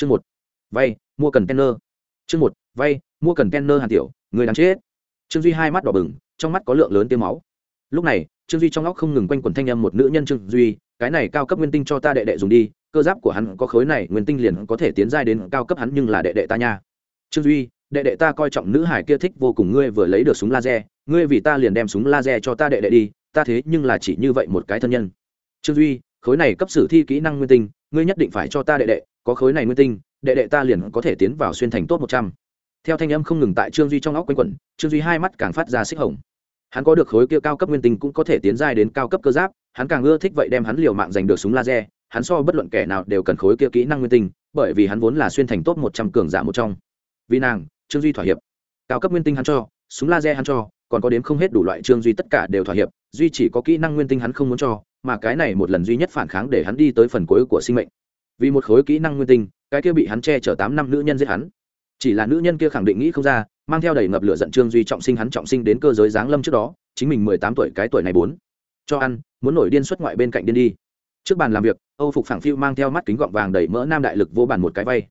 chương một, vay, mua cần tenner chương một, vay, mua cần tenner hàn tiểu, người đáng chết. Trương duy hai mắt đỏ bừng, trong mắt có lượng lớn tiêu máu. Lúc này, trương duy trong óc không ngừng quanh quẩn thanh âm một nữ nhân trương duy, cái này cao cấp nguyên tinh cho ta đệ đệ dùng đi, cơ giáp của hắn có khối này, nguyên tinh liền có thể tiến giai đến cao cấp hắn nhưng là đệ đệ ta nha. Trương duy, đệ đệ ta coi trọng nữ hải kia thích vô cùng, ngươi vừa lấy được súng laser, ngươi vì ta liền đem súng laser cho ta đệ đệ đi, ta thế nhưng là chỉ như vậy một cái thân nhân. Trương duy, khối này cấp sử thi kỹ năng nguyên tinh, ngươi nhất định phải cho ta đệ đệ có khối này nguyên tinh, đệ đệ ta liền có thể tiến vào xuyên thành tốt một trăm. Theo thanh âm không ngừng tại trương duy trong óc quanh quẩn, trương duy hai mắt càng phát ra xích hồng. Hắn có được khối kia cao cấp nguyên tinh cũng có thể tiến dài đến cao cấp cơ giáp, hắn càng ưa thích vậy đem hắn liều mạng giành được súng laser, hắn so bất luận kẻ nào đều cần khối kia kỹ năng nguyên tinh, bởi vì hắn vốn là xuyên thành tốt một trăm cường giả một trong. Vì nàng, trương duy thỏa hiệp. Cao cấp nguyên tinh hắn cho, súng laser hắn cho, còn có đến không hết đủ loại trương duy tất cả đều thỏa hiệp, duy chỉ có kỹ năng nguyên tinh hắn không muốn cho, mà cái này một lần duy nhất phản kháng để hắn đi tới phần cuối của sinh mệnh vì một khối kỹ năng nguyên tinh, cái kia bị hắn che chở tám năm nữ nhân giết hắn. Chỉ là nữ nhân kia khẳng định nghĩ không ra, mang theo đầy ngập lửa giận trương duy trọng sinh hắn trọng sinh đến cơ giới giáng lâm trước đó, chính mình mười tám tuổi, cái tuổi này bốn. Cho ăn, muốn nổi điên xuất ngoại bên cạnh điên đi. Trước bàn làm việc, âu phục phẳng phiu mang theo mắt kính gọng vàng đẩy mỡ nam đại lực vô bàn một cái vay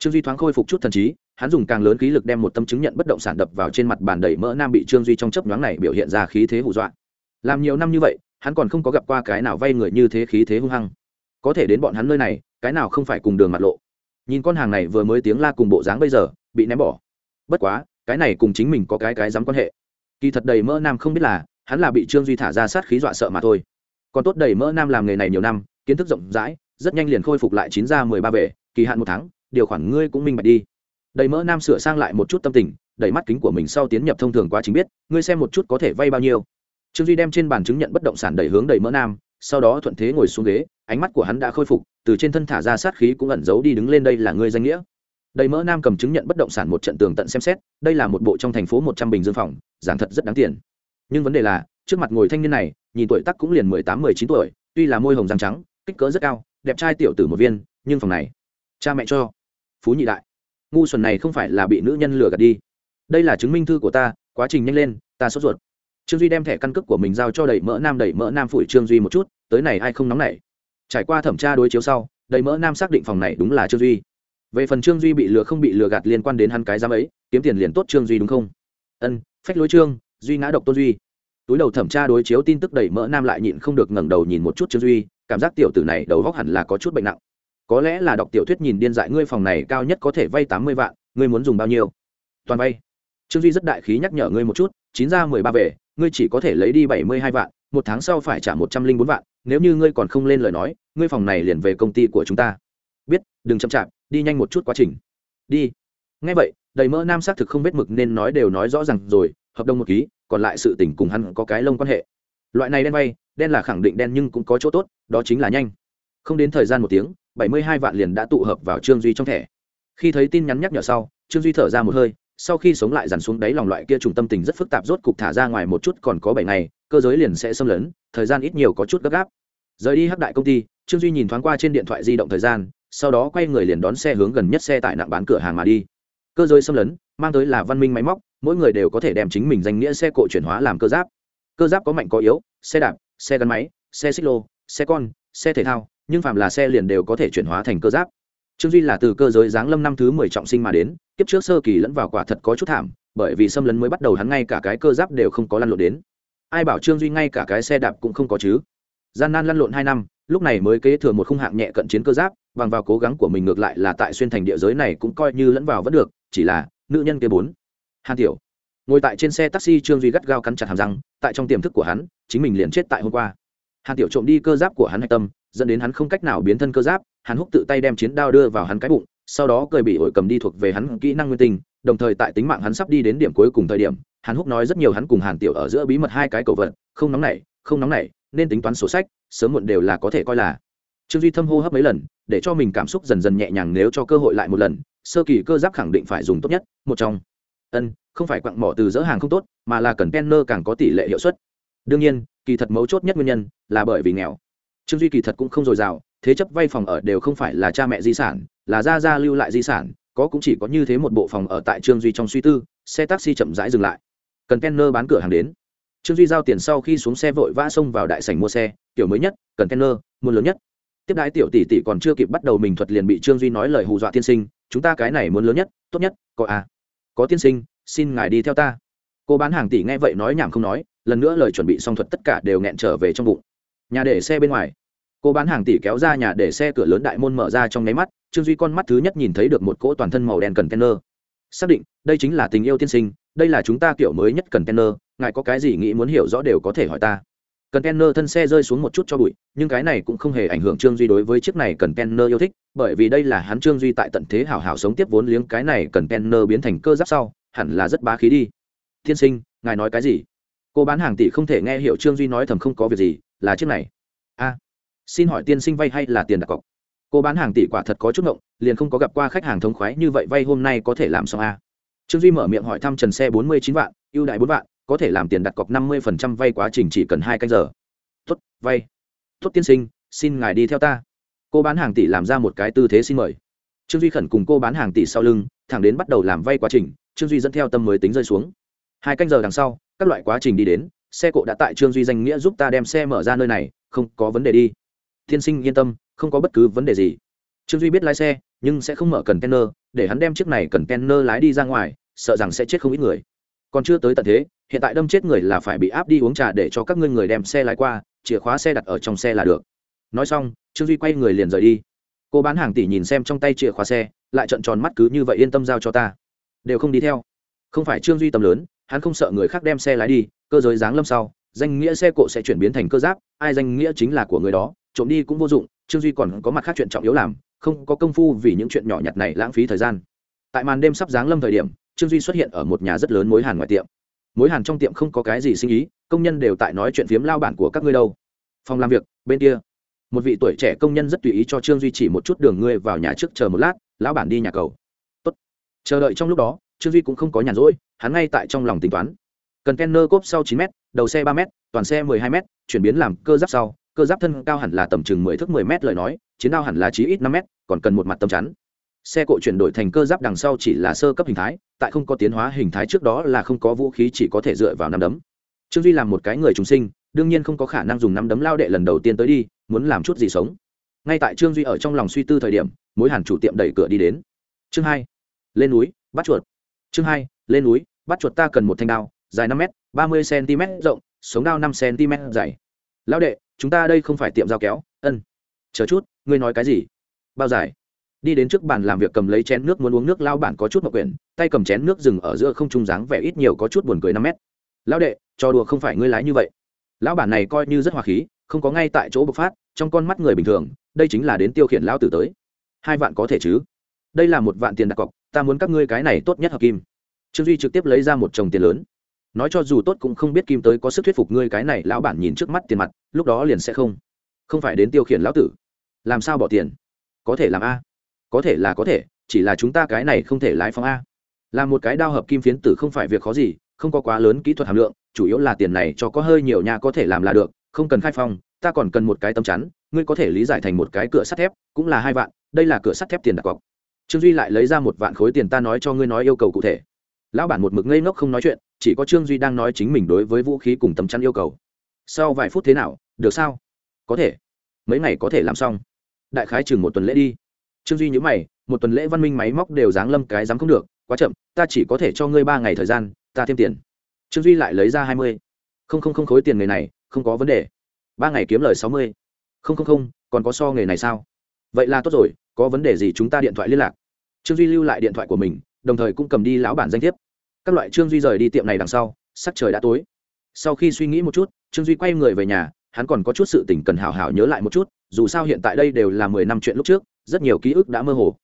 trương duy thoáng khôi phục chút thần trí, hắn dùng càng lớn khí lực đem một tâm chứng nhận bất động sản đập vào trên mặt bàn đẩy mỡ nam bị trương duy trong chấp nhoáng này biểu hiện ra khí thế hù dọa. Làm nhiều năm như vậy, hắn còn không có gặp qua cái nào vay người như thế khí thế hung hăng. Có thể đến bọn hắn nơi này cái nào không phải cùng đường mặt lộ. Nhìn con hàng này vừa mới tiếng la cùng bộ dáng bây giờ, bị ném bỏ. Bất quá, cái này cùng chính mình có cái cái dám quan hệ. Kỳ thật đầy mỡ nam không biết là, hắn là bị trương duy thả ra sát khí dọa sợ mà thôi. Còn tốt đầy mỡ nam làm nghề này nhiều năm, kiến thức rộng rãi, rất nhanh liền khôi phục lại chín ra mười ba về kỳ hạn một tháng, điều khoản ngươi cũng minh bạch đi. Đầy mỡ nam sửa sang lại một chút tâm tình, đẩy mắt kính của mình sau tiến nhập thông thường quá trình biết, ngươi xem một chút có thể vay bao nhiêu. Trương duy đem trên bàn chứng nhận bất động sản đẩy hướng đầy mỡ nam sau đó thuận thế ngồi xuống ghế, ánh mắt của hắn đã khôi phục, từ trên thân thả ra sát khí cũng ẩn giấu đi đứng lên đây là ngươi danh nghĩa. Đầy mỡ nam cầm chứng nhận bất động sản một trận tường tận xem xét, đây là một bộ trong thành phố một trăm bình dương phòng, giảng thật rất đáng tiền. Nhưng vấn đề là, trước mặt ngồi thanh niên này, nhìn tuổi tắc cũng liền mười tám, mười chín tuổi, tuy là môi hồng răng trắng, kích cỡ rất cao, đẹp trai tiểu tử một viên, nhưng phòng này, cha mẹ cho. Phú nhị đại, ngu xuẩn này không phải là bị nữ nhân lừa gạt đi. Đây là chứng minh thư của ta, quá trình nhanh lên, ta sốt ruột trương duy đem thẻ căn cước của mình giao cho đầy mỡ nam, đẩy mỡ nam phủi trương duy một chút, tới này ai không nóng nảy. Trải qua thẩm tra đối chiếu sau đầy mỡ nam xác định phòng này đúng là trương duy. Về phần trương duy bị lừa không bị lừa gạt liên quan đến hắn cái giám ấy, kiếm tiền liền tốt trương duy đúng không? Ân, phách lối trương, duy ngã độc tôn duy. Túi đầu thẩm tra đối chiếu tin tức đẩy mỡ nam lại nhịn không được ngẩng đầu nhìn một chút trương duy, cảm giác tiểu tử này đầu góc hẳn là có chút bệnh nặng. Có lẽ là đọc tiểu thuyết nhìn điên dại ngươi phòng này cao nhất có thể vay tám mươi vạn, ngươi muốn dùng bao nhiêu? Toàn vay. Trương duy rất đại khí nhắc nhở ngươi một chút, chín ra mười ba về ngươi chỉ có thể lấy đi bảy mươi hai vạn, một tháng sau phải trả một trăm linh bốn vạn, nếu như ngươi còn không lên lời nói, ngươi phòng này liền về công ty của chúng ta. Biết, đừng chậm chạp, đi nhanh một chút quá trình. Đi. Ngay vậy, đầy mỡ nam xác thực không biết mực nên nói đều nói rõ r à n g rồi, hợp đồng một ký, còn lại sự tình cùng hắn có cái lông quan hệ. Loại này đen vay, đen là khẳng định đen nhưng cũng có chỗ tốt, đó chính là nhanh. Không đến thời gian một tiếng, bảy mươi hai vạn liền đã tụ hợp vào trương duy trong thẻ. Khi thấy tin nhắn nhắc nhở sau, trương duy thở ra một hơi sau khi sống lại dằn xuống đáy lòng loại kia trùng tâm tình rất phức tạp rốt cục thả ra ngoài một chút còn có bảy ngày, cơ giới liền sẽ xâm lấn, thời gian ít nhiều có chút gấp gáp. Rời đi hắc đại công ty, trương duy nhìn thoáng qua trên điện thoại di động thời gian, sau đó quay người liền đón xe hướng gần nhất xe tải nặng bán cửa hàng mà đi. Cơ giới xâm lấn, mang tới là văn minh máy móc, mỗi người đều có thể đem chính mình danh nghĩa xe cộ chuyển hóa làm cơ giáp. Cơ giáp có mạnh có yếu, xe đạp, xe gắn máy, xe xích lô, xe con, xe thể thao, nhưng phạm là xe liền đều có thể chuyển hóa thành cơ giáp. Trương duy là từ cơ giới giáng lâm năm thứ mười trọng sinh mà đến kiếp trước sơ kỳ lẫn vào quả thật có chút thảm, bởi vì xâm lấn mới bắt đầu hắn ngay cả cái cơ giáp đều không có lăn lộn đến. Ai bảo trương duy ngay cả cái xe đạp cũng không có chứ? Gian nan lăn lộn hai năm, lúc này mới kế thừa một khung hạng nhẹ cận chiến cơ giáp, bằng vào cố gắng của mình ngược lại là tại xuyên thành địa giới này cũng coi như lẫn vào vẫn được, chỉ là, nữ nhân kia bốn. Hàn tiểu, ngồi tại trên xe taxi trương duy gắt gao cắn chặt hàm răng, tại trong tiềm thức của hắn, chính mình liền chết tại hôm qua. Hàn tiểu trộm đi cơ giáp của hắn hạch tâm, dẫn đến hắn không cách nào biến thân cơ giáp, hắn húc tự tay đem chiến đao đưa vào hắn cái bụng sau đó cười bị ổi cầm đi thuộc về hắn kỹ năng nguyên tinh, đồng thời tại tính mạng hắn sắp đi đến điểm cuối cùng thời điểm, hàn húc nói rất nhiều hắn cùng hàn tiểu ở giữa bí mật hai cái cầu vật, không nóng nảy, không nóng nảy, nên tính toán sổ sách, sớm muộn đều là có thể coi là. Trương duy thâm hô hấp mấy lần, để cho mình cảm xúc dần dần nhẹ nhàng nếu cho cơ hội lại một lần, sơ kỳ cơ giáp khẳng định phải dùng tốt nhất, một trong. Ân, không phải quặng mỏ từ dỡ hàng không tốt, mà là cần penner càng có tỷ lệ hiệu suất. Đương nhiên, kỳ thật mấu chốt nhất nguyên nhân là bởi vì nghèo. Trương duy kỳ thật cũng không dồi dào, thế chấp vay phòng ở đều không phải là cha mẹ di sản là Ra Ra lưu lại di sản, có cũng chỉ có như thế một bộ phòng ở tại trương duy trong suy tư, xe taxi chậm rãi dừng lại. Cần kenner bán cửa hàng đến. Trương duy giao tiền sau khi xuống xe vội vã xông vào đại sảnh mua xe, kiểu mới nhất, cần kenner mua lớn nhất. Tiếp đái tiểu tỷ tỷ còn chưa kịp bắt đầu mình thuật liền bị trương duy nói lời hù dọa tiên sinh, chúng ta cái này muốn lớn nhất, tốt nhất, có à? Có tiên sinh, xin ngài đi theo ta. Cô bán hàng tỷ nghe vậy nói nhảm không nói, lần nữa lời chuẩn bị xong thuật tất cả đều nghẹn trở về trong bụng. Nhà để xe bên ngoài cô bán hàng tỷ kéo ra nhà để xe cửa lớn đại môn mở ra trong nháy mắt, trương duy con mắt thứ nhất nhìn thấy được một cỗ toàn thân màu đen cần kenner xác định, đây chính là tình yêu tiên sinh, đây là chúng ta kiểu mới nhất cần kenner ngài có cái gì nghĩ muốn hiểu rõ đều có thể hỏi ta. Cần kenner thân xe rơi xuống một chút cho bụi, nhưng cái này cũng không hề ảnh hưởng trương duy đối với chiếc này cần kenner yêu thích, bởi vì đây là hắn trương duy tại tận thế hảo hảo sống tiếp vốn liếng cái này cần kenner biến thành cơ giáp sau, hẳn là rất bá khí đi. Tiên sinh, ngài nói cái gì? Cô bán hàng tỷ không thể nghe hiểu trương duy nói thầm không có việc gì, là chiếc này xin hỏi tiên sinh vay hay là tiền đặt cọc? Cô bán hàng tỷ quả thật có chút ngộng, liền không có gặp qua khách hàng thống khoái như vậy, vay hôm nay có thể làm xong a trương duy mở miệng hỏi thăm trần xe bốn mươi chín vạn, ưu đại bốn vạn, có thể làm tiền đặt cọc năm mươi vay quá trình chỉ cần hai canh giờ. Tuất vay. Tuất tiên sinh, xin ngài đi theo ta. Cô bán hàng tỷ làm ra một cái tư thế xin mời. Trương duy khẩn cùng cô bán hàng tỷ sau lưng, thẳng đến bắt đầu làm vay quá trình, trương duy dẫn theo tâm mới tính rơi xuống. Hai canh giờ đằng sau, các loại quá trình đi đến, xe cộ đã tại trương duy danh nghĩa giúp ta đem xe mở ra nơi này, không có vấn đề đi tiên sinh yên tâm, không có bất cứ vấn đề gì. Trương duy biết lái xe, nhưng sẽ không mở cần kenner để hắn đem chiếc này cần kenner lái đi ra ngoài, sợ rằng sẽ chết không ít người. Còn chưa tới tận thế, hiện tại đâm chết người là phải bị áp đi uống trà để cho các ngươi người đem xe lái qua, chìa khóa xe đặt ở trong xe là được. Nói xong, trương duy quay người liền rời đi. Cô bán hàng tỷ nhìn xem trong tay chìa khóa xe, lại trận tròn mắt cứ như vậy yên tâm giao cho ta. Đều không đi theo. Không phải trương duy tầm lớn, hắn không sợ người khác đem xe lái đi, cơ giới giáng lâm sau, danh nghĩa xe cộ sẽ chuyển biến thành cơ giáp, ai danh nghĩa chính là của người đó trộm đi cũng vô dụng, trương duy còn có mặt khác chuyện trọng yếu làm, không có công phu vì những chuyện nhỏ nhặt này lãng phí thời gian. Tại màn đêm sắp giáng lâm thời điểm, trương duy xuất hiện ở một nhà rất lớn mối hàn ngoài tiệm. Mối hàn trong tiệm không có cái gì sinh ý, công nhân đều tại nói chuyện phiếm lao bản của các ngươi đâu. Phòng làm việc, bên kia. Một vị tuổi trẻ công nhân rất tùy ý cho trương duy chỉ một chút đường ngươi vào nhà trước chờ một lát, lão bản đi nhà cầu. Tốt. chờ đợi trong lúc đó, trương duy cũng không có nhàn rỗi, hắn ngay tại trong lòng tính toán. Cần kenner cốp sau chín m đầu xe ba m toàn xe mười hai m chuyển biến làm cơ giáp sau cơ giáp thân cao hẳn là tầm chừng mười thước mười m lời nói, chiến đao hẳn là chí ít năm m còn cần một mặt tâm chắn. Xe cộ chuyển đổi thành cơ giáp đằng sau chỉ là sơ cấp hình thái, tại không có tiến hóa hình thái trước đó là không có vũ khí, chỉ có thể dựa vào nắm đấm. Trương duy làm một cái người trùng sinh, đương nhiên không có khả năng dùng nắm đấm lao đệ lần đầu tiên tới đi, muốn làm chút gì sống. Ngay tại trương duy ở trong lòng suy tư thời điểm, mối hàn chủ tiệm đẩy cửa đi đến. Chương hai, lên núi, bắt chuột. Chương hai, lên núi, bắt chuột ta cần một thanh đao, dài năm m ba mươi cm rộng, sống đao năm cm dày lao đệ chúng ta đây không phải tiệm dao kéo, ân. Chờ chút, ngươi nói cái gì? Bao giải? đi đến trước bàn làm việc cầm lấy chén nước muốn uống nước lao bản có chút mặc quyển tay cầm chén nước dừng ở giữa không trung dáng vẻ ít nhiều có chút buồn cười năm mét. Lão đệ, trò đùa không phải ngươi lái như vậy. Lão bản này coi như rất hòa khí, không có ngay tại chỗ bộc phát, trong con mắt người bình thường, đây chính là đến tiêu khiển lão tử tới. Hai vạn có thể chứ? Đây là một vạn tiền đặt cọc, ta muốn các ngươi cái này tốt nhất hợp kim. Trương duy trực tiếp lấy ra một chồng tiền lớn nói cho dù tốt cũng không biết kim tới có sức thuyết phục ngươi cái này lão bản nhìn trước mắt tiền mặt, lúc đó liền sẽ không. Không phải đến tiêu khiển lão tử. Làm sao bỏ tiền? Có thể làm a. Có thể là có thể, chỉ là chúng ta cái này không thể lái phóng a. Là một cái đao hợp kim phiến tử không phải việc khó gì, không có quá lớn kỹ thuật hàm lượng, chủ yếu là tiền này cho có hơi nhiều nhà có thể làm là được, không cần khai phong ta còn cần một cái tấm chắn, ngươi có thể lý giải thành một cái cửa sắt thép, cũng là hai vạn, đây là cửa sắt thép tiền đặt cọc. Trương duy lại lấy ra một vạn khối tiền ta nói cho ngươi nói yêu cầu cụ thể lão bản một mực ngây ngốc không nói chuyện, chỉ có trương duy đang nói chính mình đối với vũ khí cùng tấm chắn yêu cầu. Sau vài phút thế nào, được sao? Có thể. Mấy ngày có thể làm xong. Đại khái chừng một tuần lễ đi. Trương duy nhữ mày, một tuần lễ văn minh máy móc đều dáng lâm cái dám không được, quá chậm, ta chỉ có thể cho ngươi ba ngày thời gian, ta thêm tiền. Trương duy lại lấy ra hai mươi. Không không không, khối tiền nghề này, không có vấn đề. Ba ngày kiếm lời sáu mươi. Không không không, còn có so nghề này sao? Vậy là tốt rồi, có vấn đề gì chúng ta điện thoại liên lạc. Trương duy lưu lại điện thoại của mình đồng thời cũng cầm đi lão bản danh thiếp. Các loại trương duy rời đi tiệm này đằng sau, sắc trời đã tối. Sau khi suy nghĩ một chút, trương duy quay người về nhà, hắn còn có chút sự tỉnh cần hào hào nhớ lại một chút, dù sao hiện tại đây đều là mười năm chuyện lúc trước, rất nhiều ký ức đã mơ hồ.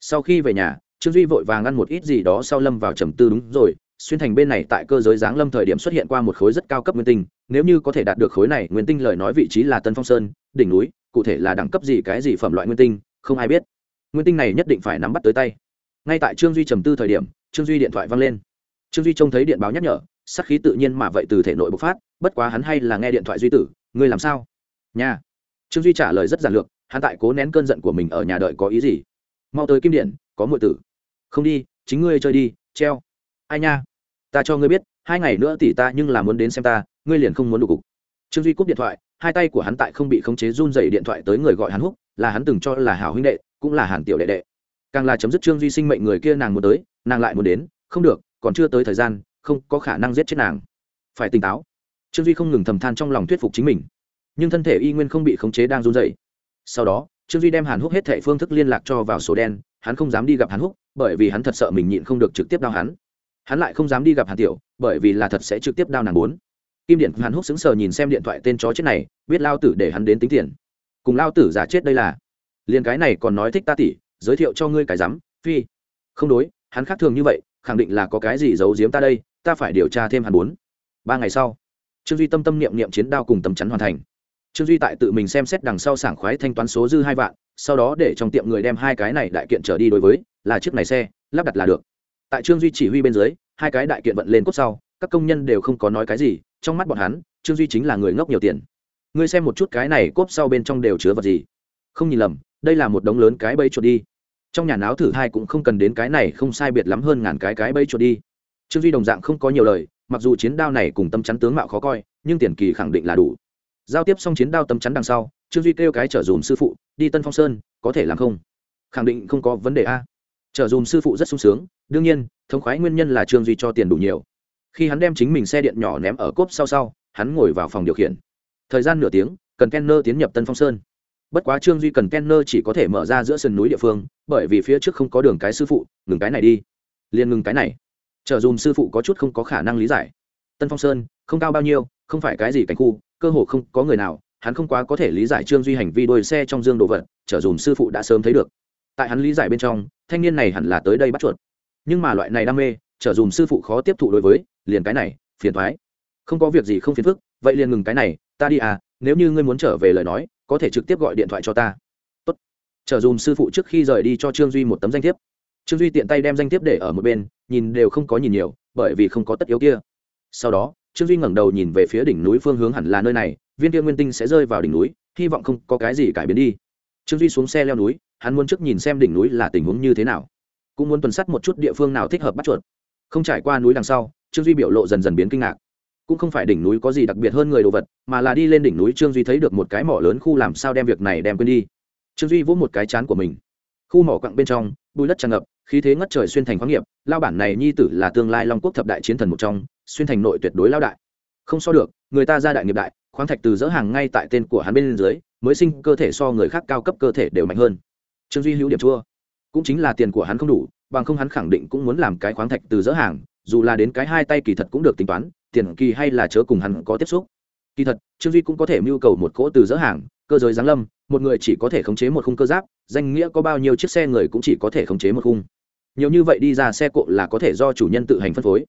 Sau khi về nhà, trương duy vội vàng ăn một ít gì đó sau lâm vào trầm tư đúng rồi, xuyên thành bên này tại cơ giới giáng lâm thời điểm xuất hiện qua một khối rất cao cấp nguyên tinh, nếu như có thể đạt được khối này, nguyên tinh lời nói vị trí là tân phong sơn, đỉnh núi, cụ thể là đẳng cấp gì cái gì phẩm loại nguyên tinh, không ai biết. Nguyên tinh này nhất định phải nắm bắt tới tay ngay tại trương duy trầm tư thời điểm, trương duy điện thoại văng lên. Trương duy trông thấy điện báo nhắc nhở, sắc khí tự nhiên mà vậy từ thể nội bộc phát, bất quá hắn hay là nghe điện thoại duy tử, ngươi làm sao? Nhà trương duy trả lời rất giản lược, hắn tại cố nén cơn giận của mình ở nhà đợi có ý gì? Mau tới kim điện, có mọi tử. Không đi, chính ngươi chơi đi, treo. Ai nha? Ta cho ngươi biết, hai ngày nữa tỷ ta nhưng là muốn đến xem ta, ngươi liền không muốn đủ cục. Trương duy cúp điện thoại, hai tay của hắn tại không bị khống chế run dày điện thoại tới người gọi hắn húc, là hắn từng cho là hảo huynh đệ, cũng là hàn tiểu đệ đệ càng là chấm dứt trương duy sinh mệnh người kia nàng muốn tới, nàng lại muốn đến, không được, còn chưa tới thời gian, không có khả năng giết chết nàng. Phải tỉnh táo. Trương duy không ngừng thầm than trong lòng thuyết phục chính mình. Nhưng thân thể y nguyên không bị khống chế đang run dậy sau đó, trương duy đem hàn húc hết thệ phương thức liên lạc cho vào sổ đen, hắn không dám đi gặp hàn húc, bởi vì hắn thật sợ mình nhịn không được trực tiếp đau hắn. Hắn lại không dám đi gặp hàn tiểu, bởi vì là thật sẽ trực tiếp đau nàng bốn. Kim điện hàn húc sững sờ nhìn xem điện thoại tên chó chết này, biết lao tử để hắn đến tính tiền. Cùng lao tử giả chết đây là. Liền cái này còn nói thích ta tỷ giới thiệu cho ngươi cái rắm, phi. Không đối, hắn khác thường như vậy, khẳng định là có cái gì giấu giếm ta đây, ta phải điều tra thêm hắn bốn. Ba ngày sau, trương duy tâm tâm niệm niệm chiến đao cùng tấm chắn hoàn thành. Trương duy tại tự mình xem xét đằng sau sảng khoái thanh toán số dư hai vạn, sau đó để trong tiệm người đem hai cái này đại kiện trở đi đối với, là chiếc này xe, lắp đặt là được. Tại trương duy chỉ huy bên dưới, hai cái đại kiện vận lên cốt sau, các công nhân đều không có nói cái gì, trong mắt bọn hắn, trương duy chính là người ngốc nhiều tiền. Ngươi xem một chút cái này cốp sau bên trong đều chứa vật gì. Không nhìn lầm, đây là một đống lớn cái bẫy chuột đi trong nhà náo thử hai cũng không cần đến cái này không sai biệt lắm hơn ngàn cái cái bẫy chuột đi. Trương duy đồng dạng không có nhiều lời, mặc dù chiến đao này cùng tâm chắn tướng mạo khó coi, nhưng tiền kỳ khẳng định là đủ. Giao tiếp xong chiến đao tâm chắn đằng sau, trương duy kêu cái trở dùm sư phụ, đi tân phong sơn, có thể làm không? Khẳng định không có vấn đề a. Trở dùm sư phụ rất sung sướng, đương nhiên, thống khoái nguyên nhân là trương duy cho tiền đủ nhiều. Khi hắn đem chính mình xe điện nhỏ ném ở cốp sau sau, hắn ngồi vào phòng điều khiển. Thời gian nửa tiếng, cần kenner tiến nhập tân phong sơn bất quá trương duy cần kenner chỉ có thể mở ra giữa sườn núi địa phương, bởi vì phía trước không có đường cái sư phụ, ngừng cái này đi. Liền ngừng cái này. Chờ dùm sư phụ có chút không có khả năng lý giải. Tân phong sơn, không cao bao nhiêu, không phải cái gì cảnh khu, cơ hồ không có người nào, hắn không quá có thể lý giải trương duy hành vi đôi xe trong dương đồ vật Chờ dùm sư phụ đã sớm thấy được. Tại hắn lý giải bên trong, thanh niên này hẳn là tới đây bắt chuột. Nhưng mà loại này đam mê chờ dùm sư phụ khó tiếp thụ đối với, liền cái này, phiền thoái không có việc gì không phiền phức, vậy liền ngừng cái này, ta đi à nếu như ngươi muốn trở về lời nói có thể trực tiếp gọi điện thoại cho ta. Tốt. Chờ dùm sư phụ trước khi rời đi cho trương duy một tấm danh thiếp. Trương duy tiện tay đem danh thiếp để ở một bên, nhìn đều không có nhìn nhiều, bởi vì không có tất yếu kia. Sau đó, trương duy ngẩng đầu nhìn về phía đỉnh núi phương hướng hẳn là nơi này, viên kia nguyên tinh sẽ rơi vào đỉnh núi, hy vọng không có cái gì cải biến đi. Trương duy xuống xe leo núi, hắn muốn trước nhìn xem đỉnh núi là tình huống như thế nào. Cũng muốn tuần sắt một chút địa phương nào thích hợp bắt chuột. Không trải qua núi đằng sau, trương duy biểu lộ dần dần biến kinh ngạc cũng không phải đỉnh núi có gì đặc biệt hơn người đồ vật, mà là đi lên đỉnh núi trương duy thấy được một cái mỏ lớn khu làm sao đem việc này đem quên đi. Trương duy vỗ một cái chán của mình. Khu mỏ quặng bên trong bùi đất tràn ngập, khí thế ngất trời xuyên thành khoáng nghiệp, lao bản này nhi tử là tương lai long quốc thập đại chiến thần một trong, xuyên thành nội tuyệt đối lao đại. Không so được, người ta ra đại nghiệp đại, khoáng thạch từ dỡ hàng ngay tại tên của hắn bên dưới, mới sinh cơ thể so người khác cao cấp cơ thể đều mạnh hơn. Trương duy hữu điểm chua. Cũng chính là tiền của hắn không đủ, bằng không hắn khẳng định cũng muốn làm cái khoáng thạch từ dỡ hàng dù là đến cái hai tay kỳ thật cũng được tính toán, tiền kỳ hay là chớ cùng hắn có tiếp xúc. Kỳ thật, trương duy cũng có thể mưu cầu một cỗ từ dỡ hàng, cơ giới giáng lâm, một người chỉ có thể khống chế một khung cơ giáp, danh nghĩa có bao nhiêu chiếc xe người cũng chỉ có thể khống chế một khung. Nhiều như vậy đi ra xe cộ là có thể do chủ nhân tự hành phân phối.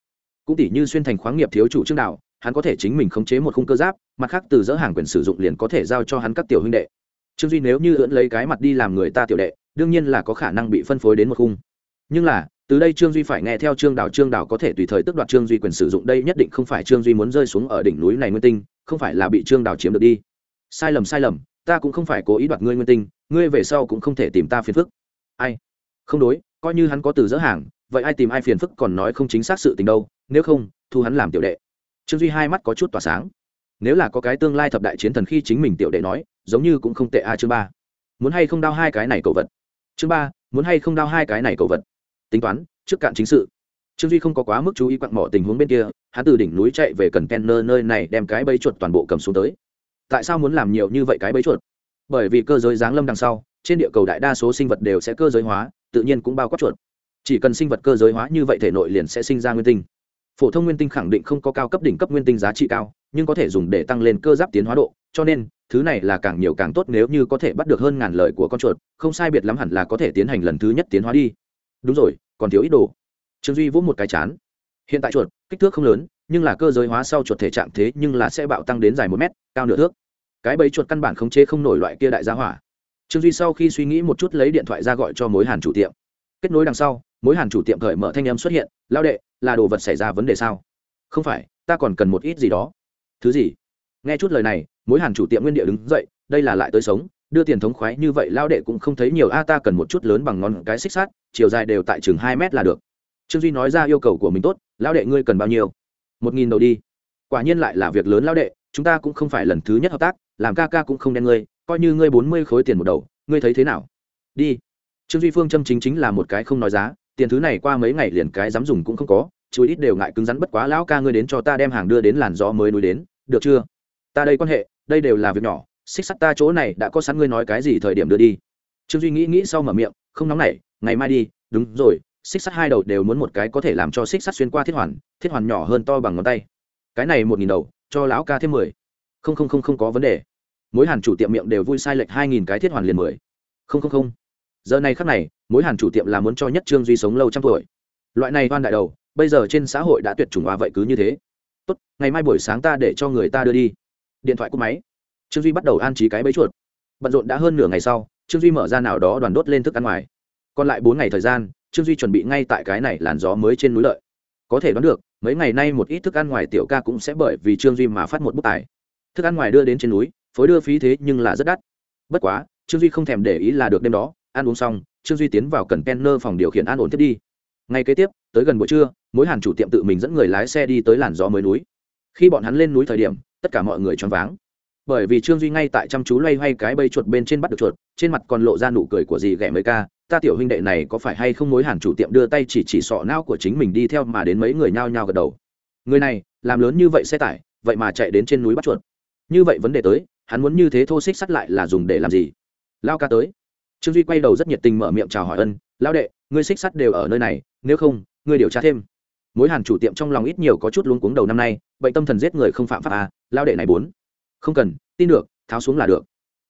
Cũng tỷ như xuyên thành khoáng nghiệp thiếu chủ trương đạo, hắn có thể chính mình khống chế một khung cơ giáp, mặt khác từ dỡ hàng quyền sử dụng liền có thể giao cho hắn các tiểu huynh đệ. Trương duy nếu như ưỡn lấy cái mặt đi làm người ta tiểu đệ, đương nhiên là có khả năng bị phân phối đến một khung. Nhưng là từ đây trương duy phải nghe theo trương đảo trương đảo có thể tùy thời tước đoạt trương duy quyền sử dụng, đây nhất định không phải trương duy muốn rơi xuống ở đỉnh núi này nguyên tinh, không phải là bị trương đảo chiếm được đi. Sai lầm sai lầm, ta cũng không phải cố ý đoạt ngươi nguyên tinh, ngươi về sau cũng không thể tìm ta phiền phức. Ai? Không đối, coi như hắn có từ dỡ hàng, vậy ai tìm ai phiền phức còn nói không chính xác sự tình đâu, nếu không, thu hắn làm tiểu đệ. Trương duy hai mắt có chút tỏa sáng. Nếu là có cái tương lai thập đại chiến thần khi chính mình tiểu đệ nói, giống như cũng không tệ a, chương ba. Muốn hay không đao hai cái này cầu vật? Chương ba, muốn hay không đao hai cái này cầu vật? Tính toán, trước cạn chính sự. Trương duy không có quá mức chú ý quặng mỏ tình huống bên kia, hắn từ đỉnh núi chạy về cần kenner nơi này đem cái bẫy chuột toàn bộ cầm xuống tới. Tại sao muốn làm nhiều như vậy cái bẫy chuột? Bởi vì cơ giới giáng lâm đằng sau, trên địa cầu đại đa số sinh vật đều sẽ cơ giới hóa, tự nhiên cũng bao quát chuột. Chỉ cần sinh vật cơ giới hóa như vậy thể nội liền sẽ sinh ra nguyên tinh. Phổ thông nguyên tinh khẳng định không có cao cấp đỉnh cấp nguyên tinh giá trị cao, nhưng có thể dùng để tăng lên cơ giáp tiến hóa độ, cho nên, thứ này là càng nhiều càng tốt nếu như có thể bắt được hơn ngàn lời của con chuột, không sai biệt lắm hẳn là có thể tiến hành lần thứ nhất tiến hóa đi. Đúng rồi còn thiếu ít đồ. Trương duy vỗ một cái chán. Hiện tại chuột, kích thước không lớn, nhưng là cơ giới hóa sau chuột thể trạng thế nhưng là sẽ bạo tăng đến dài một mét, cao nửa thước. Cái bẫy chuột căn bản khống chế không nổi loại kia đại gia hỏa. Trương duy sau khi suy nghĩ một chút lấy điện thoại ra gọi cho mối hàn chủ tiệm. Kết nối đằng sau, mối hàn chủ tiệm cởi mở thanh âm xuất hiện, lao đệ, là đồ vật xảy ra vấn đề sao? Không phải, ta còn cần một ít gì đó. Thứ gì? Nghe chút lời này, mối hàn chủ tiệm nguyên địa đứng dậy, đây là lại tới sống đưa tiền thống khoái như vậy lao đệ cũng không thấy nhiều. A, ta cần một chút lớn bằng ngón cái xích sát chiều dài đều tại chừng hai mét là được. Trương duy nói ra yêu cầu của mình tốt lao đệ ngươi cần bao nhiêu? Một nghìn đầu đi. Quả nhiên lại là việc lớn lao đệ, chúng ta cũng không phải lần thứ nhất hợp tác, làm ca ca cũng không đen ngươi, coi như ngươi bốn mươi khối tiền một đầu, ngươi thấy thế nào? Đi. Trương duy phương châm chính chính là một cái không nói giá, tiền thứ này qua mấy ngày liền cái dám dùng cũng không có, chú ít đều ngại cứng rắn bất quá lão ca ngươi đến cho ta đem hàng đưa đến làn gió mới núi đến, được chưa? Ta đây quan hệ, đây đều là việc nhỏ xích sắt ta chỗ này đã có sẵn ngươi nói cái gì thời điểm đưa đi. Trương duy nghĩ nghĩ sau mở miệng, không nóng nảy, ngày mai đi, đúng rồi, xích sắt hai đầu đều muốn một cái có thể làm cho xích sắt xuyên qua thiết hoàn thiết hoàn nhỏ hơn to bằng ngón tay. Cái này một nghìn đầu, cho lão ca thêm mười. Không không không không có vấn đề. Mỗi hàn chủ tiệm miệng đều vui sai lệch hai nghìn cái thiết hoàn liền mười. Không không không. Giờ này khắc này mỗi hàn chủ tiệm là muốn cho nhất trương duy sống lâu trăm tuổi. Loại này toan đại đầu, bây giờ trên xã hội đã tuyệt chủng hòa vậy cứ như thế. Tốt, ngày mai buổi sáng ta để cho người ta đưa đi. Điện thoại cúp máy trương duy bắt đầu an trí cái bẫy chuột bận rộn đã hơn nửa ngày sau trương duy mở ra nào đó đoàn đốt lên thức ăn ngoài còn lại bốn ngày thời gian trương duy chuẩn bị ngay tại cái này làn gió mới trên núi lợi có thể đoán được mấy ngày nay một ít thức ăn ngoài tiểu ca cũng sẽ bởi vì trương duy mà phát một bức tài thức ăn ngoài đưa đến trên núi phối đưa phí thế nhưng là rất đắt bất quá trương duy không thèm để ý là được đêm đó ăn uống xong trương duy tiến vào cần penner phòng điều khiển an ổn tiếp đi ngay kế tiếp tới gần buổi trưa mỗi hàn chủ tiệm tự mình dẫn người lái xe đi tới làn gió mới núi khi bọn hắn lên núi thời điểm tất cả mọi người choáng váng bởi vì trương duy ngay tại chăm chú loay hoay cái bây chuột bên trên bắt được chuột, trên mặt còn lộ ra nụ cười của dì ghẻ mới ca, ta tiểu huynh đệ này có phải hay không mối hàn chủ tiệm đưa tay chỉ chỉ sọ não của chính mình đi theo mà đến mấy người nhao nhao gật đầu. Người này, làm lớn như vậy xe tải, vậy mà chạy đến trên núi bắt chuột. Như vậy vấn đề tới, hắn muốn như thế thô xích sắt lại là dùng để làm gì? Lao ca tới. Trương duy quay đầu rất nhiệt tình mở miệng chào hỏi ân, lao đệ, ngươi xích sắt đều ở nơi này, nếu không, ngươi điều tra thêm. Mối hàn chủ tiệm trong lòng ít nhiều có chút luống cuống đầu năm nay, bệnh tâm thần giết người không phạm pháp à lao đệ này bốn không cần, tin được, tháo xuống là được.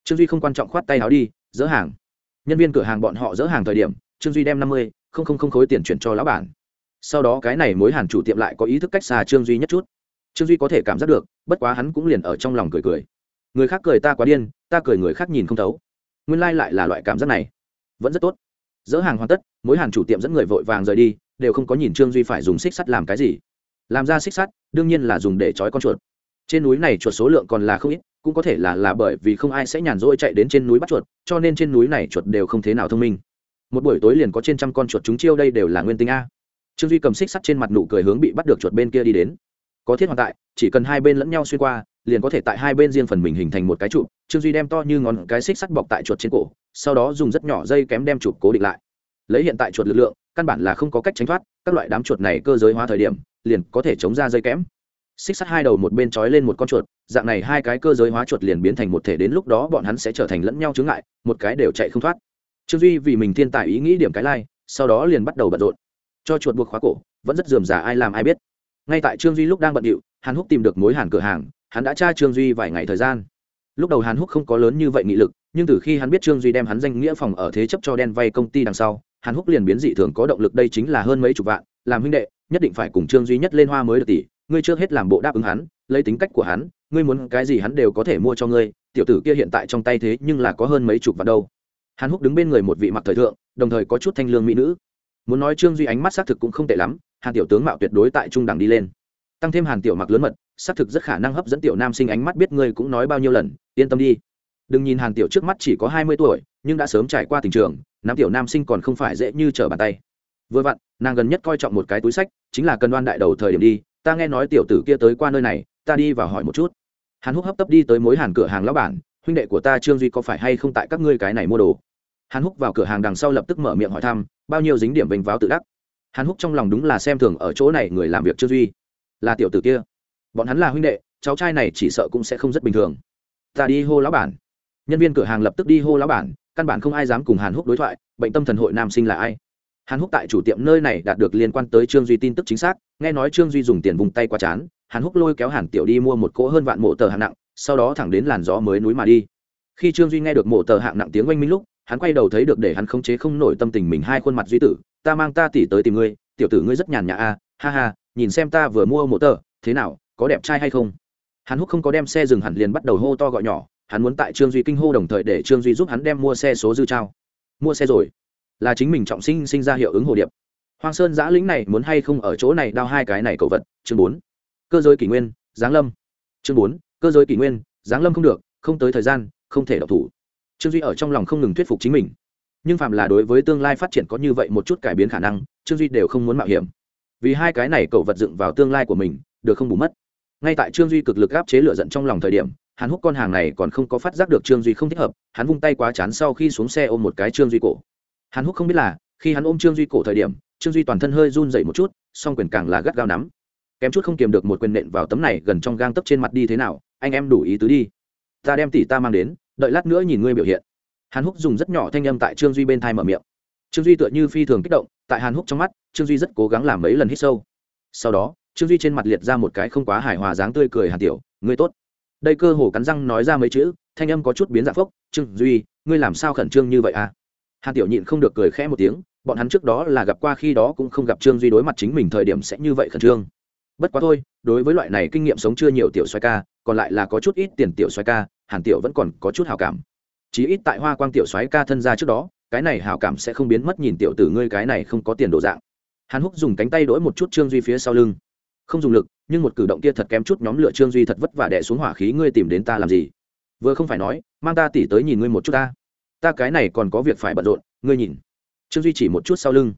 Trương duy không quan trọng khoát tay tháo đi, dỡ hàng. Nhân viên cửa hàng bọn họ dỡ hàng thời điểm, trương duy đem năm mươi, không không không khối tiền chuyển cho lão bản. Sau đó cái này mối hàn chủ tiệm lại có ý thức cách xa trương duy nhất chút. Trương duy có thể cảm giác được, bất quá hắn cũng liền ở trong lòng cười cười. Người khác cười ta quá điên, ta cười người khác nhìn không thấu. Nguyên lai、like、lại là loại cảm giác này. Vẫn rất tốt. Dỡ hàng hoàn tất, mối hàn chủ tiệm dẫn người vội vàng rời đi, đều không có nhìn trương duy phải dùng xích sắt làm cái gì. Làm ra xích sắt, đương nhiên là dùng để trói con chuột trên núi này chuột số lượng còn là không ít, cũng có thể là là bởi vì không ai sẽ nhàn rỗi chạy đến trên núi bắt chuột, cho nên trên núi này chuột đều không thế nào thông minh. Một buổi tối liền có trên trăm con chuột chúng chiêu đây đều là nguyên tinh a. Trương duy cầm xích sắt trên mặt nụ cười hướng bị bắt được chuột bên kia đi đến. Có thiết hoàn tại, chỉ cần hai bên lẫn nhau xuyên qua, liền có thể tại hai bên riêng phần mình hình thành một cái trụ. Trương duy đem to như ngón cái xích sắt bọc tại chuột trên cổ, sau đó dùng rất nhỏ dây kém đem chụp cố định lại. Lấy hiện tại chuột lực lượng, căn bản là không có cách tránh thoát, các loại đám chuột này cơ giới hóa thời điểm, liền có thể chống ra dây kém xích sắt hai đầu một bên trói lên một con chuột dạng này hai cái cơ giới hóa chuột liền biến thành một thể đến lúc đó bọn hắn sẽ trở thành lẫn nhau chướng ngại một cái đều chạy không thoát. Trương duy vì mình thiên tài ý nghĩ điểm cái lai、like, sau đó liền bắt đầu bận rộn. Cho chuột buộc khóa cổ vẫn rất dườm giả ai làm ai biết. Ngay tại trương duy lúc đang bận điệu hàn húc tìm được mối hàn cửa hàng hắn đã tra trương duy vài ngày thời gian. Lúc đầu hàn húc không có lớn như vậy nghị lực nhưng từ khi hắn biết trương duy đem hắn danh nghĩa phòng ở thế chấp cho đen vay công ty đằng sau hàn húc liền biến dị thường có động lực đây chính là hơn mấy chục vạn làm huynh đệ nhất định phải cùng trương duy nhất lên hoa mới được tỷ ngươi trước hết làm bộ đáp ứng hắn, lấy tính cách của hắn, ngươi muốn cái gì hắn đều có thể mua cho ngươi, tiểu tử kia hiện tại trong tay thế nhưng là có hơn mấy chục vạn đâu. Hàn húc đứng bên người một vị mặc thời thượng, đồng thời có chút thanh lương mỹ nữ. Muốn nói trương duy ánh mắt xác thực cũng không tệ lắm, hàn tiểu tướng mạo tuyệt đối tại trung đẳng đi lên. Tăng thêm hàn tiểu mặc lớn mật, xác thực rất khả năng hấp dẫn tiểu nam sinh ánh mắt biết ngươi cũng nói bao nhiêu lần, yên tâm đi. Đừng nhìn hàn tiểu trước mắt chỉ có hai mươi tuổi, nhưng đã sớm trải qua tình trường nam tiểu nam sinh còn không phải dễ như trở bàn tay. Vừa vặn, nàng gần nhất coi trọng một cái túi sách, chính là cần đoan đại đầu thời điểm đi ta nghe nói tiểu tử kia tới qua nơi này, ta đi vào hỏi một chút. Hàn húc hấp tấp đi tới mối hàn cửa hàng lão bản, huynh đệ của ta trương duy có phải hay không tại các ngươi cái này mua đồ? Hàn húc vào cửa hàng đằng sau lập tức mở miệng hỏi thăm, bao nhiêu dính điểm bình váo tự đắc. Hàn húc trong lòng đúng là xem thường ở chỗ này người làm việc trương duy. Là tiểu tử kia. Bọn hắn là huynh đệ, cháu trai này chỉ sợ cũng sẽ không rất bình thường. Ta đi hô lão bản. Nhân viên cửa hàng lập tức đi hô lão bản, căn bản không ai dám cùng hàn húc đối thoại, bệnh tâm thần hội nam sinh là ai? Hàn húc tại chủ tiệm nơi này đạt được liên quan tới trương duy tin tức chính xác, nghe nói trương duy dùng tiền vùng tay qua chán, hàn húc lôi kéo hàn tiểu đi mua một cỗ hơn vạn mộ tờ hạng nặng, sau đó thẳng đến làn gió mới núi mà đi. Khi trương duy nghe được mộ tờ hạng nặng tiếng oanh minh lúc, hắn quay đầu thấy được để hắn không chế không nổi tâm tình mình hai khuôn mặt duy tử, ta mang ta tỉ tới tìm ngươi, tiểu tử ngươi rất nhàn nhã a, ha ha, nhìn xem ta vừa mua mộ tờ, thế nào, có đẹp trai hay không? Hắn húc không có đem xe dừng hẳn liền bắt đầu hô to gọi nhỏ, hắn muốn tại trương duy kinh hô đồng thời để trương duy giúp hắn đem mua xe số dư trao. Mua xe rồi là chính mình trọng sinh sinh ra hiệu ứng hồ điệp. Hoang sơn giã lĩnh này muốn hay không ở chỗ này đao hai cái này cầu vật? Chương bốn. Cơ giới kỷ nguyên, giáng lâm. Chương bốn. Cơ giới kỷ nguyên, giáng lâm không được, không tới thời gian, không thể đọc thủ. Trương duy ở trong lòng không ngừng thuyết phục chính mình. Nhưng phạm là đối với tương lai phát triển có như vậy một chút cải biến khả năng, trương duy đều không muốn mạo hiểm. Vì hai cái này cầu vật dựng vào tương lai của mình, được không bù mất. Ngay tại trương duy cực lực áp chế lựa giận trong lòng thời điểm hắn hút con hàng này còn không có phát giác được trương duy không thích hợp, hắn vung tay quá chán sau khi xuống xe ôm một cái trương duy cổ hàn húc không biết là, khi hắn ôm trương duy cổ thời điểm, trương duy toàn thân hơi run dậy một chút, song quyền càng là gắt gao nắm. Kém chút không kiềm được một quyền nện vào tấm này gần trong gang tấp trên mặt đi thế nào, anh em đủ ý tứ đi. Ta đem tỷ ta mang đến, đợi lát nữa nhìn ngươi biểu hiện. Hàn húc dùng rất nhỏ thanh âm tại trương duy bên thai mở miệng. Trương duy tựa như phi thường kích động, tại hàn húc trong mắt, trương duy rất cố gắng làm mấy lần hít sâu. Sau đó, trương duy trên mặt liệt ra một cái không quá hài hòa dáng tươi cười hàn tiểu, ngươi tốt. Đây cơ hồ cắn răng nói ra mấy chữ, thanh âm có chút biến dạng phốc, trương duy, ngươi làm sao khẩn trương như vậy à? Hàn tiểu nhịn không được cười khẽ một tiếng, bọn hắn trước đó là gặp qua, khi đó cũng không gặp trương duy đối mặt chính mình thời điểm sẽ như vậy khẩn trương. Bất quá thôi, đối với loại này kinh nghiệm sống chưa nhiều tiểu xoay ca, còn lại là có chút ít tiền tiểu xoay ca, hàn tiểu vẫn còn có chút hào cảm. Chí ít tại hoa quang tiểu xoáy ca thân ra trước đó, cái này hào cảm sẽ không biến mất nhìn tiểu tử ngươi cái này không có tiền đồ dạng. Hàn húc dùng cánh tay đỗi một chút trương duy phía sau lưng. Không dùng lực, nhưng một cử động kia thật kém chút nhóm lửa trương duy thật vất vả đẻ xuống hỏa khí, ngươi tìm đến ta làm gì? Vừa không phải nói, mang ta tỉ tới nhìn ngươi một chút ta ta cái này còn có việc phải bận rộn, ngươi nhìn. Trương duy chỉ một chút sau lưng.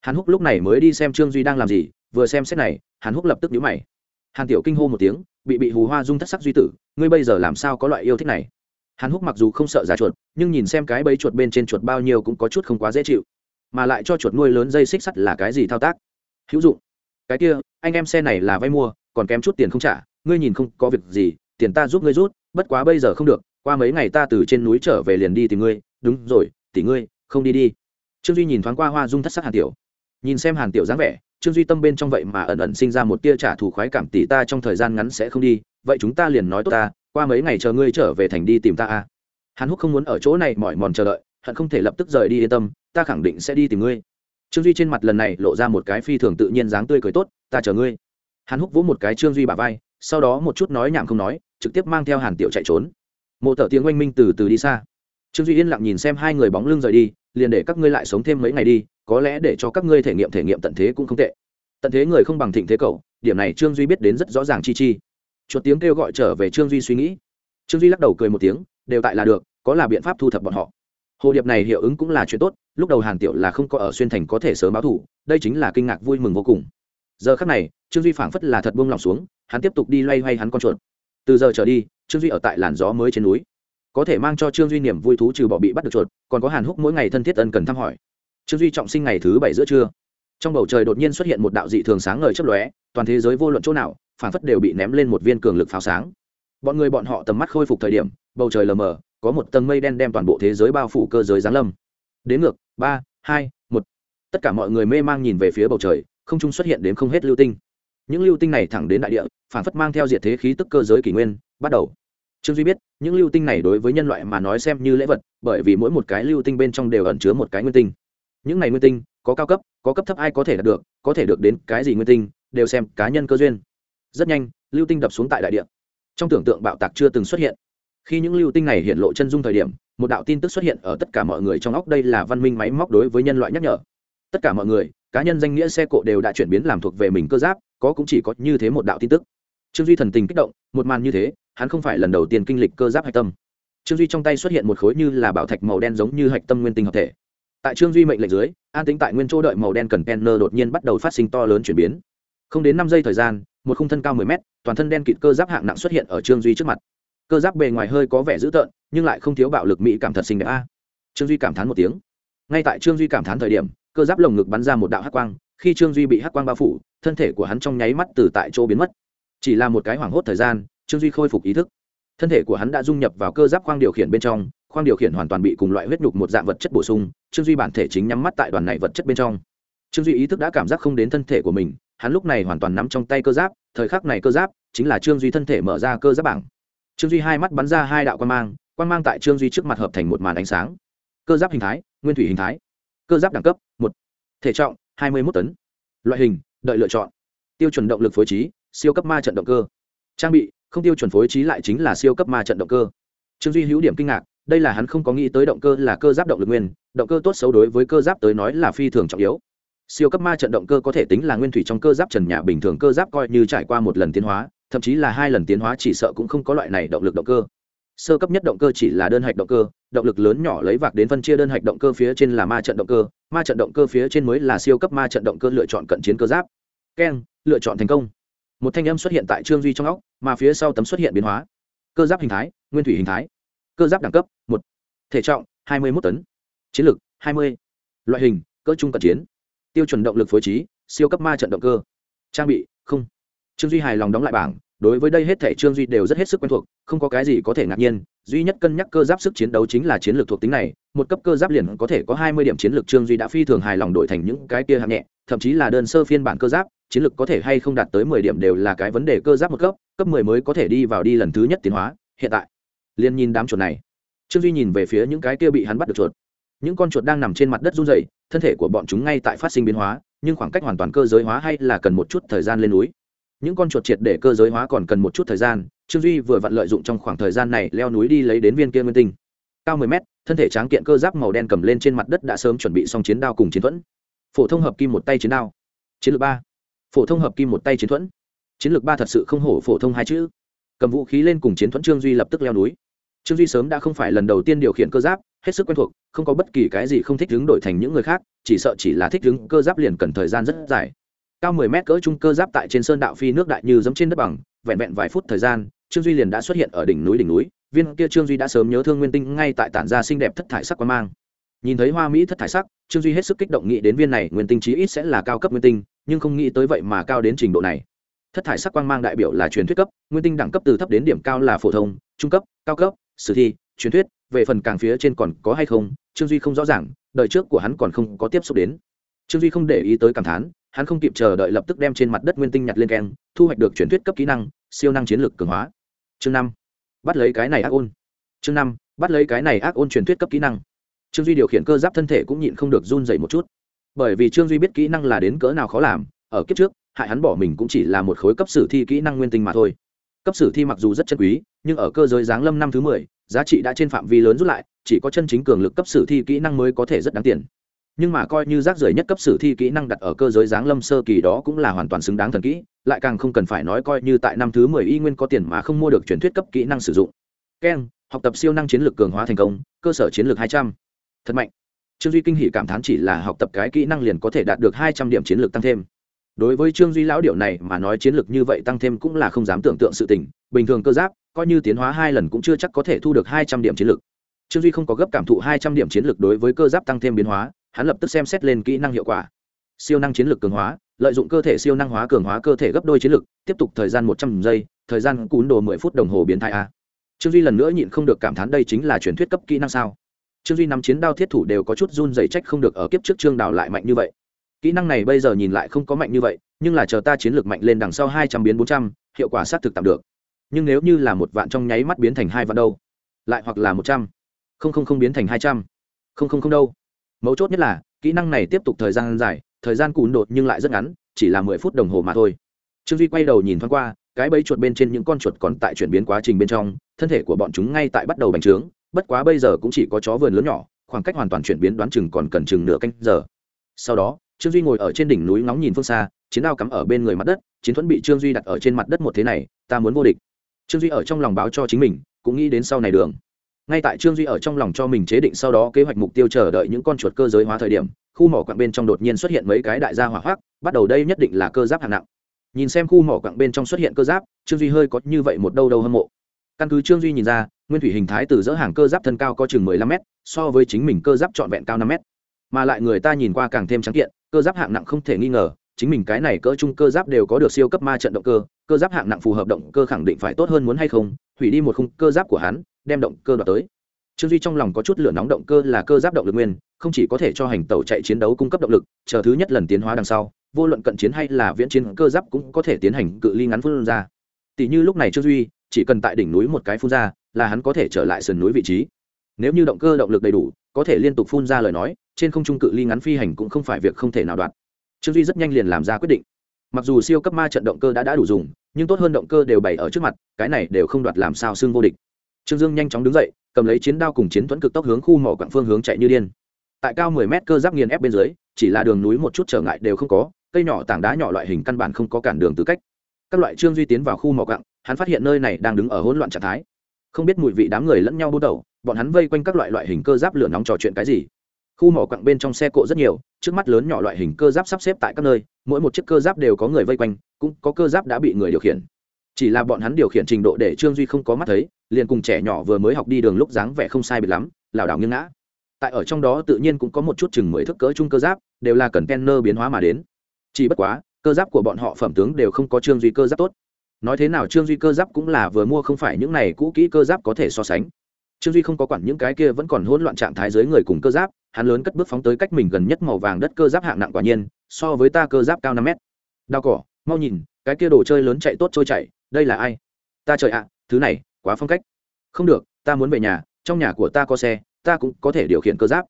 Hàn húc lúc này mới đi xem trương duy đang làm gì, vừa xem xét này, hàn húc lập tức nhíu mày. Hàn tiểu kinh hô một tiếng, bị bị hù hoa dung thất sắc duy tử, ngươi bây giờ làm sao có loại yêu thích này? Hàn húc mặc dù không sợ giá chuột, nhưng nhìn xem cái bẫy chuột bên trên chuột bao nhiêu cũng có chút không quá dễ chịu. Mà lại cho chuột nuôi lớn dây xích sắt là cái gì thao tác? Hữu dụng. Cái kia, anh em xe này là vay mua, còn kém chút tiền không trả, ngươi nhìn không có việc gì, tiền ta giúp ngươi rút, bất quá bây giờ không được, qua mấy ngày ta từ trên núi trở về liền đi tìm ngươi đúng rồi, tỷ ngươi, không đi đi. Trương duy nhìn thoáng qua hoa dung thất sắc hàn tiểu. Nhìn xem hàn tiểu dáng vẻ, trương duy tâm bên trong vậy mà ẩn ẩn sinh ra một tia trả thù khoái cảm, tỷ ta trong thời gian ngắn sẽ không đi, vậy chúng ta liền nói tốt ta, qua mấy ngày chờ ngươi trở về thành đi tìm ta a hàn húc không muốn ở chỗ này mỏi mòn chờ đợi, hận không thể lập tức rời đi yên tâm, ta khẳng định sẽ đi tìm ngươi. Trương duy trên mặt lần này lộ ra một cái phi thường tự nhiên dáng tươi cười tốt, ta chờ ngươi. Hàn húc vỗ một cái trương duy bà vai, sau đó một chút nói nhảm không nói, trực tiếp mang theo hàn tiểu chạy trốn. Mộ tờ tiếng oanh minh từ từ đi xa trương duy yên lặng nhìn xem hai người bóng lưng rời đi, liền để các ngươi lại sống thêm mấy ngày đi, có lẽ để cho các ngươi thể nghiệm thể nghiệm tận thế cũng không tệ. Tận thế người không bằng thịnh thế cậu, điểm này trương duy biết đến rất rõ ràng chi chi. Chuột tiếng kêu gọi trở về trương duy suy nghĩ. Trương duy lắc đầu cười một tiếng, đều tại là được, có là biện pháp thu thập bọn họ. Hồ điệp này hiệu ứng cũng là chuyện tốt, lúc đầu hàn tiểu là không có ở xuyên thành có thể sớm báo thủ, đây chính là kinh ngạc vui mừng vô cùng. Giờ khắc này, trương duy phảng phất là thật buông lòng xuống, hắn tiếp tục đi loay hoay hắn con chuột. Từ giờ trở đi, trương duy ở tại làn gió mới trên núi có thể mang cho trương duy niềm vui thú trừ bỏ bị bắt được chuột, còn có hàn húc mỗi ngày thân thiết ân cần thăm hỏi. Trương duy trọng sinh ngày thứ bảy giữa trưa. Trong bầu trời đột nhiên xuất hiện một đạo dị thường sáng ngời chấp lóe, toàn thế giới vô luận chỗ nào phản phất đều bị ném lên một viên cường lực pháo sáng. Bọn người bọn họ tầm mắt khôi phục thời điểm, bầu trời lờ mờ, có một tầng mây đen đem toàn bộ thế giới bao phủ cơ giới giáng lâm. Đến ngược, ba, hai, một. Tất cả mọi người mê mang nhìn về phía bầu trời, không trung xuất hiện đến không hết lưu tinh. Những lưu tinh này thẳng đến đại địa phản phất mang theo diệt thế khí tức cơ giới kỷ nguyên, bắt đầu trương duy biết, những lưu tinh này đối với nhân loại mà nói xem như lễ vật, bởi vì mỗi một cái lưu tinh bên trong đều ẩn chứa một cái nguyên tinh. Những này nguyên tinh, có cao cấp, có cấp thấp ai có thể đạt được, có thể được đến cái gì nguyên tinh, đều xem cá nhân cơ duyên. Rất nhanh, lưu tinh đập xuống tại đại địa. Trong tưởng tượng bạo tạc chưa từng xuất hiện. Khi những lưu tinh này hiện lộ chân dung thời điểm, một đạo tin tức xuất hiện ở tất cả mọi người trong óc. Đây là văn minh máy móc đối với nhân loại nhắc nhở. Tất cả mọi người, cá nhân danh nghĩa xe cộ đều đã chuyển biến làm thuộc về mình cơ giáp, có cũng chỉ có như thế một đạo tin tức. Trương duy thần tình kích động, một màn như thế hắn không phải lần đầu tiên kinh lịch cơ giáp hạch tâm. Trương duy trong tay xuất hiện một khối như là bảo thạch màu đen giống như hạch tâm nguyên tinh hợp thể. Tại trương duy mệnh lệnh dưới, an tính tại nguyên chỗ đợi màu đen cần penner đột nhiên bắt đầu phát sinh to lớn chuyển biến. Không đến năm giây thời gian, một khung thân cao 10 mét, toàn thân đen kịt cơ giáp hạng nặng xuất hiện ở trương duy trước mặt. Cơ giáp bề ngoài hơi có vẻ dữ tợn, nhưng lại không thiếu bạo lực mỹ cảm thật xinh đẹp a. Trương duy cảm thán một tiếng. Ngay tại trương duy cảm thán thời điểm, cơ giáp lồng ngực bắn ra một đạo hắc quang, khi trương duy bị hắc quang bao phủ, thân thể của hắn trong nháy mắt từ tại chỗ biến mất. Chỉ là một cái hoảng hốt thời gian trương duy khôi phục ý thức. Thân thể của hắn đã dung nhập vào cơ giáp khoang điều khiển bên trong, khoang điều khiển hoàn toàn bị cùng loại huyết nhục một dạng vật chất bổ sung, trương duy bản thể chính nhắm mắt tại đoàn này vật chất bên trong. Trương duy ý thức đã cảm giác không đến thân thể của mình, hắn lúc này hoàn toàn nắm trong tay cơ giáp, thời khắc này cơ giáp chính là trương duy thân thể mở ra cơ giáp bảng. Trương duy hai mắt bắn ra hai đạo quan mang quan mang tại trương duy trước mặt hợp thành một màn ánh sáng. Cơ giáp hình thái, nguyên thủy hình thái. Cơ giáp đẳng cấp, một. Thể trọng, hai mươi một tấn. Loại hình, đợi lựa chọn. Tiêu chuẩn động lực phối trí, siêu cấp ma trận động cơ. Trang bị không tiêu chuẩn phối trí lại chính là siêu cấp ma trận động cơ. Trương duy hữu điểm kinh ngạc, đây là hắn không có nghĩ tới động cơ là cơ giáp động lực nguyên, động cơ tốt xấu đối với cơ giáp tới nói là phi thường trọng yếu. Siêu cấp ma trận động cơ có thể tính là nguyên thủy trong cơ giáp trần nhà bình thường cơ giáp coi như trải qua một lần tiến hóa, thậm chí là hai lần tiến hóa chỉ sợ cũng không có loại này động lực động cơ. Sơ cấp nhất động cơ chỉ là đơn hạch động cơ, động lực lớn nhỏ lấy vạc đến phân chia đơn hạch động cơ phía trên là ma trận động cơ, ma trận động cơ phía trên mới là siêu cấp ma trận động cơ lựa chọn cận chiến cơ giáp. Keng, lựa chọn thành công một thanh âm xuất hiện tại trương duy trong óc, mà phía sau tấm xuất hiện biến hóa. Cơ giáp hình thái, nguyên thủy hình thái. Cơ giáp đẳng cấp, một. Thể trọng, hai mươi một tấn. Chiến lược, hai mươi. Loại hình, cỡ trung cận chiến. Tiêu chuẩn động lực phối trí, siêu cấp ma trận động cơ. Trang bị, không trương duy hài lòng đóng lại bảng, đối với đây hết thể trương duy đều rất hết sức quen thuộc, không có cái gì có thể ngạc nhiên, duy nhất cân nhắc cơ giáp sức chiến đấu chính là chiến lược thuộc tính này, một cấp cơ giáp liền có thể có hai mươi điểm chiến lược trương duy đã phi thường hài lòng đổi thành những cái kia hạng nhẹ, thậm chí là đơn sơ phiên bản cơ giáp, chiến lược có thể hay không đạt tới mười điểm đều là cái vấn đề cơ giáp một cấp cấp mười mới có thể đi vào đi lần thứ nhất tiến hóa, hiện tại. Liền nhìn đám chuột này, trương duy nhìn về phía những cái kia bị hắn bắt được chuột. Những con chuột đang nằm trên mặt đất run rẩy, thân thể của bọn chúng ngay tại phát sinh biến hóa, nhưng khoảng cách hoàn toàn cơ giới hóa hay là cần một chút thời gian lên núi những con chuột triệt để cơ giới hóa còn cần một chút thời gian, trương duy vừa vặn lợi dụng trong khoảng thời gian này leo núi đi lấy đến viên kia nguyên tinh. Cao mười mét, thân thể tráng kiện cơ giáp màu đen cầm lên trên mặt đất đã sớm chuẩn bị xong chiến đao cùng chiến thuẫn. Phổ thông hợp kim một tay chiến đao. Chiến lược ba. Phổ thông hợp kim một tay chiến thuẫn. Chiến lược ba thật sự không hổ phổ thông hai chữ. Cầm vũ khí lên cùng chiến thuẫn trương duy lập tức leo núi. Trương duy sớm đã không phải lần đầu tiên điều khiển cơ giáp, hết sức quen thuộc, không có bất kỳ cái gì không thích đứng đổi thành những người khác, chỉ sợ chỉ là thích đứng cơ giáp liền cần thời gian rất dài cao mười mét cỡ trung cơ giáp tại trên sơn đạo phi nước đại như giống trên đất bằng, vẹn vẹn vài phút thời gian, trương duy liền đã xuất hiện ở đỉnh núi đỉnh núi. Viên kia trương duy đã sớm nhớ thương nguyên tinh ngay tại tản ra xinh đẹp thất thải sắc quan mang. Nhìn thấy hoa mỹ thất thải sắc, trương duy hết sức kích động nghĩ đến viên này, nguyên tinh chí ít sẽ là cao cấp nguyên tinh, nhưng không nghĩ tới vậy mà cao đến trình độ này. Thất thải sắc quang mang đại biểu là truyền thuyết cấp, nguyên tinh đẳng cấp từ thấp đến điểm cao là phổ thông, trung cấp, cao cấp, sử thi, truyền thuyết, về phần càng phía trên còn có hay không, trương duy không rõ ràng, đời trước của hắn còn không có tiếp xúc đến. Trương duy không để ý tới cảm thán hắn không kịp chờ đợi lập tức đem trên mặt đất nguyên tinh nhặt lên keng, thu hoạch được truyền thuyết cấp kỹ năng, siêu năng chiến lược cường hóa. Chương năm, bắt lấy cái này ác ôn. Chương năm, bắt lấy cái này ác ôn truyền thuyết cấp kỹ năng. Trương duy điều khiển cơ giáp thân thể cũng nhịn không được run dậy một chút. Bởi vì trương duy biết kỹ năng là đến cỡ nào khó làm, ở kiếp trước, hại hắn bỏ mình cũng chỉ là một khối cấp sử thi kỹ năng nguyên tinh mà thôi. Cấp sử thi mặc dù rất chân quý, nhưng ở cơ giới giáng lâm năm thứ mười, giá trị đã trên phạm vi lớn rút lại, chỉ có chân chính cường lực cấp sử thi kỹ năng mới có thể rất đáng tiền nhưng mà coi như rác rưởi nhất cấp sử thi kỹ năng đặt ở cơ giới giáng lâm sơ kỳ đó cũng là hoàn toàn xứng đáng thần kỹ, lại càng không cần phải nói coi như tại năm thứ mười y nguyên có tiền mà không mua được truyền thuyết cấp kỹ năng sử dụng. Keng, học tập siêu năng chiến lược cường hóa thành công, cơ sở chiến lược hai trăm. Thật mạnh. Trương duy kinh hỷ cảm thán chỉ là học tập cái kỹ năng liền có thể đạt được hai trăm điểm chiến lược tăng thêm. Đối với trương duy lão điệu này mà nói chiến lược như vậy tăng thêm cũng là không dám tưởng tượng sự tình, bình thường cơ giáp, coi như tiến hóa hai lần cũng chưa chắc có thể thu được hai trăm điểm chiến lược. Trương duy không có gấp cảm thụ hai trăm điểm chiến lược đối với cơ giáp tăng thêm biến hóa hắn lập tức xem xét lên kỹ năng hiệu quả. Siêu năng chiến lược cường hóa, lợi dụng cơ thể siêu năng hóa cường hóa cơ thể gấp đôi chiến lược, tiếp tục thời gian một trăm giây, thời gian cún đồ mười phút đồng hồ biến thai a. Trương duy lần nữa nhịn không được cảm thán đây chính là truyền thuyết cấp kỹ năng sao? Trương duy nắm chiến đao thiết thủ đều có chút run dày trách không được ở kiếp trước trương đào lại mạnh như vậy. Kỹ năng này bây giờ nhìn lại không có mạnh như vậy, nhưng là chờ ta chiến lược mạnh lên đằng sau hai trăm biến bốn trăm, hiệu quả xác thực tạm được. Nhưng nếu như là một vạn trong nháy mắt biến thành hai vạn đâu? Lại hoặc là một trăm. Không không không biến thành hai trăm. Không không không đâu mấu chốt nhất là, kỹ năng này tiếp tục thời gian dài, thời gian cùn đột nhưng lại rất ngắn, chỉ là mười phút đồng hồ mà thôi. Trương duy quay đầu nhìn thoáng qua, cái bẫy chuột bên trên những con chuột còn tại chuyển biến quá trình bên trong, thân thể của bọn chúng ngay tại bắt đầu bành trướng, bất quá bây giờ cũng chỉ có chó vườn lớn nhỏ, khoảng cách hoàn toàn chuyển biến đoán chừng còn cần chừng nửa canh giờ. Sau đó, trương duy ngồi ở trên đỉnh núi ngóng nhìn phương xa, chiến đao cắm ở bên người mặt đất, chiến thuẫn bị trương duy đặt ở trên mặt đất một thế này, ta muốn vô địch. Trương duy ở trong lòng báo cho chính mình, cũng nghĩ đến sau này đường ngay tại trương duy ở trong lòng cho mình chế định sau đó kế hoạch mục tiêu chờ đợi những con chuột cơ giới hóa thời điểm, khu mỏ quặng bên trong đột nhiên xuất hiện mấy cái đại gia hỏa hoác bắt đầu đây nhất định là cơ giáp hạng nặng. Nhìn xem khu mỏ quặng bên trong xuất hiện cơ giáp, trương duy hơi có như vậy một đâu đâu hâm mộ. Căn cứ trương duy nhìn ra, nguyên thủy hình thái từ dỡ hàng cơ giáp thân cao có chừng mười lăm m so với chính mình cơ giáp trọn vẹn cao năm m mà lại người ta nhìn qua càng thêm trắng kiện, cơ giáp hạng nặng không thể nghi ngờ, chính mình cái này cỡ chung cơ giáp đều có được siêu cấp ma trận động cơ cơ giáp hạng nặng phù hợp động cơ khẳng định phải tốt hơn muốn hay không, hủy đi một khung cơ giáp của hắn đem động cơ đoạt tới. Trương duy trong lòng có chút lửa nóng động cơ là cơ giáp động lực nguyên, không chỉ có thể cho hành tàu chạy chiến đấu cung cấp động lực, chờ thứ nhất lần tiến hóa đằng sau, vô luận cận chiến hay là viễn chiến, cơ giáp cũng có thể tiến hành cự ly ngắn phun ra. Tỷ như lúc này trương duy, chỉ cần tại đỉnh núi một cái phun ra, là hắn có thể trở lại sườn núi vị trí. Nếu như động cơ động lực đầy đủ, có thể liên tục phun ra lời nói, trên không trung cự ly ngắn phi hành cũng không phải việc không thể nào đoạt trương duy rất nhanh liền làm ra quyết định. Mặc dù siêu cấp ma trận động cơ đã đã đủ dùng, nhưng tốt hơn động cơ đều bày ở trước mặt, cái này đều không đoạt làm sao xương vô địch trương dương nhanh chóng đứng dậy, cầm lấy chiến đao cùng chiến thuẫn cực tốc hướng khu mỏ quặng phương hướng chạy như điên. Tại cao mười mét cơ giáp nghiền ép bên dưới, chỉ là đường núi một chút trở ngại đều không có, cây nhỏ tảng đá nhỏ loại hình căn bản không có cản đường tư cách. Các loại trương duy tiến vào khu mỏ quặng, hắn phát hiện nơi này đang đứng ở hỗn loạn trạng thái. Không biết mùi vị đám người lẫn nhau bút đầu, bọn hắn vây quanh các loại loại hình cơ giáp lửa nóng trò chuyện cái gì. Khu mỏ quặng bên trong xe cộ rất nhiều, trước mắt lớn nhỏ loại hình cơ giáp sắp xếp tại các nơi, mỗi một chiếc cơ giáp đều có người vây quanh, cũng có cơ giáp đã bị người điều khiển chỉ là bọn hắn điều khiển trình độ để trương duy không có mắt thấy, liền cùng trẻ nhỏ vừa mới học đi đường lúc dáng vẻ không sai biệt lắm, lảo đảo nghiêng ngã. Tại ở trong đó tự nhiên cũng có một chút chừng mười thước cỡ chung cơ giáp, đều là cần kenner biến hóa mà đến. Chỉ bất quá, cơ giáp của bọn họ phẩm tướng đều không có trương duy cơ giáp tốt. Nói thế nào trương duy cơ giáp cũng là vừa mua không phải những này cũ kỹ cơ giáp có thể so sánh. Trương duy không có quản những cái kia vẫn còn hỗn loạn trạng thái dưới người cùng cơ giáp, hắn lớn cất bước phóng tới cách mình gần nhất màu vàng đất cơ giáp hạng nặng quả nhiên, so với ta cơ giáp cao năm mét. Đau cỏ, mau nhìn, cái kia đồ chơi lớn chạy tốt trôi chạy đây là ai? Ta trời ạ à, thứ này, quá phong cách. Không được, ta muốn về nhà, trong nhà của ta có xe, ta cũng có thể điều khiển cơ giáp.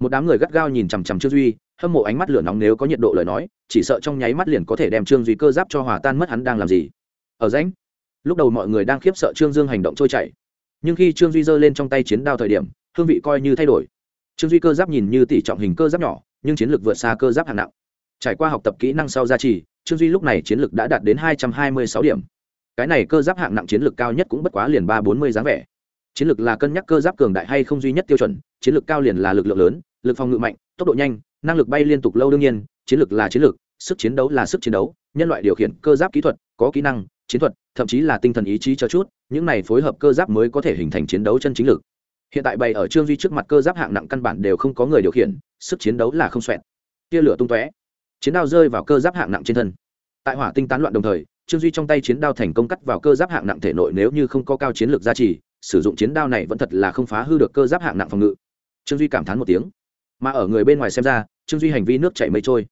Một đám người gắt gao nhìn chằm chằm trương duy, hâm mộ ánh mắt lửa nóng nếu có nhiệt độ lời nói, chỉ sợ trong nháy mắt liền có thể đem trương duy cơ giáp cho hòa tan mất hắn đang làm gì. Ở rãnh, lúc đầu mọi người đang khiếp sợ trương dương hành động trôi chảy. Nhưng khi trương duy giơ lên trong tay chiến đao thời điểm, hương vị coi như thay đổi. Trương duy cơ giáp nhìn như tỷ trọng hình cơ giáp nhỏ, nhưng chiến lược vượt xa cơ giáp hạng nặng. Trải qua học tập kỹ năng sau gia trì, trương duy lúc này chiến lược đã đạt đến hai trăm hai mươi sáu điểm cái này cơ giáp hạng nặng chiến lược cao nhất cũng bất quá liền ba bốn mươi dáng vẻ. Chiến lược là cân nhắc cơ giáp cường đại hay không duy nhất tiêu chuẩn, chiến lược cao liền là lực lượng lớn, lực phòng ngự mạnh, tốc độ nhanh, năng lực bay liên tục lâu đương nhiên, chiến lược là chiến lược, sức chiến đấu là sức chiến đấu, nhân loại điều khiển cơ giáp kỹ thuật, có kỹ năng, chiến thuật, thậm chí là tinh thần ý chí cho chút, những này phối hợp cơ giáp mới có thể hình thành chiến đấu chân chính lực. Hiện tại bày ở trương duy trước mặt cơ giáp hạng nặng căn bản đều không có người điều khiển, sức chiến đấu là không xoẹt. Tia lửa tung tóe. Chiến đao rơi vào cơ giáp hạng nặng trên thân. Tại hỏa tinh tán loạn đồng thời trương duy trong tay chiến đao thành công cắt vào cơ giáp hạng nặng thể nội nếu như không có cao chiến lược gia trì, sử dụng chiến đao này vẫn thật là không phá hư được cơ giáp hạng nặng phòng ngự. Trương duy cảm thán một tiếng. Mà ở người bên ngoài xem ra, trương duy hành vi nước chảy mây trôi.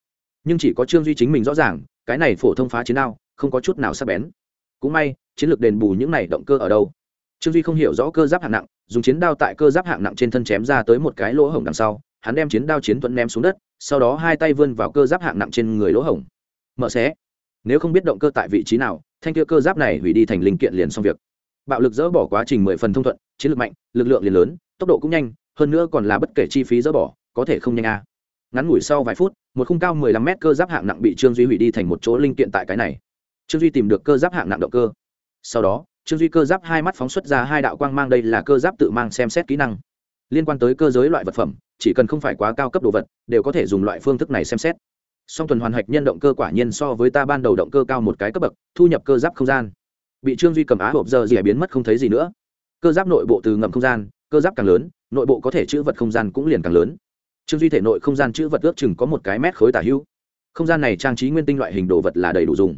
Nhưng chỉ có trương duy chính mình rõ ràng, cái này phổ thông phá chiến đao, không có chút nào sắc bén. Cũng may, chiến lược đền bù những này động cơ ở đâu. Trương duy không hiểu rõ cơ giáp hạng nặng, dùng chiến đao tại cơ giáp hạng nặng trên thân chém ra tới một cái lỗ hổng đằng sau, hắn đem chiến đao chiến thuẫn ném xuống đất, sau đó hai tay vươn vào cơ giáp hạng nặng trên người lỗ hổng. Mở xé nếu không biết động cơ tại vị trí nào, thanh kia cơ giáp này hủy đi thành linh kiện liền xong việc. Bạo lực dỡ bỏ quá trình mười phần thông thuận, chiến lược mạnh, lực lượng liền lớn, tốc độ cũng nhanh, hơn nữa còn là bất kể chi phí dỡ bỏ, có thể không nhanh a ngắn ngủi sau vài phút, một khung cao mười lăm mét cơ giáp hạng nặng bị trương duy hủy đi thành một chỗ linh kiện tại cái này. Trương duy tìm được cơ giáp hạng nặng động cơ. Sau đó, trương duy cơ giáp hai mắt phóng xuất ra hai đạo quang mang đây là cơ giáp tự mang xem xét kỹ năng. Liên quan tới cơ giới loại vật phẩm, chỉ cần không phải quá cao cấp đồ vật, đều có thể dùng loại phương thức này xem xét song tuần hoàn hạch nhân động cơ quả nhiên so với ta ban đầu động cơ cao một cái cấp bậc, thu nhập cơ giáp không gian. Bị trương duy cầm á hộp giờ gì biến mất không thấy gì nữa. Cơ giáp nội bộ từ ngầm không gian, cơ giáp càng lớn, nội bộ có thể chữ vật không gian cũng liền càng lớn. Trương duy thể nội không gian chữ vật ước chừng có một cái mét khối tả hữu. Không gian này trang trí nguyên tinh loại hình đồ vật là đầy đủ dùng.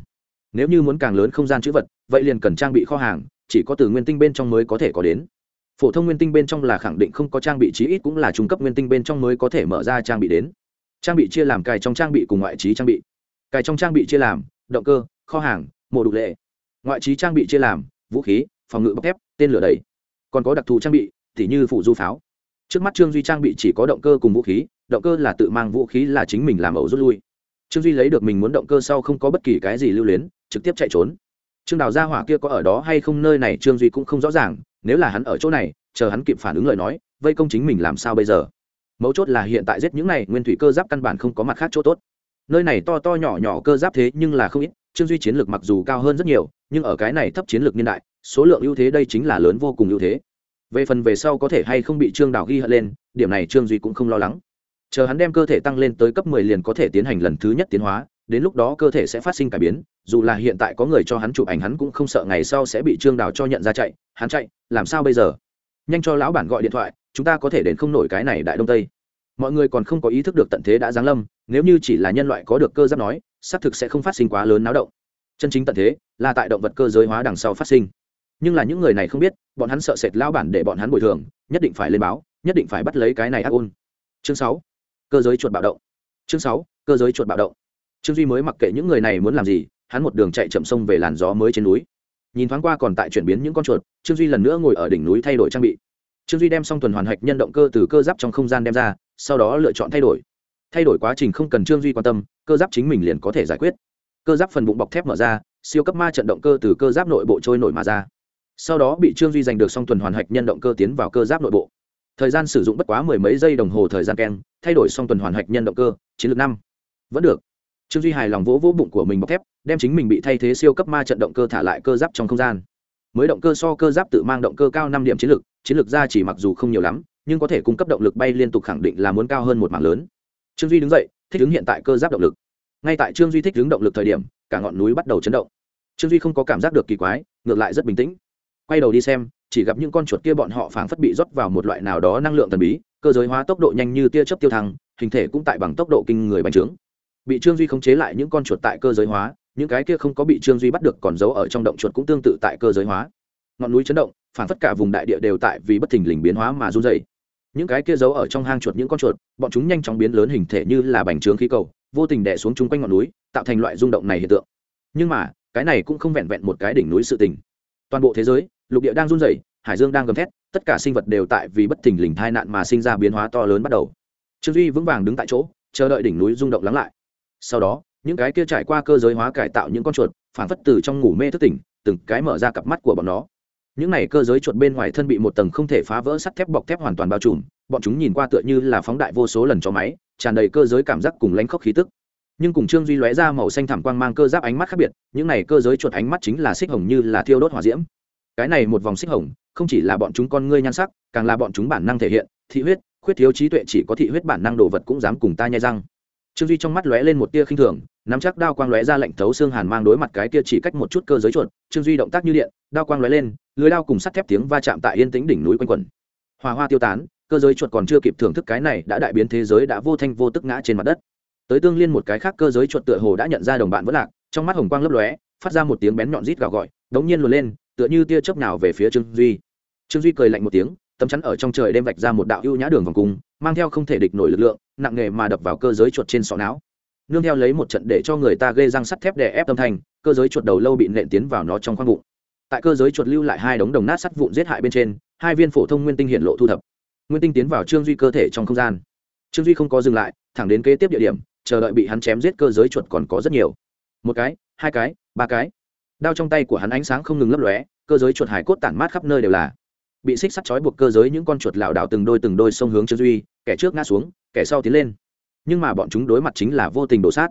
Nếu như muốn càng lớn không gian chữ vật, vậy liền cần trang bị kho hàng, chỉ có từ nguyên tinh bên trong mới có thể có đến. Phổ thông nguyên tinh bên trong là khẳng định không có trang bị chí ít cũng là trung cấp nguyên tinh bên trong mới có thể mở ra trang bị đến trang bị chia làm cài trong trang bị cùng ngoại trí trang bị. Cài trong trang bị chia làm, động cơ, kho hàng mộ đục lệ. Ngoại trí trang bị chia làm, vũ khí, phòng ngự bọc thép, tên lửa đầy còn có đặc thù trang bị t h như phụ du pháo. Trước mắt trương duy trang bị chỉ có động cơ cùng vũ khí, động cơ là tự mang vũ khí là chính mình làm ẩu rút lui. Trương duy lấy được mình muốn động cơ sau không có bất kỳ cái gì lưu luyến, trực tiếp chạy trốn. Trương đào gia hỏa kia có ở đó hay không nơi này trương duy cũng không rõ ràng, nếu là hắn ở chỗ này, chờ hắn kịp phản ứng lời nói, vây công chính mình làm sao bây giờ? Mấu chốt là hiện tại giết những này, nguyên thủy cơ giáp căn bản không có mặt khác chỗ tốt. Nơi này to to nhỏ nhỏ cơ giáp thế nhưng là không ít, trương duy chiến lược mặc dù cao hơn rất nhiều, nhưng ở cái này thấp chiến lược niên đại, số lượng ưu thế đây chính là lớn vô cùng ưu thế. Về phần về sau có thể hay không bị trương đào ghi hận lên, điểm này trương duy cũng không lo lắng. Chờ hắn đem cơ thể tăng lên tới cấp mười liền có thể tiến hành lần thứ nhất tiến hóa, đến lúc đó cơ thể sẽ phát sinh cải biến, dù là hiện tại có người cho hắn chụp ảnh hắn cũng không sợ ngày sau sẽ bị trương đào cho nhận ra chạy, hắn chạy, làm sao bây giờ? Nhanh cho lão bản gọi điện thoại chúng ta có thể đến không nổi cái này đại đông tây. Mọi người còn không có ý thức được tận thế đã giáng lâm, nếu như chỉ là nhân loại có được cơ giáp nói, xác thực sẽ không phát sinh quá lớn náo động. Chân chính tận thế là tại động vật cơ giới hóa đằng sau phát sinh. Nhưng là những người này không biết, bọn hắn sợ sệt lao bản để bọn hắn bồi thường, nhất định phải lên báo, nhất định phải bắt lấy cái này ác ôn. Chương sáu, cơ giới chuột bạo động. Chương sáu, cơ giới chuột bạo động. Trương duy mới mặc kệ những người này muốn làm gì, hắn một đường chạy chậm sông về làn gió mới trên núi. Nhìn thoáng qua còn tại chuyển biến những con chuột, trương duy lần nữa ngồi ở đỉnh núi thay đổi trang bị trương duy đem xong tuần hoàn hạch nhân động cơ từ cơ giáp trong không gian đem ra, sau đó lựa chọn thay đổi. Thay đổi quá trình không cần trương duy quan tâm, cơ giáp chính mình liền có thể giải quyết. Cơ giáp phần bụng bọc thép mở ra, siêu cấp ma trận động cơ từ cơ giáp nội bộ trôi nổi mà ra. Sau đó bị trương duy giành được xong tuần hoàn hạch nhân động cơ tiến vào cơ giáp nội bộ. Thời gian sử dụng bất quá mười mấy giây đồng hồ thời gian keng, thay đổi xong tuần hoàn hạch nhân động cơ, chiến lược năm. Vẫn được. Trương duy hài lòng vỗ vỗ bụng của mình bọc thép, đem chính mình bị thay thế siêu cấp ma trận động cơ thả lại cơ giáp trong không gian mới động cơ so cơ giáp tự mang động cơ cao năm điểm chiến lược chiến lược ra chỉ mặc dù không nhiều lắm, nhưng có thể cung cấp động lực bay liên tục khẳng định là muốn cao hơn một mảng lớn. Trương duy đứng dậy, thích ứng hiện tại cơ giáp động lực. Ngay tại trương duy thích ứng động lực thời điểm, cả ngọn núi bắt đầu chấn động. Trương duy không có cảm giác được kỳ quái, ngược lại rất bình tĩnh. Quay đầu đi xem, chỉ gặp những con chuột kia bọn họ phảng phất bị rót vào một loại nào đó năng lượng thần bí, cơ giới hóa tốc độ nhanh như tia chớp tiêu thăng, hình thể cũng tại bằng tốc độ kinh người bành trướng. Bị trương duy khống chế lại những con chuột tại cơ giới hóa những cái kia không có bị trương duy bắt được còn giấu ở trong động chuột cũng tương tự tại cơ giới hóa. Ngọn núi chấn động, phản tất cả vùng đại địa đều tại vì bất thình lình biến hóa mà run dày những cái kia giấu ở trong hang chuột những con chuột, bọn chúng nhanh chóng biến lớn hình thể như là bành trướng khí cầu, vô tình đè xuống chung quanh ngọn núi, tạo thành loại rung động này hiện tượng. Nhưng mà, cái này cũng không vẹn vẹn một cái đỉnh núi sự tình. Toàn bộ thế giới, lục địa đang run rẩy, hải dương đang gầm thét, tất cả sinh vật đều tại vì bất thình lình tai nạn mà sinh ra biến hóa to lớn bắt đầu. Trương duy vững vàng đứng tại chỗ, chờ đợi đỉnh núi rung động lắng lại. Sau đó những cái kia trải qua cơ giới hóa cải tạo những con chuột phản phất từ trong ngủ mê thức tỉnh, từng cái mở ra cặp mắt của bọn nó. Những này cơ giới chuột bên ngoài thân bị một tầng không thể phá vỡ sắt thép bọc thép hoàn toàn bao trùm, bọn chúng nhìn qua tựa như là phóng đại vô số lần cho máy, tràn đầy cơ giới cảm giác cùng lánh khóc khí tức. Nhưng cùng trương duy lóe ra màu xanh thảm quang mang cơ giáp ánh mắt khác biệt, những này cơ giới chuột ánh mắt chính là xích hồng như là thiêu đốt hỏa diễm. Cái này một vòng xích hồng, không chỉ là bọn chúng con ngươi nhan sắc, càng là bọn chúng bản năng thể hiện, thị huyết, khuyết thiếu trí tuệ chỉ có thị huyết bản năng đồ vật cũng dám cùng ta nhai răng trương duy trong mắt lóe lên một tia khinh thường nắm chắc đao quang lóe ra lệnh thấu xương hàn mang đối mặt cái kia chỉ cách một chút cơ giới chuột trương duy động tác như điện đao quang lóe lên lưới đao cùng sắt thép tiếng va chạm tại yên tĩnh đỉnh núi quanh quẩn hòa hoa tiêu tán cơ giới chuột còn chưa kịp thưởng thức cái này đã đại biến thế giới đã vô thanh vô tức ngã trên mặt đất tới tương liên một cái khác cơ giới chuột tựa hồ đã nhận ra đồng bạn vất lạc trong mắt hồng quang lấp lóe phát ra một tiếng bén nhọn rít gào gọi đống nhiên luồn lên tựa như tia chớp nào về phía trương duy trương duy cười lạnh một tiếng tấm chắn ở trong trời đêm vạch ra một đạo ưu nhã đường vòng cung, mang theo không thể địch nổi lực lượng, nặng nghề mà đập vào cơ giới chuột trên sọ não. Nương theo lấy một trận để cho người ta gây răng sắt thép để ép tâm thành, cơ giới chuột đầu lâu bị nện tiến vào nó trong khoang bụng tại cơ giới chuột lưu lại hai đống đồng nát sắt vụn giết hại bên trên, hai viên phổ thông nguyên tinh hiện lộ thu thập. Nguyên tinh tiến vào trương duy cơ thể trong không gian. Trương duy không có dừng lại, thẳng đến kế tiếp địa điểm, chờ đợi bị hắn chém giết cơ giới chuột còn có rất nhiều. Một cái, hai cái, ba cái. Đao trong tay của hắn ánh sáng không ngừng lấp lóe, cơ giới chuột hải cốt tản mát khắp nơi đều là bị xích sắt trói buộc cơ giới những con chuột lảo đảo từng đôi từng đôi sông hướng trương duy, kẻ trước ngã xuống, kẻ sau tiến lên. Nhưng mà bọn chúng đối mặt chính là vô tình đổ sát.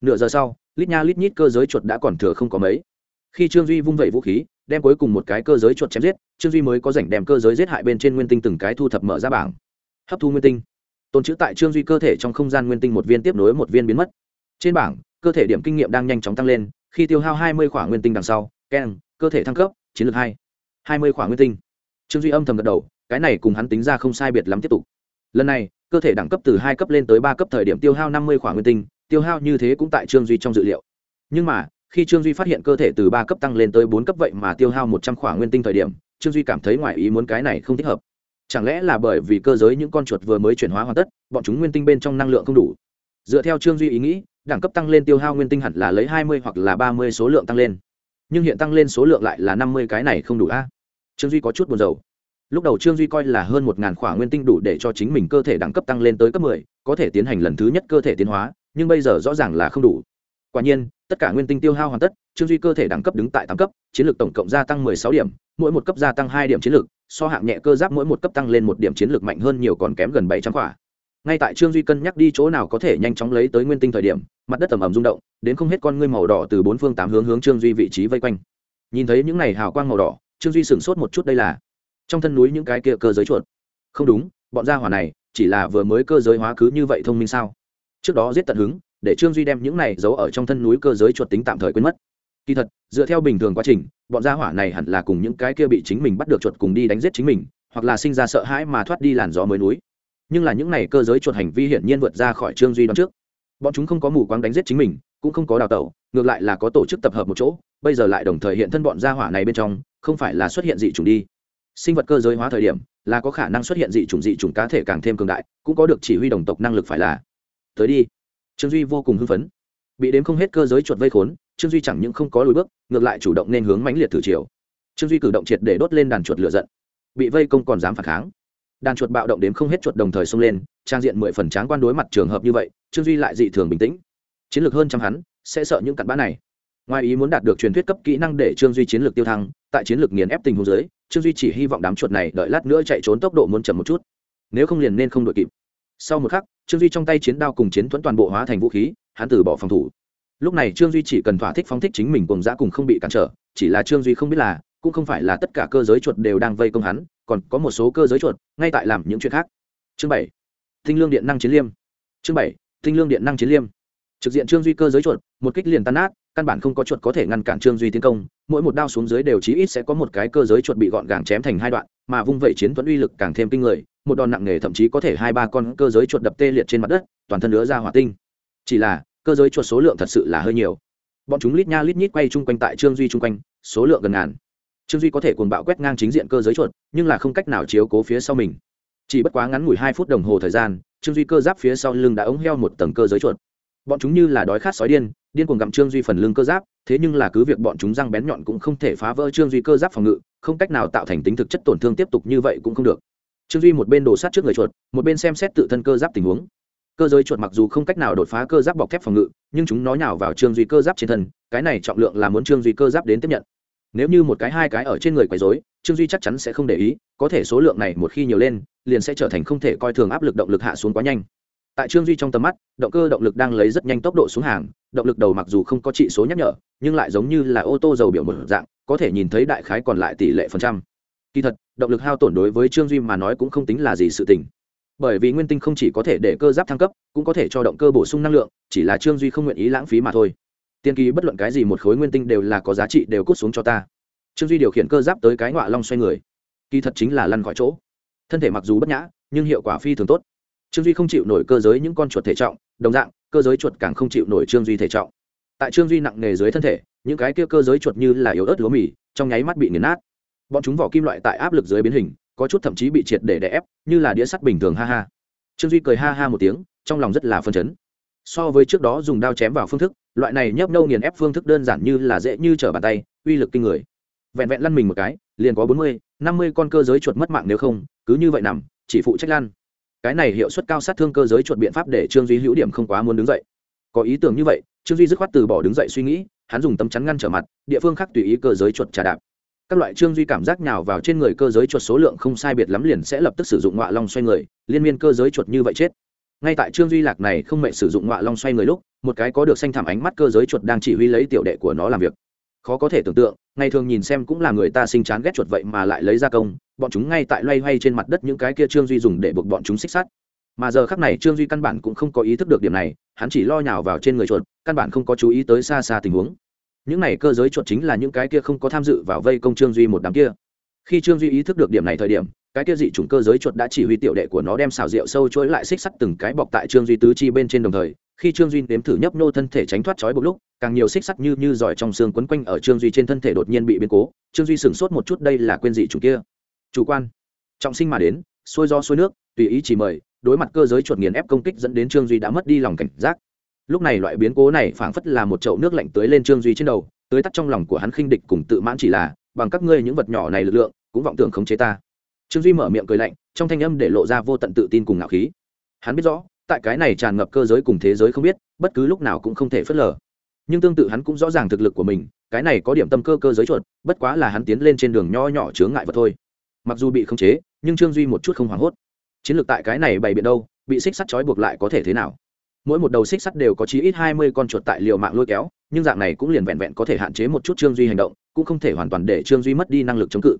Nửa giờ sau, lít nha lít nhít cơ giới chuột đã còn thừa không có mấy. Khi trương duy vung vẩy vũ khí, đem cuối cùng một cái cơ giới chuột chém giết, trương duy mới có rảnh đem cơ giới giết hại bên trên nguyên tinh từng cái thu thập mở ra bảng. Hấp thu nguyên tinh. Tồn chữ tại trương duy cơ thể trong không gian nguyên tinh một viên tiếp nối một viên biến mất. Trên bảng, cơ thể điểm kinh nghiệm đang nhanh chóng tăng lên, khi tiêu hao hai mươi khoảng nguyên tinh đằng sau, keng, cơ thể thăng cấp, chiến lược hai. hai mươi khoảng nguyên tinh trương duy âm thầm gật đầu, cái này cùng hắn tính ra không sai biệt lắm tiếp tục. Lần này, cơ thể đẳng cấp từ hai cấp lên tới ba cấp thời điểm tiêu hao năm mươi khoảng nguyên tinh, tiêu hao như thế cũng tại trương duy trong dự liệu. Nhưng mà, khi trương duy phát hiện cơ thể từ ba cấp tăng lên tới bốn cấp vậy mà tiêu hao một trăm khoảng nguyên tinh thời điểm, trương duy cảm thấy ngoài ý muốn cái này không thích hợp. Chẳng lẽ là bởi vì cơ giới những con chuột vừa mới chuyển hóa hoàn tất, bọn chúng nguyên tinh bên trong năng lượng không đủ? Dựa theo trương duy ý nghĩ, đẳng cấp tăng lên tiêu hao nguyên tinh hẳn là lấy hai mươi hoặc là ba mươi số lượng tăng lên. Nhưng hiện tăng lên số lượng lại là năm mươi cái này không đủ a trương duy có chút buồn rầu. Lúc đầu trương duy coi là hơn một ngàn khỏa nguyên tinh đủ để cho chính mình cơ thể đẳng cấp tăng lên tới cấp mười, có thể tiến hành lần thứ nhất cơ thể tiến hóa, nhưng bây giờ rõ ràng là không đủ. Quả nhiên, tất cả nguyên tinh tiêu hao hoàn tất, trương duy cơ thể đẳng cấp đứng tại tám cấp, chiến lược tổng cộng gia tăng mười sáu điểm, mỗi một cấp gia tăng hai điểm chiến lược, so hạng nhẹ cơ giáp mỗi một cấp tăng lên một điểm chiến lược mạnh hơn nhiều còn kém gần bảy trăm khỏa. Ngay tại trương duy cân nhắc đi chỗ nào có thể nhanh chóng lấy tới nguyên tinh thời điểm, mặt đất tầm ầm rung động, đến không hết con ngươi màu đỏ từ bốn phương tám hướng hướng trương duy vị trí vây quanh. Nhìn thấy những này hào quang màu đỏ trương duy sửng sốt một chút đây là, trong thân núi những cái kia cơ giới chuột. Không đúng, bọn gia hỏa này chỉ là vừa mới cơ giới hóa cứ như vậy thông minh sao? Trước đó giết tận hứng, để trương duy đem những này giấu ở trong thân núi cơ giới chuột tính tạm thời quên mất. Kỳ thật, dựa theo bình thường quá trình, bọn gia hỏa này hẳn là cùng những cái kia bị chính mình bắt được chuột cùng đi đánh giết chính mình, hoặc là sinh ra sợ hãi mà thoát đi làn gió mới núi. Nhưng là những này cơ giới chuột hành vi hiển nhiên vượt ra khỏi trương duy đón trước. Bọn chúng không có mù quáng đánh giết chính mình, cũng không có đào tẩu, ngược lại là có tổ chức tập hợp một chỗ, bây giờ lại đồng thời hiện thân bọn gia hỏa này bên trong không phải là xuất hiện dị chủng đi. Sinh vật cơ giới hóa thời điểm, là có khả năng xuất hiện dị chủng dị chủng cá thể càng thêm cường đại, cũng có được chỉ huy đồng tộc năng lực phải là. Tới đi. Trương duy vô cùng hưng phấn. Bị đếm không hết cơ giới chuột vây khốn, trương duy chẳng những không có lùi bước, ngược lại chủ động nên hướng mãnh liệt thử chiều. Trương duy cử động triệt để đốt lên đàn chuột lửa giận. Bị vây công còn dám phản kháng. Đàn chuột bạo động đến không hết chuột đồng thời xông lên, trang diện mười phần tráng quan đối mặt trường hợp như vậy, trương duy lại dị thường bình tĩnh. Chiến lược hơn trăm hắn, sẽ sợ những cặn bã này ngoài ý muốn đạt được truyền thuyết cấp kỹ năng để trương duy chiến lược tiêu thăng, tại chiến lược nghiền ép tình huống dưới, trương duy chỉ hy vọng đám chuột này đợi lát nữa chạy trốn tốc độ muốn chậm một chút. Nếu không liền nên không đội kịp. Sau một khắc, trương duy trong tay chiến đao cùng chiến thuẫn toàn bộ hóa thành vũ khí, hắn từ bỏ phòng thủ. Lúc này trương duy chỉ cần thỏa thích phóng thích chính mình cùng giã cùng không bị cản trở, chỉ là trương duy không biết là, cũng không phải là tất cả cơ giới chuột đều đang vây công hắn, còn có một số cơ giới chuột ngay tại làm những chuyện khác. Chương bảy, tinh lương điện năng chiến liêm. Chương bảy, tinh lương điện năng chiến liêm. Trực diện trương duy cơ giới chuột, một kích liền tan nát căn bản không có chuột có thể ngăn cản trương duy tiến công, mỗi một đao xuống dưới đều chí ít sẽ có một cái cơ giới chuột bị gọn gàng chém thành hai đoạn, mà vung vẩy chiến thuẫn uy lực càng thêm kinh người, một đòn nặng nề thậm chí có thể hai ba con cơ giới chuột đập tê liệt trên mặt đất, toàn thân nữa ra hỏa tinh. Chỉ là, cơ giới chuột số lượng thật sự là hơi nhiều. Bọn chúng lít nha lít nhít quay chung quanh tại trương duy chung quanh, số lượng gần ngàn. Trương duy có thể cuồng bạo quét ngang chính diện cơ giới chuột, nhưng là không cách nào chiếu cố phía sau mình. Chỉ bất quá ngắn ngủi hai phút đồng hồ thời gian, trương duy cơ giáp phía sau lưng đã ống heo một tầng cơ giới chuột bọn chúng như là đói khát sói điên điên cuồng gặm trương duy phần lưng cơ giáp, thế nhưng là cứ việc bọn chúng răng bén nhọn cũng không thể phá vỡ trương duy cơ giáp phòng ngự, không cách nào tạo thành tính thực chất tổn thương tiếp tục như vậy cũng không được. Trương duy một bên đổ sát trước người chuột, một bên xem xét tự thân cơ giáp tình huống. Cơ giới chuột mặc dù không cách nào đột phá cơ giáp bọc thép phòng ngự, nhưng chúng nó nhào vào trương duy cơ giáp trên thân, cái này trọng lượng là muốn trương duy cơ giáp đến tiếp nhận. Nếu như một cái, hai cái ở trên người quấy dối trương duy chắc chắn sẽ không để ý, có thể số lượng này một khi nhiều lên, liền sẽ trở thành không thể coi thường áp lực động lực hạ xuống quá nhanh tại trương duy trong tầm mắt, động cơ động lực đang lấy rất nhanh tốc độ xuống hàng, động lực đầu mặc dù không có trị số nhắc nhở, nhưng lại giống như là ô tô dầu biểu một dạng, có thể nhìn thấy đại khái còn lại tỷ lệ phần trăm. Kỳ thật, động lực hao tổn đối với trương duy mà nói cũng không tính là gì sự tình. Bởi vì nguyên tinh không chỉ có thể để cơ giáp thăng cấp, cũng có thể cho động cơ bổ sung năng lượng, chỉ là trương duy không nguyện ý lãng phí mà thôi. Tiên kỳ bất luận cái gì một khối nguyên tinh đều là có giá trị đều cút xuống cho ta. Trương duy điều khiển cơ giáp tới cái ngọa long xoay người. Kỳ thật chính là lăn khỏi chỗ. Thân thể mặc dù bất nhã, nhưng hiệu quả phi thường tốt trương duy không chịu nổi cơ giới những con chuột thể trọng, đồng dạng, cơ giới chuột càng không chịu nổi trương duy thể trọng. Tại trương duy nặng nề dưới thân thể, những cái kia cơ giới chuột như là yếu ớt lúa mì, trong nháy mắt bị nghiền nát. Bọn chúng vỏ kim loại tại áp lực dưới biến hình, có chút thậm chí bị triệt để đè ép, như là đĩa sắt bình thường, ha ha. Trương duy cười ha ha một tiếng, trong lòng rất là phân chấn. So với trước đó dùng đao chém vào phương thức, loại này nhấp nâu nghiền ép phương thức đơn giản như là dễ như trở bàn tay, uy lực kinh người. Vẹn vẹn lăn mình một cái, liền có bốn mươi, năm mươi con cơ giới chuột mất mạng nếu không, cứ như vậy nằm, chỉ phụ trách lăn cái này hiệu suất cao sát thương cơ giới chuột biện pháp để trương duy hữu điểm không quá muốn đứng dậy. Có ý tưởng như vậy, trương duy dứt khoát từ bỏ đứng dậy suy nghĩ, hắn dùng tấm chắn ngăn trở mặt, địa phương khác tùy ý cơ giới chuột trà đạp. Các loại trương duy cảm giác nhào vào trên người cơ giới chuột số lượng không sai biệt lắm liền sẽ lập tức sử dụng ngọa long xoay người, liên miên cơ giới chuột như vậy chết. Ngay tại trương duy lạc này không mệnh sử dụng ngọa long xoay người lúc, một cái có được xanh thảm ánh mắt cơ giới chuột đang chỉ huy lấy tiểu đệ của nó làm việc khó có thể tưởng tượng, ngày thường nhìn xem cũng là người ta sinh chán ghét chuột vậy mà lại lấy ra công, bọn chúng ngay tại loay hoay trên mặt đất những cái kia trương duy dùng để buộc bọn chúng xích sắt. Mà giờ khắc này trương duy căn bản cũng không có ý thức được điểm này, hắn chỉ lo nhào vào trên người chuột, căn bản không có chú ý tới xa xa tình huống. Những này cơ giới chuột chính là những cái kia không có tham dự vào vây công trương duy một đám kia. Khi trương duy ý thức được điểm này thời điểm, cái kia dị chủng cơ giới chuột đã chỉ huy tiểu đệ của nó đem xào rượu sâu chuỗi lại xích sắt từng cái bọc tại trương duy tứ chi bên trên đồng thời khi trương duy nếm thử nhấp nô thân thể tránh thoát trói buộc lúc, càng nhiều xích sắt như như giỏi trong xương quấn quanh ở trương duy trên thân thể đột nhiên bị biến cố, trương duy sửng sốt một chút đây là quên dị chủ kia. Chủ quan. Trọng sinh mà đến, xuôi do xuôi nước, tùy ý chỉ mời, đối mặt cơ giới chuột nghiền ép công kích dẫn đến trương duy đã mất đi lòng cảnh giác. Lúc này loại biến cố này phảng phất là một chậu nước lạnh tới lên trương duy trên đầu tới tắt trong lòng của hắn khinh địch cùng tự mãn chỉ là, bằng các ngươi những vật nhỏ này lực lượng, cũng vọng tưởng khống chế ta. Trương duy mở miệng cười lạnh, trong thanh âm để lộ ra vô tận tự tin cùng ngạo khí. Hắn biết rõ tại cái này tràn ngập cơ giới cùng thế giới không biết, bất cứ lúc nào cũng không thể phớt lờ. Nhưng tương tự hắn cũng rõ ràng thực lực của mình, cái này có điểm tâm cơ cơ giới chuột, bất quá là hắn tiến lên trên đường nho nhỏ chướng ngại vật thôi. Mặc dù bị khống chế, nhưng trương duy một chút không hoảng hốt. Chiến lược tại cái này bày biện đâu, bị xích sắt trói buộc lại có thể thế nào? Mỗi một đầu xích sắt đều có chí ít hai mươi con chuột tại liều mạng lôi kéo, nhưng dạng này cũng liền vẹn vẹn có thể hạn chế một chút trương duy hành động, cũng không thể hoàn toàn để trương duy mất đi năng lực chống cự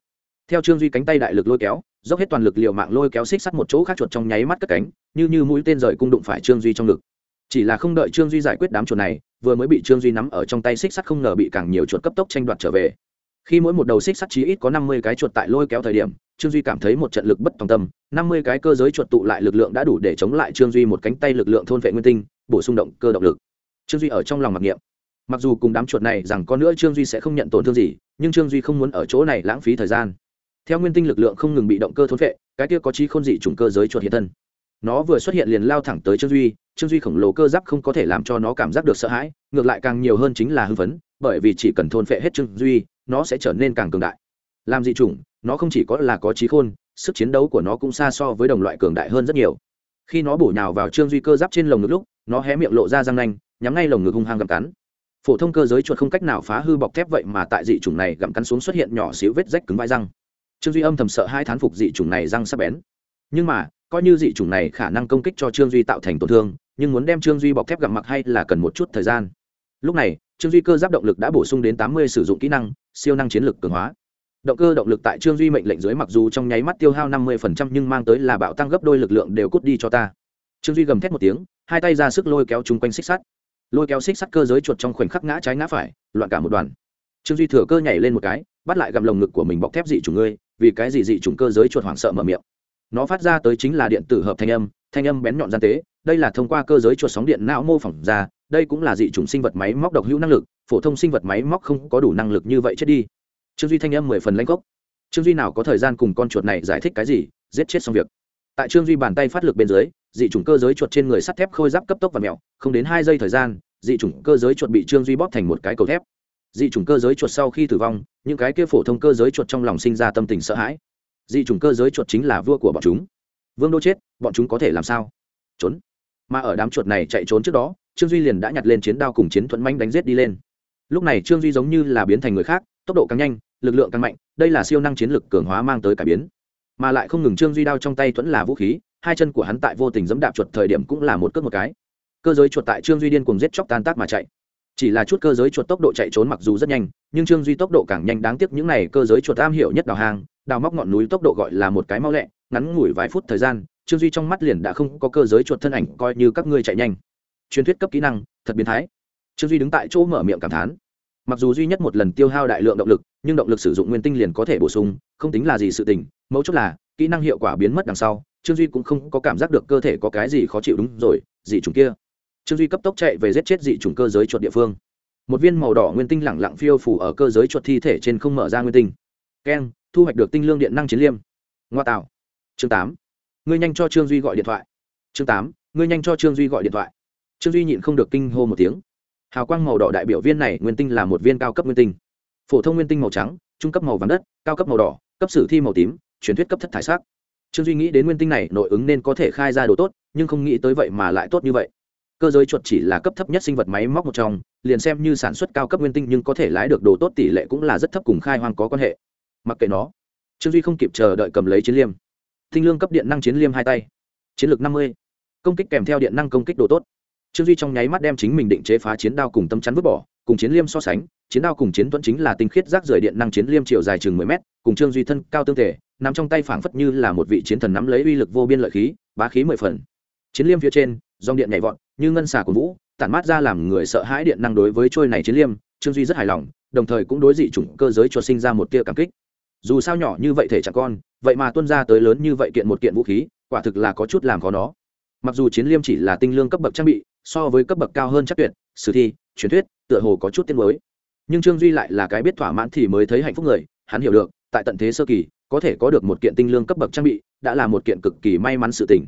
theo trương duy cánh tay đại lực lôi kéo, dốc hết toàn lực liều mạng lôi kéo xích sắt một chỗ khác chuột trong nháy mắt cất cánh, như như mũi tên rời cung đụng phải trương duy trong ngực. Chỉ là không đợi trương duy giải quyết đám chuột này, vừa mới bị trương duy nắm ở trong tay xích sắt không ngờ bị càng nhiều chuột cấp tốc tranh đoạt trở về. Khi mỗi một đầu xích sắt chí ít có năm mươi cái chuột tại lôi kéo thời điểm, trương duy cảm thấy một trận lực bất tòng tâm, năm mươi cái cơ giới chuột tụ lại lực lượng đã đủ để chống lại trương duy một cánh tay lực lượng thôn vệ nguyên tinh, bổ sung động cơ động lực. Trương duy ở trong lòng mặc niệm. Mặc dù cùng đám chuột này rằng có nữa trương duy sẽ không nhận tổn thương gì, nhưng trương duy không muốn ở chỗ này lãng phí thời gian theo nguyên tinh lực lượng không ngừng bị động cơ thôn vệ cái kia có trí không dị trùng cơ giới chuột hiện thân. Nó vừa xuất hiện liền lao thẳng tới trương duy trương duy khổng lồ cơ giáp không có thể làm cho nó cảm giác được sợ hãi, ngược lại càng nhiều hơn chính là hưng phấn, bởi vì chỉ cần thôn phệ hết trương duy, nó sẽ trở nên càng cường đại. Làm dị chủng, nó không chỉ có là có trí khôn, sức chiến đấu của nó cũng xa so với đồng loại cường đại hơn rất nhiều. Khi nó bổ nhào vào trương duy cơ giáp trên lồng ngực lúc, nó hé miệng lộ ra răng nanh, nhắm ngay lồng ngực hung hăng gặm cắn. Phổ thông cơ giới chuột không cách nào phá hư bọc thép vậy mà tại dị chủng này gặm cắn xuống xuất hiện nhỏ xíu vết rách cứng vai răng trương duy âm thầm sợ hai thán phục dị chủng này răng sắp bén. Nhưng mà, coi như dị chủng này khả năng công kích cho trương duy tạo thành tổn thương, nhưng muốn đem trương duy bọc thép gặp mặc hay là cần một chút thời gian. Lúc này, trương duy cơ giáp động lực đã bổ sung đến tám mươi sử dụng kỹ năng, siêu năng chiến lực cường hóa. Động cơ động lực tại trương duy mệnh lệnh dưới mặc dù trong nháy mắt tiêu hao năm mươi nhưng mang tới là bạo tăng gấp đôi lực lượng đều cút đi cho ta. Trương duy gầm thét một tiếng, hai tay ra sức lôi kéo chung quanh xích sắt. Lôi kéo xích sắt cơ giới chuột trong khoảnh khắc ngã trái ngã phải, loạn cả một đoàn. Trương duy thừa cơ nhảy lên một cái bắt lại gầm lồng ngực của mình bọc thép dị chủng ngươi, vì cái gì dị chủng cơ giới chuột hoảng sợ mở miệng. Nó phát ra tới chính là điện tử hợp thanh âm thanh âm bén nhọn gian tế, đây là thông qua cơ giới chuột sóng điện não mô phỏng ra, đây cũng là dị chủng sinh vật máy móc độc hữu năng lực, phổ thông sinh vật máy móc không có đủ năng lực như vậy chết đi. Trương duy thanh âm mười phần lãnh gốc. Trương duy nào có thời gian cùng con chuột này giải thích cái gì, giết chết xong việc. Tại trương duy bàn tay phát lực bên dưới, dị chủng cơ giới chuột trên người sắt thép khôi giáp cấp tốc và mẹo, không đến hai giây thời gian, dị chủng cơ giới chuột bị trương duy bóp thành một cái cầu thép dị chủng cơ giới chuột sau khi tử vong, những cái kia phổ thông cơ giới chuột trong lòng sinh ra tâm tình sợ hãi. Dị chủng cơ giới chuột chính là vua của bọn chúng. Vương đô chết, bọn chúng có thể làm sao? Trốn. Mà ở đám chuột này chạy trốn trước đó, trương duy liền đã nhặt lên chiến đao cùng chiến thuận manh đánh g i ế t đi lên. Lúc này trương duy giống như là biến thành người khác, tốc độ càng nhanh, lực lượng càng mạnh, đây là siêu năng chiến lực cường hóa mang tới cả biến. Mà lại không ngừng trương duy đao trong tay thuẫn là vũ khí, hai chân của hắn tại vô tình dẫm đạp chuột thời điểm cũng là một cước một cái. Cơ giới chuột tại trương duy điên cùng giết chóc tan tác mà chạy chỉ là chút cơ giới chuột tốc độ chạy trốn mặc dù rất nhanh, nhưng trương duy tốc độ càng nhanh đáng tiếc những n à y cơ giới chuột am hiểu nhất đào hang, đào móc ngọn núi tốc độ gọi là một cái mau lẹ, ngắn ngủi vài phút thời gian, trương duy trong mắt liền đã không có cơ giới chuột thân ảnh coi như các ngươi chạy nhanh. Truyền thuyết cấp kỹ năng, thật biến thái. Trương duy đứng tại chỗ mở miệng cảm thán. Mặc dù duy nhất một lần tiêu hao đại lượng động lực, nhưng động lực sử dụng nguyên tinh liền có thể bổ sung, không tính là gì sự tình, mấu chốt là, kỹ năng hiệu quả biến mất đằng sau, trương duy cũng không có cảm giác được cơ thể có cái gì khó chịu đúng rồi, gì chúng kia trương duy cấp tốc chạy về giết chết dị chủng cơ giới chuột địa phương. Một viên màu đỏ nguyên tinh lẳng lặng phiêu phủ ở cơ giới chuột thi thể trên không mở ra nguyên tinh. Keng, thu hoạch được tinh lương điện năng chiến liêm. Ngoa tạo. Chương tám. Ngươi nhanh cho trương duy gọi điện thoại. Chương tám. Ngươi nhanh cho trương duy gọi điện thoại. Trương duy nhịn không được kinh hô một tiếng. Hào quang màu đỏ đại biểu viên này nguyên tinh là một viên cao cấp nguyên tinh. Phổ thông nguyên tinh màu trắng, trung cấp màu vàng đất, cao cấp màu đỏ, cấp sử thi màu tím, truyền thuyết cấp thất thải sắc. Trương duy nghĩ đến nguyên tinh này nội ứng nên có thể khai ra đồ tốt, nhưng không nghĩ tới vậy mà lại tốt như vậy cơ giới chuột chỉ là cấp thấp nhất sinh vật máy móc một trong, liền xem như sản xuất cao cấp nguyên tinh nhưng có thể lái được đồ tốt tỷ lệ cũng là rất thấp cùng khai hoang có quan hệ. Mặc kệ nó, trương duy không kịp chờ đợi cầm lấy chiến liêm. Tinh lương cấp điện năng chiến liêm hai tay. Chiến lược năm mươi. Công kích kèm theo điện năng công kích đồ tốt. Trương duy trong nháy mắt đem chính mình định chế phá chiến đao cùng tâm chắn vứt bỏ, cùng chiến liêm so sánh, chiến đao cùng chiến tuấn chính là tinh khiết rác rưởi điện năng chiến liêm chiều dài chừng mười mét, cùng trương duy thân cao tương thể, nằm trong tay phảng phất như là một vị chiến thần nắm lấy uy lực vô biên lợi khí, bá khí mười phần. Chiến liêm phía trên, dòng điện nhảy vọt như ngân xà của vũ, tản mát ra làm người sợ hãi điện năng đối với trôi này chiến liêm, trương duy rất hài lòng, đồng thời cũng đối dị chủng cơ giới cho sinh ra một tia cảm kích. Dù sao nhỏ như vậy thể chẳng con, vậy mà tuân ra tới lớn như vậy kiện một kiện vũ khí, quả thực là có chút làm khó nó. Mặc dù chiến liêm chỉ là tinh lương cấp bậc trang bị, so với cấp bậc cao hơn chắc tuyệt, sử thi, truyền thuyết, tựa hồ có chút tiên mới. Nhưng trương duy lại là cái biết thỏa mãn thì mới thấy hạnh phúc người, hắn hiểu được, tại tận thế sơ kỳ, có thể có được một kiện tinh lương cấp bậc trang bị, đã là một kiện cực kỳ may mắn sự tình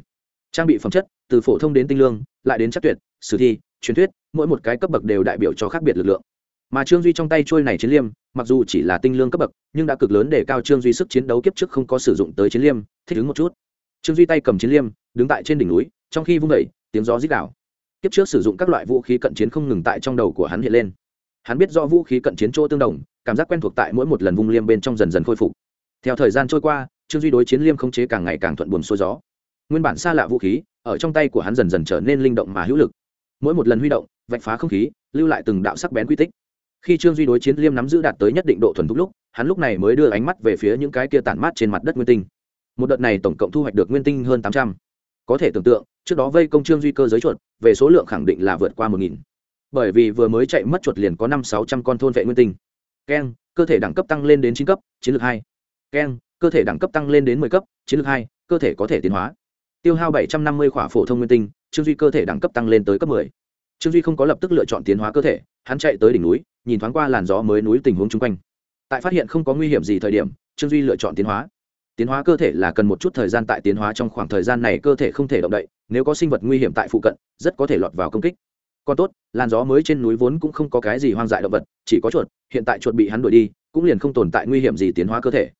trang bị phẩm chất, từ phổ thông đến tinh lương, lại đến chắc tuyệt, sử thi, truyền thuyết, mỗi một cái cấp bậc đều đại biểu cho khác biệt lực lượng. Mà trương duy trong tay trôi này chiến liêm, mặc dù chỉ là tinh lương cấp bậc, nhưng đã cực lớn để cao trương duy sức chiến đấu kiếp trước không có sử dụng tới chiến liêm, thích ứng một chút. Trương duy tay cầm chiến liêm, đứng tại trên đỉnh núi, trong khi vung vẩy tiếng gió rít đảo kiếp trước sử dụng các loại vũ khí cận chiến không ngừng tại trong đầu của hắn hiện lên. Hắn biết do vũ khí cận chiến chỗ tương đồng, cảm giác quen thuộc tại mỗi một lần vung liêm bên trong dần dần khôi phục. Theo thời gian trôi qua, trương duy đối chiến liêm không chế càng ngày càng thuận buồm xuôi gió nguyên bản xa lạ vũ khí, ở trong tay của hắn dần dần trở nên linh động mà hữu lực. Mỗi một lần huy động, vạch phá không khí, lưu lại từng đạo sắc bén quy tích. Khi trương duy đối chiến liêm nắm giữ đạt tới nhất định độ thuần thục lúc, hắn lúc này mới đưa ánh mắt về phía những cái kia tản mát trên mặt đất nguyên tinh. Một đợt này tổng cộng thu hoạch được nguyên tinh hơn tám trăm. Có thể tưởng tượng, trước đó vây công trương duy cơ giới chuột, về số lượng khẳng định là vượt qua một nghìn. Bởi vì vừa mới chạy mất chuột liền có năm sáu trăm con thôn vệ nguyên tinh. Keng, cơ thể đẳng cấp tăng lên đến chín cấp, chiến lược hai. Keng, cơ thể đẳng cấp tăng lên đến mười cấp, chiến lược hai, cơ thể có thể tiến hóa tiêu hao bảy trăm năm mươi khỏa phổ thông nguyên tinh, trương duy cơ thể đẳng cấp tăng lên tới cấp mười. Trương duy không có lập tức lựa chọn tiến hóa cơ thể, hắn chạy tới đỉnh núi, nhìn thoáng qua làn gió mới núi tình huống chung quanh. Tại phát hiện không có nguy hiểm gì thời điểm, trương duy lựa chọn tiến hóa. Tiến hóa cơ thể là cần một chút thời gian tại tiến hóa trong khoảng thời gian này cơ thể không thể động đậy, nếu có sinh vật nguy hiểm tại phụ cận, rất có thể lọt vào công kích. Còn tốt, làn gió mới trên núi vốn cũng không có cái gì hoang dại động vật, chỉ có chuột, hiện tại chuột bị hắn đuổi đi, cũng liền không tồn tại nguy hiểm gì tiến hóa cơ thể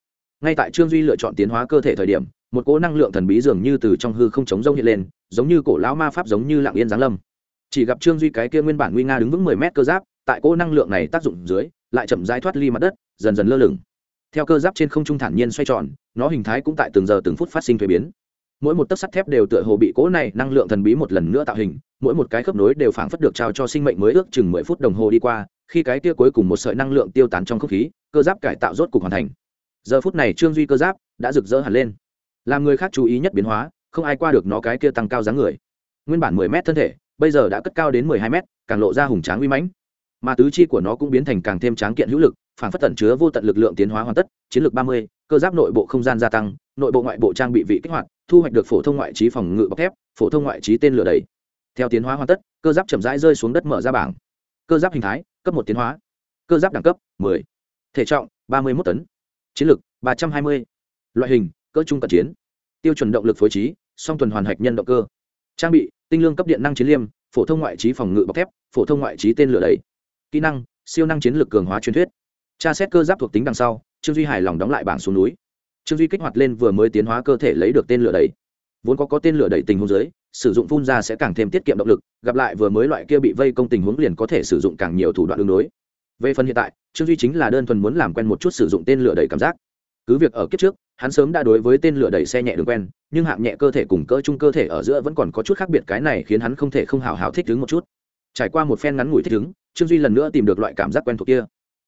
ngay tại trương duy lựa chọn tiến hóa cơ thể thời điểm, một cỗ năng lượng thần bí dường như từ trong hư không chống rông hiện lên, giống như cổ lão ma pháp giống như lạng yên giáng lâm. Chỉ gặp trương duy cái kia nguyên bản nguy nga đứng vững mười mét cơ giáp, tại cỗ năng lượng này tác dụng dưới, lại chậm rãi thoát ly mặt đất, dần dần lơ lửng. Theo cơ giáp trên không trung thản nhiên xoay tròn, nó hình thái cũng tại từng giờ từng phút phát sinh thuế biến. Mỗi một tấc sắt thép đều tựa hồ bị cỗ này năng lượng thần bí một lần nữa tạo hình, mỗi một cái khớp nối đều phảng phất được trao cho sinh mệnh mới ước chừng mười phút đồng hồ đi qua, khi cái kia cuối cùng một sợi năng lượng tiêu tán trong không khí, cơ giáp cải tạo rốt cục hoàn thành giờ phút này trương duy cơ giáp đã rực rỡ hẳn lên làm người khác chú ý nhất biến hóa không ai qua được nó cái kia tăng cao dáng người nguyên bản mười mét thân thể bây giờ đã cất cao đến mười hai mét càng lộ ra hùng tráng uy mãnh mà tứ chi của nó cũng biến thành càng thêm tráng kiện hữu lực phản phất tận chứa vô tận lực lượng tiến hóa hoàn tất chiến lược ba mươi cơ giáp nội bộ không gian gia tăng nội bộ ngoại bộ trang bị vị kích hoạt thu hoạch được phổ thông ngoại trí phòng ngự bọc thép phổ thông ngoại trí tên lửa đầy theo tiến hóa hoàn tất cơ giáp chậm rãi rơi xuống đất mở ra bảng cơ giáp hình thái cấp một tiến hóa cơ giáp đẳng cấp 10. thể trọng 31 tấn chiến lược 320. loại hình, cỡ trung cận chiến. Tiêu chuẩn động lực phối trí, song tuần hoàn hạch nhân động cơ. Trang bị, tinh lương cấp điện năng chiến liêm, phổ thông ngoại trí phòng ngự bọc thép, phổ thông ngoại trí tên lửa đầy kỹ năng, siêu năng chiến lược cường hóa truyền thuyết. Tra xét cơ giáp thuộc tính đằng sau, trương duy hài lòng đóng lại bảng xuống núi. Trương duy kích hoạt lên vừa mới tiến hóa cơ thể lấy được tên lửa đầy vốn có có tên lửa đẩy tình huống dưới, sử dụng phun ra sẽ càng thêm tiết kiệm động lực, gặp lại vừa mới loại kia bị vây công tình huống liền có thể sử dụng càng nhiều thủ đoạn ứng đối. Về phần hiện tại trương duy chính là đơn thuần muốn làm quen một chút sử dụng tên lửa đẩy cảm giác. Cứ việc ở kiếp trước, hắn sớm đã đối với tên lửa đẩy xe nhẹ đường quen, nhưng hạng nhẹ cơ thể cùng cỡ chung cơ thể ở giữa vẫn còn có chút khác biệt, cái này khiến hắn không thể không hào hào thích ứng một chút. Trải qua một phen ngắn ngủi thích ứng, trương duy lần nữa tìm được loại cảm giác quen thuộc kia.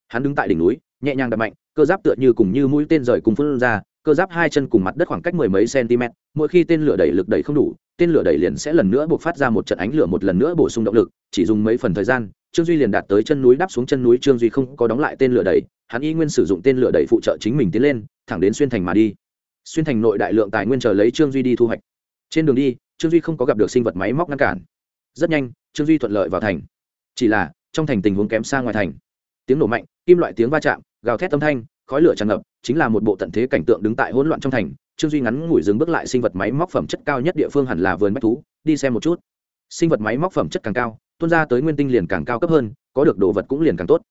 Hắn đứng tại đỉnh núi, nhẹ nhàng đập mạnh, cơ giáp tựa như cùng như mũi tên rời cùng phân ra, cơ giáp hai chân cùng mặt đất khoảng cách mười mấy cm, mỗi khi tên lửa đẩy lực đẩy không đủ, tên lửa đẩy liền sẽ lần nữa buộc phát ra một trận ánh lửa một lần nữa bổ sung động lực, chỉ dùng mấy phần thời gian trương duy liền đạt tới chân núi đáp xuống chân núi, trương duy không có đóng lại tên lửa đẩy, hắn y nguyên sử dụng tên lửa đẩy phụ trợ chính mình tiến lên, thẳng đến xuyên thành mà đi. Xuyên thành nội đại lượng tài nguyên chờ lấy trương duy đi thu hoạch. Trên đường đi, trương duy không có gặp được sinh vật máy móc ngăn cản. Rất nhanh, trương duy thuận lợi vào thành. Chỉ là, trong thành tình huống kém xa ngoài thành. Tiếng nổ mạnh, kim loại tiếng va chạm, gào thét âm thanh, khói lửa tràn ngập, chính là một bộ tận thế cảnh tượng đứng tại hỗn loạn trong thành. Trương duy ngắn ngủi dừng bước lại sinh vật máy móc phẩm chất cao nhất địa phương hẳn là vườn bách thú, đi xem một chút. Sinh vật máy móc phẩm chất càng cao tuôn ra tới nguyên tinh liền càng cao cấp hơn, có được đồ vật cũng liền càng tốt.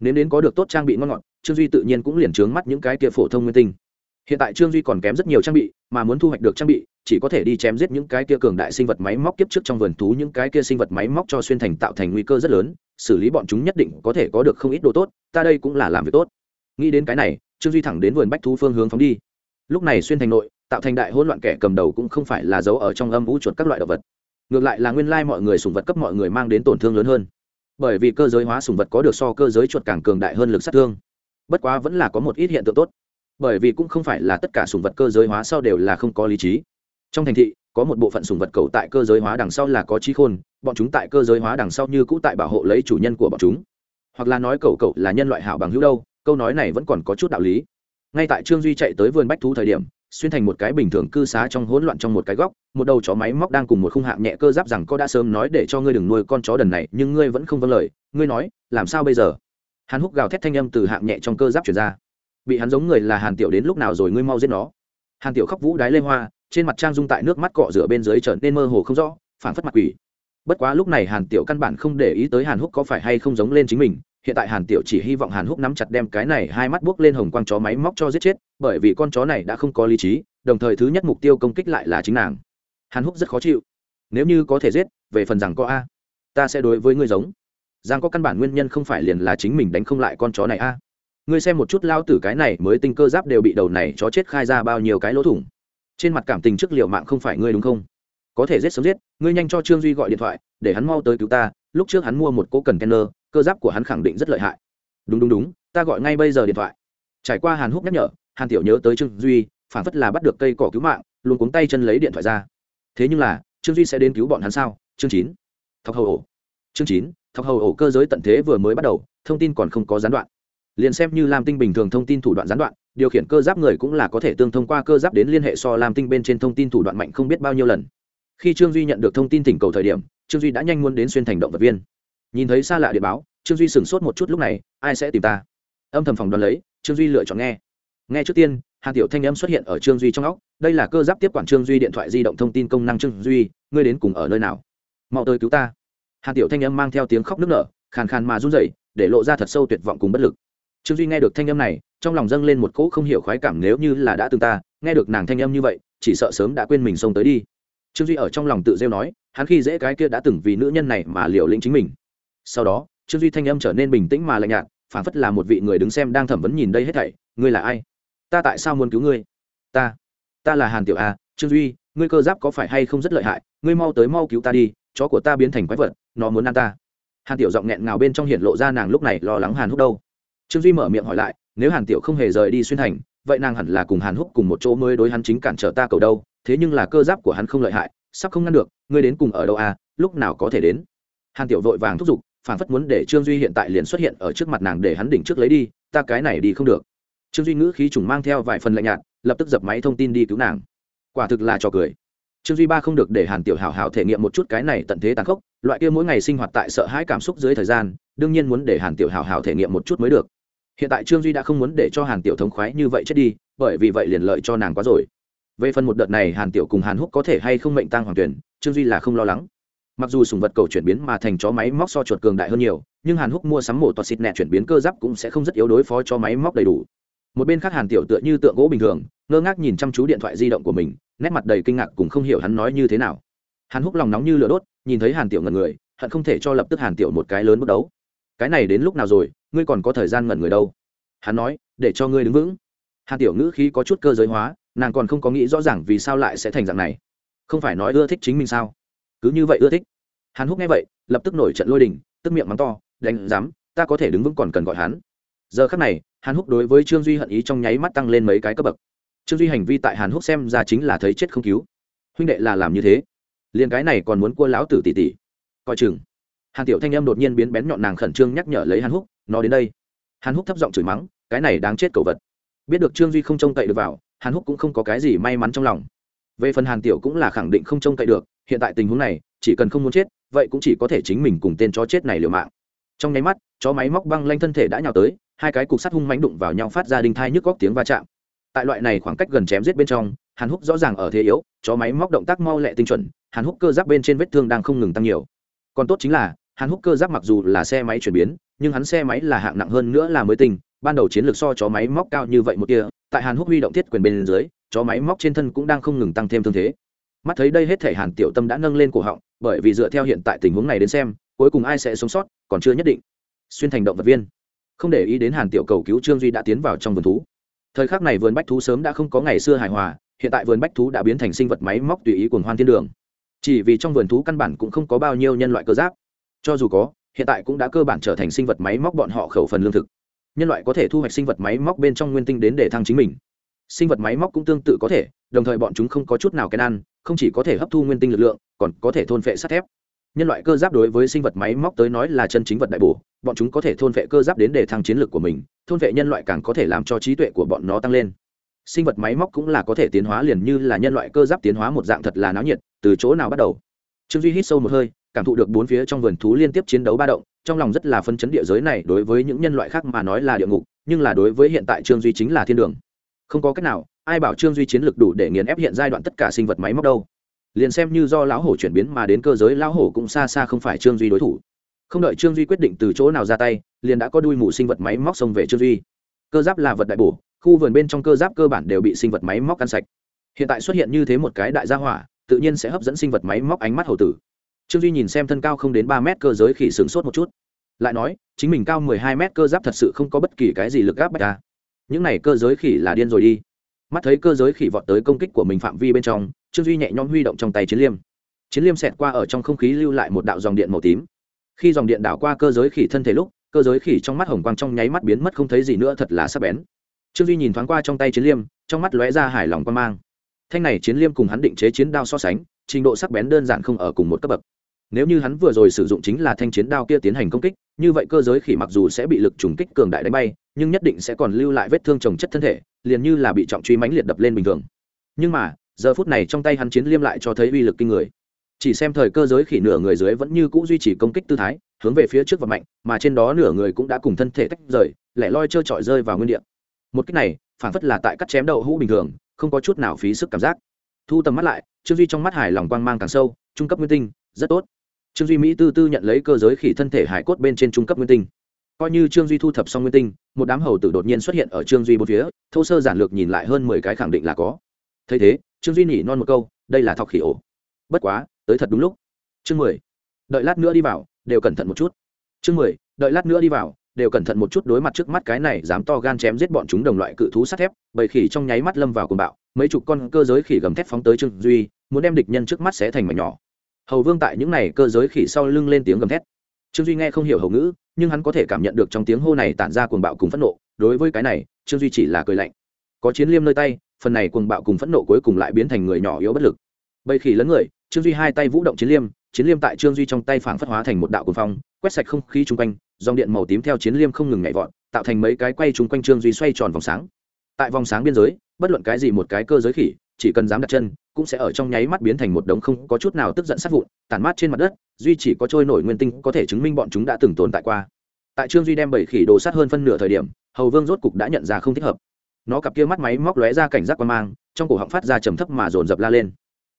Nếu đến có được tốt trang bị ngon ngọt, trương duy tự nhiên cũng liền trướng mắt những cái kia phổ thông nguyên tinh. Hiện tại trương duy còn kém rất nhiều trang bị, mà muốn thu hoạch được trang bị, chỉ có thể đi chém giết những cái kia cường đại sinh vật máy móc kiếp trước trong vườn thú, những cái kia sinh vật máy móc cho xuyên thành tạo thành nguy cơ rất lớn, xử lý bọn chúng nhất định có thể có được không ít đồ tốt, ta đây cũng là làm việc tốt. Nghĩ đến cái này, trương duy thẳng đến vườn bách thú phương hướng phóng đi. Lúc này xuyên thành nội, tạo thành đại hỗn loạn kẻ cầm đầu cũng không phải là dấu ở trong âm vũ chuột các loại động vật ngược lại là nguyên lai mọi người sùng vật cấp mọi người mang đến tổn thương lớn hơn. Bởi vì cơ giới hóa sùng vật có được so cơ giới chuột càng cường đại hơn lực sát thương. Bất quá vẫn là có một ít hiện tượng tốt. Bởi vì cũng không phải là tất cả sùng vật cơ giới hóa sau đều là không có lý trí. Trong thành thị, có một bộ phận sùng vật cầu tại cơ giới hóa đằng sau là có trí khôn, bọn chúng tại cơ giới hóa đằng sau như cũ tại bảo hộ lấy chủ nhân của bọn chúng. Hoặc là nói cầu cầu là nhân loại hảo bằng hữu đâu, câu nói này vẫn còn có chút đạo lý. Ngay tại trương duy chạy tới vườn bách thú thời điểm xuyên thành một cái bình thường cư xá trong hỗn loạn trong một cái góc, một đầu chó máy móc đang cùng một khung hạng nhẹ cơ giáp rằng có đã sớm nói để cho ngươi đừng nuôi con chó đần này, nhưng ngươi vẫn không vâng lời, ngươi nói, làm sao bây giờ? Hắn húc gào thét thanh âm từ hạng nhẹ trong cơ giáp chuyển ra. Bị hắn giống người là hàn tiểu đến lúc nào rồi ngươi mau giết nó. Hàn tiểu khóc vũ đái lê hoa, trên mặt trang dung tại nước mắt cọ rửa bên dưới trở nên mơ hồ không rõ phản phất mặt quỷ. Bất quá lúc này hàn tiểu căn bản không để ý tới hàn húc có phải hay không giống lên chính mình hiện tại hàn tiểu chỉ hy vọng hàn húc nắm chặt đem cái này hai mắt buốc lên hồng quang chó máy móc cho giết chết, bởi vì con chó này đã không có lý trí, đồng thời thứ nhất mục tiêu công kích lại là chính nàng. Hàn húc rất khó chịu. Nếu như có thể giết, về phần rằng có a. Ta sẽ đối với ngươi giống. Rằng có căn bản nguyên nhân không phải liền là chính mình đánh không lại con chó này a. Ngươi xem một chút lao tử cái này mới tinh cơ giáp đều bị đầu này chó chết khai ra bao nhiêu cái lỗ thủng. Trên mặt cảm tình trước liệu mạng không phải ngươi đúng không? Có thể giết sớm giết, ngươi nhanh cho trương duy gọi điện thoại, để hắn mau tới cứu ta. Lúc trước hắn mua một cỗ cần kenner cơ giáp của hắn khẳng định rất lợi hại. Đúng đúng đúng, ta gọi ngay bây giờ điện thoại. Trải qua hàn húc nhắc nhở, hàn tiểu nhớ tới trương duy, phản phất là bắt được cây cỏ cứu mạng, luôn cuống tay chân lấy điện thoại ra. Thế nhưng là, trương duy sẽ đến cứu bọn hắn sao? Chương chín. Thọc hầu ổ. Chương chín, thọc hầu ổ cơ giới tận thế vừa mới bắt đầu, thông tin còn không có gián đoạn. Liền xem như lam tinh bình thường thông tin thủ đoạn gián đoạn, điều khiển cơ giáp người cũng là có thể tương thông qua cơ giáp đến liên hệ so lam tinh bên trên thông tin thủ đoạn mạnh không biết bao nhiêu lần. Khi trương duy nhận được thông tin tỉnh cầu thời điểm, trương duy đã nhanh muốn đến xuyên thành động vật viên nhìn thấy xa lạ địa báo, trương duy sửng sốt một chút lúc này, ai sẽ tìm ta? Âm thầm phòng đoán lấy, trương duy lựa chọn nghe. Nghe trước tiên, hàn tiểu thanh âm xuất hiện ở trương duy trong óc, đây là cơ giáp tiếp quản trương duy điện thoại di động thông tin công năng trương duy, ngươi đến cùng ở nơi nào? Mau tới cứu ta. Hàn tiểu thanh âm mang theo tiếng khóc nức nở, khàn khàn mà run rẩy, để lộ ra thật sâu tuyệt vọng cùng bất lực. Trương duy nghe được thanh âm này, trong lòng dâng lên một cỗ không hiểu khoái cảm nếu như là đã từng ta, nghe được nàng thanh âm như vậy, chỉ sợ sớm đã quên mình xông tới đi. Trương duy ở trong lòng tự rêu nói, hắn khi dễ cái kia đã từng vì nữ nhân này mà liều lĩnh chính mình sau đó, trương duy thanh âm trở nên bình tĩnh mà lạnh nhạt phản phất là một vị người đứng xem đang thẩm vấn nhìn đây hết thảy. Ngươi là ai? Ta tại sao muốn cứu ngươi? Ta ta là hàn tiểu a, trương duy, ngươi cơ giáp có phải hay không rất lợi hại? Ngươi mau tới mau cứu ta đi, chó của ta biến thành quái vật, nó muốn ăn ta. Hàn tiểu giọng nghẹn ngào bên trong hiện lộ ra nàng lúc này lo lắng hàn húc đâu. Trương duy mở miệng hỏi lại, nếu hàn tiểu không hề rời đi xuyên thành, vậy nàng hẳn là cùng hàn húc cùng một chỗ mới đối hắn chính cản trở ta cầu đâu, thế nhưng là cơ giáp của hắn không lợi hại, sắp không ngăn được, ngươi đến cùng ở đâu à lúc nào có thể đến? Hàn tiểu vội vàng thúc giục phản phất muốn để trương duy hiện tại liền xuất hiện ở trước mặt nàng để hắn đỉnh trước lấy đi, ta cái này đi không được. Trương duy ngữ khí trùng mang theo vài phần lạnh nhạt, lập tức dập máy thông tin đi cứu nàng. Quả thực là trò cười. Trương duy ba không được để hàn tiểu hảo hảo thể nghiệm một chút cái này tận thế tàn khốc, loại kia mỗi ngày sinh hoạt tại sợ hãi cảm xúc dưới thời gian, đương nhiên muốn để hàn tiểu hảo hảo thể nghiệm một chút mới được. Hiện tại trương duy đã không muốn để cho hàn tiểu thống khoái như vậy chết đi, bởi vì vậy liền lợi cho nàng quá rồi. Về phần một đợt này hàn tiểu cùng hàn húc có thể hay không mệnh tăng hoàng tuyển, trương duy là không lo lắng mặc dù sùng vật cầu chuyển biến mà thành chó máy móc so chuột cường đại hơn nhiều, nhưng hàn húc mua sắm mổ toạt xịt nẹt chuyển biến cơ giáp cũng sẽ không rất yếu đối phó cho máy móc đầy đủ. Một bên khác hàn tiểu tựa như tượng gỗ bình thường, ngơ ngác nhìn chăm chú điện thoại di động của mình, nét mặt đầy kinh ngạc cùng không hiểu hắn nói như thế nào. Hàn húc lòng nóng như lửa đốt, nhìn thấy hàn tiểu ngẩn người, hận không thể cho lập tức hàn tiểu một cái lớn bất đấu. Cái này đến lúc nào rồi, ngươi còn có thời gian ngẩn người đâu? Hắn nói, để cho ngươi đứng vững. Hàn tiểu ngữ khí có chút cơ giới hóa, nàng còn không có nghĩ rõ ràng vì sao lại sẽ thành dạng này. Không phải nói ưa thích chính mình sao? Cứ như vậy ưa thích. Hàn húc nghe vậy, lập tức nổi trận lôi đình, tức miệng mắng to, đánh dám ta có thể đứng vững còn cần gọi hắn. Giờ khắc này, hàn húc đối với trương duy hận ý trong nháy mắt tăng lên mấy cái cấp bậc. Trương duy hành vi tại hàn húc xem ra chính là thấy chết không cứu. Huynh đệ là làm như thế. Liền cái này còn muốn cua lão tử tỷ tỷ coi chừng. Hàn tiểu thanh âm đột nhiên biến bén nhọn nàng khẩn trương nhắc nhở lấy hàn húc, nó đến đây. Hàn húc thấp giọng chửi mắng, cái này đáng chết cầu vật. Biết được trương duy không trông cậy được vào, hàn húc cũng không có cái gì may mắn trong lòng. Về phần hàn tiểu cũng là khẳng định không trông cậy được hiện tại tình huống này, chỉ cần không muốn chết, vậy cũng chỉ có thể chính mình cùng tên chó chết này liều mạng. Trong nháy mắt, chó máy móc băng lanh thân thể đã nhào tới, hai cái cục sắt hung mánh đụng vào nhau phát ra đinh thai nhức góc tiếng va chạm. Tại loại này khoảng cách gần chém giết bên trong, hàn húc rõ ràng ở thế yếu, chó máy móc động tác mau lẹ tinh chuẩn, hàn húc cơ giáp bên trên vết thương đang không ngừng tăng nhiều. Còn tốt chính là, hàn húc cơ giáp mặc dù là xe máy chuyển biến, nhưng hắn xe máy là hạng nặng hơn nữa là mới tinh, ban đầu chiến lược so chó máy móc cao như vậy một kia tại hàn húc huy động thiết quyền bên dưới, chó máy móc trên thân cũng đang không ngừng tăng thêm thương thế mắt thấy đây hết thể hàn tiểu tâm đã nâng lên cổ họng, bởi vì dựa theo hiện tại tình huống này đến xem, cuối cùng ai sẽ sống sót, còn chưa nhất định. Xuyên thành động vật viên. Không để ý đến hàn tiểu cầu cứu trương duy đã tiến vào trong vườn thú. Thời khắc này vườn bách thú sớm đã không có ngày xưa hài hòa, hiện tại vườn bách thú đã biến thành sinh vật máy móc tùy ý cuồng hoan thiên đường. Chỉ vì trong vườn thú căn bản cũng không có bao nhiêu nhân loại cơ giáp. Cho dù có, hiện tại cũng đã cơ bản trở thành sinh vật máy móc bọn họ khẩu phần lương thực. Nhân loại có thể thu hoạch sinh vật máy móc bên trong nguyên tinh đến để thăng chính mình. Sinh vật máy móc cũng tương tự có thể, đồng thời bọn chúng không có chút nào cái ăn không chỉ có thể hấp thu nguyên tinh lực lượng, còn có thể thôn phệ sắt thép. Nhân loại cơ giáp đối với sinh vật máy móc tới nói là chân chính vật đại bổ, bọn chúng có thể thôn phệ cơ giáp đến để thăng chiến lược của mình, thôn phệ nhân loại càng có thể làm cho trí tuệ của bọn nó tăng lên. Sinh vật máy móc cũng là có thể tiến hóa liền như là nhân loại cơ giáp tiến hóa một dạng thật là náo nhiệt, từ chỗ nào bắt đầu? Trương duy hít sâu một hơi, cảm thụ được bốn phía trong vườn thú liên tiếp chiến đấu ba động, trong lòng rất là phân chấn địa giới này đối với những nhân loại khác mà nói là địa ngục, nhưng là đối với hiện tại trương duy chính là thiên đường. Không có cách nào ai bảo trương duy chiến lực đủ để nghiền ép hiện giai đoạn tất cả sinh vật máy móc đâu? Liền xem như do lão hổ chuyển biến mà đến cơ giới, lão hổ cũng xa xa không phải trương duy đối thủ. Không đợi trương duy quyết định từ chỗ nào ra tay, liền đã có đuôi mù sinh vật máy móc xông về trương duy. Cơ giáp là vật đại bổ, khu vườn bên trong cơ giáp cơ bản đều bị sinh vật máy móc ăn sạch. Hiện tại xuất hiện như thế một cái đại gia hỏa, tự nhiên sẽ hấp dẫn sinh vật máy móc ánh mắt hầu tử. Trương duy nhìn xem thân cao không đến ba mét cơ giới khỉ sướng sốt một chút. Lại nói, chính mình cao mười hai mét cơ giáp thật sự không có bất kỳ cái gì lực gáp bách ta những này cơ giới khỉ là điên rồi đi mắt thấy cơ giới khỉ vọt tới công kích của mình phạm vi bên trong, trương duy nhẹ nhõm huy động trong tay chiến liêm. Chiến liêm xẹt qua ở trong không khí lưu lại một đạo dòng điện màu tím. Khi dòng điện đảo qua cơ giới khỉ thân thể lúc, cơ giới khỉ trong mắt hồng quang trong nháy mắt biến mất không thấy gì nữa thật là sắc bén. Trương duy nhìn thoáng qua trong tay chiến liêm, trong mắt lóe ra hài lòng quan mang. Thanh này chiến liêm cùng hắn định chế chiến đao so sánh, trình độ sắc bén đơn giản không ở cùng một cấp bậc nếu như hắn vừa rồi sử dụng chính là thanh chiến đao kia tiến hành công kích, như vậy cơ giới khỉ mặc dù sẽ bị lực trùng kích cường đại đánh bay, nhưng nhất định sẽ còn lưu lại vết thương trồng chất thân thể, liền như là bị trọng truy mãnh liệt đập lên bình thường. Nhưng mà, giờ phút này trong tay hắn chiến liêm lại cho thấy uy lực kinh người. Chỉ xem thời cơ giới khỉ nửa người dưới vẫn như cũ duy trì công kích tư thái, hướng về phía trước và mạnh, mà trên đó nửa người cũng đã cùng thân thể tách rời, lẻ loi trơ trọi rơi vào nguyên địa. Một cách này, phản phất là tại cắt chém đậu hũ bình thường, không có chút nào phí sức cảm giác. Thu tầm mắt lại, trương duy trong mắt hài lòng quang mang càng sâu, trung cấp nguyên tinh, rất tốt trương duy mỹ tư tư nhận lấy cơ giới khỉ thân thể hải cốt bên trên trung cấp nguyên tinh. Coi như trương duy thu thập xong nguyên tinh, một đám hầu tử đột nhiên xuất hiện ở trương duy bốn phía, thô sơ giản lược nhìn lại hơn mười cái khẳng định là có. Thấy thế, trương duy nhỉ non một câu, đây là thọc khỉ ổ. Bất quá, tới thật đúng lúc. Chương mười. Đợi lát nữa đi vào, đều cẩn thận một chút. Chương mười. Đợi lát nữa đi vào, đều cẩn thận một chút đối mặt trước mắt cái này dám to gan chém giết bọn chúng đồng loại cự thú sắt thép, bầy khỉ trong nháy mắt lâm vào cùng bạo, mấy chục con cơ giới khỉ gầm thép phóng tới trương duy, muốn đem địch nhân trước mắt sẽ thành mảnh nhỏ hầu vương tại những này cơ giới khỉ sau lưng lên tiếng gầm thét. Trương duy nghe không hiểu hầu ngữ, nhưng hắn có thể cảm nhận được trong tiếng hô này tản ra cuồng bạo cùng phẫn nộ. Đối với cái này, trương duy chỉ là cười lạnh. Có chiến liêm nơi tay, phần này cuồng bạo cùng phẫn nộ cuối cùng lại biến thành người nhỏ yếu bất lực. Bầy khỉ lấn người, trương duy hai tay vũ động chiến liêm chiến liêm tại trương duy trong tay phảng phất hóa thành một đạo cuồng phong, quét sạch không khí chung quanh, dòng điện màu tím theo chiến liêm không ngừng nhảy vọt, tạo thành mấy cái quay chung quanh trương duy xoay tròn vòng sáng. Tại vòng sáng biên giới bất luận cái gì một cái cơ giới khỉ, chỉ cần dám đặt chân, cũng sẽ ở trong nháy mắt biến thành một đống không có chút nào tức giận sát vụn tàn mát trên mặt đất, duy chỉ có trôi nổi nguyên tinh có thể chứng minh bọn chúng đã từng tồn tại qua. Tại trương duy đem bảy khỉ đồ sát hơn phân nửa thời điểm, hầu vương rốt cục đã nhận ra không thích hợp. Nó cặp kia mắt máy móc lóe ra cảnh giác quan mang, trong cổ họng phát ra trầm thấp mà dồn dập la lên.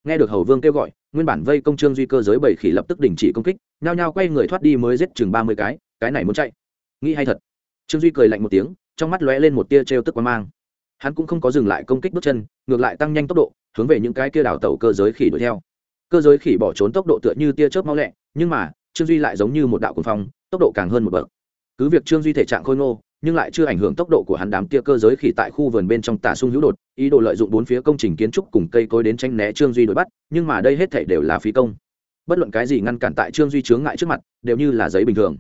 Nghe được hầu vương kêu gọi, nguyên bản vây công trương duy cơ giới bảy khỉ lập tức đình chỉ công kích, nhao nhao quay người thoát đi mới giết chừng ba mươi cái cái này muốn chạy. Nghĩ hay thật. Trương duy cười lạnh một tiếng, trong mắt lóe lên một tia trêu tức quan mang hắn cũng không có dừng lại công kích bước chân, ngược lại tăng nhanh tốc độ, hướng về những cái kia đảo tàu cơ giới khỉ đuổi theo. Cơ giới khỉ bỏ trốn tốc độ tựa như tia chớp mau lẹ, nhưng mà, trương duy lại giống như một đạo cuồng phong, tốc độ càng hơn một bậc. Cứ việc trương duy thể trạng khôi ngô, nhưng lại chưa ảnh hưởng tốc độ của hắn đám tia cơ giới khỉ tại khu vườn bên trong tà sung hữu đột, ý đồ lợi dụng bốn phía công trình kiến trúc cùng cây cối đến tranh né trương duy đuổi bắt, nhưng mà đây hết thể đều là phí công. Bất luận cái gì ngăn cản tại trương duy chướng ngại trước mặt, đều như là giấy bình thường.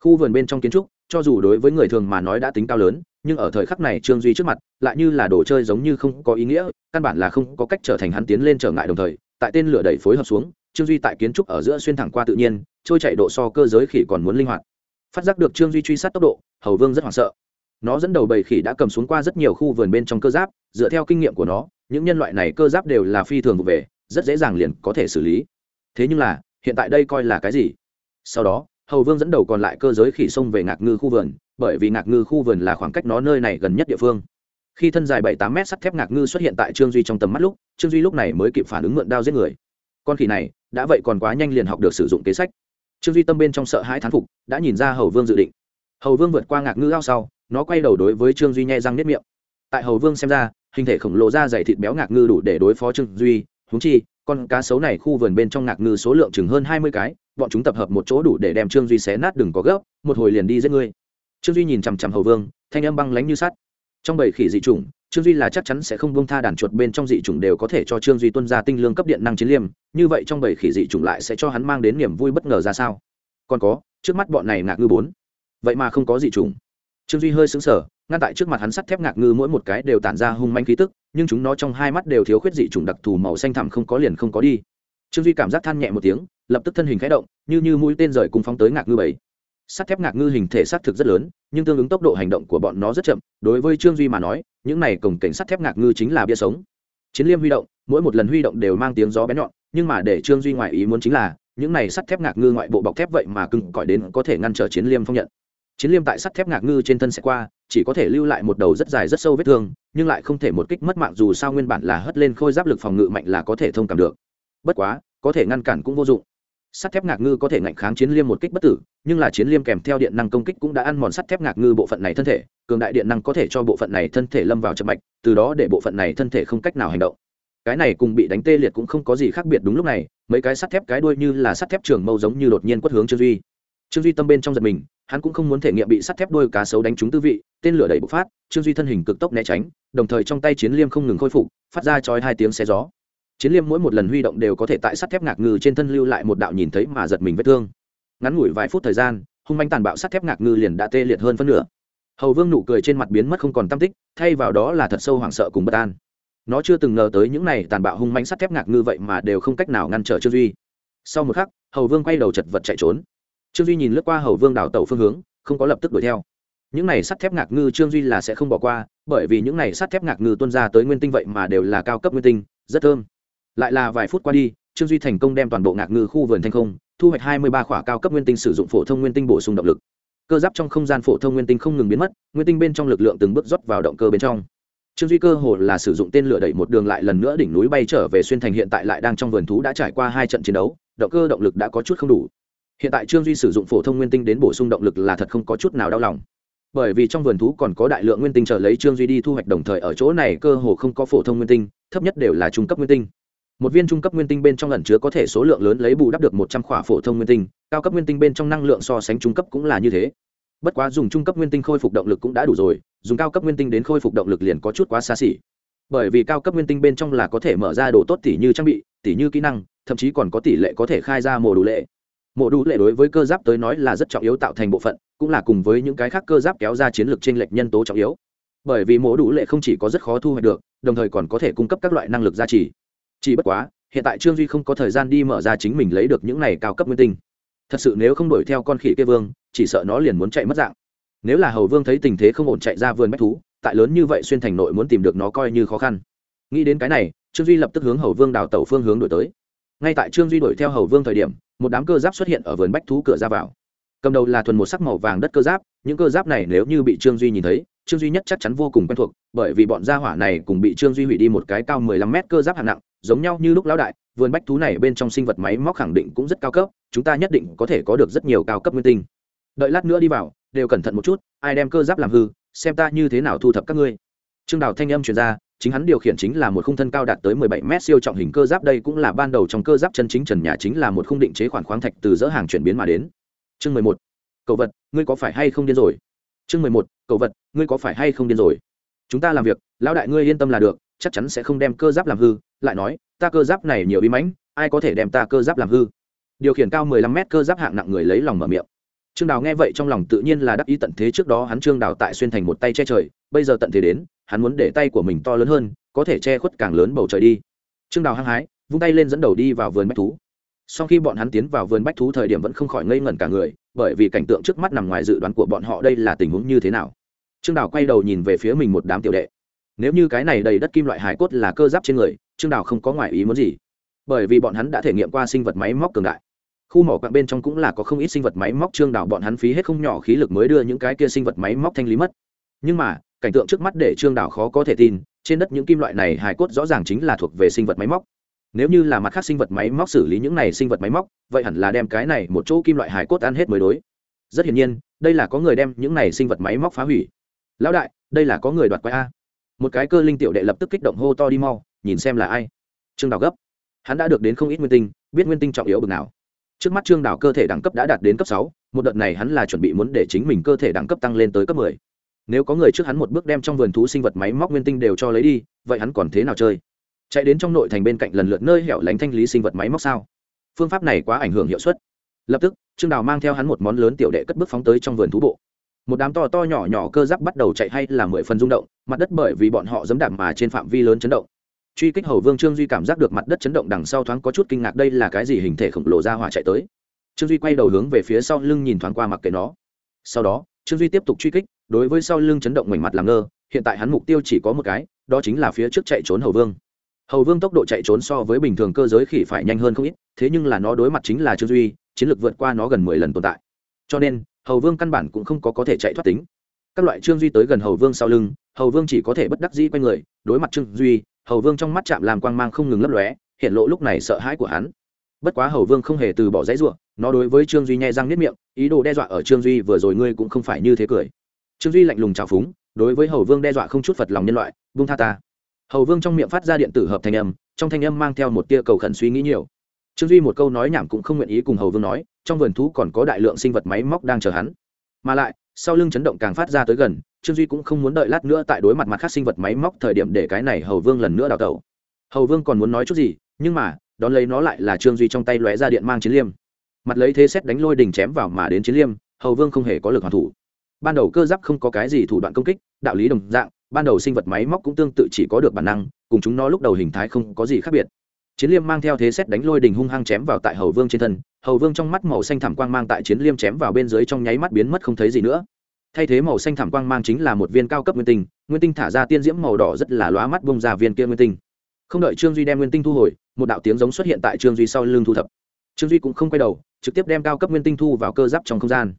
Khu vườn bên trong kiến trúc, cho dù đối với người thường mà nói đã tính cao lớn nhưng ở thời khắc này trương duy trước mặt, lại như là đồ chơi giống như không có ý nghĩa, căn bản là không có cách trở thành hắn tiến lên trở ngại đồng thời, tại tên lửa đẩy phối hợp xuống, trương duy tại kiến trúc ở giữa xuyên thẳng qua tự nhiên, trôi chạy độ so cơ giới khỉ còn muốn linh hoạt. Phát giác được trương duy truy sát tốc độ, hầu vương rất hoảng sợ. Nó dẫn đầu bầy khỉ đã cầm xuống qua rất nhiều khu vườn bên trong cơ giáp, dựa theo kinh nghiệm của nó, những nhân loại này cơ giáp đều là phi thường vụ về, rất dễ dàng liền có thể xử lý. Thế nhưng là, hiện tại đây coi là cái gì? Sau đó, hầu vương dẫn đầu còn lại cơ giới khỉ xông về ngạc ngư khu vườn bởi vì ngạc ngư khu vườn là khoảng cách nó nơi này gần nhất địa phương. Khi thân dài bảy tám mét sắt thép ngạc ngư xuất hiện tại trương duy trong tầm mắt lúc, trương duy lúc này mới kịp phản ứng mượn đao giết người. Con khỉ này, đã vậy còn quá nhanh liền học được sử dụng kế sách. Trương duy tâm bên trong sợ hãi thán phục, đã nhìn ra hầu vương dự định. Hầu vương vượt qua ngạc ngư ao sau, nó quay đầu đối với trương duy nhai răng nếp miệng. Tại hầu vương xem ra, hình thể khổng lồ ra dày thịt béo ngạc ngư đủ để đối phó trương duy. Húng chi, con cá sấu này khu vườn bên trong ngạc ngư số lượng chừng hơn hai mươi cái, bọn chúng tập hợp một chỗ đủ để đem trương duy xé nát đừng có gấp, một hồi liền đi giết ngươi trương duy nhìn chằm chằm hầu vương, thanh âm băng lánh như sắt. Trong bảy khỉ dị chủng, trương duy là chắc chắn sẽ không bông tha đàn chuột bên trong dị chủng đều có thể cho trương duy tuân ra tinh lương cấp điện năng chiến liêm, như vậy trong bảy khỉ dị chủng lại sẽ cho hắn mang đến niềm vui bất ngờ ra sao? Còn có, trước mắt bọn này ngạc ngư bốn. Vậy mà không có dị chủng. Trương duy hơi xứng sở ngăn tại trước mặt hắn sắt thép ngạc ngư mỗi một cái đều tản ra hung manh khí tức, nhưng chúng nó trong hai mắt đều thiếu khuyết dị chủng đặc thù màu xanh thẳm không có liền không có đi. Trương duy cảm giác than nhẹ một tiếng, lập tức thân hình khẽ động, như như mũi tên rời cùng phóng tới ngạc ngư bảy sắt thép ngạc ngư hình thể xác thực rất lớn, nhưng tương ứng tốc độ hành động của bọn nó rất chậm. Đối với trương duy mà nói, những này cổng cảnh sắt thép ngạc ngư chính là bia sống. Chiến liêm huy động, mỗi một lần huy động đều mang tiếng gió bén nhọn, nhưng mà để trương duy ngoại ý muốn chính là, những này sắt thép ngạc ngư ngoại bộ bọc thép vậy mà cưng cõi đến có thể ngăn trở chiến liêm phong nhận. Chiến liêm tại sắt thép ngạc ngư trên thân sẽ qua, chỉ có thể lưu lại một đầu rất dài rất sâu vết thương, nhưng lại không thể một kích mất mạng dù sao nguyên bản là hất lên khôi giáp lực phòng ngự mạnh là có thể thông cảm được. Bất quá, có thể ngăn cản cũng vô dụng sắt thép ngạc ngư có thể ngạnh kháng chiến liêm một kích bất tử, nhưng là chiến liêm kèm theo điện năng công kích cũng đã ăn mòn sắt thép ngạc ngư bộ phận này thân thể, cường đại điện năng có thể cho bộ phận này thân thể lâm vào chậm mạch, từ đó để bộ phận này thân thể không cách nào hành động. Cái này cùng bị đánh tê liệt cũng không có gì khác biệt đúng lúc này, mấy cái sắt thép cái đuôi như là sắt thép trường mâu giống như đột nhiên quất hướng trương duy. Trương duy tâm bên trong giật mình, hắn cũng không muốn thể nghiệm bị sắt thép đuôi cá sấu đánh trúng tư vị, tên lửa đẩy bộc phát, trương duy thân hình cực tốc né tránh, đồng thời trong tay chiến liêm không ngừng khôi phục, phát ra chói hai tiếng xe gió chiến liêm mỗi một lần huy động đều có thể tại sắt thép ngạc ngư trên thân lưu lại một đạo nhìn thấy mà giật mình vết thương. Ngắn ngủi vài phút thời gian, hung manh tàn bạo sắt thép ngạc ngư liền đã tê liệt hơn phân nửa. Hầu vương nụ cười trên mặt biến mất không còn tam tích, thay vào đó là thật sâu hoảng sợ cùng bất an. Nó chưa từng ngờ tới những này tàn bạo hung manh sắt thép ngạc ngư vậy mà đều không cách nào ngăn trở trương duy. Sau một khắc, hầu vương quay đầu chật vật chạy trốn. Trương duy nhìn lướt qua hầu vương đảo tàu phương hướng, không có lập tức đuổi theo. Những này sắt thép ngạc ngư trương duy là sẽ không bỏ qua, bởi vì những này sắt thép ngạc ngư tuân ra tới nguyên tinh vậy mà đều là cao cấp nguyên tinh, rất thơm lại là vài phút qua đi, trương duy thành công đem toàn bộ ngạc ngư khu vườn thanh không, thu hoạch hai mươi ba khỏa cao cấp nguyên tinh sử dụng phổ thông nguyên tinh bổ sung động lực. Cơ giáp trong không gian phổ thông nguyên tinh không ngừng biến mất, nguyên tinh bên trong lực lượng từng bước rót vào động cơ bên trong. Trương duy cơ hồ là sử dụng tên lửa đẩy một đường lại lần nữa đỉnh núi bay trở về xuyên thành hiện tại lại đang trong vườn thú đã trải qua hai trận chiến đấu, động cơ động lực đã có chút không đủ. Hiện tại trương duy sử dụng phổ thông nguyên tinh đến bổ sung động lực là thật không có chút nào đau lòng. Bởi vì trong vườn thú còn có đại lượng nguyên tinh chờ lấy trương duy đi thu hoạch đồng thời ở chỗ này cơ hồ không có phổ thông nguyên tinh, thấp nhất đều là trung cấp nguyên tinh một viên trung cấp nguyên tinh bên trong ẩn chứa có thể số lượng lớn lấy bù đắp được một trăm khỏa phổ thông nguyên tinh, cao cấp nguyên tinh bên trong năng lượng so sánh trung cấp cũng là như thế. Bất quá dùng trung cấp nguyên tinh khôi phục động lực cũng đã đủ rồi, dùng cao cấp nguyên tinh đến khôi phục động lực liền có chút quá xa xỉ. Bởi vì cao cấp nguyên tinh bên trong là có thể mở ra đồ tốt tỷ như trang bị tỷ như kỹ năng, thậm chí còn có tỷ lệ có thể khai ra mổ đủ lệ. Mổ đủ lệ đối với cơ giáp tới nói là rất trọng yếu tạo thành bộ phận, cũng là cùng với những cái khác cơ giáp kéo ra chiến lược t r ê n lệch nhân tố trọng yếu. Bởi vì mổ đủ lệ không chỉ có rất khó thu hoạch được, đồng thời còn có thể cung cấp các loại năng lực gia trì chỉ bất quá, hiện tại trương duy không có thời gian đi mở ra chính mình lấy được những này cao cấp nguyên tinh. Thật sự nếu không đuổi theo con khỉ kia vương, chỉ sợ nó liền muốn chạy mất dạng. Nếu là hầu vương thấy tình thế không ổn chạy ra vườn bách thú, tại lớn như vậy xuyên thành nội muốn tìm được nó coi như khó khăn. Nghĩ đến cái này, trương duy lập tức hướng hầu vương đào tẩu phương hướng đổi tới. Ngay tại trương duy đuổi theo hầu vương thời điểm, một đám cơ giáp xuất hiện ở vườn bách thú cửa ra vào. Cầm đầu là thuần một sắc màu vàng đất cơ giáp, những cơ giáp này nếu như bị trương duy nhìn thấy trương duy nhất chắc chắn vô cùng quen thuộc bởi vì bọn gia hỏa này cùng bị trương duy hủy đi một cái cao mười lăm mét cơ giáp hạng nặng giống nhau như lúc lão đại vườn bách thú này bên trong sinh vật máy móc khẳng định cũng rất cao cấp chúng ta nhất định có thể có được rất nhiều cao cấp nguyên tinh đợi lát nữa đi vào đều cẩn thận một chút ai đem cơ giáp làm hư xem ta như thế nào thu thập các ngươi trương đào thanh âm truyền ra chính hắn điều khiển chính là một khung thân cao đạt tới 17 mét siêu trọng hình cơ giáp đây cũng là ban đầu trong cơ giáp chân chính trần nhà chính là một khung định chế khoản khoáng thạch từ dỡ hàng chuyển biến mà đến. Chương 11. Cậu vật, ngươi có phải hay không điên rồi? Chương 11. Cậu vật, ngươi có phải hay không điên rồi? Chúng ta làm việc, lão đại ngươi yên tâm là được, chắc chắn sẽ không đem cơ giáp làm hư, lại nói, ta cơ giáp này nhiều bí mãnh, ai có thể đem ta cơ giáp làm hư? Điều khiển cao 15 mét cơ giáp hạng nặng người lấy lòng mở miệng. Trương Đào nghe vậy trong lòng tự nhiên là đắc ý tận thế trước đó hắn Trương Đào tại xuyên thành một tay che trời, bây giờ tận thế đến, hắn muốn để tay của mình to lớn hơn có thể che khuất càng lớn bầu trời đi trương đào hăng hái vung tay lên dẫn đầu đi vào vườn bách thú sau khi bọn hắn tiến vào vườn bách thú thời điểm vẫn không khỏi ngây ngẩn cả người, bởi vì cảnh tượng trước mắt nằm ngoài dự đoán của bọn họ đây là tình huống như thế nào. Trương đào quay đầu nhìn về phía mình một đám tiểu đệ. Nếu như cái này đầy đất kim loại hải cốt là cơ giáp trên người, trương đào không có ngoại ý muốn gì. Bởi vì bọn hắn đã thể nghiệm qua sinh vật máy móc cường đại. Khu mỏ quặng bên trong cũng là có không ít sinh vật máy móc, trương đào bọn hắn phí hết không nhỏ khí lực mới đưa những cái kia sinh vật máy móc thanh lý mất. Nhưng mà, cảnh tượng trước mắt để trương Đào khó có thể tin, trên đất những kim loại này hài cốt rõ ràng chính là thuộc về sinh vật máy móc nếu như là mặt khác sinh vật máy móc xử lý những này sinh vật máy móc, vậy hẳn là đem cái này một chỗ kim loại hài cốt ăn hết mới đối. Rất hiển nhiên, đây là có người đem những này sinh vật máy móc phá hủy. Lão đại, đây là có người đoạt quái a. Một cái cơ linh tiểu đệ lập tức kích động hô to đi mau, nhìn xem là ai. Trương đào gấp. Hắn đã được đến không ít nguyên tinh, biết nguyên tinh trọng yếu bực nào. Trước mắt trương đào cơ thể đẳng cấp đã đạt đến cấp sáu, một đợt này hắn là chuẩn bị muốn để chính mình cơ thể đẳng cấp tăng lên tới cấp mười. Nếu có người trước hắn một bước đem trong vườn thú sinh vật máy móc nguyên tinh đều cho lấy đi, vậy hắn còn thế nào chơi? Chạy đến trong nội thành bên cạnh lần lượt nơi hẻo lánh thanh lý sinh vật máy móc sao? Phương pháp này quá ảnh hưởng hiệu suất. Lập tức, trương đào mang theo hắn một món lớn tiểu đệ cất bước phóng tới trong vườn thú bộ. Một đám to to nhỏ nhỏ cơ giáp bắt đầu chạy hay là mười phần rung động, mặt đất bởi vì bọn họ dẫm đạp mà trên phạm vi lớn chấn động. Truy kích hầu vương trương duy cảm giác được mặt đất chấn động đằng sau thoáng có chút kinh ngạc đây là cái gì hình thể khổng lồ ra hỏa chạy tới. Trương duy quay đầu hướng về phía sau lưng nhìn thoáng qua mặc kệ nó. Sau đó, trương duy tiếp tục truy kích, đối với sau lưng chấn động ngoảnh mặt làm ngơ, hiện tại hắn mục tiêu chỉ có một cái, đó chính là phía trước chạy trốn hầu vương hầu vương tốc độ chạy trốn so với bình thường cơ giới khỉ phải nhanh hơn không ít, thế nhưng là nó đối mặt chính là trương duy, chiến lược vượt qua nó gần mười lần tồn tại. Cho nên, hầu vương căn bản cũng không có có thể chạy thoát tính. Các loại trương duy tới gần hầu vương sau lưng, hầu vương chỉ có thể bất đắc dĩ quay người, đối mặt trương duy, hầu vương trong mắt chạm làm quang mang không ngừng lấp lóe, hiện lộ lúc này sợ hãi của hắn. Bất quá hầu vương không hề từ bỏ dãy ruộng nó đối với trương duy nhẹ răng nếp miệng, ý đồ đe dọa ở trương duy vừa rồi ngươi cũng không phải như thế cười. Trương duy lạnh lùng trào phúng, đối với hầu vương đe dọa không chút phật lòng nhân loại, vung tha ta hầu vương trong miệng phát ra điện tử hợp thanh âm, trong thanh âm mang theo một tia cầu khẩn suy nghĩ nhiều. Trương duy một câu nói nhảm cũng không nguyện ý cùng hầu vương nói, trong vườn thú còn có đại lượng sinh vật máy móc đang chờ hắn. Mà lại, sau lưng chấn động càng phát ra tới gần, trương duy cũng không muốn đợi lát nữa tại đối mặt mặt khác sinh vật máy móc thời điểm để cái này hầu vương lần nữa đào tẩu. Hầu vương còn muốn nói chút gì, nhưng mà, đón lấy nó lại là trương duy trong tay lóe ra điện mang chiến liêm. Mặt lấy thế xét đánh lôi đình chém vào mà đến chiến liêm, hầu vương không hề có lực hoàn thủ. Ban đầu cơ giáp không có cái gì thủ đoạn công kích, đạo lý đồng dạng ban đầu sinh vật máy móc cũng tương tự chỉ có được bản năng, cùng chúng nó lúc đầu hình thái không có gì khác biệt. Chiến liêm mang theo thế xét đánh lôi đình hung hăng chém vào tại hầu vương trên thân, hầu vương trong mắt màu xanh thảm quang mang tại chiến liêm chém vào bên dưới trong nháy mắt biến mất không thấy gì nữa. Thay thế màu xanh thảm quang mang chính là một viên cao cấp nguyên tinh nguyên tinh thả ra tiên diễm màu đỏ rất là lóa mắt bông ra viên kia nguyên tinh. Không đợi trương duy đem nguyên tinh thu hồi, một đạo tiếng giống xuất hiện tại trương duy sau lưng thu thập. Trương duy cũng không quay đầu, trực tiếp đem cao cấp nguyên tinh thu vào cơ giáp trong không gian.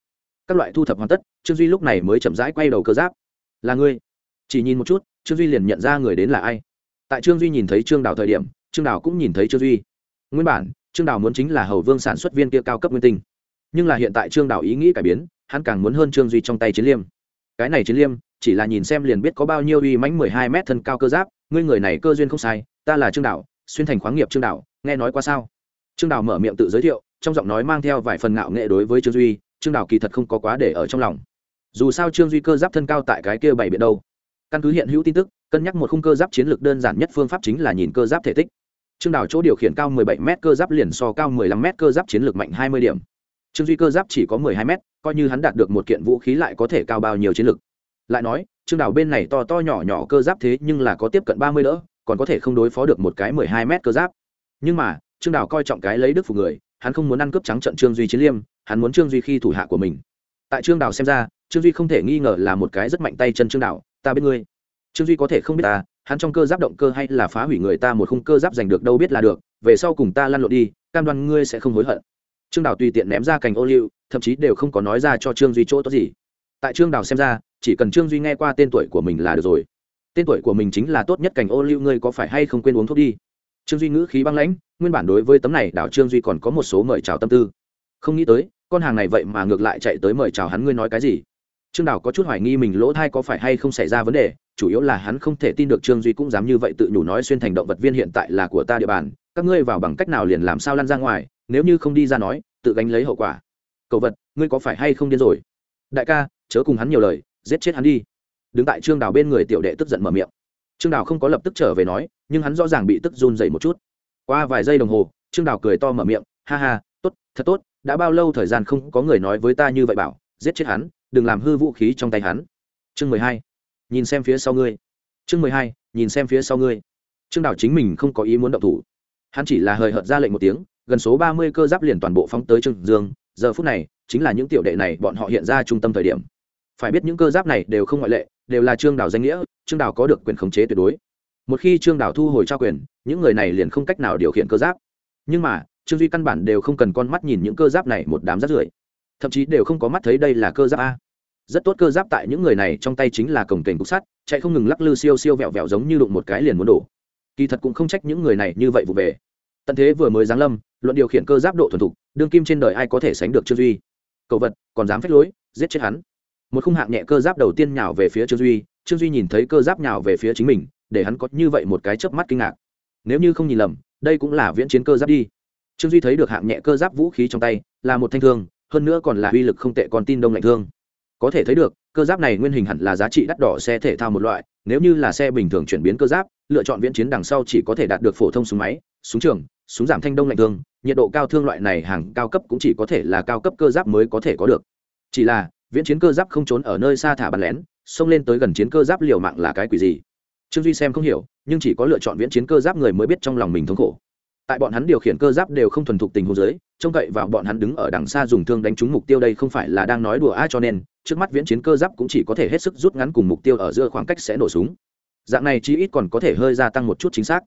Các loại thu thập hoàn tất, trương duy lúc này mới chậm rãi quay đầu cơ giáp. Là ngươi chỉ nhìn một chút, trương duy liền nhận ra người đến là ai. Tại trương duy nhìn thấy trương đào thời điểm, trương đào cũng nhìn thấy trương duy. Nguyên bản, trương đào muốn chính là hầu vương sản xuất viên kia cao cấp nguyên tinh. Nhưng là hiện tại trương đào ý nghĩ cải biến, hắn càng muốn hơn trương duy trong tay chiến liêm. Cái này chiến liêm, chỉ là nhìn xem liền biết có bao nhiêu uy mãnh mười hai mét thân cao cơ giáp, ngươi người này cơ duyên không sai, ta là trương đào, xuyên thành khoáng nghiệp trương đào, nghe nói qua sao? Trương đào mở miệng tự giới thiệu, trong giọng nói mang theo vài phần ngạo nghệ đối với trương duy, trương đào kỳ thật không có quá để ở trong lòng. Dù sao trương duy cơ giáp thân cao tại cái kia bảy biện đâu căn cứ hiện hữu tin tức, cân nhắc một khung cơ giáp chiến lược đơn giản nhất phương pháp chính là nhìn cơ giáp thể tích. Trương đào chỗ điều khiển cao 17 m cơ giáp liền so cao 15 m cơ giáp chiến lược mạnh 20 điểm. Trương duy cơ giáp chỉ có 12 m coi như hắn đạt được một kiện vũ khí lại có thể cao bao nhiêu chiến lược. Lại nói, trương đào bên này to to nhỏ nhỏ cơ giáp thế nhưng là có tiếp cận 30 đỡ, còn có thể không đối phó được một cái 12 m cơ giáp. Nhưng mà, trương đào coi trọng cái lấy đức phục người, hắn không muốn ăn cướp trắng trận trương duy chiến liêm, hắn muốn trương duy khi thủ hạ của mình. Tại trương đào xem ra, trương duy không thể nghi ngờ là một cái rất mạnh tay chân trương đào ta biết ngươi. Trương duy có thể không biết ta, hắn trong cơ giáp động cơ hay là phá hủy người ta một khung cơ giáp giành được đâu biết là được, về sau cùng ta lăn lộn đi, cam đoan ngươi sẽ không hối hận. Trương đào tùy tiện ném ra cành ô liu, thậm chí đều không có nói ra cho trương duy chỗ tốt gì. Tại trương đào xem ra, chỉ cần trương duy nghe qua tên tuổi của mình là được rồi. Tên tuổi của mình chính là tốt nhất cành ô liu, ngươi có phải hay không quên uống thuốc đi? Trương duy ngữ khí băng lãnh, nguyên bản đối với tấm này đảo trương duy còn có một số mời chào tâm tư. Không nghĩ tới, con hàng này vậy mà ngược lại chạy tới mời chào hắn, ngươi nói cái gì? Trương đào có chút hoài nghi mình lỗ thai có phải hay không xảy ra vấn đề, chủ yếu là hắn không thể tin được trương duy cũng dám như vậy tự nhủ nói xuyên thành động vật viên hiện tại là của ta địa bàn, các ngươi vào bằng cách nào liền làm sao lăn ra ngoài, nếu như không đi ra nói, tự gánh lấy hậu quả. Cậu vật, ngươi có phải hay không điên rồi? Đại ca, chớ cùng hắn nhiều lời, giết chết hắn đi. Đứng tại trương đào bên người tiểu đệ tức giận mở miệng. Trương đào không có lập tức trở về nói, nhưng hắn rõ ràng bị tức run dậy một chút. Qua vài giây đồng hồ, trương đào cười to mở miệng, ha ha, tốt, thật tốt, đã bao lâu thời gian không có người nói với ta như vậy bảo, giết chết hắn đừng làm hư vũ khí trong tay hắn. Chương mười hai, nhìn xem phía sau ngươi. Chương mười hai, nhìn xem phía sau ngươi. Trương đảo chính mình không có ý muốn động thủ. Hắn chỉ là hời hợt ra lệnh một tiếng, gần số ba mươi cơ giáp liền toàn bộ phóng tới trương dương. Giờ phút này, chính là những tiểu đệ này bọn họ hiện ra trung tâm thời điểm. Phải biết những cơ giáp này đều không ngoại lệ, đều là trương đảo danh nghĩa, trương đảo có được quyền khống chế tuyệt đối. Một khi trương đảo thu hồi trao quyền, những người này liền không cách nào điều khiển cơ giáp. Nhưng mà, trương duy căn bản đều không cần con mắt nhìn những cơ giáp này một đám rác rưởi thậm chí đều không có mắt thấy đây là cơ giáp a. Rất tốt cơ giáp tại những người này trong tay chính là cổng kềnh cục sắt, chạy không ngừng lắc lư siêu siêu vẹo vẹo giống như đụng một cái liền muốn đổ. Kỳ thật cũng không trách những người này như vậy vụ về. Tận thế vừa mới giáng lâm, luận điều khiển cơ giáp độ thuần thục, đương kim trên đời ai có thể sánh được trương duy? Cậu vật, còn dám phép lối, giết chết hắn. Một khung hạng nhẹ cơ giáp đầu tiên nhào về phía trương duy trương duy nhìn thấy cơ giáp nhào về phía chính mình, để hắn có như vậy một cái chớp mắt kinh ngạc. Nếu như không nhìn lầm, đây cũng là viễn chiến cơ giáp đi. Trương duy thấy được hạng nhẹ cơ giáp vũ khí trong tay, là một thanh thương hơn nữa còn là uy lực không tệ còn tin đông lạnh thương. Có thể thấy được, cơ giáp này nguyên hình hẳn là giá trị đắt đỏ xe thể thao một loại, nếu như là xe bình thường chuyển biến cơ giáp, lựa chọn viễn chiến đằng sau chỉ có thể đạt được phổ thông súng máy, súng trường, súng giảm thanh đông lạnh thương, nhiệt độ cao thương loại này hàng cao cấp cũng chỉ có thể là cao cấp cơ giáp mới có thể có được. Chỉ là, viễn chiến cơ giáp không trốn ở nơi xa thả bắn lén, xông lên tới gần chiến cơ giáp liều mạng là cái quỷ gì? Trương duy xem không hiểu, nhưng chỉ có lựa chọn viễn chiến cơ giáp người mới biết trong lòng mình thống khổ tại bọn hắn điều khiển cơ giáp đều không thuần thục tình huống giới trông cậy vào bọn hắn đứng ở đằng xa dùng thương đánh trúng mục tiêu đây không phải là đang nói đùa ai cho nên, trước mắt viễn chiến cơ giáp cũng chỉ có thể hết sức rút ngắn cùng mục tiêu ở giữa khoảng cách sẽ nổ súng. Dạng này chí ít còn có thể hơi gia tăng một chút chính xác.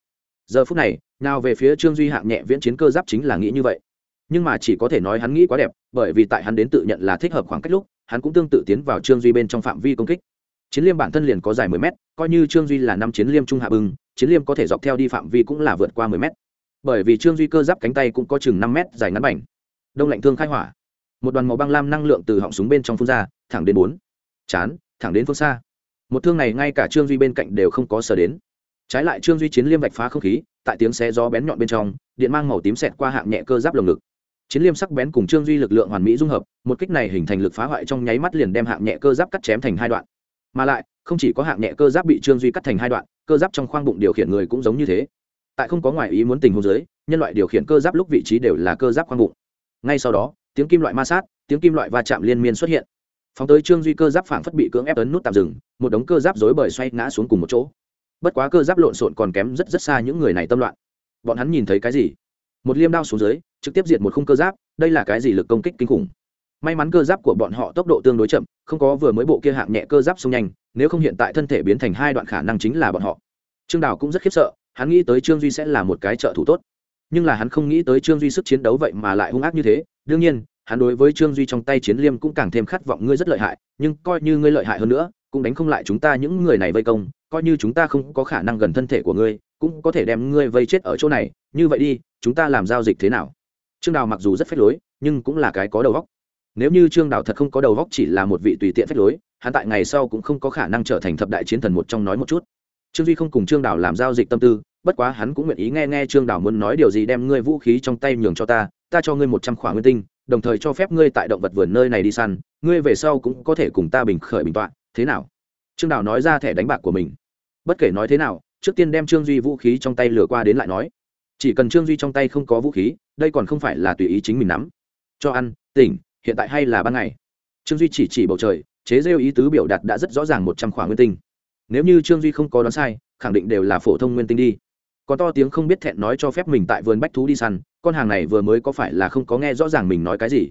Giờ phút này, nào về phía trương duy hạng nhẹ viễn chiến cơ giáp chính là nghĩ như vậy. Nhưng mà chỉ có thể nói hắn nghĩ quá đẹp, bởi vì tại hắn đến tự nhận là thích hợp khoảng cách lúc, hắn cũng tương tự tiến vào trương duy bên trong phạm vi công kích. Chiến liêm bản thân liền có dài mười mét, coi như trương duy là năm chiến liêm trung hạ bưng, chiến liêm có thể dọc theo đi phạm vi cũng là vượt qua mười mét bởi vì trương duy cơ giáp cánh tay cũng có chừng năm mét dài ngắn bảnh đông lạnh thương khai hỏa. Một đoàn màu băng lam năng lượng từ họng súng bên trong phun ra, thẳng đến bốn. Chán, thẳng đến phương xa. Một thương này ngay cả trương duy bên cạnh đều không có sờ đến. Trái lại trương duy chiến liêm vạch phá không khí, tại tiếng xe gió bén nhọn bên trong, điện mang màu tím xẹt qua hạng nhẹ cơ giáp lồng ngực. Chiến liêm sắc bén cùng trương duy lực lượng hoàn mỹ dung hợp, một kích này hình thành lực phá hoại trong nháy mắt liền đem hạng nhẹ cơ giáp cắt chém thành hai đoạn. Mà lại, không chỉ có hạng nhẹ cơ giáp bị trương duy cắt thành hai đoạn, cơ giáp trong khoang bụng điều khiển người cũng giống như thế tại không có ngoại ý muốn tình huống giới nhân loại điều khiển cơ giáp lúc vị trí đều là cơ giáp khoang bụng. Ngay sau đó, tiếng kim loại ma sát, tiếng kim loại va chạm liên miên xuất hiện. Phóng tới trương duy cơ giáp phảng phất bị cưỡng ép ấn nút tạm dừng, một đống cơ giáp rối bời xoay ngã xuống cùng một chỗ. Bất quá cơ giáp lộn xộn còn kém rất rất xa những người này tâm loạn. Bọn hắn nhìn thấy cái gì? Một liêm đao xuống dưới, trực tiếp diệt một khung cơ giáp, đây là cái gì lực công kích kinh khủng. May mắn cơ giáp của bọn họ tốc độ tương đối chậm, không có vừa mới bộ kia hạng nhẹ cơ giáp xông nhanh, nếu không hiện tại thân thể biến thành hai đoạn khả năng chính là bọn họ. Trương đào cũng rất khiếp sợ hắn nghĩ tới trương duy sẽ là một cái trợ thủ tốt. Nhưng là hắn không nghĩ tới trương duy sức chiến đấu vậy mà lại hung ác như thế. Đương nhiên, hắn đối với trương duy trong tay chiến liêm cũng càng thêm khát vọng ngươi rất lợi hại, nhưng coi như ngươi lợi hại hơn nữa, cũng đánh không lại chúng ta những người này vây công, coi như chúng ta không có khả năng gần thân thể của ngươi, cũng có thể đem ngươi vây chết ở chỗ này. Như vậy đi, chúng ta làm giao dịch thế nào? Trương đào mặc dù rất phép lối, nhưng cũng là cái có đầu góc nếu như trương đào thật không có đầu góc chỉ là một vị tùy tiện phép lối, hắn tại ngày sau cũng không có khả năng trở thành thập đại chiến thần một trong nói một chút trương duy không cùng trương Đảo làm giao dịch tâm tư, bất quá hắn cũng nguyện ý nghe nghe trương Đảo muốn nói điều gì đem ngươi vũ khí trong tay nhường cho ta ta cho ngươi một trăm khỏa nguyên tinh, đồng thời cho phép ngươi tại động vật vườn nơi này đi săn, ngươi về sau cũng có thể cùng ta bình khởi bình tọa, thế nào? Trương Đảo nói ra thẻ đánh bạc của mình. Bất kể nói thế nào, trước tiên đem trương duy vũ khí trong tay lừa qua đến lại nói. Chỉ cần trương duy trong tay không có vũ khí, đây còn không phải là tùy ý chính mình nắm. Cho ăn, tỉnh, hiện tại hay là ban ngày. Trương duy chỉ chỉ bầu trời, chế rêu ý tứ biểu đạt đã rất rõ ràng một trăm khỏa nguyên tinh nếu như trương duy không có đoán sai, khẳng định đều là phổ thông nguyên tinh đi. Còn to tiếng không biết thẹn nói cho phép mình tại vườn bách thú đi săn, con hàng này vừa mới có phải là không có nghe rõ ràng mình nói cái gì.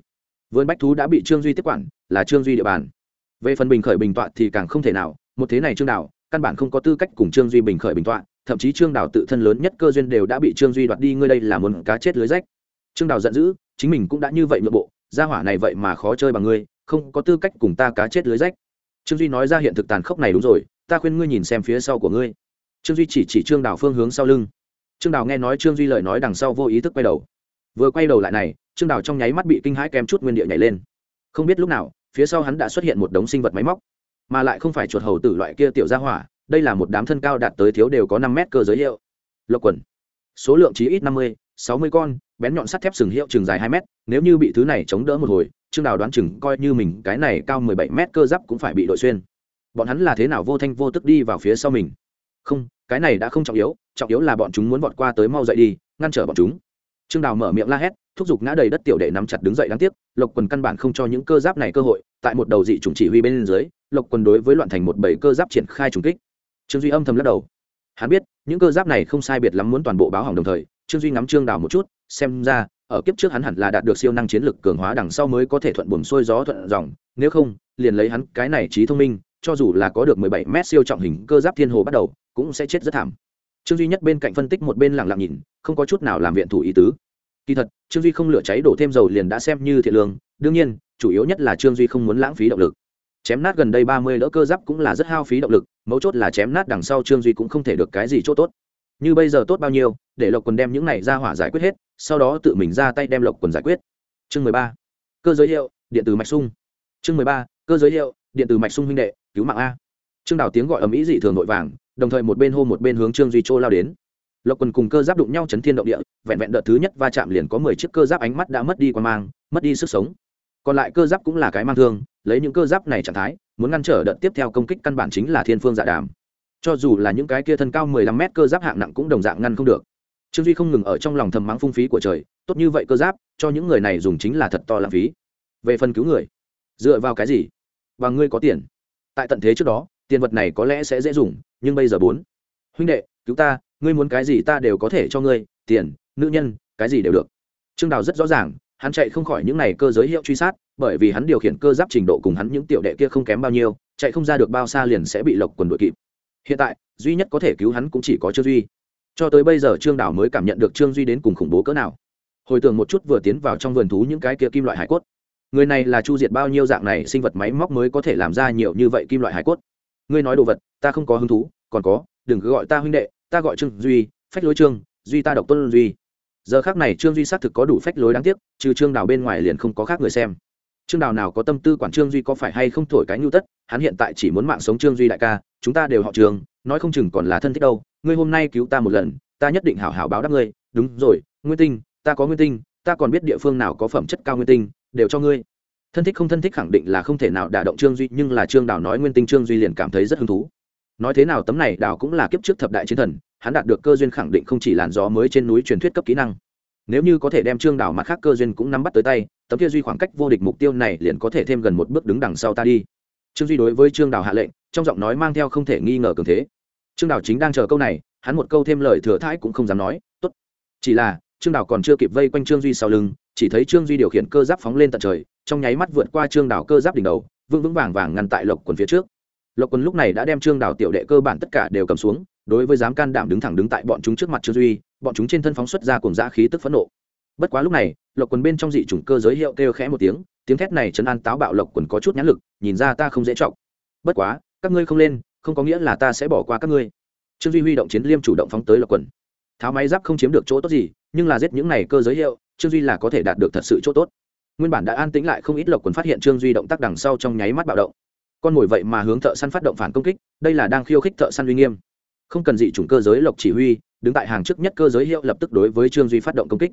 Vườn bách thú đã bị trương duy tiếp quản, là trương duy địa bàn. Về phần bình khởi bình tọa thì càng không thể nào, một thế này trương đảo căn bản không có tư cách cùng trương duy bình khởi bình tọa, thậm chí trương đảo tự thân lớn nhất cơ duyên đều đã bị trương duy đoạt đi, ngươi đây là muốn cá chết lưới rách. Trương đảo giận dữ, chính mình cũng đã như vậy nội bộ, gia hỏa này vậy mà khó chơi bằng ngươi, không có tư cách cùng ta cá chết lưới rách. Trương duy nói ra hiện thực tàn khốc này đúng rồi ta khuyên ngươi nhìn xem phía sau của ngươi. Trương duy chỉ chỉ trương Đào phương hướng sau lưng. Trương Đào nghe nói trương duy lời nói đằng sau vô ý thức quay đầu. Vừa quay đầu lại này, trương Đào trong nháy mắt bị kinh hãi kém chút nguyên địa nhảy lên. Không biết lúc nào, phía sau hắn đã xuất hiện một đống sinh vật máy móc, mà lại không phải chuột hầu tử loại kia tiểu gia hỏa, đây là một đám thân cao đạt tới thiếu đều có năm mét cơ giới hiệu. Lộc quần. Số lượng chí ít năm mươi, sáu mươi con, bén nhọn sắt thép sừng hiệu chừng dài hai mét, nếu như bị thứ này chống đỡ một hồi, trương đào đoán chừng coi như mình cái này cao mười bảy mét cơ giáp cũng phải bị đội xuyên bọn hắn là thế nào vô thanh vô tức đi vào phía sau mình? Không, cái này đã không trọng yếu trọng yếu là bọn chúng muốn vọt qua tới mau dậy đi, ngăn trở bọn chúng. Trương đào mở miệng la hét, thúc giục ngã đầy đất tiểu đệ nắm chặt đứng dậy đáng tiếc, lộc quần căn bản không cho những cơ giáp này cơ hội, tại một đầu dị chủng chỉ huy bên dưới, lộc quần đối với loạn thành một bảy cơ giáp triển khai trùng kích. Trương duy âm thầm lắc đầu. Hắn biết, những cơ giáp này không sai biệt lắm muốn toàn bộ báo hỏng đồng thời, trương duy ngắm trương đào một chút, xem ra, ở kiếp trước hắn hẳn là đạt được siêu năng chiến lực cường hóa đằng sau mới có thể thuận buồm xuôi gió thuận dòng, nếu không, liền lấy hắn cái này trí thông minh cho dù là có được mười bảy mét siêu trọng hình cơ giáp thiên hồ bắt đầu, cũng sẽ chết rất thảm. Trương duy nhất bên cạnh phân tích một bên lặng lặng nhìn, không có chút nào làm viện thủ ý tứ. Kỳ thật, trương duy không lửa cháy đổ thêm dầu liền đã xem như thiệt lương, đương nhiên, chủ yếu nhất là trương duy không muốn lãng phí động lực. Chém nát gần đây ba mươi lỡ cơ giáp cũng là rất hao phí động lực, mấu chốt là chém nát đằng sau trương duy cũng không thể được cái gì chỗ tốt. Như bây giờ tốt bao nhiêu, để lộc quần đem những này ra hỏa giải quyết hết, sau đó tự mình ra tay đem lộc quần giải quyết. Chương mười ba. Cơ giới hiệu, điện tử mạch sung. Chương mười ba. Cơ giới hiệu, điện tử mạch sung huynh đệ cứu mạng a. Trương đào tiếng gọi ở mỹ dị thường nội vàng, đồng thời một bên hô một bên hướng trương duy châu lao đến. Lộc quần cùng cơ giáp đụng nhau chấn thiên động địa, vẹn vẹn đợt thứ nhất va chạm liền có mười chiếc cơ giáp ánh mắt đã mất đi qua mang, mất đi sức sống. Còn lại cơ giáp cũng là cái mang thương, lấy những cơ giáp này trạng thái, muốn ngăn trở đợt tiếp theo công kích căn bản chính là thiên phương dạ đàm. Cho dù là những cái kia thân cao mười lăm mét cơ giáp hạng nặng cũng đồng dạng ngăn không được. Trương duy không ngừng ở trong lòng thầm mắng phung phí của trời, tốt như vậy cơ giáp, cho những người này dùng chính là thật to lãng phí. Về phần cứu người, dựa vào cái gì? Và ngươi có tiền? Tại tận thế trước đó, tiền vật này có lẽ sẽ dễ dùng, nhưng bây giờ bốn. Huynh đệ, cứu ta, ngươi muốn cái gì ta đều có thể cho ngươi, tiền, nữ nhân, cái gì đều được. Trương đào rất rõ ràng, hắn chạy không khỏi những này cơ giới hiệu truy sát, bởi vì hắn điều khiển cơ giáp trình độ cùng hắn những tiểu đệ kia không kém bao nhiêu, chạy không ra được bao xa liền sẽ bị lộc quần đội kịp. Hiện tại, duy nhất có thể cứu hắn cũng chỉ có trương duy. Cho tới bây giờ trương đảo mới cảm nhận được trương duy đến cùng khủng bố cỡ nào. Hồi tưởng một chút vừa tiến vào trong vườn thú những cái kia kim loại hải cốt người này là chu diệt bao nhiêu dạng này sinh vật máy móc mới có thể làm ra nhiều như vậy kim loại hải cốt? Ngươi nói đồ vật, ta không có hứng thú, còn có, đừng cứ gọi ta huynh đệ, ta gọi trương duy, phách lối trương, duy ta độc tuân duy. Giờ khác này trương duy xác thực có đủ phách lối đáng tiếc, trừ trương đào bên ngoài liền không có khác người xem. Trương đào nào có tâm tư quản trương duy có phải hay không thổi cái nhu tất, hắn hiện tại chỉ muốn mạng sống trương duy đại ca, chúng ta đều họ trường nói không chừng còn là thân thích đâu. Ngươi hôm nay cứu ta một lần, ta nhất định hảo hảo báo đáp ngươi. Đúng rồi, nguyên tinh, ta có nguyên tinh, ta còn biết địa phương nào có phẩm chất cao nguyên tinh đều cho ngươi. Thân thích không thân thích khẳng định là không thể nào đả động trương duy, nhưng là trương đào nói nguyên tinh trương duy liền cảm thấy rất hứng thú. Nói thế nào tấm này đào cũng là kiếp trước thập đại chiến thần, hắn đạt được cơ duyên khẳng định không chỉ làn gió mới trên núi truyền thuyết cấp kỹ năng. Nếu như có thể đem trương đào mặt khác cơ duyên cũng nắm bắt tới tay, tấm kia duy khoảng cách vô địch mục tiêu này liền có thể thêm gần một bước đứng đằng sau ta đi. Trương duy đối với trương đào hạ lệnh, trong giọng nói mang theo không thể nghi ngờ cường thế. Trương đào chính đang chờ câu này, hắn một câu thêm lời thừa thãi cũng không dám nói, tốt. Chỉ là, trương đào còn chưa kịp vây quanh trương duy sau lưng chỉ thấy trương duy điều khiển cơ giáp phóng lên tận trời, trong nháy mắt vượt qua trương đảo cơ giáp đỉnh đầu, vững vững vàng vàng ngăn tại lộc quần phía trước. Lộc quần lúc này đã đem trương đảo tiểu đệ cơ bản tất cả đều cầm xuống, đối với dám can đảm đứng thẳng đứng tại bọn chúng trước mặt trương duy, bọn chúng trên thân phóng xuất ra cùng dã khí tức phẫn nộ. Bất quá lúc này, lộc quần bên trong dị chủng cơ giới hiệu kêu khẽ một tiếng tiếng thét này chấn an táo bạo lộc quần có chút nhãn lực, nhìn ra ta không dễ trọng. Bất quá, các ngươi không lên, không có nghĩa là ta sẽ bỏ qua các ngươi. Trương duy huy động chiến liêm chủ động phóng tới lộc quần. Tháo máy giáp không chiếm được chỗ tốt gì, nhưng là giết những này cơ giới hiệu trương duy là có thể đạt được thật sự chỗ tốt. Nguyên bản đã an tĩnh lại không ít lộc quần phát hiện trương duy động tác đằng sau trong nháy mắt bạo động. Con mồi vậy mà hướng thợ săn phát động phản công kích, đây là đang khiêu khích thợ săn uy nghiêm. Không cần dị chủng cơ giới lộc chỉ huy, đứng tại hàng trước nhất cơ giới hiệu lập tức đối với trương duy phát động công kích.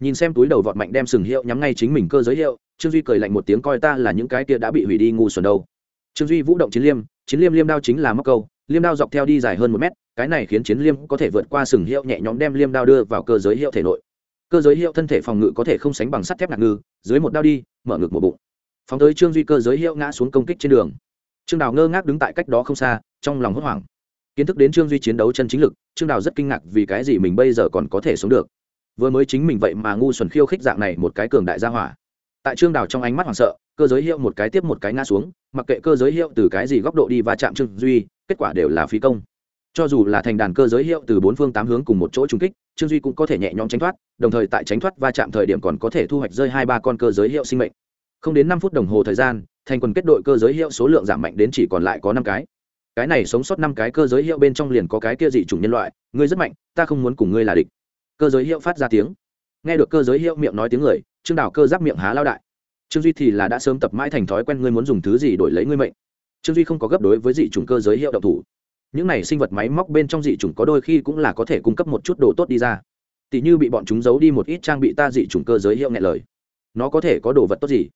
Nhìn xem túi đầu vọt mạnh đem sừng hiệu nhắm ngay chính mình cơ giới hiệu, trương duy cười lạnh một tiếng coi ta là những cái kia đã bị hủy đi ngu xuẩn đâu. Trương duy vũ động chiến liêm chiến liêm liêm đao chính là móc câu, liêm đao dọc theo đi dài hơn một mét, cái này khiến chiến liêm có thể vượt qua sừng hiệu nhẹ nhõm đem liêm đao đưa vào cơ giới hiệu thể nội cơ giới hiệu thân thể phòng ngự có thể không sánh bằng sắt thép ngạc ngư, dưới một đao đi, mở ngực một bụng. Phóng tới trương duy cơ giới hiệu ngã xuống công kích trên đường. Trương đào ngơ ngác đứng tại cách đó không xa, trong lòng hốt hoảng. Kiến thức đến trương duy chiến đấu chân chính lực, trương đào rất kinh ngạc vì cái gì mình bây giờ còn có thể sống được. Vừa mới chính mình vậy mà ngu xuẩn khiêu khích dạng này một cái cường đại gia hỏa. Tại trương đào trong ánh mắt hoảng sợ, cơ giới hiệu một cái tiếp một cái ngã xuống, mặc kệ cơ giới hiệu từ cái gì góc độ đi va chạm trương duy, kết quả đều là phí công cho dù là thành đàn cơ giới hiệu từ bốn phương tám hướng cùng một chỗ trung kích, trương duy cũng có thể nhẹ nhõm tránh thoát, đồng thời tại tránh thoát va chạm thời điểm còn có thể thu hoạch rơi hai ba con cơ giới hiệu sinh mệnh. Không đến năm phút đồng hồ thời gian, thành quần kết đội cơ giới hiệu số lượng giảm mạnh đến chỉ còn lại có năm cái. Cái này sống sót năm cái cơ giới hiệu bên trong liền có cái kia dị chủng nhân loại, ngươi rất mạnh, ta không muốn cùng ngươi là địch. Cơ giới hiệu phát ra tiếng. Nghe được cơ giới hiệu miệng nói tiếng người, trương Đảo cơ giáp miệng há lao đại. Trương duy thì là đã sớm tập mãi thành thói quen ngươi muốn dùng thứ gì đổi lấy ngươi mệnh. Trương duy không có gấp đối với dị chủng cơ giới hiệu động thủ những này sinh vật máy móc bên trong dị chủng có đôi khi cũng là có thể cung cấp một chút đồ tốt đi ra. Tỷ như bị bọn chúng giấu đi một ít trang bị ta dị chủng cơ giới hiệu nghe lời. Nó có thể có đồ vật tốt gì?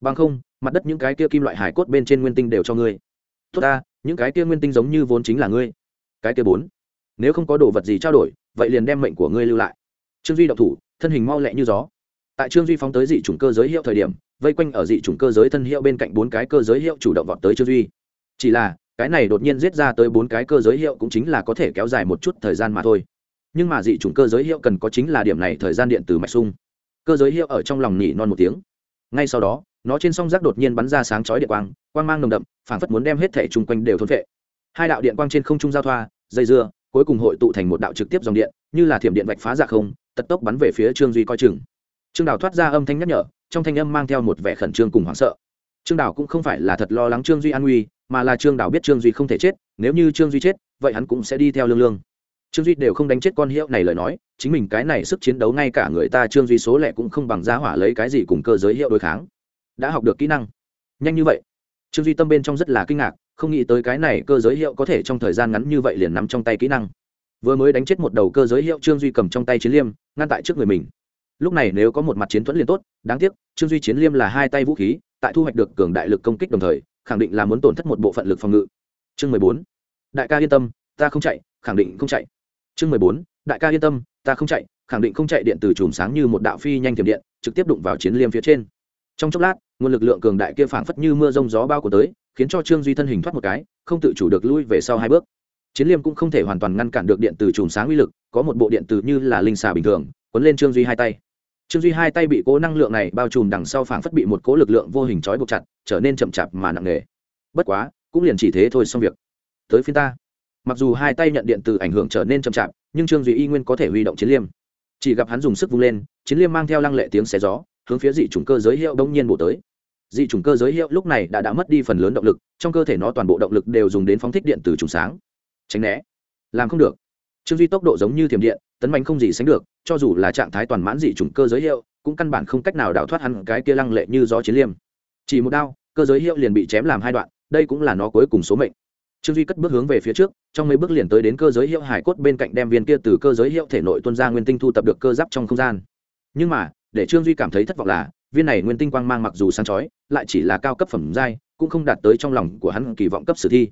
Bằng không, mặt đất những cái kia kim loại hải cốt bên trên nguyên tinh đều cho ngươi. Tốt ta, những cái kia nguyên tinh giống như vốn chính là ngươi. Cái kia bốn. Nếu không có đồ vật gì trao đổi, vậy liền đem mệnh của ngươi lưu lại. Trương duy động thủ, thân hình mau lẹ như gió. Tại trương duy phóng tới dị chủng cơ giới hiệu thời điểm, vây quanh ở dị chủng cơ giới thân hiệu bên cạnh bốn cái cơ giới hiệu chủ động vọt tới trương duy. Chỉ là cái này đột nhiên giết ra tới bốn cái cơ giới hiệu cũng chính là có thể kéo dài một chút thời gian mà thôi. Nhưng mà dị chủng cơ giới hiệu cần có chính là điểm này thời gian điện từ mạch sung. Cơ giới hiệu ở trong lòng nhỉ non một tiếng. Ngay sau đó, nó trên song rác đột nhiên bắn ra sáng chói điện quang quang mang nồng đậm, phảng phất muốn đem hết thể chung quanh đều thôn vệ hai đạo điện quang trên không trung giao thoa, dây dưa, cuối cùng hội tụ thành một đạo trực tiếp dòng điện, như là thiểm điện vạch phá dạ không, tật tốc bắn về phía trương duy coi chừng. Trương đào thoát ra âm thanh nhắc nhở, trong thanh âm mang theo một vẻ khẩn trương cùng hoảng sợ. Trương đào cũng không phải là thật lo lắng trương duy an nguy mà là trương đào biết trương duy không thể chết, nếu như trương duy chết, vậy hắn cũng sẽ đi theo lương lương. Trương duy đều không đánh chết con hiệu này lời nói, chính mình cái này sức chiến đấu ngay cả người ta trương duy số lẻ cũng không bằng giá hỏa lấy cái gì cùng cơ giới hiệu đối kháng. Đã học được kỹ năng. Nhanh như vậy. Trương duy tâm bên trong rất là kinh ngạc, không nghĩ tới cái này cơ giới hiệu có thể trong thời gian ngắn như vậy liền nắm trong tay kỹ năng. Vừa mới đánh chết một đầu cơ giới hiệu trương duy cầm trong tay chiến liêm, ngăn tại trước người mình. Lúc này nếu có một mặt chiến thuẫn liền tốt, đáng tiếc, trương duy chiến liêm là hai tay vũ khí, tại thu hoạch được cường đại lực công kích đồng thời khẳng định là muốn tổn thất một bộ phận lực phòng ngự. Chương mười bốn, đại ca yên tâm, ta không chạy, khẳng định không chạy. Chương mười bốn, đại ca yên tâm, ta không chạy, khẳng định không chạy, điện từ chùm sáng như một đạo phi nhanh tiềm điện, trực tiếp đụng vào chiến liêm phía trên. Trong chốc lát, nguồn lực lượng cường đại kia phảng phất như mưa rông gió bao của tới, khiến cho trương duy thân hình thoát một cái, không tự chủ được lui về sau hai bước. Chiến liêm cũng không thể hoàn toàn ngăn cản được điện từ chùm sáng uy lực, có một bộ điện từ như là linh xà bình thường, quấn lên trương duy hai tay trương duy hai tay bị cố năng lượng này bao trùm đằng sau phảng phất bị một cố lực lượng vô hình trói buộc chặt, trở nên chậm chạp mà nặng nề. Bất quá, cũng liền chỉ thế thôi xong việc. Tới phiên ta. Mặc dù hai tay nhận điện từ ảnh hưởng trở nên chậm chạp, nhưng trương duy y nguyên có thể huy động chiến liêm. Chỉ gặp hắn dùng sức vung lên, chiến liêm mang theo lăng lệ tiếng xé gió, hướng phía dị chủng cơ giới hiệu đông nhiên bổ tới. Dị chủng cơ giới hiệu lúc này đã đã mất đi phần lớn động lực, trong cơ thể nó toàn bộ động lực đều dùng đến phóng thích điện từ trùng sáng. Tránh né. Làm không được trương duy tốc độ giống như thiểm điện, tấn mạnh không gì sánh được, cho dù là trạng thái toàn mãn dị chủng cơ giới hiệu, cũng căn bản không cách nào đào thoát hắn cái kia lăng lệ như gió chiến liêm. Chỉ một đao, cơ giới hiệu liền bị chém làm hai đoạn, đây cũng là nó cuối cùng số mệnh. Trương duy cất bước hướng về phía trước, trong mấy bước liền tới đến cơ giới hiệu hải cốt bên cạnh đem viên kia từ cơ giới hiệu thể nội tuân ra nguyên tinh thu tập được cơ giáp trong không gian. Nhưng mà, để trương duy cảm thấy thất vọng là, viên này nguyên tinh quang mang mặc dù sáng chói, lại chỉ là cao cấp phẩm giai, cũng không đạt tới trong lòng của hắn kỳ vọng cấp sử thi.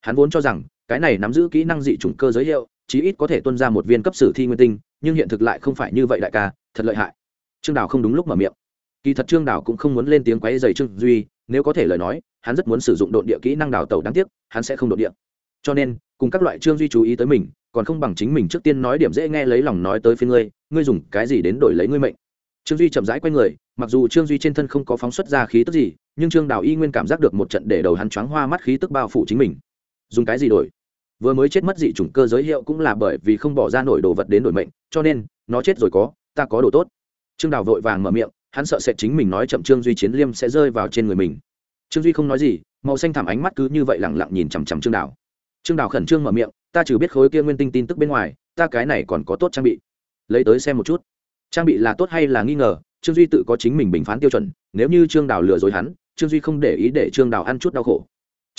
Hắn vốn cho rằng, cái này nắm giữ kỹ năng dị chủng cơ giới hiệu chí ít có thể tuân ra một viên cấp sử thi nguyên tinh, nhưng hiện thực lại không phải như vậy đại ca, thật lợi hại. Trương đào không đúng lúc mở miệng. Kỳ thật trương đào cũng không muốn lên tiếng quáy dày trương duy, nếu có thể lời nói, hắn rất muốn sử dụng độn địa kỹ năng đào tàu đáng tiếc, hắn sẽ không độn địa. Cho nên, cùng các loại trương duy chú ý tới mình, còn không bằng chính mình trước tiên nói điểm dễ nghe lấy lòng nói tới phía ngươi ngươi dùng cái gì đến đổi lấy ngươi mệnh. Trương duy chậm rãi q u a y người, mặc dù trương duy trên thân không có phóng xuất ra khí tức gì, nhưng trương đào y nguyên cảm giác được một trận để đầu hắn choáng hoa mắt khí tức bao phủ chính mình. Dùng cái gì đổi? Vừa mới chết mất dị chủng cơ giới hiệu cũng là bởi vì không bỏ ra nổi đồ vật đến đổi mệnh, cho nên, nó chết rồi có, ta có đồ tốt. Trương đào vội vàng mở miệng, hắn sợ sẽ chính mình nói chậm trương duy chiến liêm sẽ rơi vào trên người mình. Trương duy không nói gì, màu xanh thảm ánh mắt cứ như vậy lẳng lặng nhìn chằm chằm trương đào. Trương đào khẩn trương mở miệng, ta trừ biết khối kia nguyên tinh tin tức bên ngoài, ta cái này còn có tốt trang bị. Lấy tới xem một chút. Trang bị là tốt hay là nghi ngờ, trương duy tự có chính mình bình phán tiêu chuẩn, nếu như trương đào lừa dối hắn, trương duy không để ý để trương đào ăn chút đau khổ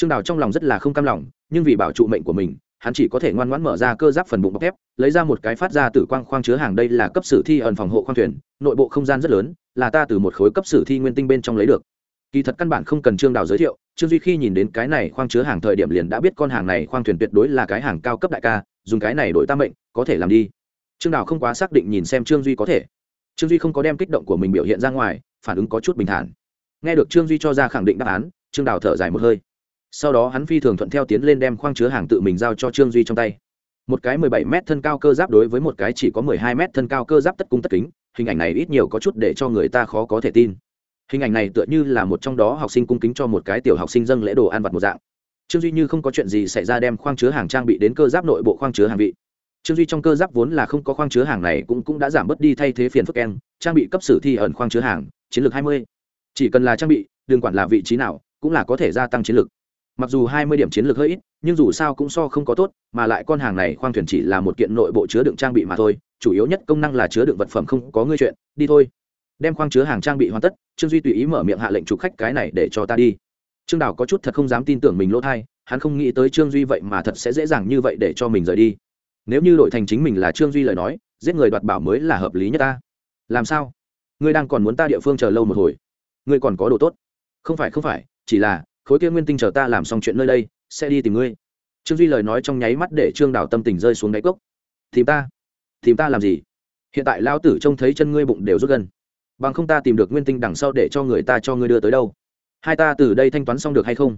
trương đào trong lòng rất là không cam lòng, nhưng vì bảo trụ mệnh của mình, hắn chỉ có thể ngoan ngoãn mở ra cơ giáp phần bụng bọc thép, lấy ra một cái phát ra từ quang khoang chứa hàng đây là cấp sử thi ẩn phòng hộ khoang thuyền, nội bộ không gian rất lớn, là ta từ một khối cấp sử thi nguyên tinh bên trong lấy được. Kỳ thật căn bản không cần trương đào giới thiệu, trương duy khi nhìn đến cái này khoang chứa hàng thời điểm liền đã biết con hàng này khoang thuyền tuyệt đối là cái hàng cao cấp đại ca, dùng cái này đổi tam mệnh, có thể làm đi. Trương đào không quá xác định nhìn xem trương duy có thể. Trương duy không có đem kích động của mình biểu hiện ra ngoài, phản ứng có chút bình thản. Nghe được trương duy cho ra khẳng định đáp án, trương đào thở dài một hơi sau đó hắn phi thường thuận theo tiến lên đem khoang chứa hàng tự mình giao cho trương duy trong tay. Một cái mười bảy m thân cao cơ giáp đối với một cái chỉ có mười hai m thân cao cơ giáp tất cung tất kính, hình ảnh này ít nhiều có chút để cho người ta khó có thể tin. Hình ảnh này tựa như là một trong đó học sinh cung kính cho một cái tiểu học sinh dâng lễ đồ ăn vặt một dạng. Trương duy như không có chuyện gì xảy ra đem khoang chứa hàng trang bị đến cơ giáp nội bộ khoang chứa hàng vị. Trương duy trong cơ giáp vốn là không có khoang chứa hàng này cũng cũng đã giảm bớt đi thay thế phiền phức en trang bị cấp sử thi ẩn khoang chứa hàng, chiến lược hai mươi. Chỉ cần là trang bị, đừng quản là vị trí nào, cũng là có thể gia tăng chiến lược mặc dù hai mươi điểm chiến lược hơi ít, nhưng dù sao cũng so không có tốt, mà lại con hàng này khoang thuyền chỉ là một kiện nội bộ chứa đựng trang bị mà thôi, chủ yếu nhất công năng là chứa đựng vật phẩm không có ngươi chuyện, đi thôi. Đem khoang chứa hàng trang bị hoàn tất, trương duy tùy ý mở miệng hạ lệnh chụp khách cái này để cho ta đi. Trương đào có chút thật không dám tin tưởng mình lỗ thai, hắn không nghĩ tới trương duy vậy mà thật sẽ dễ dàng như vậy để cho mình rời đi. Nếu như đội thành chính mình là trương duy lời nói, giết người đoạt bảo mới là hợp lý nhất ta. Làm sao? Ngươi đang còn muốn ta địa phương chờ lâu một hồi. Ngươi còn có đồ tốt. Không phải không phải, chỉ là khối kia nguyên tinh chờ ta làm xong chuyện nơi đây, sẽ đi tìm ngươi. Trương duy lời nói trong nháy mắt để trương đảo tâm tình rơi xuống đáy cốc. Tìm ta? Tìm ta làm gì? Hiện tại lão tử trông thấy chân ngươi bụng đều rút gần. Bằng không ta tìm được nguyên tinh đằng sau để cho người ta cho ngươi đưa tới đâu. Hai ta từ đây thanh toán xong được hay không?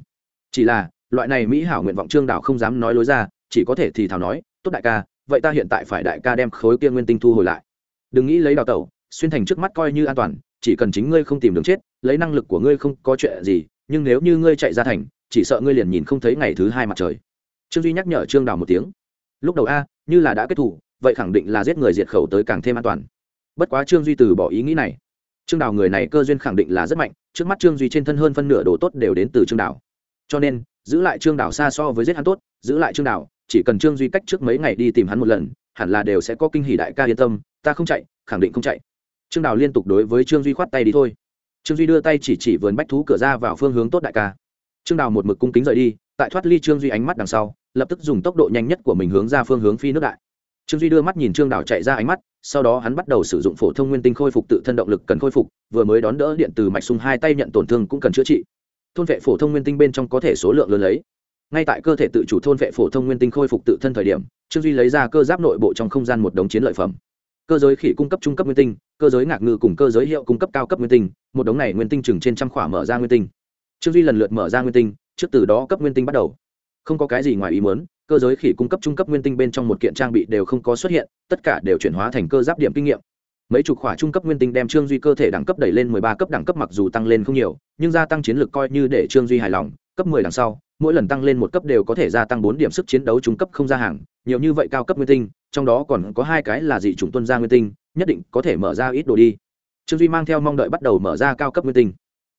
Chỉ là, loại này mỹ hảo nguyện vọng trương đảo không dám nói lối ra, chỉ có thể thì thảo nói, tốt đại ca, vậy ta hiện tại phải đại ca đem khối kia nguyên tinh thu hồi lại. Đừng nghĩ lấy đào tẩu, xuyên thành trước mắt coi như an toàn, chỉ cần chính ngươi không tìm đường chết, lấy năng lực của ngươi không có chuyện gì nhưng nếu như ngươi chạy ra thành, chỉ sợ ngươi liền nhìn không thấy ngày thứ hai mặt trời. Trương duy nhắc nhở trương đào một tiếng. Lúc đầu a, như là đã kết thủ vậy khẳng định là giết người diệt khẩu tới càng thêm an toàn. Bất quá trương duy từ bỏ ý nghĩ này. Trương đào người này cơ duyên khẳng định là rất mạnh, trước mắt trương duy trên thân hơn phân nửa đồ tốt đều đến từ trương đào. Cho nên, giữ lại trương đào xa so với giết hắn tốt, giữ lại trương đào, chỉ cần trương duy cách trước mấy ngày đi tìm hắn một lần, hẳn là đều sẽ có kinh hỷ đại ca yên tâm, ta không chạy, khẳng định không chạy. Trương đào liên tục đối với trương duy khoát tay đi thôi trương duy đưa tay chỉ chỉ vườn bách thú cửa ra vào phương hướng tốt đại ca. Trương đào một mực cung kính rời đi, tại thoát ly trương duy ánh mắt đằng sau, lập tức dùng tốc độ nhanh nhất của mình hướng ra phương hướng phi nước đại. Trương duy đưa mắt nhìn trương đào chạy ra ánh mắt, sau đó hắn bắt đầu sử dụng phổ thông nguyên tinh khôi phục tự thân động lực cần khôi phục, vừa mới đón đỡ điện từ mạch sung hai tay nhận tổn thương cũng cần chữa trị. Thôn vệ phổ thông nguyên tinh bên trong có thể số lượng lớn lấy. Ngay tại cơ thể tự chủ thôn vệ phổ thông nguyên tinh khôi phục tự thân thời điểm, trương duy lấy ra cơ giáp nội bộ trong không gian một đống chiến lợi phẩm cơ giới khỉ cung cấp trung cấp nguyên tinh, cơ giới ngạc ngư cùng cơ giới hiệu cung cấp cao cấp nguyên tinh, một đống này nguyên tinh chừng trên trăm khỏa mở ra nguyên tinh. Trương duy lần lượt mở ra nguyên tinh, trước từ đó cấp nguyên tinh bắt đầu. Không có cái gì ngoài ý muốn, cơ giới khỉ cung cấp trung cấp nguyên tinh bên trong một kiện trang bị đều không có xuất hiện, tất cả đều chuyển hóa thành cơ giáp điểm kinh nghiệm. Mấy chục khỏa trung cấp nguyên tinh đem trương duy cơ thể đẳng cấp đẩy lên mười ba cấp đẳng cấp mặc dù tăng lên không nhiều, nhưng gia tăng chiến lược coi như để trương duy hài lòng, cấp mười đằng sau, mỗi lần tăng lên một cấp đều có thể gia tăng bốn điểm sức chiến đấu trung cấp không ra hàng, nhiều như vậy cao cấp nguyên tinh trong đó còn có hai cái là dị chủng tuân gia nguyên tinh, nhất định có thể mở ra ít đồ đi. Trương duy mang theo mong đợi bắt đầu mở ra cao cấp nguyên tinh.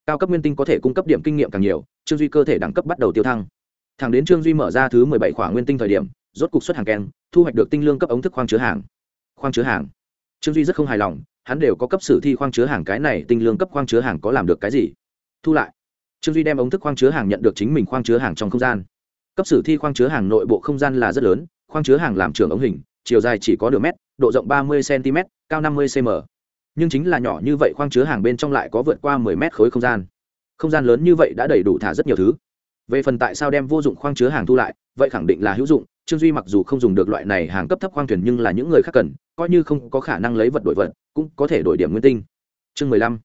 Cao cấp nguyên tinh có thể cung cấp điểm kinh nghiệm càng nhiều, trương duy cơ thể đẳng cấp bắt đầu tiêu thăng. Thẳng đến trương duy mở ra thứ mười bảy khoản nguyên tinh thời điểm, rốt cục xuất hàng keng, thu hoạch được tinh lương cấp ống thức khoang chứa hàng. Khoang chứa hàng. Trương duy rất không hài lòng, hắn đều có cấp sử thi khoang chứa hàng, cái này tinh lương cấp khoang chứa hàng có làm được cái gì? Thu lại. Trương duy đem ống thức khoang chứa hàng nhận được chính mình khoang chứa hàng trong không gian. Cấp sử thi khoang chứa hàng nội bộ không gian là rất lớn, khoang chứa hàng làm trưởng ống hình chiều dài chỉ có nửa mét, độ rộng ba mươi cm cao năm mươi cm nhưng chính là nhỏ như vậy khoang chứa hàng bên trong lại có vượt qua mười mét khối không gian. Không gian lớn như vậy đã đầy đủ thả rất nhiều thứ. Về phần tại sao đem vô dụng khoang chứa hàng thu lại, vậy khẳng định là hữu dụng. Trương duy mặc dù không dùng được loại này hàng cấp thấp khoang thuyền nhưng là những người khác cần, coi như không có khả năng lấy vật đổi vật, cũng có thể đổi điểm nguyên tinh. Chương mười lăm.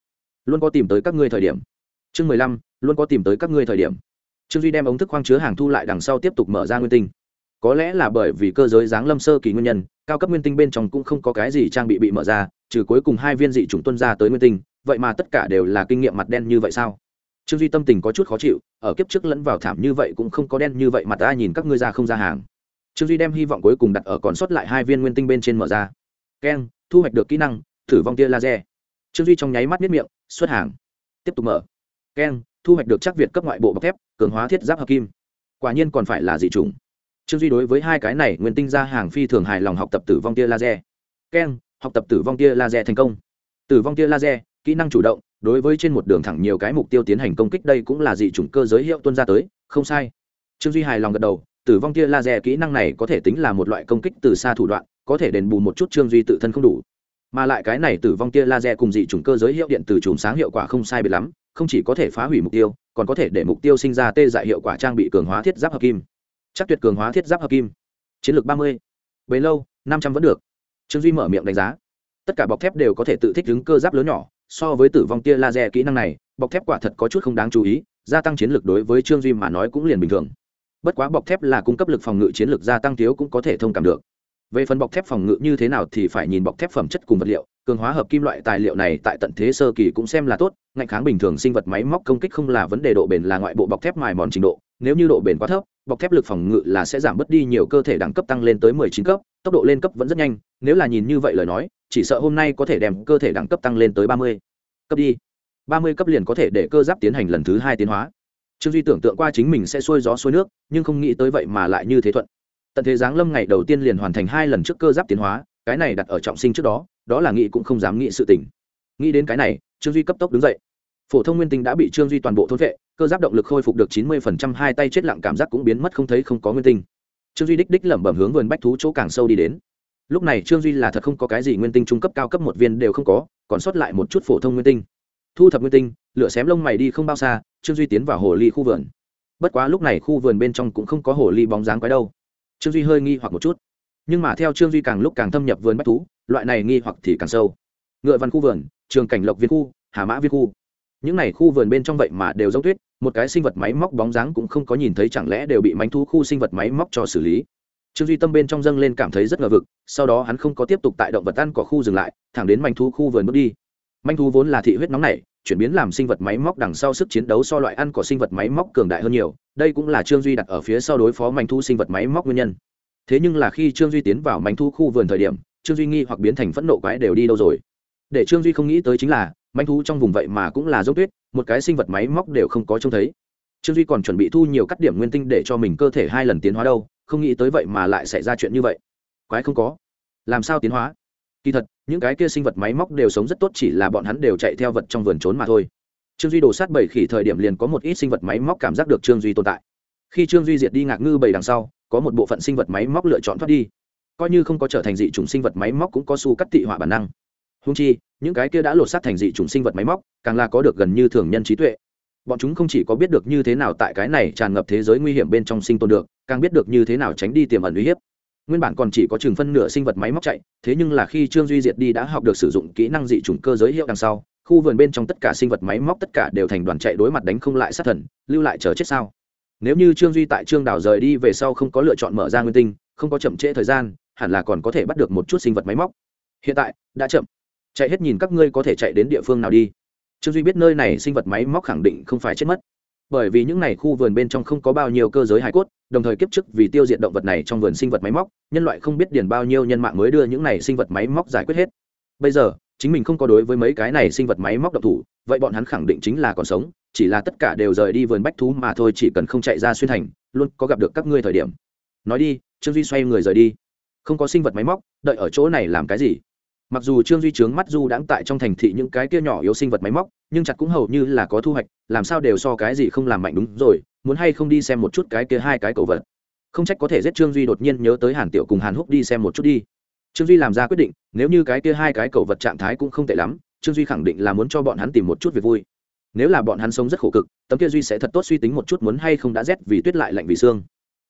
Luôn có tìm tới các ngươi thời điểm. Chương mười lăm. Luôn có tìm tới các ngươi thời điểm. Trương duy đem ống thức khoang chứa hàng thu lại đằng sau tiếp tục mở ra nguyên tinh có lẽ là bởi vì cơ giới giáng lâm sơ kỳ nguyên nhân, cao cấp nguyên tinh bên trong cũng không có cái gì trang bị bị mở ra, trừ cuối cùng hai viên dị chủng tuân ra tới nguyên tinh, vậy mà tất cả đều là kinh nghiệm mặt đen như vậy sao? Trương duy tâm tình có chút khó chịu, ở kiếp trước lẫn vào thảm như vậy cũng không có đen như vậy mà ta nhìn các ngươi ra không ra hàng. Trương duy đem hy vọng cuối cùng đặt ở còn sót lại hai viên nguyên tinh bên trên mở ra. Keng, thu hoạch được kỹ năng, thử vong tia laser. Trương duy trong nháy mắt miết miệng, xuất hàng. Tiếp tục mở. Keng, thu hoạch được chắc việt cấp ngoại bộ bọc thép, cường hóa thiết giáp hợp kim. Quả nhiên còn phải là dị chủng trương duy đối với hai cái này nguyên tinh ra hàng phi thường hài lòng học tập tử vong tia laser. Keng học tập tử vong tia laser thành công. Tử vong tia laser, kỹ năng chủ động, đối với trên một đường thẳng nhiều cái mục tiêu tiến hành công kích đây cũng là dị chủng cơ giới hiệu tuân ra tới, không sai. Trương duy hài lòng gật đầu, tử vong tia laser kỹ năng này có thể tính là một loại công kích từ xa thủ đoạn, có thể đền bù một chút trương duy tự thân không đủ. Mà lại cái này tử vong tia laser cùng dị chủng cơ giới hiệu điện từ chùm sáng hiệu quả không sai biệt lắm, không chỉ có thể phá hủy mục tiêu, còn có thể để mục tiêu sinh ra tê dại hiệu quả trang bị cường hóa thiết giáp hợp kim chắc tuyệt cường hóa thiết giáp hợp kim. Chiến lược ba mươi. Bấy lâu, năm trăm vẫn được. Trương duy mở miệng đánh giá. Tất cả bọc thép đều có thể tự thích ứng cơ giáp lớn nhỏ, so với tử vong tia laser kỹ năng này, bọc thép quả thật có chút không đáng chú ý, gia tăng chiến lược đối với trương duy mà nói cũng liền bình thường. Bất quá bọc thép là cung cấp lực phòng ngự chiến lược gia tăng thiếu cũng có thể thông cảm được. Về phần bọc thép phòng ngự như thế nào thì phải nhìn bọc thép phẩm chất cùng vật liệu cường hóa hợp kim loại tài liệu này tại tận thế sơ kỳ cũng xem là tốt, ngạnh kháng bình thường sinh vật máy móc công kích không là vấn đề độ bền là ngoại bộ bọc thép mài mòn trình độ, nếu như độ bền quá thấp, bọc thép lực phòng ngự là sẽ giảm bớt đi nhiều cơ thể đẳng cấp tăng lên tới 19 cấp, tốc độ lên cấp vẫn rất nhanh, nếu là nhìn như vậy lời nói, chỉ sợ hôm nay có thể đem cơ thể đẳng cấp tăng lên tới 30 cấp đi. 30 cấp liền có thể để cơ giáp tiến hành lần thứ hai tiến hóa. Trương duy tưởng tượng qua chính mình sẽ xuôi gió xuôi nước, nhưng không nghĩ tới vậy mà lại như thế thuận. Tận thế giáng lâm ngày đầu tiên liền hoàn thành hai lần trước cơ giáp tiến hóa, cái này đặt ở trọng sinh trước đó đó là nghĩ cũng không dám nghĩ sự tình. Nghĩ đến cái này, trương duy cấp tốc đứng dậy. Phổ thông nguyên tinh đã bị trương duy toàn bộ thôn vệ, cơ giáp động lực khôi phục được chín mươi phần trăm, hai tay chết lặng cảm giác cũng biến mất không thấy không có nguyên tinh. Trương duy đích đích lẩm bẩm hướng vườn bách thú chỗ càng sâu đi đến. Lúc này trương duy là thật không có cái gì nguyên tinh trung cấp cao cấp một viên đều không có, còn sót lại một chút phổ thông nguyên tinh. Thu thập nguyên tinh, lửa xém lông mày đi không bao xa, trương duy tiến vào hồ ly khu vườn. Bất quá lúc này khu vườn bên trong cũng không có hồ ly bóng dáng quái đâu. Trương duy hơi nghi hoặc một chút nhưng mà theo trương duy càng lúc càng thâm nhập vườn bách thú, loại này nghi hoặc thì càng sâu. Ngựa văn khu vườn, trường cảnh lộc viên khu, hà mã viên khu. Những này khu vườn bên trong vậy mà đều giống tuyết, một cái sinh vật máy móc bóng dáng cũng không có nhìn thấy chẳng lẽ đều bị mánh thú khu sinh vật máy móc cho xử lý. Trương duy tâm bên trong dâng lên cảm thấy rất ngờ vực, sau đó hắn không có tiếp tục tại động vật ăn cỏ khu dừng lại, thẳng đến manh thú khu vườn bước đi. Manh thú vốn là thị huyết nóng này chuyển biến làm sinh vật máy móc đằng sau sức chiến đấu so loại ăn cỏ sinh vật máy móc cường đại hơn nhiều, đây cũng là trương duy đặt ở phía sau đối phó manh thú sinh vật máy móc nguyên nhân thế nhưng là khi trương duy tiến vào mánh thu khu vườn thời điểm, trương duy nghi hoặc biến thành phẫn nộ quái đều đi đâu rồi. Để trương duy không nghĩ tới chính là manh thú trong vùng vậy mà cũng là dốc tuyết, một cái sinh vật máy móc đều không có trông thấy. Trương duy còn chuẩn bị thu nhiều cắt điểm nguyên tinh để cho mình cơ thể hai lần tiến hóa đâu, không nghĩ tới vậy mà lại xảy ra chuyện như vậy. Quái không có. Làm sao tiến hóa? Kỳ thật, những cái kia sinh vật máy móc đều sống rất tốt chỉ là bọn hắn đều chạy theo vật trong vườn trốn mà thôi. Trương duy đổ sát bảy khỉ thời điểm liền có một ít sinh vật máy móc cảm giác được trương duy tồn tại. Khi trương duy diệt đi ngạc ngư bảy đằng sau có một bộ phận sinh vật máy móc lựa chọn thoát đi. Coi như không có trở thành dị chủng sinh vật máy móc cũng có su cắt tị họa bản năng. Húng chi, những cái kia đã lột xác thành dị chủng sinh vật máy móc, càng là có được gần như thường nhân trí tuệ. Bọn chúng không chỉ có biết được như thế nào tại cái này tràn ngập thế giới nguy hiểm bên trong sinh tồn được, càng biết được như thế nào tránh đi tiềm ẩn uy hiếp. Nguyên bản còn chỉ có chừng phân nửa sinh vật máy móc chạy, thế nhưng là khi trương duy diệt đi đã học được sử dụng kỹ năng dị chủng cơ giới hiệu đằng sau, khu vườn bên trong tất cả sinh vật máy móc tất cả đều thành đoàn chạy đối mặt đánh không lại sát thần, lưu lại chờ chết sao? Nếu như trương duy tại trương đảo rời đi về sau không có lựa chọn mở ra nguyên tinh, không có chậm trễ thời gian, hẳn là còn có thể bắt được một chút sinh vật máy móc. Hiện tại, đã chậm. Chạy hết nhìn các ngươi có thể chạy đến địa phương nào đi. Trương duy biết nơi này sinh vật máy móc khẳng định không phải chết mất. Bởi vì những n à y khu vườn bên trong không có bao nhiêu cơ giới hải cốt, đồng thời kiếp trước vì tiêu diệt động vật này trong vườn sinh vật máy móc, nhân loại không biết điền bao nhiêu nhân mạng mới đưa những n à y sinh vật máy móc giải quyết hết. Bây giờ chính mình không có đối với mấy cái này sinh vật máy móc độc thủ, vậy bọn hắn khẳng định chính là còn sống, chỉ là tất cả đều rời đi vườn bách thú mà thôi, chỉ cần không chạy ra xuyên thành, luôn có gặp được các ngươi thời điểm. Nói đi, trương duy xoay người rời đi. Không có sinh vật máy móc, đợi ở chỗ này làm cái gì? Mặc dù trương duy trướng mắt du đãng tại trong thành thị những cái kia nhỏ yếu sinh vật máy móc, nhưng chặt cũng hầu như là có thu hoạch, làm sao đều so cái gì không làm mạnh đúng rồi, muốn hay không đi xem một chút cái kia hai cái cầu vật. Không trách có thể giết trương duy đột nhiên nhớ tới hàn tiểu cùng hàn húc đi xem một chút đi trương duy làm ra quyết định, nếu như cái kia hai cái cầu vật trạng thái cũng không tệ lắm, trương duy khẳng định là muốn cho bọn hắn tìm một chút việc vui. Nếu là bọn hắn sống rất khổ cực, tấm kia duy sẽ thật tốt suy tính một chút muốn hay không đã rét vì tuyết lại lạnh vì xương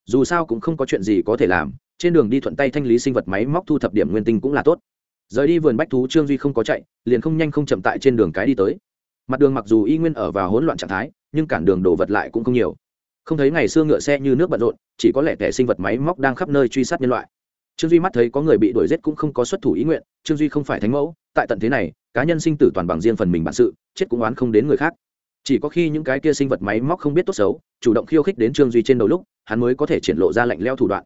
dù sao cũng không có chuyện gì có thể làm, trên đường đi thuận tay thanh lý sinh vật máy móc thu thập điểm nguyên tinh cũng là tốt. Rời đi vườn bách thú, trương duy không có chạy, liền không nhanh không chậm tại trên đường cái đi tới. Mặt đường mặc dù y nguyên ở vào hỗn loạn trạng thái, nhưng cản đường đổ vật lại cũng không nhiều. Không thấy ngày xưa ngựa xe như nước bận rộn, chỉ có lẽ tẻ sinh vật máy móc đang khắp nơi truy sát nhân loại trương duy mắt thấy có người bị đuổi giết cũng không có xuất thủ ý nguyện, trương duy không phải thánh mẫu, tại tận thế này, cá nhân sinh tử toàn bằng riêng phần mình bản sự, chết cũng oán không đến người khác. Chỉ có khi những cái kia sinh vật máy móc không biết tốt xấu, chủ động khiêu khích đến trương duy trên đầu lúc, hắn mới có thể triển lộ ra lạnh leo thủ đoạn.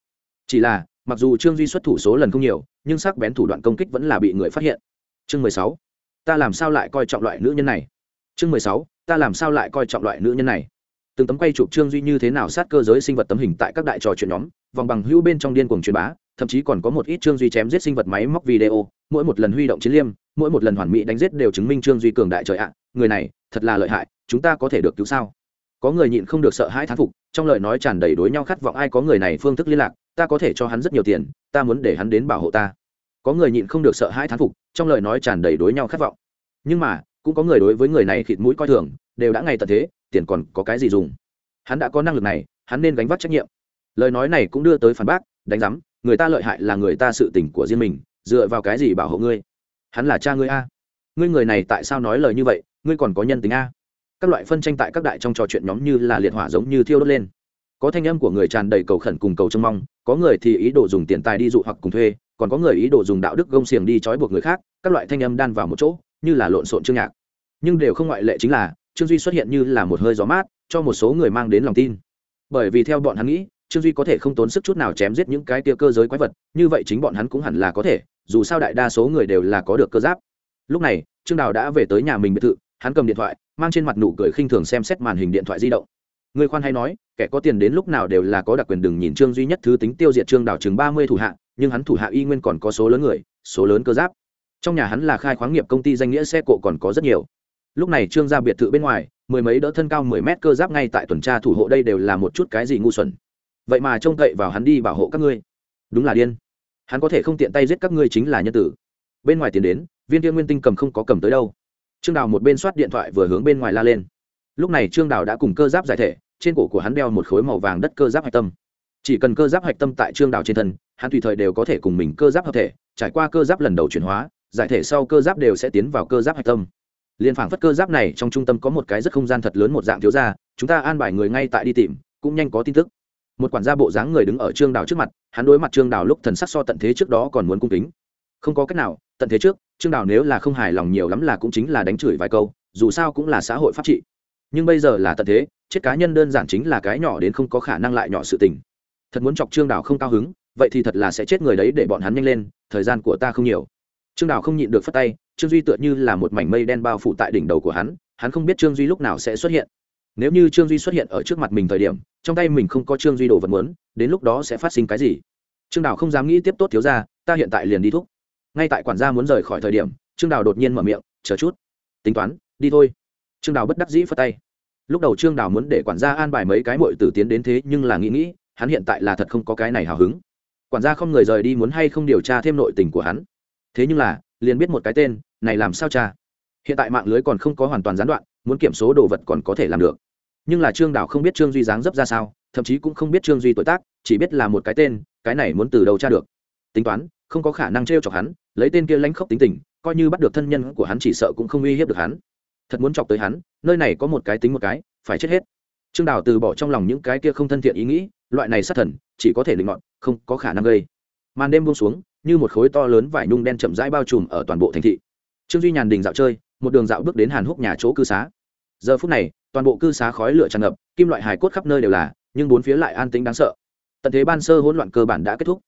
Chỉ là, mặc dù trương duy xuất thủ số lần không nhiều, nhưng sắc bén thủ đoạn công kích vẫn là bị người phát hiện. Chương mười sáu, ta làm sao lại coi trọng loại nữ nhân này? Chương mười sáu, ta làm sao lại coi trọng loại nữ nhân này? Từng tấm quay chụp trương duy như thế nào sát cơ giới sinh vật tấm hình tại các đại trò chuyện nhóm, vòng bằng hữu bên trong điên cuồng truyền bá thậm chí còn có một ít trương duy chém giết sinh vật máy móc video, mỗi một lần huy động chiến liêm, mỗi một lần hoàn mỹ đánh giết đều chứng minh trương duy cường đại trời ạ, người này, thật là lợi hại, chúng ta có thể được cứu sao? Có người nhịn không được sợ hãi thán phục, trong lời nói tràn đầy đối nhau khát vọng ai có người này phương thức liên lạc, ta có thể cho hắn rất nhiều tiền, ta muốn để hắn đến bảo hộ ta. Có người nhịn không được sợ hãi thán phục, trong lời nói tràn đầy đối nhau khát vọng. Nhưng mà, cũng có người đối với người này khịt mũi coi thường, đều đã ngày tận thế, tiền còn có cái gì dùng? Hắn đã có năng lực này, hắn nên gánh vác trách nhiệm. Lời nói này cũng đưa tới phản bác, đánh giám người ta lợi hại là người ta sự tình của riêng mình, dựa vào cái gì bảo hộ ngươi? Hắn là cha ngươi a. Ngươi người này tại sao nói lời như vậy? Ngươi còn có nhân tính a. Các loại phân tranh tại các đại trong trò chuyện nhóm như là liệt hỏa giống như thiêu đốt lên. Có thanh âm của người tràn đầy cầu khẩn cùng cầu trông mong, có người thì ý đồ dùng tiền tài đi dụ hoặc cùng thuê, còn có người ý đồ dùng đạo đức gông xiềng đi trói buộc người khác, các loại thanh âm đan vào một chỗ, như là lộn xộn chương nhạc. Nhưng đều không ngoại lệ chính là, trương duy xuất hiện như là một hơi gió mát, cho một số người mang đến lòng tin. Bởi vì theo bọn hắn nghĩ trương duy có thể không tốn sức chút nào chém giết những cái tia cơ giới quái vật, như vậy chính bọn hắn cũng hẳn là có thể, dù sao đại đa số người đều là có được cơ giáp. Lúc này, trương đào đã về tới nhà mình biệt thự, hắn cầm điện thoại, mang trên mặt nụ cười khinh thường xem xét màn hình điện thoại di động. Người khoan hay nói, kẻ có tiền đến lúc nào đều là có đặc quyền đừng nhìn trương duy nhất thứ tính tiêu diệt trương đào chừng ba mươi thủ hạ, nhưng hắn thủ hạ y nguyên còn có số lớn người, số lớn cơ giáp. Trong nhà hắn là khai khoáng nghiệp công ty danh nghĩa xe cộ còn có rất nhiều. Lúc này trương ra biệt thự bên ngoài, mười mấy đỡ thân cao mười mét cơ giáp ngay tại tuần tra thủ hộ đây đều là một chút cái gì ngu xuẩn vậy mà trông cậy vào hắn đi bảo hộ các ngươi. Đúng là điên. Hắn có thể không tiện tay giết các ngươi chính là nhân tử. Bên ngoài tiến đến, viên tiên nguyên tinh cầm không có cầm tới đâu. Trương đào một bên soát điện thoại vừa hướng bên ngoài la lên. Lúc này trương đào đã cùng cơ giáp giải thể, trên cổ của hắn đeo một khối màu vàng đất cơ giáp hạch tâm. Chỉ cần cơ giáp hạch tâm tại trương đào trên thân, hắn tùy thời đều có thể cùng mình cơ giáp hợp thể, trải qua cơ giáp lần đầu chuyển hóa, giải thể sau cơ giáp đều sẽ tiến vào cơ giáp hạch tâm. Liên phảng phất cơ giáp này trong trung tâm có một cái rất không gian thật lớn một dạng thiếu ra chúng ta an bài người ngay tại đi tìm, cũng nhanh có tin tức một quản gia bộ dáng người đứng ở trương đào trước mặt, hắn đối mặt trương đào lúc thần sắc so tận thế trước đó còn muốn cung kính. Không có cách nào, tận thế trước, trương đào nếu là không hài lòng nhiều lắm là cũng chính là đánh chửi vài câu, dù sao cũng là xã hội pháp trị. Nhưng bây giờ là tận thế, chết cá nhân đơn giản chính là cái nhỏ đến không có khả năng lại nhỏ sự tình. Thật muốn chọc trương đào không cao hứng, vậy thì thật là sẽ chết người đấy để bọn hắn nhanh lên, thời gian của ta không nhiều. Trương đào không nhịn được phất tay, trương duy tựa như là một mảnh mây đen bao phủ tại đỉnh đầu của hắn hắn không biết trương duy lúc nào sẽ xuất hiện. Nếu như trương duy xuất hiện ở trước mặt mình thời điểm trong tay mình không có trương duy đồ vật muốn, đến lúc đó sẽ phát sinh cái gì? Trương đào không dám nghĩ tiếp tốt thiếu ra ta hiện tại liền đi thúc. Ngay tại quản gia muốn rời khỏi thời điểm, trương đào đột nhiên mở miệng, chờ chút, tính toán, đi thôi. Trương đào bất đắc dĩ phất tay. Lúc đầu trương đào muốn để quản gia an bài mấy cái mội tử tiến đến thế, nhưng là nghĩ nghĩ, hắn hiện tại là thật không có cái này hào hứng. Quản gia không người rời đi muốn hay không điều tra thêm nội tình của hắn. Thế nhưng là, liền biết một cái tên, này làm sao cha? Hiện tại mạng lưới còn không có hoàn toàn gián đoạn, muốn kiểm số đồ vật còn có thể làm được nhưng là trương đào không biết trương duy dáng dấp ra sao, thậm chí cũng không biết trương duy tuổi tác, chỉ biết là một cái tên, cái này muốn từ đầu tra được. Tính toán, không có khả năng t r e o chọc hắn, lấy tên kia lãnh khóc tính tình, coi như bắt được thân nhân của hắn chỉ sợ cũng không uy hiếp được hắn. Thật muốn chọc tới hắn, nơi này có một cái tính một cái, phải chết hết. Trương đào từ bỏ trong lòng những cái kia không thân thiện ý nghĩ, loại này sát thần, chỉ có thể linh mọn không có khả năng gây. Màn đêm buông xuống, như một khối to lớn vải nhung đen chậm rãi bao trùm ở toàn bộ thành thị. Trương duy nhàn đình dạo chơi, một đường dạo bước đến hàn húc nhà chỗ cư xá. Giờ phút này toàn bộ cư xá khói lửa tràn ngập, kim loại hài cốt khắp nơi đều là, nhưng bốn phía lại an tĩnh đáng sợ. Tận thế ban sơ hỗn loạn cơ bản đã kết thúc.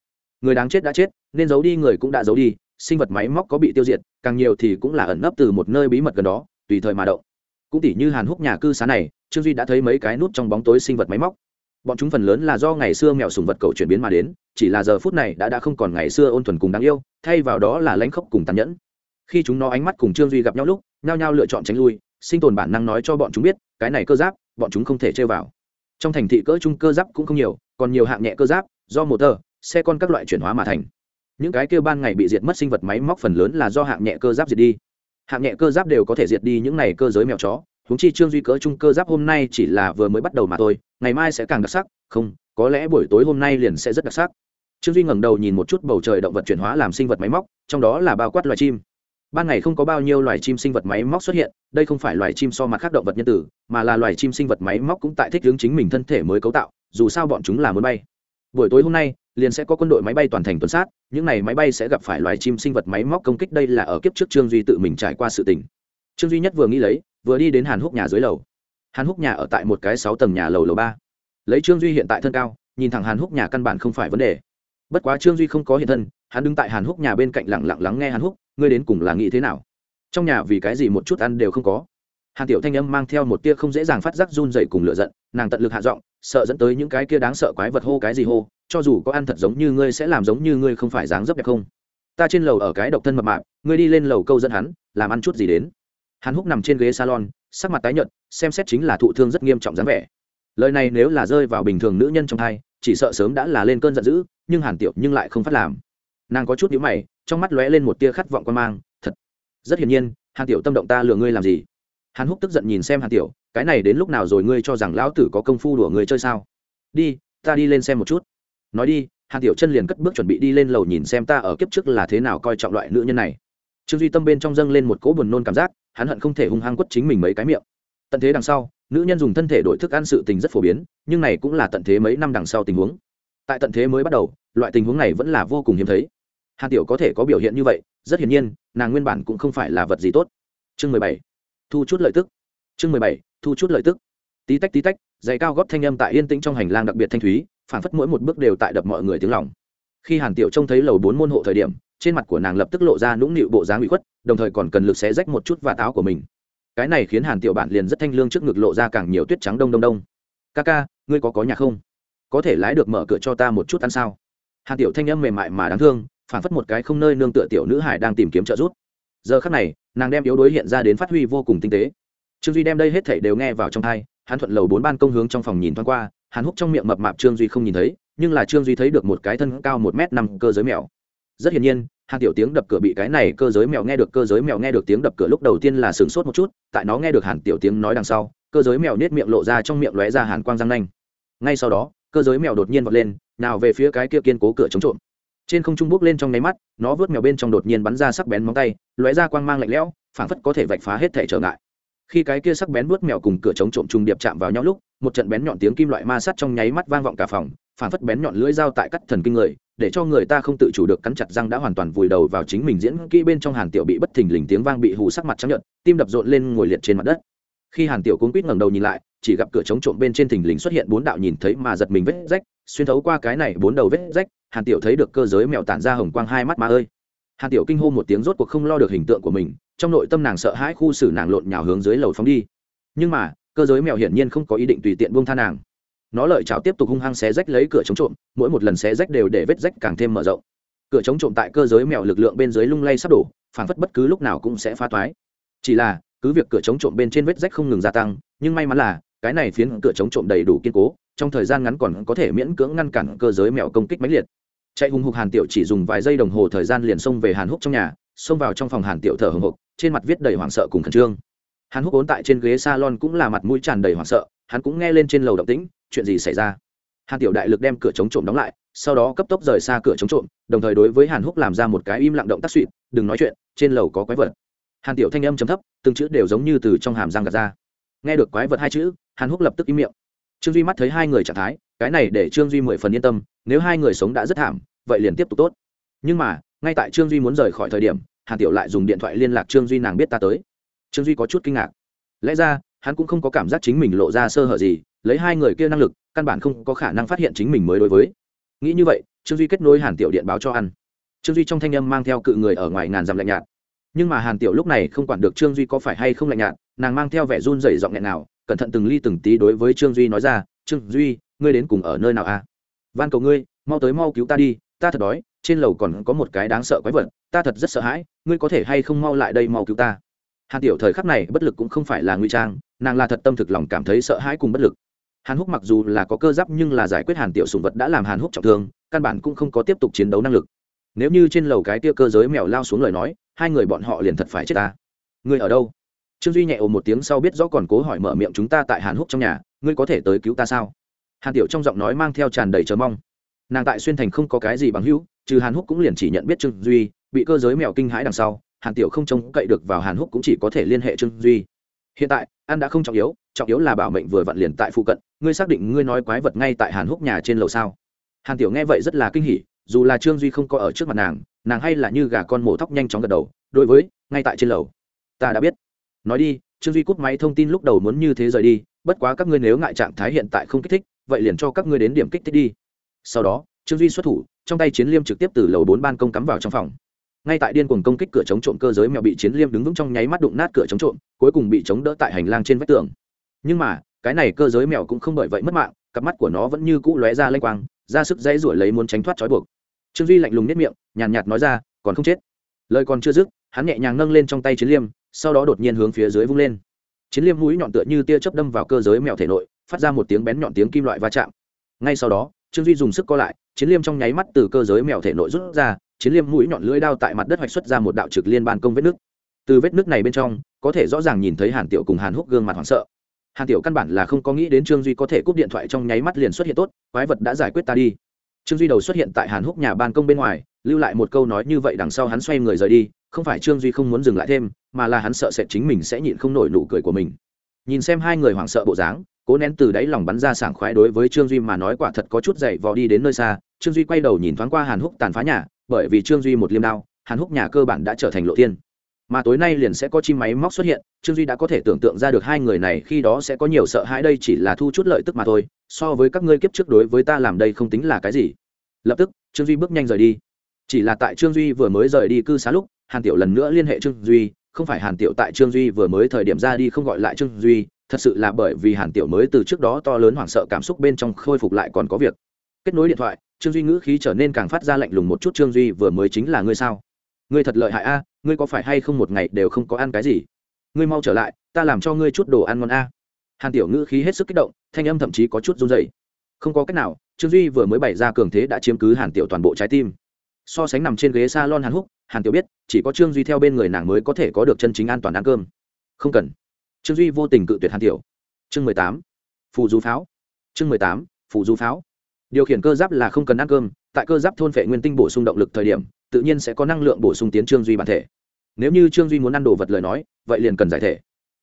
Người đáng chết đã chết, nên giấu đi người cũng đã giấu đi, sinh vật máy móc có bị tiêu diệt, càng nhiều thì cũng là ẩn nấp từ một nơi bí mật gần đó, tùy thời mà động. Cũng tỉ như hàn húc nhà cư xá này, trương duy đã thấy mấy cái nút trong bóng tối sinh vật máy móc. Bọn chúng phần lớn là do ngày xưa mèo sùng vật cầu chuyển biến mà đến, chỉ là giờ phút này đã đã không còn ngày xưa ôn thuần cùng đáng yêu, thay vào đó là lãnh khốc cùng tàn nhẫn. Khi chúng nó ánh mắt cùng trương duy gặp nhau lúc, nhao nhao lựa chọn tránh lui, sinh tồn bản năng nói cho bọn chúng biết cái này cơ giáp, bọn chúng không thể chơi vào. Trong thành thị cỡ trung cơ giáp cũng không nhiều, còn nhiều hạng nhẹ cơ giáp, do motor xe con các loại chuyển hóa mà thành. Những cái kêu ban ngày bị diệt mất sinh vật máy móc phần lớn là do hạng nhẹ cơ giáp diệt đi. Hạng nhẹ cơ giáp đều có thể diệt đi những này cơ giới mèo chó húng chi trương duy cỡ trung cơ giáp hôm nay chỉ là vừa mới bắt đầu mà thôi, ngày mai sẽ càng đặc sắc, không, có lẽ buổi tối hôm nay liền sẽ rất đặc sắc. Trương duy ngẩng đầu nhìn một chút bầu trời động vật chuyển hóa làm sinh vật máy móc, trong đó là bao quát loài chim ban ngày không có bao nhiêu loài chim sinh vật máy móc xuất hiện, đây không phải loài chim so mặt khác động vật nhân tử, mà là loài chim sinh vật máy móc cũng tại thích hướng chính mình thân thể mới cấu tạo, dù sao bọn chúng là muốn bay. Buổi tối hôm nay, liền sẽ có quân đội máy bay toàn thành tuần sát, những n à y máy bay sẽ gặp phải loài chim sinh vật máy móc công kích đây là ở kiếp trước trương duy tự mình trải qua sự tình. Trương duy nhất vừa nghĩ lấy, vừa đi đến hàn húc nhà dưới lầu. Hàn húc nhà ở tại một cái sáu tầng nhà lầu lầu ba. Lấy trương duy hiện tại thân cao, nhìn thẳng hàn húc nhà căn bản không phải vấn đề bất quá trương duy không có hiện thân, hắn đứng tại hàn húc nhà bên cạnh lẳng lặng lắng nghe hàn húc, ngươi đến cùng là nghĩ thế nào? Trong nhà vì cái gì một chút ăn đều không có? Hàn tiểu thanh âm mang theo một tia không dễ dàng phát giác run dậy cùng lựa giận, nàng tận lực hạ giọng, sợ dẫn tới những cái kia đáng sợ quái vật hô cái gì hô, cho dù có ăn thật giống như ngươi sẽ làm giống như ngươi không phải dáng dấp đẹp không? Ta trên lầu ở cái độc thân mập mạp, ngươi đi lên lầu câu dẫn hắn, làm ăn chút gì đến? Hàn húc nằm trên ghế salon, sắc mặt tái nhợt, xem xét chính là thụ thương rất nghiêm trọng dáng vẻ. Lời này nếu là rơi vào bình thường nữ nhân trong thai chỉ sợ sớm đã là lên cơn giận dữ, nhưng hàn tiểu nhưng lại không phát làm. Nàng có chút nhíu mày, trong mắt lóe lên một tia khát vọng quan mang, thật, rất hiển nhiên, hàn tiểu tâm động ta lừa ngươi làm gì? Hàn húc tức giận nhìn xem hàn tiểu, cái này đến lúc nào rồi ngươi cho rằng lão tử có công phu đùa người chơi sao? Đi, ta đi lên xem một chút. Nói đi, hàn tiểu chân liền cất bước chuẩn bị đi lên lầu nhìn xem ta ở kiếp trước là thế nào coi trọng loại nữ nhân này. Trương duy tâm bên trong dâng lên một cỗ buồn nôn cảm giác, hắn hận không thể hung hăng quất chính mình mấy cái miệng. Tận thế đằng sau nữ nhân dùng thân thể đổi thức ăn sự tình rất phổ biến, nhưng này cũng là tận thế mấy năm đằng sau tình huống. Tại tận thế mới bắt đầu, loại tình huống này vẫn là vô cùng hiếm thấy. Hàn tiểu có thể có biểu hiện như vậy, rất hiển nhiên, nàng nguyên bản cũng không phải là vật gì tốt. Chương mười bảy. Thu chút lợi tức. Chương mười bảy, thu chút lợi tức. Tí tách tí tách, giày cao góp thanh âm tại yên tĩnh trong hành lang đặc biệt thanh thúy phản phất mỗi một bước đều tại đập mọi người tiếng lòng. Khi hàn tiểu trông thấy lầu bốn môn hộ thời điểm, trên mặt của nàng lập tức lộ ra nũng nịu bộ dáng bị khuất, đồng thời còn cần lực xé rách một chút và táo của mình cái này khiến hàn tiểu bản liền rất thanh lương trước ngực lộ ra càng nhiều tuyết trắng đông đông đông. Ca ca, ngươi có có nhà không? Có thể lái được mở cửa cho ta một chút ăn sao? Hàn tiểu thanh âm mềm mại mà đáng thương phản phất một cái không nơi nương tựa tiểu nữ hải đang tìm kiếm trợ giúp. Giờ khắc này, nàng đem yếu đối hiện ra đến phát huy vô cùng tinh tế. Trương duy đem đây hết thảy đều nghe vào trong thai hắn thuận lầu bốn ban công hướng trong phòng nhìn thoáng qua, hắn hút trong miệng mập mạp trương duy không nhìn thấy, nhưng là trương duy thấy được một cái thân cao một m năm cơ giới mèo rất hiển nhiên, hàng tiểu tiếng đập cửa bị cái này cơ giới mèo nghe được, cơ giới mèo nghe được tiếng đập cửa lúc đầu tiên là sửng sốt một chút, tại nó nghe được hàn tiểu tiếng nói đằng sau, cơ giới mèo nết miệng lộ ra trong miệng lóe ra hàn quang răng nanh. Ngay sau đó, cơ giới mèo đột nhiên vọt lên, nào về phía cái kia kiên cố cửa chống trộm. Trên không trung bước lên trong nháy mắt, nó vớt mèo bên trong đột nhiên bắn ra sắc bén móng tay, lóe ra quang mang lạnh lẽo, phảng phất có thể vạch phá hết thể trở ngại. Khi cái kia sắc bén vớt mèo cùng cửa chống trộm trùng điệp chạm vào nhau lúc, một trận bén nhọn tiếng kim loại ma sắt trong nháy mắt vang vọng cả phòng, phảng phất bén nhọn lưỡi dao tại cắt thần kinh người để cho người ta không tự chủ được cắn chặt răng đã hoàn toàn vùi đầu vào chính mình diễn kỹ bên trong hàn tiểu bị bất thình lình tiếng vang bị hù sắc mặt trắng nhợt, tim đập rộn lên ngồi liệt trên mặt đất. Khi hàn tiểu cuống quýt ngẩng đầu nhìn lại, chỉ gặp cửa chống trộm bên trên thình lình xuất hiện bốn đạo nhìn thấy mà giật mình vết rách, xuyên thấu qua cái này bốn đầu vết rách, hàn tiểu thấy được cơ giới mèo tản ra hồng quang hai mắt mà ơi. Hàn tiểu kinh hô một tiếng rốt cuộc không lo được hình tượng của mình, trong nội tâm nàng sợ hãi khu xử nàng lộn nhào hướng dưới lầu phóng đi. Nhưng mà, cơ giới mèo hiển nhiên không có ý định tùy tiện buông tha nàng nó lợi chảo tiếp tục hung hăng xé rách lấy cửa chống trộm, mỗi một lần xé rách đều để vết rách càng thêm mở rộng. Cửa chống trộm tại cơ giới mèo lực lượng bên dưới lung lay sắp đổ, phản phất bất cứ lúc nào cũng sẽ phá toái. Chỉ là, cứ việc cửa chống trộm bên trên vết rách không ngừng gia tăng, nhưng may mắn là, cái này phiến cửa chống trộm đầy đủ kiên cố, trong thời gian ngắn còn có thể miễn cưỡng ngăn cản cơ giới mèo công kích mãnh liệt. Chạy hùng hục hàn tiểu chỉ dùng vài giây đồng hồ thời gian liền xông về hàn húc trong nhà, xông vào trong phòng hàn tiểu thở hồng hộc, trên mặt viết đầy hoảng sợ cùng khẩn trương. Hàn húc ốn tại trên ghế salon cũng là mặt mũi tràn đầy hoảng sợ, hắn cũng nghe lên trên lầu động tĩnh chuyện gì xảy ra? Hàn tiểu đại lực đem cửa chống trộm đóng lại, sau đó cấp tốc rời xa cửa chống trộm, đồng thời đối với hàn húc làm ra một cái im lặng động tác suỵt đừng nói chuyện, trên lầu có quái vật. Hàn tiểu thanh âm chấm thấp, từng chữ đều giống như từ trong hàm răng gạt ra. Nghe được quái vật hai chữ, hàn húc lập tức im miệng. Trương duy mắt thấy hai người trạng thái, cái này để trương duy mười phần yên tâm, nếu hai người sống đã rất thảm, vậy liền tiếp tục tốt. Nhưng mà, ngay tại trương duy muốn rời khỏi thời điểm, hàn tiểu lại dùng điện thoại liên lạc trương duy nàng biết ta tới. Trương duy có chút kinh ngạc. Lẽ ra, hắn cũng không có cảm giác chính mình lộ ra sơ hở gì lấy hai người kia năng lực, căn bản không có khả năng phát hiện chính mình mới đối với. Nghĩ như vậy, trương duy kết nối hàn tiểu điện báo cho ăn. Trương duy trong thanh âm mang theo cự người ở ngoài ngàn dặm lạnh nhạt. Nhưng mà hàn tiểu lúc này không quản được trương duy có phải hay không lạnh nhạt, nàng mang theo vẻ run rẩy giọng nghẹn nào, cẩn thận từng ly từng tí đối với trương duy nói ra, trương duy, ngươi đến cùng ở nơi nào a à? van cầu ngươi, mau tới mau cứu ta đi, ta thật đói, trên lầu còn có một cái đáng sợ quái vật, ta thật rất sợ hãi, ngươi có thể hay không mau lại đây mau cứu ta? Hàn tiểu thời khắc này bất lực cũng không phải là nguy trang, nàng là thật tâm thực lòng cảm thấy sợ hãi cùng bất lực hàn húc mặc dù là có cơ giáp nhưng là giải quyết hàn tiểu sùng vật đã làm hàn húc trọng thương, căn bản cũng không có tiếp tục chiến đấu năng lực. Nếu như trên lầu cái tia cơ giới mèo lao xuống lời nói, hai người bọn họ liền thật phải chết ta. Ngươi ở đâu? Trương duy nhẹ ồ một tiếng sau biết rõ còn cố hỏi mở miệng chúng ta tại hàn húc trong nhà, ngươi có thể tới cứu ta sao? Hàn tiểu trong giọng nói mang theo tràn đầy chờ mong. Nàng tại xuyên thành không có cái gì bằng hữu, trừ hàn húc cũng liền chỉ nhận biết trương duy, bị cơ giới mèo kinh hãi đằng sau, hàn tiểu không trông cậy được vào hàn húc cũng chỉ có thể liên hệ trương duy hiện tại, ăn đã không trọng yếu trọng yếu là bảo mệnh vừa vặn liền tại phụ cận, ngươi xác định ngươi nói quái vật ngay tại hàn húc nhà trên lầu sao? Hàn tiểu nghe vậy rất là kinh hỉ, dù là trương duy không có ở trước mặt nàng nàng hay là như gà con mổ thóc nhanh chóng gật đầu, đối với, ngay tại trên lầu. Ta đã biết. Nói đi, trương duy cúp máy thông tin lúc đầu muốn như thế rời đi, bất quá các ngươi nếu ngại trạng thái hiện tại không kích thích, vậy liền cho các ngươi đến điểm kích thích đi. Sau đó, trương duy xuất thủ, trong tay chiến liêm trực tiếp từ lầu bốn ban công cắm vào trong phòng ngay tại điên cuồng công kích cửa chống trộm cơ giới mèo bị chiến liêm đứng vững trong nháy mắt đụng nát cửa chống trộm cuối cùng bị chống đỡ tại hành lang trên vách tường. Nhưng mà cái này cơ giới mèo cũng không bởi vậy mất mạng cặp mắt của nó vẫn như cũ lóe ra lênh quang ra sức dãy ruổi lấy muốn tránh thoát trói buộc. Trương duy lạnh lùng nếp miệng nhàn nhạt, nhạt nói ra còn không chết. Lời còn chưa dứt hắn nhẹ nhàng nâng lên trong tay chiến liêm sau đó đột nhiên hướng phía dưới vung lên. Chiến liêm mũi nhọn tựa như tia chớp đâm vào cơ giới mèo thể nội phát ra một tiếng bén nhọn tiếng kim loại va chạm. Ngay sau đó trương duy dùng sức co lại chiến liêm trong nháy mắt từ cơ giới mèo thể nội rút ra chiến liêm mũi nhọn lưỡi đao tại mặt đất hoạch xuất ra một đạo trực liên ban công vết nước. Từ vết nước này bên trong, có thể rõ ràng nhìn thấy hàn tiểu cùng hàn húc gương mặt hoảng sợ. Hàn tiểu căn bản là không có nghĩ đến trương duy có thể cúp điện thoại trong nháy mắt liền xuất hiện tốt, quái vật đã giải quyết ta đi. Trương duy đầu xuất hiện tại hàn húc nhà ban công bên ngoài, lưu lại một câu nói như vậy đằng sau hắn xoay người rời đi, không phải trương duy không muốn dừng lại thêm, mà là hắn sợ sệt chính mình sẽ nhịn không nổi nụ cười của mình. Nhìn xem hai người hoảng sợ bộ dáng cố nén từ đáy lòng bắn ra sảng khoái đối với trương duy mà nói quả thật có chút dậy vò đi đến nơi xa. Trương duy quay đầu nhìn thoáng qua hàn húc tàn phá nhà, bởi vì trương duy một liêm đao, hàn húc nhà cơ bản đã trở thành lộ thiên. Mà tối nay liền sẽ có chim máy móc xuất hiện, trương duy đã có thể tưởng tượng ra được hai người này khi đó sẽ có nhiều sợ hãi, đây chỉ là thu chút lợi tức mà thôi, so với các ngươi kiếp trước đối với ta làm đây không tính là cái gì. Lập tức, trương duy bước nhanh rời đi. Chỉ là tại trương duy vừa mới rời đi cư xá lúc, hàn tiểu lần nữa liên hệ trương duy, không phải hàn tiểu tại trương duy vừa mới thời điểm ra đi không gọi lại trương duy thật sự là bởi vì hàn tiểu mới từ trước đó to lớn hoảng sợ cảm xúc bên trong khôi phục lại còn có việc. Kết nối điện thoại, trương duy ngữ khí trở nên càng phát ra lạnh lùng một chút, trương duy, vừa mới chính là ngươi sao? Ngươi thật lợi hại a, ngươi có phải hay không một ngày đều không có ăn cái gì? Ngươi mau trở lại, ta làm cho ngươi chút đồ ăn ngon a. Hàn tiểu ngữ khí hết sức kích động, thanh âm thậm chí có chút run dày không có cách nào, trương duy vừa mới bày ra cường thế đã chiếm cứ hàn tiểu toàn bộ trái tim. So sánh nằm trên ghế s a lon hàn húc, hàn tiểu biết, chỉ có trương duy theo bên người nàng mới có thể có được chân chính an toàn ăn cơm. Không cần trương duy vô tình cự tuyệt hàn tiểu. Chương mười tám, phù du pháo. Chương mười tám, phù du pháo. Điều khiển cơ giáp là không cần ăn cơm, tại cơ giáp thôn phệ nguyên tinh bổ sung động lực thời điểm, tự nhiên sẽ có năng lượng bổ sung tiến trương duy bản thể. Nếu như trương duy muốn ăn đồ vật lời nói, vậy liền cần giải thể.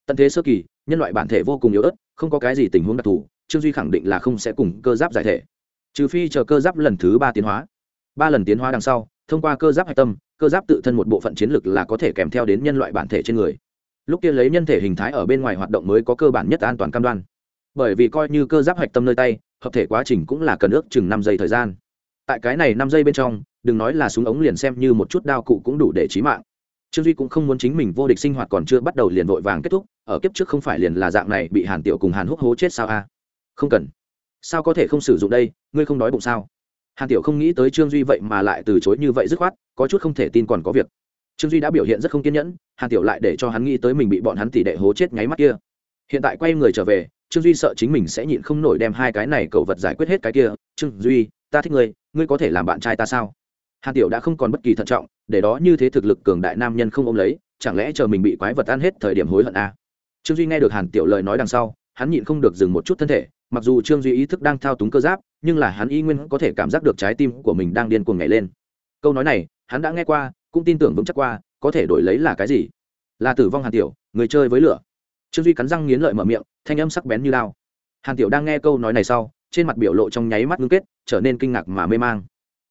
Tận thế sơ kỳ, nhân loại bản thể vô cùng yếu ớt, không có cái gì tình huống đặc thù, trương duy khẳng định là không sẽ cùng cơ giáp giải thể. Trừ phi chờ cơ giáp lần thứ ba tiến hóa. Ba lần tiến hóa đằng sau, thông qua cơ giáp hạch tâm, cơ giáp tự thân một bộ phận chiến lược là có thể kèm theo đến nhân loại bản thể trên người lúc kia lấy nhân thể hình thái ở bên ngoài hoạt động mới có cơ bản nhất an toàn cam đoan. Bởi vì coi như cơ giáp hạch tâm nơi tay, hợp thể quá trình cũng là cần ước chừng năm giây thời gian. Tại cái này năm giây bên trong, đừng nói là súng ống liền xem như một chút đao cụ cũng đủ để trí mạng. Trương duy cũng không muốn chính mình vô địch sinh hoạt còn chưa bắt đầu liền vội vàng kết thúc, ở kiếp trước không phải liền là dạng này bị hàn tiểu cùng hàn húc hố chết sao a? Không cần. Sao có thể không sử dụng đây, ngươi không đói bụng sao? Hàn tiểu không nghĩ tới trương duy vậy mà lại từ chối như vậy dứt khoát, có chút không thể tin còn có việc trương duy đã biểu hiện rất không kiên nhẫn hàn tiểu lại để cho hắn nghĩ tới mình bị bọn hắn tỉ đệ hố chết nháy mắt kia hiện tại quay người trở về trương duy sợ chính mình sẽ nhịn không nổi đem hai cái này cầu vật giải quyết hết cái kia trương duy ta thích ngươi ngươi có thể làm bạn trai ta sao hàn tiểu đã không còn bất kỳ thận trọng để đó như thế thực lực cường đại nam nhân không ôm lấy chẳng lẽ chờ mình bị quái vật ăn hết thời điểm hối hận à? trương duy nghe được hàn tiểu lời nói đằng sau hắn nhịn không được dừng một chút thân thể mặc dù trương duy ý thức đang thao túng cơ giáp nhưng là hắn y nguyên có thể cảm giác được trái tim của mình đang điên cuồng nhảy lên câu nói này hắn đã nghe qua cũng tin tưởng vững chắc qua, có thể đổi lấy là cái gì? Là tử vong hàn tiểu, người chơi với lửa. Trương duy cắn răng nghiến lợi mở miệng, thanh âm sắc bén như lao hàn tiểu đang nghe câu nói này sau, trên mặt biểu lộ trong nháy mắt ngưng kết, trở nên kinh ngạc mà mê mang.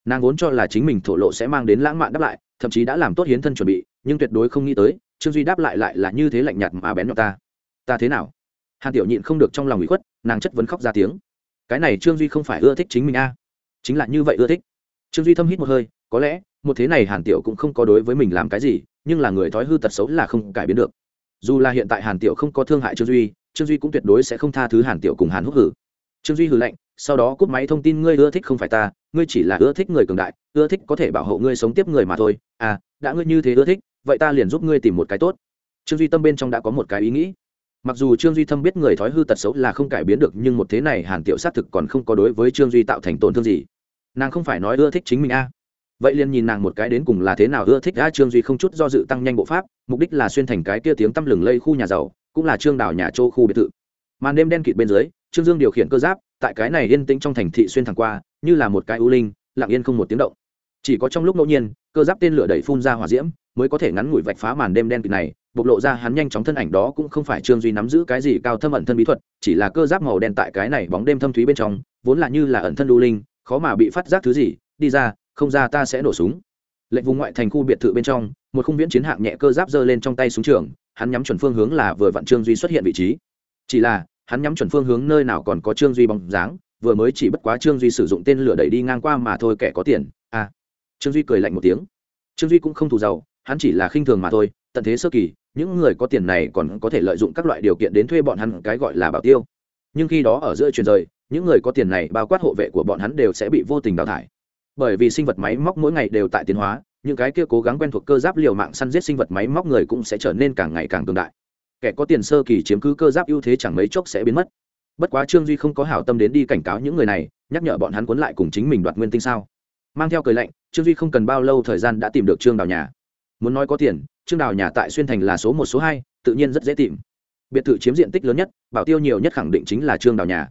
Nàng vốn cho là chính mình thổ lộ sẽ mang đến lãng mạn đáp lại, thậm chí đã làm tốt hiến thân chuẩn bị, nhưng tuyệt đối không nghĩ tới, trương duy đáp lại lại là như thế lạnh nhạt mà bén nhọn ta. Ta thế nào? Hàn tiểu nhịn không được trong lòng ủy khuất, nàng chất vấn khóc ra tiếng. Cái này trương duy không phải ưa thích chính mình a. Chính là như vậy ưa thích. Trương duy thâm hít một hơi có lẽ, một thế này hàn tiểu cũng không có đối với mình làm cái gì, nhưng là người thói hư tật xấu là không cải biến được. Dù là hiện tại hàn tiểu không có thương hại trương duy trương duy cũng tuyệt đối sẽ không tha thứ hàn tiểu cùng hàn húc hử. Trương duy hử lạnh, sau đó cúp máy thông tin, ngươi ưa thích không phải ta, ngươi chỉ là ưa thích người cường đại, ưa thích có thể bảo hộ ngươi sống tiếp người mà thôi. À đã ngươi như thế ưa thích, vậy ta liền giúp ngươi tìm một cái tốt. Trương duy tâm bên trong đã có một cái ý nghĩ. Mặc dù trương duy thâm biết người thói hư tật xấu là không cải biến được, nhưng một thế này hàn tiểu xác thực còn không có đối với trương duy tạo thành tổn thương gì. Nàng không phải nói ưa thích chính mình a. à vậy liền nhìn nàng một cái đến cùng là thế nào ưa thích đã trương duy không chút do dự tăng nhanh bộ pháp mục đích là xuyên thành cái kia tiếng tăm lừng lây khu nhà giàu cũng là trương đảo nhà châu khu biệt thự màn đêm đen kịt bên dưới trương dương điều khiển cơ giáp tại cái này yên tĩnh trong thành thị xuyên thẳng qua như là một cái ưu linh lặng yên không một tiếng động chỉ có trong lúc ngẫu nhiên cơ giáp tên lửa đẩy phun ra hỏa diễm mới có thể ngắn ngủi vạch phá màn đêm đen kịt này bộc lộ ra hắn nhanh chóng thân ảnh đó cũng không phải trương duy nắm giữ cái gì cao thâm ẩn thân bí thuật chỉ là cơ giáp màu đen tại cái này bóng đêm thâm thúy bên trong vốn là như là ẩn thân ưu linh khó mà bị phát giác thứ gì đi ra không ra ta sẽ nổ súng. Lệnh vùng ngoại thành khu biệt thự bên trong, một khung viễn chiến hạng nhẹ cơ giáp giơ lên trong tay súng trường, hắn nhắm chuẩn phương hướng là vừa vặn trương duy xuất hiện vị trí. Chỉ là, hắn nhắm chuẩn phương hướng nơi nào còn có trương duy bóng dáng, vừa mới chỉ bất quá trương duy sử dụng tên lửa đẩy đi ngang qua mà thôi kẻ có tiền. À trương duy cười lạnh một tiếng. Trương duy cũng không thù giàu, hắn chỉ là khinh thường mà thôi, tận thế sơ kỳ, những người có tiền này còn có thể lợi dụng các loại điều kiện đến thuê bọn hắn cái gọi là bảo tiêu. Nhưng khi đó ở giữa truyền rời, những người có tiền này bao quát hộ vệ của bọn hắn đều sẽ bị vô tình đào thải bởi vì sinh vật máy móc mỗi ngày đều tại tiến hóa, những cái kia cố gắng quen thuộc cơ giáp liều mạng săn giết sinh vật máy móc người cũng sẽ trở nên càng ngày càng cường đại. Kẻ có tiền sơ kỳ chiếm cứ cơ giáp ưu thế chẳng mấy chốc sẽ biến mất. Bất quá trương duy không có hảo tâm đến đi cảnh cáo những người này, nhắc nhở bọn hắn cuốn lại cùng chính mình đoạt nguyên tinh sao. Mang theo cười lạnh, trương duy không cần bao lâu thời gian đã tìm được trương đào nhà. Muốn nói có tiền, trương đào nhà tại xuyên thành là số một, số hai, tự nhiên rất dễ tìm. Biệt thự chiếm diện tích lớn nhất, bảo tiêu nhiều nhất khẳng định chính là trương đào nhà.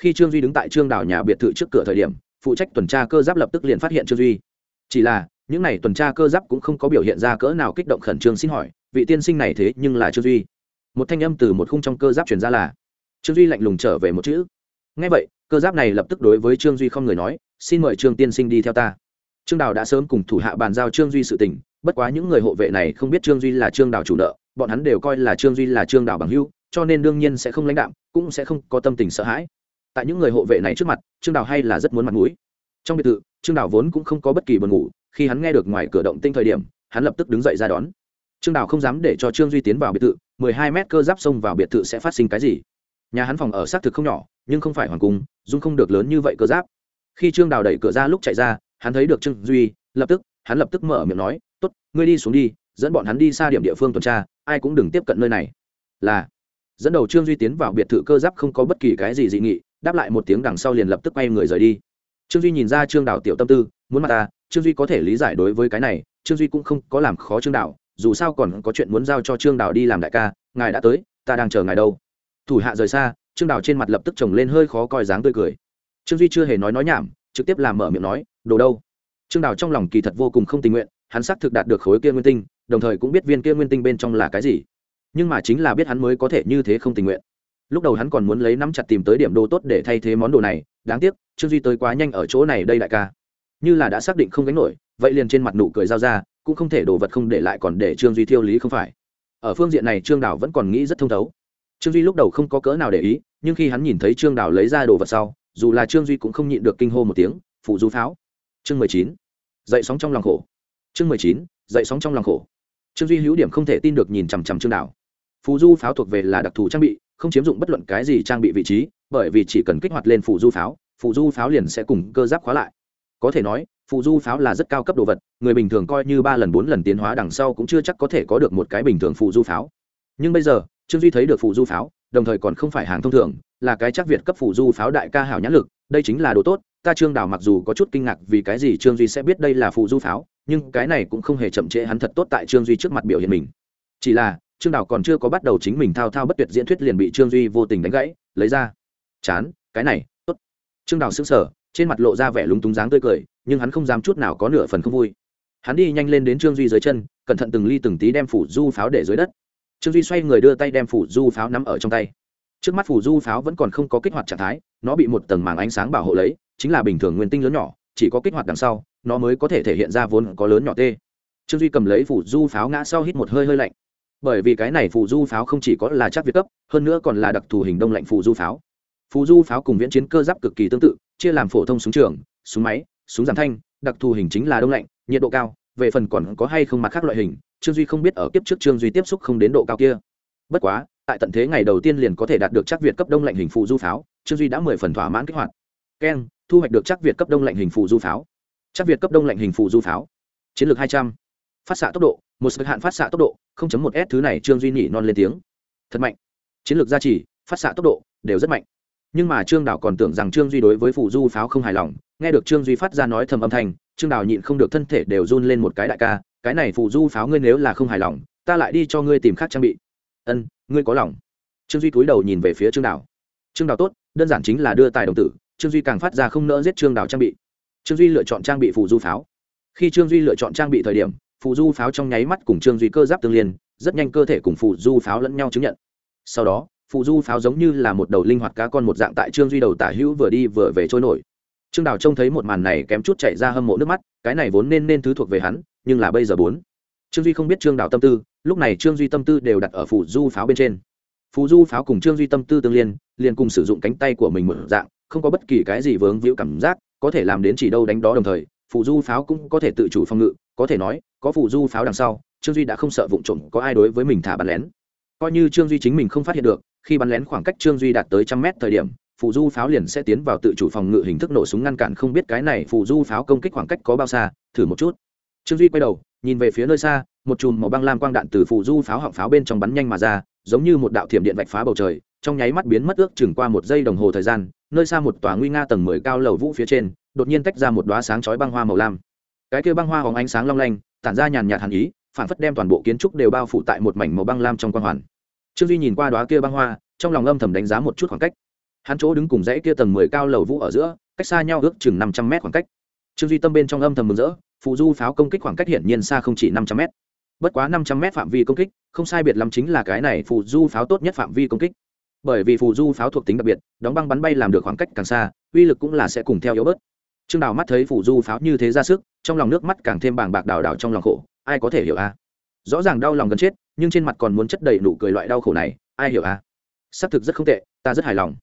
Khi trương duy đứng tại trương đào nhà biệt thự trước cửa thời điểm phụ trách tuần tra cơ giáp lập tức liền phát hiện trương duy. Chỉ là, những n à y tuần tra cơ giáp cũng không có biểu hiện ra cỡ nào kích động khẩn trương xin hỏi, vị tiên sinh này thế nhưng là trương duy. Một thanh âm từ một khung trong cơ giáp truyền ra là, trương duy lạnh lùng trở về một chữ. Ngay vậy, cơ giáp này lập tức đối với trương duy không người nói, xin mời trương tiên sinh đi theo ta. Trương đào đã sớm cùng thủ hạ bàn giao trương duy sự tình, bất quá những người hộ vệ này không biết trương duy là trương đào chủ nợ, bọn hắn đều coi là trương duy là trương đào bằng hưu cho nên đương nhiên sẽ không lãnh đạm, cũng sẽ không có tâm tình sợ hãi tại những người hộ vệ này trước mặt, trương đào hay là rất muốn mặt mũi. Trong biệt thự, trương đào vốn cũng không có bất kỳ buồn ngủ, khi hắn nghe được ngoài cửa động tinh thời điểm, hắn lập tức đứng dậy ra đón. Trương đào không dám để cho trương duy tiến vào biệt thự, mười hai mét cơ giáp xông vào biệt thự sẽ phát sinh cái gì? Nhà hắn phòng ở xác thực không nhỏ, nhưng không phải hoàng cung dung không được lớn như vậy cơ giáp. Khi trương đào đẩy cửa ra lúc chạy ra, hắn thấy được trương duy, lập tức, hắn lập tức mở miệng nói t ố t ngươi đi xuống đi, dẫn bọn hắn đi xa điểm địa phương tuần tra, ai cũng đừng tiếp cận nơi này. Là, dẫn đầu trương duy tiến vào biệt thự cơ giáp không có bất kỳ cái gì dị nghị đáp lại một tiếng đằng sau liền lập tức quay người rời đi. Trương duy nhìn ra trương đào tiểu tâm tư, muốn mặt ta, trương duy có thể lý giải đối với cái này, trương duy cũng không có làm khó trương đào dù sao còn có chuyện muốn giao cho trương đào đi làm đại ca, ngài đã tới, ta đang chờ ngài đâu. Thủ hạ rời xa, trương đào trên mặt lập tức trồng lên hơi khó coi dáng tươi cười. Trương duy chưa hề nói nói nhảm, trực tiếp làm mở miệng nói, đồ đâu? Trương đào trong lòng kỳ thật vô cùng không tình nguyện, hắn xác thực đạt được khối kia nguyên tinh, đồng thời cũng biết viên kia nguyên tinh bên trong là cái gì. Nhưng mà chính là biết hắn mới có thể như thế không tình nguyện lúc đầu hắn còn muốn lấy nắm chặt tìm tới điểm đồ tốt để thay thế món đồ này, đáng tiếc, trương duy tới quá nhanh ở chỗ này đây đại ca. Như là đã xác định không gánh nổi, vậy liền trên mặt nụ cười giao ra, cũng không thể đồ vật không để lại còn để trương duy thiêu lý không phải. Ở phương diện này trương đảo vẫn còn nghĩ rất thông thấu. Trương duy lúc đầu không có cỡ nào để ý, nhưng khi hắn nhìn thấy trương đảo lấy ra đồ vật sau, dù là trương duy cũng không nhịn được kinh hô một tiếng, phụ du pháo. Chương mười chín. Dậy sóng trong lòng khổ. Chương mười chín, dậy sóng trong lòng khổ. Trương duy hữu điểm không thể tin được nhìn chằm chằm trương đảo phù du pháo thuộc về là đặc thù trang bị, không chiếm dụng bất luận cái gì trang bị vị trí, bởi vì chỉ cần kích hoạt lên phù du pháo, phù du pháo liền sẽ cùng cơ giáp khóa lại. Có thể nói, phù du pháo là rất cao cấp đồ vật, người bình thường coi như ba lần bốn lần tiến hóa đằng sau cũng chưa chắc có thể có được một cái bình thường phù du pháo. Nhưng bây giờ, trương duy thấy được phù du pháo, đồng thời còn không phải hàng thông thường, là cái chắc việt cấp phù du pháo đại ca hảo nhãn lực, đây chính là đồ tốt, ta trương đào mặc dù có chút kinh ngạc vì cái gì trương duy sẽ biết đây là phù du pháo, nhưng cái này cũng không hề chậm trễ hắn thật tốt tại trương duy trước mặt biểu hiện mình. Chỉ là trương đào còn chưa có bắt đầu chính mình thao thao bất tuyệt diễn thuyết liền bị trương duy vô tình đánh gãy, lấy ra. Chán, cái này, tốt. Trương đào sững sờ, trên mặt lộ ra vẻ lúng túng dáng tươi cười, nhưng hắn không dám chút nào có nửa phần không vui. Hắn đi nhanh lên đến trương duy dưới chân, cẩn thận từng ly từng tí đem phủ du pháo để dưới đất. Trương duy xoay người đưa tay đem phủ du pháo nắm ở trong tay. Trước mắt phủ du pháo vẫn còn không có kích hoạt trạng thái, nó bị một tầng màng ánh sáng bảo hộ lấy, chính là bình thường nguyên tinh lớn nhỏ, chỉ có kích hoạt đằng sau, nó mới có thể thể hiện ra vốn có lớn nhỏ t trương duy cầm lấy phủ du pháo ngã sau hít một hơi hơi lạnh bởi vì cái này phù du pháo không chỉ có là chắc việt cấp, hơn nữa còn là đặc thù hình đông lạnh phù du pháo. Phù du pháo cùng viễn chiến cơ giáp cực kỳ tương tự, chia làm phổ thông súng trường, súng máy, súng giảm thanh, đặc thù hình chính là đông lạnh, nhiệt độ cao, về phần còn có hay không mặt khác loại hình, trương duy không biết ở kiếp trước trương duy tiếp xúc không đến độ cao kia. Bất quá, tại tận thế ngày đầu tiên liền có thể đạt được chắc việt cấp đông lạnh hình phù du pháo, trương duy đã mười phần thỏa mãn kích hoạt. Keng, thu hoạch được chắc việt cấp đông lạnh hình phù du pháo. Chắc việt cấp đông lạnh hình phù du pháo. Chiến lược hai trăm. Phát xạ tốc độ, một sự hạn phát xạ tốc độ 0.1 s thứ này trương duy nhị non lên tiếng thật mạnh chiến lược gia trì phát xạ tốc độ đều rất mạnh nhưng mà trương đảo còn tưởng rằng trương duy đối với phụ du pháo không hài lòng nghe được trương duy phát ra nói thầm âm thanh trương đảo nhịn không được thân thể đều run lên một cái đại ca cái này phụ du pháo ngươi nếu là không hài lòng ta lại đi cho ngươi tìm khác trang bị ân ngươi có lòng trương duy cúi đầu nhìn về phía trương đảo trương đảo tốt đơn giản chính là đưa tài đồng tử trương duy càng phát ra không nỡ giết trương đảo trang bị trương duy lựa chọn trang bị phụ du pháo khi trương duy lựa chọn trang bị thời điểm phù du pháo trong nháy mắt cùng trương duy cơ giáp tương liên, rất nhanh cơ thể cùng phù du pháo lẫn nhau chứng nhận. Sau đó, phù du pháo giống như là một đầu linh hoạt cá con một dạng tại trương duy đầu tả hữu vừa đi vừa về trôi nổi. Trương đào trông thấy một màn này kém chút chạy ra hâm mộ nước mắt, cái này vốn nên nên thứ thuộc về hắn, nhưng là bây giờ bốn. Trương duy không biết trương đào tâm tư, lúc này trương duy tâm tư đều đặt ở phù du pháo bên trên. Phù du pháo cùng trương duy tâm tư tương liên, liền cùng sử dụng cánh tay của mình một dạng, không có bất kỳ cái gì vướng víu cảm giác, có thể làm đến chỉ đâu đánh đó đồng thời phù du pháo cũng có thể tự chủ phòng ngự, có thể nói, có phù du pháo đằng sau, trương duy đã không sợ vụ trộm có ai đối với mình thả bắn lén. Coi như trương duy chính mình không phát hiện được, khi bắn lén khoảng cách trương duy đạt tới trăm mét thời điểm, phù du pháo liền sẽ tiến vào tự chủ phòng ngự hình thức nổ súng ngăn cản không biết cái này phù du pháo công kích khoảng cách có bao xa, thử một chút. Trương duy quay đầu, nhìn về phía nơi xa, một chùm màu băng lam quang đạn từ phù du pháo họng pháo bên trong bắn nhanh mà ra, giống như một đạo thiểm điện vạch phá bầu trời, trong nháy mắt biến mất ước chừng qua một giây đồng hồ thời gian, nơi xa một tòa nguy nga tầng mười cao lầu vũ phía trên đột nhiên tách ra một đoá sáng chói băng hoa màu lam. Cái kia băng hoa hóng ánh sáng long lanh, tản ra nhàn nhạt hàn ý phản phất đem toàn bộ kiến trúc đều bao phủ tại một mảnh màu băng lam trong quang hoàn. Trương duy nhìn qua đóa kia băng hoa, trong lòng âm thầm đánh giá một chút khoảng cách. Hắn chỗ đứng cùng dãy kia tầng mười cao lầu vũ ở giữa, cách xa nhau ước chừng năm trăm mét khoảng cách. Trương duy tâm bên trong âm thầm mừng rỡ, phụ du pháo công kích khoảng cách hiển nhiên xa không chỉ năm trăm mét. Bất quá năm trăm mét phạm vi công kích, không sai biệt lắm chính là cái này phù du pháo tốt nhất phạm vi công kích. Bởi vì phù du pháo thuộc tính đặc biệt, đóng băng bắn bay làm được khoảng cách càng xa, uy lực cũng là sẽ cùng theo yếu bớt trương đào mắt thấy phủ du pháo như thế ra sức, trong lòng nước mắt càng thêm bàng bạc đào đào trong lòng khổ. Ai có thể hiểu a? Rõ ràng đau lòng gần chết, nhưng trên mặt còn muốn chất đầy nụ cười loại đau khổ này, ai hiểu a? Xác thực rất không tệ, ta rất hài lòng.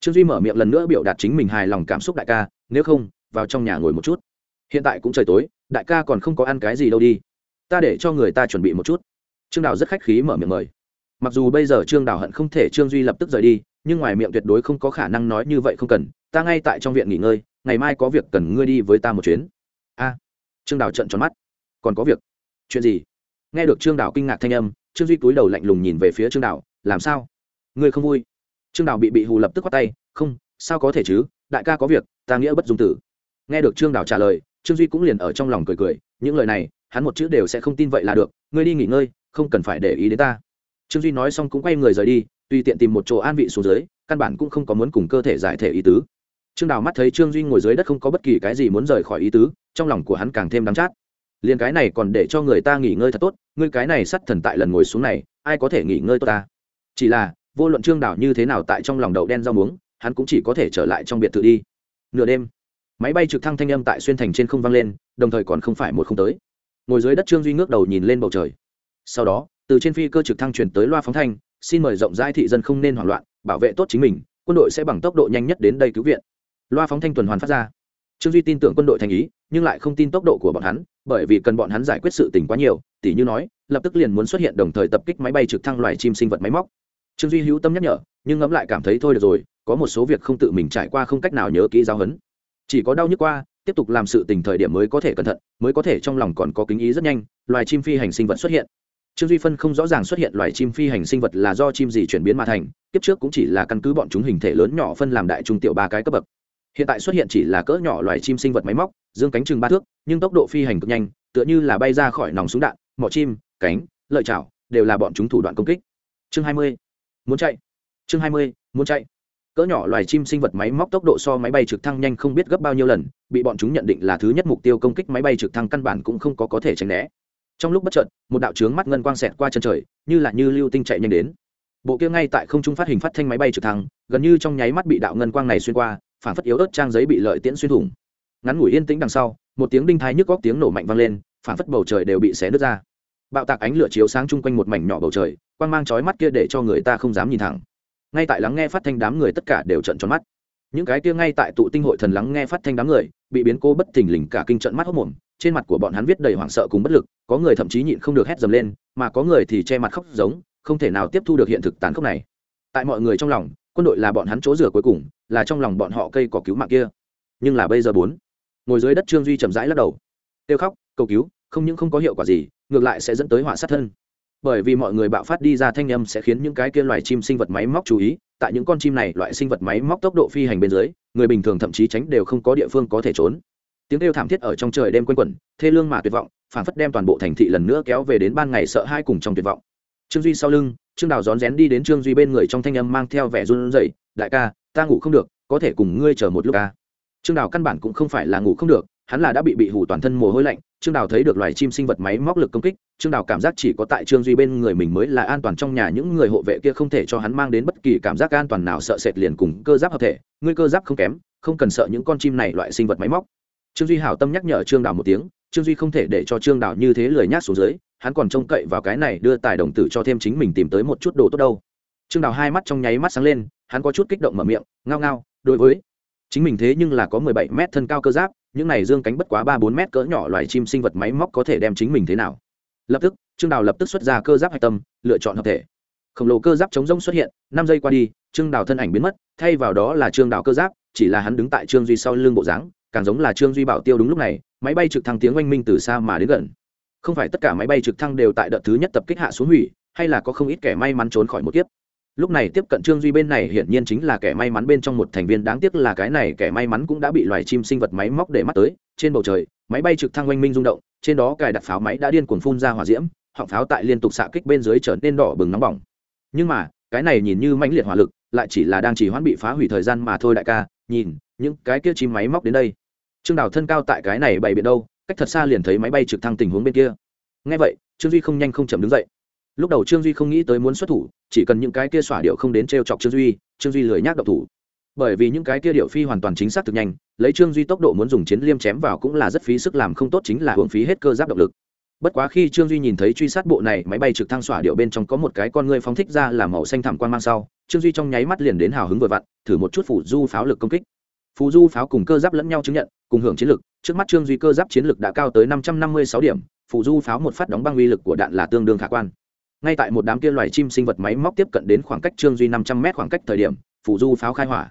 Trương duy mở miệng lần nữa biểu đạt chính mình hài lòng cảm xúc đại ca, nếu không, vào trong nhà ngồi một chút. Hiện tại cũng trời tối, đại ca còn không có ăn cái gì đâu đi. Ta để cho người ta chuẩn bị một chút. Trương đào rất khách khí mở miệng mời. Mặc dù bây giờ trương đào hận không thể trương duy lập tức rời đi, nhưng ngoài miệng tuyệt đối không có khả năng nói như vậy không cần. Ta ngay tại trong viện nghỉ ngơi ngày mai có việc cần ngươi đi với ta một chuyến. A. Trương đào trận tròn mắt. Còn có việc? Chuyện gì? Nghe được trương đào kinh ngạc thanh âm, trương duy cúi đầu lạnh lùng nhìn về phía trương đào, làm sao? Ngươi không vui? Trương đào bị bị hù lập tức khoát tay, không, sao có thể chứ? Đại ca có việc, ta nghĩa bất dung tử. Nghe được trương đào trả lời, trương duy cũng liền ở trong lòng cười cười, những lời này, hắn một chữ đều sẽ không tin vậy là được, ngươi đi nghỉ ngơi, không cần phải để ý đến ta. Trương duy nói xong cũng quay người rời đi, tùy tiện tìm một chỗ an vị xuống dưới, căn bản cũng không có muốn cùng cơ thể giải thể ý tứ trương đào mắt thấy trương duy ngồi dưới đất không có bất kỳ cái gì muốn rời khỏi ý tứ, trong lòng của hắn càng thêm đắng chát. Liền cái này còn để cho người ta nghỉ ngơi thật tốt, ngươi cái này sắt thần tại lần ngồi xuống này, ai có thể nghỉ ngơi tốt ta? Chỉ là, vô luận trương đào như thế nào tại trong lòng đậu đen rau muống, hắn cũng chỉ có thể trở lại trong biệt thự đi. Nửa đêm, máy bay trực thăng thanh âm tại xuyên thành trên không vang lên, đồng thời còn không phải một không tới. Ngồi dưới đất trương duy ngước đầu nhìn lên bầu trời. Sau đó, từ trên phi cơ trực thăng chuyển tới loa phóng thanh, xin mời rộng rãi thị dân không nên hoảng loạn, bảo vệ tốt chính mình, quân đội sẽ bằng tốc độ nhanh nhất đến đây cứu viện loa phóng thanh tuần hoàn phát ra. Trương duy tin tưởng quân đội thành ý, nhưng lại không tin tốc độ của bọn hắn, bởi vì cần bọn hắn giải quyết sự tình quá nhiều tỷ như nói, lập tức liền muốn xuất hiện đồng thời tập kích máy bay trực thăng loài chim sinh vật máy móc. Trương duy hữu tâm nhắc nhở, nhưng ngẫm lại cảm thấy thôi được rồi, có một số việc không tự mình trải qua không cách nào nhớ kỹ giáo huấn. Chỉ có đau nhức qua, tiếp tục làm sự tình thời điểm mới có thể cẩn thận, mới có thể trong lòng còn có kính ý rất nhanh, loài chim phi hành sinh vật xuất hiện. Trương duy phân không rõ ràng xuất hiện loài chim phi hành sinh vật là do chim gì chuyển biến mà thành, kiếp trước cũng chỉ là căn cứ bọn chúng hình thể lớn nhỏ phân làm đại trung tiểu ba cái cấp bậc hiện tại xuất hiện chỉ là cỡ nhỏ loài chim sinh vật máy móc, dương cánh chừng ba thước, nhưng tốc độ phi hành cực nhanh, tựa như là bay ra khỏi nòng súng đạn, mỏ chim, cánh, lợi chảo, đều là bọn chúng thủ đoạn công kích. Chương hai mươi. Muốn chạy. Chương hai mươi, muốn chạy. Cỡ nhỏ loài chim sinh vật máy móc tốc độ so máy bay trực thăng nhanh không biết gấp bao nhiêu lần, bị bọn chúng nhận định là thứ nhất mục tiêu công kích máy bay trực thăng căn bản cũng không có có thể tránh né. Trong lúc bất chợt, một đạo trướng mắt ngân quang xẹt qua chân trời, như là như lưu tinh chạy nhanh đến. Bộ kia ngay tại không trung phát hình phát thanh máy bay trực thăng, gần như trong nháy mắt bị đạo ngân quang này xuyên qua phản phất yếu ớt trang giấy bị lợi tiễn xuyên thủng. Ngắn ngủi yên tĩnh đằng sau, một tiếng đinh thái nhức góc tiếng nổ mạnh vang lên phản phất bầu trời đều bị xé nứt ra. Bạo tạc ánh lửa chiếu sáng chung quanh một mảnh nhỏ bầu trời, quang mang chói mắt kia để cho người ta không dám nhìn thẳng. Ngay tại lắng nghe phát thanh đám người tất cả đều trận tròn mắt. Những cái kia ngay tại tụ tinh hội thần lắng nghe phát thanh đám người, bị biến cô bất thình lình cả kinh trận mắt hốc mồm, trên mặt của bọn hắn viết đầy hoảng sợ cùng bất lực, có người thậm chí nhịn không được hét dầm lên, mà có người thì che mặt khóc giống, không thể nào tiếp thu được hiện thực tàn khốc này. Tại mọi người trong lòng quân đội là bọn hắn chỗ rửa cuối cùng, là trong lòng bọn họ cây cỏ cứu mạng kia. Nhưng là bây giờ bốn, ngồi dưới đất trương duy chậm rãi lắc đầu. Kêu khóc, cầu cứu, không những không có hiệu quả gì, ngược lại sẽ dẫn tới họa sát thân. Bởi vì mọi người bạo phát đi ra thanh âm sẽ khiến những cái kia loài chim sinh vật máy móc chú ý, tại những con chim này loại sinh vật máy móc tốc độ phi hành bên dưới, người bình thường thậm chí tránh đều không có địa phương có thể trốn. Tiếng kêu thảm thiết ở trong trời đêm quanh quẩn, thê lương mà tuyệt vọng, phản phất đem toàn bộ thành thị lần nữa kéo về đến ban ngày sợ hai cùng trong tuyệt vọng. Trương duy sau lưng trương đào rón rén đi đến trương duy bên người trong thanh âm mang theo vẻ run rẩy, đại ca, ta ngủ không được, có thể cùng ngươi chờ một lúc ca trương đào căn bản cũng không phải là ngủ không được, hắn là đã bị bị hủ toàn thân mồ hôi lạnh, trương đào thấy được loài chim sinh vật máy móc lực công kích, trương đào cảm giác chỉ có tại trương duy bên người mình mới là an toàn trong nhà, những người hộ vệ kia không thể cho hắn mang đến bất kỳ cảm giác an toàn nào, sợ sệt liền cùng cơ giáp hợp thể, ngươi cơ giáp không kém, không cần sợ những con chim này loại sinh vật máy móc. Trương duy hảo tâm nhắc nhở trương đào một tiếng, trương duy không thể để cho trương đào như thế lười nhác xuống dưới hắn còn trông cậy vào cái này đưa tài đồng tử cho thêm chính mình tìm tới một chút đồ tốt đâu. Trương đào hai mắt trong nháy mắt sáng lên, hắn có chút kích động mở miệng, ngao ngao, đối với. Chính mình thế nhưng là có mười bảy mét thân cao cơ giáp, những này dương cánh bất quá ba bốn mét cỡ nhỏ loài chim sinh vật máy móc có thể đem chính mình thế nào? Lập tức, trương đào lập tức xuất ra cơ giáp hạch tâm, lựa chọn hợp thể. Khổng lồ cơ giáp chống rông xuất hiện, năm giây qua đi, trương đào thân ảnh biến mất, thay vào đó là trương đào cơ giáp, chỉ là hắn đứng tại trương duy sau lưng bộ dáng, càng giống là trương duy bảo tiêu đúng lúc này, máy bay trực thăng tiếng oanh minh từ xa mà đến gần không phải tất cả máy bay trực thăng đều tại đợt thứ nhất tập kích hạ xuống hủy, hay là có không ít kẻ may mắn trốn khỏi một kiếp? Lúc này tiếp cận trương duy bên này hiển nhiên chính là kẻ may mắn bên trong một thành viên, đáng tiếc là cái này kẻ may mắn cũng đã bị loài chim sinh vật máy móc để mắt tới, trên bầu trời, máy bay trực thăng oanh minh rung động, trên đó cài đặt pháo máy đã điên cuồng phun ra hỏa diễm, họng pháo tại liên tục xạ kích bên dưới trở nên đỏ bừng nóng bỏng. Nhưng mà, cái này nhìn như mãnh liệt hỏa lực, lại chỉ là đang chỉ hoãn bị phá hủy thời gian mà thôi đại ca, nhìn, những cái kia chim máy móc đến đây. Trương đào thân cao tại cái này bày biện đâu cách thật xa liền thấy máy bay trực thăng tình huống bên kia. Ngay vậy, trương duy không nhanh không chậm đứng dậy. Lúc đầu trương duy không nghĩ tới muốn xuất thủ, chỉ cần những cái kia xỏa điệu không đến t r e o chọc trương duy trương duy lười nhác độc thủ. Bởi vì những cái kia điệu phi hoàn toàn chính xác thực nhanh, lấy trương duy tốc độ muốn dùng chiến liêm chém vào cũng là rất phí sức làm không tốt chính là hưởng phí hết cơ giáp động lực. Bất quá khi trương duy nhìn thấy truy sát bộ này, máy bay trực thăng xỏa điệu bên trong có một cái con ngươi phóng thích ra là màu xanh thảm quan mang sau, trương duy trong nháy mắt liền đến hào hứng vừa vặn, thử một chút phủ du pháo lực công kích phù du pháo cùng cơ giáp lẫn nhau chứng nhận, cùng hưởng chiến lực. Trước mắt trương duy cơ giáp chiến lực đã cao tới năm trăm năm mươi sáu điểm, phù du pháo một phát đóng băng uy lực của đạn là tương đương khả quan. Ngay tại một đám kia loài chim sinh vật máy móc tiếp cận đến khoảng cách trương duy năm trăm m khoảng cách thời điểm, phù du pháo khai hỏa.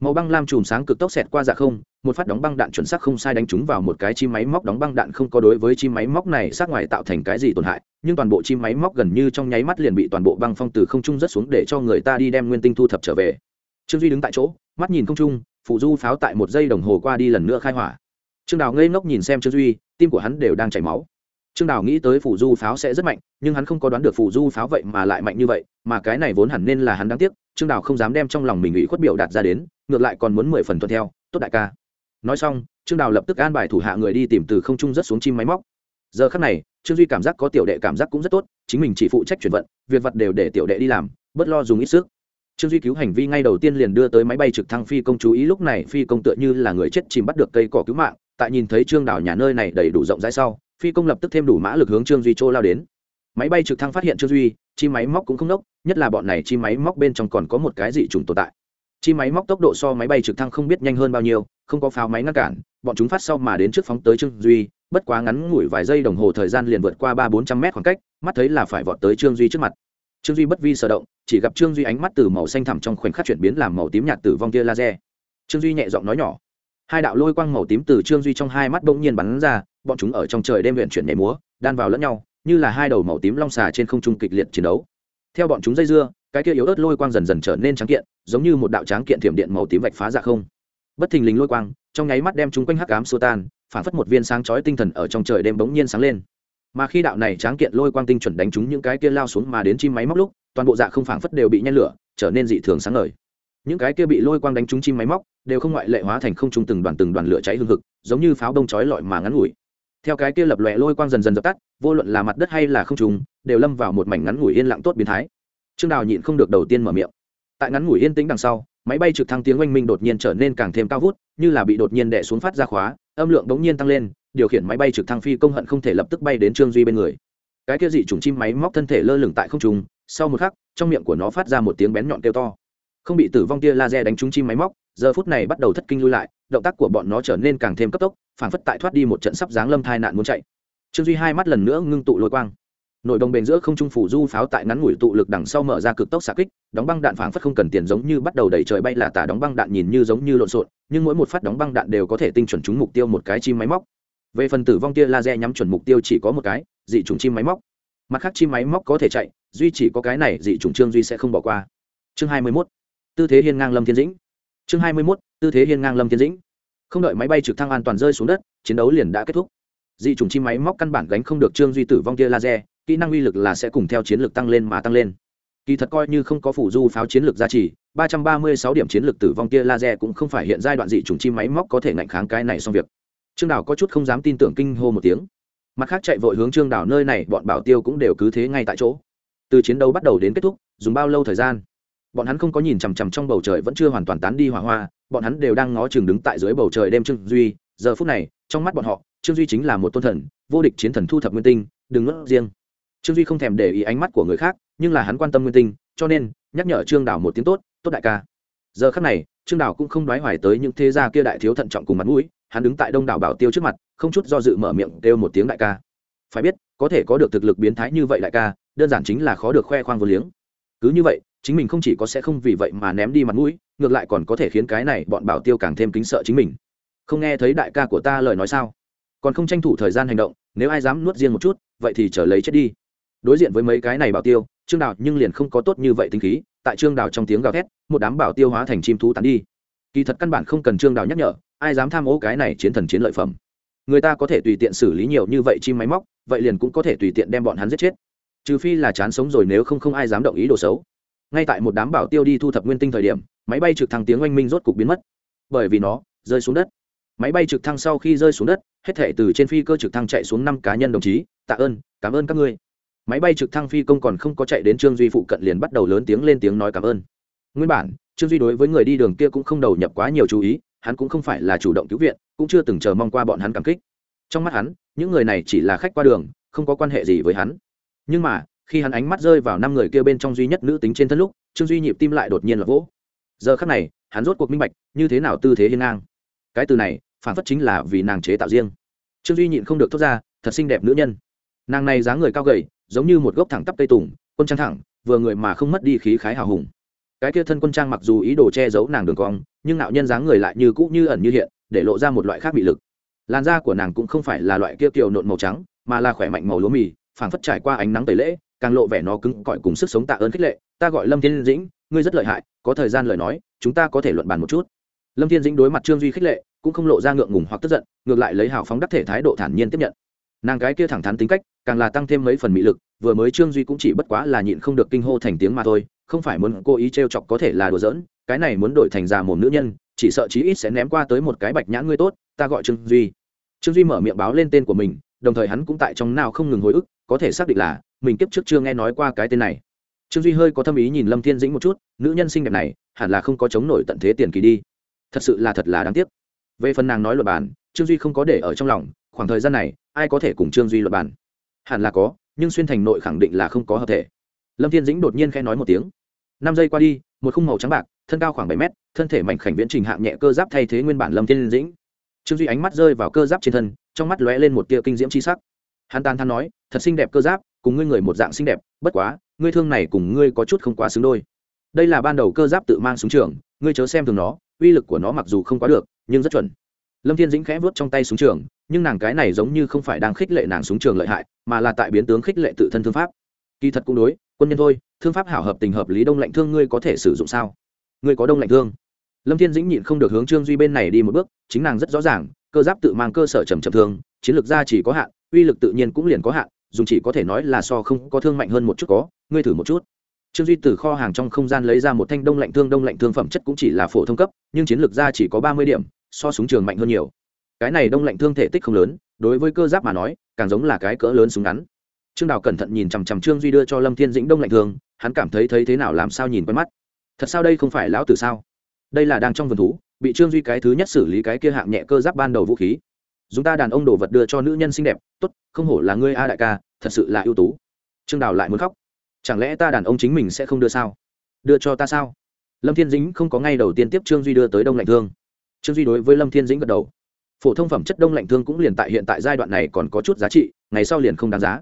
Màu băng lam chùm sáng cực tốc xẹt qua dạ không, một phát đóng băng đạn chuẩn xác không sai đánh trúng vào một cái chim máy móc đóng băng đạn không có đối với chim máy móc này sát ngoài tạo thành cái gì tổn hại, nhưng toàn bộ chim máy móc gần như trong nháy mắt liền bị toàn bộ băng phong từ không trung rất xuống để cho người ta đi đem nguyên tinh thu thập trở về. Trương duy đứng tại chỗ, mắt nhìn không trung phụ du pháo tại một giây đồng hồ qua đi lần nữa khai hỏa. Trương đào ngây ngốc nhìn xem trương duy, tim của hắn đều đang chảy máu. Trương đào nghĩ tới phụ du pháo sẽ rất mạnh, nhưng hắn không có đoán được phụ du pháo vậy mà lại mạnh như vậy, mà cái này vốn hẳn nên là hắn đáng tiếc, trương đào không dám đem trong lòng mình ủy khuất biểu đạt ra đến, ngược lại còn muốn mười phần tuân theo, tốt đại ca. Nói xong, trương đào lập tức an bài thủ hạ người đi tìm từ không trung rất xuống chim máy móc. Giờ khắc này, trương duy cảm giác có tiểu đệ cảm giác cũng rất tốt, chính mình chỉ phụ trách chuyển vận, việc vật đều để tiểu đệ đi làm, bớt lo dùng ít sức trương duy cứu hành vi ngay đầu tiên liền đưa tới máy bay trực thăng phi công chú ý, lúc này phi công tựa như là người chết chìm bắt được cây cỏ cứu mạng, tại nhìn thấy trương đảo nhà nơi này đầy đủ rộng rãi sau, phi công lập tức thêm đủ mã lực hướng trương duy chỗ lao đến. Máy bay trực thăng phát hiện trương duy, chi máy móc cũng không đốc nhất là bọn này chi máy móc bên trong còn có một cái dị trùng tồn tại. Chi máy móc tốc độ so máy bay trực thăng không biết nhanh hơn bao nhiêu, không có pháo máy ngăn cản, bọn chúng phát sau mà đến trước phóng tới trương duy, bất quá ngắn ngủi vài giây đồng hồ thời gian liền vượt qua ba bốn trăm mét khoảng cách, mắt thấy là phải vọt tới trương duy trước mặt trương duy bất vi sở động, chỉ gặp trương duy ánh mắt từ màu xanh thẳm trong khoảnh khắc chuyển biến làm màu tím nhạt tử vong tia laser. Trương duy nhẹ giọng nói nhỏ. Hai đạo lôi quang màu tím từ trương duy trong hai mắt bỗng nhiên bắn ra, bọn chúng ở trong trời đêm luyện chuyển nhảy múa, đan vào lẫn nhau, như là hai đầu màu tím long xà trên không trung kịch liệt chiến đấu. Theo bọn chúng dây dưa, cái kia yếu ớt lôi quang dần dần trở nên trắng kiện, giống như một đạo tráng kiện thiểm điện màu tím vạch phá dạ không. Bất thình lình lôi quang, trong nháy mắt đem chúng quanh hắc ám xua tan, phản phất một viên sáng chói tinh thần ở trong trời đêm bỗng nhiên sáng lên mà khi đạo này tráng kiện lôi quang tinh chuẩn đánh trúng những cái kia lao xuống mà đến chim máy móc lúc, toàn bộ dạ không phảng phất đều bị nhen lửa, trở nên dị thường sáng ngời. Những cái kia bị lôi quang đánh trúng chim máy móc đều không ngoại lệ hóa thành không trung từng đoàn từng đoàn lửa cháy hương hực, giống như pháo đông chói lọi mà ngắn ngủi. Theo cái kia lập lòe lôi quang dần dần dập tắt, vô luận là mặt đất hay là không trung, đều lâm vào một mảnh ngắn ngủi yên lặng tốt biến thái. Trương đào nhịn không được đầu tiên mở miệng. Tại ngắn ngủi yên tĩnh đằng sau, máy bay trực thăng tiếng oanh minh đột nhiên trở nên càng thêm cao vút, như là bị đột nhiên đè xuống phát ra khóa, âm lượng đống nhiên tăng lên điều khiển máy bay trực thăng phi công hận không thể lập tức bay đến trương duy bên người. Cái kia dị chủng chim máy móc thân thể lơ lửng tại không trung, sau một khắc, trong miệng của nó phát ra một tiếng bén nhọn kêu to. Không bị tử vong tia laser đánh trúng chim máy móc, giờ phút này bắt đầu thất kinh lui lại, động tác của bọn nó trở nên càng thêm cấp tốc phản phất tại thoát đi một trận sắp giáng lâm thai nạn muốn chạy. Trương duy hai mắt lần nữa ngưng tụ lôi quang. Nội đồng bền giữa không trung phủ du pháo tại ngắn ngủi tụ lực đằng sau mở ra cực tốc xạ kích, đóng băng đạn phảng phất không cần tiền giống như bắt đầu đẩy trời bay là tả đóng băng đạn nhìn như giống như lộn xộn, nhưng mỗi một phát đóng băng đạn đều có thể tinh chuẩn trúng mục tiêu một cái chim máy móc về phần tử vong tia laser nhắm chuẩn mục tiêu chỉ có một cái, dị trùng chim máy móc. Mặt khác chim máy móc có thể chạy, duy chỉ có cái này dị trùng trương duy sẽ không bỏ qua. Chương hai mươi 21. tư thế hiên ngang lâm thiên dĩnh. Chương hai mươi 21. tư thế hiên ngang lâm thiên dĩnh. Không đợi máy bay trực thăng an toàn rơi xuống đất, chiến đấu liền đã kết thúc. Dị trùng chim máy móc căn bản gánh không được trương duy tử vong tia laser, kỹ năng uy lực là sẽ cùng theo chiến lược tăng lên mà tăng lên. Kỳ thật coi như không có phủ du pháo chiến lược gia trì, ba trăm ba mươi sáu điểm chiến lược tử vong tia laser cũng không phải hiện giai đoạn dị trùng chim máy móc có thể ngạnh kháng cái này xong việc trương đào có chút không dám tin tưởng kinh hô một tiếng. Mặt khác chạy vội hướng trương đảo nơi này, bọn bảo tiêu cũng đều cứ thế ngay tại chỗ. Từ chiến đấu bắt đầu đến kết thúc, dùng bao lâu thời gian? Bọn hắn không có nhìn chằm chằm trong bầu trời vẫn chưa hoàn toàn tán đi hỏa hoa, bọn hắn đều đang ngó chừng đứng tại dưới bầu trời đêm trương duy. Giờ phút này, trong mắt bọn họ, trương duy chính là một tôn thần, vô địch chiến thần thu thập nguyên tinh, đừng ngất riêng. Trương duy không thèm để ý ánh mắt của người khác, nhưng là hắn quan tâm nguyên tinh, cho nên nhắc nhở trương đảo một tiếng tốt tốt đại ca. Giờ khắc này, trương đảo cũng không đoái hoài tới những thế gia kia đại thiếu thận trọng cùng mặt mũi hắn đứng tại đông đảo bảo tiêu trước mặt, không chút do dự mở miệng kêu một tiếng đại ca. Phải biết, có thể có được thực lực biến thái như vậy đại ca, đơn giản chính là khó được khoe khoang vô liếng. Cứ như vậy, chính mình không chỉ có sẽ không vì vậy mà ném đi mặt mũi, ngược lại còn có thể khiến cái này bọn bảo tiêu càng thêm kính sợ chính mình. Không nghe thấy đại ca của ta lời nói sao? Còn không tranh thủ thời gian hành động, nếu ai dám nuốt riêng một chút, vậy thì trở lấy chết đi. Đối diện với mấy cái này bảo tiêu, trương đào nhưng liền không có tốt như vậy tính khí, tại trương đào trong tiếng gào thét, một đám bảo tiêu hóa thành chim thú tán đi. Kỳ thật căn bản không cần trương đào nhắc nhở ai dám tham ô cái này chiến thần chiến lợi phẩm? Người ta có thể tùy tiện xử lý nhiều như vậy chim máy móc, vậy liền cũng có thể tùy tiện đem bọn hắn giết chết. Trừ phi là chán sống rồi nếu không không ai dám động ý đồ xấu. Ngay tại một đám bảo tiêu đi thu thập nguyên tinh thời điểm, máy bay trực thăng tiếng oanh minh rốt cục biến mất. Bởi vì nó rơi xuống đất. Máy bay trực thăng sau khi rơi xuống đất, hết thể từ trên phi cơ trực thăng chạy xuống năm cá nhân đồng chí, tạ ơn, cảm ơn các ngươi. Máy bay trực thăng phi công còn không có chạy đến trương duy phụ cận liền bắt đầu lớn tiếng lên tiếng nói cảm ơn. Nguyên bản, trương duy đối với người đi đường kia cũng không đầu nhập quá nhiều chú ý hắn cũng không phải là chủ động cứu viện, cũng chưa từng chờ mong qua bọn hắn cảm kích. Trong mắt hắn, những người này chỉ là khách qua đường, không có quan hệ gì với hắn. Nhưng mà, khi hắn ánh mắt rơi vào năm người kia bên trong duy nhất nữ tính trên thân lúc, trương duy nhịp tim lại đột nhiên là vỗ. Giờ khắc này, hắn rốt cuộc minh bạch, như thế nào tư thế hiên ngang. Cái từ này, phản phất chính là vì nàng chế tạo riêng. Trương duy nhịn không được thốt ra, thật xinh đẹp nữ nhân. Nàng này dáng người cao gầy, giống như một gốc thẳng tắp cây tùng, quân trang thẳng, vừa người mà không mất đi khí khái hào hùng cái kia thân quân trang mặc dù ý đồ che giấu nàng đường cong, nhưng nạo nhân dáng người lại như cũ như ẩn như hiện, để lộ ra một loại khác bị lực. Làn da của nàng cũng không phải là loại kia kiều nộn màu trắng, mà là khỏe mạnh màu lúa mì, phảng phất trải qua ánh nắng tẩy lễ, càng lộ vẻ nó cứng cỏi cùng sức sống tạ ơn khích lệ. Ta gọi lâm thiên dĩnh, ngươi rất lợi hại, có thời gian lời nói, chúng ta có thể luận bàn một chút. Lâm thiên dĩnh đối mặt trương duy khích lệ, cũng không lộ ra ngượng ngùng hoặc tức giận, ngược lại lấy hào phóng đắc thể thái độ thản nhiên tiếp nhận. Nàng gái kia thẳng thắn tính cách, càng là tăng thêm mấy phần mỹ lực, vừa mới trương duy cũng chỉ bất quá là nhịn không được kinh hô thành tiếng mà thôi không phải muốn cố ý t r e o chọc có thể là đùa giỡn, cái này muốn đổi thành già mồm nữ nhân, chỉ sợ chí ít sẽ ném qua tới một cái bạch nhãn ngươi tốt, ta gọi trương duy. Trương duy mở miệng báo lên tên của mình, đồng thời hắn cũng tại trong nào không ngừng hồi ức, có thể xác định là mình kiếp trước chưa nghe nói qua cái tên này. Trương duy hơi có tâm ý nhìn lâm thiên dĩnh một chút, nữ nhân xinh đẹp này, hẳn là không có chống nổi tận thế tiền kỳ đi. Thật sự là thật là đáng tiếc. Về phần nàng nói luật bản trương duy không có để ở trong lòng, khoảng thời gian này, ai có thể cùng trương duy luật bản hẳn là có, nhưng xuyên thành nội khẳng định là không có hợp thể. Lâm thiên dĩnh đột nhiên khẽ nói một tiếng năm giây qua đi, một khung màu trắng bạc, thân cao khoảng bảy mét, thân thể mảnh khảnh viễn trình hạng nhẹ cơ giáp thay thế nguyên bản lâm thiên dĩnh. Trương duy ánh mắt rơi vào cơ giáp trên thân, trong mắt lóe lên một tia kinh diễm c h i sắc. Hắn tan than nói, thật xinh đẹp cơ giáp, cùng ngươi người một dạng xinh đẹp, bất quá, ngươi thương này cùng ngươi có chút không quá xứng đôi. Đây là ban đầu cơ giáp tự mang súng trường, ngươi chớ xem thường nó, uy lực của nó mặc dù không quá được, nhưng rất chuẩn. Lâm thiên dĩnh khẽ vớt trong tay súng trường, nhưng nàng cái này giống như không phải đang khích lệ nàng súng trường lợi hại, mà là tại biến tướng khích lệ tự thân thương pháp. Kỳ thật cũng đối quân nhân thôi, thương pháp hảo hợp tình hợp lý đông lạnh thương ngươi có thể sử dụng sao? Ngươi có đông lạnh thương? Lâm thiên dĩnh nhịn không được hướng trương duy bên này đi một bước, chính nàng rất rõ ràng, cơ giáp tự mang cơ sở trầm trầm thương, chiến lược ra chỉ có hạn, uy lực tự nhiên cũng liền có hạn, dùng chỉ có thể nói là so không có thương mạnh hơn một chút có, ngươi thử một chút. Trương duy từ kho hàng trong không gian lấy ra một thanh đông lạnh thương, đông lạnh thương phẩm chất cũng chỉ là phổ thông cấp, nhưng chiến lược ra chỉ có ba mươi điểm, so súng trường mạnh hơn nhiều. Cái này đông lạnh thương thể tích không lớn, đối với cơ giáp mà nói, càng giống là cái cỡ lớn súng ngắn trương đào cẩn thận nhìn chằm chằm trương duy đưa cho lâm thiên dĩnh đông lạnh thương hắn cảm thấy thấy thế nào làm sao nhìn quen mắt. Thật sao đây không phải lão tử sao? Đây là đang trong vườn thú, bị trương duy cái thứ nhất xử lý cái kia hạng nhẹ cơ giáp ban đầu vũ khí. Dùng ta đàn ông đồ vật đưa cho nữ nhân xinh đẹp, tốt, không hổ là ngươi a đại ca, thật sự là ưu tú. Trương đào lại muốn khóc. Chẳng lẽ ta đàn ông chính mình sẽ không đưa sao? Đưa cho ta sao? Lâm thiên dĩnh không có ngay đầu tiên tiếp trương duy đưa tới đông lạnh thương. Trương duy đối với lâm thiên dĩnh gật đầu. Phổ thông phẩm chất đông lạnh thương cũng liền tại hiện tại giai đoạn này còn có chút giá trị, ngày sau liền không đáng giá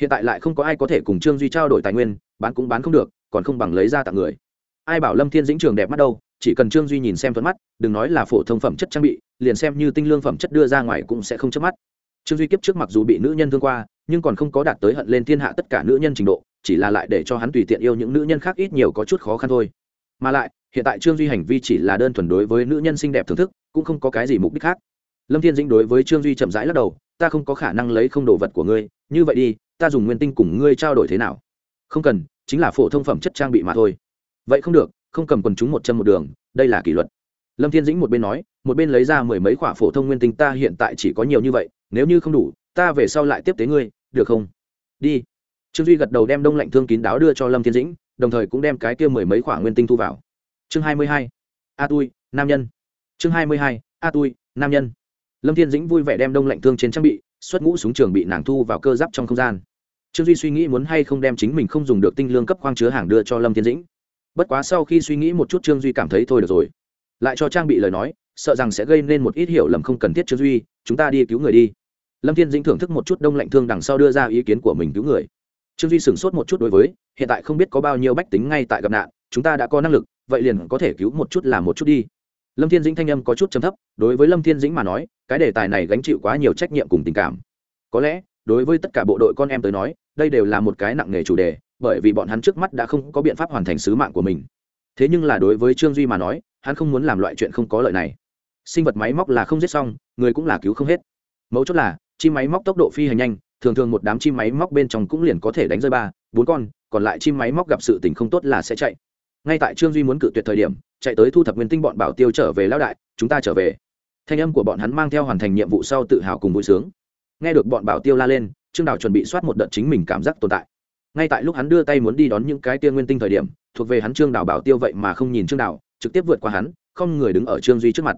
hiện tại lại không có ai có thể cùng trương duy trao đổi tài nguyên, bán cũng bán không được, còn không bằng lấy ra tặng người. Ai bảo lâm thiên dĩnh trường đẹp mắt đâu, chỉ cần trương duy nhìn xem thuận mắt, đừng nói là phổ thông phẩm chất trang bị, liền xem như tinh lương phẩm chất đưa ra ngoài cũng sẽ không chớp mắt. Trương duy kiếp trước mặc dù bị nữ nhân thương qua, nhưng còn không có đạt tới hận lên thiên hạ tất cả nữ nhân trình độ, chỉ là lại để cho hắn tùy tiện yêu những nữ nhân khác ít nhiều có chút khó khăn thôi. Mà lại, hiện tại trương duy hành vi chỉ là đơn thuần đối với nữ nhân xinh đẹp thưởng thức, cũng không có cái gì mục đích khác. Lâm thiên dĩnh đối với trương duy chậm rãi lắc đầu, ta không có khả năng lấy không đồ vật của ngươi, như vậy đi ta dùng nguyên tinh cùng ngươi trao đổi thế nào? Không cần, chính là phổ thông phẩm chất trang bị mà thôi. Vậy không được, không cầm quần chúng một chân một đường, đây là kỷ luật. Lâm thiên dĩnh một bên nói, một bên lấy ra mười mấy khoả phổ thông nguyên tinh, ta hiện tại chỉ có nhiều như vậy, nếu như không đủ, ta về sau lại tiếp tế ngươi, được không? Đi. Trương duy gật đầu đem đông lạnh thương kín đáo đưa cho lâm thiên dĩnh, đồng thời cũng đem cái kia mười mấy khoả nguyên tinh thu vào. Chương hai mươi hai. A tui, nam nhân. Chương hai mươi hai. A tui, nam nhân. Lâm thiên dĩnh vui vẻ đem đông lạnh thương trên trang bị xuất ngũ súng trường bị nàng thu vào cơ giáp trong không gian. Trương duy suy nghĩ muốn hay không đem chính mình không dùng được tinh lương cấp khoang chứa hàng đưa cho lâm thiên dĩnh. Bất quá sau khi suy nghĩ một chút trương duy cảm thấy thôi được rồi. Lại cho trang bị lời nói, sợ rằng sẽ gây nên một ít hiểu lầm không cần thiết trương duy, chúng ta đi cứu người đi. Lâm thiên dĩnh thưởng thức một chút đông lạnh thương đằng sau đưa ra ý kiến của mình cứu người. Trương duy sửng sốt một chút đối với, hiện tại không biết có bao nhiêu bách tính ngay tại gặp nạn, chúng ta đã có năng lực, vậy liền có thể cứu một chút là một chút đi lâm thiên dĩnh thanh âm có chút chấm thấp, đối với lâm thiên dĩnh mà nói, cái đề tài này gánh chịu quá nhiều trách nhiệm cùng tình cảm. Có lẽ, đối với tất cả bộ đội con em tới nói, đây đều là một cái nặng nghề chủ đề, bởi vì bọn hắn trước mắt đã không có biện pháp hoàn thành sứ mạng của mình. Thế nhưng là đối với trương duy mà nói, hắn không muốn làm loại chuyện không có lợi này. Sinh vật máy móc là không giết xong, người cũng là cứu không hết. Mấu chốt là, chim máy móc tốc độ phi hành nhanh, thường thường một đám chim máy móc bên trong cũng liền có thể đánh rơi ba, bốn con, còn lại chim máy móc gặp sự tình không tốt là sẽ chạy ngay tại trương duy muốn cự tuyệt thời điểm, chạy tới thu thập nguyên tinh bọn bảo tiêu trở về lão đại, chúng ta trở về. Thanh âm của bọn hắn mang theo hoàn thành nhiệm vụ sau tự hào cùng vui sướng. Nghe được bọn bảo tiêu la lên, trương đào chuẩn bị soát một đợt chính mình cảm giác tồn tại. Ngay tại lúc hắn đưa tay muốn đi đón những cái tia nguyên tinh thời điểm, thuộc về hắn trương đào bảo tiêu vậy mà không nhìn trương đào, trực tiếp vượt qua hắn, không người đứng ở trương duy trước mặt.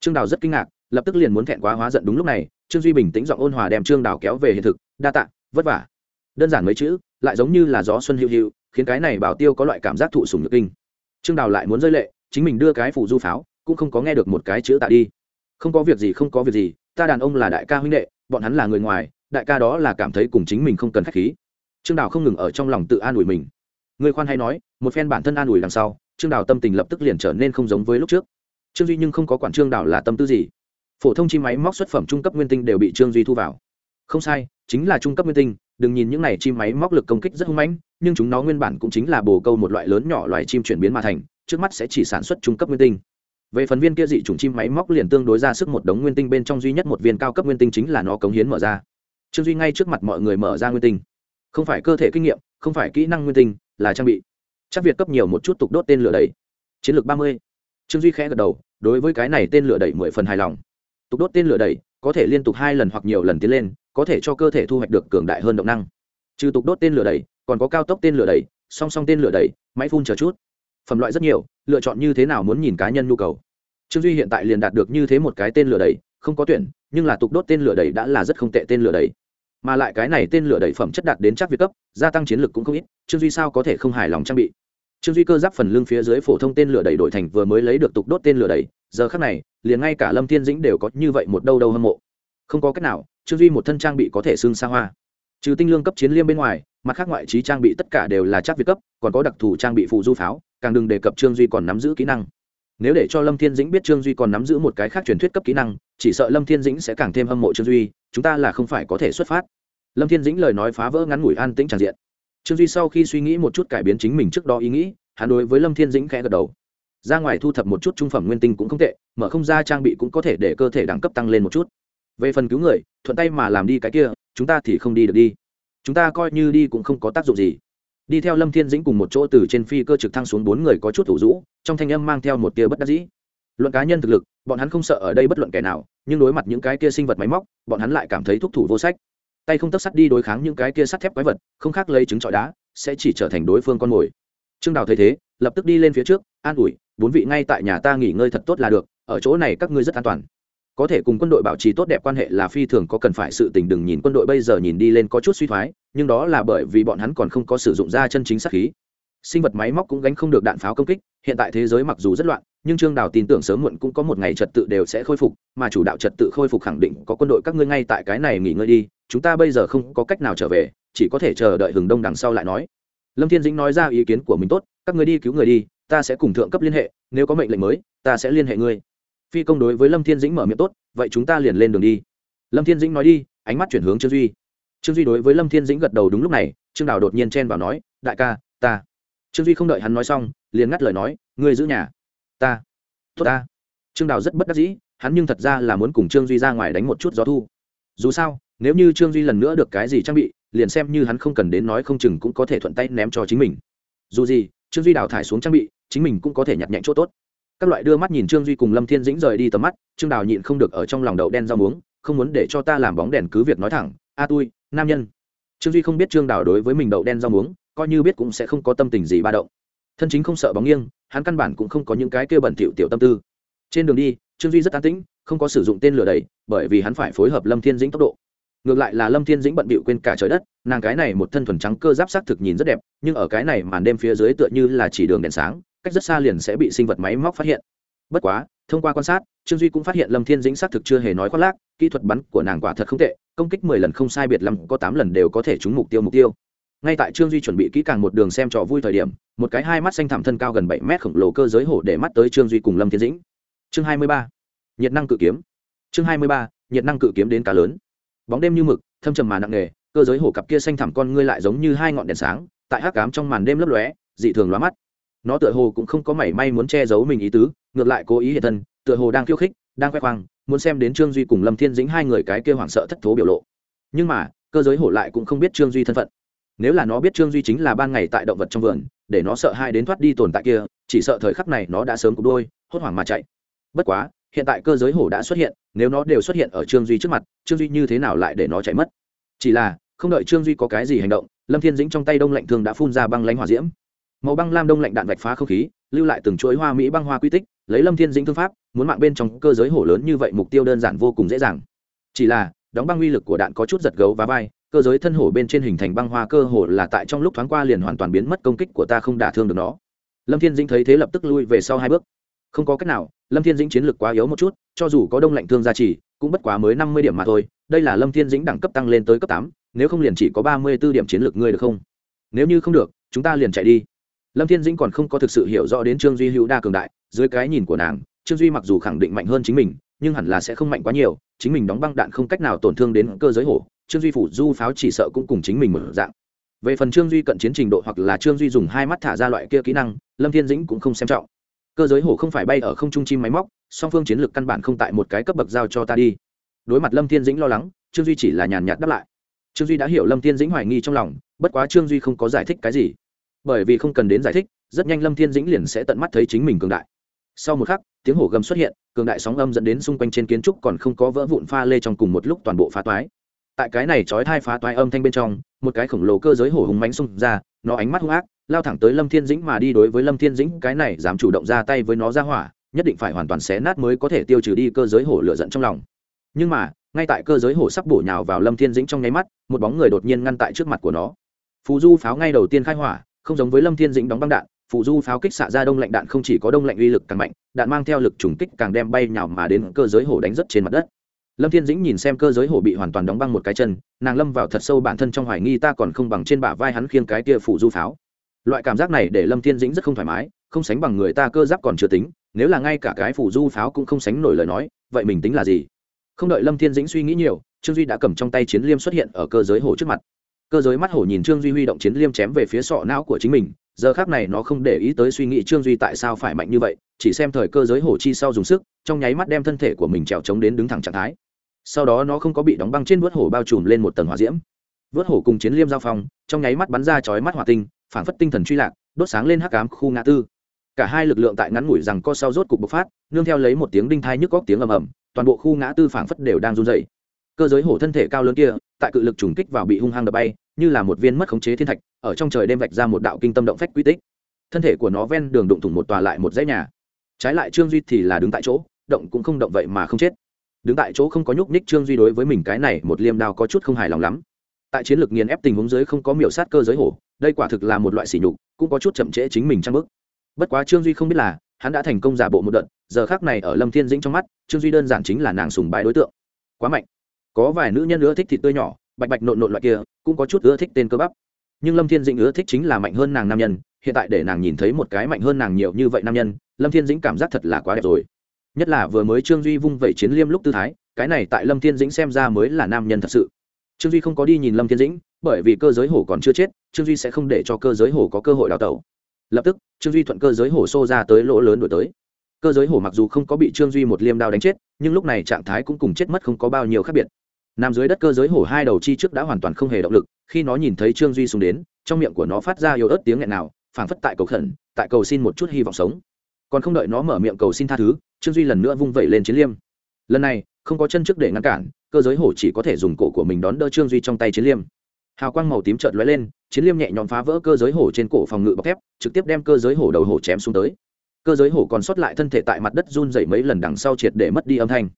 Trương đào rất kinh ngạc, lập tức liền muốn thẹn quá hóa giận đúng lúc này, trương duy bình tĩnh giọng ôn hòa đem trương đào kéo về hiện thực, đa tạ, vất vả. Đơn giản mấy chữ, lại giống như là gió xuân hữu hữu khiến cái này bảo tiêu có loại cảm giác thụ sùng nhược kinh. Trương đào lại muốn rơi lệ, chính mình đưa cái phủ du pháo, cũng không có nghe được một cái chữ tạ đi. Không có việc gì, không có việc gì, ta đàn ông là đại ca huynh đệ, bọn hắn là người ngoài, đại ca đó là cảm thấy cùng chính mình không cần khách khí. Trương đào không ngừng ở trong lòng tự an ủi mình. Người khoan hay nói, một phen bản thân an ủi đằng sau, trương đào tâm tình lập tức liền trở nên không giống với lúc trước. Trương duy nhưng không có quản trương đào là tâm tư gì. Phổ thông chi máy móc xuất phẩm trung cấp nguyên tinh đều bị trương duy thu vào. Không sai, chính là trung cấp nguyên tinh đừng nhìn những này chim máy móc lực công kích rất hung mãnh, nhưng chúng nó nguyên bản cũng chính là bồ câu một loại lớn nhỏ loài chim chuyển biến mà thành, trước mắt sẽ chỉ sản xuất trung cấp nguyên tinh. Về phần viên kia dị chủng chim máy móc liền tương đối ra sức một đống nguyên tinh bên trong duy nhất một viên cao cấp nguyên tinh chính là nó cống hiến mở ra. Trương duy ngay trước mặt mọi người mở ra nguyên tinh. Không phải cơ thể kinh nghiệm, không phải kỹ năng nguyên tinh, là trang bị. Chắc việc cấp nhiều một chút tục đốt tên lửa đẩy. Chiến lược ba mươi. Trương duy khẽ gật đầu, đối với cái này tên lửa đẩy mười phần hài lòng. Tục đốt tên lửa đẩy có thể liên tục hai lần hoặc nhiều lần tiến lên, có thể cho cơ thể thu hoạch được cường đại hơn động năng. Trừ tục đốt tên lửa đẩy, còn có cao tốc tên lửa đẩy, song song tên lửa đẩy, máy phun chờ chút. Phẩm loại rất nhiều, lựa chọn như thế nào muốn nhìn cá nhân nhu cầu. Trương duy hiện tại liền đạt được như thế một cái tên lửa đẩy, không có tuyển, nhưng là tục đốt tên lửa đẩy đã là rất không tệ tên lửa đẩy. Mà lại cái này tên lửa đẩy phẩm chất đạt đến chắc việt cấp, gia tăng chiến lược cũng không ít, trương duy sao có thể không hài lòng trang bị? Trương duy cơ giáp phần lưng phía dưới phổ thông tên lửa đẩy đổi thành vừa mới lấy được tục đốt tên lửa đẩy, giờ khác này liền ngay cả lâm thiên dĩnh đều có như vậy một đâu đâu hâm mộ. Không có cách nào, trương duy một thân trang bị có thể xưng xa hoa. Trừ tinh lương cấp chiến liêm bên ngoài, mặt khác ngoại trí trang bị tất cả đều là chắc việt cấp, còn có đặc thù trang bị phụ du pháo, càng đừng đề cập trương duy còn nắm giữ kỹ năng. Nếu để cho lâm thiên dĩnh biết trương duy còn nắm giữ một cái khác truyền thuyết cấp kỹ năng, chỉ sợ lâm thiên dĩnh sẽ càng thêm hâm mộ trương duy, chúng ta là không phải có thể xuất phát. Lâm thiên dĩnh lời nói phá vỡ ngắn ngủi an tĩnh tràn diện. Trương duy sau khi suy nghĩ một chút cải biến chính mình trước đó ý nghĩ, hắn đối với lâm thiên dĩnh khẽ gật đầu ra ngoài thu thập một chút trung phẩm nguyên tinh cũng không tệ, mở không ra trang bị cũng có thể để cơ thể đẳng cấp tăng lên một chút. Về phần cứu người, thuận tay mà làm đi cái kia, chúng ta thì không đi được đi. Chúng ta coi như đi cũng không có tác dụng gì. Đi theo lâm thiên dĩnh cùng một chỗ từ trên phi cơ trực thăng xuống bốn người có chút thủ rũ, trong thanh âm mang theo một tia bất đắc dĩ. Luận cá nhân thực lực, bọn hắn không sợ ở đây bất luận kẻ nào, nhưng đối mặt những cái kia sinh vật máy móc, bọn hắn lại cảm thấy thúc thủ vô sách. Tay không tấp sắt đi đối kháng những cái kia sắt thép quái vật, không khác lấy trứng trọi đá, sẽ chỉ trở thành đối phương con mồi. Trương đào thấy thế, lập tức đi lên phía trước, an ủi bốn vị ngay tại nhà ta nghỉ ngơi thật tốt là được, ở chỗ này các ngươi rất an toàn. Có thể cùng quân đội bảo trì tốt đẹp quan hệ là phi thường có cần phải, sự tình đừng nhìn quân đội bây giờ nhìn đi lên có chút suy thoái, nhưng đó là bởi vì bọn hắn còn không có sử dụng ra chân chính sát khí. Sinh vật máy móc cũng gánh không được đạn pháo công kích, hiện tại thế giới mặc dù rất loạn, nhưng trương đào tin tưởng sớm muộn cũng có một ngày trật tự đều sẽ khôi phục, mà chủ đạo trật tự khôi phục khẳng định có quân đội các ngươi ngay tại cái này nghỉ ngơi đi, chúng ta bây giờ không có cách nào trở về, chỉ có thể chờ đợi hừng đông đằng sau lại nói. Lâm thiên dĩnh nói ra ý kiến của mình tốt, các ngươi đi cứu người đi ta sẽ cùng thượng cấp liên hệ, nếu có mệnh lệnh mới, ta sẽ liên hệ ngươi. Phi công đối với lâm thiên dĩnh mở miệng tốt, vậy chúng ta liền lên đường đi. Lâm thiên dĩnh nói đi, ánh mắt chuyển hướng trương duy. Trương duy đối với lâm thiên dĩnh gật đầu đúng lúc này, trương đào đột nhiên chen vào nói, đại ca, ta. Trương duy không đợi hắn nói xong, liền ngắt lời nói, ngươi giữ nhà. Ta. Tốt ta. Trương đào rất bất đắc dĩ, hắn nhưng thật ra là muốn cùng trương duy ra ngoài đánh một chút gió thu. Dù sao, nếu như trương duy lần nữa được cái gì trang bị, liền xem như hắn không cần đến nói không chừng cũng có thể thuận tay ném cho chính mình. Dù gì, trương duy đào thải xuống trang bị chính mình cũng có thể nhặt nhạnh chỗ tốt. Các loại đưa mắt nhìn trương duy cùng lâm thiên dĩnh rời đi tầm mắt, trương đào nhịn không được ở trong lòng đậu đen rau muống, không muốn để cho ta làm bóng đèn cứ việc nói thẳng, a tui, nam nhân. Trương duy không biết trương đào đối với mình đậu đen rau muống, coi như biết cũng sẽ không có tâm tình gì ba động. Thân chính không sợ bóng nghiêng, hắn căn bản cũng không có những cái kêu bẩn thỉu tiểu tâm tư. Trên đường đi, trương duy rất an tĩnh, không có sử dụng tên lửa đầy, bởi vì hắn phải phối hợp lâm thiên dĩnh tốc độ. Ngược lại là lâm thiên dĩnh bận bịu quên cả trời đất, nàng cái này một thân thuần trắng cơ giáp sắc thực nhìn rất đẹp, nhưng ở cái này màn đêm phía dưới tựa như là chỉ đường đèn sáng cách rất xa liền sẽ bị sinh vật máy móc phát hiện. Bất quá, thông qua quan sát, trương duy cũng phát hiện lâm thiên dĩnh xác thực chưa hề nói khoác lác, kỹ thuật bắn của nàng quả thật không tệ, công kích mười lần không sai biệt lắm, có tám lần đều có thể trúng mục tiêu mục tiêu. Ngay tại trương duy chuẩn bị kỹ càng một đường xem trò vui thời điểm, một cái hai mắt xanh thẳm thân cao gần bảy mét khổng lồ cơ giới hổ để mắt tới trương duy cùng lâm thiên dĩnh. Chương hai mươi ba, nhiệt năng cự kiếm. Chương hai mươi ba, nhiệt năng cự kiếm đến cá lớn. Bóng đêm như mực, thâm trầm mà nặng nề, cơ giới hổ cặp kia xanh thẳm con ngươi lại giống như hai ngọn đèn sáng, tại hắc cám trong màn đêm lấp lóe, dị thường lóa mắt nó tựa hồ cũng không có mảy may muốn che giấu mình ý tứ, ngược lại cố ý hiện thân, tựa hồ đang khiêu khích, đang khoe khoang, muốn xem đến trương duy cùng lâm thiên dĩnh hai người cái kia hoảng sợ thất thố biểu lộ. Nhưng mà, cơ giới hổ lại cũng không biết trương duy thân phận. Nếu là nó biết trương duy chính là ban ngày tại động vật trong vườn, để nó sợ hai đến thoát đi tồn tại kia, chỉ sợ thời khắc này nó đã sớm cục đôi, hốt hoảng mà chạy. Bất quá, hiện tại cơ giới hổ đã xuất hiện, nếu nó đều xuất hiện ở trương duy trước mặt, trương duy như thế nào lại để nó chạy mất? Chỉ là, không đợi trương duy có cái gì hành động, lâm thiên dĩnh trong tay đông lạnh thương đã phun ra băng lánh hỏa diễm màu băng lam đông lạnh đạn vạch phá không khí, lưu lại từng chuỗi hoa mỹ băng hoa quy tích, lấy lâm thiên dĩnh thương pháp, muốn mạng bên trong cơ giới hổ lớn như vậy mục tiêu đơn giản vô cùng dễ dàng. Chỉ là, đóng băng uy lực của đạn có chút giật gấu và vai, cơ giới thân hổ bên trên hình thành băng hoa cơ hổ là tại trong lúc thoáng qua liền hoàn toàn biến mất, công kích của ta không đả thương được nó. Lâm thiên dĩnh thấy thế lập tức lui về sau hai bước. Không có cách nào, lâm thiên dĩnh chiến lược quá yếu một chút, cho dù có đông lạnh thương gia trì, cũng bất quá mới năm mươi điểm mà thôi. Đây là lâm thiên dĩnh đẳng cấp tăng lên tới cấp tám, nếu không liền chỉ có ba mươi b ố điểm chiến lược ngươi được không? Nếu như không được, chúng ta liền chạy đi lâm thiên dĩnh còn không có thực sự hiểu rõ đến trương duy hữu đa cường đại, dưới cái nhìn của nàng, trương duy mặc dù khẳng định mạnh hơn chính mình, nhưng hẳn là sẽ không mạnh quá nhiều, chính mình đóng băng đạn không cách nào tổn thương đến cơ giới hổ, trương duy phủ du pháo chỉ sợ cũng cùng chính mình mở dạng. Về phần trương duy cận chiến trình độ hoặc là trương duy dùng hai mắt thả ra loại kia kỹ năng, lâm thiên dĩnh cũng không xem trọng. Cơ giới hổ không phải bay ở không trung chim máy móc, song phương chiến lược căn bản không tại một cái cấp bậc giao cho ta đi. Đối mặt lâm thiên dĩnh lo lắng, trương duy chỉ là nhàn nhạt đáp lại. Trương duy đã hiểu lâm thiên dĩnh hoài nghi trong lòng, bất quá trương duy không có giải thích cái gì bởi vì không cần đến giải thích, rất nhanh lâm thiên dĩnh liền sẽ tận mắt thấy chính mình cường đại. Sau một khắc, tiếng hổ gầm xuất hiện, cường đại sóng âm dẫn đến xung quanh trên kiến trúc còn không có vỡ vụn pha lê trong cùng một lúc toàn bộ phá toái. Tại cái này trói thai phá toái âm thanh bên trong, một cái khổng lồ cơ giới hổ hùng mánh xung ra, nó ánh mắt hung ác, lao thẳng tới lâm thiên dĩnh mà đi đối với lâm thiên dĩnh, cái này dám chủ động ra tay với nó ra hỏa, nhất định phải hoàn toàn xé nát mới có thể tiêu trừ đi cơ giới hổ lửa giận trong lòng. Nhưng mà, ngay tại cơ giới hổ sắp bổ nhào vào lâm thiên dĩnh trong nháy mắt, một bóng người đột nhiên ngăn tại trước mặt của nó. Phù du pháo ngay đầu tiên khai hỏa không giống với lâm thiên dĩnh đóng băng đạn, Phụ du pháo kích xạ ra đông lạnh đạn không chỉ có đông lạnh uy lực càng mạnh, đạn mang theo lực trùng kích càng đem bay nhào mà đến cơ giới hổ đánh rất trên mặt đất. Lâm thiên dĩnh nhìn xem cơ giới hổ bị hoàn toàn đóng băng một cái chân, nàng lâm vào thật sâu bản thân trong hoài nghi ta còn không bằng trên bả vai hắn khiêng cái kia Phụ du pháo. Loại cảm giác này để lâm thiên dĩnh rất không thoải mái, không sánh bằng người ta cơ giáp còn chưa tính, nếu là ngay cả cái Phụ du pháo cũng không sánh nổi lời nói, vậy mình tính là gì? Không đợi lâm thiên dĩnh suy nghĩ nhiều, trương duy đã cầm trong tay chiến liêm xuất hiện ở cơ giới hổ trước mặt cơ giới mắt hổ nhìn trương duy huy động chiến liêm chém về phía sọ não của chính mình, giờ khác này nó không để ý tới suy nghĩ trương duy tại sao phải mạnh như vậy, chỉ xem thời cơ giới hổ chi sau dùng sức, trong nháy mắt đem thân thể của mình trèo trống đến đứng thẳng trạng thái. Sau đó nó không có bị đóng băng trên vớt hổ bao trùm lên một tầng hỏa diễm. Vớt hổ cùng chiến liêm giao phong, trong nháy mắt bắn ra chói mắt hỏa tinh, phản phất tinh thần truy lạc, đốt sáng lên hắc cám khu ngã tư. Cả hai lực lượng tại ngắn ngủi rằng co sau rốt cục bộc phát, nương theo lấy một tiếng đinh thai nhức góc tiếng ầm ầm, toàn bộ khu ngã tư phảng phất đều đang run dậy cơ giới hổ thân thể cao lớn kia tại cự lực trùng kích vào bị hung hăng đập bay, như là một viên mất khống chế thiên thạch, ở trong trời đêm vạch ra một đạo kinh tâm động phách quy tích. Thân thể của nó ven đường đụng thủng một tòa lại một dãy nhà. Trái lại trương duy thì là đứng tại chỗ, động cũng không động vậy mà không chết. Đứng tại chỗ không có nhúc nhích trương duy đối với mình cái này một liêm đao có chút không hài lòng lắm. Tại chiến lược nghiền ép tình huống dưới không có miểu sát cơ giới hổ, đây quả thực là một loại sỉ nhục, cũng có chút chậm trễ chính mình trang bức bất quá trương duy không biết là, hắn đã thành công giả bộ một đợt, giờ khác này ở lâm thiên dĩnh trong mắt, trương duy đơn giản chính là nàng sùng bái đối tượng. Quá mạnh có vài nữ nhân ưa thích thịt tươi nhỏ, bạch bạch nộn nộn loại kia, cũng có chút ưa thích tên cơ bắp. Nhưng lâm thiên dĩnh ưa thích chính là mạnh hơn nàng nam nhân, hiện tại để nàng nhìn thấy một cái mạnh hơn nàng nhiều như vậy nam nhân, lâm thiên dĩnh cảm giác thật là quá đẹp rồi. Nhất là vừa mới trương duy vung vẩy chiến liêm lúc tư thái, cái này tại lâm thiên dĩnh xem ra mới là nam nhân thật sự. Trương duy không có đi nhìn lâm thiên dĩnh, bởi vì cơ giới hổ còn chưa chết, trương duy sẽ không để cho cơ giới hổ có cơ hội đào tẩu. Lập tức, trương duy thuận cơ giới hổ xô ra tới lỗ lớn đổi tới. Cơ giới hổ mặc dù không có bị trương duy một liêm đao đánh chết, nhưng lúc này trạng thái cũng cùng chết mất không có bao nhiêu khác biệt nằm dưới đất cơ giới hổ hai đầu chi trước đã hoàn toàn không hề động lực, khi nó nhìn thấy trương duy xuống đến, trong miệng của nó phát ra yếu ớt tiếng nghẹn nào, phảng phất tại cầu khẩn, tại cầu xin một chút hy vọng sống. Còn không đợi nó mở miệng cầu xin tha thứ, trương duy lần nữa vung vẩy lên chiến liêm. Lần này, không có chân trước để ngăn cản, cơ giới hổ chỉ có thể dùng cổ của mình đón đỡ trương duy trong tay chiến liêm. Hào quang màu tím trợt lóe lên, chiến liêm nhẹ nhõm phá vỡ cơ giới hổ trên cổ phòng ngự bọc thép, trực tiếp đem cơ giới hổ đầu hổ chém xuống tới. Cơ giới hổ còn sót lại thân thể tại mặt đất run dày mấy lần đằng sau triệt để mất đi âm thanh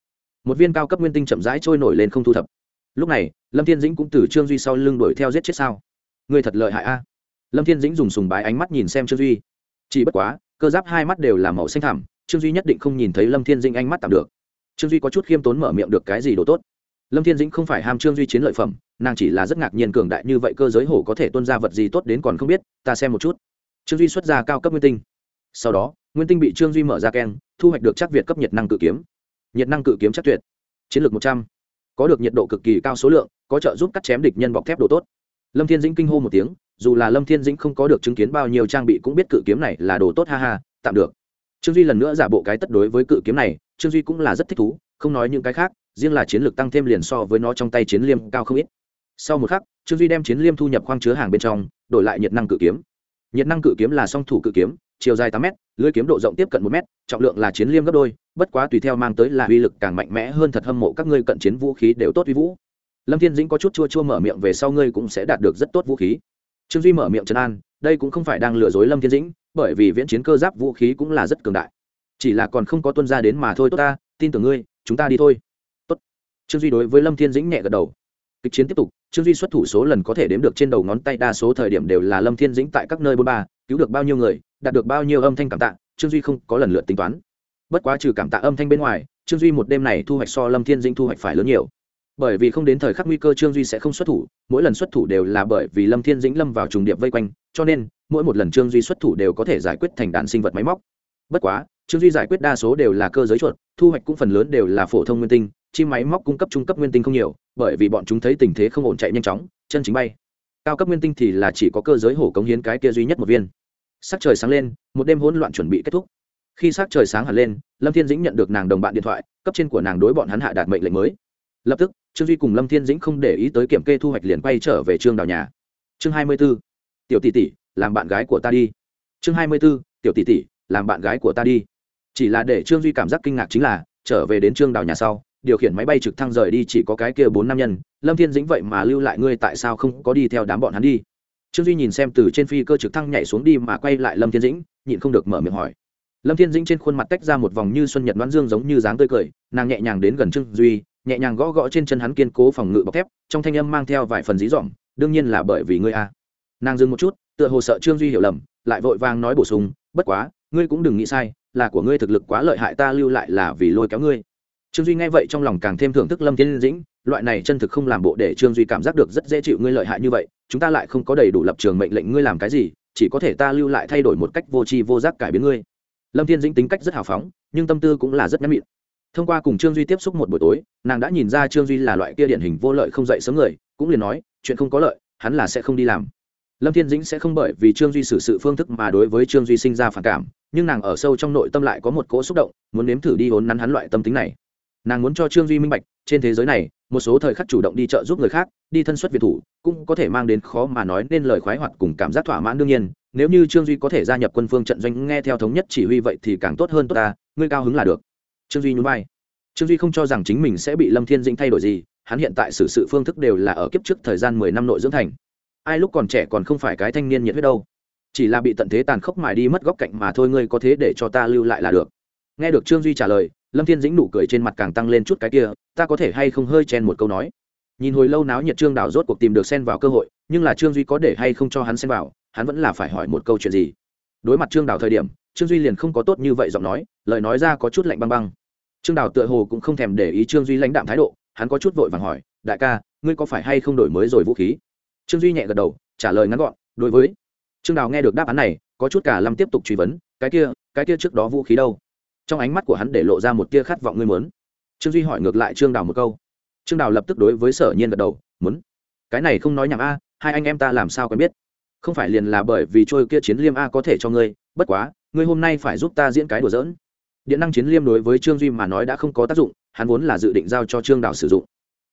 một viên cao cấp nguyên tinh chậm rãi trôi nổi lên không thu thập. Lúc này, lâm thiên dĩnh cũng từ trương duy sau lưng đuổi theo giết chết sao? Người thật lợi hại a. Lâm thiên dĩnh dùng sùng bái ánh mắt nhìn xem trương duy. Chỉ bất quá, cơ giáp hai mắt đều là màu xanh thẳm, trương duy nhất định không nhìn thấy lâm thiên dĩnh ánh mắt tạm được. Trương duy có chút khiêm tốn mở miệng được cái gì đồ tốt. Lâm thiên dĩnh không phải ham trương duy chiến lợi phẩm, nàng chỉ là rất ngạc nhiên cường đại như vậy cơ giới hổ có thể tuân ra vật gì tốt đến còn không biết, ta xem một chút. Trương duy xuất ra cao cấp nguyên tinh. Sau đó, nguyên tinh bị trương duy mở ra keng, thu hoạch được chắc việt cấp nhiệt năng cự kiếm nhiệt năng cự kiếm chắc tuyệt. Chiến lược một trăm. Có được nhiệt độ cực kỳ cao số lượng, có trợ giúp cắt chém địch nhân bọc thép đồ tốt. Lâm thiên dĩnh kinh hô một tiếng, dù là lâm thiên dĩnh không có được chứng kiến bao nhiêu trang bị cũng biết cự kiếm này là đồ tốt, ha ha, tạm được. Trương duy lần nữa giả bộ cái tất đối với cự kiếm này, trương duy cũng là rất thích thú, không nói những cái khác, riêng là chiến lược tăng thêm liền so với nó trong tay chiến liêm cao không ít. Sau một khắc, trương duy đem chiến liêm thu nhập khoang chứa hàng bên trong, đổi lại nhiệt năng cự kiếm. Nhiệt năng cự kiếm là song thủ cự kiếm chiều dài tám m lưới kiếm độ rộng tiếp cận một m trọng lượng là chiến liêm gấp đôi, bất quá tùy theo mang tới là uy lực càng mạnh mẽ hơn thật hâm mộ các ngươi cận chiến vũ khí đều tốt uy vũ. Lâm thiên dĩnh có chút chua chua mở miệng về sau ngươi cũng sẽ đạt được rất tốt vũ khí. Trương duy mở miệng trấn an, đây cũng không phải đang lừa dối lâm thiên dĩnh, bởi vì viễn chiến cơ giáp vũ khí cũng là rất cường đại. Chỉ là còn không có tuân ra đến mà thôi, tốt ta, tin tưởng ngươi, chúng ta đi thôi. Tốt. Trương duy đối với lâm thiên dĩnh nhẹ gật đầu. Kịch chiến tiếp tục, trương duy xuất thủ số lần có thể đếm được trên đầu ngón tay đa số thời điểm đều là lâm thiên dĩnh tại các nơi bốn ba, cứu được bao nhiêu người đạt được bao nhiêu âm thanh cảm tạ, trương duy không có lần lượt tính toán. Bất quá trừ cảm tạ âm thanh bên ngoài, trương duy một đêm này thu hoạch so lâm thiên dĩnh thu hoạch phải lớn nhiều. Bởi vì không đến thời khắc nguy cơ trương duy sẽ không xuất thủ, mỗi lần xuất thủ đều là bởi vì lâm thiên dĩnh lâm vào trùng điệp vây quanh, cho nên, mỗi một lần trương duy xuất thủ đều có thể giải quyết thành đàn sinh vật máy móc. Bất quá, trương duy giải quyết đa số đều là cơ giới chuột, thu hoạch cũng phần lớn đều là phổ thông nguyên tinh, chim máy móc cung cấp trung cấp nguyên tinh không nhiều, bởi vì bọn chúng thấy tình thế không ổn chạy nhanh chóng, chân chính bay. Cao cấp nguyên tinh thì là chỉ có cơ giới hổ cống hiến cái kia duy nhất một viên sắc trời sáng lên, một đêm hỗn loạn chuẩn bị kết thúc. Khi sắc trời sáng hẳn lên, lâm thiên dĩnh nhận được nàng đồng bạn điện thoại, cấp trên của nàng đối bọn hắn hạ đạt mệnh lệnh mới. Lập tức, trương duy cùng lâm thiên dĩnh không để ý tới kiểm kê thu hoạch liền quay trở về trương đào nhà. Chương hai mươi b ố tiểu tỷ tỷ, làm bạn gái của ta đi. Chương hai mươi b ố tiểu tỷ tỷ, làm bạn gái của ta đi. Chỉ là để trương duy cảm giác kinh ngạc chính là, trở về đến trương đào nhà sau, điều khiển máy bay trực thăng rời đi chỉ có cái kia bốn nam nhân. Lâm thiên dĩnh vậy mà lưu lại ngươi tại sao không có đi theo đám bọn hắn đi? Trương duy nhìn xem từ trên phi cơ trực thăng nhảy xuống đi mà quay lại lâm thiên dĩnh nhịn không được mở miệng hỏi lâm thiên dĩnh trên khuôn mặt tách ra một vòng như xuân nhật đoán dương giống như dáng tươi cười nàng nhẹ nhàng đến gần trương duy nhẹ nhàng gõ gõ trên chân hắn kiên cố phòng ngự bọc thép trong thanh âm mang theo vài phần dí dỏm đương nhiên là bởi vì ngươi a nàng dừng một chút tựa hồ sợ trương duy hiểu lầm lại vội vàng nói bổ sung bất quá ngươi cũng đừng nghĩ sai là của ngươi thực lực quá lợi hại ta lưu lại là vì lôi kéo ngươi trương duy nghe vậy trong lòng càng thêm thưởng thức lâm thiên dĩnh loại này chân thực không làm bộ để trương duy cảm giác được rất dễ chịu ngươi lợi hại như vậy, chúng ta lại không có đầy đủ lập trường mệnh lệnh ngươi làm cái gì, chỉ có thể ta lưu lại thay đổi một cách vô tri vô giác cải biến ngươi. Lâm thiên dĩnh tính cách rất hào phóng, nhưng tâm tư cũng là rất nhắm mịn. Thông qua cùng trương duy tiếp xúc một buổi tối, nàng đã nhìn ra trương duy là loại kia điển hình vô lợi không dậy sớm người, cũng liền nói, chuyện không có lợi, hắn là sẽ không đi làm. Lâm thiên dĩnh sẽ không bởi vì trương duy xử sự phương thức mà đối với trương duy sinh ra phản cảm, nhưng nàng ở sâu trong nội tâm lại có một cỗ xúc động, muốn nếm thử đi hốn nắn hắn loại tâm tính này. Nàng muốn cho trương duy minh bạch, trên thế giới này một số thời khắc chủ động đi trợ giúp người khác, đi thân xuất việt thủ, cũng có thể mang đến khó mà nói nên lời khoái hoạt cùng cảm giác thỏa mãn đương nhiên. Nếu như trương duy có thể gia nhập quân phương trận doanh nghe theo thống nhất chỉ huy vậy thì càng tốt hơn tốt ta, ngươi cao hứng là được. Trương duy nhún vai. Trương duy không cho rằng chính mình sẽ bị lâm thiên dĩnh thay đổi gì, hắn hiện tại xử sự phương thức đều là ở kiếp trước thời gian mười năm nội dưỡng thành. Ai lúc còn trẻ còn không phải cái thanh niên nhiệt huyết đâu. Chỉ là bị tận thế tàn khốc mài đi mất góc cạnh mà thôi, ngươi có thế để cho ta lưu lại là được. Nghe được trương duy trả lời lâm thiên dĩnh nụ cười trên mặt càng tăng lên chút cái kia, ta có thể hay không hơi chen một câu nói? Nhìn hồi lâu náo nhiệt trương đào rốt cuộc tìm được xen vào cơ hội, nhưng là trương duy có để hay không cho hắn xen vào, hắn vẫn là phải hỏi một câu chuyện gì? Đối mặt trương đào thời điểm, trương duy liền không có tốt như vậy giọng nói, lời nói ra có chút lạnh băng băng. Trương đào tựa hồ cũng không thèm để ý trương duy lãnh đạm thái độ, hắn có chút vội vàng hỏi, đại ca, ngươi có phải hay không đổi mới rồi vũ khí? Trương duy nhẹ gật đầu, trả lời ngắn gọn, đối với. Trương đào nghe được đáp án này, có chút cả lâm tiếp tục truy vấn, cái kia cái kia trước đó vũ khí đâu? Trong ánh mắt của hắn để lộ ra một tia khát vọng ngươi muốn. Trương duy hỏi ngược lại trương đào một câu. Trương đào lập tức đối với sở nhiên gật đầu, muốn. Cái này không nói nhảm a, hai anh em ta làm sao quen biết? Không phải liền là bởi vì trôi kia chiến liêm a có thể cho ngươi, bất quá, ngươi hôm nay phải giúp ta diễn cái đùa giỡn. Điện năng chiến liêm đối với trương duy mà nói đã không có tác dụng, hắn vốn là dự định giao cho trương đào sử dụng.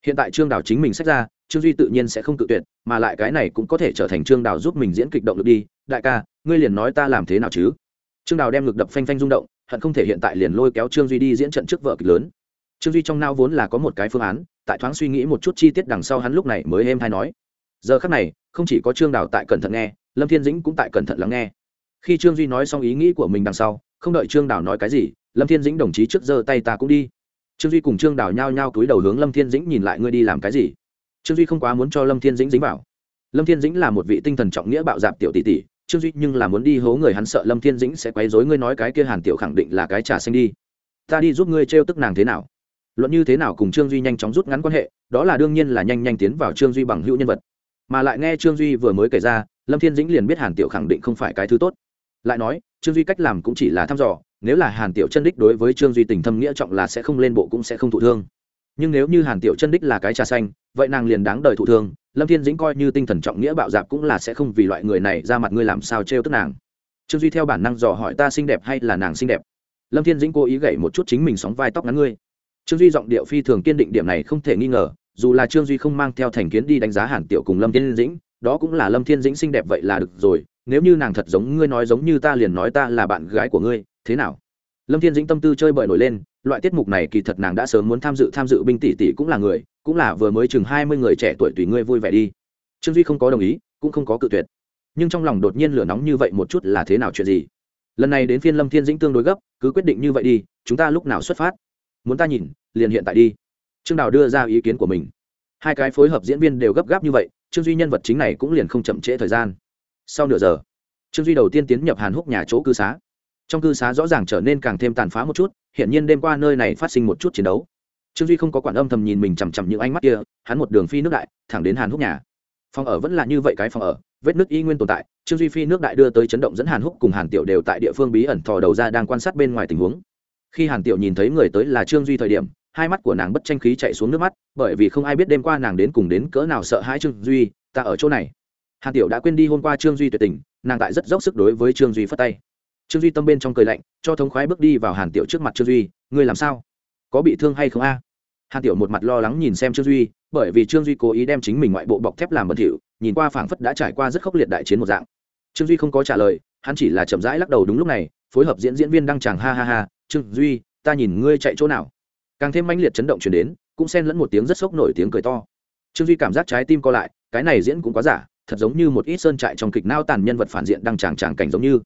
Hiện tại trương đào chính mình sách ra, trương duy tự nhiên sẽ không tự tuyệt, mà lại cái này cũng có thể trở thành trương đào giúp mình diễn kịch động được đi. Đại ca, ngươi liền nói ta làm thế nào chứ? Trương đào đem ngực đập phanh phanh rung động hận không thể hiện tại liền lôi kéo trương duy đi diễn trận trước vợ kịch lớn. Trương duy trong nao vốn là có một cái phương án, tại thoáng suy nghĩ một chút chi tiết đằng sau hắn lúc này mới êm hay nói. Giờ khắc này, không chỉ có trương đào tại cẩn thận nghe, lâm thiên dĩnh cũng tại cẩn thận lắng nghe. Khi trương duy nói xong ý nghĩ của mình đằng sau, không đợi trương đào nói cái gì, lâm thiên dĩnh đồng chí trước giơ tay ta cũng đi. Trương duy cùng trương đào nhao nhao túi đầu hướng lâm thiên dĩnh nhìn lại ngươi đi làm cái gì. Trương duy không quá muốn cho lâm thiên dĩnh dính vào. Lâm thiên dĩnh là một vị tinh thần trọng nghĩa bạo dạp tiểu tỷ tỷ trương duy nhưng là muốn đi hố người hắn sợ lâm thiên dĩnh sẽ quấy dối ngươi nói cái kia hàn tiểu khẳng định là cái trà xanh đi. Ta đi giúp ngươi trêu tức nàng thế nào? Luận như thế nào cùng trương duy nhanh chóng rút ngắn quan hệ, đó là đương nhiên là nhanh nhanh tiến vào trương duy bằng hữu nhân vật. Mà lại nghe trương duy vừa mới kể ra, lâm thiên dĩnh liền biết hàn tiểu khẳng định không phải cái thứ tốt. Lại nói, trương duy cách làm cũng chỉ là thăm dò, nếu là hàn tiểu chân đích đối với trương duy tình thâm nghĩa trọng là sẽ không lên bộ cũng sẽ không thụ thương nhưng nếu như hàn tiểu chân đích là cái trà xanh, vậy nàng liền đáng đời thụ thương, lâm thiên dĩnh coi như tinh thần trọng nghĩa bạo dạp cũng là sẽ không vì loại người này ra mặt ngươi làm sao trêu tức nàng. Trương duy theo bản năng dò hỏi ta xinh đẹp hay là nàng xinh đẹp. Lâm thiên dĩnh cố ý gậy một chút chính mình sóng vai tóc ngắn ngươi. Trương duy giọng điệu phi thường kiên định điểm này không thể nghi ngờ, dù là trương duy không mang theo thành kiến đi đánh giá hàn tiểu cùng lâm thiên dĩnh, đó cũng là lâm thiên dĩnh xinh đẹp vậy là được rồi, nếu như nàng thật giống ngươi nói giống như ta liền nói ta là bạn gái của ngươi, thế nào? Lâm thiên dĩnh tâm tư chơi bời nổi lên loại tiết mục này kỳ thật nàng đã sớm muốn tham dự tham dự binh tỷ tỷ cũng là người, cũng là vừa mới chừng hai mươi người trẻ tuổi tùy ngươi vui vẻ đi. Trương duy không có đồng ý, cũng không có cự tuyệt. Nhưng trong lòng đột nhiên lửa nóng như vậy một chút là thế nào chuyện gì? Lần này đến phiên lâm thiên dĩnh tương đối gấp, cứ quyết định như vậy đi, chúng ta lúc nào xuất phát? Muốn ta nhìn, liền hiện tại đi. Trương đào đưa ra ý kiến của mình. Hai cái phối hợp diễn viên đều gấp gáp như vậy, trương duy nhân vật chính này cũng liền không chậm trễ thời gian. Sau nửa giờ, trương duy đầu tiên tiến nhập hàn húc nhà chỗ cư xá trong cư xá rõ ràng trở nên càng thêm tàn phá một chút hiện nhiên đêm qua nơi này phát sinh một chút chiến đấu. Trương duy không có quản âm thầm nhìn mình chằm chằm những ánh mắt kia, hắn một đường phi nước đại, thẳng đến hàn húc nhà. Phòng ở vẫn là như vậy cái phòng ở, vết nước y nguyên tồn tại, trương duy phi nước đại đưa tới chấn động dẫn hàn húc cùng hàn tiểu đều tại địa phương bí ẩn thò đầu ra đang quan sát bên ngoài tình huống. Khi hàn tiểu nhìn thấy người tới là trương duy thời điểm, hai mắt của nàng bất tranh khí chạy xuống nước mắt, bởi vì không ai biết đêm qua nàng đến cùng đến cỡ nào sợ hãi trương duy, ta ở chỗ này. Hàn tiểu đã quên đi hôm qua trương duy tuyệt tình, nàng tại rất dốc sức đối với trương duy phất tay trương duy tâm bên trong cười lạnh, cho thống khoái bước đi vào hàn tiểu trước mặt trương duy, ngươi làm sao? Có bị thương hay không a? Hàn tiểu một mặt lo lắng nhìn xem trương duy, bởi vì trương duy cố ý đem chính mình ngoại bộ bọc thép làm bẩn thỉu, nhìn qua phảng phất đã trải qua rất khốc liệt đại chiến một dạng. Trương duy không có trả lời, hắn chỉ là chậm rãi lắc đầu đúng lúc này, phối hợp diễn diễn viên đăng tràng ha ha ha, trương duy, ta nhìn ngươi chạy chỗ nào? Càng thêm mãnh liệt chấn động chuyển đến, cũng xen lẫn một tiếng rất sốc nổi tiếng cười to. Trương duy cảm giác trái tim co lại, cái này diễn cũng quá giả, thật giống như một ít sơn trại trong kịch nao tàn nhân vật phản diện đăng tràng tràng cảnh giống như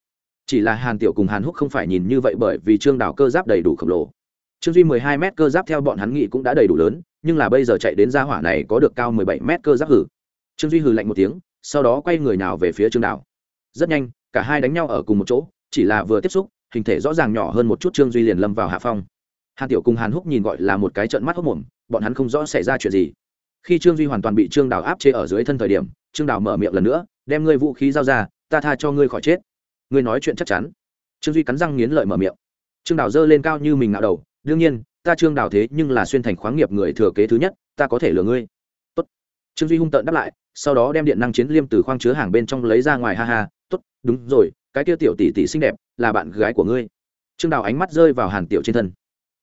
chỉ là hàn tiểu cùng hàn húc không phải nhìn như vậy bởi vì trương đảo cơ giáp đầy đủ khổng lồ. Trương duy mười hai m cơ giáp theo bọn hắn nghĩ cũng đã đầy đủ lớn, nhưng là bây giờ chạy đến gia hỏa này có được cao mười bảy m cơ giáp hử. Trương duy hừ lạnh một tiếng, sau đó quay người nào về phía trương đảo rất nhanh, cả hai đánh nhau ở cùng một chỗ, chỉ là vừa tiếp xúc, hình thể rõ ràng nhỏ hơn một chút trương duy liền lâm vào hạ phong. Hàn tiểu cùng hàn húc nhìn gọi là một cái trận mắt hốc mồm, bọn hắn không rõ xảy ra chuyện gì. Khi trương duy hoàn toàn bị trương đào áp chế ở dưới thân thời điểm, trương đào mở miệng lần nữa, đem ngươi vũ khí giao ra, ta tha cho ngươi khỏi chết ngươi nói chuyện chắc chắn. Trương duy cắn răng nghiến lợi mở miệng. Trương đào dơ lên cao như mình ngạo đầu, đương nhiên, ta trương đào thế nhưng là xuyên thành khoáng nghiệp người thừa kế thứ nhất, ta có thể lừa ngươi. Tốt. Trương duy hung tợn đáp lại, sau đó đem điện năng chiến liêm từ khoang chứa hàng bên trong lấy ra ngoài, ha ha, tốt, đúng rồi, cái kia tiểu tỷ tỷ xinh đẹp, là bạn gái của ngươi. Trương đào ánh mắt rơi vào hàn tiểu trên thân.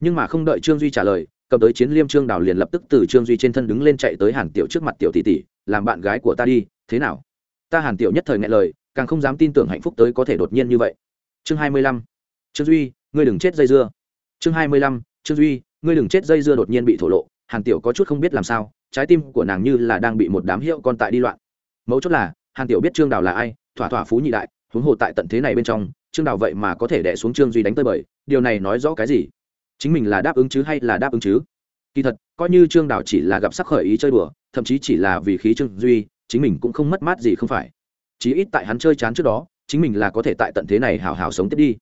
Nhưng mà không đợi trương duy trả lời, cầm tới chiến liêm trương đào liền lập tức từ trương duy trên thân đứng lên chạy tới hàn tiểu trước mặt tiểu tỷ tỷ, làm bạn gái của ta đi, thế nào? Ta hàn tiểu nhất thời nghe lời càng không dám tin tưởng hạnh phúc tới có thể đột nhiên như vậy. Chương hai mươi lăm. Trương duy, ngươi đừng chết dây dưa. Chương hai mươi lăm. Trương duy, ngươi đừng chết dây dưa đột nhiên bị thổ lộ. Hàn tiểu có chút không biết làm sao, trái tim của nàng như là đang bị một đám hiệu con tại đi loạn. Mấu chốt là, hàn tiểu biết trương đào là ai, thỏa thỏa phú nhị đại, huống hồ tại tận thế này bên trong, trương đào vậy mà có thể đẻ xuống trương duy đánh tơi bời, điều này nói rõ cái gì? Chính mình là đáp ứng chứ hay là đáp ứng chứ? Kỳ thật, coi như trương đào chỉ là gặp sắc khởi ý chơi đùa, thậm chí chỉ là vì khí trương duy, chính mình cũng không mất mát gì không phải chí ít tại hắn chơi chán trước đó, chính mình là có thể tại tận thế này hào hào sống tiếp đi.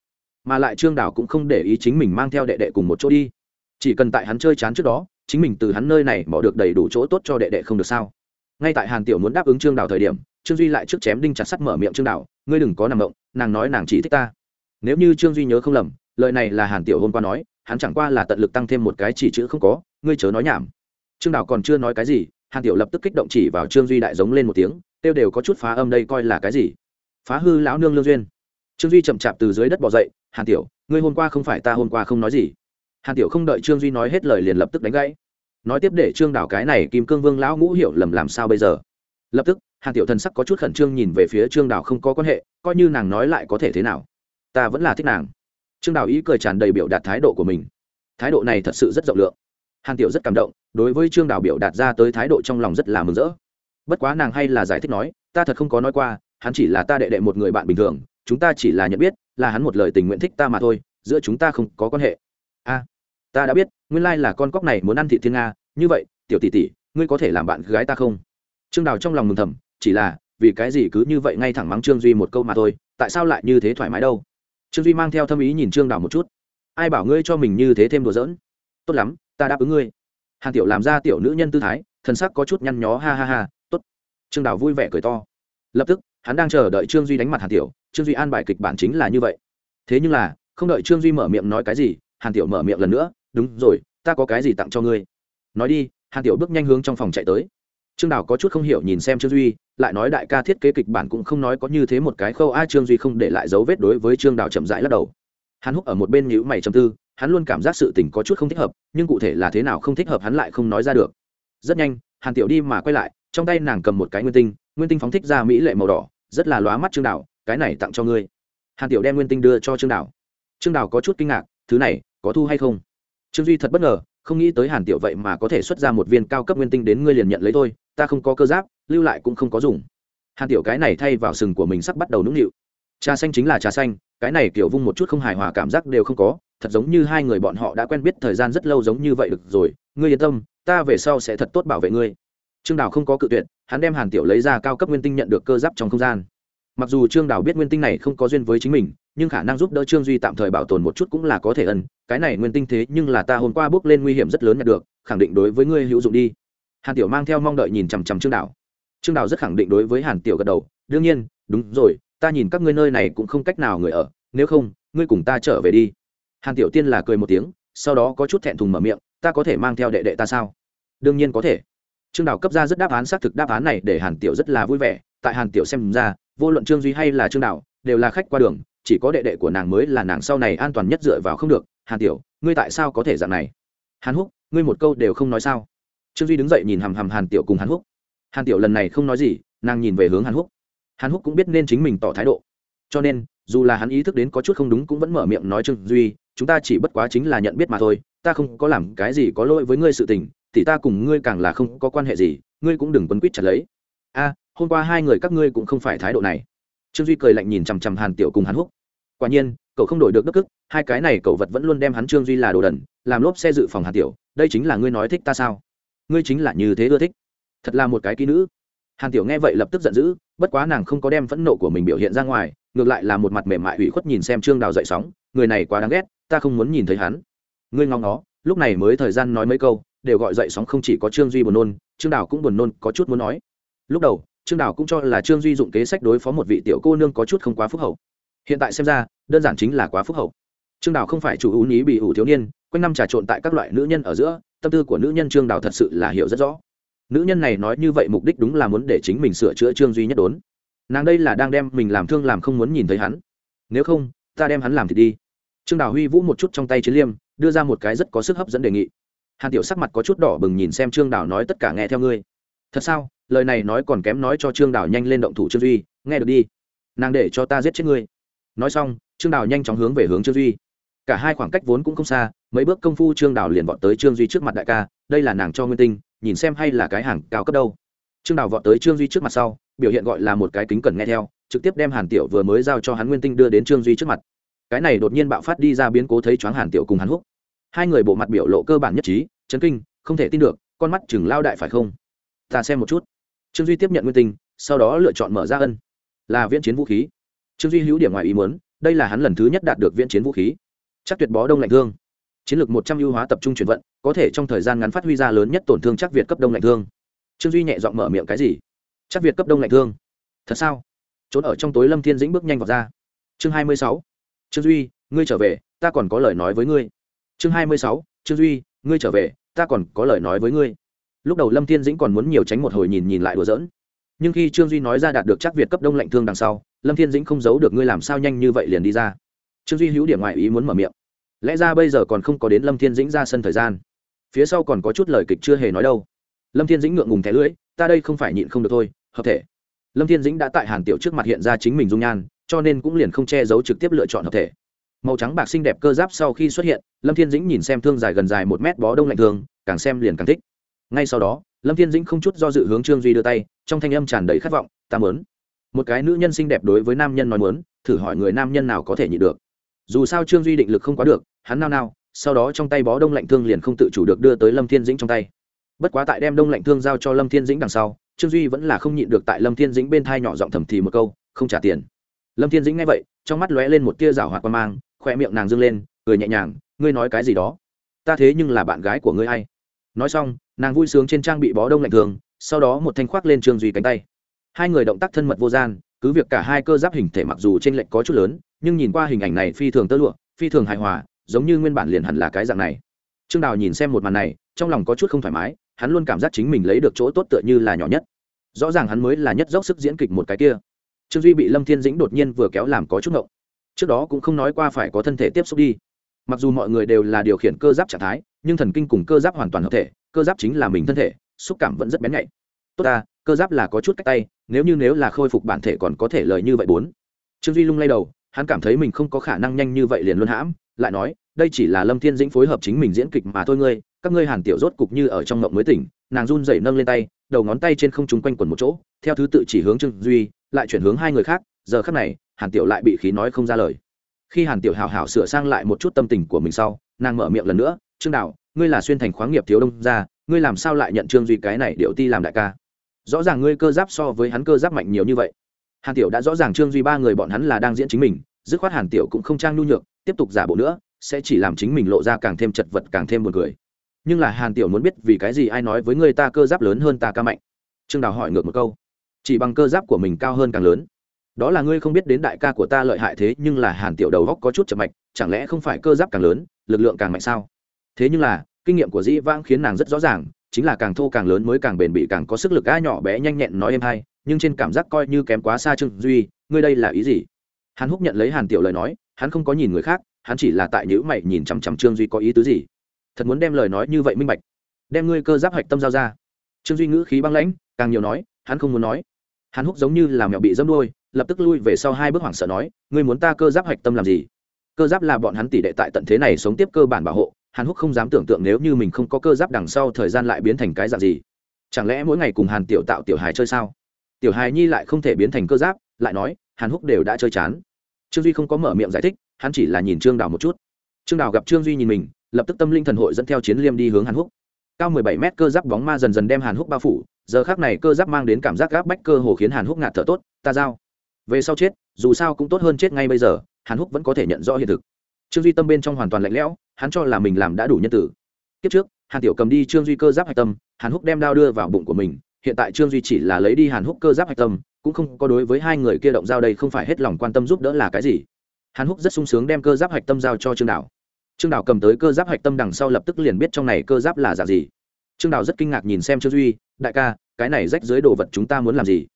Mà lại trương đào cũng không để ý chính mình mang theo đệ đệ cùng một chỗ đi. Chỉ cần tại hắn chơi chán trước đó, chính mình từ hắn nơi này bỏ được đầy đủ chỗ tốt cho đệ đệ không được sao. Ngay tại hàn tiểu muốn đáp ứng trương đào thời điểm, trương duy lại trước chém đinh chặt sắt mở miệng trương đào, ngươi đừng có nằm động nàng nói nàng chỉ thích ta. Nếu như trương duy nhớ không lầm, lời này là hàn tiểu hôm qua nói, hắn chẳng qua là tận lực tăng thêm một cái chỉ chữ không có, ngươi chớ nói nhảm. Trương đào còn chưa nói cái gì, hàn tiểu lập tức kích động chỉ vào trương duy đại giống lên một tiếng tiêu đều có chút phá âm đây coi là cái gì? Phá hư lão nương lương duyên. Trương duy chậm chạp từ dưới đất bỏ dậy, hàn tiểu, ngươi hôm qua không phải ta hôm qua không nói gì? Hàn tiểu không đợi trương duy nói hết lời liền lập tức đánh gãy. Nói tiếp để trương đảo cái này kim cương vương lão ngũ hiểu lầm làm sao bây giờ? Lập tức, hàn tiểu thần sắc có chút khẩn trương nhìn về phía trương đảo không có quan hệ, coi như nàng nói lại có thể thế nào. Ta vẫn là thích nàng. Trương đảo ý cười tràn đầy biểu đạt thái độ của mình. Thái độ này thật sự rất rộng lượng. Hàn tiểu rất cảm động, đối với trương đảo biểu đạt ra tới thái độ trong lòng rất là mừng rỡ bất quá nàng hay là giải thích nói, ta thật không có nói qua, hắn chỉ là ta đệ đệ một người bạn bình thường, chúng ta chỉ là nhận biết, là hắn một lời tình nguyện thích ta mà thôi, giữa chúng ta không có quan hệ. A, ta đã biết, nguyên lai là con cóc này muốn ăn thị thiên nga, như vậy, tiểu tỷ tỷ, ngươi có thể làm bạn gái ta không? Trương đào trong lòng mừng thầm, chỉ là, vì cái gì cứ như vậy ngay thẳng mắng trương duy một câu mà thôi, tại sao lại như thế thoải mái đâu? Trương duy mang theo thâm ý nhìn trương đào một chút. Ai bảo ngươi cho mình như thế thêm đùa giỡn? Tốt lắm, ta đáp ứng ngươi. Hàn tiểu làm ra tiểu nữ nhân tư thái, thần sắc có chút nhăn nhó, ha ha ha trương đào vui vẻ cười to. Lập tức, hắn đang chờ đợi trương duy đánh mặt hàn tiểu. Trương duy an bài kịch bản chính là như vậy. Thế nhưng là, không đợi trương duy mở miệng nói cái gì, hàn tiểu mở miệng lần nữa, đúng rồi, ta có cái gì tặng cho ngươi? Nói đi, hàn tiểu bước nhanh hướng trong phòng chạy tới. Trương đào có chút không hiểu nhìn xem trương duy, lại nói đại ca thiết kế kịch bản cũng không nói có như thế một cái khâu a, trương duy không để lại dấu vết đối với trương đào chậm rãi lắc đầu. Hắn húc ở một bên nhữ mày chầm tư, hắn luôn cảm giác sự tình có chút không thích hợp, nhưng cụ thể là thế nào không thích hợp hắn lại không nói ra được. Rất nhanh, hàn tiểu đi mà quay lại trong tay nàng cầm một cái nguyên tinh nguyên tinh phóng thích ra mỹ lệ màu đỏ, rất là lóa mắt trương đảo. cái này tặng cho ngươi hàn tiểu đem nguyên tinh đưa cho trương đảo. trương đảo có chút kinh ngạc, thứ này, có thu hay không trương duy thật bất ngờ, không nghĩ tới hàn tiểu vậy mà có thể xuất ra một viên cao cấp nguyên tinh đến ngươi liền nhận lấy thôi, ta không có cơ giáp, lưu lại cũng không có dùng hàn tiểu cái này thay vào sừng của mình sắp bắt đầu nũng nịu trà xanh chính là trà xanh, cái này kiểu vung một chút không hài hòa cảm giác đều không có, thật giống như hai người bọn họ đã quen biết thời gian rất lâu giống như vậy được rồi, ngươi yên tâm, ta về sau sẽ thật tốt bảo vệ ngươi trương đào không có cự tuyệt, hắn đem hàn tiểu lấy ra cao cấp nguyên tinh nhận được cơ giáp trong không gian. Mặc dù trương đào biết nguyên tinh này không có duyên với chính mình, nhưng khả năng giúp đỡ trương duy tạm thời bảo tồn một chút cũng là có thể ân, cái này nguyên tinh thế nhưng là ta hôm qua bước lên nguy hiểm rất lớn nhận được, khẳng định đối với ngươi hữu dụng đi. Hàn tiểu mang theo mong đợi nhìn chằm chằm trương đào. Trương đào rất khẳng định đối với hàn tiểu gật đầu, đương nhiên, đúng rồi, ta nhìn các ngươi nơi này cũng không cách nào người ở, nếu không, ngươi cùng ta trở về đi. Hàn tiểu tiên là cười một tiếng, sau đó có chút thẹn thùng mở miệng, ta có thể mang theo đệ đệ ta sao? Đương nhiên có thể trương đào cấp ra rất đáp án, xác thực đáp án này để hàn tiểu rất là vui vẻ. Tại hàn tiểu xem ra, vô luận trương duy hay là trương đào, đều là khách qua đường, chỉ có đệ đệ của nàng mới là nàng sau này an toàn nhất dựa vào không được. Hàn tiểu, ngươi tại sao có thể dạng này? Hàn húc, ngươi một câu đều không nói sao? Trương duy đứng dậy nhìn hằm hằm hàn tiểu cùng hàn húc. Hàn tiểu lần này không nói gì, nàng nhìn về hướng hàn húc. Hàn húc cũng biết nên chính mình tỏ thái độ. Cho nên, dù là hắn ý thức đến có chút không đúng cũng vẫn mở miệng nói trương duy, chúng ta chỉ bất quá chính là nhận biết mà thôi, ta không có làm cái gì có lỗi với ngươi sự tình thì ta cùng ngươi càng là không có quan hệ gì, ngươi cũng đừng quấn quýt chặt lấy. A, hôm qua hai người các ngươi cũng không phải thái độ này. Trương duy cười lạnh nhìn chằm chằm hàn tiểu cùng hàn húc. Quả nhiên, cậu không đổi được đức ức, hai cái này cậu vật vẫn luôn đem hắn trương duy là đồ đần, làm lốp xe dự phòng hàn tiểu, đây chính là ngươi nói thích ta sao? Ngươi chính là như thế ưa thích. Thật là một cái kỹ nữ. Hàn tiểu nghe vậy lập tức giận dữ, bất quá nàng không có đem phẫn nộ của mình biểu hiện ra ngoài, ngược lại là một mặt mềm mại ủy khuất nhìn xem trương đào dậy sóng, người này quá đáng ghét, ta không muốn nhìn thấy hắn. Ngươi ngóng nó lúc này mới thời gian nói mấy câu đều gọi dậy sóng không chỉ có trương duy buồn nôn, trương đào cũng buồn nôn, có chút muốn nói. Lúc đầu, trương đào cũng cho là trương duy dụng kế sách đối phó một vị tiểu cô nương có chút không quá phúc hậu. Hiện tại xem ra, đơn giản chính là quá phúc hậu. Trương đào không phải chủ ưu ý bị ủ thiếu niên, quanh năm trà trộn tại các loại nữ nhân ở giữa, tâm tư của nữ nhân trương đào thật sự là hiểu rất rõ. Nữ nhân này nói như vậy mục đích đúng là muốn để chính mình sửa chữa trương duy nhất đốn. Nàng đây là đang đem mình làm thương làm không muốn nhìn thấy hắn. Nếu không, ta đem hắn làm thì đi. Trương đào huy vũ một chút trong tay chiến liêm, đưa ra một cái rất có sức hấp dẫn đề nghị hàn tiểu sắc mặt có chút đỏ bừng nhìn xem trương đào nói tất cả nghe theo ngươi. Thật sao? Lời này nói còn kém nói cho trương đào nhanh lên động thủ trương duy, nghe được đi. Nàng để cho ta giết chết ngươi. Nói xong, trương đào nhanh chóng hướng về hướng trương duy. Cả hai khoảng cách vốn cũng không xa, mấy bước công phu trương đào liền vọt tới trương duy trước mặt đại ca, đây là nàng cho nguyên tinh, nhìn xem hay là cái hàng cao cấp đâu. Trương đào vọt tới trương duy trước mặt sau, biểu hiện gọi là một cái kính cần nghe theo, trực tiếp đem hàn tiểu vừa mới giao cho hắn nguyên tinh đưa đến trương duy trước mặt. Cái này đột nhiên bạo phát đi ra biến cố thấy choáng hàn tiểu cùng hắn húc hai người bộ mặt biểu lộ cơ bản nhất trí, chấn kinh, không thể tin được, con mắt chừng lao đại phải không? Ta xem một chút. Trương duy tiếp nhận nguyên tinh, sau đó lựa chọn mở ra ân. Là viễn chiến vũ khí. Trương duy hữu điểm ngoài ý muốn, đây là hắn lần thứ nhất đạt được viễn chiến vũ khí. Chắc tuyệt bó đông lạnh thương. Chiến lược một trăm ưu hóa tập trung chuyển vận, có thể trong thời gian ngắn phát huy ra lớn nhất tổn thương chắc việt cấp đông lạnh thương. Trương duy nhẹ giọng mở miệng cái gì? Chắc việt cấp đông lạnh thương. Thật sao? Trốn ở trong tối lâm thiên dĩnh bước nhanh vào ra. Chương hai mươi sáu. Trương duy, ngươi trở về, ta còn có lời nói với ngươi chương hai mươi sáu, trương duy, ngươi trở về, ta còn có lời nói với ngươi. Lúc đầu lâm thiên dĩnh còn muốn nhiều tránh một hồi nhìn nhìn lại đùa giỡn. Nhưng khi trương duy nói ra đạt được chắc việt cấp đông lạnh thương đằng sau, lâm thiên dĩnh không giấu được ngươi làm sao nhanh như vậy liền đi ra. Trương duy hữu điểm ngoại ý muốn mở miệng. Lẽ ra bây giờ còn không có đến lâm thiên dĩnh ra sân thời gian. Phía sau còn có chút lời kịch chưa hề nói đâu. Lâm thiên dĩnh ngượng ngùng thẻ lưỡi, ta đây không phải nhịn không được thôi, hợp thể. Lâm thiên dĩnh đã tại hàn tiểu trước mặt hiện ra chính mình dung nhan, cho nên cũng liền không che giấu trực tiếp lựa chọn hợp thể màu trắng bạc xinh đẹp cơ giáp sau khi xuất hiện, lâm thiên dĩnh nhìn xem thương dài gần dài một mét bó đông lạnh thương càng xem liền càng thích. Ngay sau đó, lâm thiên dĩnh không chút do dự hướng trương duy đưa tay, trong thanh âm tràn đầy khát vọng, ta mớn một cái nữ nhân xinh đẹp đối với nam nhân nói mớn thử hỏi người nam nhân nào có thể nhịn được. Dù sao trương duy định lực không quá được, hắn nao nao, sau đó trong tay bó đông lạnh thương liền không tự chủ được đưa tới lâm thiên dĩnh trong tay. Bất quá tại đem đông lạnh thương giao cho lâm thiên dĩnh đằng sau, trương duy vẫn là không nhịn được tại lâm thiên dĩnh bên thai nhỏ giọng thầm thì một câu, không trả tiền. Lâm thiên dĩnh nghe vậy, trong mắt lóe lên một tia rào hoạt qua mang khoe miệng nàng dâng lên, cười nhẹ nhàng, ngươi nói cái gì đó? Ta thế nhưng là bạn gái của ngươi hay nói xong, nàng vui sướng trên trang bị bó đông lạnh thường, sau đó một thanh khoác lên trương duy cánh tay. Hai người động tác thân mật vô gian, cứ việc cả hai cơ giáp hình thể mặc dù t r ê n lệch có chút lớn, nhưng nhìn qua hình ảnh này phi thường tơ lụa, phi thường hài hòa, giống như nguyên bản liền hẳn là cái dạng này. Trương đào nhìn xem một màn này, trong lòng có chút không thoải mái, hắn luôn cảm giác chính mình lấy được chỗ tốt tựa như là nhỏ nhất. Rõ ràng hắn mới là nhất dốc sức diễn kịch một cái kia. Trương duy bị lâm thiên dĩnh đột nhiên vừa kéo làm có chút ngộng trước đó cũng không nói qua phải có thân thể tiếp xúc đi. Mặc dù mọi người đều là điều khiển cơ giáp trạng thái, nhưng thần kinh cùng cơ giáp hoàn toàn hợp thể, cơ giáp chính là mình thân thể, xúc cảm vẫn rất bén nhạy. Tốt ta, cơ giáp là có chút cách tay, nếu như nếu là khôi phục bản thể còn có thể lời như vậy bốn. Trương duy lung lay đầu, hắn cảm thấy mình không có khả năng nhanh như vậy liền luân hãm, lại nói, đây chỉ là lâm thiên dĩnh phối hợp chính mình diễn kịch mà thôi ngươi, các ngươi hàn tiểu rốt cục như ở trong ngộng mới tỉnh, nàng run rẩy nâng lên tay, đầu ngón tay trên không trung quanh quẩn một chỗ, theo thứ tự chỉ hướng trương duy, lại chuyển hướng hai người khác giờ khắc này, hàn tiểu lại bị khí nói không ra lời. Khi hàn tiểu hào hảo sửa sang lại một chút tâm tình của mình sau, nàng mở miệng lần nữa, trương đạo, ngươi là xuyên thành khoáng nghiệp thiếu đông ra ngươi làm sao lại nhận trương duy cái này điệu ti làm đại ca? Rõ ràng ngươi cơ giáp so với hắn cơ giáp mạnh nhiều như vậy. Hàn tiểu đã rõ ràng trương duy ba người bọn hắn là đang diễn chính mình, dứt khoát hàn tiểu cũng không trang nhu nhược, tiếp tục giả bộ nữa, sẽ chỉ làm chính mình lộ ra càng thêm chật vật càng thêm buồn cười. Nhưng là hàn tiểu muốn biết vì cái gì ai nói với người ta cơ giáp lớn hơn ta ca mạnh? Trương đào hỏi ngược một câu. Chỉ bằng cơ giáp của mình cao hơn càng lớn đó là ngươi không biết đến đại ca của ta lợi hại thế nhưng là hàn tiểu đầu góc có chút chậm mạch, chẳng lẽ không phải cơ giáp càng lớn, lực lượng càng mạnh sao? Thế nhưng là, kinh nghiệm của dĩ vãng khiến nàng rất rõ ràng, chính là càng thô càng lớn mới càng bền bỉ càng có sức lực a nhỏ bé nhanh nhẹn nói em hay, nhưng trên cảm giác coi như kém quá xa trương duy, ngươi đây là ý gì? Hắn húc nhận lấy hàn tiểu lời nói, hắn không có nhìn người khác, hắn chỉ là tại nhữ mày nhìn chằm chằm trương duy có ý tứ gì. Thật muốn đem lời nói như vậy minh bạch, đem ngươi cơ giáp hạch tâm giao ra. Trương duy ngữ khí băng lãnh, càng nhiều nói, hắn không muốn nói hắn húc giống như là mèo bị dâm đôi lập tức lui về sau hai bước hoảng sợ nói, ngươi muốn ta cơ giáp hạch tâm làm gì? Cơ giáp là bọn hắn tỷ đệ tại tận thế này sống tiếp cơ bản bảo hộ, hàn húc không dám tưởng tượng nếu như mình không có cơ giáp đằng sau thời gian lại biến thành cái dạng gì. Chẳng lẽ mỗi ngày cùng hàn tiểu tạo, tiểu hài chơi sao? Tiểu hài nhi lại không thể biến thành cơ giáp, lại nói, hàn húc đều đã chơi chán. Trương duy không có mở miệng giải thích, hắn chỉ là nhìn trương đào một chút. Trương đào gặp trương duy nhìn mình, lập tức tâm linh thần hội dẫn theo chiến liêm đi hướng hàn húc. Cao mười bảy mét cơ giáp bóng ma dần dần đem hàn húc bao phủ giờ khác này cơ giáp mang đến cảm giác gáp bách cơ hồ khiến hàn húc ngạt thở tốt, ta giao. Về sau chết, dù sao cũng tốt hơn chết ngay bây giờ, hàn húc vẫn có thể nhận rõ hiện thực. Trương duy tâm bên trong hoàn toàn lạnh lẽo, hắn cho là mình làm đã đủ nhân tử. Kiếp trước, hàn tiểu cầm đi trương duy cơ giáp hạch tâm, hàn húc đem đao đưa vào bụng của mình, hiện tại trương duy chỉ là lấy đi hàn húc cơ giáp hạch tâm, cũng không có đối với hai người kia động giao đây không phải hết lòng quan tâm giúp đỡ là cái gì. Hàn húc rất sung sướng đem cơ giáp hạch tâm giao cho trương đảo. Trương đảo cầm tới cơ giáp hạch tâm đằng sau lập tức liền biết trong này cơ giáp là giả gì trương Đào rất kinh ngạc nhìn xem trương duy, đại ca, cái này rách dưới đồ vật chúng ta muốn làm gì?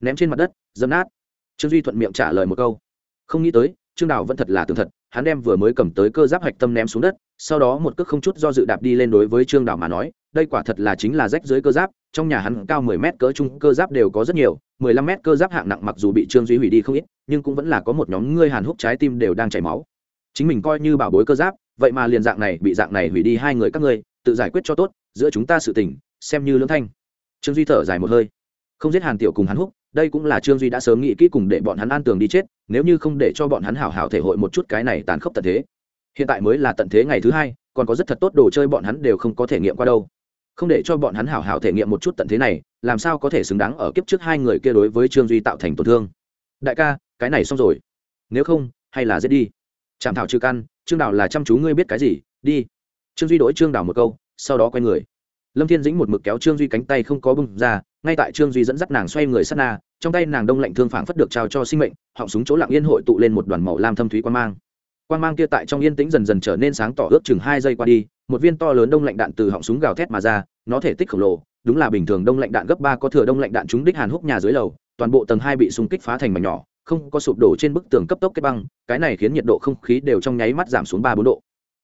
Ném trên mặt đất, dâm nát. Trương duy thuận miệng trả lời một câu, không nghĩ tới, trương Đào vẫn thật là tường thật, hắn đem vừa mới cầm tới cơ giáp hạch tâm ném xuống đất, sau đó một cước không chút do dự đạp đi lên đối với trương Đào mà nói, đây quả thật là chính là rách dưới cơ giáp, trong nhà hắn cao mười mét cỡ trung cơ giáp đều có rất nhiều, mười lăm mét cơ giáp hạng nặng mặc dù bị trương duy hủy đi không ít, nhưng cũng vẫn là có một nhóm ngươi hàn húc trái tim đều đang chảy máu. Chính mình coi như bảo bối cơ giáp, vậy mà liền dạng này bị dạng này hủy đi hai người các ngươi, tự giải quyết cho tốt giữa chúng ta sự tình, xem như lưỡng thanh. Trương duy thở dài một hơi. Không giết hàn tiểu cùng hắn húc, đây cũng là trương duy đã sớm nghĩ kỹ cùng để bọn hắn an tường đi chết, nếu như không để cho bọn hắn hảo hảo thể hội một chút cái này tàn khốc tận thế. Hiện tại mới là tận thế ngày thứ hai, còn có rất thật tốt đồ chơi bọn hắn đều không có thể nghiệm qua đâu. Không để cho bọn hắn hảo hảo thể nghiệm một chút tận thế này, làm sao có thể xứng đáng ở kiếp trước hai người kia đối với trương duy tạo thành tổn thương? Đại ca, cái này xong rồi. Nếu không, hay là giết đi. Chạm thảo trừ căn, trương đào là chăm chú ngươi biết cái gì, đi. Trương duy đổi trương đào một câu sau đó quay người. Lâm thiên dĩnh một mực kéo trương duy cánh tay không có bưng ra, ngay tại trương duy dẫn dắt nàng xoay người sát na, trong tay nàng đông lạnh thương phảng phất được trao cho sinh mệnh, họng súng chỗ lặng yên hội tụ lên một đoàn màu lam thâm thúy quan mang. Quan mang kia tại trong yên tĩnh dần dần trở nên sáng tỏ ước chừng hai giây qua đi, một viên to lớn đông lạnh đạn từ họng súng gào thét mà ra, nó thể tích khổng lồ, đúng là bình thường đông lạnh đạn gấp ba có thừa đông lạnh đạn trúng đích hàn húc nhà dưới lầu, toàn bộ tầng hai bị xung kích phá thành mảnh nhỏ, không có sụp đổ trên bức tường cấp tốc kết băng, cái này khiến nhiệt độ không khí đều trong nháy mắt giảm xuống ba bốn độ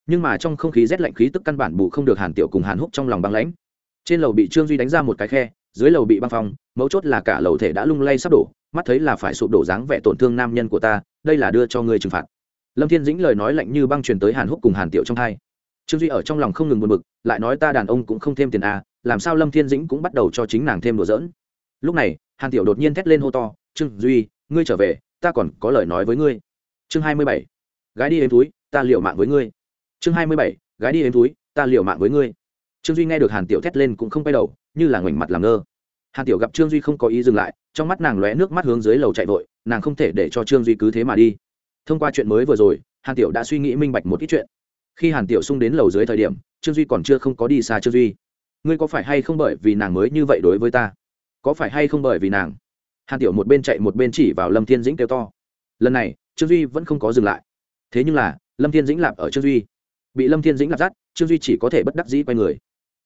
nhưng mà trong không khí rét lạnh khí tức căn bản bù không được hàn tiểu cùng hàn húc trong lòng băng lãnh. Trên lầu bị trương duy đánh ra một cái khe, dưới lầu bị băng phong, mấu chốt là cả lầu thể đã lung lay sắp đổ, mắt thấy là phải sụp đổ dáng vẻ tổn thương nam nhân của ta, đây là đưa cho ngươi trừng phạt. Lâm thiên dĩnh lời nói lạnh như băng truyền tới hàn húc cùng hàn tiểu trong hai. Trương duy ở trong lòng không ngừng buồn bực, lại nói ta đàn ông cũng không thêm tiền à làm sao lâm thiên dĩnh cũng bắt đầu cho chính nàng thêm đùa giỡn. Lúc này, hàn tiểu đột nhiên thét lên hô to, trương duy, ngươi trở về, ta còn có lời nói với ngươi. Chương hai mươi bảy. Gái đi êm túi, ta liệu mạng với ngươi chương hai mươi bảy, gái đi ếm túi, ta liệu mạng với ngươi. Trương duy nghe được hàn tiểu thét lên cũng không quay đầu, như là ngoảnh mặt làm ngơ. Hàn tiểu gặp trương duy không có ý dừng lại, trong mắt nàng lóe nước mắt hướng dưới lầu chạy vội, nàng không thể để cho trương duy cứ thế mà đi. Thông qua chuyện mới vừa rồi, hàn tiểu đã suy nghĩ minh bạch một ít chuyện. Khi hàn tiểu xung đến lầu dưới thời điểm, trương duy còn chưa không có đi xa trương duy. Ngươi có phải hay không bởi vì nàng mới như vậy đối với ta? Có phải hay không bởi vì nàng? Hàn tiểu một bên chạy một bên chỉ vào lâm thiên dĩnh kêu to. Lần này, trương duy vẫn không có dừng lại. Thế nhưng là, lâm thiên dĩnh lạp ở trương duy bị lâm thiên dĩnh lạp dắt trương duy chỉ có thể bất đắc dĩ quay người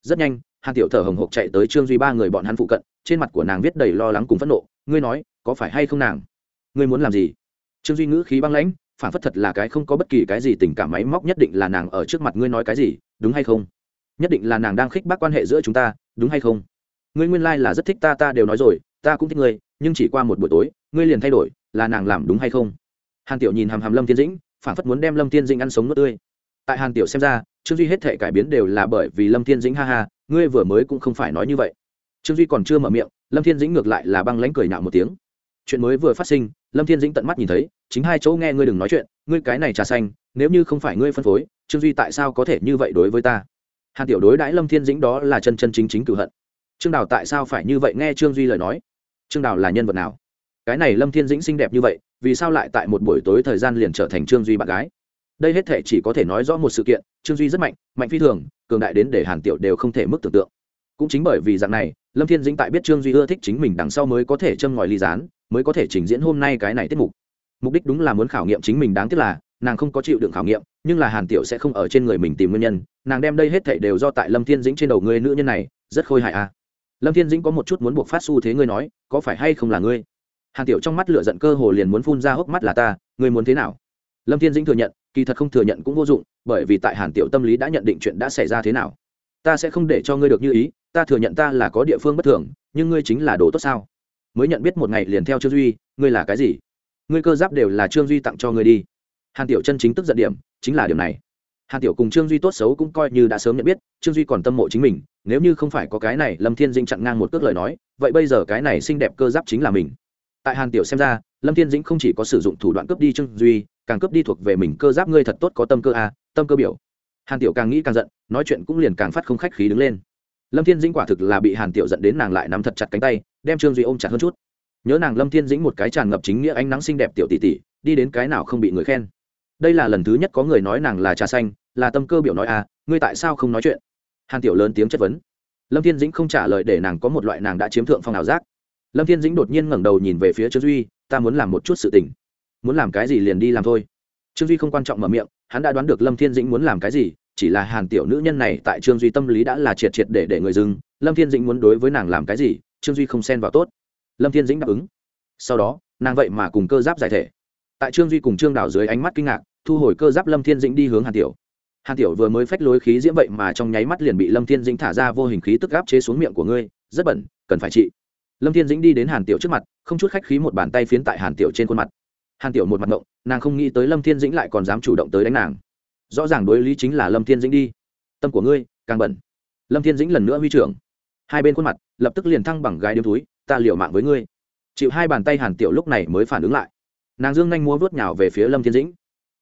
rất nhanh hàn tiểu thở hồng hộc chạy tới trương duy ba người bọn hắn phụ cận trên mặt của nàng viết đầy lo lắng cùng phẫn nộ ngươi nói có phải hay không nàng ngươi muốn làm gì trương duy ngữ khí băng lãnh phản phất thật là cái không có bất kỳ cái gì tình cảm máy móc nhất định là nàng ở trước mặt ngươi nói cái gì đúng hay không nhất định là nàng đang khích bác quan hệ giữa chúng ta đúng hay không ngươi nguyên lai、like、là rất thích ta ta đều nói rồi ta cũng thích ngươi nhưng chỉ qua một buổi tối ngươi liền thay đổi là nàng làm đúng hay không hàn tiểu nhìn hàm hàm lâm thiên dĩnh phản phất muốn đem lâm thiên dĩnh ăn sống nước tươi tại hàn tiểu xem ra, trương duy hết thể cải biến đều là bởi vì lâm thiên dĩnh ha ha, ngươi vừa mới cũng không phải nói như vậy. Trương duy còn chưa mở miệng, lâm thiên dĩnh ngược lại là băng lãnh cười nhạo một tiếng. Chuyện mới vừa phát sinh, lâm thiên dĩnh tận mắt nhìn thấy, chính hai chỗ nghe ngươi đừng nói chuyện, ngươi cái này trà xanh, nếu như không phải ngươi phân phối, trương duy tại sao có thể như vậy đối với ta? Hàn tiểu đối đãi lâm thiên dĩnh đó là chân chân chính chính cử hận. Trương đào tại sao phải như vậy nghe trương duy lời nói? Trương đào là nhân vật nào? Cái này lâm thiên dĩnh xinh đẹp như vậy, vì sao lại tại một buổi tối thời gian liền trở thành trương duy bạn gái? Đây hết thể chỉ có thể nói rõ một sự kiện, trương duy rất mạnh mạnh phi thường, cường đại đến để hàn tiểu đều không thể mức tưởng tượng. Cũng chính bởi vì dạng này, lâm thiên dĩnh tại biết trương duy ưa thích chính mình đằng sau mới có thể châm ngòi ly gián, mới có thể trình diễn hôm nay cái này tiết mục. Mục đích đúng là muốn khảo nghiệm chính mình đáng tiếc là, nàng không có chịu đựng khảo nghiệm, nhưng là hàn tiểu sẽ không ở trên người mình tìm nguyên nhân, nàng đem đây hết thảy đều do tại lâm thiên dĩnh trên đầu người nữ nhân này, rất khôi hại à. Lâm thiên dĩnh có một chút muốn buộc phát xu thế ngươi nói, có phải hay không là ngươi? Hàn tiểu trong mắt lửa giận cơ hồ liền muốn phun ra hốc mắt là ta, ngươi muốn thế nào? Lâm thiên dĩnh thừa nhận kỳ thật không thừa nhận cũng vô dụng, bởi vì tại hàn tiểu tâm lý đã nhận định chuyện đã xảy ra thế nào. Ta sẽ không để cho ngươi được như ý, ta thừa nhận ta là có địa phương bất thường, nhưng ngươi chính là đồ tốt sao? Mới nhận biết một ngày liền theo trương duy, ngươi là cái gì? Ngươi cơ giáp đều là trương duy tặng cho ngươi đi. Hàn tiểu chân chính tức giận điểm, chính là điểm này. Hàn tiểu cùng trương duy tốt xấu cũng coi như đã sớm nhận biết, trương duy còn tâm mộ chính mình, nếu như không phải có cái này lâm thiên dinh chặn ngang một cước lời nói, vậy bây giờ cái này xinh đẹp cơ giáp chính là mình. Tại hàn tiểu xem ra lâm thiên dĩnh không chỉ có sử dụng thủ đoạn cướp đi trương duy, càng cướp đi thuộc về mình cơ giáp ngươi thật tốt có tâm cơ a tâm cơ biểu. Hàn tiểu càng nghĩ càng giận, nói chuyện cũng liền càng phát không khách khí đứng lên. Lâm thiên dĩnh quả thực là bị hàn tiểu giận đến nàng lại nắm thật chặt cánh tay, đem trương duy ôm chặt hơn chút. Nhớ nàng lâm thiên dĩnh một cái tràn ngập chính nghĩa ánh nắng xinh đẹp tiểu tỷ tỷ, đi đến cái nào không bị người khen. Đây là lần thứ nhất có người nói nàng là trà xanh, là tâm cơ biểu nói à ngươi tại sao không nói chuyện? Hàn tiểu lớn tiếng chất vấn. Lâm thiên dĩnh không trả lời để nàng có một loại nàng đã chiếm thượng phong ảo giác. Lâm thiên dĩnh đột nhiên ngẩng đầu nhìn về phía trương duy ta muốn làm một chút sự tình. Muốn làm cái gì liền đi làm thôi. Trương duy không quan trọng mở miệng, hắn đã đoán được lâm thiên dĩnh muốn làm cái gì, chỉ là hàn tiểu nữ nhân này tại trương duy tâm lý đã là triệt triệt để để người dưng, lâm thiên dĩnh muốn đối với nàng làm cái gì, trương duy không xen vào tốt. Lâm thiên dĩnh đáp ứng. Sau đó, nàng vậy mà cùng cơ giáp giải thể. Tại trương duy cùng trương Đảo dưới ánh mắt kinh ngạc, thu hồi cơ giáp lâm thiên dĩnh đi hướng hàn tiểu. Hàn tiểu vừa mới phách lối khí diễm vậy mà trong nháy mắt liền bị lâm thiên dĩnh thả ra vô hình khí tức gáp chế xuống miệng của ngươi, rất bẩn, cần phải trị lâm thiên dĩnh đi đến hàn tiểu trước mặt, không chút khách khí một bàn tay phiến tại hàn tiểu trên khuôn mặt. Hàn tiểu một mặt ngộng, nàng không nghĩ tới lâm thiên dĩnh lại còn dám chủ động tới đánh nàng. Rõ ràng đối lý chính là lâm thiên dĩnh đi. Tâm của ngươi, càng bẩn. Lâm thiên dĩnh lần nữa huy trưởng. Hai bên khuôn mặt, lập tức liền thăng bằng gái điếm túi, ta liều mạng với ngươi. Chịu hai bàn tay hàn tiểu lúc này mới phản ứng lại. Nàng dương nhanh múa vớt nhào về phía lâm thiên dĩnh.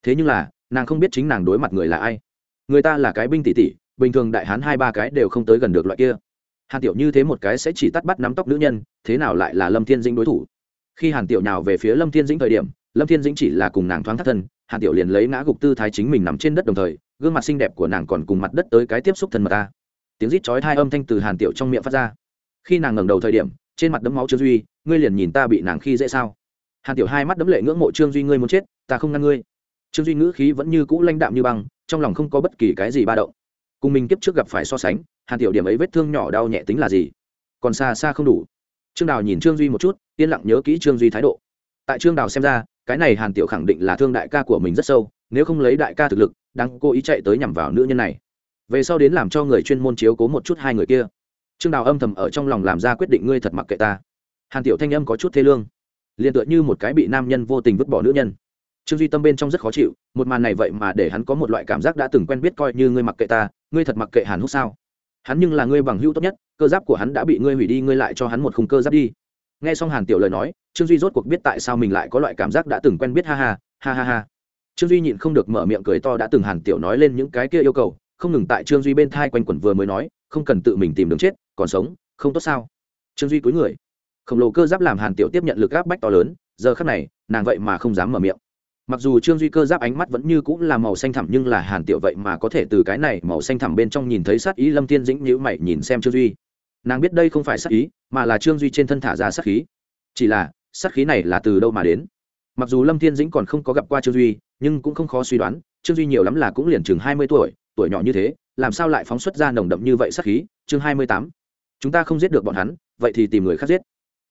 Thế nhưng là, nàng không biết chính nàng đối mặt người là ai. Người ta là cái binh tỷ tỷ, bình thường đại hán hai ba cái đều không tới gần được loại kia hàn tiểu như thế một cái sẽ chỉ tắt bắt nắm tóc nữ nhân, thế nào lại là lâm thiên dĩnh đối thủ? Khi hàn tiểu nào về phía lâm thiên dĩnh thời điểm, lâm thiên dĩnh chỉ là cùng nàng thoáng thắt thân, hàn tiểu liền lấy ngã gục tư thái chính mình nằm trên đất đồng thời, gương mặt xinh đẹp của nàng còn cùng mặt đất tới cái tiếp xúc thân mật ta. Tiếng rít chói hai âm thanh từ hàn tiểu trong miệng phát ra. Khi nàng ngẩng đầu thời điểm, trên mặt đấm máu trương duy, ngươi liền nhìn ta bị nàng khi dễ sao? Hàn tiểu hai mắt đấm lệ ngưỡng mộ trương duy, ngươi muốn chết, ta không ngăn ngươi. Trương duy ngữ khí vẫn như cũ lãnh đạm như băng, trong lòng không có bất kỳ cái gì ba động. Cùng mình kiếp trước gặp phải so sánh hàn tiểu điểm ấy vết thương nhỏ đau nhẹ tính là gì? Còn xa xa không đủ. Trương đào nhìn trương duy một chút, yên lặng nhớ kỹ trương duy thái độ. Tại trương đào xem ra, cái này hàn tiểu khẳng định là thương đại ca của mình rất sâu, nếu không lấy đại ca thực lực, đang cố ý chạy tới nhằm vào nữ nhân này. Về sau đến làm cho người chuyên môn chiếu cố một chút hai người kia. Trương đào âm thầm ở trong lòng làm ra quyết định ngươi thật mặc kệ ta. Hàn tiểu thanh âm có chút thế lương. Liền tựa như một cái bị nam nhân vô tình vứt bỏ nữ nhân. Trương duy tâm bên trong rất khó chịu, một màn này vậy mà để hắn có một loại cảm giác đã từng quen biết coi như ngươi mặc kệ ta, ngươi thật mặc kệ hàn húc sao? Hắn nhưng là ngươi bằng hữu tốt nhất, cơ giáp của hắn đã bị ngươi hủy đi, ngươi lại cho hắn một khung cơ giáp đi. Nghe xong hàn tiểu lời nói, trương duy rốt cuộc biết tại sao mình lại có loại cảm giác đã từng quen biết, ha ha ha ha ha. Trương duy nhịn không được mở miệng cười to đã từng hàn tiểu nói lên những cái kia yêu cầu, không ngừng tại trương duy bên thai quanh quẩn vừa mới nói, không cần tự mình tìm đường chết, còn sống, không tốt sao? Trương duy cúi người. Khổng lồ cơ giáp làm hàn tiểu tiếp nhận lực áp bách to lớn, giờ khắc này, nàng vậy mà không dám mở miệng mặc dù trương duy cơ giáp ánh mắt vẫn như cũng là màu xanh thẳm nhưng là hàn tiểu vậy mà có thể từ cái này màu xanh thẳm bên trong nhìn thấy sát ý lâm thiên dĩnh nhữ mày nhìn xem trương duy. Nàng biết đây không phải sát ý, mà là trương duy trên thân thả ra sát khí. Chỉ là, sát khí này là từ đâu mà đến? Mặc dù lâm thiên dĩnh còn không có gặp qua trương duy, nhưng cũng không khó suy đoán, trương duy nhiều lắm là cũng liền chừng hai mươi tuổi tuổi nhỏ như thế, làm sao lại phóng xuất ra nồng đậm như vậy sát khí? Chương hai mươi tám. Chúng ta không giết được bọn hắn, vậy thì tìm người khác giết.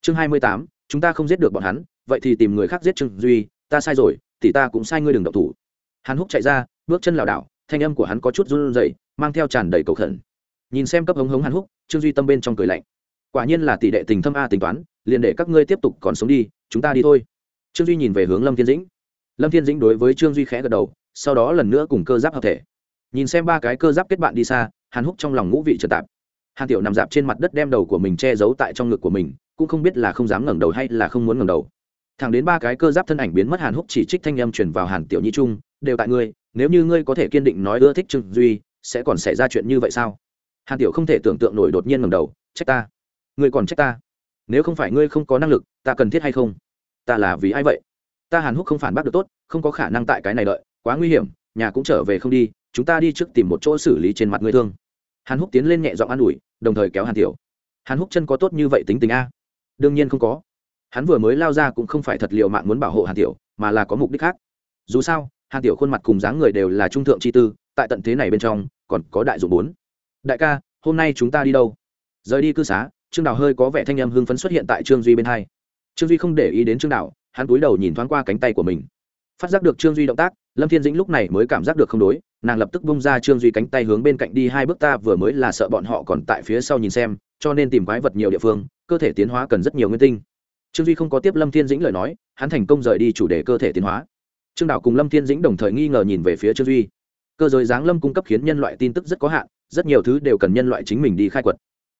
Chương hai mươi tám. Chúng ta không giết được bọn hắn, vậy thì tìm người khác giết trương duy, ta sai rồi thì ta cũng sai ngươi đừng động thủ. Hàn húc chạy ra, bước chân lảo đảo, thanh âm của hắn có chút run rẩy, mang theo tràn đầy cầu khẩn. Nhìn xem cấp hống hống hàn húc, trương duy tâm bên trong cười lạnh. Quả nhiên là tỷ đệ tình thâm a tính toán, liền để các ngươi tiếp tục còn sống đi, chúng ta đi thôi. Trương duy nhìn về hướng lâm thiên dĩnh. Lâm thiên dĩnh đối với trương duy khẽ gật đầu, sau đó lần nữa cùng cơ giáp hợp thể. Nhìn xem ba cái cơ giáp kết bạn đi xa, hàn húc trong lòng ngũ vị trật tạp. Hàn tiểu nằm dạp trên mặt đất đem đầu của mình che giấu tại trong ngực của mình, cũng không biết là không dám ngẩng đầu hay là không muốn ngẩng đầu thẳng đến ba cái cơ giáp thân ảnh biến mất hàn húc chỉ trích thanh âm truyền vào hàn tiểu nhi trung đều tại ngươi, nếu như ngươi có thể kiên định nói ưa thích trương duy, sẽ còn xảy ra chuyện như vậy sao? Hàn tiểu không thể tưởng tượng nổi đột nhiên ngẩng đầu, trách ta, ngươi còn trách ta. Nếu không phải ngươi không có năng lực, ta cần thiết hay không? Ta là vì ai vậy? Ta hàn húc không phản bác được tốt, không có khả năng tại cái này đợi, quá nguy hiểm, nhà cũng trở về không đi, chúng ta đi trước tìm một chỗ xử lý trên mặt ngươi thương. Hàn húc tiến lên nhẹ giọng an ủi, đồng thời kéo hàn tiểu. Hàn húc chân có tốt như vậy tính tình a? Đương nhiên không có hắn vừa mới lao ra cũng không phải thật liệu mạng muốn bảo hộ hàn tiểu, mà là có mục đích khác. Dù sao, hàn tiểu khuôn mặt cùng dáng người đều là trung thượng chi tư, tại tận thế này bên trong, còn có đại dụng bốn. Đại ca, hôm nay chúng ta đi đâu? Rời đi cư xá, trương đào hơi có vẻ thanh em hưng phấn xuất hiện tại trương duy bên hai. Trương duy không để ý đến trương đào, hắn cúi đầu nhìn thoáng qua cánh tay của mình. Phát giác được trương duy động tác, lâm thiên dĩnh lúc này mới cảm giác được không đối, nàng lập tức bung ra trương duy cánh tay hướng bên cạnh đi hai bước ta vừa mới là sợ bọn họ còn tại phía sau nhìn xem, cho nên tìm quái vật nhiều địa phương, cơ thể tiến hóa cần rất nhiều nguyên tinh trương duy không có tiếp lâm thiên dĩnh lời nói, hắn thành công rời đi chủ đề cơ thể tiến hóa. Trương đạo cùng lâm thiên dĩnh đồng thời nghi ngờ nhìn về phía trương duy. Cơ giới giáng lâm cung cấp khiến nhân loại tin tức rất có hạn, rất nhiều thứ đều cần nhân loại chính mình đi khai quật.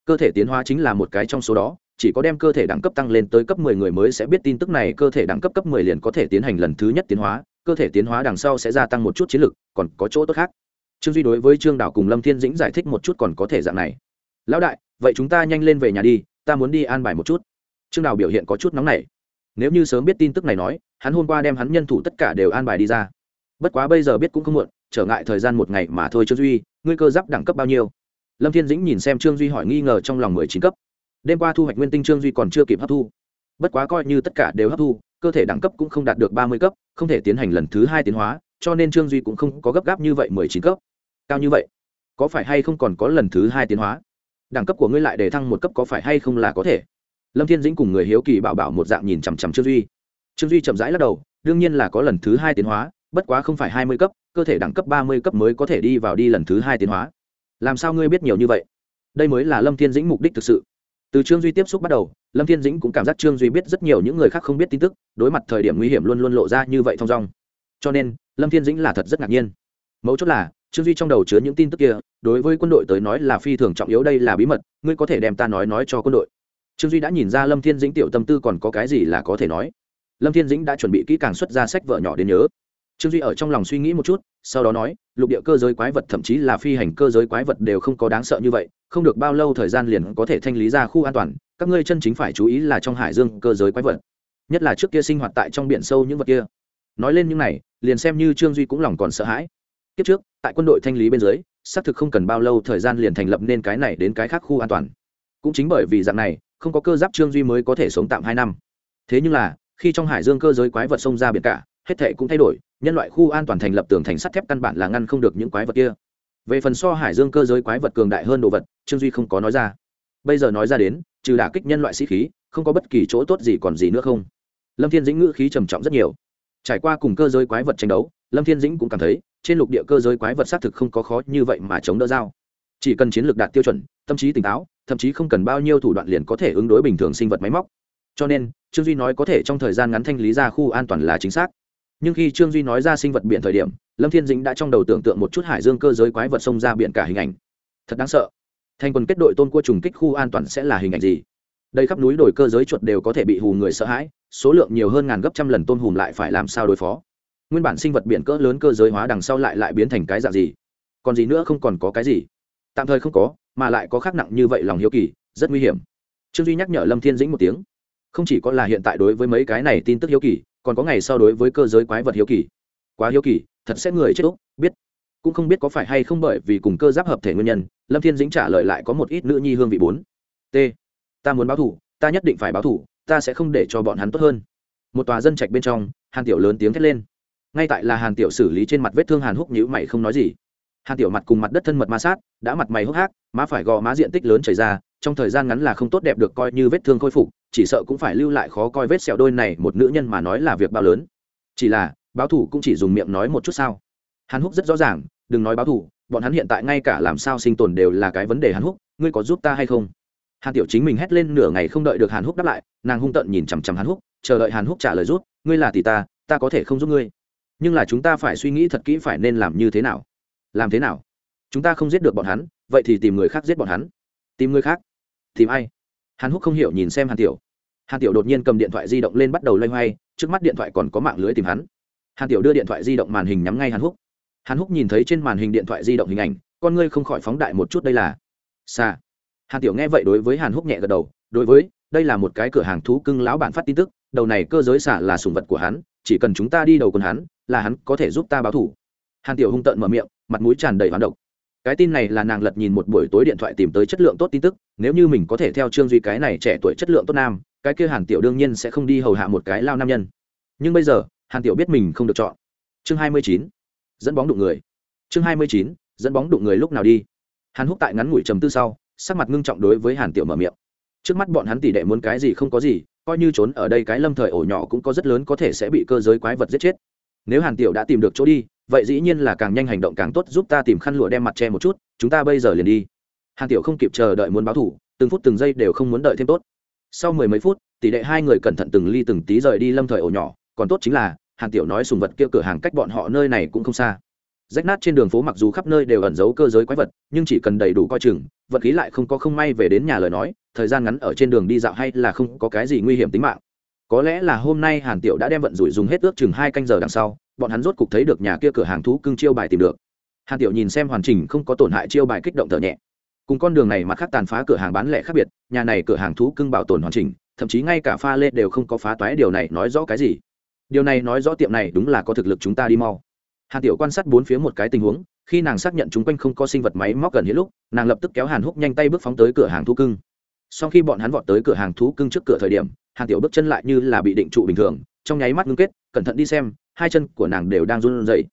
Cơ thể tiến hóa chính là một cái trong số đó, chỉ có đem cơ thể đẳng cấp tăng lên tới cấp 10 người mới sẽ biết tin tức này, cơ thể đẳng cấp cấp 10 liền có thể tiến hành lần thứ nhất tiến hóa, cơ thể tiến hóa đằng sau sẽ gia tăng một chút chiến lực, còn có chỗ tốt khác. Trương duy đối với trương Đạo cùng lâm thiên dĩnh giải thích một chút còn có thể dạng này. Lão đại, vậy chúng ta nhanh lên về nhà đi, ta muốn đi an bài một chút trương đào biểu hiện có chút nóng nảy. Nếu như sớm biết tin tức này nói, hắn hôm qua đem hắn nhân thủ tất cả đều an bài đi ra. Bất quá bây giờ biết cũng không muộn, trở ngại thời gian một ngày mà thôi trương duy, ngươi cơ giáp đẳng cấp bao nhiêu? Lâm thiên dĩnh nhìn xem trương duy hỏi nghi ngờ trong lòng mười chín cấp. Đêm qua thu hoạch nguyên tinh trương duy còn chưa kịp hấp thu. Bất quá coi như tất cả đều hấp thu, cơ thể đẳng cấp cũng không đạt được ba mươi cấp, không thể tiến hành lần thứ hai tiến hóa, cho nên trương duy cũng không có gấp gáp như vậy mười chín cấp. Cao như vậy, có phải hay không còn có lần thứ hai tiến hóa? Đẳng cấp của ngươi lại để thăng một cấp có phải hay không là có thể? Lâm thiên dĩnh cùng người hiếu kỳ bảo bảo một dạng nhìn chằm chằm trương duy. Trương duy chậm rãi lắc đầu, đương nhiên là có lần thứ hai tiến hóa, bất quá không phải hai mươi cấp, cơ thể đẳng cấp ba mươi cấp mới có thể đi vào đi lần thứ hai tiến hóa. Làm sao ngươi biết nhiều như vậy? Đây mới là lâm thiên dĩnh mục đích thực sự. Từ trương duy tiếp xúc bắt đầu, lâm thiên dĩnh cũng cảm giác trương duy biết rất nhiều những người khác không biết tin tức, đối mặt thời điểm nguy hiểm luôn luôn lộ ra như vậy thong dong. Cho nên, lâm thiên dĩnh là thật rất ngạc nhiên. Mấu chốt là, trương duy trong đầu chứa những tin tức kia, đối với quân đội tới nói là phi thường trọng yếu, đây là bí mật, ngươi có thể đem ta nói nói cho quân đội trương duy đã nhìn ra lâm thiên dĩnh tiểu tâm tư còn có cái gì là có thể nói lâm thiên dĩnh đã chuẩn bị kỹ càng xuất ra sách vợ nhỏ đến nhớ trương duy ở trong lòng suy nghĩ một chút sau đó nói lục địa cơ giới quái vật thậm chí là phi hành cơ giới quái vật đều không có đáng sợ như vậy không được bao lâu thời gian liền có thể thanh lý ra khu an toàn các ngươi chân chính phải chú ý là trong hải dương cơ giới quái vật nhất là trước kia sinh hoạt tại trong biển sâu những vật kia nói lên những này liền xem như trương duy cũng lòng còn sợ hãi kiếp trước tại quân đội thanh lý bên dưới xác thực không cần bao lâu thời gian liền thành lập nên cái này đến cái khác khu an toàn cũng chính bởi vì dạng này không có cơ giáp trương duy mới có thể sống tạm hai năm. Thế nhưng là, khi trong hải dương cơ giới quái vật xông ra biển cả, hết thệ cũng thay đổi, nhân loại khu an toàn thành lập tường thành sắt thép căn bản là ngăn không được những quái vật kia. Về phần so hải dương cơ giới quái vật cường đại hơn đồ vật, trương duy không có nói ra. Bây giờ nói ra đến, trừ đả kích nhân loại sĩ khí, không có bất kỳ chỗ tốt gì còn gì nữa không? Lâm thiên dĩnh ngữ khí trầm trọng rất nhiều. Trải qua cùng cơ giới quái vật tranh đấu, lâm thiên dĩnh cũng cảm thấy, trên lục địa cơ giới quái vật xác thực không có khó như vậy mà chống đỡ dao chỉ cần chiến lược đạt tiêu chuẩn tâm trí tỉnh táo, thậm chí không cần bao nhiêu thủ đoạn liền có thể ứng đối bình thường sinh vật máy móc. Cho nên, trương duy nói có thể trong thời gian ngắn thanh lý ra khu an toàn là chính xác. Nhưng khi trương duy nói ra sinh vật biển thời điểm, lâm thiên dĩnh đã trong đầu tưởng tượng một chút hải dương cơ giới quái vật xông ra biển cả hình ảnh. Thật đáng sợ. Thành quần kết đội tôn cua trùng kích khu an toàn sẽ là hình ảnh gì? Đây khắp núi đồi cơ giới chuột đều có thể bị hù người sợ hãi, số lượng nhiều hơn ngàn gấp trăm lần tôn hùm lại phải làm sao đối phó? Nguyên bản sinh vật biển cỡ lớn cơ giới hóa đằng sau lại lại biến thành cái dạng gì? Còn gì nữa không còn có cái gì? Tạm thời không có mà lại có khác nặng như vậy lòng hiếu kỳ, rất nguy hiểm. Trương duy nhắc nhở lâm thiên dĩnh một tiếng. Không chỉ có là hiện tại đối với mấy cái này tin tức hiếu kỳ, còn có ngày sau đối với cơ giới quái vật hiếu kỳ. Quá hiếu kỳ, thật sẽ người chết úc, biết. Cũng không biết có phải hay không bởi vì cùng cơ giáp hợp thể nguyên nhân, lâm thiên dĩnh trả lời lại có một ít nữ nhi hương vị bốn. T. Ta muốn báo thủ ta nhất định phải báo thủ ta sẽ không để cho bọn hắn tốt hơn. Một tòa dân trạch bên trong, hàn tiểu lớn tiếng thét lên. Ngay tại là hàn tiểu xử lý trên mặt vết thương hàn húc nhữ mày không nói gì hàn tiểu mặt cùng mặt đất thân mật ma sát, đã mặt mày hốc hác, má phải gò má diện tích lớn chảy ra, trong thời gian ngắn là không tốt đẹp được coi như vết thương khôi phục, chỉ sợ cũng phải lưu lại khó coi vết sẹo đôi này một nữ nhân mà nói là việc bao lớn. Chỉ là, báo thủ cũng chỉ dùng miệng nói một chút sao. Hàn húc rất rõ ràng, đừng nói báo thủ, bọn hắn hiện tại ngay cả làm sao sinh tồn đều là cái vấn đề hàn húc, ngươi có giúp ta hay không? Hàn tiểu chính mình hét lên nửa ngày không đợi được hàn húc đáp lại, nàng hung tận nhìn chằm chằm hàn húc, chờ đợi hàn húc trả lời rút, ngươi là tỷ ta ta có thể không giúp ngươi. Nhưng là chúng ta phải suy nghĩ thật kỹ phải nên làm như thế nào làm thế nào? Chúng ta không giết được bọn hắn, vậy thì tìm người khác giết bọn hắn. Tìm người khác? Tìm ai? Hàn húc không hiểu nhìn xem hàn tiểu. Hàn tiểu đột nhiên cầm điện thoại di động lên bắt đầu loay hoay, trước mắt điện thoại còn có mạng lưới tìm hắn. Hàn tiểu đưa điện thoại di động màn hình nhắm ngay hàn húc. Hàn húc nhìn thấy trên màn hình điện thoại di động hình ảnh, con ngươi không khỏi phóng đại một chút đây là. Xa hàn tiểu nghe vậy đối với hàn húc nhẹ gật đầu, đối với, đây là một cái cửa hàng thú cưng lão bản phát tin tức, đầu này cơ giới xả là sùng vật của hắn, chỉ cần chúng ta đi đầu con hắn, là hắn có thể giúp ta báo thủ hàn tiểu hung tợn mở miệng, mặt mũi tràn đầy hoán độc. Cái tin này là nàng lật nhìn một buổi tối điện thoại tìm tới chất lượng tốt tin tức, nếu như mình có thể theo trương duy cái này trẻ tuổi chất lượng tốt nam, cái kia hàn tiểu đương nhiên sẽ không đi hầu hạ một cái lao nam nhân. Nhưng bây giờ, hàn tiểu biết mình không được chọn. Chương hai mươi chín, dẫn bóng đụng người. Chương hai mươi chín, dẫn bóng đụng người lúc nào đi? Hàn húc tại ngắn ngủi trầm tư sau, sắc mặt ngưng trọng đối với hàn tiểu mở miệng. Trước mắt bọn hắn tỷ đệ muốn cái gì không có gì, coi như trốn ở đây cái lâm thời ổ nhỏ cũng có rất lớn có thể sẽ bị cơ giới quái vật giết chết. Nếu hàn tiểu đã tìm được chỗ đi vậy dĩ nhiên là càng nhanh hành động càng tốt, giúp ta tìm khăn lụa đem mặt che một chút, chúng ta bây giờ liền đi. Hàn tiểu không kịp chờ đợi muốn báo thủ, từng phút từng giây đều không muốn đợi thêm tốt. Sau mười mấy phút, tỷ đệ hai người cẩn thận từng ly từng tí rời đi lâm thời ổ nhỏ, còn tốt chính là, hàn tiểu nói sùng vật kia cửa hàng cách bọn họ nơi này cũng không xa. Rách nát trên đường phố mặc dù khắp nơi đều ẩn giấu cơ giới quái vật, nhưng chỉ cần đầy đủ coi chừng, vật khí lại không có không may về đến nhà lời nói, thời gian ngắn ở trên đường đi dạo hay là không có cái gì nguy hiểm tính mạng có lẽ là hôm nay hàn tiểu đã đem vận rủi dùng hết ước chừng hai canh giờ đằng sau, bọn hắn rốt cục thấy được nhà kia cửa hàng thú cưng chiêu bài tìm được. Hàn tiểu nhìn xem hoàn chỉnh không có tổn hại chiêu bài kích động thở nhẹ. Cùng con đường này mà khác tàn phá cửa hàng bán lẻ khác biệt, nhà này cửa hàng thú cưng bảo tồn hoàn chỉnh, thậm chí ngay cả pha lê đều không có phá toái, điều này nói rõ cái gì? Điều này nói rõ tiệm này đúng là có thực lực chúng ta đi mau. Hàn tiểu quan sát bốn phía một cái tình huống, khi nàng xác nhận chung quanh không có sinh vật máy móc gần hết lúc, nàng lập tức kéo hàn húc nhanh tay bước phóng tới cửa hàng thú cưng. Sau khi bọn hắn vọt tới cửa hàng thú cưng trước cửa thời điểm hàn tiểu bước chân lại như là bị định trụ bình thường, trong nháy mắt ngưng kết, cẩn thận đi xem, hai chân của nàng đều đang run rẩy.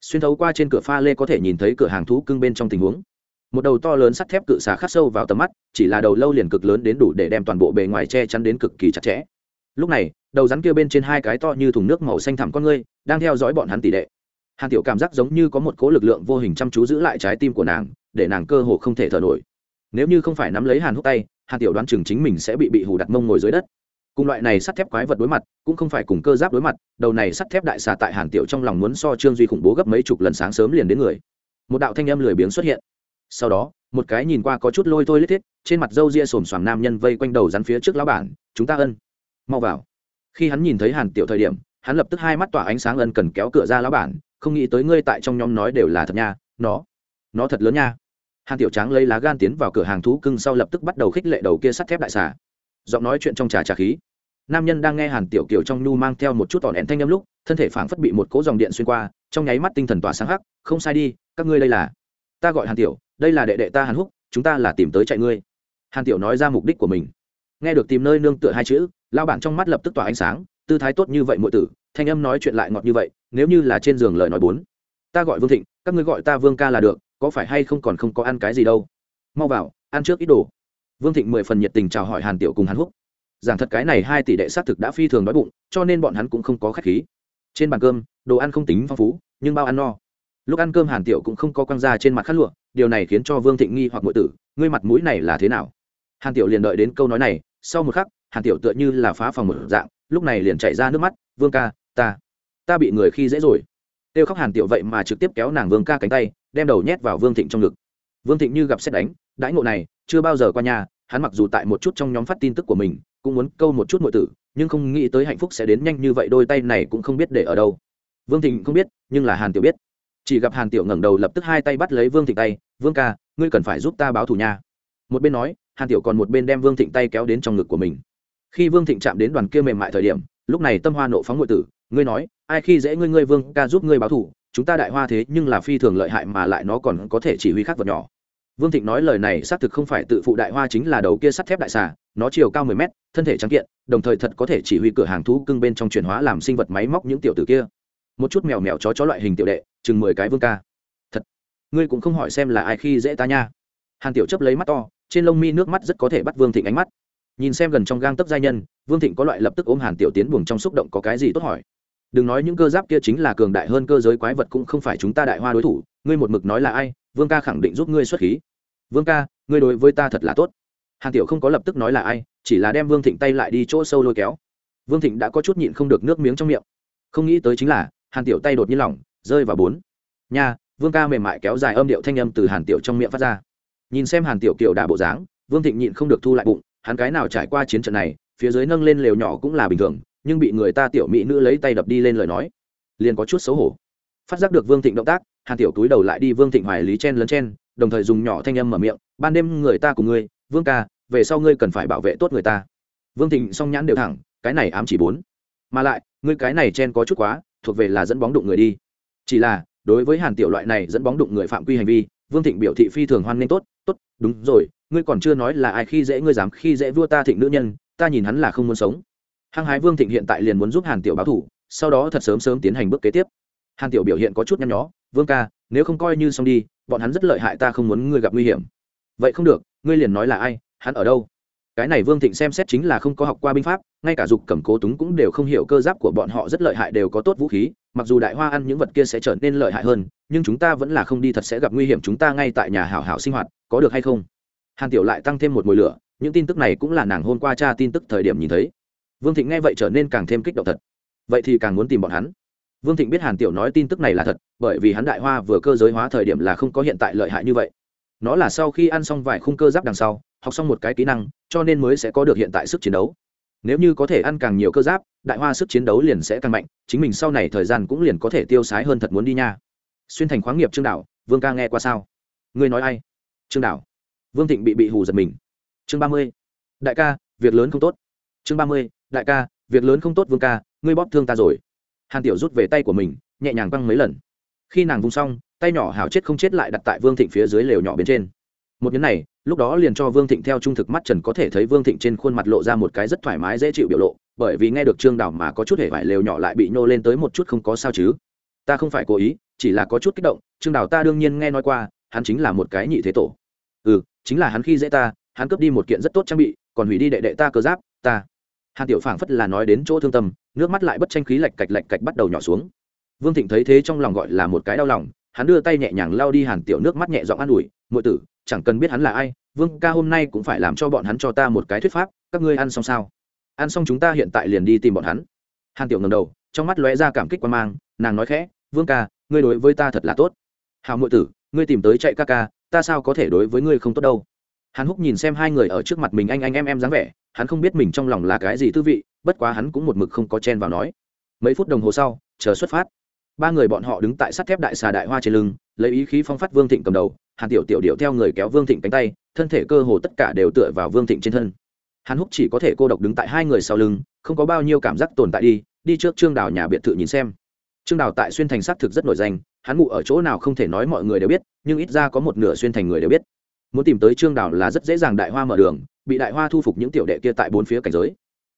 Xuyên thấu qua trên cửa pha lê có thể nhìn thấy cửa hàng thú cưng bên trong tình huống. Một đầu to lớn sắt thép cự xà khắc sâu vào tầm mắt, chỉ là đầu lâu liền cực lớn đến đủ để đem toàn bộ bề ngoài che chắn đến cực kỳ chặt chẽ. Lúc này, đầu rắn kia bên trên hai cái to như thùng nước màu xanh thẳm con ngươi, đang theo dõi bọn hắn tỷ đệ hàn tiểu cảm giác giống như có một cố lực lượng vô hình chăm chú giữ lại trái tim của nàng, để nàng cơ hồ không thể thở nổi. Nếu như không phải nắm lấy hàn húc tay, hàn tiểu đoán chừng chính mình sẽ bị bị hù đặt mông ngồi dưới đất cùng loại này sắt thép quái vật đối mặt, cũng không phải cùng cơ giáp đối mặt, đầu này sắt thép đại xà tại hàn tiểu trong lòng muốn so trương duy khủng bố gấp mấy chục lần sáng sớm liền đến người. Một đạo thanh âm lười biếng xuất hiện. Sau đó, một cái nhìn qua có chút lôi thôi lết thiết trên mặt râu ria xồm xoàm nam nhân vây quanh đầu rắn phía trước lão bản, chúng ta ân, mau vào. Khi hắn nhìn thấy hàn tiểu thời điểm, hắn lập tức hai mắt tỏa ánh sáng ân cần kéo cửa ra lão bản, không nghĩ tới ngươi tại trong nhóm nói đều là thật nha, nó nó thật lớn nha. Hàn tiểu tráng lấy lá gan tiến vào cửa hàng thú cưng sau lập tức bắt đầu khích lệ đầu kia sắt thép đại xà giọng nói chuyện trong trà trà khí. Nam nhân đang nghe hàn tiểu kiều trong nhu mang theo một chút tỏn ẹn thanh â m lúc, thân thể phảng phất bị một cỗ dòng điện xuyên qua, trong nháy mắt tinh thần tỏa sáng hắc, không sai đi, các ngươi đây là ta gọi hàn tiểu, đây là đệ đệ ta hàn húc, chúng ta là tìm tới chạy ngươi. Hàn tiểu nói ra mục đích của mình. Nghe được tìm nơi nương tựa hai chữ lao bản trong mắt lập tức tỏa ánh sáng, tư thái tốt như vậy m tử, thanh âm nói chuyện lại ngọt như vậy, nếu như là trên giường lời nói bốn, ta gọi vương thịnh, các ngươi gọi ta vương ca là được, có phải hay không còn không có ăn cái gì đâu? Mau vào, ăn trước ít đồ vương thịnh mười phần nhiệt tình chào hỏi hàn tiểu cùng hàn húc. Giảng thật cái này hai tỷ đệ xác thực đã phi thường đói bụng, cho nên bọn hắn cũng không có khách khí. Trên bàn cơm, đồ ăn không tính phong phú, nhưng bao ăn no. Lúc ăn cơm hàn tiểu cũng không có quăng ra trên mặt khát lụa, điều này khiến cho vương thịnh nghi hoặc ngụy tử, ngươi mặt mũi này là thế nào? Hàn tiểu liền đợi đến câu nói này, sau một khắc, hàn tiểu tựa như là phá phòng một dạng, lúc này liền chạy ra nước mắt, vương ca, ta ta bị người khi dễ rồi. Tiêu khóc hàn tiểu vậy mà trực tiếp kéo nàng vương ca cánh tay, đem đầu nhét vào vương thịnh trong ngực. Vương thịnh như gặp xét đánh đãi ngộ này, chưa bao giờ qua nhà, hắn mặc dù tại một chút trong nhóm phát tin tức của mình, cũng muốn câu một chút mọi tử, nhưng không nghĩ tới hạnh phúc sẽ đến nhanh như vậy, đôi tay này cũng không biết để ở đâu. Vương thịnh không biết, nhưng là hàn tiểu biết. Chỉ gặp hàn tiểu ngẩng đầu lập tức hai tay bắt lấy vương thịnh tay, vương ca, ngươi cần phải giúp ta báo thù nha. Một bên nói, hàn tiểu còn một bên đem vương thịnh tay kéo đến trong ngực của mình. Khi vương thịnh chạm đến đoàn kia mềm mại thời điểm, lúc này tâm hoa nộ phóng ngụy tử, ngươi nói, ai khi dễ ngươi ngươi vương ca giúp ngươi báo thù, chúng ta đại hoa thế nhưng là phi thường lợi hại mà lại nó còn có thể chỉ huy khác vật nhỏ vương thịnh nói lời này xác thực không phải tự phụ đại hoa chính là đầu kia sắt thép đại xà, nó chiều cao mười mét, thân thể trắng kiện, đồng thời thật có thể chỉ huy cửa hàng thú cưng bên trong chuyển hóa làm sinh vật máy móc những tiểu tử kia. Một chút mèo mèo chó chó loại hình tiểu đệ, chừng mười cái vương ca. Thật, ngươi cũng không hỏi xem là ai khi dễ ta nha. Hàn tiểu chấp lấy mắt to, trên lông mi nước mắt rất có thể bắt vương thịnh ánh mắt. Nhìn xem gần trong gang tấc giai nhân, vương thịnh có loại lập tức ôm hàn tiểu tiến buồng trong xúc động có cái gì tốt hỏi. Đừng nói những cơ giáp kia chính là cường đại hơn cơ giới quái vật cũng không phải chúng ta đại hoa đối thủ, ngươi một mực nói là ai vương ca khẳng định giúp ngươi xuất khí. Vương ca, ngươi đối với ta thật là tốt. Hàn tiểu không có lập tức nói là ai, chỉ là đem vương thịnh tay lại đi chỗ sâu lôi kéo. Vương thịnh đã có chút nhịn không được nước miếng trong miệng. Không nghĩ tới chính là, hàn tiểu tay đột nhiên lỏng, rơi vào bốn. Nha, vương ca mềm mại kéo dài âm điệu thanh âm từ hàn tiểu trong miệng phát ra. Nhìn xem hàn tiểu kiều đả bộ dáng, vương thịnh nhịn không được thu lại bụng, hắn cái nào trải qua chiến trận này, phía dưới nâng lên lều nhỏ cũng là bình thường, nhưng bị người ta tiểu mỹ nữ lấy tay đập đi lên lời nói, liền có chút xấu hổ phát giác được vương thịnh động tác, hàn tiểu túi đầu lại đi vương thịnh hoài lý chen lấn chen, đồng thời dùng nhỏ thanh âm mở miệng, ban đêm người ta cùng ngươi, vương ca, về sau ngươi cần phải bảo vệ tốt người ta. Vương thịnh song nhãn đều thẳng, cái này ám chỉ bốn. Mà lại, ngươi cái này chen có chút quá, thuộc về là dẫn bóng đụng người đi. Chỉ là, đối với hàn tiểu loại này dẫn bóng đụng người phạm quy hành vi, vương thịnh biểu thị phi thường hoan nghênh tốt tốt, đúng rồi, ngươi còn chưa nói là ai khi dễ ngươi dám, khi dễ vua ta thịnh nữ nhân, ta nhìn hắn là không muốn sống. Hăng hái vương thịnh hiện tại liền muốn giúp hàn tiểu báo thủ, sau đó thật sớm sớm tiến hành bước kế tiếp hàn tiểu biểu hiện có chút nhăn nhó, vương ca, nếu không coi như xong đi, bọn hắn rất lợi hại ta không muốn ngươi gặp nguy hiểm. Vậy không được, ngươi liền nói là ai, hắn ở đâu? Cái này vương thịnh xem xét chính là không có học qua binh pháp, ngay cả dục cầm cố túng cũng đều không hiểu cơ giáp của bọn họ rất lợi hại đều có tốt vũ khí, mặc dù đại hoa ăn những vật kia sẽ trở nên lợi hại hơn, nhưng chúng ta vẫn là không đi thật sẽ gặp nguy hiểm chúng ta ngay tại nhà hảo hảo sinh hoạt, có được hay không? Hàn tiểu lại tăng thêm một mùi lửa, những tin tức này cũng là nàng hôm qua tra tin tức thời điểm nhìn thấy. Vương thịnh nghe vậy trở nên càng thêm kích động thật. Vậy thì càng muốn tìm bọn hắn vương thịnh biết hàn tiểu nói tin tức này là thật, bởi vì hắn đại hoa vừa cơ giới hóa thời điểm là không có hiện tại lợi hại như vậy. Nó là sau khi ăn xong vài khung cơ giáp đằng sau, học xong một cái kỹ năng, cho nên mới sẽ có được hiện tại sức chiến đấu. Nếu như có thể ăn càng nhiều cơ giáp, đại hoa sức chiến đấu liền sẽ càng mạnh, chính mình sau này thời gian cũng liền có thể tiêu sái hơn thật muốn đi nha. Xuyên thành khoáng nghiệp trương đảo vương ca nghe qua sao? Ngươi nói ai? Trương đảo vương thịnh bị bị hù giật mình. Chương ba mươi. Đại ca, việc lớn không tốt. Chương ba mươi. Đại ca, việc lớn không tốt vương ca, ngươi bóp thương ta rồi hàn tiểu rút về tay của mình, nhẹ nhàng văng mấy lần. Khi nàng vung xong, tay nhỏ hào chết không chết lại đặt tại vương thịnh phía dưới lều nhỏ bên trên. Một nhấn này, lúc đó liền cho vương thịnh theo trung thực mắt trần có thể thấy vương thịnh trên khuôn mặt lộ ra một cái rất thoải mái dễ chịu biểu lộ, bởi vì nghe được trương đảo mà có chút hề vải lều nhỏ lại bị nhô lên tới một chút không có sao chứ. Ta không phải cố ý, chỉ là có chút kích động, trương đảo ta đương nhiên nghe nói qua, hắn chính là một cái nhị thế tổ. Ừ chính là hắn khi dễ ta, hắn cướp đi một kiện rất tốt trang bị, còn hủy đi đệ đệ ta cơ giáp, ta. Hàn tiểu phảng phất là nói đến chỗ thương tâm nước mắt lại bất tranh khí lạch cạch lạch cạch bắt đầu nhỏ xuống. Vương thịnh thấy thế trong lòng gọi là một cái đau lòng, hắn đưa tay nhẹ nhàng lao đi hàn tiểu nước mắt nhẹ giọng an ủi, muội tử, chẳng cần biết hắn là ai, vương ca hôm nay cũng phải làm cho bọn hắn cho ta một cái thuyết pháp, các ngươi ăn xong sao? Ăn xong chúng ta hiện tại liền đi tìm bọn hắn. Hàn tiểu ngầm đầu, trong mắt lóe ra cảm kích quan mang, nàng nói khẽ, vương ca, ngươi đối với ta thật là tốt. Hào muội tử, ngươi tìm tới chạy ca ca, ta sao có thể đối với ngươi không tốt đâu? Hắn húc nhìn xem hai người ở trước mặt mình anh anh em em dáng vẻ, hắn không biết mình trong lòng là cái gì tư vị, bất quá hắn cũng một mực không có chen vào nói. Mấy phút đồng hồ sau, chờ xuất phát. Ba người bọn họ đứng tại sắt thép đại xà đại hoa trên lưng, lấy ý khí phong phát vương thịnh cầm đầu, hàn tiểu tiểu điệu theo người kéo vương thịnh cánh tay, thân thể cơ hồ tất cả đều tựa vào vương thịnh trên thân. Hàn húc chỉ có thể cô độc đứng tại hai người sau lưng, không có bao nhiêu cảm giác tồn tại đi đi trước trương đào nhà biệt thự nhìn xem. Trương đào tại xuyên thành s thực rất nổi danh, hắn ngụ ở chỗ nào không thể nói mọi người đều biết, nhưng ít ra có một nửa xuyên thành người đều biết muốn tìm tới trương đảo là rất dễ dàng đại hoa mở đường, bị đại hoa thu phục những tiểu đệ kia tại bốn phía cảnh giới.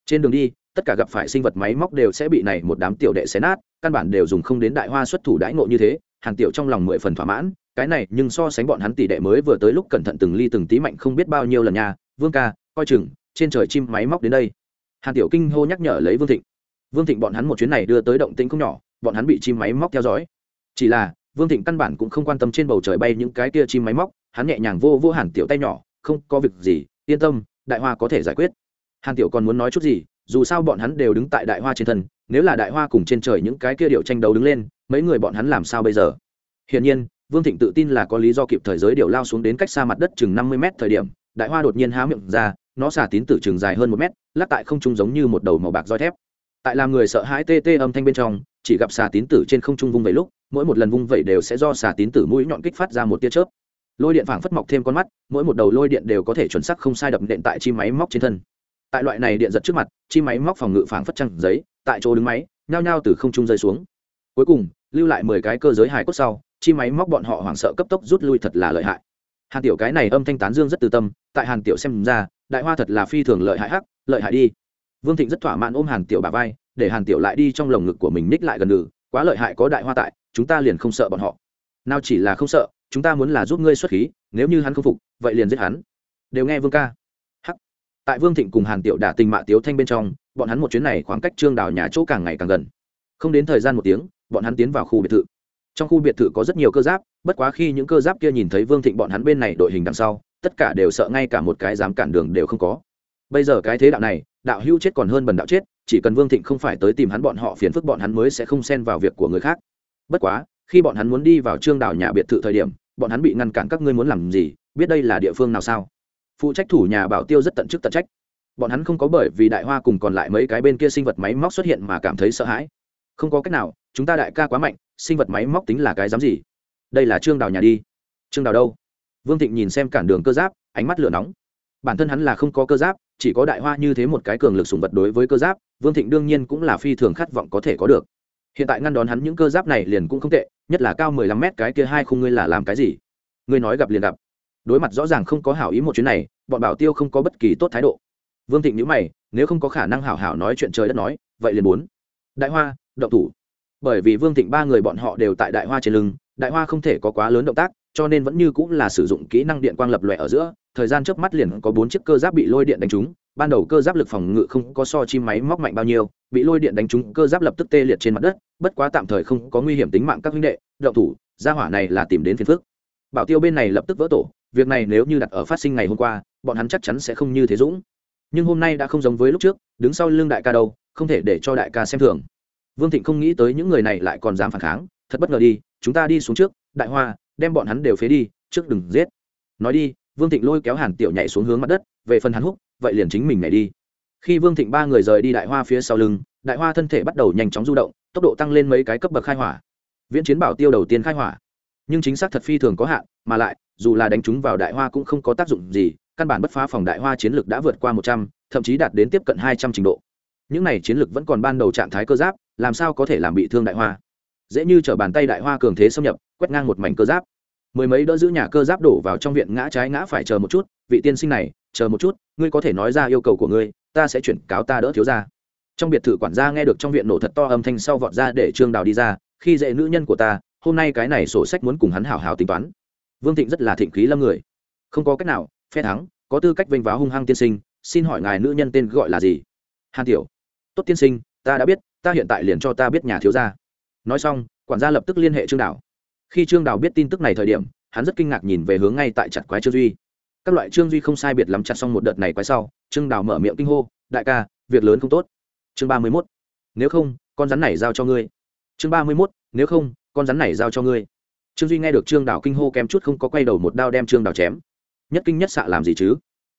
Trên đường đi, tất cả gặp phải sinh vật máy móc đều sẽ bị này một đám tiểu đệ xé nát, căn bản đều dùng không đến đại hoa xuất thủ đãi ngộ như thế hàn tiểu trong lòng mười phần thỏa mãn, cái này nhưng so sánh bọn hắn tỷ đệ mới vừa tới lúc cẩn thận từng ly từng tí mạnh không biết bao nhiêu lần nha. Vương ca, coi chừng, trên trời chim máy móc đến đây. Hàn tiểu kinh hô nhắc nhở lấy vương thịnh. Vương thịnh bọn hắn một chuyến này đưa tới động tĩnh không nhỏ, bọn hắn bị chim máy móc theo dõi. Chỉ là, vương thịnh căn bản cũng không quan tâm trên bầu trời bay những cái kia chim máy móc hắn nhẹ nhàng vô vô hàn tiểu tay nhỏ, không có việc gì, yên tâm, đại hoa có thể giải quyết. Hàn tiểu còn muốn nói chút gì, dù sao bọn hắn đều đứng tại đại hoa trên thân, nếu là đại hoa cùng trên trời những cái kia điệu tranh đấu đứng lên, mấy người bọn hắn làm sao bây giờ? Hiển nhiên, vương thịnh tự tin là có lý do kịp thời giới điệu lao xuống đến cách xa mặt đất chừng năm mươi mét thời điểm, đại hoa đột nhiên há miệng ra, nó xả tín tử chừng dài hơn một mét, lắc tại không trung giống như một đầu màu bạc roi thép. Tại làm người sợ hãi tê tê âm thanh bên trong, chỉ gặp xà tín tử trên không trung vung vẩy lúc, mỗi một lần vung vẩy đều sẽ do xà tín tử mũi nhọn kích phát ra một tia chớp lôi điện phảng phất mọc thêm con mắt, mỗi một đầu lôi điện đều có thể chuẩn xác không sai đập điện tại chi máy móc trên thân. Tại loại này điện giật trước mặt, chi máy móc phòng ngự phảng phất trăng giấy, tại chỗ đứng máy, nhao nhao từ không trung rơi xuống. Cuối cùng, lưu lại mười cái cơ giới hài cốt sau, chi máy móc bọn họ hoảng sợ cấp tốc rút lui thật là lợi hại. Hàn tiểu cái này âm thanh tán dương rất từ tâm, tại hàn tiểu xem ra, đại hoa thật là phi thường lợi hại hắc, lợi hại đi. Vương thịnh rất thỏa mãn ôm hàn tiểu bà vai, để hàn tiểu lại đi trong lồng ngực của mình ních lại gần ngự, quá lợi hại có đại hoa tại, chúng ta liền không sợ bọn họ. Nào chỉ là không sợ chúng ta muốn là giúp ngươi xuất khí, nếu như hắn không phục, vậy liền giết hắn. Đều nghe vương ca. Hắc. Tại vương thịnh cùng hàn tiểu đả tình mạ tiếu thanh bên trong, bọn hắn một chuyến này khoảng cách trương đào nhà chỗ càng ngày càng gần. Không đến thời gian một tiếng, bọn hắn tiến vào khu biệt thự. Trong khu biệt thự có rất nhiều cơ giáp, bất quá khi những cơ giáp kia nhìn thấy vương thịnh bọn hắn bên này đội hình đằng sau, tất cả đều sợ ngay cả một cái dám cản đường đều không có. Bây giờ cái thế đạo này, đạo hữu chết còn hơn bần đạo chết, chỉ cần vương thịnh không phải tới tìm hắn bọn họ phiền phức bọn hắn mới sẽ không xen vào việc của người khác. Bất quá, khi bọn hắn muốn đi vào trương đảo nhà biệt thự thời điểm bọn hắn bị ngăn cản các ngươi muốn làm gì, biết đây là địa phương nào sao? Phụ trách thủ nhà bảo tiêu rất tận chức tận trách. Bọn hắn không có bởi vì đại hoa cùng còn lại mấy cái bên kia sinh vật máy móc xuất hiện mà cảm thấy sợ hãi. Không có cách nào, chúng ta đại ca quá mạnh, sinh vật máy móc tính là cái dám gì? Đây là trương đào nhà đi. Trương đào đâu? Vương thịnh nhìn xem cản đường cơ giáp, ánh mắt lửa nóng. Bản thân hắn là không có cơ giáp, chỉ có đại hoa như thế một cái cường lực sùng vật đối với cơ giáp, vương thịnh đương nhiên cũng là phi thường khát vọng có thể có được. Hiện tại ngăn đón hắn những cơ giáp này liền cũng không tệ nhất là cao mười lăm mét cái kia hai khung ngươi là làm cái gì? Ngươi nói gặp liền gặp. Đối mặt rõ ràng không có hảo ý một chuyến này, bọn bảo tiêu không có bất kỳ tốt thái độ. Vương thịnh nhữ mày, nếu không có khả năng hảo hảo nói chuyện trời đất nói, vậy liền bốn. Đại hoa, động thủ. Bởi vì vương thịnh ba người bọn họ đều tại đại hoa trên lưng, đại hoa không thể có quá lớn động tác, cho nên vẫn như cũng là sử dụng kỹ năng điện quang lập lòe ở giữa thời gian trước mắt liền có bốn chiếc cơ giáp bị lôi điện đánh trúng, ban đầu cơ giáp lực phòng ngự không có so chi máy móc mạnh bao nhiêu, bị lôi điện đánh trúng, cơ giáp lập tức tê liệt trên mặt đất, bất quá tạm thời không có nguy hiểm tính mạng các huynh đệ, động thủ, gia hỏa này là tìm đến phiền phức. Bảo tiêu bên này lập tức vỡ tổ, việc này nếu như đặt ở phát sinh ngày hôm qua, bọn hắn chắc chắn sẽ không như thế dũng. Nhưng hôm nay đã không giống với lúc trước, đứng sau lưng đại ca đâu, không thể để cho đại ca xem thường. Vương thịnh không nghĩ tới những người này lại còn dám phản kháng, thật bất ngờ đi, chúng ta đi xuống trước, đại hoa, đem bọn hắn đều phế đi, trước đừng giết. Nói đi vương thịnh lôi kéo hàn tiểu nhảy xuống hướng mặt đất, về phần hắn húc, vậy liền chính mình nhảy đi. Khi vương thịnh ba người rời đi đại hoa phía sau lưng, đại hoa thân thể bắt đầu nhanh chóng du động, tốc độ tăng lên mấy cái cấp bậc khai hỏa. Viễn chiến bảo tiêu đầu tiên khai hỏa. Nhưng chính xác thật phi thường có hạn, mà lại, dù là đánh chúng vào đại hoa cũng không có tác dụng gì, căn bản bất phá phòng đại hoa chiến lược đã vượt qua một trăm, thậm chí đạt đến tiếp cận hai trăm trình độ. Những này chiến lược vẫn còn ban đầu trạng thái cơ giáp, làm sao có thể làm bị thương đại hoa? Dễ như t r ở bàn tay đại hoa cường thế xâm nhập, quét ngang một mảnh cơ giáp mười mấy đỡ giữ nhà cơ giáp đổ vào trong viện ngã trái ngã phải chờ một chút, vị tiên sinh này, chờ một chút, ngươi có thể nói ra yêu cầu của ngươi, ta sẽ chuyển cáo ta đỡ thiếu ra trong biệt thự quản gia nghe được trong viện nổ thật to âm thanh sau vọt ra để trương đào đi ra, khi dễ nữ nhân của ta, hôm nay cái này sổ sách muốn cùng hắn hảo hảo tính toán. Vương thịnh rất là thịnh khí lâm người. Không có cách nào, phe thắng, có tư cách vênh váo hung hăng tiên sinh, xin hỏi ngài nữ nhân tên gọi là gì? Hàn tiểu. Tốt tiên sinh, ta đã biết, ta hiện tại liền cho ta biết nhà thiếu gia. Nói xong, quản gia lập tức liên hệ trương đảo khi trương đào biết tin tức này thời điểm, hắn rất kinh ngạc nhìn về hướng ngay tại chặt quái trương duy. Các loại trương duy không sai biệt lắm chặt xong một đợt này quái sau, trương đào mở miệng kinh hô, đại ca, việc lớn không tốt. Chương ba mươi mốt, nếu không, con rắn này giao cho ngươi. Chương ba mươi mốt, nếu không, con rắn này giao cho ngươi. Trương duy nghe được trương đào kinh hô kém chút không có quay đầu một đao đem trương đào chém. Nhất kinh nhất xạ làm gì chứ?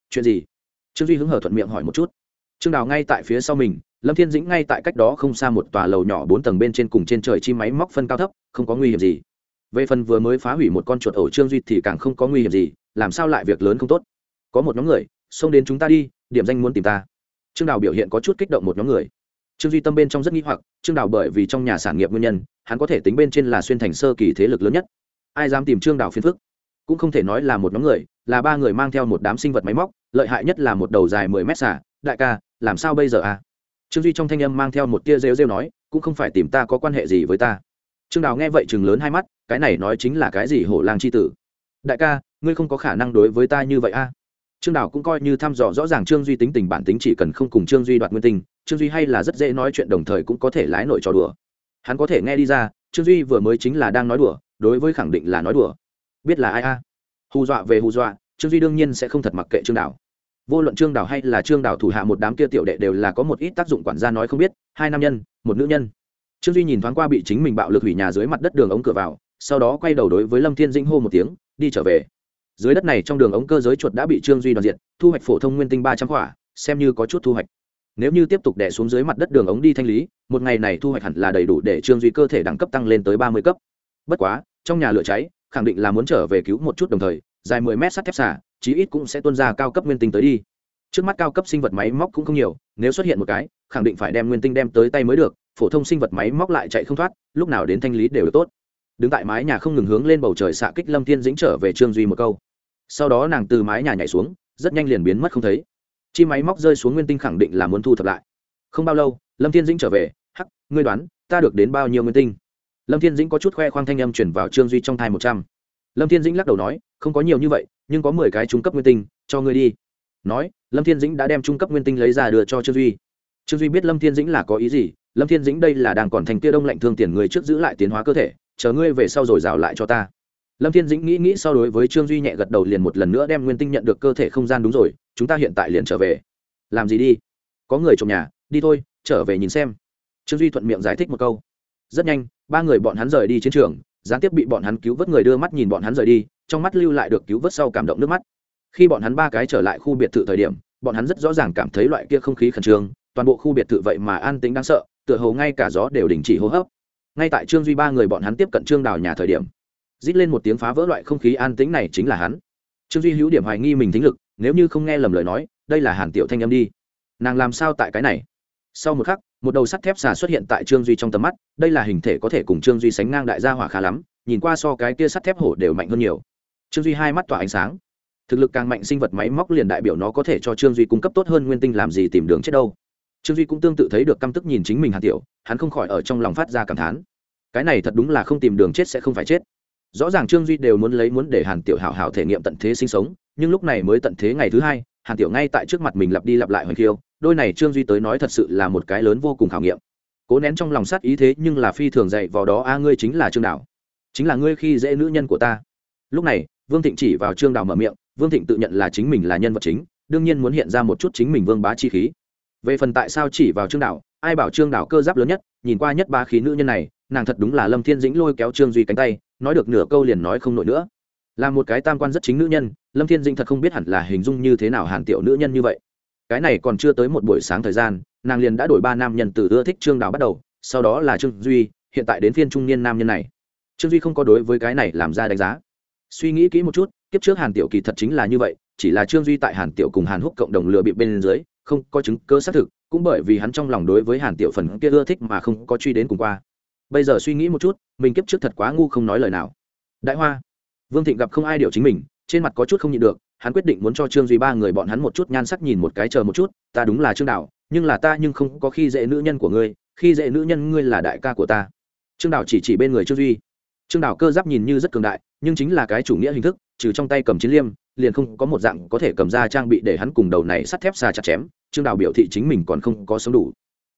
Chuyện gì? Trương duy hứng hở thuận miệng hỏi một chút. Trương đào ngay tại phía sau mình, lâm thiên dĩnh ngay tại cách đó không xa một tòa lầu nhỏ bốn tầng bên trên cùng trên trời chi máy móc phân cao thấp, không có nguy hiểm gì về phần vừa mới phá hủy một con chuột ổ trương duy thì càng không có nguy hiểm gì, làm sao lại việc lớn không tốt? Có một nhóm người, xông đến chúng ta đi, điểm danh muốn tìm ta. Trương đào biểu hiện có chút kích động một nhóm người. Trương duy tâm bên trong rất nghĩ hoặc, trương đào bởi vì trong nhà sản nghiệp nguyên nhân, hắn có thể tính bên trên là xuyên thành sơ kỳ thế lực lớn nhất. Ai dám tìm trương đào phiền phức? Cũng không thể nói là một nhóm người, là ba người mang theo một đám sinh vật máy móc, lợi hại nhất là một đầu dài mười mét xả đại ca, làm sao bây giờ à? Trương duy trong thanh âm mang theo một tia rêu rêu nói, cũng không phải tìm ta có quan hệ gì với ta trương đào nghe vậy chừng lớn hai mắt cái này nói chính là cái gì hổ lang c h i tử? Đại ca ngươi không có khả năng đối với ta như vậy a. À? trương đào cũng coi như thăm dò rõ ràng trương duy tính tình bản tính chỉ cần không cùng trương duy đoạt nguyên tình, trương duy hay là rất dễ nói chuyện đồng thời cũng có thể lái nổi trò đùa. Hắn có thể nghe đi ra trương duy vừa mới chính là đang nói đùa đối với khẳng định là nói đùa. Biết là ai a? Hù dọa về hù dọa trương duy đương nhiên sẽ không thật mặc kệ trương đào. Vô luận trương đào hay là trương đào thủ hạ một đám kia tiểu đệ đều là có một ít tác dụng quản gia nói không biết hai nam nhân một nữ nhân trương duy nhìn thoáng qua bị chính mình bạo lực hủy nhà dưới mặt đất đường ống cửa vào sau đó quay đầu đối với lâm thiên dĩnh hô một tiếng đi trở về. Dưới đất này trong đường ống cơ giới chuột đã bị trương duy đoàn diện thu hoạch phổ thông nguyên tinh ba trăm quả, xem như có chút thu hoạch. Nếu như tiếp tục đẻ xuống dưới mặt đất đường ống đi thanh lý một ngày này thu hoạch hẳn là đầy đủ để trương duy cơ thể đẳng cấp tăng lên tới ba mươi cấp. Bất quá trong nhà lửa cháy khẳng định là muốn trở về cứu một chút đồng thời dài mười mét sắt thép xả chí ít cũng sẽ tuân ra cao cấp nguyên tinh tới đi. Trước mắt cao cấp sinh vật máy móc cũng không nhiều nếu xuất hiện một cái khẳng định phải đem nguyên tinh đem tới tay mới được phổ thông sinh vật máy móc lại chạy không thoát, lúc nào đến thanh lý đều được tốt. Đứng tại mái nhà không ngừng hướng lên bầu trời xạ kích lâm thiên dĩnh trở về trương duy một câu. Sau đó nàng từ mái nhà nhảy xuống, rất nhanh liền biến mất không thấy. Chi máy móc rơi xuống nguyên tinh khẳng định là muốn thu thập lại. Không bao lâu, lâm thiên dĩnh trở về, hắc, ngươi đoán, ta được đến bao nhiêu nguyên tinh? Lâm thiên dĩnh có chút khoe khoang thanh âm chuyển vào trương duy trong thai một trăm. Lâm thiên dĩnh lắc đầu nói, không có nhiều như vậy, nhưng có mười cái trung cấp nguyên tinh, cho ngươi đi. Nói, lâm thiên dĩnh đã đem trung cấp nguyên tinh lấy ra đưa cho trương duy. Trương duy biết lâm thiên dĩnh là có ý gì lâm thiên dĩnh đây là đang còn thành Tia đông lạnh thương tiền người trước giữ lại tiến hóa cơ thể, chờ ngươi về sau rồi rào lại cho ta. Lâm thiên dĩnh nghĩ nghĩ sau đối với trương duy nhẹ gật đầu liền một lần nữa đem nguyên tinh nhận được cơ thể không gian đúng rồi, chúng ta hiện tại liền trở về. Làm gì đi? Có người trong nhà, đi thôi, trở về nhìn xem. Trương duy thuận miệng giải thích một câu. Rất nhanh, ba người bọn hắn rời đi chiến trường, gián tiếp bị bọn hắn cứu vớt người đưa mắt nhìn bọn hắn rời đi, trong mắt lưu lại được cứu vớt sau cảm động nước mắt. Khi bọn hắn ba cái trở lại khu biệt thự thời điểm, bọn hắn rất rõ ràng cảm thấy loại kia không khí khẩn trương, toàn bộ khu biệt thự vậy mà an tính đáng sợ tựa hồ ngay cả gió đều đình chỉ hô hấp. Ngay tại trương duy ba người bọn hắn tiếp cận trương đào nhà thời điểm, rít lên một tiếng phá vỡ loại không khí an tĩnh này chính là hắn. Trương duy hữu điểm hoài nghi mình thính lực, nếu như không nghe lầm lời nói, đây là hàn tiểu thanh âm đi. Nàng làm sao tại cái này? Sau một khắc, một đầu sắt thép xà xuất hiện tại trương duy trong tầm mắt, đây là hình thể có thể cùng trương duy sánh ngang đại gia hỏa khá lắm, nhìn qua so cái kia sắt thép hổ đều mạnh hơn nhiều. Trương duy hai mắt tỏa ánh sáng. Thực lực càng mạnh sinh vật máy móc liền đại biểu nó có thể cho trương duy cung cấp tốt hơn nguyên tinh làm gì tìm đường chết đâu trương duy cũng tương tự thấy được căm tức nhìn chính mình hàn tiểu, hắn không khỏi ở trong lòng phát ra cảm thán. cái này thật đúng là không tìm đường chết sẽ không phải chết. rõ ràng trương duy đều muốn lấy muốn để hàn tiểu hảo hảo thể nghiệm tận thế sinh sống, nhưng lúc này mới tận thế ngày thứ hai, hàn tiểu ngay tại trước mặt mình lặp đi lặp lại hoành khiêu, đôi này trương duy tới nói thật sự là một cái lớn vô cùng khảo nghiệm. cố nén trong lòng sát ý thế nhưng là phi thường dạy vào đó, a, ngươi chính là trương đảo, chính là ngươi khi dễ nữ nhân của ta. lúc này, vương thịnh chỉ vào trương đảo mở miệng, vương thịnh tự nhận là chính mình là nhân vật chính, đương nhiên muốn hiện ra một chút chính mình vương bá chi khí về phần tại sao chỉ vào trương đảo, ai bảo trương đảo cơ giáp lớn nhất, nhìn qua nhất ba khí nữ nhân này, nàng thật đúng là lâm thiên dĩnh lôi kéo trương duy cánh tay, nói được nửa câu liền nói không nổi nữa. Là một cái tam quan rất chính nữ nhân, lâm thiên dĩnh thật không biết hẳn là hình dung như thế nào hàn tiểu nữ nhân như vậy. Cái này còn chưa tới một buổi sáng thời gian, nàng liền đã đổi ba nam nhân từ ưa thích trương đào bắt đầu, sau đó là trương duy, hiện tại đến phiên trung niên nam nhân này. Trương duy không có đối với cái này làm ra đánh giá. Suy nghĩ kỹ một chút, kiếp trước hàn tiểu kỳ thật chính là như vậy, chỉ là trương duy tại hàn tiểu cùng hàn húc cộng đồng lừa bị bên dưới không có chứng cơ xác thực, cũng bởi vì hắn trong lòng đối với hàn tiểu phần kia ưa thích mà không có truy đến cùng qua. Bây giờ suy nghĩ một chút, mình kiếp trước thật quá ngu không nói lời nào. Đại hoa, vương thịnh gặp không ai điều chính mình, trên mặt có chút không nhịn được, hắn quyết định muốn cho trương duy ba người bọn hắn một chút nhan sắc nhìn một cái chờ một chút, ta đúng là trương đạo nhưng là ta nhưng không có khi dễ nữ nhân của ngươi, khi dễ nữ nhân ngươi là đại ca của ta. Trương đạo chỉ chỉ bên người trương duy. Trương đạo cơ giáp nhìn như rất cường đại, nhưng chính là cái chủ nghĩa hình thức, trừ trong tay cầm chiến liêm liền không có một dạng có thể cầm ra trang bị để hắn cùng đầu này sắt thép xa chặt chém, trương đào biểu thị chính mình còn không có sống đủ.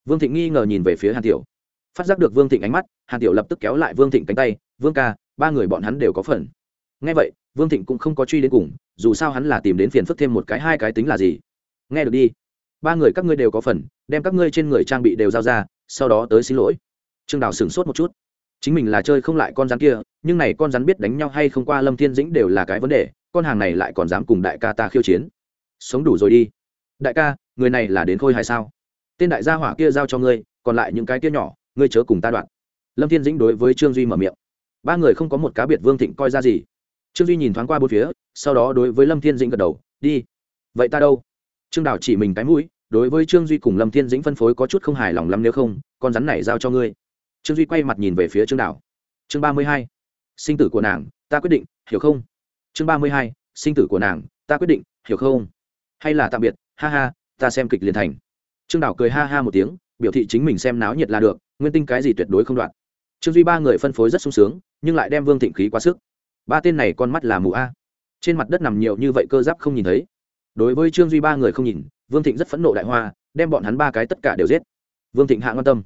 Vương thịnh nghi ngờ nhìn về phía hàn tiểu. Phát giác được vương thịnh ánh mắt, hàn tiểu lập tức kéo lại vương thịnh cánh tay, vương ca, ba người bọn hắn đều có phần. Nghe vậy, vương thịnh cũng không có truy đến cùng, dù sao hắn là tìm đến phiền phức thêm một cái, hai cái tính là gì? Nghe được đi. Ba người các ngươi đều có phần, đem các ngươi trên người trang bị đều giao ra, sau đó tới xin lỗi. Trương đào sửng sốt một chút chính mình là chơi không lại con rắn kia, nhưng này con rắn biết đánh nhau hay không qua lâm thiên dĩnh đều là cái vấn đề, con hàng này lại còn dám cùng đại ca ta khiêu chiến. Sống đủ rồi đi. Đại ca, người này là đến khôi hay sao? Tên đại gia hỏa kia giao cho ngươi, còn lại những cái kia nhỏ, ngươi chớ cùng ta đoạn. Lâm thiên dĩnh đối với trương duy mở miệng. Ba người không có một cá biệt vương thịnh coi ra gì. Trương duy nhìn thoáng qua bốn phía, sau đó đối với lâm thiên dĩnh gật đầu, đi. Vậy ta đâu? Trương đào chỉ mình cái mũi, đối với trương duy cùng lâm thiên dĩnh phân phối có chút không hài lòng lắm nếu không, con rắn này giao cho ngươi trương duy quay mặt nhìn về phía trương Đảo. chương ba mươi hai sinh tử của nàng ta quyết định hiểu không chương ba mươi hai sinh tử của nàng ta quyết định hiểu không hay là tạm biệt ha ha ta xem kịch liền thành trương Đảo cười ha ha một tiếng biểu thị chính mình xem náo nhiệt là được nguyên tinh cái gì tuyệt đối không đoạn trương duy ba người phân phối rất sung sướng nhưng lại đem vương thịnh khí quá sức ba tên này con mắt là mù a trên mặt đất nằm nhiều như vậy cơ giáp không nhìn thấy đối với trương duy ba người không nhìn vương thịnh rất phẫn nộ đại hoa đem bọn hắn ba cái tất cả đều giết vương thịnh hạ quan tâm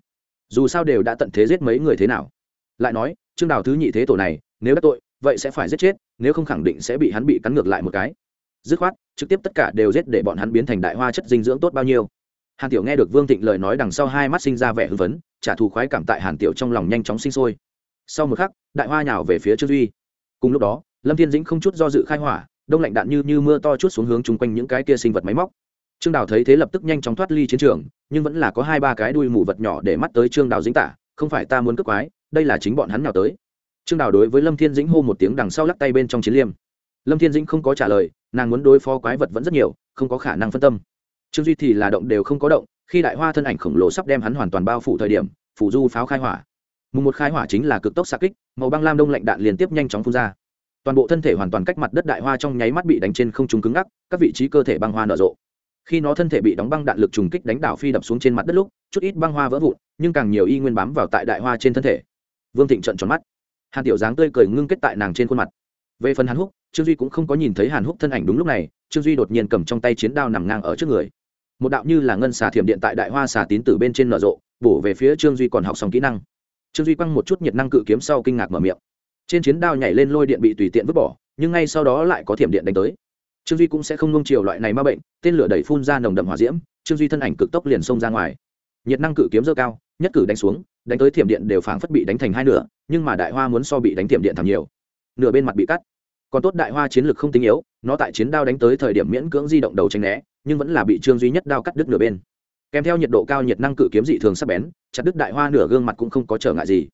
dù sao đều đã tận thế giết mấy người thế nào. Lại nói, trương đào thứ nhị thế tổ này, nếu đã tội, vậy sẽ phải giết chết, nếu không khẳng định sẽ bị hắn bị cắn ngược lại một cái. Dứt khoát, trực tiếp tất cả đều giết để bọn hắn biến thành đại hoa chất dinh dưỡng tốt bao nhiêu. Hàn tiểu nghe được vương thịnh lời nói đằng sau hai mắt sinh ra vẻ hưng phấn, trả thù khoái cảm tại hàn tiểu trong lòng nhanh chóng sinh sôi. Sau một khắc, đại hoa nhào về phía trương duy. Cùng lúc đó, lâm thiên dĩnh không chút do dự khai hỏa, đông lạnh đạn như như mưa to chút xuống hướng chung quanh những cái kia sinh vật máy móc trương đào thấy thế lập tức nhanh chóng thoát ly chiến trường, nhưng vẫn là có hai ba cái đuôi mù vật nhỏ để mắt tới trương đào dính tả, không phải ta muốn cướp quái, đây là chính bọn hắn nào tới. Trương đào đối với lâm thiên dĩnh hô một tiếng đằng sau lắc tay bên trong chiến liêm. Lâm thiên dĩnh không có trả lời, nàng muốn đối phó quái vật vẫn rất nhiều, không có khả năng phân tâm. Trương duy thì là động đều không có động, khi đại hoa thân ảnh khổng lồ sắp đem hắn hoàn toàn bao phủ thời điểm, phủ du pháo khai hỏa. Mùng một khai hỏa chính là cực tốc xa kích, màu băng lam đông lạnh đạn liên tiếp nhanh chóng phun ra. Toàn bộ thân thể hoàn toàn cách mặt đất đại hoa trong nháy mắt bị đánh trên không trung cứng ngắc, các vị trí cơ thể băng hoa nở rộ khi nó thân thể bị đóng băng đạn lực trùng kích đánh đảo phi đập xuống trên mặt đất lúc, chút ít băng hoa vỡ vụn, nhưng càng nhiều y nguyên bám vào tại đại hoa trên thân thể. Vương thịnh trận tròn mắt. Hàn tiểu dáng tươi cười ngưng kết tại nàng trên khuôn mặt. Về phần hàn húc, trương duy cũng không có nhìn thấy hàn húc thân ảnh đúng lúc này, trương duy đột nhiên cầm trong tay chiến đao nằm ngang ở trước người. Một đạo như là ngân xà thiểm điện tại đại hoa xà tín tử bên trên nở rộ, bổ về phía trương duy còn học xong kỹ năng. Trương duy quăng một chút nhiệt năng cự kiếm sau kinh ngạc mở miệng. Trên chiến đao nhảy lên lôi điện bị tùy tiện vứt bỏ, nhưng ngay sau đó lại có thiểm điện đánh tới trương duy cũng sẽ không nung chiều loại này ma bệnh, tên lửa đẩy phun ra nồng đậm hỏa diễm, trương duy thân ảnh cực tốc liền xông ra ngoài. Nhiệt năng cự kiếm dơ cao, nhất cử đánh xuống, đánh tới thiểm điện đều phảng phất bị đánh thành hai nửa, nhưng mà đại hoa muốn so bị đánh thiểm điện thảm nhiều. Nửa bên mặt bị cắt. Còn tốt đại hoa chiến lược không tinh yếu, nó tại chiến đao đánh tới thời điểm miễn cưỡng di động đầu tranh né, nhưng vẫn là bị trương duy nhất đao cắt đứt nửa bên. Kèm theo nhiệt độ cao nhiệt năng cự kiếm dị thường sắc bén, chặt đứt đại hoa nửa gương mặt cũng không có trở ngại gì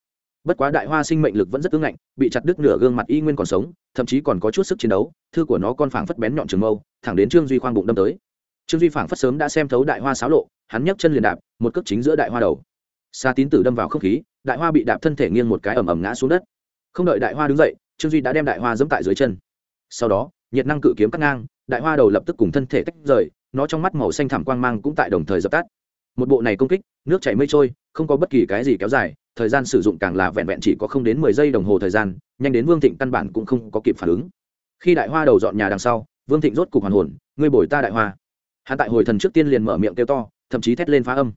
bất quá đại hoa sinh mệnh lực vẫn rất ưng ngạnh, bị chặt đứt nửa gương mặt y nguyên còn sống, thậm chí còn có chút sức chiến đấu, thư của nó con phảng phất bén nhọn trường mâu, thẳng đến trương duy khoang bụng đâm tới. Trương duy phảng phất sớm đã xem thấu đại hoa xáo lộ, hắn nhấc chân liền đạp, một cước chính giữa đại hoa đầu. Xa tín tử đâm vào không khí, đại hoa bị đạp thân thể nghiêng một cái ầm ầm ngã xuống đất. Không đợi đại hoa đứng dậy, trương duy đã đem đại hoa dẫm tại dưới chân. Sau đó, nhiệt năng cự kiếm cắt ngang, đại hoa đầu lập tức cùng thân thể tách rời, nó trong mắt màu xanh thảm quang mang cũng tại đồng thời dập tắt. Một bộ này công kích, nước chảy mây trôi, không có bất kỳ cái gì kéo dài thời gian sử dụng càng là vẹn vẹn chỉ có không đến mười giây đồng hồ thời gian, nhanh đến vương thịnh căn bản cũng không có kịp phản ứng. Khi đại hoa đầu dọn nhà đằng sau, vương thịnh rốt cục hoàn hồn, ngươi bồi ta đại hoa. Hắn tại hồi thần trước tiên liền mở miệng kêu to, thậm chí thét lên phá âm.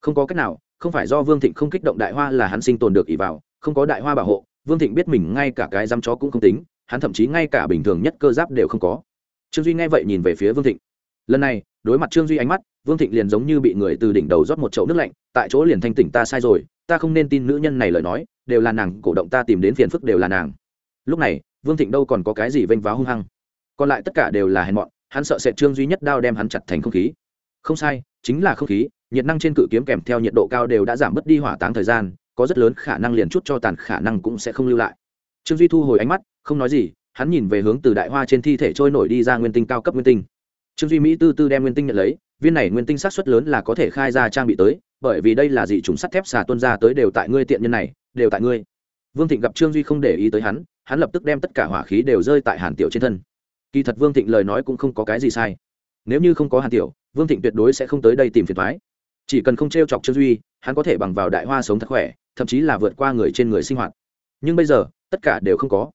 Không có cách nào, không phải do vương thịnh không kích động đại hoa là hắn sinh tồn được ỷ vào, không có đại hoa bảo hộ, vương thịnh biết mình ngay cả cái dăm chó cũng không tính, hắn thậm chí ngay cả bình thường nhất cơ giáp đều không có. Trương duy nghe vậy nhìn về phía vương thịnh. Lần này đối mặt trương duy ánh mắt, vương thịnh liền giống như bị người từ đỉnh đầu rót một chậu nước lạnh, tại chỗ liền thanh tỉnh, ta sai rồi, ta không nên tin nữ nhân này lời nói, đều là nàng, cổ động ta tìm đến phiền phức đều là nàng. Lúc này, vương thịnh đâu còn có cái gì vênh váo hung hăng. Còn lại tất cả đều là hèn mọn, hắn sợ sệt trương duy nhất đao đem hắn chặt thành không khí. Không sai, chính là không khí, nhiệt năng trên cự kiếm kèm theo nhiệt độ cao đều đã giảm bớt đi hỏa táng thời gian, có rất lớn khả năng liền chút cho tàn khả năng cũng sẽ không lưu lại. Trương duy thu hồi ánh mắt, không nói gì, hắn nhìn về hướng từ đại hoa trên thi thể trôi nổi đi ra nguyên tinh cao cấp nguyên tinh trương duy mỹ tư tư đem nguyên tinh nhận lấy, viên này nguyên tinh sát xuất lớn là có thể khai ra trang bị tới, bởi vì đây là dị t sắt thép xà tuân ra tới đều tại ngươi tiện nhân này, đều tại ngươi. Vương thịnh gặp trương duy không để ý tới hắn hắn lập tức đem tất cả hỏa khí đều rơi tại hàn tiểu trên thân. Kỳ thật vương thịnh lời nói cũng không có cái gì sai. Nếu như không có hàn tiểu, vương thịnh tuyệt đối sẽ không tới đây tìm phiền thoái chỉ cần không t r e o chọc trương duy, hắn có thể bằng vào đại hoa sống thật khỏe, thậm chí là vượt qua người trên người sinh hoạt. Nhưng bây giờ, tất cả đều không có.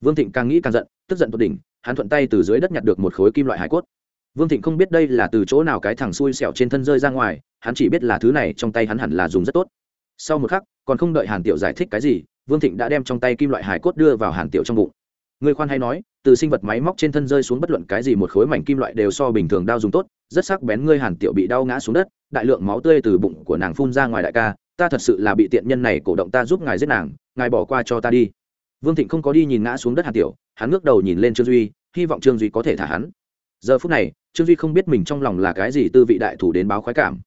Vương thịnh càng nghĩ càng giận, tức giận tột đỉnh, hắn thuận tay từ dưới đất nhặt được một khối kim loại hải cốt vương thịnh không biết đây là từ chỗ nào cái thằng xui xẻo trên thân rơi ra ngoài, hắn chỉ biết là thứ này trong tay hắn hẳn là dùng rất tốt. Sau một khắc, còn không đợi hàn tiểu giải thích cái gì, vương thịnh đã đem trong tay kim loại hải cốt đưa vào hàn tiểu trong bụng. Người khoan hay nói, từ sinh vật máy móc trên thân rơi xuống bất luận cái gì một khối mảnh kim loại đều so bình thường đao dùng tốt, rất sắc bén ngươi hàn tiểu bị đau ngã xuống đất, đại lượng máu tươi từ bụng của nàng phun ra ngoài đại ca, ta thật sự là bị tiện nhân này cổ động ta giúp ngài giết nàng, ngài bỏ qua cho ta đi. Vương thịnh không có đi nhìn ngã xuống đất hàn tiểu, hắn ngước đầu nhìn lên trương duy, hy vọng trương duy có thể thả hắn giờ phút này, trương duy không biết mình trong lòng là cái gì tư vị đại thủ đến báo khoái cảm.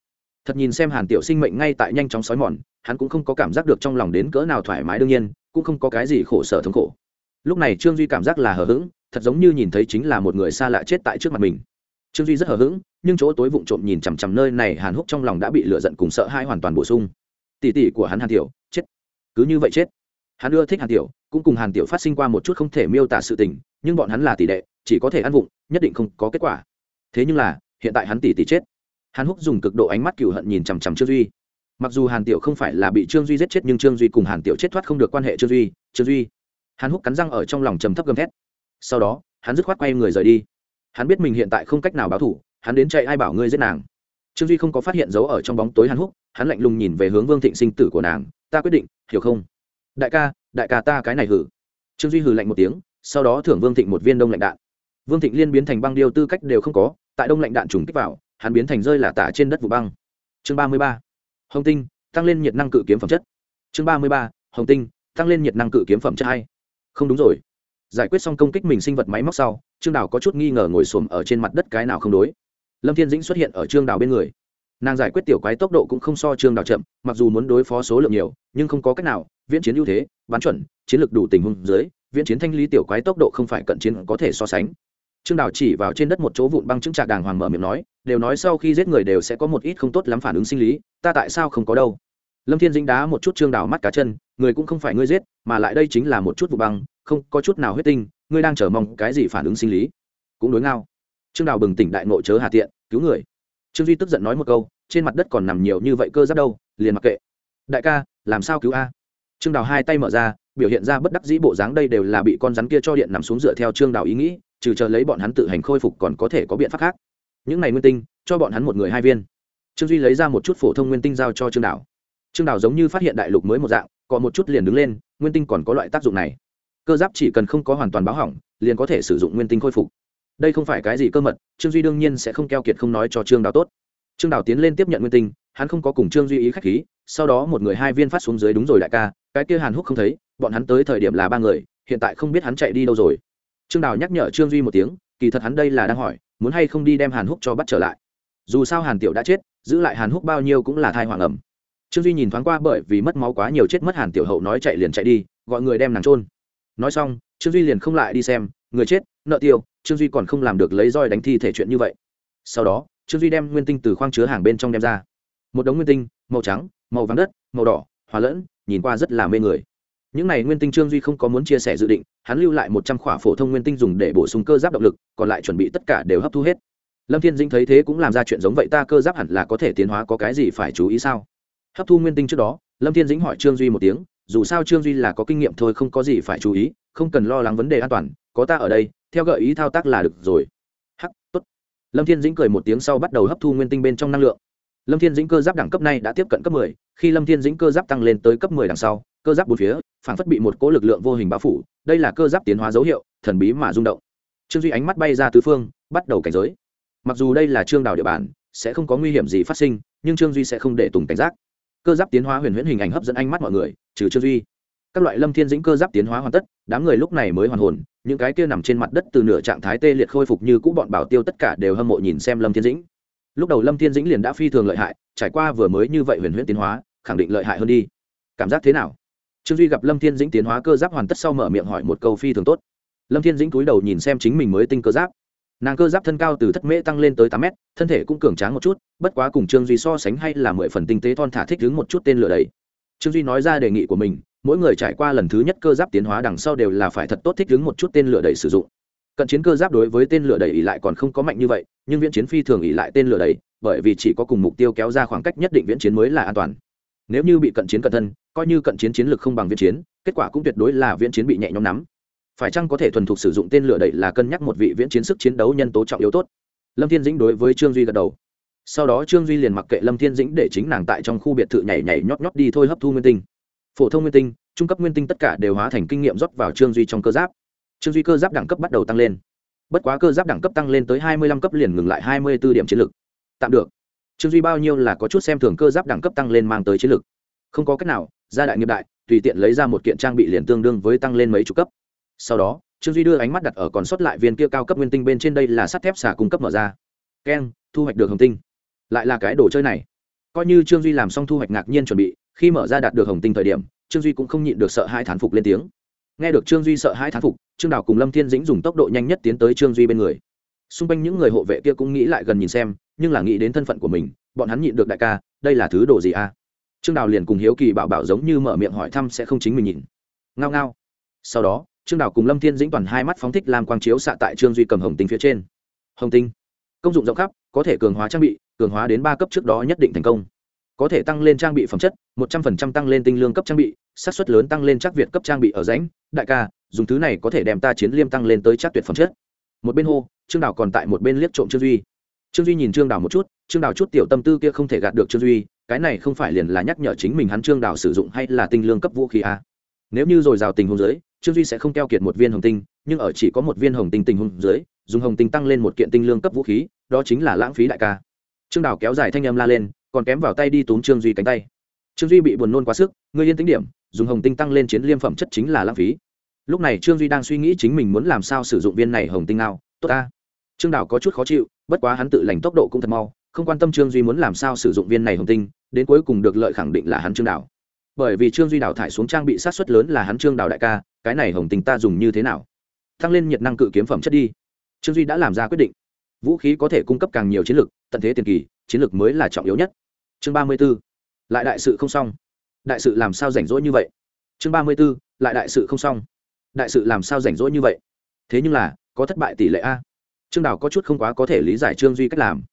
Thật nhìn xem hàn tiểu sinh mệnh ngay tại nhanh chóng xói mòn, hắn cũng không có cảm giác được trong lòng đến cỡ nào thoải mái đương nhiên, cũng không có cái gì khổ sở thống khổ. Lúc này trương duy cảm giác là hờ hững, thật giống như nhìn thấy chính là một người xa lạ chết tại trước mặt mình. Trương duy rất hờ hững, nhưng chỗ tối vụng trộm nhìn chằm chằm nơi này hàn húc trong lòng đã bị lựa giận cùng sợ hãi hoàn toàn bổ sung. Tỷ tỷ của hắn hàn tiểu, chết. Cứ như vậy chết. Hắn ưa thích hàn tiểu, cũng cùng hàn tiểu phát sinh qua một chút không thể miêu tả sự tình nhưng bọn hắn là tỷ đệ, chỉ có thể ăn vụng, nhất định không có kết quả. Thế nhưng là, hiện tại hắn tỷ tỷ chết. Hàn húc dùng cực độ ánh mắt cựu hận nhìn chằm chằm trương duy. Mặc dù hàn tiểu không phải là bị trương duy giết chết, nhưng trương duy cùng hàn tiểu chết thoát không được quan hệ trương duy trương duy. Hàn húc cắn răng ở trong lòng trầm thấp gầm thét. Sau đó, hắn dứt khoát quay người rời đi. Hắn biết mình hiện tại không cách nào báo thủ, hắn đến chạy ai bảo ngươi giết nàng. Trương duy không có phát hiện dấu ở trong bóng tối hàn húc, hắn lạnh lùng nhìn về hướng vương thịnh sinh tử của nàng. Ta quyết định, hiểu không? Đại ca đại ca ta cái này hử. Trương duy hừ lạnh một tiếng sau đó thưởng vương thịnh một viên đông lạnh đạn. Vương thịnh liên biến thành băng điêu tư cách đều không có, tại đông lạnh đạn trùng kích vào, hắn biến thành rơi là tả trên đất vụ băng. Chương ba mươi ba. Hồng tinh, tăng lên nhiệt năng cự kiếm phẩm chất. Chương ba mươi ba. Hồng tinh, tăng lên nhiệt năng cự kiếm phẩm chất hay không đúng rồi. Giải quyết xong công kích mình sinh vật máy móc sau, trương đào có chút nghi ngờ ngồi xổm ở trên mặt đất cái nào không đối. Lâm thiên dĩnh xuất hiện ở trương đào bên người. Nàng giải quyết tiểu quái tốc độ cũng không so trương đào chậm, mặc dù muốn đối phó số lượng nhiều, nhưng không có cách nào, viễn chiến ưu thế bán chuẩn, chiến lược đủ tình huống dưới viễn chiến thanh lý tiểu quái tốc độ không phải cận chiến có thể so sánh. Trương đào chỉ vào trên đất một chỗ vụn băng chứng trạc đàng hoàng mở miệng nói, đều nói sau khi giết người đều sẽ có một ít không tốt lắm phản ứng sinh lý, ta tại sao không có đâu? Lâm thiên dính đá một chút trương đào mắt cá chân, người cũng không phải ngươi giết, mà lại đây chính là một chút vụ băng, không có chút nào huyết tinh, ngươi đang chờ mong cái gì phản ứng sinh lý? Cũng đối ngao. Trương đào bừng tỉnh đại nội chớ hà tiện, cứu người. Trương duy tức giận nói một câu, trên mặt đất còn nằm nhiều như vậy cơ giáp đâu, liền mặc kệ. Đại ca, làm sao cứu a? Trương đào hai tay mở ra biểu hiện ra bất đắc dĩ bộ dáng đây đều là bị con rắn kia cho điện nằm xuống dựa theo trương đào ý nghĩ, trừ chờ lấy bọn hắn tự hành khôi phục còn có thể có biện pháp khác. Những này nguyên tinh, cho bọn hắn một người hai viên. Trương duy lấy ra một chút phổ thông nguyên tinh giao cho trương đảo trương đảo giống như phát hiện đại lục mới một dạng, có một chút liền đứng lên, nguyên tinh còn có loại tác dụng này. Cơ giáp chỉ cần không có hoàn toàn báo hỏng, liền có thể sử dụng nguyên tinh khôi phục. Đây không phải cái gì cơ mật, trương duy đương nhiên sẽ không keo kiệt không nói cho trương đảo tốt. Trương đảo tiến lên tiếp nhận nguyên tinh, hắn không có cùng trương duy ý khách khí, sau đó một người hai viên phát xuống dưới đúng rồi đại ca, cái kia hàn húc không thấy bọn hắn tới thời điểm là ba người, hiện tại không biết hắn chạy đi đâu rồi. Trương đào nhắc nhở trương duy một tiếng, kỳ thật hắn đây là đang hỏi, muốn hay không đi đem hàn húc cho bắt trở lại. Dù sao hàn tiểu đã chết, giữ lại hàn húc bao nhiêu cũng là thai hoàng ẩm. Trương duy nhìn thoáng qua bởi vì mất máu quá nhiều chết mất hàn tiểu hậu nói chạy liền chạy đi, gọi người đem nàng trôn nói xong, trương duy liền không lại đi xem, người chết, nợ tiêu, trương duy còn không làm được lấy roi đánh thi thể chuyện như vậy. Sau đó, trương duy đem nguyên tinh từ khoang chứa hàng bên trong đem ra. Một đống nguyên tinh, màu trắng, màu vàng đất, màu đỏ hòa lẫn, nhìn qua rất là mê người những này nguyên tinh trương duy không có muốn chia sẻ dự định hắn lưu lại một trăm khỏa phổ thông nguyên tinh dùng để bổ sung cơ giáp động lực còn lại chuẩn bị tất cả đều hấp thu hết. Lâm thiên dĩnh thấy thế cũng làm ra chuyện giống vậy ta cơ giáp hẳn là có thể tiến hóa có cái gì phải chú ý sao? Hấp thu nguyên tinh trước đó lâm thiên dĩnh hỏi trương duy một tiếng dù sao trương duy là có kinh nghiệm thôi không có gì phải chú ý không cần lo lắng vấn đề an toàn có ta ở đây theo gợi ý thao tác là được rồi. Hắc tốt. Lâm thiên dĩnh cười một tiếng sau bắt đầu hấp thu nguyên tinh bên trong năng lượng. Lâm thiên dĩnh cơ giáp đẳng cấp này đã tiếp cận cấp 10, khi lâm thiên dĩnh cơ giáp tăng lên tới cấp 10 đằng sau cơ giáp bốn phía phản phất bị một cỗ lực lượng vô hình bao phủ, đây là cơ giáp tiến hóa dấu hiệu, thần bí mà rung động. Trương duy ánh mắt bay ra tứ phương, bắt đầu cảnh giới. Mặc dù đây là trương đào địa bàn, sẽ không có nguy hiểm gì phát sinh, nhưng trương duy sẽ không để tùng cảnh giác. Cơ giáp tiến hóa huyền huyễn hình ảnh hấp dẫn ánh mắt mọi người, trừ trương duy. Các loại lâm thiên dĩnh cơ giáp tiến hóa hoàn tất, đám người lúc này mới hoàn hồn, những cái kia nằm trên mặt đất từ nửa trạng thái tê liệt khôi phục như cũ bọn bảo tiêu tất cả đều hâm mộ nhìn xem lâm thiên dĩnh. Lúc đầu lâm thiên dĩnh liền đã phi thường lợi hại, trải qua vừa mới như vậy huyền huyễn tiến hóa, khẳng định lợi hại hơn đi. Cảm giác thế nào? Trương duy gặp lâm thiên dĩnh tiến hóa cơ giáp hoàn tất sau mở miệng hỏi một câu phi thường tốt. Lâm thiên dĩnh cúi đầu nhìn xem chính mình mới tinh cơ giáp. Nàng cơ giáp thân cao từ thất mễ tăng lên tới tám mét, thân thể cũng cường tráng một chút, bất quá cùng trương duy so sánh hay là mười phần tinh tế thon thả thích đứng một chút tên lửa đầy trương duy nói ra đề nghị của mình, mỗi người trải qua lần thứ nhất cơ giáp tiến hóa đằng sau đều là phải thật tốt thích ứng một chút tên lửa đẩy sử dụng. Cận chiến cơ giáp đối với tên lửa đẩy ỉ lại còn không có mạnh như vậy, nhưng viễn chiến phi thường ỉ lại tên lửa đẩy, bởi vì chỉ có cùng mục tiêu kéo ra khoảng cách nhất định viễn chiến mới là an toàn nếu như bị cận chiến cận thân, coi như cận chiến chiến lược không bằng viễn chiến, kết quả cũng tuyệt đối là viễn chiến bị nhẹ nhõm nắm. Phải chăng có thể thuần thục sử dụng tên lửa đẩy là cân nhắc một vị viễn chiến sức chiến đấu nhân tố trọng yếu tốt? Lâm thiên dĩnh đối với trương duy gật đầu. Sau đó trương duy liền mặc kệ lâm thiên dĩnh để chính nàng tại trong khu biệt thự nhảy nhảy nhót nhót đi thôi hấp thu nguyên tinh. Phổ thông nguyên tinh, trung cấp nguyên tinh tất cả đều hóa thành kinh nghiệm rót vào trương duy trong cơ giáp. Trương duy cơ giáp đẳng cấp bắt đầu tăng lên. Bất quá cơ giáp đẳng cấp tăng lên tới hai mươi lăm cấp liền ngừng lại hai mươi b ố điểm chiến lược tạm được trương duy bao nhiêu là có chút xem thường cơ giáp đẳng cấp tăng lên mang tới chiến lực, không có cách nào gia đại nghiệp đại tùy tiện lấy ra một kiện trang bị liền tương đương với tăng lên mấy chục cấp. Sau đó trương duy đưa ánh mắt đặt ở còn sót lại viên kia cao cấp nguyên tinh bên trên đây là sắt thép xả cung cấp mở ra. Keng thu hoạch được hồng tinh. Lại là cái đồ chơi này. Coi như trương duy làm xong thu hoạch ngạc nhiên chuẩn bị khi mở ra đạt được hồng tinh thời điểm trương duy cũng không nhịn được sợ hai thán phục lên tiếng. Nghe được trương duy sợ hai thán phục trương đào cùng lâm thiên dĩnh dùng tốc độ nhanh nhất tiến tới trương duy bên người xung quanh những người hộ vệ kia cũng nghĩ lại gần nhìn xem, nhưng là nghĩ đến thân phận của mình, bọn hắn nhịn được đại ca, đây là thứ đồ gì a à? trương đào liền cùng hiếu kỳ bảo bảo giống như mở miệng hỏi thăm sẽ không chính mình nhìn. Ngao ngao. Sau đó, trương đào cùng lâm thiên dĩnh toàn hai mắt phóng thích làm quang chiếu xạ tại trương duy cầm hồng tinh phía trên. Hồng tinh. Công dụng rộng khắp, có thể cường hóa trang bị, cường hóa đến ba cấp trước đó nhất định thành công. Có thể tăng lên trang bị phẩm chất, một trăm phần trăm tăng lên tinh lương cấp trang bị, xác suất lớn tăng lên chắc việt cấp trang bị ở rãnh. Đại ca, dùng thứ này có thể đem ta chiến liêm tăng lên tới chắc tuyệt phẩm chất một bên hô, trương đào còn tại một bên liếc trộm trương duy. Trương duy nhìn trương đào một chút, trương đào chút tiểu tâm tư kia không thể gạt được trương duy, cái này không phải liền là nhắc nhở chính mình hắn trương đào sử dụng hay là tinh lương cấp vũ khí à. nếu như dồi dào tình hôn dưới, trương duy sẽ không keo kiệt một viên hồng tinh, nhưng ở chỉ có một viên hồng tinh tình hôn dưới, dùng hồng tinh tăng lên một kiện tinh lương cấp vũ khí, đó chính là lãng phí đại ca. Trương đào kéo dài thanh âm la lên, còn kém vào tay đi túm trương duy cánh tay. Trương duy bị buồn nôn quá sức, ngươi yên tính điểm, dùng hồng tinh tăng lên chiến liêm phẩm chất chính là lãng phí lúc này trương duy đang suy nghĩ chính mình muốn làm sao sử dụng viên này hồng tinh nào tốt ta. Trương đảo có chút khó chịu, bất quá hắn tự lành tốc độ cũng thật mau, không quan tâm trương duy muốn làm sao sử dụng viên này hồng tinh, đến cuối cùng được lợi khẳng định là hắn trương đảo bởi vì trương duy đảo thải xuống trang bị sát xuất lớn là hắn trương đảo đại ca, cái này hồng tinh ta dùng như thế nào? Tăng lên nhiệt năng cự kiếm phẩm chất đi. Trương duy đã làm ra quyết định. Vũ khí có thể cung cấp càng nhiều chiến lược tận thế tiền kỳ, chiến lược mới là trọng yếu nhất. Chương ba mươi b ố lại đại sự không xong. Đại sự làm sao rảnh rỗi như vậy? Chương ba mươi b ố lại đại sự không xong đại sự làm sao rảnh rỗi như vậy? Thế nhưng là, có thất bại tỷ lệ a. Trương đào có chút không quá có thể lý giải trương duy cách làm.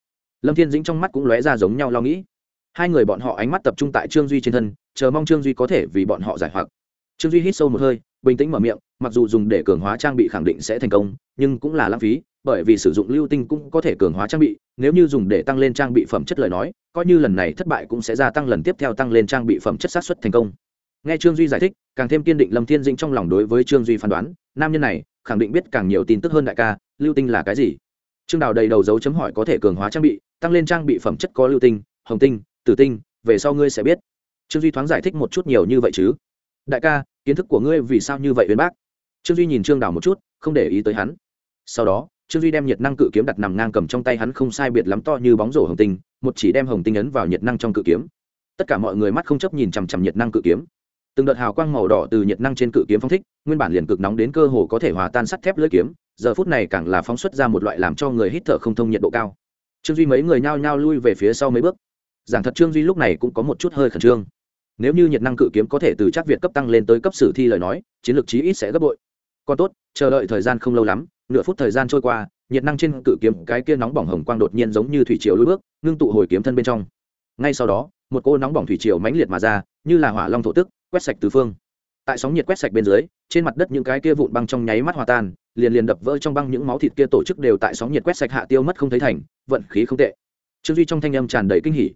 Lâm thiên dĩnh trong mắt cũng lóe ra giống nhau lo nghĩ. Hai người bọn họ ánh mắt tập trung tại trương duy trên thân, chờ mong trương duy có thể vì bọn họ giải hoặc. Trương duy hít sâu một hơi, bình tĩnh mở miệng, mặc dù dùng để cường hóa trang bị khẳng định sẽ thành công, nhưng cũng là lãng phí, bởi vì sử dụng lưu tinh cũng có thể cường hóa trang bị, nếu như dùng để tăng lên trang bị phẩm chất lời nói, coi như lần này thất bại cũng sẽ gia tăng lần tiếp theo tăng lên trang bị phẩm chất sát xuất thành công nghe trương duy giải thích, càng thêm kiên định lâm thiên dĩnh trong lòng đối với trương duy phán đoán, nam nhân này, khẳng định biết càng nhiều tin tức hơn đại ca, lưu tinh là cái gì. Trương đào đầy đầu dấu chấm hỏi có thể cường hóa trang bị, tăng lên trang bị phẩm chất có lưu tinh, hồng tinh, tử tinh, về sau ngươi sẽ biết. Trương duy thoáng giải thích một chút nhiều như vậy chứ. Đại ca, kiến thức của ngươi vì sao như vậy uyên bác? Trương duy nhìn trương đào một chút, không để ý tới hắn. Sau đó, trương duy đem nhiệt năng cự kiếm đặt nằm ngang cầm trong tay hắn không sai biệt lắm to như bóng rổ hồng tinh, một chỉ đem hồng tinh ấn vào nhiệt năng trong cự kiếm. Tất cả mọi người mắt không chấp nhìn chằm chằm nhiệt năng cự kiếm từng đợt hào quang màu đỏ từ nhiệt năng trên cự kiếm phong thích, nguyên bản liền cực nóng đến cơ hồ có thể hòa tan sắt thép lưỡi kiếm, giờ phút này càng là phóng xuất ra một loại làm cho người hít thở không thông nhiệt độ cao. Trương duy mấy người nhao nhao lui về phía sau mấy bước. Giảng thật trương duy lúc này cũng có một chút hơi khẩn trương. Nếu như nhiệt năng cự kiếm có thể từ chắc việt cấp tăng lên tới cấp sử thi lời nói, chiến lược chí ít sẽ gấp bội. Còn tốt, chờ đợi thời gian không lâu lắm, nửa phút thời gian trôi qua, nhiệt năng trên cự kiếm cái kia nóng bỏng hồng quang đột nhiên giống như thủy triều lưỡi bước, ngưng tụ hồi kiếm thân bên trong ngay sau đó, một cô nóng bỏng thủy triều mãnh liệt mà ra, như là hỏa long thổ tức, quét sạch tứ phương. Tại sóng nhiệt quét sạch bên dưới, trên mặt đất những cái kia vụn băng trong nháy mắt hòa tan, liền liền đập vỡ trong băng những máu thịt kia tổ chức đều tại sóng nhiệt quét sạch hạ tiêu mất không thấy thành, vận khí không tệ. Trương duy trong thanh âm tràn đầy kinh hỉ.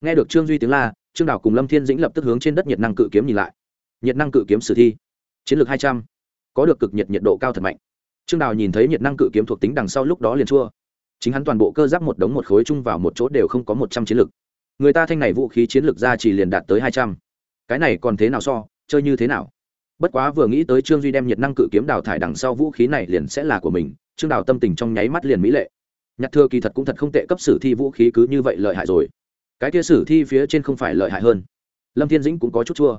Nghe được trương duy tiếng la, trương đảo cùng lâm thiên dĩnh lập tức hướng trên đất nhiệt năng cự kiếm nhìn lại. Nhiệt năng cự kiếm sử thi. Chiến lược hai trăm. Có được cực nhiệt nhiệt độ cao thật mạnh. Trương đào nhìn thấy nhiệt năng cự kiếm thuộc tính đằng sau lúc đó liền chua. Chính hắn toàn bộ cơ giáp một đống một khối chung vào một chỗ đều không có một trăm chiến lược người ta thanh này vũ khí chiến lược ra chỉ liền đạt tới hai trăm. Cái này còn thế nào so, chơi như thế nào? Bất quá vừa nghĩ tới trương duy đem nhiệt năng cự kiếm đào thải đằng sau vũ khí này liền sẽ là của mình, trương đào tâm tình trong nháy mắt liền mỹ lệ. Nhặt thưa kỳ thật cũng thật không tệ cấp sử thi vũ khí cứ như vậy lợi hại rồi. Cái kia sử thi phía trên không phải lợi hại hơn. Lâm thiên dĩnh cũng có chút chua.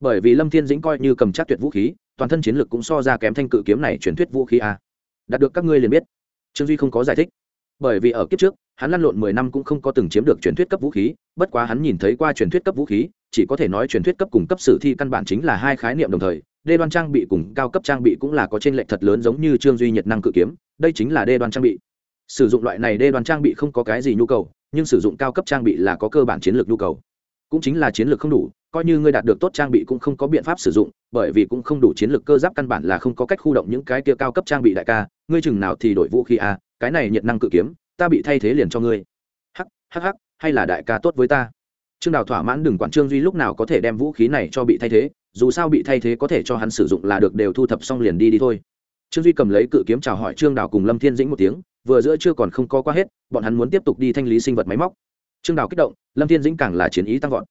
Bởi vì lâm thiên dĩnh coi như cầm chắc tuyệt vũ khí, toàn thân chiến lược cũng so ra kém thanh cự kiếm này truyền thuyết vũ khí a. Đạt được các ngươi liền biết. Trương duy không có giải thích bởi vì ở kiếp trước hắn lăn lộn mười năm cũng không có từng chiếm được truyền thuyết cấp vũ khí bất quá hắn nhìn thấy qua truyền thuyết cấp vũ khí chỉ có thể nói truyền thuyết cấp cùng cấp sử thi căn bản chính là hai khái niệm đồng thời đê đoan trang bị cùng cao cấp trang bị cũng là có trên lệnh thật lớn giống như trương duy nhiệt năng cự kiếm đây chính là đê đoan trang bị. Sử dụng loại này đê đoan trang bị không có cái gì nhu cầu nhưng sử dụng cao cấp trang bị là có cơ bản chiến lược nhu cầu. Cũng chính là chiến lược không đủ coi như ngươi đạt được tốt trang bị cũng không có biện pháp sử dụng bởi vì cũng không đủ chiến lược cơ giáp căn bản là không có cách khu động những cái kia cao cấp trang bị đại ca ngươi chừng nào thì đổi vũ khí a à, cái này nhiệt năng cự kiếm, ta bị thay thế liền cho ngươi. Hắc hắc hắc, hay là đại ca tốt với ta? Trương đào thỏa mãn đừng quản trương duy lúc nào có thể đem vũ khí này cho bị thay thế, dù sao bị thay thế có thể cho hắn sử dụng là được đều thu thập xong liền đi đi thôi. Trương duy cầm lấy cự kiếm chào hỏi trương đào cùng lâm thiên dĩnh một tiếng, vừa giữa chưa còn không có qua hết, bọn hắn muốn tiếp tục đi thanh lý sinh vật máy móc. Trương đào kích động, lâm thiên dĩnh càng là chiến ý tăng vọt.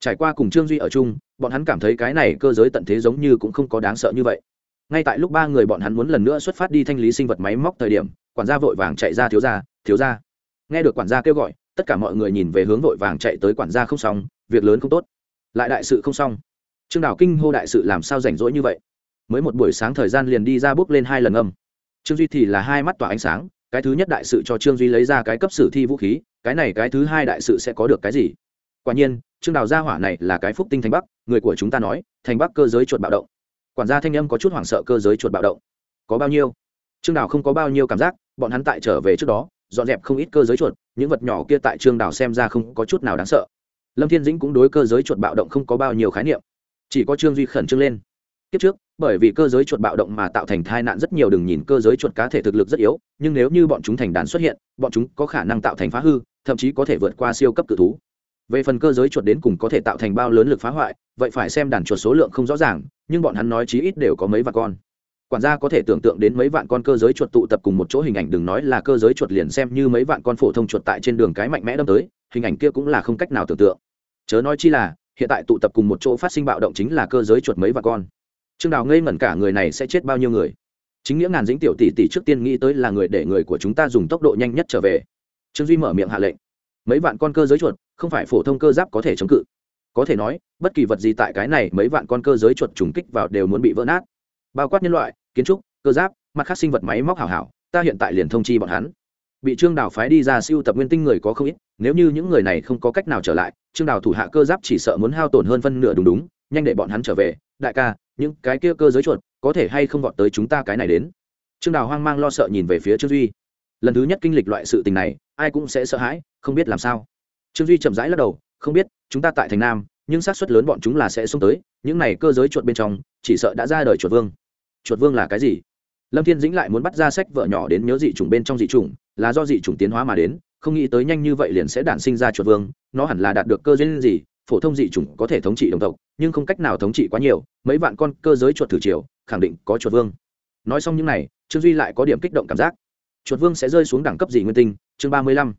Trải qua cùng trương duy ở chung, bọn hắn cảm thấy cái này cơ giới tận thế giống như cũng không có đáng sợ như vậy. Ngay tại lúc ba người bọn hắn muốn lần nữa xuất phát đi thanh lý sinh vật máy móc thời điểm quản gia vội vàng chạy ra thiếu gia thiếu gia. Nghe được quản gia kêu gọi, tất cả mọi người nhìn về hướng vội vàng chạy tới quản gia không xong, việc lớn không tốt. Lại đại sự không xong. Trương đào kinh hô đại sự làm sao rảnh rỗi như vậy? Mới một buổi sáng thời gian liền đi ra bước lên hai lần âm. Trương duy thì là hai mắt tỏa ánh sáng, cái thứ nhất đại sự cho trương duy lấy ra cái cấp sử thi vũ khí, cái này cái thứ hai đại sự sẽ có được cái gì? Quả nhiên, trương đào gia hỏa này là cái phúc tinh thành bắc, người của chúng ta nói thành bắc cơ giới chuột bạo động. Quản gia thanh âm có chút hoảng sợ cơ giới chuột bạo động. Có bao nhiêu? Trương đào không có bao nhiêu cảm giác, bọn hắn tại trở về trước đó, dọn dẹp không ít cơ giới chuột, những vật nhỏ kia tại trương đào xem ra không có chút nào đáng sợ. Lâm thiên dĩnh cũng đối cơ giới chuột bạo động không có bao nhiêu khái niệm. Chỉ có trương duy khẩn trương lên. Kiếp trước, bởi vì cơ giới chuột bạo động mà tạo thành tai nạn rất nhiều, đừng nhìn cơ giới chuột cá thể thực lực rất yếu, nhưng nếu như bọn chúng thành đàn xuất hiện, bọn chúng có khả năng tạo thành phá hư, thậm chí có thể vượt qua siêu cấp cự thú. Về phần cơ giới chuột đến cùng có thể tạo thành bao lớn lực phá hoại, vậy phải xem đàn chuột số lượng không rõ ràng, nhưng bọn hắn nói chí ít đều có mấy vạn con quản gia có thể tưởng tượng đến mấy vạn con cơ giới chuột tụ tập cùng một chỗ hình ảnh, đừng nói là cơ giới chuột liền xem như mấy vạn con phổ thông chuột tại trên đường cái mạnh mẽ đâm tới, hình ảnh kia cũng là không cách nào tưởng tượng. Chớ nói chi là, hiện tại tụ tập cùng một chỗ phát sinh bạo động chính là cơ giới chuột mấy vạn con. Trương đào ngây ngẩn cả người này sẽ chết bao nhiêu người? Chính nghĩa ngàn dính tiểu tỷ tỷ trước tiên nghĩ tới là người để người của chúng ta dùng tốc độ nhanh nhất trở về. Trương duy mở miệng hạ lệnh. Mấy vạn con cơ giới chuột, không phải phổ thông cơ giáp có thể chống cự. Có thể nói, bất kỳ vật gì tại cái này, mấy vạn con cơ giới chuột trùng kích vào đều muốn bị vỡ nát. Bao quát nhân loại kiến trúc, cơ giáp, mặt khác sinh vật máy móc hảo hảo, ta hiện tại liền thông chi bọn hắn. Bị trương đào phái đi ra siêu tập nguyên tinh người có không ít, nếu như những người này không có cách nào trở lại, trương đào thủ hạ cơ giáp chỉ sợ muốn hao tổn hơn phân nửa đúng đúng, nhanh để bọn hắn trở về. Đại ca, những cái kia cơ giới chuột, có thể hay không gọn tới chúng ta cái này đến? Trương đào hoang mang lo sợ nhìn về phía trương duy. Lần thứ nhất kinh lịch loại sự tình này, ai cũng sẽ sợ hãi, không biết làm sao. Trương duy chậm rãi lắc đầu, không biết, chúng ta tại thành nam, nhưng xác suất lớn bọn chúng là sẽ xuống tới, những này cơ giới chuột bên trong, chỉ sợ đã ra đời chuột vương chuột vương là cái gì? Lâm thiên dĩnh lại muốn bắt ra sách vợ nhỏ đến nhớ dị chủng bên trong dị chủng, là do dị chủng tiến hóa mà đến, không nghĩ tới nhanh như vậy liền sẽ đản sinh ra chuột vương, nó hẳn là đạt được cơ duyên gì, phổ thông dị chủng có thể thống trị đồng tộc, nhưng không cách nào thống trị quá nhiều, mấy vạn con cơ giới chuột thử triều, khẳng định có chuột vương. Nói xong những này, trương duy lại có điểm kích động cảm giác. Chuột vương sẽ rơi xuống đẳng cấp gì nguyên tinh, chương ba mươi lăm.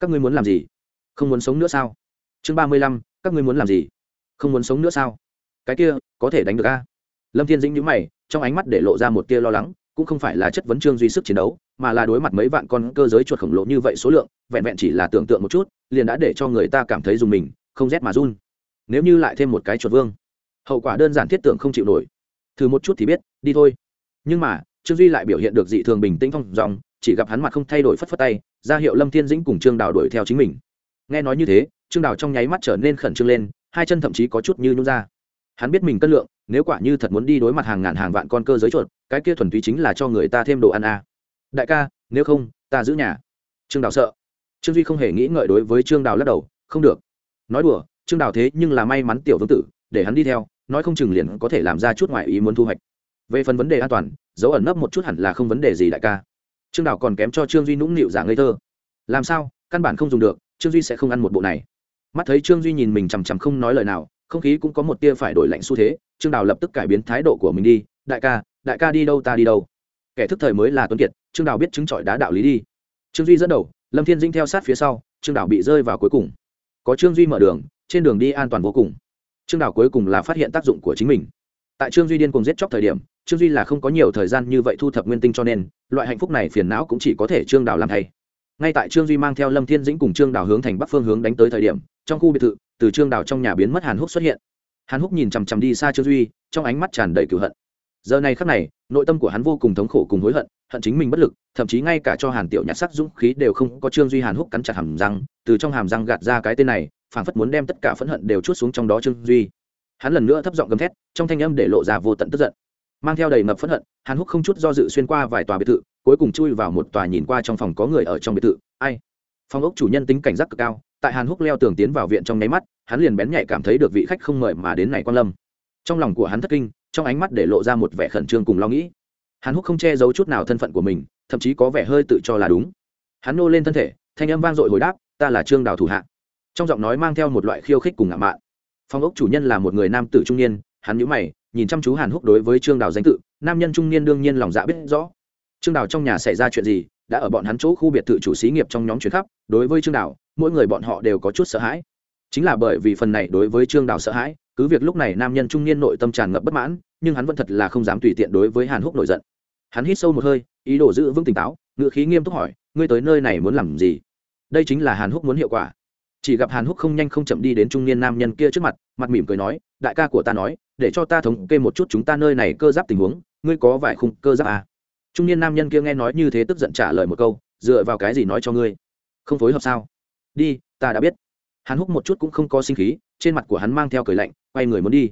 Các ngươi muốn làm gì? Không muốn sống nữa sao? Chương ba mươi lăm, các ngươi muốn làm gì? Không muốn sống nữa sao? Cái kia, có thể đánh được a? Lâm thiên dĩnh nhữ mày, trong ánh mắt để lộ ra một tia lo lắng, cũng không phải là chất vấn trương duy sức chiến đấu, mà là đối mặt mấy vạn con cơ giới chuột khổng lồ như vậy số lượng, vẹn vẹn chỉ là tưởng tượng một chút, liền đã để cho người ta cảm thấy dùng mình, không rét mà run. Nếu như lại thêm một cái chuột vương, hậu quả đơn giản thiết tưởng không chịu nổi. Thử một chút thì biết, đi thôi. Nhưng mà, trương duy lại biểu hiện được dị thường bình tĩnh phong dòng chỉ gặp hắn mặt không thay đổi phất phất tay, ra hiệu lâm thiên dĩnh cùng trương đào đuổi theo chính mình. Nghe nói như thế, trương đào trong nháy mắt trở nên khẩn trương lên, hai chân thậm chí có chút như nhún ra hắn biết mình cân lượng, nếu quả như thật muốn đi đối mặt hàng ngàn hàng vạn con cơ giới chuột, cái kia thuần túy chính là cho người ta thêm đồ ăn à. đại ca, nếu không, ta giữ nhà. Trương đào sợ. Trương duy không hề nghĩ ngợi đối với trương đào lắc đầu, không được. Nói đùa, trương đào thế nhưng là may mắn tiểu vương tử, để hắn đi theo, nói không chừng liền có thể làm ra chút ngoại ý muốn thu hoạch. Về phần vấn đề an toàn, dấu ẩn nấp một chút hẳn là không vấn đề gì đại ca. Trương đào còn kém cho trương duy nũng nịu giả ngây thơ. Làm sao? Căn bản không dùng được, trương duy sẽ không ăn một bộ này. Mắt thấy trương duy nhìn mình chằm chằm không nói lời nào không khí cũng có một tia phải đổi lạnh xu thế, trương đào lập tức cải biến thái độ của mình đi, đại ca đại ca đi đâu ta đi đâu. Kẻ thức thời mới là tuấn kiệt, trương đào biết chứng trọi đá đạo lý đi. Trương duy dẫn đầu, lâm thiên dinh theo sát phía sau, trương đào bị rơi vào cuối cùng. Có trương duy mở đường, trên đường đi an toàn vô cùng. Trương đào cuối cùng là phát hiện tác dụng của chính mình. Tại trương duy điên cùng giết chóc thời điểm, trương duy là không có nhiều thời gian như vậy thu thập nguyên tinh cho nên, loại hạnh phúc này phiền não cũng chỉ có thể trương đào làm thay. Ngay tại trương duy mang theo lâm thiên dĩnh cùng trương đào hướng thành bắc phương hướng đánh tới thời điểm, trong khu biệt thự từ trương đào trong nhà biến mất hàn húc xuất hiện. Hàn húc nhìn chằm chằm đi xa trương duy, trong ánh mắt tràn đầy cửu hận. Giờ này khắc này, nội tâm của hắn vô cùng thống khổ cùng hối hận hận chính mình bất lực, thậm chí ngay cả cho hàn tiểu nhặt sắc dũng khí đều không có trương duy hàn húc cắn chặt hàm răng, từ trong hàm răng gạt ra cái tên này, phảng phất muốn đem tất cả phẫn hận đều chút xuống trong đó trương duy. Hắn lần nữa thấp giọng gầm thét, trong thanh âm để lộ ra vô tận tức giận. Mang theo đầy ngập phẫn hận, hàn húc không chút do dự xuyên qua vài tòa biệt thự, cuối cùng chui vào một tòa nhìn qua trong phòng có người ở trong biệt thự. Ai? Phòng ốc chủ nhân tính cảnh giác cực cao tại hàn húc leo tường tiến vào viện trong nháy mắt, hắn liền bén nhạy cảm thấy được vị khách không mời mà đến này quan lâm. Trong lòng của hắn thất kinh, trong ánh mắt để lộ ra một vẻ khẩn trương cùng lo nghĩ. Hàn húc không che giấu chút nào thân phận của mình, thậm chí có vẻ hơi tự cho là đúng. Hắn nô lên thân thể, thanh âm vang dội hồi đáp, ta là trương đào thủ hạ. Trong giọng nói mang theo một loại khiêu khích cùng ngạo mạn. Phong ốc chủ nhân là một người nam tử trung niên, hắn nhíu mày, nhìn chăm chú hàn húc đối với trương đào danh tự, nam nhân trung niên đương nhiên lòng dạ biết rõ. Trương đào trong nhà xảy ra chuyện gì, đã ở bọn hắn chỗ khu biệt thự chủ xí nghiệp trong nhóm chuyến khắp, đối với trương đào mỗi người bọn họ đều có chút sợ hãi. Chính là bởi vì phần này đối với trương đào sợ hãi, cứ việc lúc này nam nhân trung niên nội tâm tràn ngập bất mãn, nhưng hắn vẫn thật là không dám tùy tiện đối với hàn húc nổi giận. Hắn hít sâu một hơi, ý đồ giữ vững tỉnh táo, ngựa khí nghiêm túc hỏi, ngươi tới nơi này muốn làm gì? Đây chính là hàn húc muốn hiệu quả. Chỉ gặp hàn húc không nhanh không chậm đi đến trung niên nam nhân kia trước mặt mặt mỉm cười nói, đại ca của ta nói, để cho ta thống kê một chút chúng ta nơi này cơ giáp tình huống, ngươi có vài khung cơ giáp à. trung niên nam nhân kia nghe nói như thế tức giận trả lời một câu, dựa vào cái gì nói cho ngươi? Không phối hợp sao? Đi, ta đã biết. Hàn húc một chút cũng không có sinh khí, trên mặt của hắn mang theo cười lạnh, quay người muốn đi.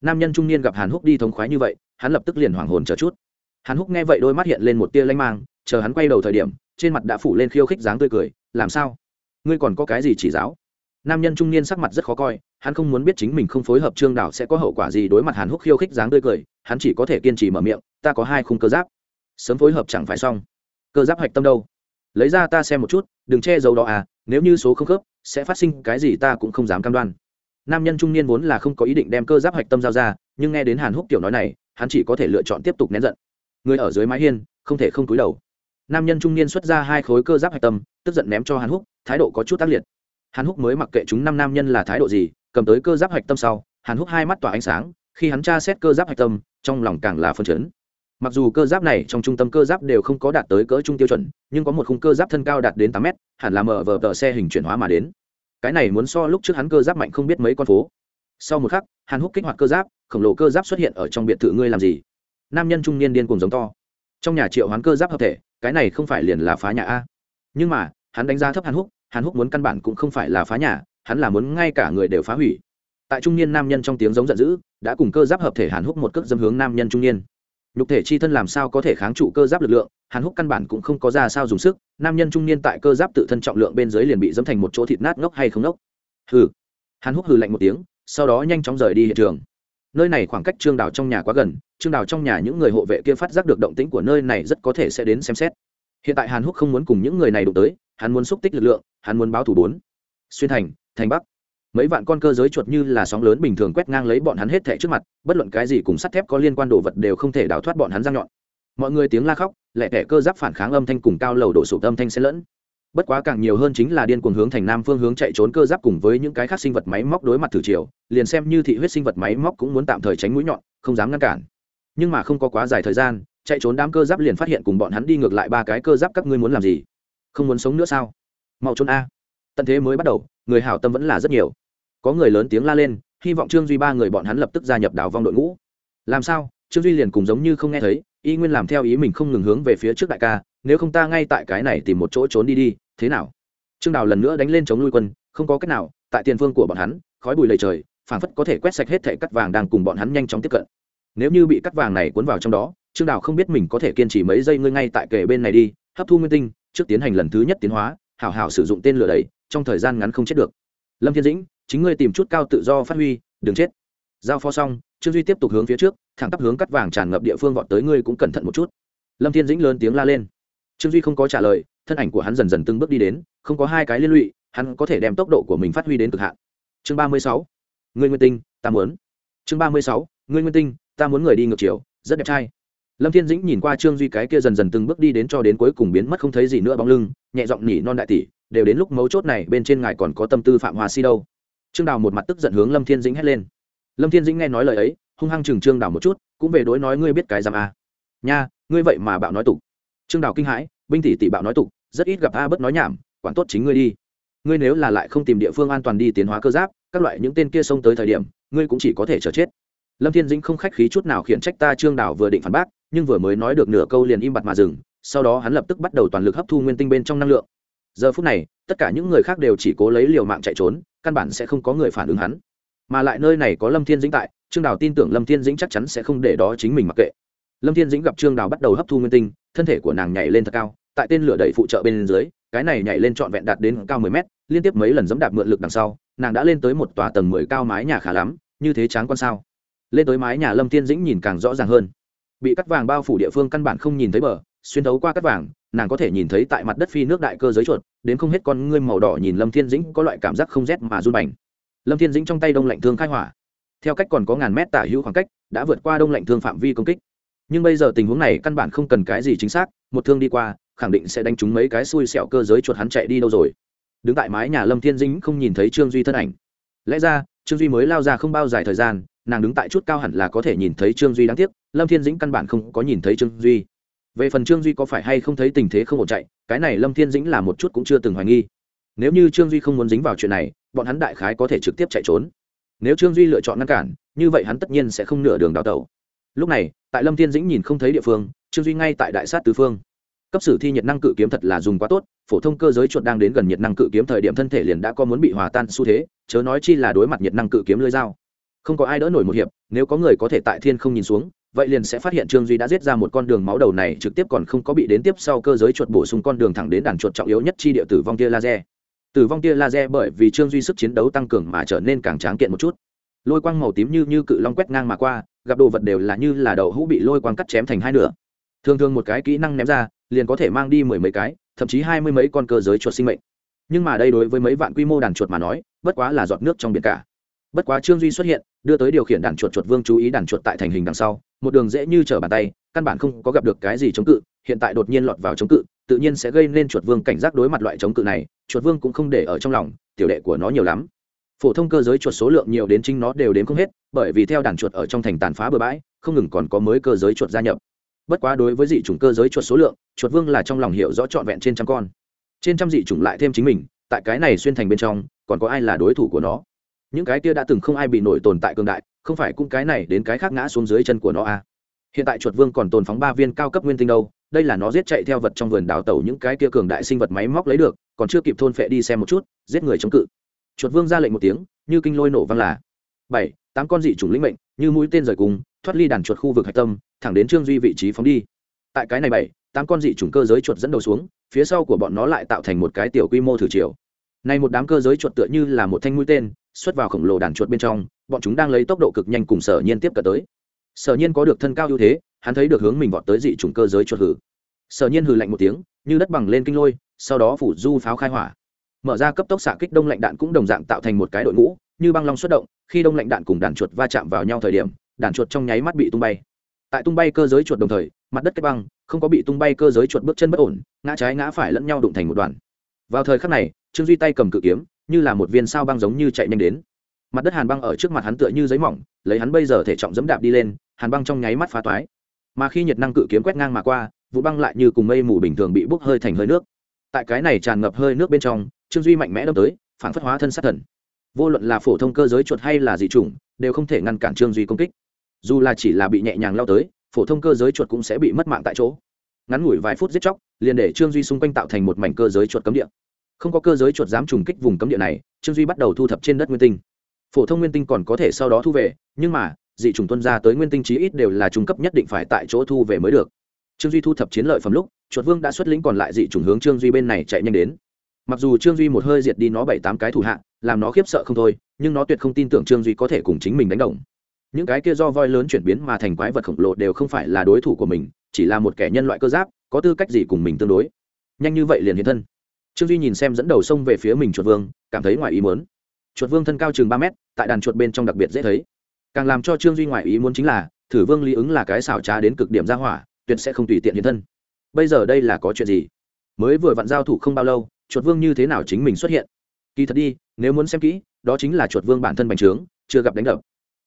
Nam nhân trung niên gặp hàn húc đi thống khoái như vậy, hắn lập tức liền hoảng hồn chờ chút. Hàn húc nghe vậy đôi mắt hiện lên một tia lanh mang, chờ hắn quay đầu thời điểm, trên mặt đã phủ lên khiêu khích dáng tươi cười, làm sao? Ngươi còn có cái gì chỉ giáo? Nam nhân trung niên sắc mặt rất khó coi, hắn không muốn biết chính mình không phối hợp trương đảo sẽ có hậu quả gì đối mặt hàn húc khiêu khích dáng tươi cười, hắn chỉ có thể kiên trì mở miệng, ta có hai khung cơ giáp. Sớm phối hợp chẳng phải xong. Cơ giáp hạch tâm đâu? Lấy ra ta xem một chút, đừng che giấu đó à nếu như số không khớp, sẽ phát sinh cái gì ta cũng không dám cam đoan. Nam nhân trung niên vốn là không có ý định đem cơ giáp hạch tâm giao ra, nhưng nghe đến hàn húc tiểu nói này, hắn chỉ có thể lựa chọn tiếp tục nén giận. Người ở dưới mái hiên, không thể không cúi đầu. Nam nhân trung niên xuất ra hai khối cơ giáp hạch tâm, tức giận ném cho hàn húc, thái độ có chút tác liệt. Hàn húc mới mặc kệ chúng năm nam nhân là thái độ gì, cầm tới cơ giáp hạch tâm sau, hàn húc hai mắt tỏa ánh sáng, khi hắn tra xét cơ giáp hạch tâm, trong lòng càng là phân chấn mặc dù cơ giáp này trong trung tâm cơ giáp đều không có đạt tới cỡ trung tiêu chuẩn, nhưng có một khung cơ giáp thân cao đạt đến tám mét, hẳn là mở vờ tờ xe hình chuyển hóa mà đến. Cái này muốn so lúc trước hắn cơ giáp mạnh không biết mấy con phố. Sau một khắc hàn húc kích hoạt cơ giáp, khổng lồ cơ giáp xuất hiện ở trong biệt thự ngươi làm gì? Nam nhân trung niên điên cùng giống to. Trong nhà triệu hoán cơ giáp hợp thể, cái này không phải liền là phá nhà a. Nhưng mà, hắn đánh giá thấp hàn húc hàn húc muốn căn bản cũng không phải là phá nhà, hắn là muốn ngay cả người đều phá hủy. Tại trung niên nam nhân trong tiếng giống giận dữ, đã cùng cơ giáp hợp thể hàn húc một cước dâm hướng nam nhân trung niên nhục thể chi thân làm sao có thể kháng trụ cơ giáp lực lượng, hàn húc căn bản cũng không có ra sao dùng sức, nam nhân trung niên tại cơ giáp tự thân trọng lượng bên dưới liền bị dẫm thành một chỗ thịt nát ngốc hay không ngốc. Hừ. Hàn húc hừ lạnh một tiếng, sau đó nhanh chóng rời đi hiện trường. Nơi này khoảng cách trương đào trong nhà quá gần, trương đào trong nhà những người hộ vệ kia phát giác được động tĩnh của nơi này rất có thể sẽ đến xem xét. Hiện tại hàn húc không muốn cùng những người này đụng tới, hắn muốn xúc tích lực lượng, hắn muốn báo thủ bốn. Xuyên thành thành bắc mấy vạn con cơ giới chuột như là sóng lớn bình thường quét ngang lấy bọn hắn hết thẻ trước mặt, bất luận cái gì cùng sắt thép có liên quan đồ vật đều không thể đào thoát bọn hắn răng nhọn. Mọi người tiếng la khóc, lẹ tẻ cơ giáp phản kháng âm thanh cùng cao lầu đổ sụp âm thanh xen lẫn. Bất quá càng nhiều hơn chính là điên cuồng hướng thành nam phương hướng chạy trốn cơ giáp cùng với những cái khác sinh vật máy móc đối mặt thử chiều liền xem như thị huyết sinh vật máy móc cũng muốn tạm thời tránh mũi nhọn, không dám ngăn cản. Nhưng mà không có quá dài thời gian, chạy trốn đám cơ giáp liền phát hiện cùng bọn hắn đi ngược lại ba cái cơ giáp các ngươi muốn làm gì? Không muốn sống nữa sao? Mau trốn a. Tận thế mới bắt đầu, người hảo tâm vẫn là rất nhiều có người lớn tiếng la lên, hy vọng trương duy ba người bọn hắn lập tức gia nhập đảo vong đội ngũ. Làm sao? Trương duy liền cùng giống như không nghe thấy, y nguyên làm theo ý mình không ngừng hướng về phía trước đại ca, nếu không ta ngay tại cái này tìm một chỗ trốn đi đi, thế nào? Trương đào lần nữa đánh lên chống nuôi quân, không có cách nào, tại tiền phương của bọn hắn, khói bụi lầy trời, phảng phất có thể quét sạch hết thẻ cắt vàng đang cùng bọn hắn nhanh chóng tiếp cận. Nếu như bị cắt vàng này cuốn vào trong đó, trương đào không biết mình có thể kiên trì mấy giây ngươi ngay tại kề bên này đi, hấp thu nguyên tinh, trước tiến hành lần thứ nhất tiến hóa, hảo hảo sử dụng tên lửa đầy trong thời gian ngắn không chết được. Lâm thiên dĩnh chính ngươi tìm chút cao tự do phát huy, đừng chết. Giao phó xong, trương duy tiếp tục hướng phía trước, thẳng tắp hướng cắt vàng tràn ngập địa phương vọt tới ngươi cũng cẩn thận một chút. Lâm thiên dĩnh lớn tiếng la lên. Trương duy không có trả lời, thân ảnh của hắn dần dần từng bước đi đến, không có hai cái liên lụy, hắn có thể đem tốc độ của mình phát huy đến cực hạn. Chương ba mươi sáu, ngươi nguyên tinh, ta muốn. Chương ba mươi sáu, ngươi nguyên tinh, ta muốn người đi ngược chiều, rất đẹp trai. Lâm thiên dĩnh nhìn qua trương duy cái kia dần dần từng bước đi đến cho đến cuối cùng biến mất không thấy gì nữa bóng lưng, nhẹ giọng nhỉ non đại tỷ, đều đến lúc mấu chốt này bên trên ngài còn có tâm tư phạm hòa si đâu trương đào một mặt tức giận hướng lâm thiên dĩnh hét lên. Lâm thiên dĩnh nghe nói lời ấy, hung hăng chừng trương đào một chút, cũng về đối nói ngươi biết cái giam a. Nha, ngươi vậy mà bạo nói tục. Trương đào kinh hãi, binh tỷ tỷ bạo nói tục, rất ít gặp a bất nói nhảm, quản tốt chính ngươi đi. Ngươi nếu là lại không tìm địa phương an toàn đi tiến hóa cơ giáp, các loại những tên kia xông tới thời điểm, ngươi cũng chỉ có thể chờ chết. Lâm thiên dĩnh không khách khí chút nào khiển trách ta trương đào vừa định phản bác, nhưng vừa mới nói được nửa câu liền im bặt mà dừng, sau đó hắn lập tức bắt đầu toàn lực hấp thu nguyên tinh bên trong năng lượng. Giờ phút này tất cả những người khác đều chỉ cố lấy liều mạng chạy trốn, căn bản sẽ không có người phản ứng hắn. Mà lại nơi này có lâm thiên dĩnh tại, trương đào tin tưởng lâm thiên dĩnh chắc chắn sẽ không để đó chính mình mặc kệ. Lâm thiên dĩnh gặp trương đào bắt đầu hấp thu nguyên tinh, thân thể của nàng nhảy lên thật cao, tại tên lửa đẩy phụ trợ bên dưới, cái này nhảy lên trọn vẹn đạt đến cao mười mét, liên tiếp mấy lần dẫm đạp mượn lực đằng sau, nàng đã lên tới một tòa tầng mười cao mái nhà khá lắm, như thế tráng quan sao? Lên tới mái nhà lâm thiên dĩnh nhìn càng rõ ràng hơn. Bị cắt vàng bao phủ địa phương căn bản không nhìn thấy bờ, xuyên thấu qua cắt vàng nàng có thể nhìn thấy tại mặt đất phi nước đại cơ giới chuột, đến không hết con ngươi màu đỏ nhìn lâm thiên dĩnh có loại cảm giác không rét mà run bành. Lâm thiên dĩnh trong tay đông lạnh thương khai hỏa. Theo cách còn có ngàn mét tả hữu khoảng cách, đã vượt qua đông lạnh thương phạm vi công kích. Nhưng bây giờ tình huống này căn bản không cần cái gì chính xác, một thương đi qua, khẳng định sẽ đánh trúng mấy cái xui xẹo cơ giới chuột hắn chạy đi đâu rồi. Đứng tại mái nhà lâm thiên dĩnh không nhìn thấy trương duy thân ảnh. Lẽ ra, trương duy mới lao ra không bao dài thời gian, nàng đứng tại chút cao hẳn là có thể nhìn thấy trương duy đáng tiếc, lâm thiên dĩnh căn bản không có nhìn thấy trương duy về phần trương duy có phải hay không thấy tình thế không ổn chạy, cái này lâm thiên dĩnh là một chút cũng chưa từng hoài nghi. Nếu như trương duy không muốn dính vào chuyện này, bọn hắn đại khái có thể trực tiếp chạy trốn. Nếu trương duy lựa chọn ngăn cản, như vậy hắn tất nhiên sẽ không nửa đường đào tẩu. Lúc này, tại lâm thiên dĩnh nhìn không thấy địa phương, trương duy ngay tại đại sát tứ phương. Cấp sử thi nhiệt năng cự kiếm thật là dùng quá tốt, phổ thông cơ giới chuột đang đến gần nhiệt năng cự kiếm thời điểm thân thể liền đã có muốn bị hòa tan xu thế, chớ nói chi là đối mặt nhiệt năng cự kiếm lưới dao. Không có ai đỡ nổi một hiệp, nếu có người có thể tại thiên không nhìn xuống vậy liền sẽ phát hiện trương duy đã giết ra một con đường máu đầu này trực tiếp còn không có bị đến tiếp sau cơ giới chuột bổ sung con đường thẳng đến đàn chuột trọng yếu nhất chi địa tử vong tia laser. Tử vong tia laser bởi vì trương duy sức chiến đấu tăng cường mà trở nên càng tráng kiện một chút. Lôi quang màu tím như như cự long quét ngang mà qua, gặp đồ vật đều là như là đậu hũ bị lôi quang cắt chém thành hai nửa. Thường thường một cái kỹ năng ném ra, liền có thể mang đi mười mấy cái, thậm chí hai mươi mấy con cơ giới chuột sinh mệnh. Nhưng mà đây đối với mấy vạn quy mô đàn chuột mà nói, bất quá là giọt nước trong biển cả. Bất quá trương duy xuất hiện, đưa tới điều khiển đàn chuột chuột vương chú ý đàn chuột tại thành hình đằng sau một đường dễ như trở bàn tay, căn bản không có gặp được cái gì chống cự, hiện tại đột nhiên lọt vào chống cự, tự nhiên sẽ gây nên chuột vương cảnh giác đối mặt loại chống cự này, chuột vương cũng không để ở trong lòng, tiểu đệ của nó nhiều lắm. Phổ thông cơ giới chuột số lượng nhiều đến chính nó đều đến không hết, bởi vì theo đàn chuột ở trong thành tàn phá bừa bãi, không ngừng còn có mới cơ giới chuột gia nhập. Bất quá đối với dị chủng cơ giới chuột số lượng, chuột vương là trong lòng hiểu rõ trọn vẹn trên trăm con. Trên trăm dị chủng lại thêm chính mình, tại cái này xuyên thành bên trong, còn có ai là đối thủ của nó? Những cái kia đã từng không ai bị nổi tồn tại cường đại, không phải cũng cái này đến cái khác ngã xuống dưới chân của nó à. hiện tại chuột vương còn tồn phóng ba viên cao cấp nguyên tinh đâu, đây là nó giết chạy theo vật trong vườn đào tẩu những cái kia cường đại sinh vật máy móc lấy được, còn chưa kịp thôn phệ đi xem một chút, giết người chống cự. Chuột vương ra lệnh một tiếng, như kinh lôi nổ văng là. Bảy, tám con dị chủng lĩnh mệnh, như mũi tên rời cùng, thoát ly đàn chuột khu vực hạch tâm, thẳng đến trương duy vị trí phóng đi. Tại cái này bảy, tám con dị chủng cơ giới chuột dẫn đầu xuống, phía sau của bọn nó lại tạo thành một cái tiểu quy mô thử chiều. Này một đám cơ giới chuột tựa như là một thanh mũi tên xuất vào khổng lồ đàn chuột bên trong, bọn chúng đang lấy tốc độ cực nhanh cùng sở nhiên tiếp cận tới. Sở nhiên có được thân cao ưu thế, hắn thấy được hướng mình vọt tới dị chủng cơ giới chuột hử. Sở nhiên hừ lạnh một tiếng, như đất bằng lên kinh lôi, sau đó phủ du pháo khai hỏa. Mở ra cấp tốc xạ kích đông lạnh đạn cũng đồng dạng tạo thành một cái đội ngũ, như băng long xuất động, khi đông lạnh đạn cùng đàn chuột va chạm vào nhau thời điểm, đàn chuột trong nháy mắt bị tung bay. Tại tung bay cơ giới chuột đồng thời, mặt đất kết băng, không có bị tung bay cơ giới chuột bước chân bất ổn, ngã trái ngã phải lẫn nhau đụng thành một đoàn. Vào thời khắc này, trương duy tay cầm cự kiếm như là một viên sao băng giống như chạy nhanh đến. Mặt đất hàn băng ở trước mặt hắn tựa như giấy mỏng, lấy hắn bây giờ thể trọng dẫm đạp đi lên, hàn băng trong nháy mắt phá toái. Mà khi nhiệt năng cự kiếm quét ngang mà qua, vụ băng lại như cùng mây mù bình thường bị bốc hơi thành hơi nước. Tại cái này tràn ngập hơi nước bên trong, trương duy mạnh mẽ đâm tới, phản phất hóa thân sát thần. Vô luận là phổ thông cơ giới chuột hay là dị chủng, đều không thể ngăn cản trương duy công kích. Dù là chỉ là bị nhẹ nhàng lao tới, phổ thông cơ giới chuột cũng sẽ bị mất mạng tại chỗ. Ngắn ngủi vài phút giết chóc, liền để trương duy xung quanh tạo thành một mảnh cơ giới chuột cấm địa không có cơ giới chuột dám trùng kích vùng cấm địa này, trương duy bắt đầu thu thập trên đất nguyên tinh. Phổ thông nguyên tinh còn có thể sau đó thu về, nhưng mà, dị trùng tuân ra tới nguyên tinh chí ít đều là trung cấp nhất định phải tại chỗ thu về mới được. Trương duy thu thập chiến lợi phẩm lúc, chuột vương đã xuất lĩnh còn lại dị trùng hướng trương duy bên này chạy nhanh đến. Mặc dù trương duy một hơi diệt đi nó bảy tám cái thủ hạ, làm nó khiếp sợ không thôi, nhưng nó tuyệt không tin tưởng trương duy có thể cùng chính mình đánh đồng. Những cái kia do voi lớn chuyển biến mà thành quái vật khổng lồ đều không phải là đối thủ của mình, chỉ là một kẻ nhân loại cơ giáp, có tư cách gì cùng mình tương đối. Nhanh như vậy liền hiện thân trương duy nhìn xem dẫn đầu sông về phía mình chuột vương, cảm thấy ngoài ý muốn. Chuột vương thân cao chừng ba mét, tại đàn chuột bên trong đặc biệt dễ thấy. Càng làm cho trương duy ngoài ý muốn chính là, thử vương lý ứng là cái xảo trá đến cực điểm ra hỏa, tuyệt sẽ không tùy tiện hiện thân. Bây giờ đây là có chuyện gì? Mới vừa vặn giao thủ không bao lâu, chuột vương như thế nào chính mình xuất hiện? Kỳ thật đi, nếu muốn xem kỹ, đó chính là chuột vương bản thân bành trướng, chưa gặp đánh đập.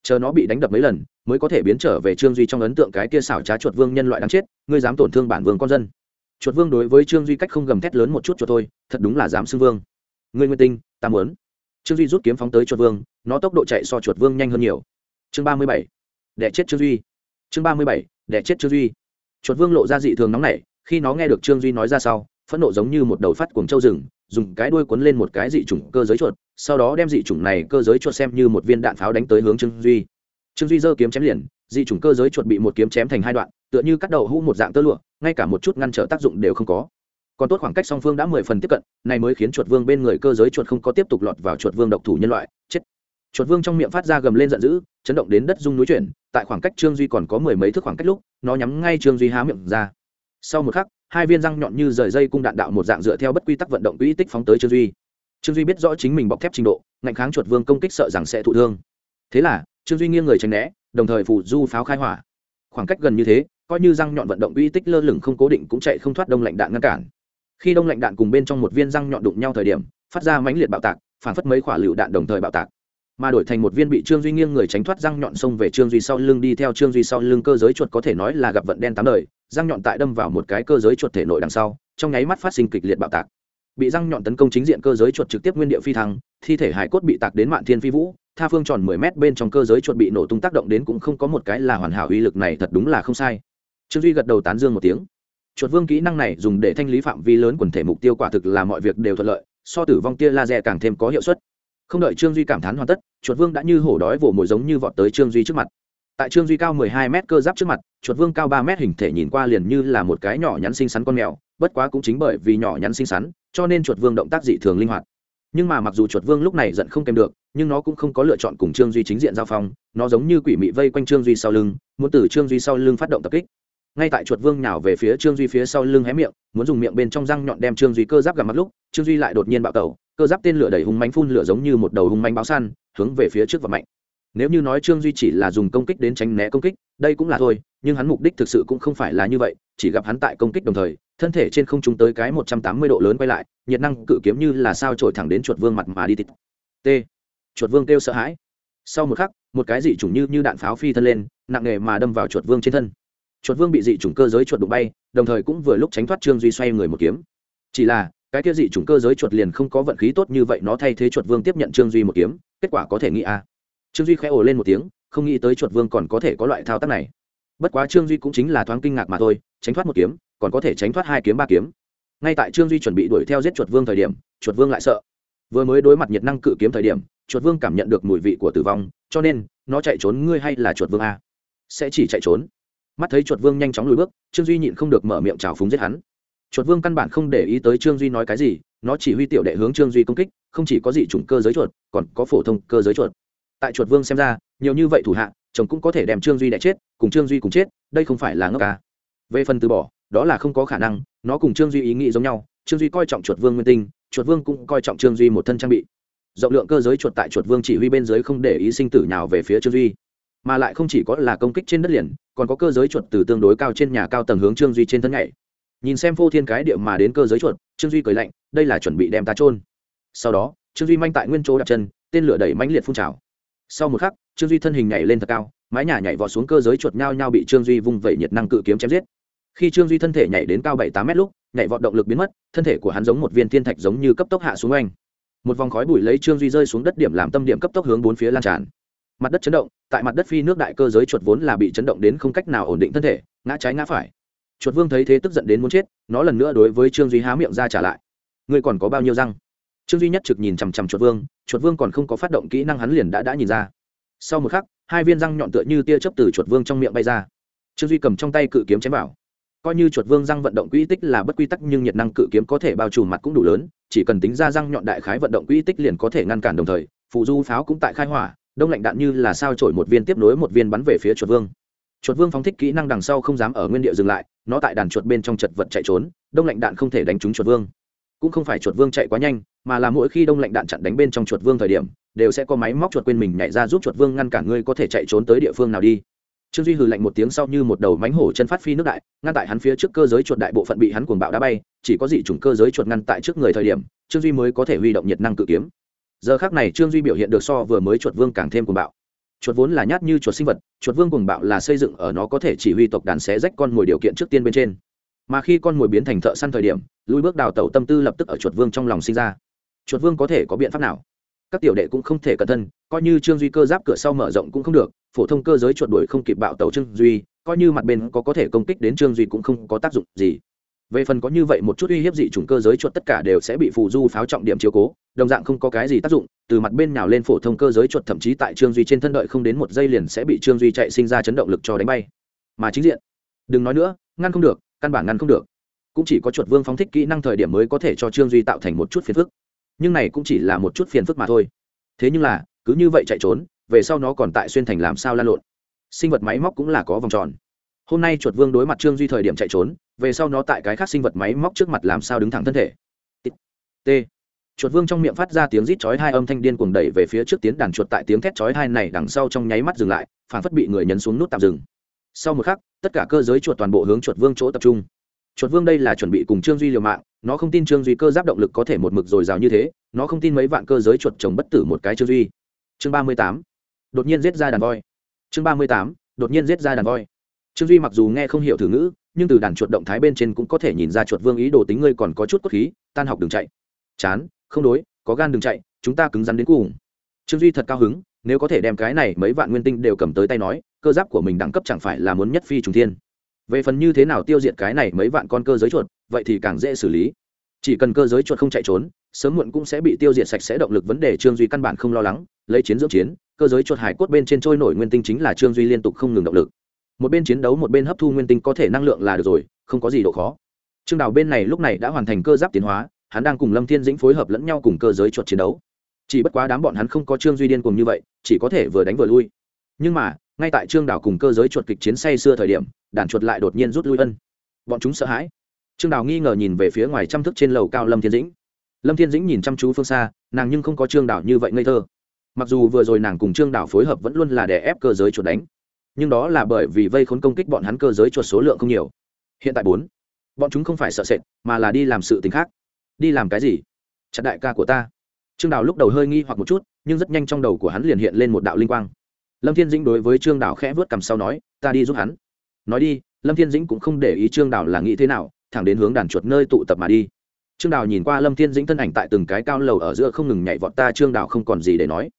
Chờ nó bị đánh đập mấy lần, mới có thể biến trở về trương duy trong ấn tượng cái kia xảo trá chuột vương nhân loại đáng chết, ngươi dám tổn thương bản vương con dân chuột vương đối với trương duy cách không gầm thét lớn một chút cho thôi, thật đúng là dám xưng vương. Ngươi nguyên tinh, ta muốn. Trương duy rút kiếm phóng tới chuột vương, nó tốc độ chạy so chuột vương nhanh hơn nhiều. Chương ba mươi bảy, đẻ chết trương duy. Chương ba mươi bảy, đẻ chết trương duy. Chuột vương lộ ra dị thường nóng nảy, khi nó nghe được trương duy nói ra sau, phẫn nộ giống như một đầu phát cuồng trâu rừng, dùng cái đuôi quấn lên một cái dị chủng cơ giới chuột, sau đó đem dị chủng này cơ giới chuột xem như một viên đạn pháo đánh tới hướng trương duy. Trương duy giơ kiếm chém liền dị chủng cơ giới chuột bị một kiếm chém thành hai đoạn, tựa như cắt đầu hũ một dạng tơ lụa, ngay cả một chút ngăn trở tác dụng đều không có. Còn tốt khoảng cách song phương đã mười phần tiếp cận, này mới khiến chuột vương bên người cơ giới chuột không có tiếp tục lọt vào chuột vương độc thủ nhân loại. Chết. Chuột vương trong miệng phát ra gầm lên giận dữ, chấn động đến đất rung núi chuyển, tại khoảng cách trương duy còn có mười mấy thước khoảng cách lúc, nó nhắm ngay trương duy há miệng ra. Sau một khắc, hai viên răng nhọn như rời dây cung đạn đạo một dạng dựa theo bất quy tắc vận động quỹ tích phóng tới trương duy. Trương duy biết rõ chính mình bọc thép trình độ, ngạnh kháng chuột vương công kích sợ rằng sẽ thụ thương. Thế là, trương duy nghiêng người tránh né đồng thời phủ du pháo khai hỏa. Khoảng cách gần như thế, coi như răng nhọn vận động uy tích lơ lửng không cố định cũng chạy không thoát đông lạnh đạn ngăn cản. Khi đông lạnh đạn cùng bên trong một viên răng nhọn đụng nhau thời điểm, phát ra mãnh liệt bạo tạc, phản phất mấy quả lựu đạn đồng thời bạo tạc. Mà đổi thành một viên bị trương duy nghiêng người tránh thoát răng nhọn xông về trương duy sau lưng đi theo trương duy sau lưng cơ giới chuột có thể nói là gặp vận đen tám đời, răng nhọn tại đâm vào một cái cơ giới chuột thể nội đằng sau, trong nháy mắt phát sinh kịch liệt bạo tạc. Bị răng nhọn tấn công chính diện cơ giới chuột trực tiếp nguyên địa phi thăng, thi thể hải cốt bị tạc đến mạn thiên phi vũ tha phương tròn mười mét bên trong cơ giới chuột bị nổ tung tác động đến cũng không có một cái là hoàn hảo uy lực này thật đúng là không sai. Trương duy gật đầu tán dương một tiếng. Chuột vương kỹ năng này dùng để thanh lý phạm vi lớn quần thể mục tiêu quả thực là mọi việc đều thuận lợi, so tử vong tia laser càng thêm có hiệu suất. Không đợi trương duy cảm thán hoàn tất, chuột vương đã như hổ đói vồ mồi giống như vọt tới trương duy trước mặt. Tại trương duy cao mười hai mét cơ giáp trước mặt, chuột vương cao ba mét hình thể nhìn qua liền như là một cái nhỏ nhắn xinh xắn con mèo, bất quá cũng chính bởi vì nhỏ nhắn xinh xắn, cho nên chuột vương động tác dị thường linh hoạt nhưng mà mặc dù chuột vương lúc này giận không kèm được, nhưng nó cũng không có lựa chọn cùng trương duy chính diện giao phong, nó giống như quỷ mị vây quanh trương duy sau lưng, muốn từ trương duy sau lưng phát động tập kích. Ngay tại chuột vương nhào về phía trương duy phía sau lưng hé miệng, muốn dùng miệng bên trong răng nhọn đem trương duy cơ giáp gặp mặt lúc, trương duy lại đột nhiên bạo tẩu, cơ giáp tên lửa đẩy hung mánh phun lửa giống như một đầu hung mánh báo săn, hướng về phía trước và mạnh nếu như nói trương duy chỉ là dùng công kích đến tránh né công kích, đây cũng là thôi, nhưng hắn mục đích thực sự cũng không phải là như vậy, chỉ gặp hắn tại công kích đồng thời, thân thể trên không trung tới cái một trăm tám mươi độ lớn quay lại, nhiệt năng cự kiếm như là sao trổi thẳng đến chuột vương mặt mà đi tít t. Chuột vương kêu sợ hãi. Sau một khắc, một cái dị chủng như như đạn pháo phi thân lên, nặng nề mà đâm vào chuột vương trên thân. Chuột vương bị dị chủng cơ giới chuột đụng bay, đồng thời cũng vừa lúc tránh thoát trương duy xoay người một kiếm. Chỉ là, cái kia dị chủng cơ giới chuột liền không có vận khí tốt như vậy, nó thay thế chuột vương tiếp nhận trương duy một kiếm, kết quả có thể nghĩ a. à trương duy khẽ ồ lên một tiếng, không nghĩ tới chuột vương còn có thể có loại thao tác này. bất quá trương duy cũng chính là thoáng kinh ngạc mà thôi, tránh thoát một kiếm, còn có thể tránh thoát hai kiếm ba kiếm. ngay tại trương duy chuẩn bị đuổi theo giết chuột vương thời điểm, chuột vương lại sợ. vừa mới đối mặt nhiệt năng cự kiếm thời điểm, chuột vương cảm nhận được mùi vị của tử vong, cho nên, nó chạy trốn ngươi hay là chuột vương a? sẽ chỉ chạy trốn. mắt thấy chuột vương nhanh chóng lùi bước, trương duy nhịn không được mở miệng trào phúng giết hắn. chuột vương căn bản không để ý tới trương duy nói cái gì, nó chỉ huy tiểu đệ hướng trương duy công kích, không chỉ có dị chủng cơ giới chuột, còn có phổ thông cơ giới chuột tại chuột vương xem ra, nhiều như vậy thủ hạ, chồng cũng có thể đem trương duy đẻ chết, cùng trương duy cùng chết, đây không phải là ngốc ca về phần từ bỏ, đó là không có khả năng, nó cùng trương duy ý nghĩ giống nhau, trương duy coi trọng chuột vương nguyên tinh, chuột vương cũng coi trọng trương duy một thân trang bị. Rộng lượng cơ giới chuột tại chuột vương chỉ huy bên dưới không để ý sinh tử nào về phía trương duy, mà lại không chỉ có là công kích trên đất liền, còn có cơ giới chuột từ tương đối cao trên nhà cao tầng hướng trương duy trên thân nhảy. Nhìn xem phô thiên cái địa mà đến cơ giới chuột, trương duy cười lạnh, đây là chuẩn bị đem ta trôn sau đó, trương duy manh tại nguyên chỗ đặt chân, tên lửa đẩy mãnh liệt phun trào sau một khắc, trương duy thân hình nhảy lên thật cao, mái nhà nhảy vọt xuống cơ giới chuột nhau nhau bị trương duy vung vẩy nhiệt năng cự kiếm chém giết. Khi trương duy thân thể nhảy đến cao bảy tám mét lúc, nhảy vọt động lực biến mất, thân thể của hắn giống một viên thiên thạch giống như cấp tốc hạ xuống anh một vòng khói bụi lấy trương duy rơi xuống đất điểm làm tâm điểm cấp tốc hướng bốn phía lan tràn. Mặt đất chấn động, tại mặt đất phi nước đại cơ giới chuột vốn là bị chấn động đến không cách nào ổn định thân thể, ngã trái ngã phải. Chuột vương thấy thế tức giận đến muốn chết, nó lần nữa đối với trương duy há miệng ra trả lại. Ngươi còn có bao nhiêu răng? Trương duy nhất trực nhìn chằm chằm chuột vương chuột vương còn không có phát động kỹ năng hắn liền đã đã nhìn ra. Sau một khắc, hai viên răng nhọn tựa như tia chớp từ chuột vương trong miệng bay ra. Trương duy cầm trong tay cự kiếm chém vào. Coi như chuột vương răng vận động quỹ tích là bất quy tắc nhưng nhiệt năng cự kiếm có thể bao trùm mặt cũng đủ lớn, chỉ cần tính ra răng nhọn đại khái vận động quỹ tích liền có thể ngăn cản đồng thời phụ du pháo cũng tại khai hỏa, đông lạnh đạn như là sao trổi một viên tiếp nối một viên bắn về phía chuột vương. Chuột vương phóng thích kỹ năng đằng sau không dám ở nguyên địa dừng lại, nó tại đàn chuột bên trong chật vật chạy trốn, đông lạnh đạn không thể đánh trúng chuột vương cũng không phải chuột vương chạy quá nhanh, mà là mỗi khi đông lạnh đạn chặn đánh bên trong chuột vương thời điểm, đều sẽ có máy móc chuột quên mình nhảy ra giúp chuột vương ngăn cản ngươi có thể chạy trốn tới địa phương nào đi. Trương duy hừ lạnh một tiếng sau như một đầu mánh hổ chân phát phi nước đại, ngăn tại hắn phía trước cơ giới chuột đại bộ phận bị hắn cuồng bạo đá bay, chỉ có dị chủng cơ giới chuột ngăn tại trước người thời điểm, trương duy mới có thể huy động nhiệt năng cự kiếm. Giờ khác này trương duy biểu hiện được so vừa mới chuột vương càng thêm cuồng bạo. Chuột vốn là nhát như chuột sinh vật, chuột vương cuồng bạo là xây dựng ở nó có thể chỉ huy tộc đàn xé rách con mồi điều kiện trước tiên bên trên mà khi con mồi biến thành thợ săn thời điểm lùi bước đào tẩu tâm tư lập tức ở chuột vương trong lòng sinh ra. Chuột vương có thể có biện pháp nào? Các tiểu đệ cũng không thể cẩn thân, coi như trương duy cơ giáp cửa sau mở rộng cũng không được, phổ thông cơ giới chuột đuổi không kịp bạo tàu trương duy, coi như mặt bên có có thể công kích đến trương duy cũng không có tác dụng gì. Về phần có như vậy một chút uy hiếp dị chủng cơ giới chuột tất cả đều sẽ bị phù du pháo trọng điểm chiếu cố, đồng dạng không có cái gì tác dụng, từ mặt bên nào lên phổ thông cơ giới chuột thậm chí tại trương duy trên thân đợi không đến một giây liền sẽ bị trương duy chạy sinh ra chấn động lực cho đánh bay. Mà chính diện, đừng nói nữa, ngăn không được căn bản ngăn không được. Cũng chỉ có chuột vương phóng thích kỹ năng thời điểm mới có thể cho trương duy tạo thành một chút phiền phức. Nhưng này cũng chỉ là một chút phiền phức mà thôi. Thế nhưng là, cứ như vậy chạy trốn, về sau nó còn tại xuyên thành làm sao lan lộn. Sinh vật máy móc cũng là có vòng tròn. Hôm nay chuột vương đối mặt trương duy thời điểm chạy trốn, về sau nó tại cái khác sinh vật máy móc trước mặt làm sao đứng thẳng thân thể. T chuột vương trong miệng phát ra tiếng rít chói hai âm thanh điên cuồng đẩy về phía trước tiến đàn chuột tại tiếng thét chói hai này đằng sau trong nháy mắt dừng lại, phản phất bị người nhấn xuống nút tạm dừng sau một khắc, tất cả cơ giới chuột toàn bộ hướng chuột vương chỗ tập trung. Chuột vương đây là chuẩn bị cùng trương duy liều mạng, nó không tin trương duy cơ giáp động lực có thể một mực dồi dào như thế, nó không tin mấy vạn cơ giới chuột trồng bất tử một cái trương duy. Chương ba mươi tám, đột nhiên giết ra đàn voi. Chương ba mươi tám, đột nhiên giết ra đàn voi. Trương duy mặc dù nghe không hiểu thử ngữ, nhưng từ đàn chuột động thái bên trên cũng có thể nhìn ra chuột vương ý đồ tính ngươi còn có chút cốt khí, tan học đừng chạy. Chán, không đối, có gan đừng chạy, chúng ta cứng rắn đến cùng. Trương duy thật cao hứng, nếu có thể đem cái này mấy vạn nguyên tinh đều cầm tới tay nói cơ giáp của mình đẳng cấp chẳng phải là muốn nhất phi trùng thiên. Về phần như thế nào tiêu diệt cái này mấy vạn con cơ giới chuột, vậy thì càng dễ xử lý. Chỉ cần cơ giới chuột không chạy trốn, sớm muộn cũng sẽ bị tiêu diệt sạch sẽ động lực vấn đề trương duy căn bản không lo lắng, lấy chiến dưỡng chiến, cơ giới chuột hải cốt bên trên trôi nổi nguyên tinh chính là trương duy liên tục không ngừng động lực. Một bên chiến đấu một bên hấp thu nguyên tinh có thể năng lượng là được rồi, không có gì độ khó. Trương đào bên này lúc này đã hoàn thành cơ giáp tiến hóa, hắn đang cùng lâm thiên dĩnh phối hợp lẫn nhau cùng cơ giới chuột chiến đấu. Chỉ bất quá đám bọn hắn không có trương duy điên cùng như vậy, chỉ có thể vừa đánh vừa lui. Nhưng mà ngay tại trương đào cùng cơ giới chuột kịch chiến say xưa thời điểm, đàn chuột lại đột nhiên rút lui ân. Bọn chúng sợ hãi. Trương đào nghi ngờ nhìn về phía ngoài trăm thức trên lầu cao lâm thiên dĩnh. Lâm thiên dĩnh nhìn chăm chú phương xa, nàng nhưng không có trương đào như vậy ngây thơ. Mặc dù vừa rồi nàng cùng trương đào phối hợp vẫn luôn là để ép cơ giới chuột đánh, nhưng đó là bởi vì vây khốn công kích bọn hắn cơ giới chuột số lượng không nhiều. Hiện tại bốn, bọn chúng không phải sợ sệt, mà là đi làm sự t khác. Đi làm cái gì? Chặt đại ca của ta. Trương đào lúc đầu hơi nghi hoặc một chút, nhưng rất nhanh trong đầu của hắn liền hiện lên một đạo linh quang lâm thiên dĩnh đối với trương đào khẽ vớt cầm sau nói, ta đi giúp hắn. Nói đi, lâm thiên dĩnh cũng không để ý trương đào là nghĩ thế nào, thẳng đến hướng đàn chuột nơi tụ tập mà đi. Trương đào nhìn qua lâm thiên dĩnh thân ảnh tại từng cái cao lầu ở giữa không ngừng nhảy vọt, ta, trương đào không còn gì để nói.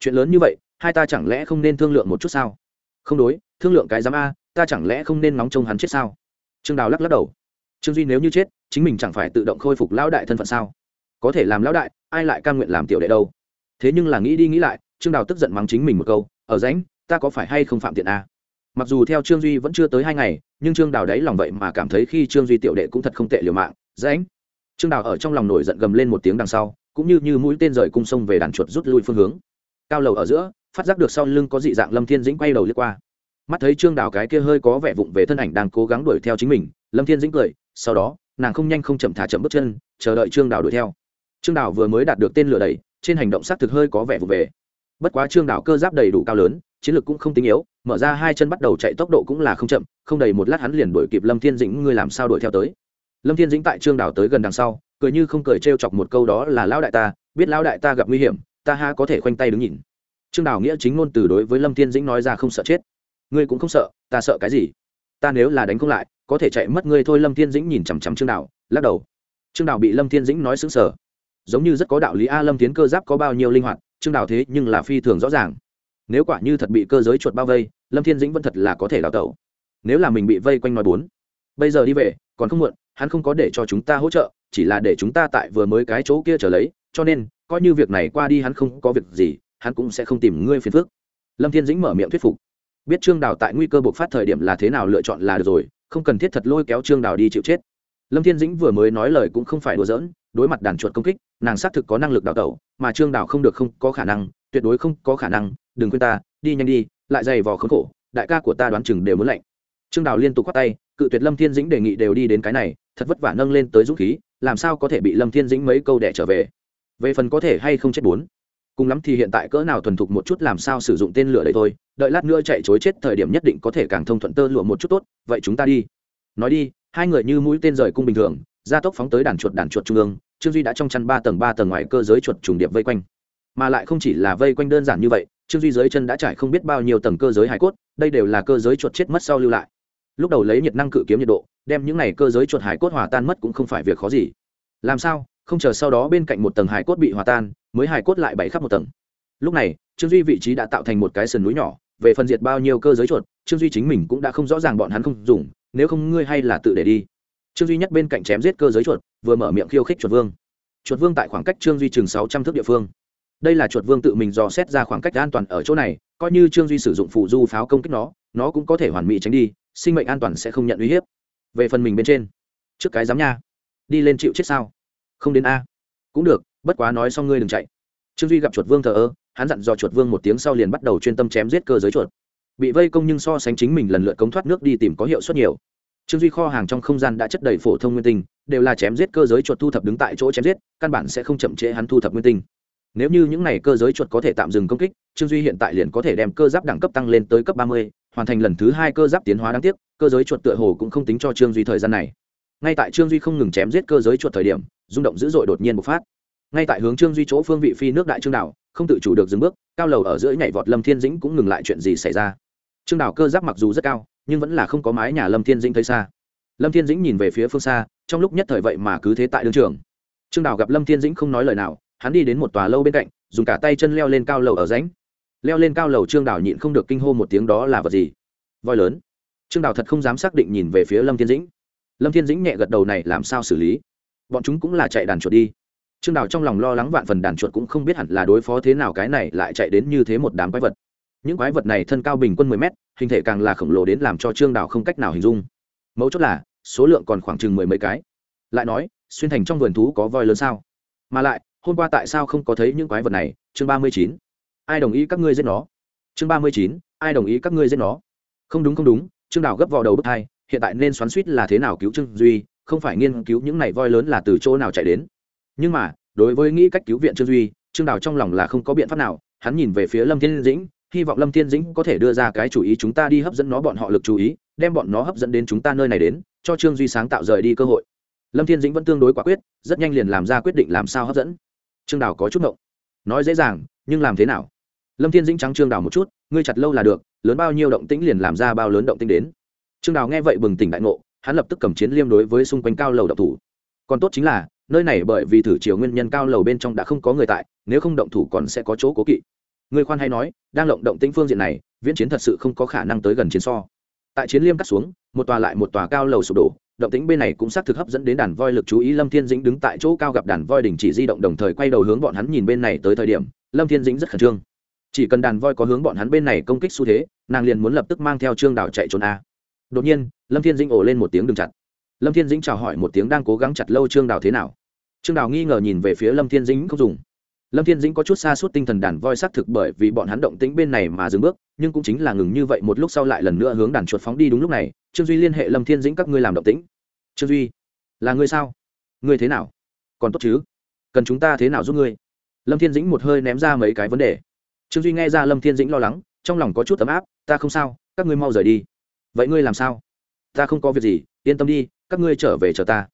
Chuyện lớn như vậy, hai ta chẳng lẽ không nên thương lượng một chút sao? Không đối, thương lượng cái giám a, ta chẳng lẽ không nên nóng trông hắn chết sao? Trương đào lắc lắc đầu. Trương duy nếu như chết, chính mình chẳng phải tự động khôi phục lão đại thân phận sao? Có thể làm lão đại, ai lại cam nguyện làm tiểu đệ đâu? Thế nhưng là nghĩ đi nghĩ lại trương đào tức giận mắng chính mình một câu, ở rãnh, ta có phải hay không phạm tiện a mặc dù theo trương duy vẫn chưa tới hai ngày, nhưng trương đào đấy lòng vậy mà cảm thấy khi trương duy tiểu đệ cũng thật không tệ liều mạng. Rãnh? Trương đào ở trong lòng nổi giận gầm lên một tiếng đằng sau, cũng như như mũi tên rời cung sông về đàn chuột rút lui phương hướng. Cao lầu ở giữa, phát giác được sau lưng có dị dạng lâm thiên dĩnh quay đầu lướt qua. Mắt thấy trương đào cái kia hơi có vẻ vụng về thân ảnh đang cố gắng đuổi theo chính mình, lâm thiên dĩnh cười, sau đó, nàng không nhanh không chậm thả chậm bước chân, chờ đợi trương đào đuổi theo. Trương đào vừa mới đạt được tên lửa đầy trên hành động xác thực hơi có vẻ vụng về bất quá trương đảo cơ giáp đầy đủ cao lớn, chiến lược cũng không tinh yếu, mở ra hai chân bắt đầu chạy tốc độ cũng là không chậm, không đầy một lát hắn liền đuổi kịp lâm thiên dĩnh, ngươi làm sao đuổi theo tới? Lâm thiên dĩnh tại trương đảo tới gần đằng sau, cười như không cười t chọc một câu đó là, lão đại ta, biết lão đại ta gặp nguy hiểm, ta ha có thể khoanh tay đứng nhìn. Trương đảo nghĩa chính ngôn từ đối với lâm thiên dĩnh nói ra không sợ chết. Ngươi cũng không sợ, ta sợ cái gì? Ta nếu là đánh không lại, có thể chạy mất ngươi thôi. Lâm thiên dĩnh nhìn chằm chằm trương đạo lắc đầu. Trương đạo bị lâm thiên dĩnh nói xứng sở giống như rất có đạo lý a, lâm tiến cơ giáp có bao nhiêu linh hoạt trương Đào thế nhưng là phi thường rõ ràng. Nếu quả như thật bị cơ giới chuột bao vây, lâm thiên dĩnh vẫn thật là có thể đào tẩu. Nếu là mình bị vây quanh nói bốn, bây giờ đi về, còn không muộn, hắn không có để cho chúng ta hỗ trợ, chỉ là để chúng ta tại vừa mới cái chỗ kia trở lấy, cho nên, coi như việc này qua đi hắn không có việc gì, hắn cũng sẽ không tìm ngươi phiền phức. Lâm thiên dĩnh mở miệng thuyết phục. Biết trương đào tại nguy cơ bộc phát thời điểm là thế nào lựa chọn là được rồi, không cần thiết thật lôi kéo trương đào đi chịu chết. Lâm thiên dĩnh vừa mới nói lời cũng không phải đùa giỡn đối mặt đàn chuột công kích, nàng xác thực có năng lực đào tẩu, mà trương đào không được không có khả năng, tuyệt đối không có khả năng, đừng quên ta, đi nhanh đi, lại dày vò khốn khổ, đại ca của ta đoán chừng đều muốn lạnh. Trương đào liên tục khoát tay, cự tuyệt lâm thiên dĩnh đề nghị đều đi đến cái này, thật vất vả nâng lên tới dũng khí, làm sao có thể bị lâm thiên dĩnh mấy câu đẻ trở về? Về phần có thể hay không chết bốn. Cùng lắm thì hiện tại cỡ nào thuần thục một chút làm sao sử dụng tên lửa đấy thôi, đợi lát nữa chạy chối chết thời điểm nhất định có thể càng thông thuận tơ lụa một chút tốt, vậy chúng ta đi. Nói đi, hai người như mũi tên rời cung bình thường gia tốc phóng tới đàn chuột đàn chuột trung ương, trương duy đã trong chăn ba tầng ba tầng ngoài cơ giới chuột trùng điệp vây quanh. Mà lại không chỉ là vây quanh đơn giản như vậy, trương duy dưới chân đã trải không biết bao nhiêu tầng cơ giới hải cốt, đây đều là cơ giới chuột chết mất sau lưu lại. Lúc đầu lấy nhiệt năng cự kiếm nhiệt độ, đem những này cơ giới chuột hải cốt hòa tan mất cũng không phải việc khó gì. Làm sao? Không chờ sau đó bên cạnh một tầng hải cốt bị hòa tan, mới hải cốt lại bảy khắp một tầng. Lúc này, trương duy vị trí đã tạo thành một cái sườn núi nhỏ, về phần diệt bao nhiêu cơ giới chuột, trương duy chính mình cũng đã không rõ ràng bọn hắn không dùng, nếu không ngươi hay là tự để đi trương duy nhất bên cạnh chém giết cơ giới chuột, vừa mở miệng khiêu khích chuột vương. Chuột vương tại khoảng cách trương duy chừng sáu trăm thước địa phương. Đây là chuột vương tự mình dò xét ra khoảng cách an toàn ở chỗ này, coi như trương duy sử dụng phụ du pháo công kích nó nó cũng có thể hoàn mỹ tránh đi, sinh mệnh an toàn sẽ không nhận uy hiếp. Về phần mình bên trên, trước cái dám nha, đi lên chịu chết sao? Không đến a. Cũng được, bất quá nói xong ngươi đừng chạy. Trương duy gặp chuột vương thờ ơ, hắn dặn dò chuột vương một tiếng sau liền bắt đầu chuyên tâm chém giết cơ giới chuột. Bị vây công nhưng so sánh chính mình lần lượt cống thoát nước đi tìm có hiệu suất nhiều trương duy kho hàng trong không gian đã chất đầy phổ thông nguyên tinh, đều là chém giết cơ giới chuột thu thập đứng tại chỗ chém giết, căn bản sẽ không chậm trễ hắn thu thập nguyên tinh. Nếu như những n à y cơ giới chuột có thể tạm dừng công kích, trương duy hiện tại liền có thể đem cơ giáp đẳng cấp tăng lên tới cấp ba mươi, hoàn thành lần thứ hai cơ giáp tiến hóa đáng tiếc, cơ giới chuột tựa hồ cũng không tính cho trương duy thời gian này. Ngay tại trương duy không ngừng chém giết cơ giới chuột thời điểm, rung động dữ dội đột nhiên bộc phát. Ngay tại hướng trương duy chỗ phương vị phi nước đại trương đảo, không tự chủ được dừng bước, cao lầu ở giữa nhảy vọt lâm thiên dĩnh cũng ngừng lại chuyện gì xảy ra. Trương đảo cơ giáp mặc dù rất cao nhưng vẫn là không có mái nhà lâm thiên dĩnh thấy xa. Lâm thiên dĩnh nhìn về phía phương xa, trong lúc nhất thời vậy mà cứ thế tại đương trường. Trương Đào gặp lâm thiên dĩnh không nói lời nào, hắn đi đến một tòa lâu bên cạnh, dùng cả tay chân leo lên cao lầu ở ránh leo lên cao lầu trương Đào nhịn không được kinh hô một tiếng đó là vật gì? Voi lớn. Trương Đào thật không dám xác định nhìn về phía lâm thiên dĩnh. Lâm thiên dĩnh nhẹ gật đầu này làm sao xử lý? Bọn chúng cũng là chạy đàn chuột đi. Trương đào trong lòng lo lắng vạn phần đàn chuột cũng không biết hẳn là đối phó thế nào, cái này lại chạy đến như thế một đám quái vật những quái vật này thân cao bình quân mười mét, hình thể càng là khổng lồ đến làm cho trương đào không cách nào hình dung. Mấu chốt là, số lượng còn khoảng chừng mười mấy cái. Lại nói, xuyên thành trong vườn thú có voi lớn sao? Mà lại, hôm qua tại sao không có thấy những quái vật này? Chương ba mươi chín. Ai đồng ý các ngươi giết nó? Chương ba mươi chín. Ai đồng ý các ngươi giết nó? Không đúng không đúng, trương đào gấp vào đầu bước thai, hiện tại nên xoắn suýt là thế nào cứu trương duy, không phải nghiên cứu những này voi lớn là từ chỗ nào chạy đến. Nhưng mà, đối với nghĩ cách cứu viện trương duy, trương đào trong lòng là không có biện pháp nào, hắn nhìn về phía lâm thiên dĩnh hy vọng lâm thiên dĩnh có thể đưa ra cái chủ ý chúng ta đi hấp dẫn nó bọn họ lực chú ý, đem bọn nó hấp dẫn đến chúng ta nơi này đến, cho trương duy sáng tạo rời đi cơ hội. Lâm thiên dĩnh vẫn tương đối quả quyết, rất nhanh liền làm ra quyết định làm sao hấp dẫn. Trương đào có chút ngộng. Nói dễ dàng, nhưng làm thế nào? Lâm thiên dĩnh trắng trương đào một chút, ngươi chặt lâu là được, lớn bao nhiêu động tĩnh liền làm ra bao lớn động tĩnh đến. Trương đào nghe vậy bừng tỉnh đại ngộ, hắn lập tức cầm chiến liêm đối với xung quanh cao lầu độc thủ. Còn tốt chính là, nơi này bởi vì thử chiều nguyên nhân cao lầu bên trong đã không có người tại, nếu không động thủ còn sẽ có chỗ cố kỵ người khoan hay nói, đang lộng động tĩnh phương diện này, viễn chiến thật sự không có khả năng tới gần chiến so. Tại chiến liêm cắt xuống, một tòa lại một tòa cao lầu sụp đổ, động tĩnh bên này cũng xác thực hấp dẫn đến đàn voi lực chú ý. Lâm thiên dĩnh đứng tại chỗ cao gặp đàn voi đình chỉ di động đồng thời quay đầu hướng bọn hắn nhìn bên này tới thời điểm, lâm thiên dĩnh rất khẩn trương. Chỉ cần đàn voi có hướng bọn hắn bên này công kích xu thế, nàng liền muốn lập tức mang theo trương đảo chạy trốn a. Đột nhiên, lâm thiên dĩnh ổ lên một tiếng đừng chặt. Lâm thiên dĩnh chào hỏi một tiếng đang cố gắng chặt lâu trương đào thế nào. Trương đào nghi ngờ nhìn về phía lâm thiên dĩnh không dùng lâm thiên dĩnh có chút xa suốt tinh thần đàn voi xác thực bởi vì bọn hắn động tĩnh bên này mà dừng bước, nhưng cũng chính là ngừng như vậy một lúc sau lại lần nữa hướng đàn chuột phóng đi đúng lúc này, trương duy liên hệ lâm thiên dĩnh các ngươi làm động tĩnh. Trương duy, là ngươi sao? Ngươi thế nào? Còn tốt chứ? Cần chúng ta thế nào giúp ngươi? Lâm thiên dĩnh một hơi ném ra mấy cái vấn đề. Trương duy nghe ra lâm thiên dĩnh lo lắng, trong lòng có chút ấm áp, ta không sao, các ngươi mau rời đi. Vậy ngươi làm sao? Ta không có việc gì, yên tâm đi, các ngươi trở về chờ ta.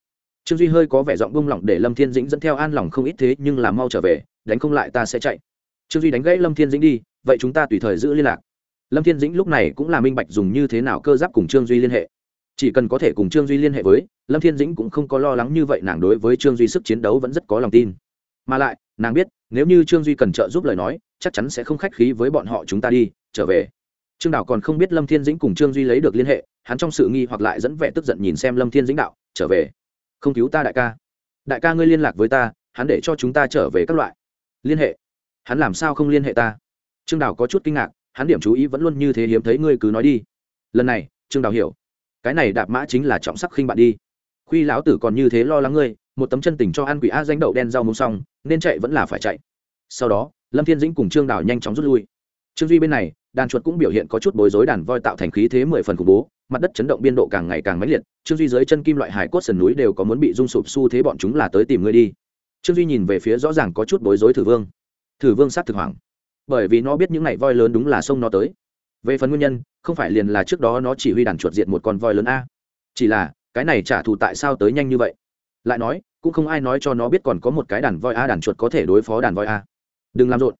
Trương duy hơi có vẻ giọng buông lỏng để lâm thiên dĩnh dẫn theo an lòng không ít thế, nhưng là mau trở về đánh không lại ta sẽ chạy. Trương duy đánh gãy lâm thiên dĩnh đi, vậy chúng ta tùy thời giữ liên lạc. Lâm thiên dĩnh lúc này cũng là minh bạch dùng như thế nào cơ giáp cùng trương duy liên hệ. Chỉ cần có thể cùng trương duy liên hệ với, lâm thiên dĩnh cũng không có lo lắng như vậy nàng đối với trương duy sức chiến đấu vẫn rất có lòng tin. Mà lại, nàng biết, nếu như trương duy cần trợ giúp lời nói, chắc chắn sẽ không khách khí với bọn họ chúng ta đi, trở về. Trương đảo còn không biết lâm thiên dĩnh cùng trương duy lấy được liên hệ, hắn trong sự nghi hoặc lại dẫn vẻ tức giận nhìn xem lâm thiên dĩnh đạo, trở về. Không cứu ta đại ca. Đại ca ngươi liên lạc với ta, hắn để cho chúng ta trở về các loại liên hệ. Hắn làm sao không liên hệ ta? Trương đào có chút kinh ngạc, hắn điểm chú ý vẫn luôn như thế hiếm thấy, ngươi cứ nói đi. Lần này, trương đào hiểu. Cái này đạp mã chính là trọng sắc khinh bạn đi. Khuy lão tử còn như thế lo lắng ngươi, một tấm chân tình cho ăn quỷ a danh đậu đen rau muống xong, nên chạy vẫn là phải chạy. Sau đó, lâm thiên dĩnh cùng trương đào nhanh chóng rút lui. Trương duy bên này, đàn chuột cũng biểu hiện có chút bối rối đàn voi tạo thành khí thế mười phần khủng bố, mặt đất chấn động biên độ càng ngày càng mãnh liệt. Trương duy dưới chân kim loại hải cốt sườn núi đều có muốn bị rung sụp xu thế bọn chúng là tới tìm ngươi đi trương duy nhìn về phía rõ ràng có chút bối rối thử vương. Thử vương sát thực hoàng bởi vì nó biết những ngày voi lớn đúng là sông nó tới. Về phần nguyên nhân, không phải liền là trước đó nó chỉ huy đàn chuột diệt một con voi lớn a. Chỉ là, cái này trả thù tại sao tới nhanh như vậy? Lại nói, cũng không ai nói cho nó biết còn có một cái đàn voi a đàn chuột có thể đối phó đàn voi a. Đừng làm rộn.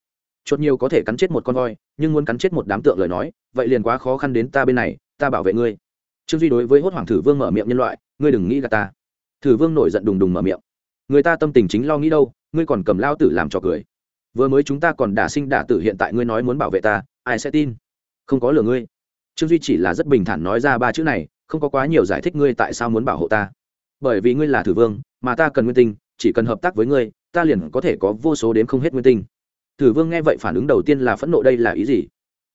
Chuột nhiều có thể cắn chết một con voi, nhưng muốn cắn chết một đám tượng lời nói, vậy liền quá khó khăn đến ta bên này, ta bảo vệ ngươi. Trương duy đối với hốt hoàng thử vương mở miệng nhân loại, ngươi đừng nghĩ gà ta. Thử vương nổi giận đùng đùng mở miệng người ta tâm tình chính lo nghĩ đâu, ngươi còn cầm lao tử làm trò cười. Vừa mới chúng ta còn đả sinh đả tử hiện tại ngươi nói muốn bảo vệ ta, ai sẽ tin? Không có lừa ngươi. Trương duy chỉ là rất bình thản nói ra ba chữ này, không có quá nhiều giải thích ngươi tại sao muốn bảo hộ ta. Bởi vì ngươi là thử vương, mà ta cần nguyên tinh, chỉ cần hợp tác với ngươi, ta liền có thể có vô số đến không hết nguyên tinh. Thử vương nghe vậy phản ứng đầu tiên là phẫn nộ đây là ý gì?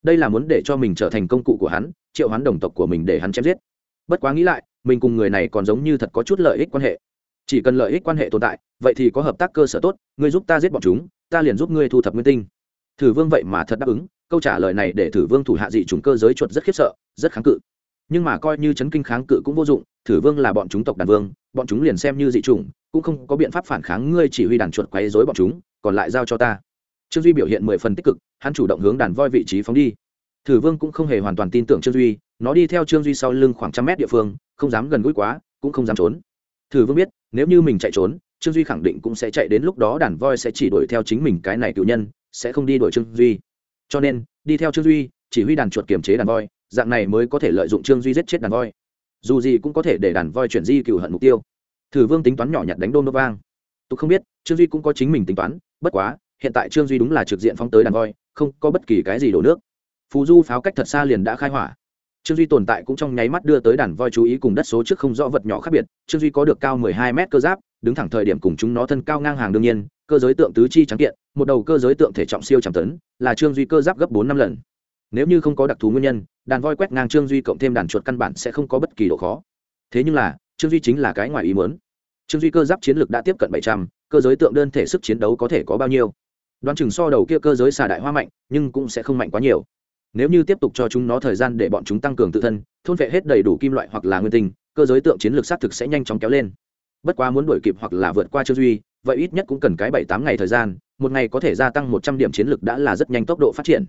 Đây là muốn để cho mình trở thành công cụ của hắn, triệu hắn đồng tộc của mình để hắn chém giết. Bất quá nghĩ lại, mình cùng người này còn giống như thật có chút lợi ích quan hệ chỉ cần lợi ích quan hệ tồn tại, vậy thì có hợp tác cơ sở tốt, ngươi giúp ta giết bọn chúng, ta liền giúp ngươi thu thập nguyên tinh. Thử vương vậy mà thật đáp ứng, câu trả lời này để thử vương thủ hạ dị chúng cơ giới chuột rất khiếp sợ, rất kháng cự. Nhưng mà coi như chấn kinh kháng cự cũng vô dụng, thử vương là bọn chúng tộc đàn vương, bọn chúng liền xem như dị chủng, cũng không có biện pháp phản kháng ngươi chỉ huy đàn chuột quấy dối bọn chúng, còn lại giao cho ta. Trương duy biểu hiện mười phần tích cực, hắn chủ động hướng đàn voi vị trí phóng đi. Thử vương cũng không hề hoàn toàn tin tưởng trương duy, nó đi theo trương duy sau lưng khoảng trăm mét địa phương, không dám gần gũi quá, cũng không dám trốn thử vương biết, nếu như mình chạy trốn, trương duy khẳng định cũng sẽ chạy đến lúc đó đàn voi sẽ chỉ đuổi theo chính mình cái này cựu nhân, sẽ không đi đuổi trương duy. Cho nên, đi theo trương duy, chỉ huy đàn chuột kiềm chế đàn voi, dạng này mới có thể lợi dụng trương duy giết chết đàn voi. Dù gì cũng có thể để đàn voi chuyển di cựu hận mục tiêu. Thử vương tính toán nhỏ nhặt đánh đôn đô vang. Tôi không biết, trương duy cũng có chính mình tính toán, bất quá, hiện tại trương duy đúng là trực diện phóng tới đàn voi, không có bất kỳ cái gì đổ nước. Phù du pháo cách thật xa liền đã khai hỏa trương duy tồn tại cũng trong nháy mắt đưa tới đàn voi chú ý cùng đất số trước không rõ vật nhỏ khác biệt. Trương duy có được cao mười hai mét cơ giáp, đứng thẳng thời điểm cùng chúng nó thân cao ngang hàng đương nhiên, cơ giới tượng tứ chi trắng kiện, một đầu cơ giới tượng thể trọng siêu trăm tấn, là trương duy cơ giáp gấp bốn năm lần. Nếu như không có đặc thù nguyên nhân, đàn voi quét ngang trương duy cộng thêm đàn chuột căn bản sẽ không có bất kỳ độ khó. Thế nhưng là, trương duy chính là cái ngoài ý muốn. Trương duy cơ giáp chiến lược đã tiếp cận bảy trăm, cơ giới tượng đơn thể sức chiến đấu có thể có bao nhiêu? Đoán chừng so đầu kia cơ giới xà đại hoa mạnh, nhưng cũng sẽ không mạnh quá nhiều nếu như tiếp tục cho chúng nó thời gian để bọn chúng tăng cường tự thân, thôn vệ hết đầy đủ kim loại hoặc là nguyên tinh, cơ giới tượng chiến lược xác thực sẽ nhanh chóng kéo lên. Bất quá muốn đuổi kịp hoặc là vượt qua trương duy, vậy ít nhất cũng cần cái bảy tám ngày thời gian, một ngày có thể gia tăng một trăm điểm chiến lược đã là rất nhanh tốc độ phát triển.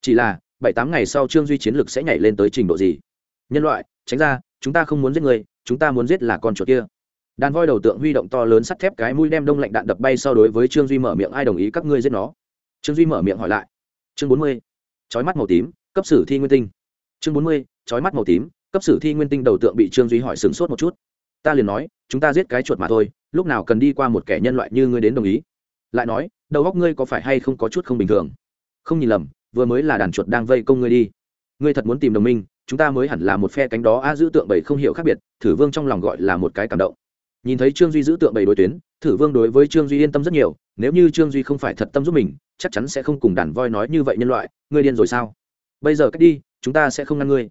Chỉ là, bảy tám ngày sau trương duy chiến lược sẽ nhảy lên tới trình độ gì? Nhân loại, tránh ra, chúng ta không muốn giết người, chúng ta muốn giết là con chuột kia. Đàn voi đầu tượng huy động to lớn sắt thép cái mũi đem đông lạnh đạn đập bay so đối với trương duy mở miệng, ai đồng ý các ngươi giết nó? Trương duy mở miệng hỏi lại, chương bốn mươi chói mắt màu tím, cấp sử thi nguyên tinh. Chương bốn mươi, chói mắt màu tím, cấp sử thi nguyên tinh đầu tượng bị trương duy hỏi sửng sốt một chút. Ta liền nói, chúng ta giết cái chuột mà thôi, lúc nào cần đi qua một kẻ nhân loại như ngươi đến đồng ý. Lại nói, đầu góc ngươi có phải hay không có chút không bình thường? Không nhìn lầm, vừa mới là đàn chuột đang vây công ngươi đi. Ngươi thật muốn tìm đồng minh, chúng ta mới hẳn là một phe cánh đó a giữ tượng bầy không hiểu khác biệt, thử vương trong lòng gọi là một cái cảm động. Nhìn thấy trương duy giữ tượng bầy đối tuyến, thử vương đối với trương duy yên tâm rất nhiều, nếu như trương duy không phải thật tâm giúp mình chắc chắn sẽ không cùng đàn voi nói như vậy nhân loại, ngươi điên rồi sao? Bây giờ cách đi, chúng ta sẽ không ngăn ngươi.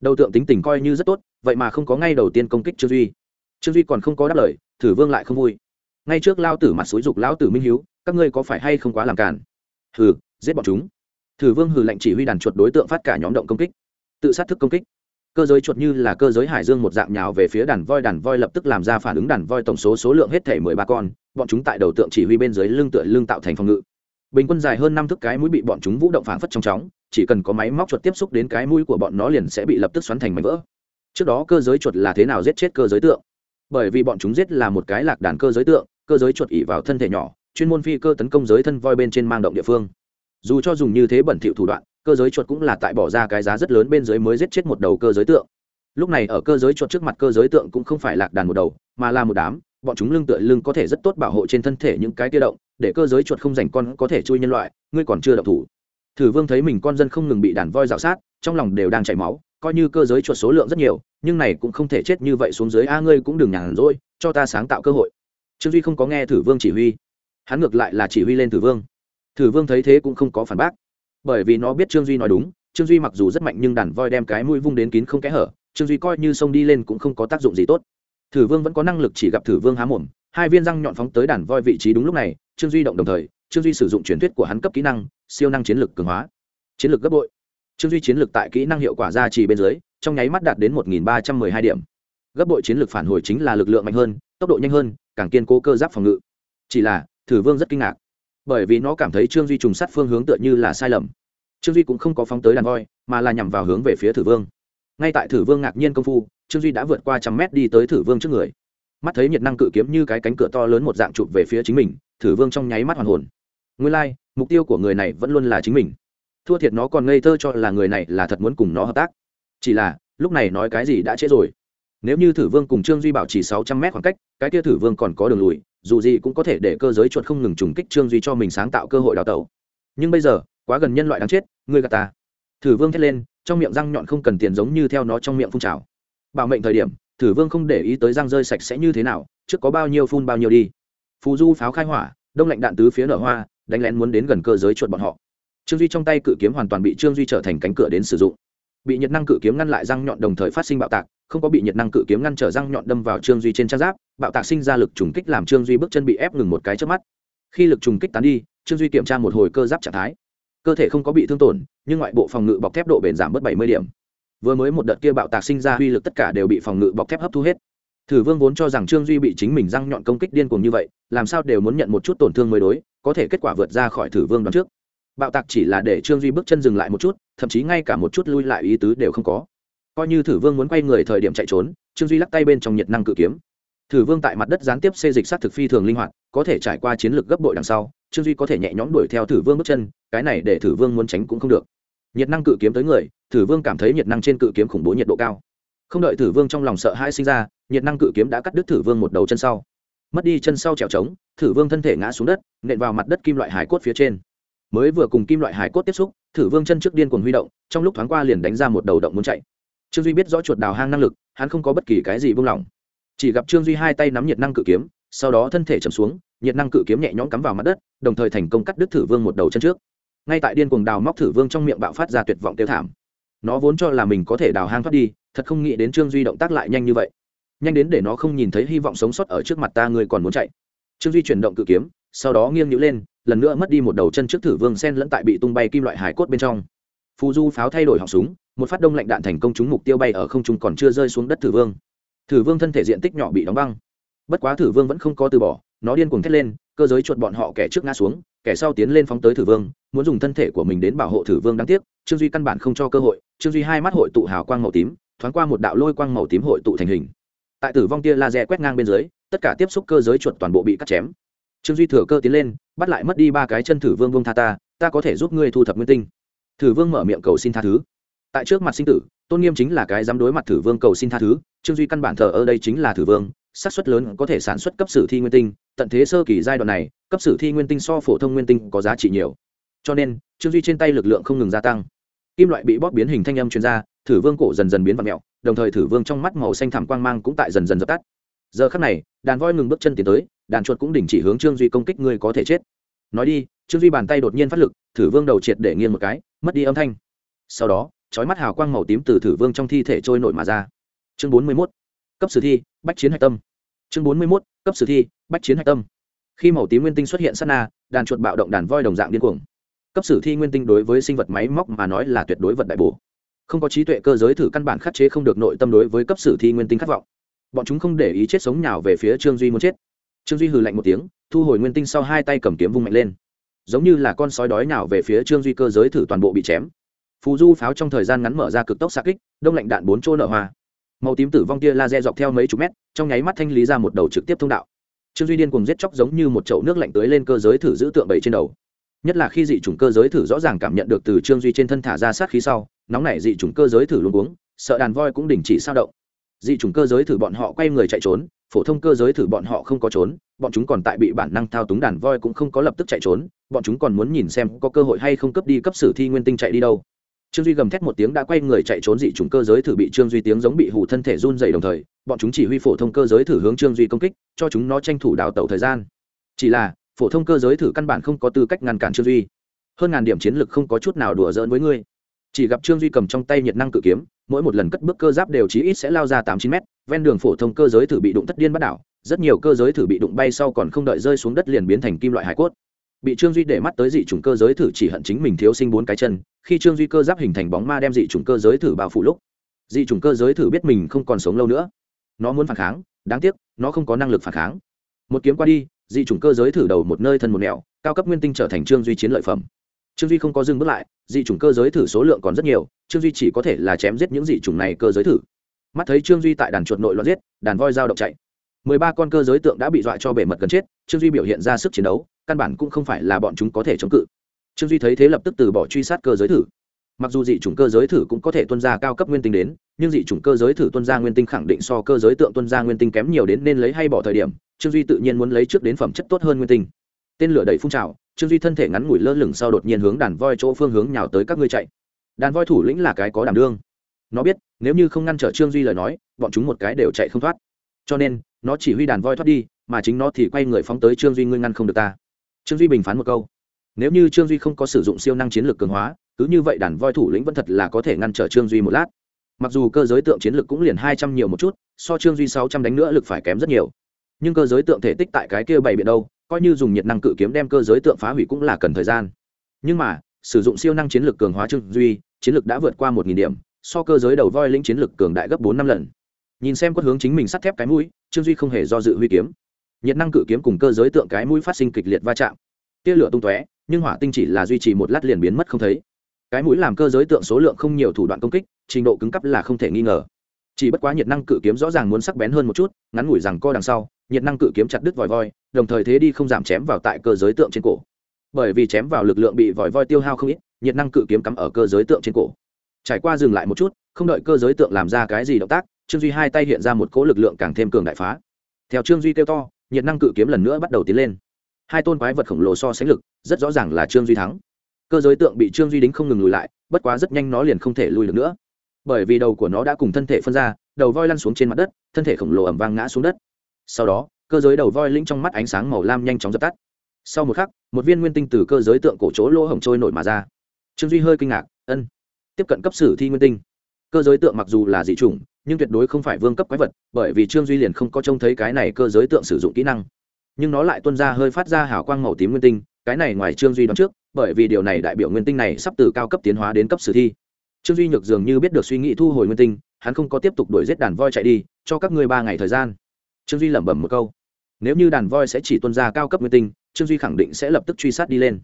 Đầu tượng tính tình coi như rất tốt, vậy mà không có ngay đầu tiên công kích trương duy. Trương duy còn không có đáp lời, thử vương lại không vui. Ngay trước lao tử mặt xúi dục lão tử minh hiếu, các ngươi có phải hay không quá làm cản hừ, giết bọn chúng. Thử vương hừ lệnh chỉ huy đàn chuột đối tượng phát cả nhóm động công kích. Tự sát thức công kích. Cơ giới chuột như là cơ giới hải dương một dạng nhào về phía đàn voi đàn voi lập tức làm ra phản ứng, đàn voi tổng số số lượng hết thể mười ba con. Bọn chúng tại đầu tượng chỉ huy bên dưới lưng tựa lưng tạo thành phòng ngự bình quân dài hơn năm thước cái mũi bị bọn chúng vũ động phảng phất trong chóng, chỉ cần có máy móc chuột tiếp xúc đến cái mũi của bọn nó liền sẽ bị lập tức xoắn thành mảnh vỡ. Trước đó cơ giới chuột là thế nào giết chết cơ giới tượng? Bởi vì bọn chúng giết là một cái lạc đàn cơ giới tượng, cơ giới chuột ỉ vào thân thể nhỏ, chuyên môn phi cơ tấn công giới thân voi bên trên mang động địa phương. Dù cho dùng như thế bẩn thỉu thủ đoạn, cơ giới chuột cũng là tại bỏ ra cái giá rất lớn bên dưới mới giết chết một đầu cơ giới tượng. Lúc này ở cơ giới chuột trước mặt cơ giới tượng cũng không phải lạc đàn một đầu, mà là một đám bọn chúng lưng tựa lưng có thể rất tốt bảo hộ trên thân thể những cái tiêu động, để cơ giới chuột không dành con có thể chui nhân loại, ngươi còn chưa độc thủ. Thử vương thấy mình con dân không ngừng bị đàn voi rào sát, trong lòng đều đang chảy máu, coi như cơ giới chuột số lượng rất nhiều, nhưng này cũng không thể chết như vậy xuống dưới, a, ngươi cũng đừng nhàn rỗi, cho ta sáng tạo cơ hội. Trương duy không có nghe thử vương chỉ huy. Hắn ngược lại là chỉ huy lên thử vương. Thử vương thấy thế cũng không có phản bác. Bởi vì nó biết trương duy nói đúng, trương duy mặc dù rất mạnh nhưng đàn voi đem cái mũi vung đến kín không kẽ hở, trương duy coi như sông đi lên cũng không có tác dụng gì tốt thử vương vẫn có năng lực chỉ gặp thử vương há mồm, hai viên răng nhọn phóng tới đàn voi vị trí đúng lúc này, trương duy động đồng thời, trương duy sử dụng truyền thuyết của hắn cấp kỹ năng, siêu năng chiến lược cường hóa. Chiến lược gấp bội. Trương duy chiến lược tại kỹ năng hiệu quả ra chỉ bên dưới, trong nháy mắt đạt đến một ba trăm m ư ơ i hai điểm. Gấp bội chiến lược phản hồi chính là lực lượng mạnh hơn, tốc độ nhanh hơn, càng kiên cố cơ giáp phòng ngự. Chỉ là, thử vương rất kinh ngạc, bởi vì nó cảm thấy trương duy trùng sát phương hướng tựa như là sai lầm. Trương duy cũng không có phóng tới đàn voi, mà là nhằm vào hướng về phía thử vương ngay tại thử vương ngạc nhiên công phu trương duy đã vượt qua trăm mét đi tới thử vương trước người. Mắt thấy nhiệt năng cự kiếm như cái cánh cửa to lớn một dạng chụp về phía chính mình thử vương trong nháy mắt hoàn hồn. Nguyên lai、like, mục tiêu của người này vẫn luôn là chính mình. Thua thiệt nó còn ngây thơ cho là người này là thật muốn cùng nó hợp tác. Chỉ là lúc này nói cái gì đã trễ rồi. Nếu như thử vương cùng trương duy bảo chỉ sáu trăm mét khoảng cách cái kia thử vương còn có đường lùi dù gì cũng có thể để cơ giới chuột không ngừng trùng kích trương duy cho mình sáng tạo cơ hội đào tẩu. Nhưng bây giờ quá gần nhân loại đáng chết ngươi gà ta. Thử vương thét lên trong miệng răng nhọn không cần tiền giống như theo nó trong miệng phun trào. Bảo mệnh thời điểm, thử vương không để ý tới răng rơi sạch sẽ như thế nào, trước có bao nhiêu phun bao nhiêu đi. Phù du pháo khai hỏa, đông lạnh đạn tứ phía nở hoa, đánh lén muốn đến gần cơ giới chuột bọn họ. Trương duy trong tay cự kiếm hoàn toàn bị trương duy trở thành cánh cửa đến sử dụng. Bị nhiệt năng cự kiếm ngăn lại răng nhọn đồng thời phát sinh bạo tạc, không có bị nhiệt năng cự kiếm ngăn trở răng nhọn đâm vào trương duy trên trang giáp, bạo tạc sinh ra lực trùng kích làm trương duy bước chân bị ép ngừng một cái trước mắt. Khi lực trùng kích tán đi, trương duy kiểm tra một hồi cơ giáp trạng thái cơ thể không có bị thương tổn, nhưng ngoại bộ phòng ngự bọc thép độ bền giảm bớt bảy mươi điểm. Vừa mới một đợt kia bạo tạc sinh ra uy lực tất cả đều bị phòng ngự bọc thép hấp thu hết. Thử vương vốn cho rằng trương duy bị chính mình răng nhọn công kích điên cuồng như vậy, làm sao đều muốn nhận một chút tổn thương mới đối, có thể kết quả vượt ra khỏi thử vương đón trước. Bạo tạc chỉ là để trương duy bước chân dừng lại một chút, thậm chí ngay cả một chút lui lại ý tứ đều không có. Coi như thử vương muốn quay người thời điểm chạy trốn, trương duy lắc tay bên trong nhiệt năng cự kiếm. Thử vương tại mặt đất gián tiếp xê dịch sát thực phi thường linh hoạt, có thể trải qua chiến lược gấp bội đằng sau, trương duy có thể nhẹ nhõm đuổi theo thử vương bước chân cái này để thử vương muốn tránh cũng không được. Nhiệt năng cự kiếm tới người, thử vương cảm thấy nhiệt năng trên cự kiếm khủng bố nhiệt độ cao. Không đợi thử vương trong lòng sợ hãi sinh ra, nhiệt năng cự kiếm đã cắt đứt thử vương một đầu chân sau. Mất đi chân sau trèo trống, thử vương thân thể ngã xuống đất, nện vào mặt đất kim loại hải cốt phía trên. Mới vừa cùng kim loại hải cốt tiếp xúc, thử vương chân trước điên cuồng huy động, trong lúc thoáng qua liền đánh ra một đầu động muốn chạy. Trương duy biết rõ chuột đào hang năng lực, hắn không có bất kỳ cái gì buông lỏng. Chỉ gặp trương duy hai tay nắm nhiệt năng cự kiếm, sau đó thân thể chầm xuống, nhiệt năng cự kiếm nhẹ nhõm cắm vào mặt đất, đồng thời thành công cắt đứt thử vương một đầu chân trước ngay tại điên cuồng đào móc thử vương trong miệng bạo phát ra tuyệt vọng tiêu thảm. Nó vốn cho là mình có thể đào hang thoát đi, thật không nghĩ đến trương duy động tác lại nhanh như vậy. Nhanh đến để nó không nhìn thấy hy vọng sống sót ở trước mặt ta người còn muốn chạy. Trương duy chuyển động cự kiếm, sau đó nghiêng nhữ lên, lần nữa mất đi một đầu chân trước thử vương sen lẫn tại bị tung bay kim loại hải cốt bên trong. Phù du pháo thay đổi họng súng, một phát đông lạnh đạn thành công trúng mục tiêu bay ở không trung còn chưa rơi xuống đất thử vương. Thử vương thân thể diện tích nhỏ bị đóng băng. Bất quá thử vương vẫn không có từ bỏ, nó điên cuồng thét lên cơ giới chuột bọn họ kẻ trước ngã xuống, kẻ sau tiến lên phóng tới thử vương, muốn dùng thân thể của mình đến bảo hộ thử vương đáng tiếc, trương duy căn bản không cho cơ hội, trương duy hai mắt hội tụ hào quang màu tím, thoáng qua một đạo lôi quang màu tím hội tụ thành hình. Tại tử vong tia laser quét ngang bên dưới, tất cả tiếp xúc cơ giới chuột toàn bộ bị cắt chém. Trương duy thừa cơ tiến lên, bắt lại mất đi ba cái chân thử vương vương tha ta ta có thể giúp ngươi thu thập nguyên tinh. Thử vương mở miệng cầu xin tha thứ. Tại trước mặt sinh tử, tôn nghiêm chính là cái dám đối mặt thử vương cầu xin tha thứ, trương duy căn bản thờ ở đây chính là thử vương xác suất lớn có thể sản xuất cấp sử thi nguyên tinh, tận thế sơ kỳ giai đoạn này, cấp sử thi nguyên tinh so phổ thông nguyên tinh có giá trị nhiều. Cho nên, trương duy trên tay lực lượng không ngừng gia tăng. Kim loại bị bóp biến hình thanh âm chuyên gia thử vương cổ dần dần biến vật mẹo, đồng thời thử vương trong mắt màu xanh thảm quang mang cũng tại dần dần dập tắt. Giờ khắc này, đàn voi ngừng bước chân tiến tới, đàn chuột cũng đình chỉ hướng trương duy công kích người có thể chết. Nói đi, trương duy bàn tay đột nhiên phát lực, thử vương đầu triệt để nghiêng một cái, mất đi âm thanh. Sau đó trói mắt hào quang màu tím từ thử vương trong thi thể trôi nổi mà ra. Chương bốn mươi mốt cấp sử thi, bách chiến hạch tâm. Chương bốn mươi mốt, cấp sử thi, bách chiến hạch tâm. Khi màu tím nguyên tinh xuất hiện sát na, đàn chuột bạo động đàn voi đồng dạng điên cuồng. Cấp sử thi nguyên tinh đối với sinh vật máy móc mà nói là tuyệt đối vật đại bổ. Không có trí tuệ cơ giới thử căn bản khắc chế không được nội tâm đối với cấp sử thi nguyên tinh khát vọng. Bọn chúng không để ý chết sống nhào về phía trương duy muốn chết. Trương duy hừ lạnh một tiếng, thu hồi nguyên tinh sau hai tay cầm kiếm vung mạnh lên. Giống như là con sói đói nào về phía trương duy cơ giới thử toàn bộ bị chém. Phù du pháo trong thời gian ngắn mở ra cực tốc xa kích, đông lạnh đạn bốn chỗ nở hoa màu tím tử vong tia laser dọc theo mấy chục mét, trong nháy mắt thanh lý ra một đầu trực tiếp thông đạo. Trương duy điên cùng giết chóc giống như một chậu nước lạnh tưới lên cơ giới thử giữ tượng bầy trên đầu. Nhất là khi dị chủng cơ giới thử rõ ràng cảm nhận được từ trương duy trên thân thả ra sát khí sau, nóng nảy dị chủng cơ giới thử luôn uống sợ đàn voi cũng đình chỉ sao động. Dị chủng cơ giới thử bọn họ quay người chạy trốn, phổ thông cơ giới thử bọn họ không có trốn, bọn chúng còn tại bị bản năng thao túng đàn voi cũng không có lập tức chạy trốn, bọn chúng còn muốn nhìn xem có cơ hội hay không cấp đi cấp sử thi nguyên tinh chạy đi đâu trương duy gầm thét một tiếng đã quay người chạy trốn dị chủng cơ giới thử bị trương duy tiếng giống bị hủ thân thể run dày đồng thời, bọn chúng chỉ huy phổ thông cơ giới thử hướng trương duy công kích, cho chúng nó tranh thủ đào tẩu thời gian. Chỉ là, phổ thông cơ giới thử căn bản không có tư cách ngăn cản trương duy. Hơn ngàn điểm chiến lực không có chút nào đùa giỡn với ngươi. Chỉ gặp trương duy cầm trong tay nhiệt năng cự kiếm, mỗi một lần cất bước cơ giáp đều chí ít sẽ lao ra tám chín mét, ven đường phổ thông cơ giới thử bị đụng thất điên bắt đảo, rất nhiều cơ giới thử bị đụng bay sau còn không đợi rơi xuống đất liền biến thành kim loại hải cốt bị trương duy để mắt tới dị chủng cơ giới thử chỉ hận chính mình thiếu sinh bốn cái chân, khi trương duy cơ giáp hình thành bóng ma đem dị chủng cơ giới thử bao phủ lúc, dị chủng cơ giới thử biết mình không còn sống lâu nữa. Nó muốn phản kháng, đáng tiếc, nó không có năng lực phản kháng. Một kiếm qua đi, dị chủng cơ giới thử đầu một nơi thân một nẻo, cao cấp nguyên tinh trở thành trương duy chiến lợi phẩm. Trương duy không có dừng bước lại, dị chủng cơ giới thử số lượng còn rất nhiều, trương duy chỉ có thể là chém giết những dị chủng này cơ giới thử. Mắt thấy trương duy tại đàn chuột nội loạn giết, đàn voi dao động chạy. Mười ba con cơ giới tượng đã bị dọa cho bể mật gần chết, trương duy biểu hiện ra sức chiến đấu căn bản cũng không phải là bọn chúng có thể chống cự. Trương duy thấy thế lập tức từ bỏ truy sát cơ giới thử. Mặc dù dị chủng cơ giới thử cũng có thể tuân ra cao cấp nguyên tinh đến, nhưng dị chủng cơ giới thử tuân ra nguyên tinh khẳng định so cơ giới tượng tuân ra nguyên tinh kém nhiều đến nên lấy hay bỏ thời điểm, trương duy tự nhiên muốn lấy trước đến phẩm chất tốt hơn nguyên tinh. Tên lửa đẩy phun trào, trương duy thân thể ngắn ngủi lơ lửng sau đột nhiên hướng đàn voi chỗ phương hướng nhào tới các ngươi chạy. Đàn voi thủ lĩnh là cái có đảm đương. Nó biết, nếu như không ngăn trở trương duy lời nói, bọn chúng một cái đều chạy không thoát. Cho nên, nó chỉ huy đàn voi thoát đi, mà chính nó thì quay người phóng tới trương duy ngươi ngăn không được ta trương duy bình phán một câu, nếu như trương duy không có sử dụng siêu năng chiến lược cường hóa, cứ như vậy đàn voi thủ lĩnh vẫn thật là có thể ngăn trở trương duy một lát. Mặc dù cơ giới tượng chiến lược cũng liền hai trăm nhiều một chút, so trương duy sáu trăm đánh nữa lực phải kém rất nhiều. Nhưng cơ giới tượng thể tích tại cái kia bảy biển đâu, coi như dùng nhiệt năng cự kiếm đem cơ giới tượng phá hủy cũng là cần thời gian. Nhưng mà, sử dụng siêu năng chiến lược cường hóa trương duy, chiến lược đã vượt qua một nghìn điểm, so cơ giới đầu voi lĩnh chiến lược cường đại gấp bốn năm lần. Nhìn xem quất hướng chính mình sắt thép cái mũi, trương duy không hề do dự huy kiếm nhiệt năng cự kiếm cùng cơ giới tượng cái mũi phát sinh kịch liệt va chạm. Tia lửa tung tóe, nhưng hỏa tinh chỉ là duy trì một lát liền biến mất không thấy. Cái mũi làm cơ giới tượng số lượng không nhiều thủ đoạn công kích, trình độ cứng cấp là không thể nghi ngờ. Chỉ bất quá nhiệt năng cự kiếm rõ ràng muốn sắc bén hơn một chút, ngắn ngủi rằng co đằng sau, nhiệt năng cự kiếm chặt đứt vòi voi, đồng thời thế đi không giảm chém vào tại cơ giới tượng trên cổ. Bởi vì chém vào lực lượng bị vòi voi tiêu hao không ít, nhiệt năng cự kiếm cắm ở cơ giới tượng trên cổ. Trải qua dừng lại một chút, không đợi cơ giới tượng làm ra cái gì động tác, trương duy hai tay hiện ra một cỗ lực lượng càng thêm cường đại phá. Theo trương duy kêu to nhiệt năng cự kiếm lần nữa bắt đầu tiến lên. Hai tôn quái vật khổng lồ so sánh lực, rất rõ ràng là trương duy thắng. Cơ giới tượng bị trương duy đính không ngừng lùi lại, bất quá rất nhanh nó liền không thể lùi được nữa. Bởi vì đầu của nó đã cùng thân thể phân ra, đầu voi lăn xuống trên mặt đất, thân thể khổng lồ ẩm vang ngã xuống đất. Sau đó, cơ giới đầu voi lĩnh trong mắt ánh sáng màu lam nhanh chóng dập tắt. Sau một khắc, một viên nguyên tinh từ cơ giới tượng cổ chỗ lỗ hổng trôi nổi mà ra. Trương duy hơi kinh ngạc, ân, tiếp cận cấp sử thi nguyên tinh. Cơ giới tượng mặc dù là dị chủng nhưng tuyệt đối không phải vương cấp quái vật, bởi vì trương duy liền không có trông thấy cái này cơ giới tượng sử dụng kỹ năng. Nhưng nó lại tuân ra hơi phát ra hào quang màu tím nguyên tinh, cái này ngoài trương duy đoán trước, bởi vì điều này đại biểu nguyên tinh này sắp từ cao cấp tiến hóa đến cấp sử thi. Trương duy nhược dường như biết được suy nghĩ thu hồi nguyên tinh, hắn không có tiếp tục đuổi giết đàn voi chạy đi, cho các ngươi ba ngày thời gian. Trương duy lẩm bẩm một câu. Nếu như đàn voi sẽ chỉ tuân ra cao cấp nguyên tinh, trương duy khẳng định sẽ lập tức truy sát đi lên.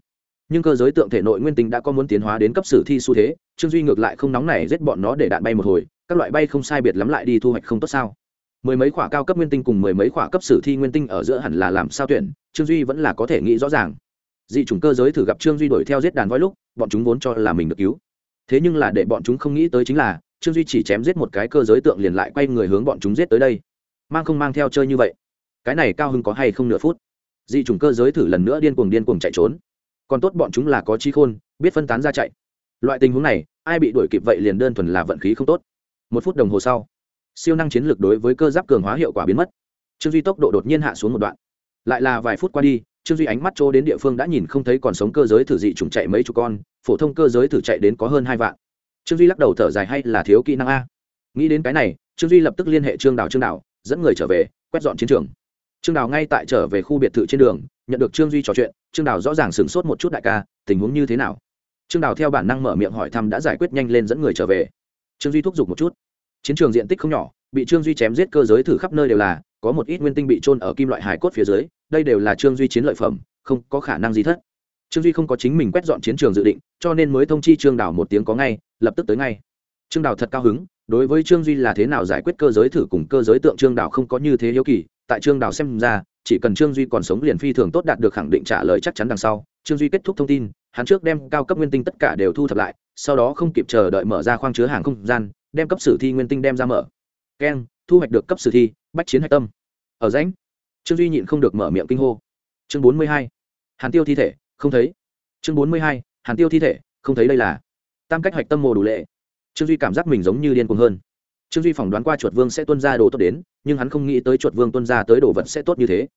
Nhưng cơ giới tượng thể nội nguyên tinh đã có muốn tiến hóa đến cấp sử thi xu thế, trương duy ngược lại không nóng này giết bọn nó để đạn bay một hồi các loại bay không sai biệt lắm lại đi thu hoạch không tốt sao? Mười mấy khoả cao cấp nguyên tinh cùng mười mấy khoả cấp sử thi nguyên tinh ở giữa hẳn là làm sao tuyển, trương duy vẫn là có thể nghĩ rõ ràng. Dị chủng cơ giới thử gặp trương duy đuổi theo giết đàn voi lúc, bọn chúng vốn cho là mình được cứu. Thế nhưng là để bọn chúng không nghĩ tới chính là, trương duy chỉ chém giết một cái cơ giới tượng liền lại quay người hướng bọn chúng giết tới đây. Mang không mang theo chơi như vậy? Cái này cao hưng có hay không nửa phút? Dị chủng cơ giới thử lần nữa điên cuồng điên cuồng chạy trốn. Còn tốt bọn chúng là có trí khôn, biết phân tán ra chạy. Loại tình huống này, ai bị đuổi kịp vậy liền đơn thuần là vận khí không tốt một phút đồng hồ sau, siêu năng chiến lược đối với cơ giáp cường hóa hiệu quả biến mất. Trương duy tốc độ đột nhiên hạ xuống một đoạn. Lại là vài phút qua đi, trương duy ánh mắt trô đến địa phương đã nhìn không thấy còn sống cơ giới thử dị trùng chạy mấy chục con, phổ thông cơ giới thử chạy đến có hơn hai vạn. Trương duy lắc đầu thở dài, hay là thiếu kỹ năng a? Nghĩ đến cái này, trương duy lập tức liên hệ trương đào trương đào, dẫn người trở về, quét dọn chiến trường. Trương đào ngay tại trở về khu biệt thự trên đường, nhận được trương duy trò chuyện, trương đào rõ ràng sửng sốt một chút đại ca, tình huống như thế nào? Trương đào theo bản năng mở miệng hỏi thăm đã giải quyết nhanh lên dẫn người trở về trương duy thúc giục một chút. Chiến trường diện tích không nhỏ, bị trương duy chém giết cơ giới thử khắp nơi đều là, có một ít nguyên tinh bị trôn ở kim loại hải cốt phía dưới, đây đều là trương duy chiến lợi phẩm, không có khả năng gì thất. Trương duy không có chính mình quét dọn chiến trường dự định, cho nên mới thông chi trương Đảo một tiếng có ngay, lập tức tới ngay. Trương Đảo thật cao hứng, đối với trương duy là thế nào giải quyết cơ giới thử cùng cơ giới tượng trương Đảo không có như thế hiếu kỳ, tại trương Đảo xem ra, chỉ cần trương duy còn sống liền phi thường tốt đạt được khẳng định trả lời chắc chắn đằng sau. Trương duy kết thúc thông tin, hắn trước đem cao cấp nguyên tinh tất cả đều thu thập lại sau đó không kịp chờ đợi mở ra khoang chứa hàng không gian, đem cấp sử thi nguyên tinh đem ra mở. Keng, thu hoạch được cấp sử thi, bách chiến hạch tâm. Ở rãnh, trương duy nhịn không được mở miệng kinh hô. Chương bốn mươi hai, hàn tiêu thi thể, không thấy. Chương bốn mươi hai, hàn tiêu thi thể, không thấy đây là. Tam cách hạch tâm mồ đủ lệ. Trương duy cảm giác mình giống như điên cuồng hơn. Trương duy phỏng đoán qua chuột vương sẽ tuân ra đồ tốt đến, nhưng hắn không nghĩ tới chuột vương tuân ra tới đồ vật sẽ tốt như thế.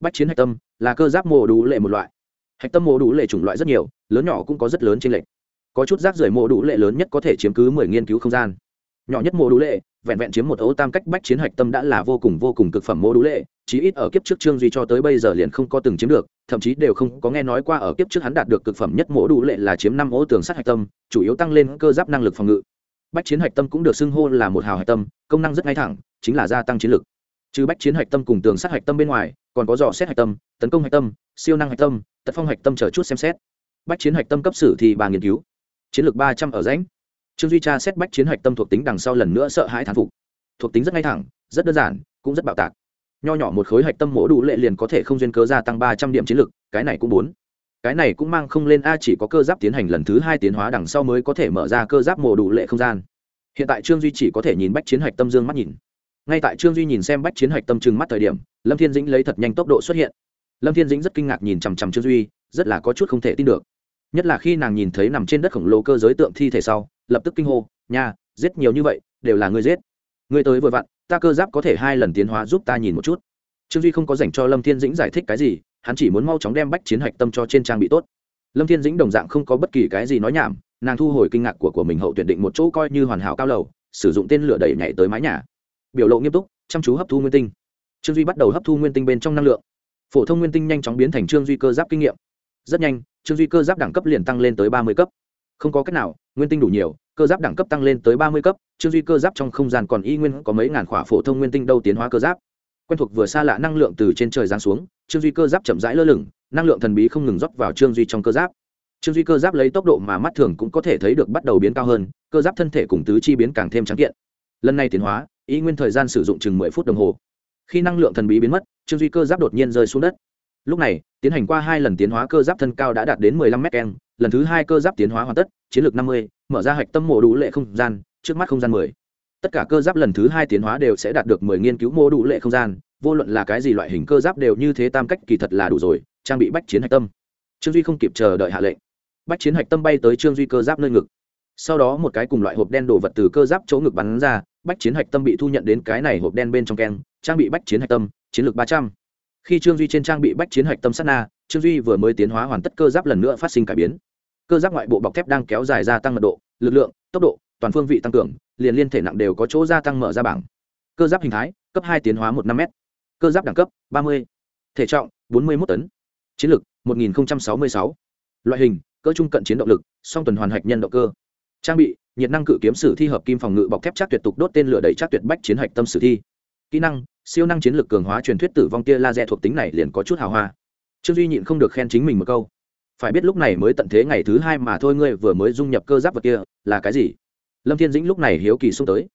Bách chiến hạch tâm là cơ giáp mồ đủ lệ một loại. Hạch tâm mồ đủ lệ chủng loại rất nhiều, lớn nhỏ cũng có rất lớn trên lệch có chút rác rưởi mộ đủ lệ lớn nhất có thể chiếm cứ mười nghiên cứu không gian. Nhỏ nhất mộ đủ lệ, vẹn vẹn chiếm một ấu tam cách bách chiến hạch tâm đã là vô cùng vô cùng cực phẩm mô đủ lệ, chí ít ở kiếp trước trương duy cho tới bây giờ liền không có từng chiếm được, thậm chí đều không có nghe nói qua ở kiếp trước hắn đạt được cực phẩm nhất mô đủ lệ là chiếm năm ấu tường sắt hạch tâm, chủ yếu tăng lên cơ giáp năng lực phòng ngự. Bách chiến hạch tâm cũng được xưng hô là một hào hạch tâm, công năng rất ngay thẳng, chính là gia tăng chiến lực. Trừ bách chiến hạch tâm cùng tường sắt hạch tâm bên ngoài, còn có dò xét hạch tâm, tấn công hạch tâm, siêu năng hạch tâm, tật phong hạch tâm chờ chút xem xét. Bách chiến hạch tâm cấp sử thì bà nghiên cứu chiến lược ba trăm ở rãnh. Trương duy tra xét bách chiến hạch tâm thuộc tính đằng sau lần nữa sợ hãi thán phục. Thuộc tính rất ngay thẳng, rất đơn giản, cũng rất bạo tạc. Nho nhỏ một khối hạch tâm mổ đủ lệ liền có thể không duyên cơ gia tăng ba trăm điểm chiến lực cái này cũng bốn. Cái này cũng mang không lên a chỉ có cơ giáp tiến hành lần thứ hai tiến hóa đằng sau mới có thể mở ra cơ giáp mổ đủ lệ không gian. Hiện tại trương duy chỉ có thể nhìn bách chiến hạch tâm dương mắt nhìn. Ngay tại trương duy nhìn xem bách chiến hạch tâm trừng mắt thời điểm, lâm thiên dĩnh lấy thật nhanh tốc độ xuất hiện. Lâm thiên dĩnh rất kinh ngạc nhìn chằm chằm trương duy, rất là có chút không thể tin được nhất là khi nàng nhìn thấy nằm trên đất khổng lồ cơ giới tượng thi thể sau, lập tức kinh hô, nha, giết nhiều như vậy, đều là ngươi giết. Ngươi tới vội vặn, ta cơ giáp có thể hai lần tiến hóa giúp ta nhìn một chút. Trương duy không có dành cho lâm thiên dĩnh giải thích cái gì, hắn chỉ muốn mau chóng đem bách chiến hạch tâm cho trên trang bị tốt. Lâm thiên dĩnh đồng dạng không có bất kỳ cái gì nói nhảm, nàng thu hồi kinh ngạc của của mình hậu tuyển định một chỗ coi như hoàn hảo cao lầu, sử dụng tên lửa đẩy nhảy tới mái nhà. Biểu lộ nghiêm túc, chăm chú hấp thu nguyên tinh. Trương duy bắt đầu hấp thu nguyên tinh bên trong năng lượng. Phổ thông nguyên tinh nhanh chóng biến thành trương duy cơ giáp kinh nghiệm. Rất nhanh trương duy cơ giáp đẳng cấp liền tăng lên tới ba mươi cấp. Không có cách nào, nguyên tinh đủ nhiều, cơ giáp đẳng cấp tăng lên tới ba mươi cấp, trương duy cơ giáp trong không gian còn y nguyên có mấy ngàn khỏa phổ thông nguyên tinh đâu tiến hóa cơ giáp. Quen thuộc vừa xa lạ năng lượng từ trên trời giáng xuống, trương duy cơ giáp chậm rãi lơ lửng, năng lượng thần bí không ngừng rót vào trương duy trong cơ giáp. Trương duy cơ giáp lấy tốc độ mà mắt thường cũng có thể thấy được bắt đầu biến cao hơn, cơ giáp thân thể cùng tứ chi biến càng thêm trắng kiện. Lần này tiến hóa, y nguyên thời gian sử dụng chừng mười phút đồng hồ. Khi năng lượng thần bí biến mất, trương duy cơ giáp đột nhiên rơi xuống đất lúc này, tiến hành qua hai lần tiến hóa cơ giáp thân cao đã đạt đến mười lăm m keng, lần thứ hai cơ giáp tiến hóa hoàn tất, chiến lược năm mươi, mở ra hạch tâm mổ đủ lệ không gian, trước mắt không gian mười. Tất cả cơ giáp lần thứ hai tiến hóa đều sẽ đạt được mười nghiên cứu mô đủ lệ không gian, vô luận là cái gì loại hình cơ giáp đều như thế tam cách kỳ thật là đủ rồi, trang bị bách chiến hạch tâm. Trương duy không kịp chờ đợi hạ lệnh. Bách chiến hạch tâm bay tới trương duy cơ giáp nơi ngực. Sau đó một cái cùng loại hộp đen đổ vật từ cơ giáp chỗ ngực bắn ra, bách chiến hạch tâm bị thu nhận đến cái này hộp đen bên trong keng, trang bị bách chiến hạch tâm, chiến lược ba trăm khi trương duy trên trang bị bách chiến hạch tâm sát na trương duy vừa mới tiến hóa hoàn tất cơ giáp lần nữa phát sinh cải biến cơ giáp ngoại bộ bọc thép đang kéo dài gia tăng mật độ lực lượng tốc độ toàn phương vị tăng cường liền liên thể nặng đều có chỗ gia tăng mở ra bảng cơ giáp hình thái cấp hai tiến hóa một năm m cơ giáp đẳng cấp ba mươi thể trọng bốn mươi một tấn chiến lực một nghìn sáu mươi sáu loại hình cơ trung cận chiến động lực song tuần hoàn hạch nhân động cơ trang bị nhiệt năng cự kiếm sử thi hợp kim phòng ngự bọc thép chắc tuyệt tục đốt tên lửa đẩy chắc tuyệt bách chiến hạch tâm sử thi kỹ năng, siêu năng chiến lược cường hóa truyền thuyết tử vong tia laser thuộc tính này liền có chút hào hoa. Trương duy nhịn không được khen chính mình một câu. Phải biết lúc này mới tận thế ngày thứ hai mà thôi ngươi vừa mới dung nhập cơ giáp vật kia, là cái gì? Lâm thiên dĩnh lúc này hiếu kỳ xung tới.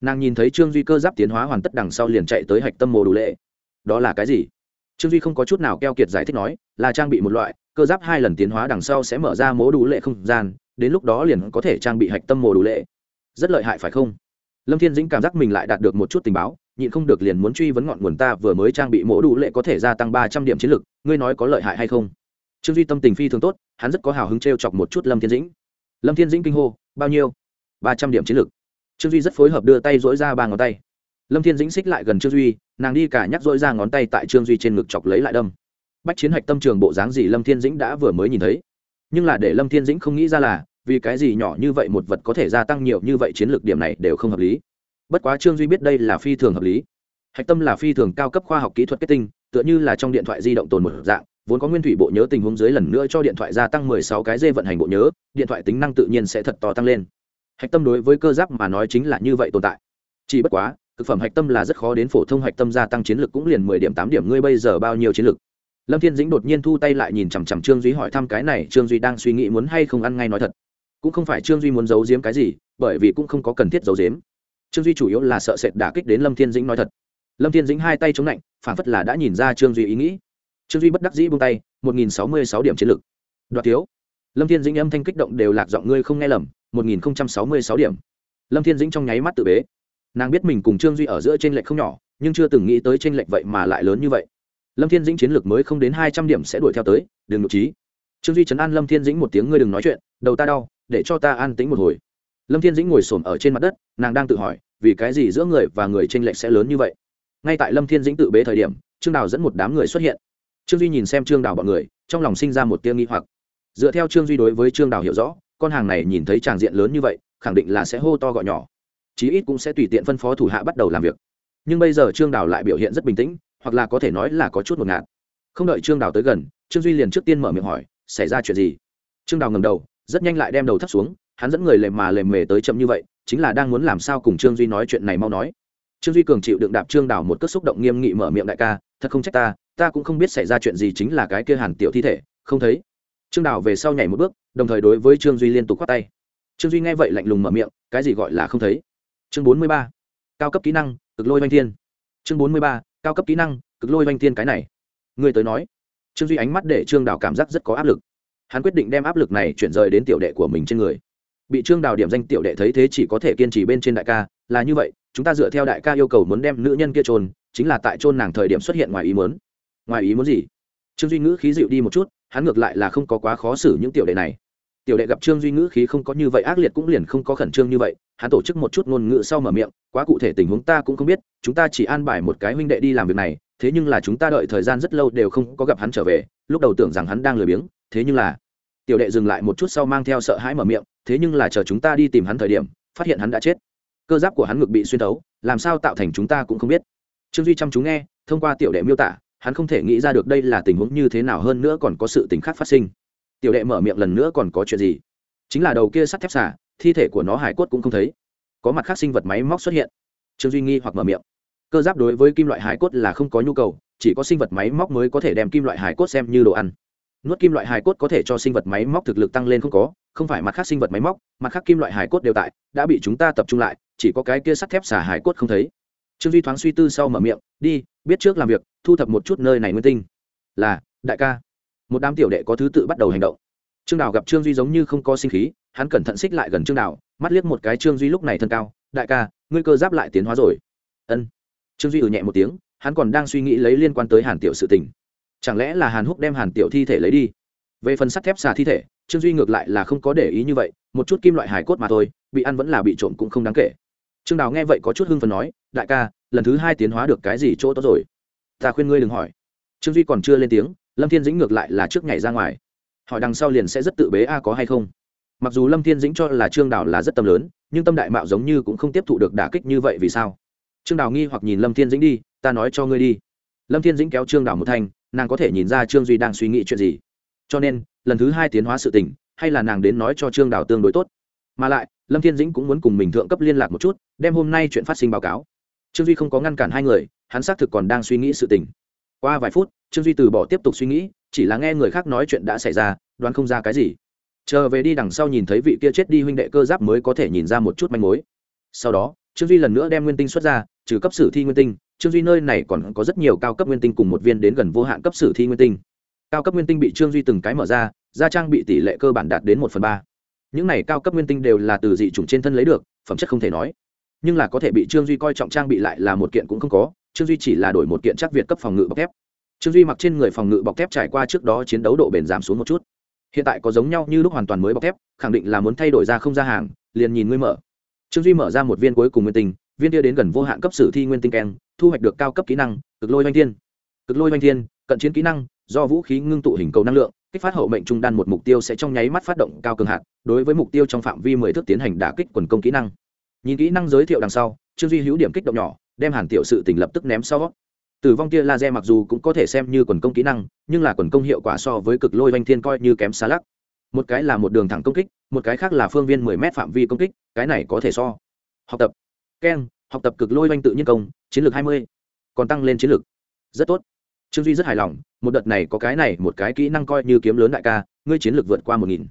Nàng nhìn thấy trương duy cơ giáp tiến hóa hoàn tất đằng sau liền chạy tới hạch tâm mồ đủ lệ. Đó là cái gì? Trương duy không có chút nào keo kiệt giải thích nói, là trang bị một loại, cơ giáp hai lần tiến hóa đằng sau sẽ mở ra mố đủ lệ không gian, đến lúc đó liền có thể trang bị hạch tâm mồ đủ lệ. Rất lợi hại phải không? Lâm thiên dĩnh cảm giác mình lại đạt được một chút tình báo nhịn không được liền muốn truy vấn ngọn nguồn ta vừa mới trang bị mỗ đủ lệ có thể gia tăng ba trăm điểm chiến lực, ngươi nói có lợi hại hay không? Trương duy tâm tình phi thường tốt, hắn rất có hào hứng trêu chọc một chút lâm thiên dĩnh. Lâm thiên dĩnh kinh hô, bao nhiêu? Ba trăm điểm chiến lực. Trương duy rất phối hợp đưa tay rỗi ra ba ngón tay. Lâm thiên dĩnh xích lại gần trương duy, nàng đi cả nhắc rỗi ra ngón tay tại trương duy trên ngực chọc lấy lại đâm. Bách chiến hạch tâm trường bộ dáng gì lâm thiên dĩnh đã vừa mới nhìn thấy. Nhưng là để lâm thiên dĩnh không nghĩ ra là, vì cái gì nhỏ như vậy một vật có thể gia tăng nhiều như vậy chiến lược điểm này đều không hợp lý bất quá trương duy biết đây là phi thường hợp lý. Hạch tâm là phi thường cao cấp khoa học kỹ thuật kết tinh, tựa như là trong điện thoại di động tồn một dạng, vốn có nguyên thủy bộ nhớ tình huống dưới lần nữa cho điện thoại gia tăng 16 cái dây vận hành bộ nhớ, điện thoại tính năng tự nhiên sẽ thật to tăng lên. Hạch tâm đối với cơ giáp mà nói chính là như vậy tồn tại. Chỉ bất quá, thực phẩm hạch tâm là rất khó đến phổ thông hạch tâm gia tăng chiến lược cũng liền 10 điểm 8 điểm ngươi bây giờ bao nhiêu chiến lược? Lâm thiên dĩnh đột nhiên thu tay lại nhìn chằm chằm trương duy hỏi thăm cái này, trương duy đang suy nghĩ muốn hay không ăn ngay nói thật. Cũng không phải trương duy muốn giấu giếm cái gì, bởi vì cũng không có cần thiết giấu giếm trương duy chủ yếu là sợ sệt đả kích đến lâm thiên dĩnh nói thật lâm thiên dĩnh hai tay chống lạnh phản phất là đã nhìn ra trương duy ý nghĩ trương duy bất đắc dĩ buông tay một nghìn sáu mươi sáu điểm chiến lược đoạt thiếu lâm thiên dĩnh âm thanh kích động đều lạc giọng ngươi không nghe lầm một nghìn sáu mươi sáu điểm lâm thiên dĩnh trong nháy mắt tự bế nàng biết mình cùng trương duy ở giữa t r ê n lệch không nhỏ nhưng chưa từng nghĩ tới t r ê n lệch vậy mà lại lớn như vậy lâm thiên dĩnh chiến lược mới không đến hai trăm điểm sẽ đuổi theo tới đừng nội trí trương duy chấn an lâm thiên dĩnh một tiếng ngươi đừng nói chuyện đầu ta đau để cho ta an tĩnh một hồi lâm thiên dĩnh ngồi s ổ m ở trên mặt đất, nàng đang tự hỏi, vì cái gì giữa người và người t r ê n lệch sẽ lớn như vậy? Ngay tại lâm thiên dĩnh tự bế thời điểm, trương đào dẫn một đám người xuất hiện. Trương duy nhìn xem trương đào bọn người, trong lòng sinh ra một tiêu nghi hoặc. Dựa theo trương duy đối với trương đào hiểu rõ, con hàng này nhìn thấy tràng diện lớn như vậy, khẳng định là sẽ hô to gọi nhỏ. Chí ít cũng sẽ tùy tiện phân phó thủ hạ bắt đầu làm việc. Nhưng bây giờ trương đào lại biểu hiện rất bình tĩnh, hoặc là có thể nói là có chút một ngạt. Không đợi trương đào tới gần, trương duy liền trước tiên mở miệng hỏi, xảy ra chuyện gì? Trương đào ngầm đầu, rất nhanh lại đem đầu thắt xuống hắn dẫn người lề mà lề mề tới chậm như vậy, chính là đang muốn làm sao cùng trương duy nói chuyện này mau nói. Trương duy cường chịu đựng đạp trương Đảo một cất xúc động nghiêm nghị mở miệng đại ca, thật không trách ta ta cũng không biết xảy ra chuyện gì chính là cái kia hàn tiểu thi thể, không thấy. Trương Đảo về sau nhảy một bước, đồng thời đối với trương duy liên tục khoát tay. Trương duy nghe vậy lạnh lùng mở miệng, cái gì gọi là không thấy? Chương bốn mươi ba, cao cấp kỹ năng, cực lôi oanh thiên. Chương bốn mươi ba, cao cấp kỹ năng, cực lôi oanh thiên cái này. Người tới nói. Trương duy ánh mắt để trương Đảo cảm giác rất có áp lực. Hắn quyết định đem áp lực này chuyển rời đến tiểu đệ của mình trên người bị trương đào điểm danh tiểu đệ thấy thế chỉ có thể kiên trì bên trên đại ca, là như vậy, chúng ta dựa theo đại ca yêu cầu muốn đem nữ nhân kia trôn chính là tại trôn nàng thời điểm xuất hiện ngoài ý muốn. Ngoài ý muốn gì? Trương duy ngữ khí dịu đi một chút, hắn ngược lại là không có quá khó xử những tiểu đệ này. Tiểu đệ gặp trương duy ngữ khí không có như vậy ác liệt cũng liền không có khẩn trương như vậy, hắn tổ chức một chút ngôn ngữ sau mở miệng, quá cụ thể tình huống ta cũng không biết, chúng ta chỉ an bài một cái huynh đệ đi làm việc này, thế nhưng là chúng ta đợi thời gian rất lâu đều không có gặp hắn trở về, lúc đầu tưởng rằng hắn đang lười biếng, thế nhưng là, tiểu đệ dừng lại một chút sau mang theo sợ hãi mở miệng thế nhưng là chờ chúng ta đi tìm hắn thời điểm, phát hiện hắn đã chết. Cơ giáp của hắn ngực bị xuyên thấu, làm sao tạo thành chúng ta cũng không biết. Trương duy chăm chú nghe, thông qua tiểu đệ miêu tả, hắn không thể nghĩ ra được đây là tình huống như thế nào hơn nữa còn có sự tình khác phát sinh. Tiểu đệ mở miệng lần nữa còn có chuyện gì? Chính là đầu kia sắt thép xả thi thể của nó hải cốt cũng không thấy. Có mặt khác sinh vật máy móc xuất hiện. Trương duy nghi hoặc mở miệng. Cơ giáp đối với kim loại hải cốt là không có nhu cầu, chỉ có sinh vật máy móc mới có thể đem kim loại hải cốt xem như đồ ăn. Nuốt kim loại hải cốt có thể cho sinh vật máy móc thực lực tăng lên không có không phải mặt khác sinh vật máy móc, mặt khác kim loại hải cốt đều tại, đã bị chúng ta tập trung lại, chỉ có cái kia sắt thép xả hải cốt không thấy. Trương duy thoáng suy tư sau mở miệng, đi, biết trước làm việc, thu thập một chút nơi này nguyên tinh. Là, đại ca. Một đám tiểu đệ có thứ tự bắt đầu hành động. Trương đào gặp trương duy giống như không có sinh khí, hắn cẩn thận xích lại gần trương đào, mắt liếc một cái trương duy lúc này thân cao, đại ca, ngươi cơ giáp lại tiến hóa rồi. Ân. Trương duy ừ nhẹ một tiếng, hắn còn đang suy nghĩ lấy liên quan tới hàn tiểu sự tình. Chẳng lẽ là hàn húc đem hàn tiểu thi thể lấy đi? Về phần sắt thép xà thi thể, trương duy ngược lại là không có để ý như vậy, một chút kim loại hải cốt mà thôi, bị ăn vẫn là bị trộm cũng không đáng kể. Trương đào nghe vậy có chút hưng phần nói, đại ca, lần thứ hai tiến hóa được cái gì chỗ tốt rồi? Ta khuyên ngươi đừng hỏi. Trương duy còn chưa lên tiếng, lâm thiên dĩnh ngược lại là trước ngày ra ngoài. Hỏi đằng sau liền sẽ rất tự bế a, có hay không? Mặc dù lâm thiên dĩnh cho là trương đào là rất tâm lớn, nhưng tâm đại mạo giống như cũng không tiếp thụ được đả kích như vậy vì sao? Trương đào nghi hoặc nhìn lâm thiên dĩnh đi, ta nói cho ngươi đi. Lâm thiên dĩnh kéo trương đào một thanh, nàng có thể nhìn ra trương duy đang suy nghĩ chuyện gì cho nên, lần thứ hai tiến hóa sự tình, hay là nàng đến nói cho trương đào tương đối tốt. Mà lại, lâm thiên dĩnh cũng muốn cùng mình thượng cấp liên lạc một chút, đem hôm nay chuyện phát sinh báo cáo. Trương duy không có ngăn cản hai người, hắn xác thực còn đang suy nghĩ sự tình. Qua vài phút, trương duy từ bỏ tiếp tục suy nghĩ, chỉ là nghe người khác nói chuyện đã xảy ra, đoán không ra cái gì. Chờ về đi đằng sau nhìn thấy vị kia chết đi huynh đệ cơ giáp mới có thể nhìn ra một chút manh mối. Sau đó, trương duy lần nữa đem nguyên tinh xuất ra, trừ cấp sử thi nguyên tinh, trương duy nơi này còn có rất nhiều cao cấp nguyên tinh cùng một viên đến gần vô hạn cấp sử thi nguyên tinh cao cấp nguyên tinh bị trương duy từng cái mở ra gia trang bị tỷ lệ cơ bản đạt đến một phần ba. Những này cao cấp nguyên tinh đều là từ dị chủng trên thân lấy được, phẩm chất không thể nói. Nhưng là có thể bị trương duy coi trọng trang bị lại là một kiện cũng không có, trương duy chỉ là đổi một kiện chắc việt cấp phòng ngự bọc thép. Trương duy mặc trên người phòng ngự bọc thép trải qua trước đó chiến đấu độ bền giảm xuống một chút. Hiện tại có giống nhau như lúc hoàn toàn mới bọc thép, khẳng định là muốn thay đổi ra không ra hàng, liền nhìn ngươi mở. Trương duy mở ra một viên cuối cùng nguyên tinh, viên kia đến gần vô hạn cấp sử thi nguyên tinh keng, thu hoạch được cao cấp kỹ năng, cực lôi oanh thiên. Cực lôi oanh thiên, cận chiến kỹ năng do vũ khí ngưng tụ hình cầu năng lượng, kích phát hậu mệnh trung đan một mục tiêu sẽ trong nháy mắt phát động cao cường hạn đối với mục tiêu trong phạm vi mười thước tiến hành đả kích quần công kỹ năng. Nhìn kỹ năng giới thiệu đằng sau, trương duy hữu điểm kích động nhỏ, đem hàn tiểu sự tỉnh lập tức ném sau. Tử vong tia laser mặc dù cũng có thể xem như quần công kỹ năng, nhưng là quần công hiệu quả so với cực lôi oanh thiên coi như kém xa lắc. Một cái là một đường thẳng công kích, một cái khác là phương viên mười m phạm vi công kích, cái này có thể so. Học tập. Keng, học tập cực lôi oanh tự nhiên công, chiến lược hai mươi, còn tăng lên chiến lược. Rất tốt trương duy rất hài lòng, một đợt này có cái này, một cái kỹ năng coi như kiếm lớn đại ca, ngươi chiến lược vượt qua một nghìn.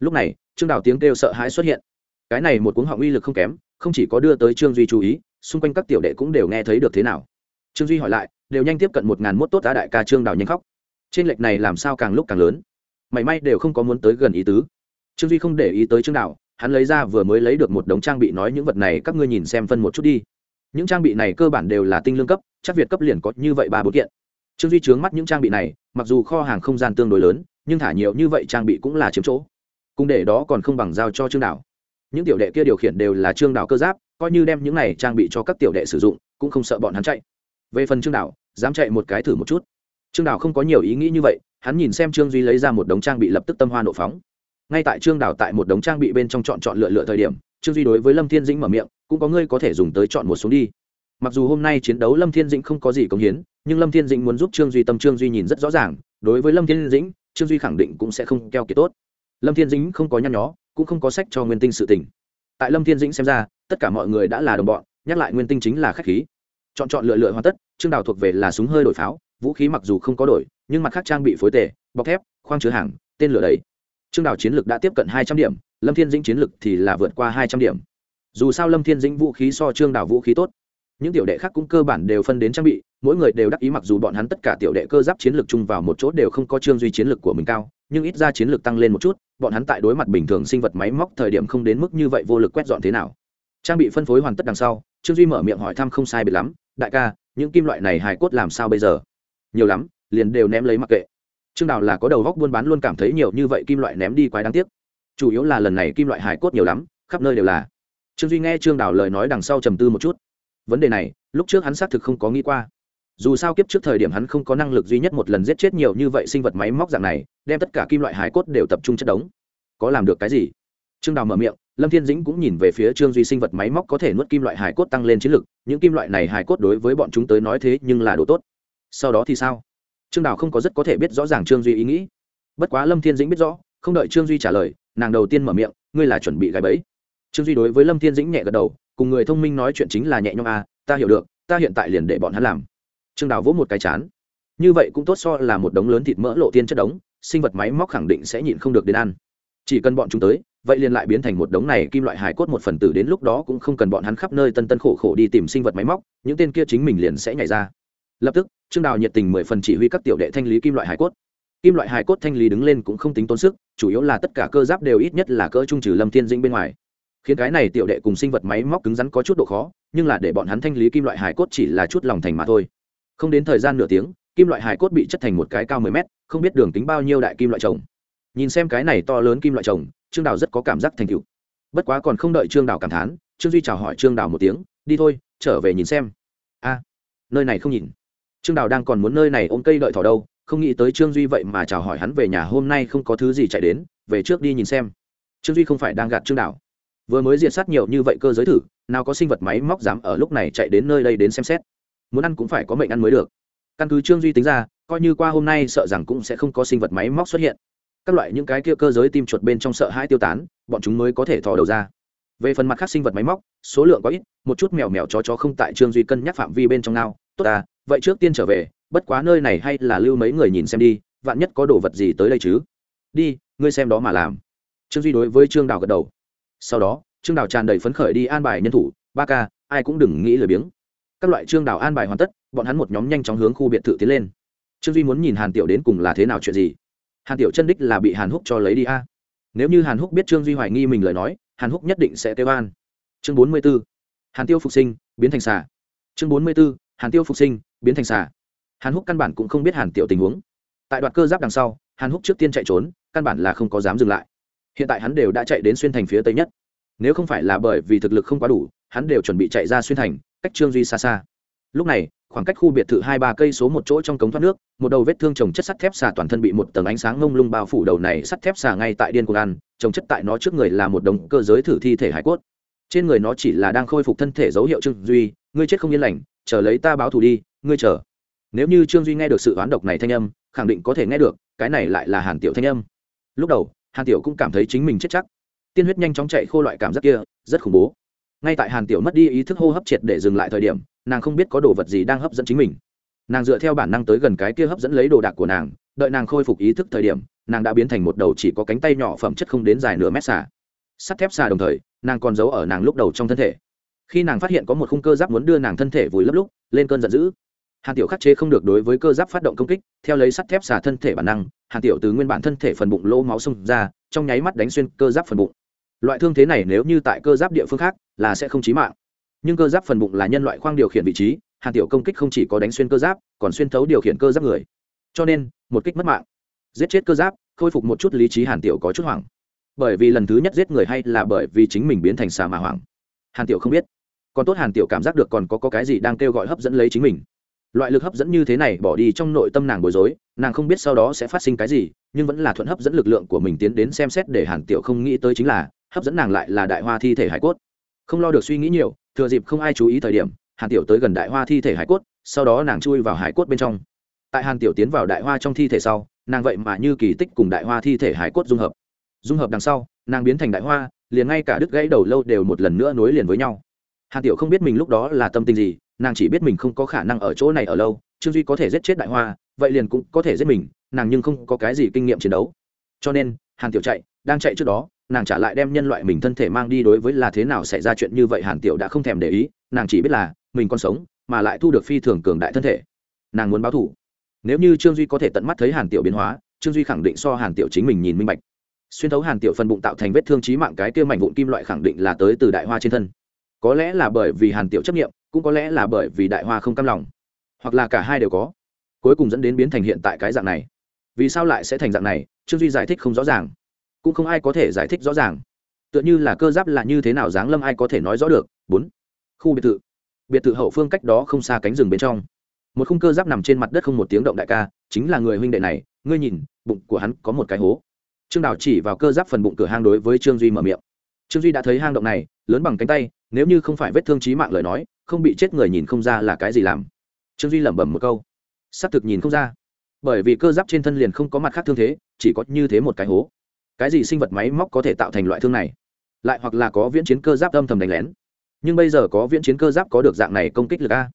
Lúc này, trương đào tiếng kêu sợ hãi xuất hiện. Cái này một cuốn họng uy lực không kém, không chỉ có đưa tới trương duy chú ý, xung quanh các tiểu đệ cũng đều nghe thấy được thế nào. Trương duy hỏi lại, đều nhanh tiếp cận một ngàn mốt tốt đã đại ca trương đào nhanh khóc. Trên lệch này làm sao càng lúc càng lớn? Mảy may đều không có muốn tới gần ý tứ. Trương duy không để ý tới trương đào, hắn lấy ra vừa mới lấy được một đống trang bị nói những vật này các ngươi nhìn xem phân một chút đi. Những trang bị này cơ bản đều là tinh lương cấp, chắc việt cấp liền có như vậy ba bốn kiện trương duy trướng mắt những trang bị này, mặc dù kho hàng không gian tương đối lớn, nhưng thả nhiều như vậy trang bị cũng là chiếm chỗ. Cùng để đó còn không bằng giao cho trương đảo. Những tiểu đệ kia điều khiển đều là trương đảo cơ giáp, coi như đem những này trang bị cho các tiểu đệ sử dụng, cũng không sợ bọn hắn chạy. Về phần trương đảo, dám chạy một cái thử một chút. Trương đảo không có nhiều ý nghĩ như vậy, hắn nhìn xem trương duy lấy ra một đống trang bị lập tức tâm hoa nộ phóng. Ngay tại trương đảo tại một đống trang bị bên trong chọn chọn lựa lựa thời điểm, trương duy đối với lâm thiên dĩnh mở miệng, cũng có ngươi có thể dùng tới chọn một xuống đi. Mặc dù hôm nay chiến đấu lâm thiên dĩnh không có gì công hiến nhưng lâm thiên dĩnh muốn giúp trương duy tâm, trương duy nhìn rất rõ ràng, đối với lâm thiên dĩnh, trương duy khẳng định cũng sẽ không keo kiệt tốt. Lâm thiên dĩnh không có nhăn nhó, cũng không có sách cho nguyên tinh sự tình. Tại lâm thiên dĩnh xem ra, tất cả mọi người đã là đồng bọn, nhắc lại nguyên tinh chính là khách khí. Chọn chọn lựa lựa hoàn tất, trương đào thuộc về là súng hơi đổi pháo, vũ khí mặc dù không có đổi, nhưng mặt khác trang bị phối tề, bọc thép, khoang chứa hàng, tên lửa đầy. Trương đào chiến lược đã tiếp cận hai trăm điểm, lâm thiên dĩnh chiến lược thì là vượt qua hai trăm điểm. Dù sao lâm thiên dĩnh vũ khí so trương đào vũ khí tốt, những tiểu đệ khác cũng cơ bản đều phân đến trang bị mỗi người đều đắc ý mặc dù bọn hắn tất cả tiểu đệ cơ giáp chiến lược chung vào một chỗ đều không có trương duy chiến lược của mình cao, nhưng ít ra chiến lược tăng lên một chút, bọn hắn tại đối mặt bình thường sinh vật máy móc thời điểm không đến mức như vậy vô lực quét dọn thế nào. Trang bị phân phối hoàn tất đằng sau, trương duy mở miệng hỏi thăm không sai biệt lắm, đại ca, những kim loại này hài cốt làm sao bây giờ? Nhiều lắm, liền đều ném lấy mặc kệ. Trương đào là có đầu góc buôn bán luôn cảm thấy nhiều như vậy kim loại ném đi quái đáng tiếc. Chủ yếu là lần này kim loại hài cốt nhiều lắm, khắp nơi đều là. Trương duy nghe trương đào lời nói đằng sau trầm tư một chút. Vấn đề này, lúc trước hắn xác thực không có nghĩ qua dù sao kiếp trước thời điểm hắn không có năng lực duy nhất một lần giết chết nhiều như vậy sinh vật máy móc dạng này, đem tất cả kim loại hải cốt đều tập trung chất đống. Có làm được cái gì? Trương đào mở miệng, lâm thiên dĩnh cũng nhìn về phía trương duy sinh vật máy móc có thể nuốt kim loại hải cốt tăng lên chiến lực, những kim loại này hải cốt đối với bọn chúng tới nói thế nhưng là đồ tốt. Sau đó thì sao? Trương đào không có rất có thể biết rõ ràng trương duy ý nghĩ. Bất quá lâm thiên dĩnh biết rõ, không đợi trương duy trả lời, nàng đầu tiên mở miệng, ngươi là chuẩn bị gái bẫy. Trương duy đối với lâm thiên dĩnh nhẹ gật đầu, cùng người thông minh nói chuyện chính là nhẹ nhõm à ta hiểu được, ta hiện tại liền để bọn hắn làm trương đào vỗ một cái chán. Như vậy cũng tốt so là một đống lớn thịt mỡ lộ tiên chất đống, sinh vật máy móc khẳng định sẽ nhịn không được đến ăn. Chỉ cần bọn chúng tới, vậy liền lại biến thành một đống này kim loại hài cốt một phần tử đến lúc đó cũng không cần bọn hắn khắp nơi tân tân khổ khổ đi tìm sinh vật máy móc, những tên kia chính mình liền sẽ nhảy ra. Lập tức, trương đào nhiệt tình mười phần chỉ huy các tiểu đệ thanh lý kim loại hài cốt. Kim loại hài cốt thanh lý đứng lên cũng không tính tốn sức, chủ yếu là tất cả cơ giáp đều ít nhất là cơ trung trừ lâm thiên dinh bên ngoài. Khiến cái này tiểu đệ cùng sinh vật máy móc cứng rắn có chút độ khó, nhưng là để bọn hắn thanh lý kim loại hài cốt chỉ là chút lòng thành mà thôi không đến thời gian nửa tiếng, kim loại hải cốt bị chất thành một cái cao mười mét, không biết đường tính bao nhiêu đại kim loại trồng. Nhìn xem cái này to lớn kim loại trồng, trương đào rất có cảm giác thành cựu bất quá còn không đợi trương đào cảm thán, trương duy chào hỏi trương đào một tiếng, đi thôi, trở về nhìn xem. A, nơi này không nhìn. Trương đào đang còn muốn nơi này ôm cây đợi thỏ đâu, không nghĩ tới trương duy vậy mà chào hỏi hắn về nhà hôm nay không có thứ gì chạy đến, về trước đi nhìn xem. Trương duy không phải đang gạt trương đào. Vừa mới diệt sát nhiều như vậy cơ giới thử, nào có sinh vật máy móc dám ở lúc này chạy đến nơi đây đến xem xét muốn ăn cũng phải có mệnh ăn mới được. Căn cứ trương duy tính ra, coi như qua hôm nay sợ rằng cũng sẽ không có sinh vật máy móc xuất hiện. Các loại những cái kia cơ giới tim chuột bên trong sợ hãi tiêu tán, bọn chúng mới có thể thò đầu ra. Về phần mặt khác sinh vật máy móc, số lượng có ít, một chút mèo mèo chó chó không tại trương duy cân nhắc phạm vi bên trong nào. Tốt à vậy trước tiên trở về, bất quá nơi này hay là lưu mấy người nhìn xem đi, vạn nhất có đồ vật gì tới đây chứ? Đi, ngươi xem đó mà làm. Trương duy đối với trương đào gật đầu. Sau đó, trương đào tràn đầy phấn khởi đi an bài nhân thủ. Ba ca, ai cũng đừng nghĩ lười biếng các loại trương đào an bài hoàn tất, bọn hắn một nhóm nhanh chóng hướng khu biệt thự tiến lên. Trương duy muốn nhìn hàn tiểu đến cùng là thế nào chuyện gì. Hàn tiểu chân đích là bị hàn húc cho lấy đi a. Nếu như hàn húc biết trương duy hoài nghi mình lời nói, hàn húc nhất định sẽ kêu an. Chương bốn mươi b ố hàn tiêu phục sinh, biến thành xà. Chương bốn mươi b ố hàn tiêu phục sinh, biến thành xà. Hàn húc căn bản cũng không biết hàn tiểu tình huống. Tại đoạt cơ giáp đằng sau, hàn húc trước tiên chạy trốn, căn bản là không có dám dừng lại. Hiện tại hắn đều đã chạy đến xuyên thành phía tây nhất. Nếu không phải là bởi vì thực lực không quá đủ, hắn đều chuẩn bị chạy ra xuyên thành cách trương duy xa xa. Lúc này, khoảng cách khu biệt thự hai ba cây số một chỗ trong cống thoát nước, một đầu vết thương trồng chất sắt thép xà toàn thân bị một tầng ánh sáng ngông lung bao phủ đầu này sắt thép xà ngay tại điên cuồng ăn, trồng chất tại nó trước người là một đống cơ giới thử thi thể hải cốt. Trên người nó chỉ là đang khôi phục thân thể dấu hiệu trương duy, ngươi chết không yên lành, chờ lấy ta báo thù đi, ngươi chờ. Nếu như trương duy nghe được sự oán độc này thanh âm, khẳng định có thể nghe được, cái này lại là hàn tiểu thanh âm. Lúc đầu, hàn tiểu cũng cảm thấy chính mình chết chắc. Tiên huyết nhanh chóng chạy khô loại cảm giác kia, rất khủng bố ngay tại hàn tiểu mất đi ý thức hô hấp triệt để dừng lại thời điểm, nàng không biết có đồ vật gì đang hấp dẫn chính mình. Nàng dựa theo bản năng tới gần cái kia hấp dẫn lấy đồ đạc của nàng, đợi nàng khôi phục ý thức thời điểm, nàng đã biến thành một đầu chỉ có cánh tay nhỏ phẩm chất không đến dài nửa mét xà. Sắt thép xà đồng thời, nàng còn giấu ở nàng lúc đầu trong thân thể. Khi nàng phát hiện có một khung cơ giáp muốn đưa nàng thân thể vùi lấp lúc, lên cơn giận dữ. Hàn tiểu khắc chế không được đối với cơ giáp phát động công kích, theo lấy sắt thép xà thân thể bản năng, hàn tiểu từ nguyên bản thân thể phần bụng lỗ máu xông ra, trong nháy mắt đánh xuyên cơ giáp phần bụng loại thương thế này nếu như tại cơ giáp địa phương khác là sẽ không chí mạng. Nhưng cơ giáp phần bụng là nhân loại khoang điều khiển vị trí hàn tiểu công kích không chỉ có đánh xuyên cơ giáp còn xuyên thấu điều khiển cơ giáp người. Cho nên một kích mất mạng. Giết chết cơ giáp khôi phục một chút lý trí hàn tiểu có chút hoảng. Bởi vì lần thứ nhất giết người hay là bởi vì chính mình biến thành xà mà hoảng. Hàn tiểu không biết. Còn tốt hàn tiểu cảm giác được còn có, có cái gì đang kêu gọi hấp dẫn lấy chính mình. Loại lực hấp dẫn như thế này bỏ đi trong nội tâm nàng bối rối nàng không biết sau đó sẽ phát sinh cái gì nhưng vẫn là thuận hấp dẫn lực lượng của mình tiến đến xem xét để hàn tiểu không nghĩ tới chính là hấp dẫn nàng lại là đại hoa thi thể hải cốt. Không lo được suy nghĩ nhiều, thừa dịp không ai chú ý thời điểm, hàn tiểu tới gần đại hoa thi thể hải cốt, sau đó nàng chui vào hải cốt bên trong. Tại hàn tiểu tiến vào đại hoa trong thi thể sau, nàng vậy mà như kỳ tích cùng đại hoa thi thể hải cốt dung hợp. Dung hợp đằng sau, nàng biến thành đại hoa, liền ngay cả đứt gãy đầu lâu đều một lần nữa nối liền với nhau. Hàn tiểu không biết mình lúc đó là tâm tình gì, nàng chỉ biết mình không có khả năng ở chỗ này ở lâu, trương duy có thể giết chết đại hoa, vậy liền cũng có thể giết mình, nàng nhưng không có cái gì kinh nghiệm chiến đấu. Cho nên, hàn tiểu chạy, đang chạy trước đó nàng trả lại đem nhân loại mình thân thể mang đi đối với là thế nào xảy ra chuyện như vậy hàn tiểu đã không thèm để ý, nàng chỉ biết là, mình còn sống, mà lại thu được phi thường cường đại thân thể. Nàng muốn báo thủ nếu như trương duy có thể tận mắt thấy hàn tiểu biến hóa, trương duy khẳng định so hàn tiểu chính mình nhìn minh bạch. Xuyên thấu hàn tiểu phần bụng tạo thành vết thương trí mạng cái kia mảnh vụn kim loại khẳng định là tới từ đại hoa trên thân. Có lẽ là bởi vì hàn tiểu chấp nghiệm cũng có lẽ là bởi vì đại hoa không cam lòng. Hoặc là cả hai đều có. Cuối cùng dẫn đến biến thành hiện tại cái dạng này. Vì sao lại sẽ thành dạng này, trương duy giải thích không rõ ràng cũng không ai có thể giải thích rõ ràng. Tựa như là cơ giáp là như thế nào dáng lâm ai có thể nói rõ được? Bốn. Khu biệt thự. Biệt thự hậu phương cách đó không xa cánh rừng bên trong. Một khung cơ giáp nằm trên mặt đất không một tiếng động đại ca, chính là người huynh đệ này. Ngươi nhìn, bụng của hắn có một cái hố. Trương đào chỉ vào cơ giáp phần bụng cửa hang đối với trương duy mở miệng. Trương duy đã thấy hang động này, lớn bằng cánh tay, nếu như không phải vết thương trí mạng lời nói, không bị chết người nhìn không ra là cái gì làm. Trương duy lẩm bẩm một câu. Xác thực nhìn không ra. Bởi vì cơ giáp trên thân liền không có mặt khác thương thế, chỉ có như thế một cái hố cái gì sinh vật máy móc có thể tạo thành loại thương này? Lại hoặc là có viễn chiến cơ giáp âm thầm đánh lén. Nhưng bây giờ có viễn chiến cơ giáp có được dạng này công kích lực a.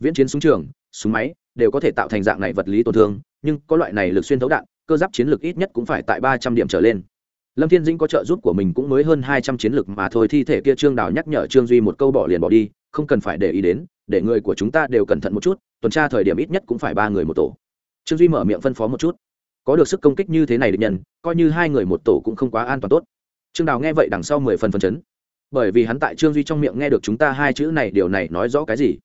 Viễn chiến súng trường, súng máy đều có thể tạo thành dạng này vật lý tổn thương, nhưng có loại này lực xuyên thấu đạn, cơ giáp chiến lược ít nhất cũng phải tại ba trăm điểm trở lên. Lâm thiên dĩnh có trợ giúp của mình cũng mới hơn hai trăm chiến lược mà thôi, thi thể kia trương đào nhắc nhở trương duy một câu bỏ liền bỏ đi, không cần phải để ý đến, để người của chúng ta đều cẩn thận một chút, tuần tra thời điểm ít nhất cũng phải ba người một tổ. Trương duy mở miệng phân phó một chút có được sức công kích như thế này được nhận coi như hai người một tổ cũng không quá an toàn tốt. Trương đào nghe vậy đằng sau mười phần phần chấn. Bởi vì hắn tại trương duy trong miệng nghe được chúng ta hai chữ này, điều này nói rõ cái gì?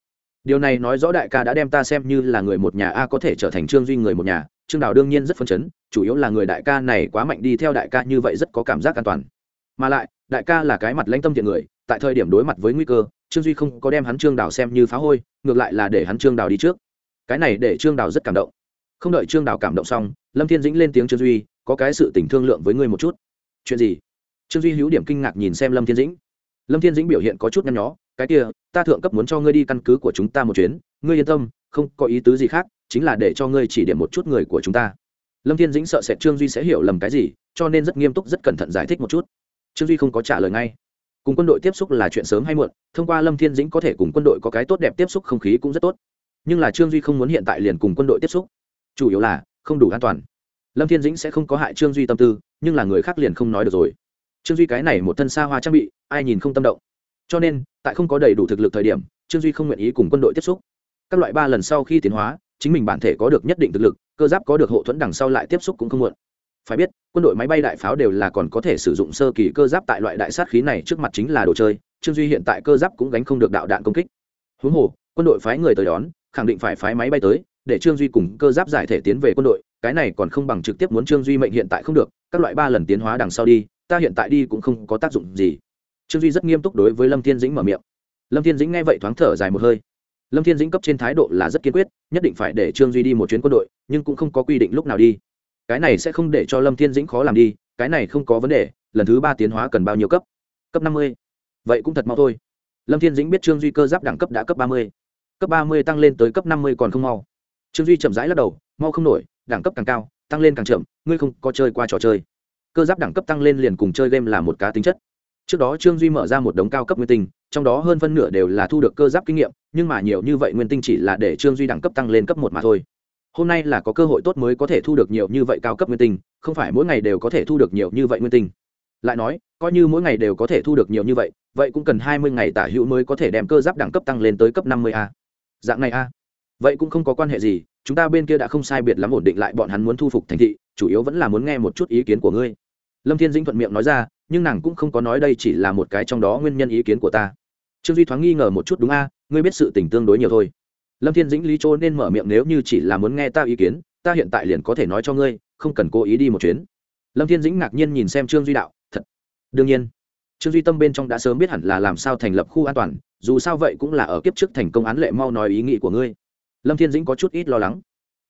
Điều này nói rõ đại ca đã đem ta xem như là người một nhà a có thể trở thành trương duy người một nhà. Trương đào đương nhiên rất phấn chấn, chủ yếu là người đại ca này quá mạnh đi theo đại ca như vậy rất có cảm giác an toàn. Mà lại, đại ca là cái mặt lãnh tâm thiện người, tại thời điểm đối mặt với nguy cơ, trương duy không có đem hắn trương đào xem như phá hôi, ngược lại là để hắn trương đào đi trước. Cái này để trương đào rất cảm động không đợi trương đào cảm động xong, lâm thiên dĩnh lên tiếng trương duy, có cái sự tình thương lượng với ngươi một chút. Chuyện gì? Trương duy hữu điểm kinh ngạc nhìn xem lâm thiên dĩnh. Lâm thiên dĩnh biểu hiện có chút nhăn nhó, cái kia, ta thượng cấp muốn cho ngươi đi căn cứ của chúng ta một chuyến, ngươi yên tâm, không có ý tứ gì khác, chính là để cho ngươi chỉ điểm một chút người của chúng ta. Lâm thiên dĩnh sợ sệt trương duy sẽ hiểu lầm cái gì, cho nên rất nghiêm túc, rất cẩn thận giải thích một chút. Trương duy không có trả lời ngay. Cùng quân đội tiếp xúc là chuyện sớm hay muộn, thông qua lâm thiên dĩnh có thể cùng quân đội có cái tốt đẹp tiếp xúc không khí cũng rất tốt. Nhưng là trương duy không muốn hiện tại liền cùng quân đội tiếp xúc chủ yếu là, không đủ an toàn. Lâm thiên dĩnh sẽ không có hại trương duy tâm tư, nhưng là người khác liền không nói được rồi. Trương duy cái này một thân xa hoa trang bị, ai nhìn không tâm động. Cho nên, tại không có đầy đủ thực lực thời điểm, trương duy không nguyện ý cùng quân đội tiếp xúc. Các loại ba lần sau khi tiến hóa, chính mình bản thể có được nhất định thực lực, cơ giáp có được hộ thuẫn đằng sau lại tiếp xúc cũng không muộn. Phải biết, quân đội máy bay đại pháo đều là còn có thể sử dụng sơ kỳ cơ giáp tại loại đại sát khí này trước mặt chính là đồ chơi, trương duy hiện tại cơ giáp cũng gánh không được đạo đạn công kích. Huống hồ, quân đội phái người tới đón, khẳng định phải phái máy bay tới để trương duy cùng cơ giáp giải thể tiến về quân đội, cái này còn không bằng trực tiếp muốn trương duy mệnh hiện tại không được, các loại ba lần tiến hóa đằng sau đi, ta hiện tại đi cũng không có tác dụng gì. Trương duy rất nghiêm túc đối với lâm thiên dĩnh mở miệng. Lâm thiên dĩnh nghe vậy thoáng thở dài một hơi. Lâm thiên dĩnh cấp trên thái độ là rất kiên quyết, nhất định phải để trương duy đi một chuyến quân đội, nhưng cũng không có quy định lúc nào đi. Cái này sẽ không để cho lâm thiên dĩnh khó làm đi, cái này không có vấn đề, lần thứ ba tiến hóa cần bao nhiêu cấp? Cấp năm mươi. Vậy cũng thật mau thôi. Lâm thiên dĩnh biết trương duy cơ giáp đẳng cấp đã cấp ba mươi. Cấp ba mươi tăng lên tới cấp năm mươi còn không mau trương duy chậm rãi lắc đầu mau không nổi đẳng cấp càng cao tăng lên càng chậm ngươi không có chơi qua trò chơi cơ giáp đẳng cấp tăng lên liền cùng chơi game là một cá tính chất trước đó trương duy mở ra một đống cao cấp nguyên tinh trong đó hơn phân nửa đều là thu được cơ giáp kinh nghiệm nhưng mà nhiều như vậy nguyên tinh chỉ là để trương duy đẳng cấp tăng lên cấp một mà thôi hôm nay là có cơ hội tốt mới có thể thu được nhiều như vậy cao cấp nguyên tinh không phải mỗi ngày đều có thể thu được nhiều như vậy nguyên tinh lại nói coi như mỗi ngày đều có thể thu được nhiều như vậy vậy cũng cần hai mươi ngày tả hữu mới có thể đem cơ giáp đẳng cấp tăng lên tới cấp năm mươi a dạng này a vậy cũng không có quan hệ gì, chúng ta bên kia đã không sai biệt lắm ổn định lại bọn hắn muốn thu phục thành thị, chủ yếu vẫn là muốn nghe một chút ý kiến của ngươi. Lâm thiên dĩnh thuận miệng nói ra, nhưng nàng cũng không có nói đây chỉ là một cái trong đó nguyên nhân ý kiến của ta. Trương duy thoáng nghi ngờ một chút, đúng a, ngươi biết sự tình tương đối nhiều thôi. Lâm thiên dĩnh lý chỗ nên mở miệng, nếu như chỉ là muốn nghe ta ý kiến, ta hiện tại liền có thể nói cho ngươi, không cần cố ý đi một chuyến. Lâm thiên dĩnh ngạc nhiên nhìn xem trương duy đạo, thật, đương nhiên. Trương duy tâm bên trong đã sớm biết hẳn là làm sao thành lập khu an toàn, dù sao vậy cũng là ở kiếp trước thành công án lệ mau nói ý nghĩ của ngươi lâm thiên dĩnh có chút ít lo lắng.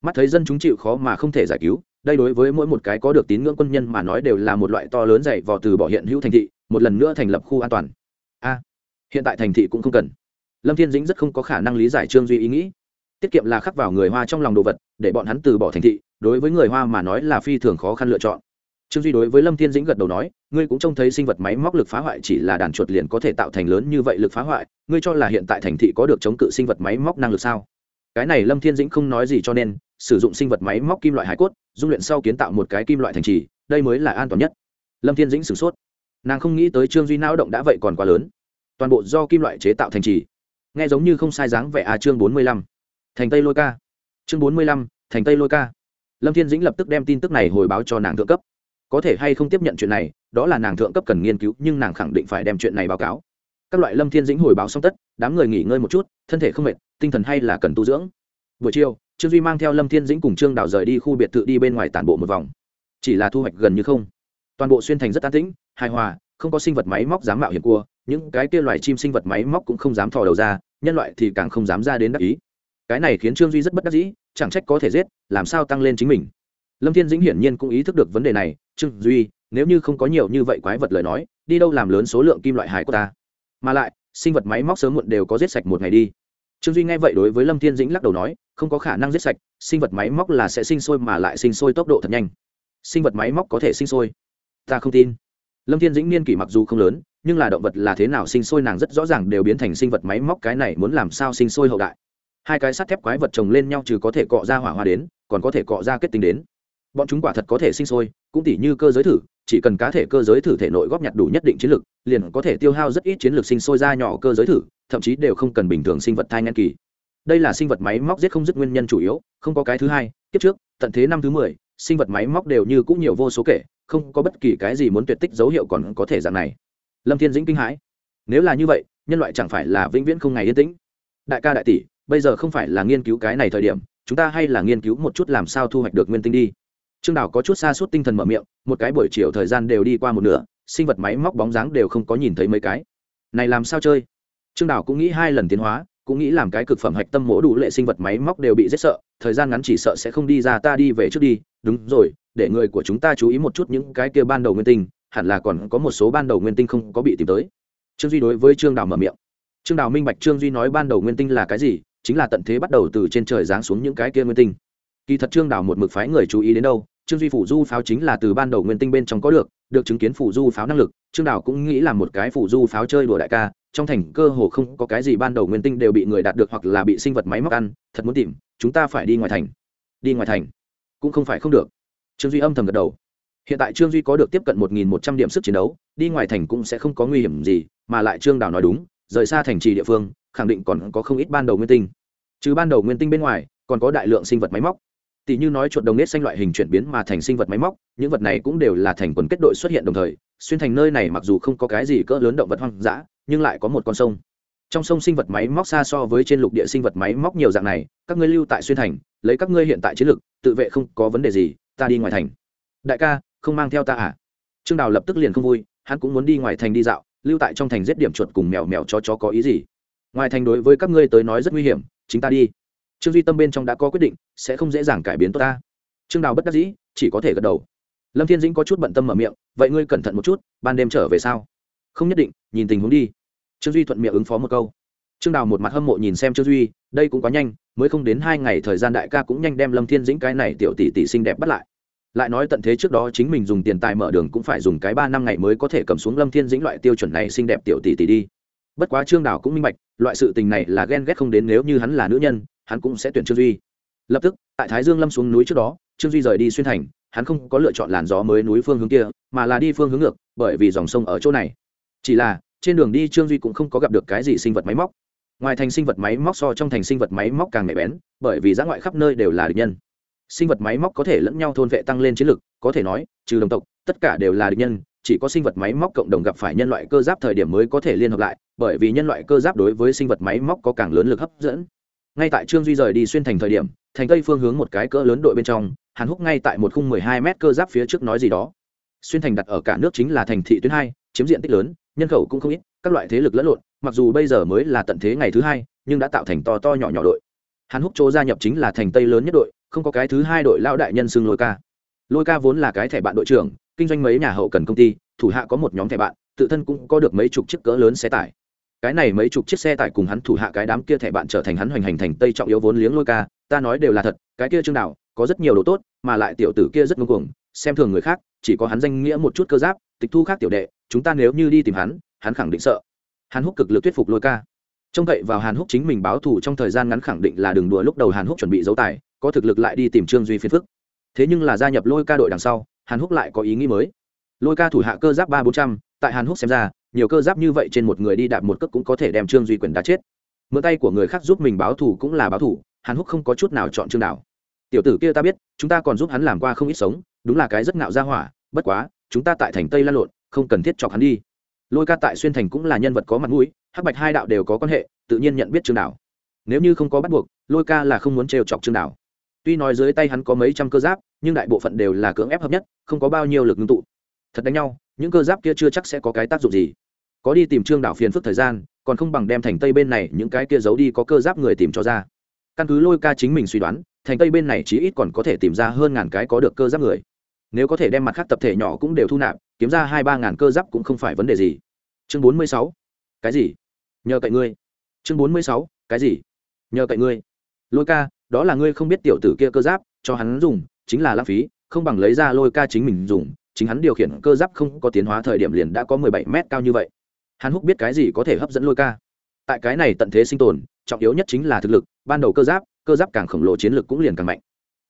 Mắt thấy dân chúng chịu khó mà không thể giải cứu, đây đối với mỗi một cái có được tín ngưỡng quân nhân mà nói đều là một loại to lớn dày vò từ bỏ hiện hữu thành thị, một lần nữa thành lập khu an toàn. A, hiện tại thành thị cũng không cần. Lâm thiên dĩnh rất không có khả năng lý giải trương duy ý nghĩ. Tiết kiệm là khắc vào người hoa trong lòng đồ vật, để bọn hắn từ bỏ thành thị, đối với người hoa mà nói là phi thường khó khăn lựa chọn. Trương duy đối với lâm thiên dĩnh gật đầu nói, ngươi cũng trông thấy sinh vật máy móc lực phá hoại chỉ là đàn chuột liền có thể tạo thành lớn như vậy lực phá hoại, ngươi cho là hiện tại thành thị có được chống cự sinh vật máy móc năng lực sao? Cái này lâm thiên dĩnh không nói gì cho nên, sử dụng sinh vật máy móc kim loại hải cốt, dung luyện sau kiến tạo một cái kim loại thành trì, đây mới là an toàn nhất. Lâm thiên dĩnh sửng sốt. Nàng không nghĩ tới trương duy não động đã vậy còn quá lớn. Toàn bộ do kim loại chế tạo thành trì. Nghe giống như không sai dáng vẻ à chương bốn mươi lăm. Thành tây lôi ca. Chương bốn mươi lăm, thành tây lôi ca. Lâm thiên dĩnh lập tức đem tin tức này hồi báo cho nàng thượng cấp. Có thể hay không tiếp nhận chuyện này, đó là nàng thượng cấp cần nghiên cứu, nhưng nàng khẳng định phải đem chuyện này báo cáo. Các loại lâm thiên dĩnh hồi báo xong tất, đám người nghỉ ngơi một chút, thân thể không mệt tinh thần hay là cần tu dưỡng? Buổi chiều, trương duy mang theo lâm thiên dĩnh cùng trương đào rời đi khu biệt thự đi bên ngoài tản bộ một vòng. Chỉ là thu hoạch gần như không. Toàn bộ xuyên thành rất an tĩnh, hài hòa, không có sinh vật máy móc dám mạo hiểm cua, những cái kia loài chim sinh vật máy móc cũng không dám thò đầu ra, nhân loại thì càng không dám ra đến đắc ý. Cái này khiến trương duy rất bất đắc dĩ, chẳng trách có thể giết, làm sao tăng lên chính mình. Lâm thiên dĩnh hiển nhiên cũng ý thức được vấn đề này, trương duy, nếu như không có nhiều như vậy quái vật lời nói, đi đâu làm lớn số lượng kim loại hải của ta? Mà lại, sinh vật máy móc sớm muộn đều có giết sạch một ngày đi trương duy nghe vậy đối với lâm thiên dĩnh lắc đầu nói, không có khả năng giết sạch, sinh vật máy móc là sẽ sinh sôi mà lại sinh sôi tốc độ thật nhanh. Sinh vật máy móc có thể sinh sôi? Ta không tin. Lâm thiên dĩnh niên kỷ mặc dù không lớn, nhưng là động vật là thế nào sinh sôi nàng rất rõ ràng đều biến thành sinh vật máy móc cái này muốn làm sao sinh sôi hậu đại. Hai cái sắt thép quái vật chồng lên nhau trừ có thể cọ ra hỏa hoa đến, còn có thể cọ ra kết tinh đến. Bọn chúng quả thật có thể sinh sôi, cũng tỉ như cơ giới thử, chỉ cần cá thể cơ giới thử thể nội góp nhặt đủ nhất định chiến lược liền có thể tiêu hao rất ít chiến lược sinh sôi ra nhỏ cơ giới thử thậm chí đều không cần bình thường sinh vật thai ngăn kỳ. Đây là sinh vật máy móc giết không dứt nguyên nhân chủ yếu, không có cái thứ hai, kiếp trước, tận thế năm thứ mười, sinh vật máy móc đều như cũng nhiều vô số kể, không có bất kỳ cái gì muốn tuyệt tích dấu hiệu còn có thể dạng này. Lâm thiên dĩnh kinh hãi. Nếu là như vậy, nhân loại chẳng phải là vĩnh viễn không ngày yên tĩnh. Đại ca đại tỷ, bây giờ không phải là nghiên cứu cái này thời điểm, chúng ta hay là nghiên cứu một chút làm sao thu hoạch được nguyên tinh đi. Trương đào có chút xa suốt tinh thần mở miệng, một cái buổi chiều thời gian đều đi qua một nửa, sinh vật máy móc bóng dáng đều không có nhìn thấy mấy cái. Này làm sao chơi? Trương đào cũng nghĩ hai lần tiến hóa, cũng nghĩ làm cái cực phẩm hạch tâm mỗ đủ lệ sinh vật máy móc đều bị rất sợ, thời gian ngắn chỉ sợ sẽ không đi ra, ta đi về trước đi. Đúng rồi, để người của chúng ta chú ý một chút những cái kia ban đầu nguyên tinh, hẳn là còn có một số ban đầu nguyên tinh không có bị tìm tới. Trương duy đối với trương đào mở miệng. Trương đào minh bạch trương duy nói ban đầu nguyên tinh là cái gì, chính là tận thế bắt đầu từ trên trời giáng xuống những cái kia nguyên tinh. Kỳ thật trương đào một mực phái người chú ý đến đâu, trương duy phủ du pháo chính là từ ban đầu nguyên tinh bên trong có được được chứng kiến phủ du pháo năng lực. Trương đào cũng nghĩ là một cái phủ du pháo chơi đùa đại ca trong thành cơ hồ không có cái gì ban đầu nguyên tinh đều bị người đạt được hoặc là bị sinh vật máy móc ăn, thật muốn tìm, chúng ta phải đi ngoài thành. Đi ngoài thành? Cũng không phải không được. Trương duy âm thầm gật đầu. Hiện tại trương duy có được tiếp cận một nghìn một trăm điểm sức chiến đấu, đi ngoài thành cũng sẽ không có nguy hiểm gì, mà lại trương đào nói đúng, rời xa thành trì địa phương, khẳng định còn có không ít ban đầu nguyên tinh. Trừ ban đầu nguyên tinh bên ngoài, còn có đại lượng sinh vật máy móc. Tỷ như nói chuột đồng nết xanh loại hình chuyển biến mà thành sinh vật máy móc, những vật này cũng đều là thành quần kết đội xuất hiện đồng thời, xuyên thành nơi này mặc dù không có cái gì cỡ lớn động vật hoang dã nhưng lại có một con sông. Trong sông sinh vật máy móc xa so với trên lục địa sinh vật máy móc nhiều dạng này, các ngươi lưu tại xuyên thành, lấy các ngươi hiện tại chiến lược tự vệ không có vấn đề gì, ta đi ngoài thành. Đại ca, không mang theo ta à? Trương đào lập tức liền không vui, hắn cũng muốn đi ngoài thành đi dạo, lưu tại trong thành giết điểm chuột cùng mèo mèo cho chó có ý gì? Ngoài thành đối với các ngươi tới nói rất nguy hiểm, chính ta đi. Trương duy tâm bên trong đã có quyết định, sẽ không dễ dàng cải biến tốt ta. Trương đào bất đắc dĩ, chỉ có thể gật đầu. Lâm thiên dĩnh có chút bận tâm mở miệng, vậy ngươi cẩn thận một chút, ban đêm trở về sao? Không nhất định, nhìn tình huống đi. Trương duy thuận miệng ứng phó một câu. Trương đào một mặt hâm mộ nhìn xem trương duy, đây cũng quá nhanh, mới không đến hai ngày thời gian đại ca cũng nhanh đem lâm thiên dĩnh cái này tiểu tỷ tỷ xinh đẹp bắt lại. Lại nói tận thế trước đó chính mình dùng tiền tài mở đường cũng phải dùng cái ba năm ngày mới có thể cầm xuống lâm thiên dĩnh loại tiêu chuẩn này xinh đẹp tiểu tỷ tỷ đi. Bất quá trương đào cũng minh bạch, loại sự tình này là ghen ghét không đến nếu như hắn là nữ nhân, hắn cũng sẽ tuyển trương duy. Lập tức, tại thái dương lâm xuống núi trước đó, trương duy rời đi xuyên thành, hắn không có lựa chọn làn gió mới núi phương hướng kia, mà là đi phương hướng ngược, bởi vì dòng sông ở chỗ này chỉ là, trên đường đi trương duy cũng không có gặp được cái gì sinh vật máy móc. Ngoài thành sinh vật máy móc so trong thành sinh vật máy móc càng nhạy bén, bởi vì giã ngoại khắp nơi đều là địch nhân. Sinh vật máy móc có thể lẫn nhau thôn vệ tăng lên chiến lực, có thể nói, trừ đồng tộc, tất cả đều là địch nhân, chỉ có sinh vật máy móc cộng đồng gặp phải nhân loại cơ giáp thời điểm mới có thể liên hợp lại, bởi vì nhân loại cơ giáp đối với sinh vật máy móc có càng lớn lực hấp dẫn. Ngay tại trương duy rời đi xuyên thành thời điểm, thành tây phương hướng một cái cỡ lớn đội bên trong, hàn húc ngay tại một khung mười hai m cơ giáp phía trước nói gì đó. Xuyên thành đặt ở cả nước chính là thành thị tuyến hai, chiếm diện tích lớn nhân khẩu cũng không ít, các loại thế lực lẫn lộn, mặc dù bây giờ mới là tận thế ngày thứ hai, nhưng đã tạo thành to to nhỏ nhỏ đội. Hàn húc chỗ gia nhập chính là thành tây lớn nhất đội, không có cái thứ hai đội lao đại nhân xưng lôi ca. Lôi ca vốn là cái thẻ bạn đội trưởng, kinh doanh mấy nhà hậu cần công ty, thủ hạ có một nhóm thẻ bạn, tự thân cũng có được mấy chục chiếc cỡ lớn xe tải. Cái này mấy chục chiếc xe tải cùng hắn thủ hạ cái đám kia thẻ bạn trở thành hắn hoành hành thành tây trọng yếu vốn liếng lôi ca, ta nói đều là thật, cái kia chương nào có rất nhiều đồ tốt, mà lại tiểu tử kia rất ngông cuồng xem thường người khác, chỉ có hắn danh nghĩa một chút cơ giáp, tịch thu khác tiểu đệ, chúng ta nếu như đi tìm hắn hắn khẳng định sợ. Hàn húc cực lực thuyết phục lôi ca. Trông cậy vào hàn húc chính mình báo thù trong thời gian ngắn khẳng định là đường đùa lúc đầu hàn húc chuẩn bị giấu tài, có thực lực lại đi tìm trương duy phiền phức. Thế nhưng là gia nhập lôi ca đội đằng sau, hàn húc lại có ý nghĩ mới. Lôi ca thủ hạ cơ giáp ba bốn trăm, tại hàn húc xem ra, nhiều cơ giáp như vậy trên một người đi đạp một cước cũng có thể đem trương duy quyền đá chết. Mượn tay của người khác giúp mình báo thù cũng là báo thù, hàn húc không có chút nào chọn chương đảo tiểu tử kia ta biết, chúng ta còn giúp hắn làm qua không ít sống đúng là cái rất ngạo ra hỏa, bất quá, chúng ta tại thành tây lan lộn, không cần thiết chọc hắn đi. Lôi ca tại xuyên thành cũng là nhân vật có mặt mũi, hắc bạch hai đạo đều có quan hệ, tự nhiên nhận biết trương đảo. Nếu như không có bắt buộc, lôi ca là không muốn trêu chọc trương đảo. Tuy nói dưới tay hắn có mấy trăm cơ giáp, nhưng đại bộ phận đều là cưỡng ép hợp nhất, không có bao nhiêu lực ngưng tụ. Thật đánh nhau, những cơ giáp kia chưa chắc sẽ có cái tác dụng gì. Có đi tìm trương đảo phiền phức thời gian, còn không bằng đem thành tây bên này những cái kia giấu đi có cơ giáp người tìm cho ra. Căn cứ lôi ca chính mình suy đoán, thành tây bên này chí ít còn có thể tìm ra hơn ngàn cái có được cơ giáp người nếu có thể đem mặt khác tập thể nhỏ cũng đều thu nạp, kiếm ra hai ba ngàn cơ giáp cũng không phải vấn đề gì. Chương bốn mươi sáu, cái gì? Nhờ cậy ngươi. Chương bốn mươi sáu, cái gì? Nhờ cậy ngươi. Lôi ca, đó là ngươi không biết tiểu tử kia cơ giáp, cho hắn dùng, chính là lãng phí, không bằng lấy ra lôi ca chính mình dùng, chính hắn điều khiển cơ giáp không có tiến hóa thời điểm liền đã có mười bảy mét cao như vậy. Hắn húc biết cái gì có thể hấp dẫn lôi ca. Tại cái này tận thế sinh tồn, trọng yếu nhất chính là thực lực, ban đầu cơ giáp cơ giáp càng khổng lồ chiến lược cũng liền càng mạnh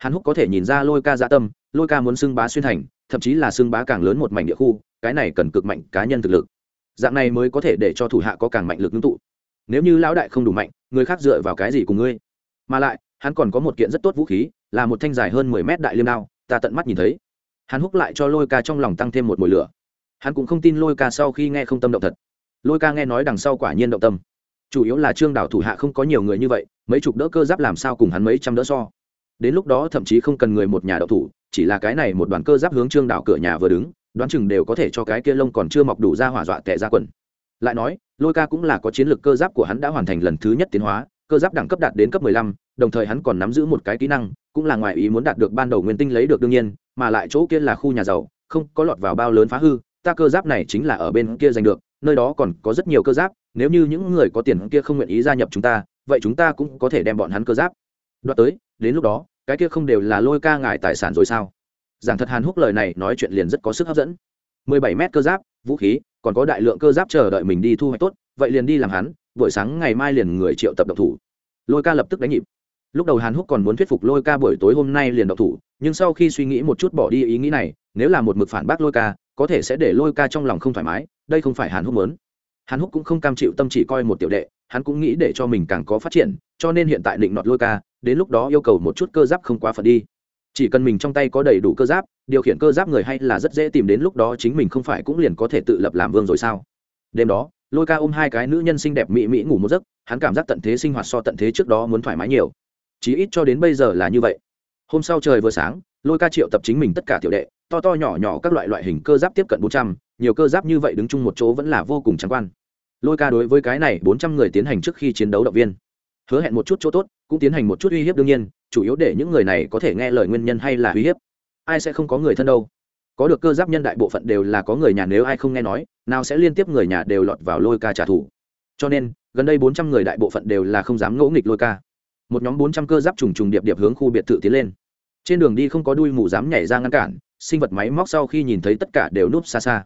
hắn húc có thể nhìn ra lôi ca dạ tâm, lôi ca muốn xưng bá xuyên thành, thậm chí là xưng bá càng lớn một mảnh địa khu, cái này cần cực mạnh cá nhân thực lực. Dạng này mới có thể để cho thủ hạ có càng mạnh lực ngưng tụ. Nếu như lão đại không đủ mạnh, người khác dựa vào cái gì cùng ngươi? Mà lại, hắn còn có một kiện rất tốt vũ khí, là một thanh dài hơn mười mét đại liêm đao, ta tận mắt nhìn thấy. Hắn húc lại cho lôi ca trong lòng tăng thêm một mùi lửa. Hắn cũng không tin lôi ca sau khi nghe không tâm động thật. Lôi ca nghe nói đằng sau quả nhiên động tâm. Chủ yếu là trương đảo thủ hạ không có nhiều người như vậy, mấy chục đỡ cơ giáp làm sao cùng hắn mấy trăm đỡ so đến lúc đó thậm chí không cần người một nhà đậu thủ chỉ là cái này một đoàn cơ giáp hướng trương đảo cửa nhà vừa đứng đoán chừng đều có thể cho cái kia lông còn chưa mọc đủ ra hỏa dọa tệ ra quần. Lại nói lôi ca cũng là có chiến lược cơ giáp của hắn đã hoàn thành lần thứ nhất tiến hóa cơ giáp đẳng cấp đạt đến cấp 15, đồng thời hắn còn nắm giữ một cái kỹ năng cũng là ngoài ý muốn đạt được ban đầu nguyên tinh lấy được đương nhiên mà lại chỗ kia là khu nhà giàu không có lọt vào bao lớn phá hư ta cơ giáp này chính là ở bên kia giành được nơi đó còn có rất nhiều cơ giáp nếu như những người có tiền kia không nguyện ý gia nhập chúng ta vậy chúng ta cũng có thể đem bọn hắn cơ giáp. Đoạt tới đến lúc đó, cái kia không đều là lôi ca ngại tài sản rồi sao? Giảng thật hàn húc lời này nói chuyện liền rất có sức hấp dẫn. 17 mét cơ giáp, vũ khí, còn có đại lượng cơ giáp chờ đợi mình đi thu hoạch tốt, vậy liền đi làm hắn, buổi sáng ngày mai liền người triệu tập độc thủ. Lôi ca lập tức đánh nhịp. Lúc đầu hàn húc còn muốn thuyết phục lôi ca buổi tối hôm nay liền độc thủ, nhưng sau khi suy nghĩ một chút bỏ đi ý nghĩ này, nếu là một mực phản bác lôi ca, có thể sẽ để lôi ca trong lòng không thoải mái, đây không phải hàn húc muốn. Hàn húc cũng không cam chịu tâm chỉ coi một tiểu đệ, hắn cũng nghĩ để cho mình càng có phát triển cho nên hiện tại định nọt lôi ca, đến lúc đó yêu cầu một chút cơ giáp không quá phần đi. Chỉ cần mình trong tay có đầy đủ cơ giáp, điều khiển cơ giáp người hay là rất dễ tìm đến lúc đó chính mình không phải cũng liền có thể tự lập làm vương rồi sao? Đêm đó, lôi ca ôm hai cái nữ nhân xinh đẹp mỹ mỹ ngủ một giấc, hắn cảm giác tận thế sinh hoạt so tận thế trước đó muốn thoải mái nhiều. Chí ít cho đến bây giờ là như vậy. Hôm sau trời vừa sáng, lôi ca triệu tập chính mình tất cả tiểu đệ, to to nhỏ nhỏ các loại loại hình cơ giáp tiếp cận bốn trăm, nhiều cơ giáp như vậy đứng chung một chỗ vẫn là vô cùng trắng quan. Lôi ca đối với cái này bốn trăm người tiến hành trước khi chiến đấu động viên hứa hẹn một chút chỗ tốt, cũng tiến hành một chút uy hiếp đương nhiên, chủ yếu để những người này có thể nghe lời nguyên nhân hay là uy hiếp. Ai sẽ không có người thân đâu. Có được cơ giáp nhân đại bộ phận đều là có người nhà nếu ai không nghe nói, nào sẽ liên tiếp người nhà đều lọt vào lôi ca trả thù. Cho nên, gần đây bốn trăm người đại bộ phận đều là không dám ngỗ nghịch lôi ca. Một nhóm bốn trăm cơ giáp trùng trùng điệp điệp hướng khu biệt thự tiến lên. Trên đường đi không có đuôi mù dám nhảy ra ngăn cản, sinh vật máy móc sau khi nhìn thấy tất cả đều núp xa xa.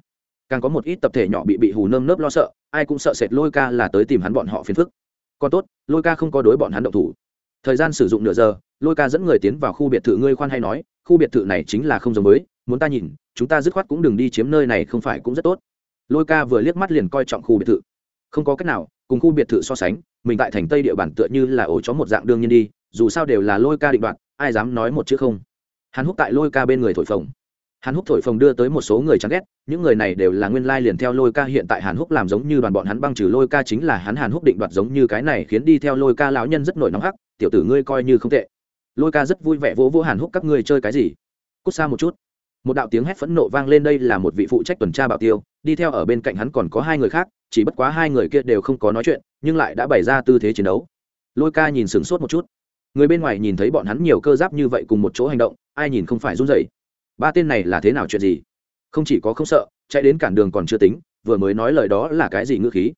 Càng có một ít tập thể nhỏ bị bị hù nơm nớp lo sợ, ai cũng sợ sệt lôi ca là tới tìm hắn bọn họ phiền phức còn tốt, lôi ca không có đối bọn hắn động thủ. Thời gian sử dụng nửa giờ, lôi ca dẫn người tiến vào khu biệt thự ngươi khoan hay nói, khu biệt thự này chính là không giống mới muốn ta nhìn, chúng ta dứt khoát cũng đừng đi chiếm nơi này không phải cũng rất tốt. Lôi ca vừa liếc mắt liền coi trọng khu biệt thự. Không có cách nào, cùng khu biệt thự so sánh, mình tại thành tây địa bản tựa như là ổ chó một dạng đương nhiên đi, dù sao đều là lôi ca định đoạt, ai dám nói một chữ không. Hắn húc tại lôi ca bên người thổi phồng hàn húc thổi phồng đưa tới một số người chán ghét, những người này đều là nguyên lai liền theo lôi ca hiện tại hàn húc làm giống như đoàn bọn hắn băng trừ lôi ca chính là hắn hàn húc định đoạt giống như cái này khiến đi theo lôi ca lão nhân rất nổi nóng hắc, tiểu tử ngươi coi như không tệ. Lôi ca rất vui vẻ vỗ vỗ hàn húc, các ngươi chơi cái gì? Cút xa một chút. Một đạo tiếng hét phẫn nộ vang lên, đây là một vị phụ trách tuần tra bảo tiêu, đi theo ở bên cạnh hắn còn có hai người khác, chỉ bất quá hai người kia đều không có nói chuyện, nhưng lại đã bày ra tư thế chiến đấu. Lôi ca nhìn sửng sốt một chút. Người bên ngoài nhìn thấy bọn hắn nhiều cơ giáp như vậy cùng một chỗ hành động, ai nhìn không phải run rẩy ba tên này là thế nào chuyện gì? Không chỉ có không sợ, chạy đến cản đường còn chưa tính, vừa mới nói lời đó là cái gì ngữ khí?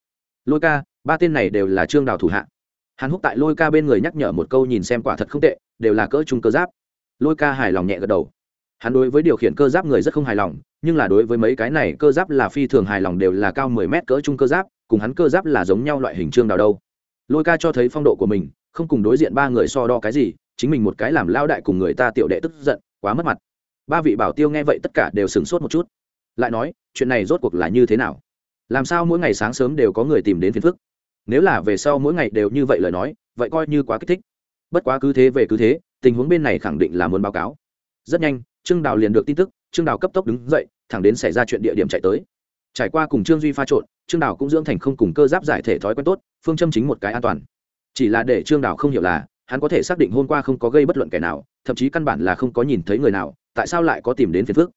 Lôi ca, ba tên này đều là trương đào thủ hạ. Hàn húc tại lôi ca bên người nhắc nhở một câu nhìn xem quả thật không tệ, đều là cỡ trung cơ giáp. Lôi ca hài lòng nhẹ gật đầu. Hắn đối với điều khiển cơ giáp người rất không hài lòng, nhưng là đối với mấy cái này cơ giáp là phi thường hài lòng đều là cao mười mét cỡ trung cơ giáp, cùng hắn cơ giáp là giống nhau loại hình trương đào đâu. Lôi ca cho thấy phong độ của mình, không cùng đối diện ba người so đo cái gì, chính mình một cái làm lao đại cùng người ta tiểu đệ tức giận, quá mất mặt ba vị bảo tiêu nghe vậy tất cả đều sửng sốt một chút. Lại nói, chuyện này rốt cuộc là như thế nào? Làm sao mỗi ngày sáng sớm đều có người tìm đến phiền phức? Nếu là về sau mỗi ngày đều như vậy lời nói, vậy coi như quá kích thích. Bất quá cứ thế về cứ thế, tình huống bên này khẳng định là muốn báo cáo. Rất nhanh, trương đào liền được tin tức, trương đào cấp tốc đứng dậy, thẳng đến xảy ra chuyện địa điểm chạy tới. Trải qua cùng trương duy pha trộn, trương đào cũng dưỡng thành không cùng cơ giáp giải thể thói quen tốt, phương châm chính một cái an toàn. Chỉ là để trương đào không hiểu là, hắn có thể xác định hôm qua không có gây bất luận kẻ nào, thậm chí căn bản là không có nhìn thấy người nào tại sao lại có tìm đến phiền phức?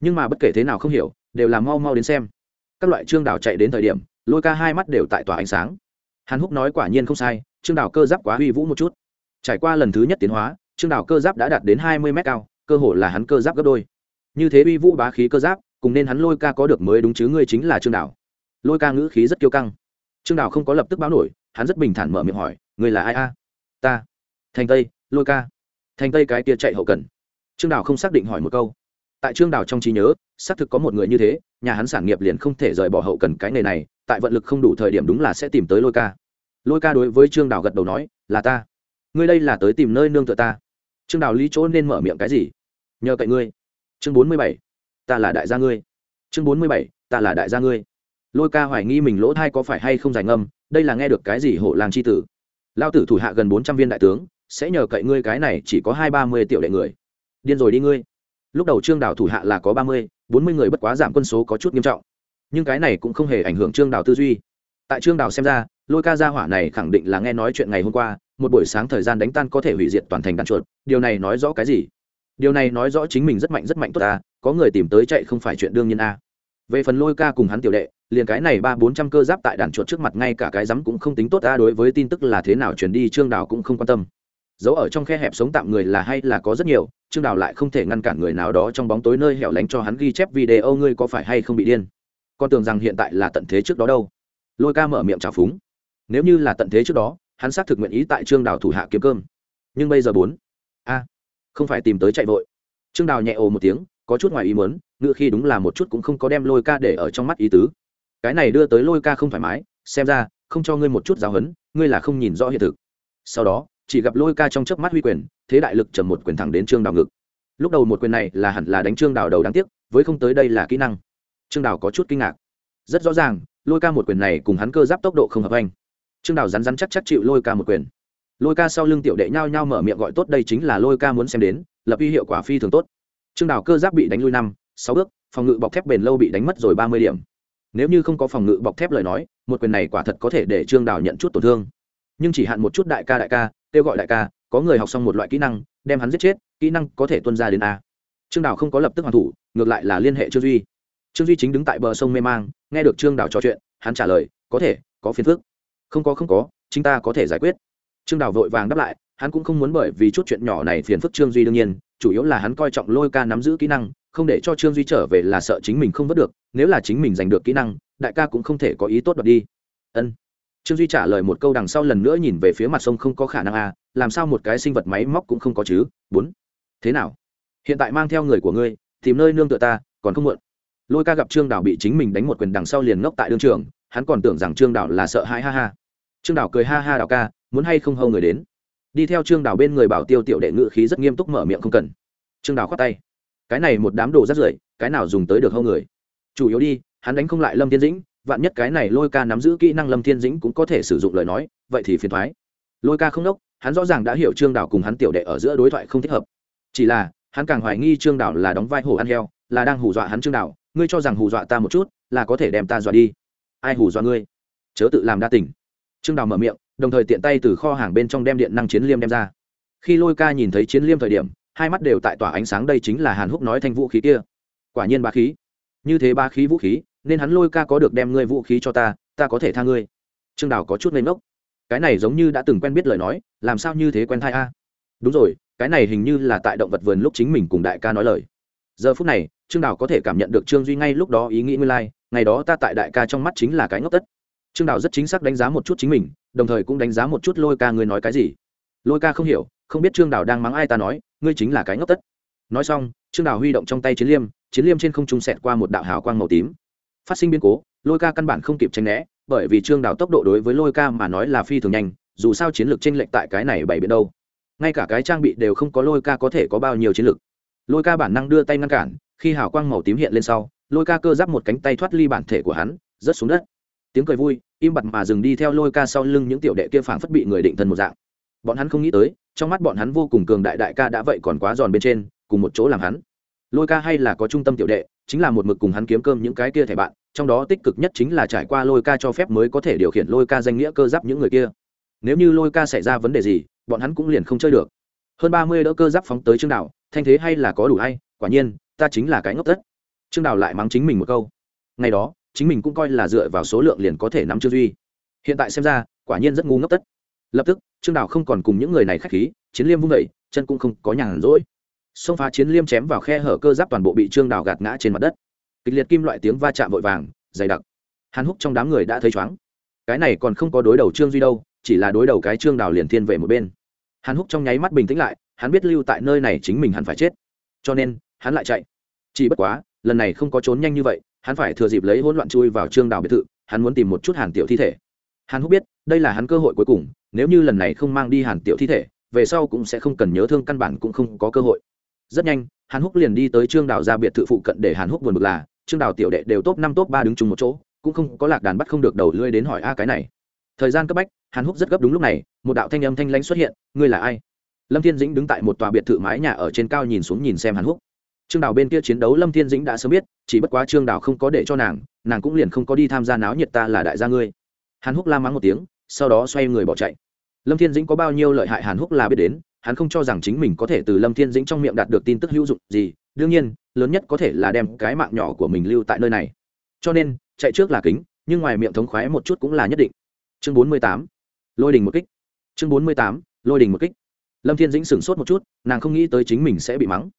Nhưng mà bất kể thế nào không hiểu, đều là mau mau đến xem. Các loại trương đào chạy đến thời điểm, lôi ca hai mắt đều tại tòa ánh sáng. Hàn húc nói quả nhiên không sai, trương đào cơ giáp quá uy vũ một chút. Trải qua lần thứ nhất tiến hóa, trương đào cơ giáp đã đạt đến hai mươi mét cao, cơ hồ là hắn cơ giáp gấp đôi. Như thế uy vũ bá khí cơ giáp, cùng nên hắn lôi ca có được mới đúng chứ ngươi chính là trương đào lôi ca ngữ khí rất kiêu căng. Trương đào không có lập tức báo nổi, hắn rất bình thản mở miệng hỏi người là ai a? Ta. Thành tây, lôi ca. Thành tây cái kia chạy hậu cần trương đào không xác định hỏi một câu. Tại trương đào trong trí nhớ, xác thực có một người như thế, nhà hắn sản nghiệp liền không thể rời bỏ hậu cần cái nghề này, tại vận lực không đủ thời điểm đúng là sẽ tìm tới lôi ca. Lôi ca đối với trương đào gật đầu nói, là ta. Ngươi đây là tới tìm nơi nương tựa ta. Trương đào lý chỗ nên mở miệng cái gì? Nhờ cậy ngươi. Chương bốn mươi bảy, ta là đại gia ngươi. Chương bốn mươi bảy, ta là đại gia ngươi. Lôi ca hoài nghi mình lỗ thai có phải hay không giải ngâm, đây là nghe được cái gì hộ làng c h i tử. Lao tử thủ hạ gần bốn trăm viên đại tướng, sẽ nhờ cậy ngươi cái này chỉ có hai ba mươi tiểu đệ người điên rồi đi ngươi. Lúc đầu trương đảo thủ hạ là có ba mươi, bốn mươi người bất quá giảm quân số có chút nghiêm trọng. Nhưng cái này cũng không hề ảnh hưởng trương đảo tư duy. Tại trương đảo xem ra, lôi ca gia hỏa này khẳng định là nghe nói chuyện ngày hôm qua, một buổi sáng thời gian đánh tan có thể hủy diệt toàn thành đàn chuột. Điều này nói rõ cái gì? Điều này nói rõ chính mình rất mạnh rất mạnh tốt ta, có người tìm tới chạy không phải chuyện đương nhiên a. Về phần lôi ca cùng hắn tiểu đệ, liền cái này ba bốn trăm cơ giáp tại đàn chuột trước mặt ngay cả cái rắm cũng không tính tốt ta, đối với tin tức là thế nào chuyển đi trương đảo cũng không quan tâm dấu ở trong khe hẹp sống tạm người là hay là có rất nhiều, trương đào lại không thể ngăn cản người nào đó trong bóng tối nơi hẻo lánh cho hắn ghi chép video ngươi có phải hay không bị điên. Con tưởng rằng hiện tại là tận thế trước đó đâu. Lôi ca mở miệng trào phúng. Nếu như là tận thế trước đó, hắn xác thực nguyện ý tại trương đào thủ hạ kiếm cơm. Nhưng bây giờ bốn. A. Không phải tìm tới chạy vội. Trương đào nhẹ ồ một tiếng, có chút ngoài ý muốn, ngựa khi đúng là một chút cũng không có đem lôi ca để ở trong mắt ý tứ. Cái này đưa tới lôi ca không thoải mái, xem ra, không cho ngươi một chút giáo hấn ngươi là không nhìn rõ hiện thực. Sau đó chỉ gặp lôi ca trong chớp mắt huy quyền, thế đại lực trầm một quyền thẳng đến trương đào ngực. Lúc đầu một quyền này là hẳn là đánh trương đào đầu đáng tiếc, với không tới đây là kỹ năng. Trương đào có chút kinh ngạc. Rất rõ ràng, lôi ca một quyền này cùng hắn cơ giáp tốc độ không hợp anh. Trương đào rắn rắn chắc chắc chịu lôi ca một quyền. Lôi ca sau lưng tiểu đệ nhao nhao mở miệng gọi tốt đây chính là lôi ca muốn xem đến, lập uy hiệu quả phi thường tốt. Trương đào cơ giáp bị đánh lui năm, sáu bước, phòng ngự bọc thép bền lâu bị đánh mất rồi ba mươi điểm. Nếu như không có phòng ngự bọc thép lời nói, một quyền này quả thật có thể để trương đào nhận chút tổn thương. Nhưng chỉ hạn một chút đại ca đại ca kêu gọi đại ca, có người học xong một loại kỹ năng, đem hắn giết chết, kỹ năng có thể tuân ra đến a. Trương đào không có lập tức hoàn thủ, ngược lại là liên hệ trương duy. Trương duy chính đứng tại bờ sông mê mang, nghe được trương đào trò chuyện, hắn trả lời, có thể, có phiền phức. Không có không có chúng ta có thể giải quyết. Trương đào vội vàng đáp lại, hắn cũng không muốn bởi vì chút chuyện nhỏ này phiền phức trương duy đương nhiên, chủ yếu là hắn coi trọng lôi ca nắm giữ kỹ năng, không để cho trương duy trở về là sợ chính mình không vớt được, nếu là chính mình giành được kỹ năng, đại ca cũng không thể có ý tốt đoạt đi. Ân trương duy trả lời một câu đằng sau lần nữa nhìn về phía mặt sông không có khả năng à làm sao một cái sinh vật máy móc cũng không có chứ? Bốn. Thế nào? Hiện tại mang theo người của ngươi, tìm nơi nương tựa ta, còn không muộn. Lôi ca gặp trương Đảo bị chính mình đánh một quyền đằng sau liền ngốc tại đương trường, hắn còn tưởng rằng trương Đảo là sợ hãi ha ha. Trương Đảo cười ha ha đảo ca, muốn hay không hâu người đến. Đi theo trương Đảo bên người bảo tiêu tiểu đệ ngự khí rất nghiêm túc mở miệng không cần. Trương Đảo khoát tay. Cái này một đám đồ rất rưởi, cái nào dùng tới được hâu người? Chủ yếu đi, hắn đánh không lại lâm tiến dĩnh vạn nhất cái này lôi ca nắm giữ kỹ năng lâm thiên dĩnh cũng có thể sử dụng lời nói, vậy thì phiền thoái. Lôi ca không đốc, hắn rõ ràng đã hiểu trương đảo cùng hắn tiểu đệ ở giữa đối thoại không thích hợp. Chỉ là, hắn càng hoài nghi trương đảo là đóng vai hổ ăn heo, là đang hù dọa hắn trương đảo, ngươi cho rằng hù dọa ta một chút, là có thể đem ta dọa đi. Ai hù dọa ngươi? Chớ tự làm đa tình. Trương đảo mở miệng, đồng thời tiện tay từ kho hàng bên trong đem điện năng chiến liêm đem ra. Khi lôi ca nhìn thấy chiến liêm thời điểm, hai mắt đều tại tỏa ánh sáng, đây chính là hàn húc nói thanh vũ khí kia. Quả nhiên ba khí. Như thế ba khí vũ khí nên hắn lôi ca có được đem ngươi vũ khí cho ta ta có thể tha ngươi. Trương đào có chút lên ngốc. Cái này giống như đã từng quen biết lời nói làm sao như thế quen thai a? Đúng rồi cái này hình như là tại động vật vườn lúc chính mình cùng đại ca nói lời. Giờ phút này trương đào có thể cảm nhận được trương duy ngay lúc đó ý nghĩ ngươi lai、like, ngày đó ta tại đại ca trong mắt chính là cái ngốc tất. Trương đào rất chính xác đánh giá một chút chính mình đồng thời cũng đánh giá một chút lôi ca ngươi nói cái gì. Lôi ca không hiểu không biết trương đào đang mắng ai ta nói ngươi chính là cái ngốc tất. Nói xong trương đào huy động trong tay chiến liêm chiến liêm trên không trung sẹt qua một đạo hào quang màu tím phát sinh biến cố, lôi ca căn bản không kịp tranh né, bởi vì trương đào tốc độ đối với lôi ca mà nói là phi thường nhanh, dù sao chiến lược tranh lệch tại cái này bảy biện đâu. Ngay cả cái trang bị đều không có lôi ca có thể có bao nhiêu chiến lược. Lôi ca bản năng đưa tay ngăn cản, khi hào quang màu tím hiện lên sau, lôi ca cơ giáp một cánh tay thoát ly bản thể của hắn, rớt xuống đất. Tiếng cười vui, im bặt mà dừng đi theo lôi ca sau lưng những tiểu đệ kia phảng phất bị người định thân một dạng. Bọn hắn không nghĩ tới, trong mắt bọn hắn vô cùng cường đại đại ca đã vậy còn quá giòn bên trên, cùng một chỗ làm hắn. Lôi ca hay là có trung tâm tiểu đệ chính là một mực cùng hắn kiếm cơm những cái kia thẻ bạn, trong đó tích cực nhất chính là trải qua lôi ca cho phép mới có thể điều khiển lôi ca danh nghĩa cơ giáp những người kia. Nếu như lôi ca xảy ra vấn đề gì, bọn hắn cũng liền không chơi được. Hơn ba mươi đỡ cơ giáp phóng tới trương đạo thanh thế hay là có đủ hay, quả nhiên, ta chính là cái ngốc tất. Trương đào lại mắng chính mình một câu. Ngày đó, chính mình cũng coi là dựa vào số lượng liền có thể nắm chưa duy. Hiện tại xem ra, quả nhiên rất ngu ngốc tất. Lập tức, trương đào không còn cùng những người này k h á c h khí, chiến liêm vung vẩy chân cũng không có nhàn rỗi xông phá chiến liêm chém vào khe hở cơ giáp toàn bộ bị trương đào gạt ngã trên mặt đất kịch liệt kim loại tiếng va chạm vội vàng dày đặc hàn húc trong đám người đã thấy chóng cái này còn không có đối đầu trương duy đâu chỉ là đối đầu cái trương đào liền thiên về một bên hàn húc trong nháy mắt bình tĩnh lại hắn biết lưu tại nơi này chính mình hẳn phải chết cho nên hắn lại chạy chỉ bất quá lần này không có trốn nhanh như vậy hắn phải thừa dịp lấy hỗn loạn chui vào trương đào biệt thự hắn muốn tìm một chút hàn tiểu thi thể hàn húc biết đây là hắn cơ hội cuối cùng nếu như lần này không mang đi hàn tiểu thi thể về sau cũng sẽ không cần nhớ thương căn bản cũng không có cơ hội rất nhanh, hàn húc liền đi tới trương đào ra biệt thự phụ cận để hàn húc buồn bực là, trương đào tiểu đệ đều top năm top ba đứng chung một chỗ, cũng không có lạc đàn bắt không được đầu lưỡi đến hỏi a cái này. Thời gian cấp bách, hàn húc rất gấp đúng lúc này, một đạo thanh âm thanh lãnh xuất hiện, ngươi là ai? Lâm thiên dĩnh đứng tại một tòa biệt thự mái nhà ở trên cao nhìn xuống nhìn xem hàn húc. Trương đào bên kia chiến đấu lâm thiên dĩnh đã sớm biết, chỉ bất quá trương đào không có để cho nàng nàng cũng liền không có đi tham gia náo nhiệt ta là đại gia ngươi. Hàn húc la mắng một tiếng, sau đó xoay người bỏ chạy. Lâm thiên dĩnh có bao nhiêu lợi hại hàn húc là biết đến hắn không cho rằng chính mình có thể từ lâm thiên dĩnh trong miệng đạt được tin tức hữu dụng gì, đương nhiên, lớn nhất có thể là đem cái mạng nhỏ của mình lưu tại nơi này. Cho nên, chạy trước là kính, nhưng ngoài miệng thống khoái một chút cũng là nhất định. Chương bốn mươi tám, lôi đình một kích. Chương bốn mươi tám, lôi đình một kích. Lâm thiên dĩnh sửng sốt một chút, nàng không nghĩ tới chính mình sẽ bị mắng.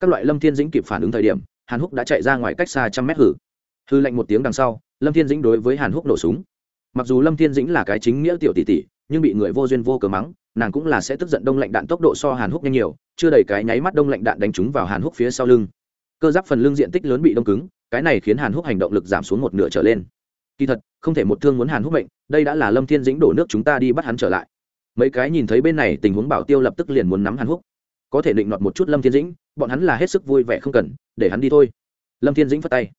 Các loại lâm thiên dĩnh kịp phản ứng thời điểm, hàn húc đã chạy ra ngoài cách xa trăm mét hử. Hư lệnh một tiếng đằng sau, lâm thiên dĩnh đối với hàn húc nổ súng. Mặc dù lâm thiên dĩnh là cái chính nghĩa tiểu tỷ tỷ nhưng bị người vô duyên vô cớ mắng, nàng cũng là sẽ tức giận đông lạnh đạn tốc độ so hàn húc nhanh nhiều, chưa đầy cái nháy mắt đông lạnh đạn đánh trúng vào hàn húc phía sau lưng. Cơ giáp phần lưng diện tích lớn bị đông cứng, cái này khiến hàn húc hành động lực giảm xuống một nửa trở lên. Kỳ thật, không thể một thương muốn hàn húc bệnh đây đã là lâm thiên dĩnh đổ nước chúng ta đi bắt hắn trở lại. Mấy cái nhìn thấy bên này tình huống bảo tiêu lập tức liền muốn nắm hàn húc. Có thể định đoạt một chút lâm thiên dĩnh, bọn hắn là hết sức vui vẻ không cần, để hắn đi thôi. Lâm thiên dĩnh phất tay.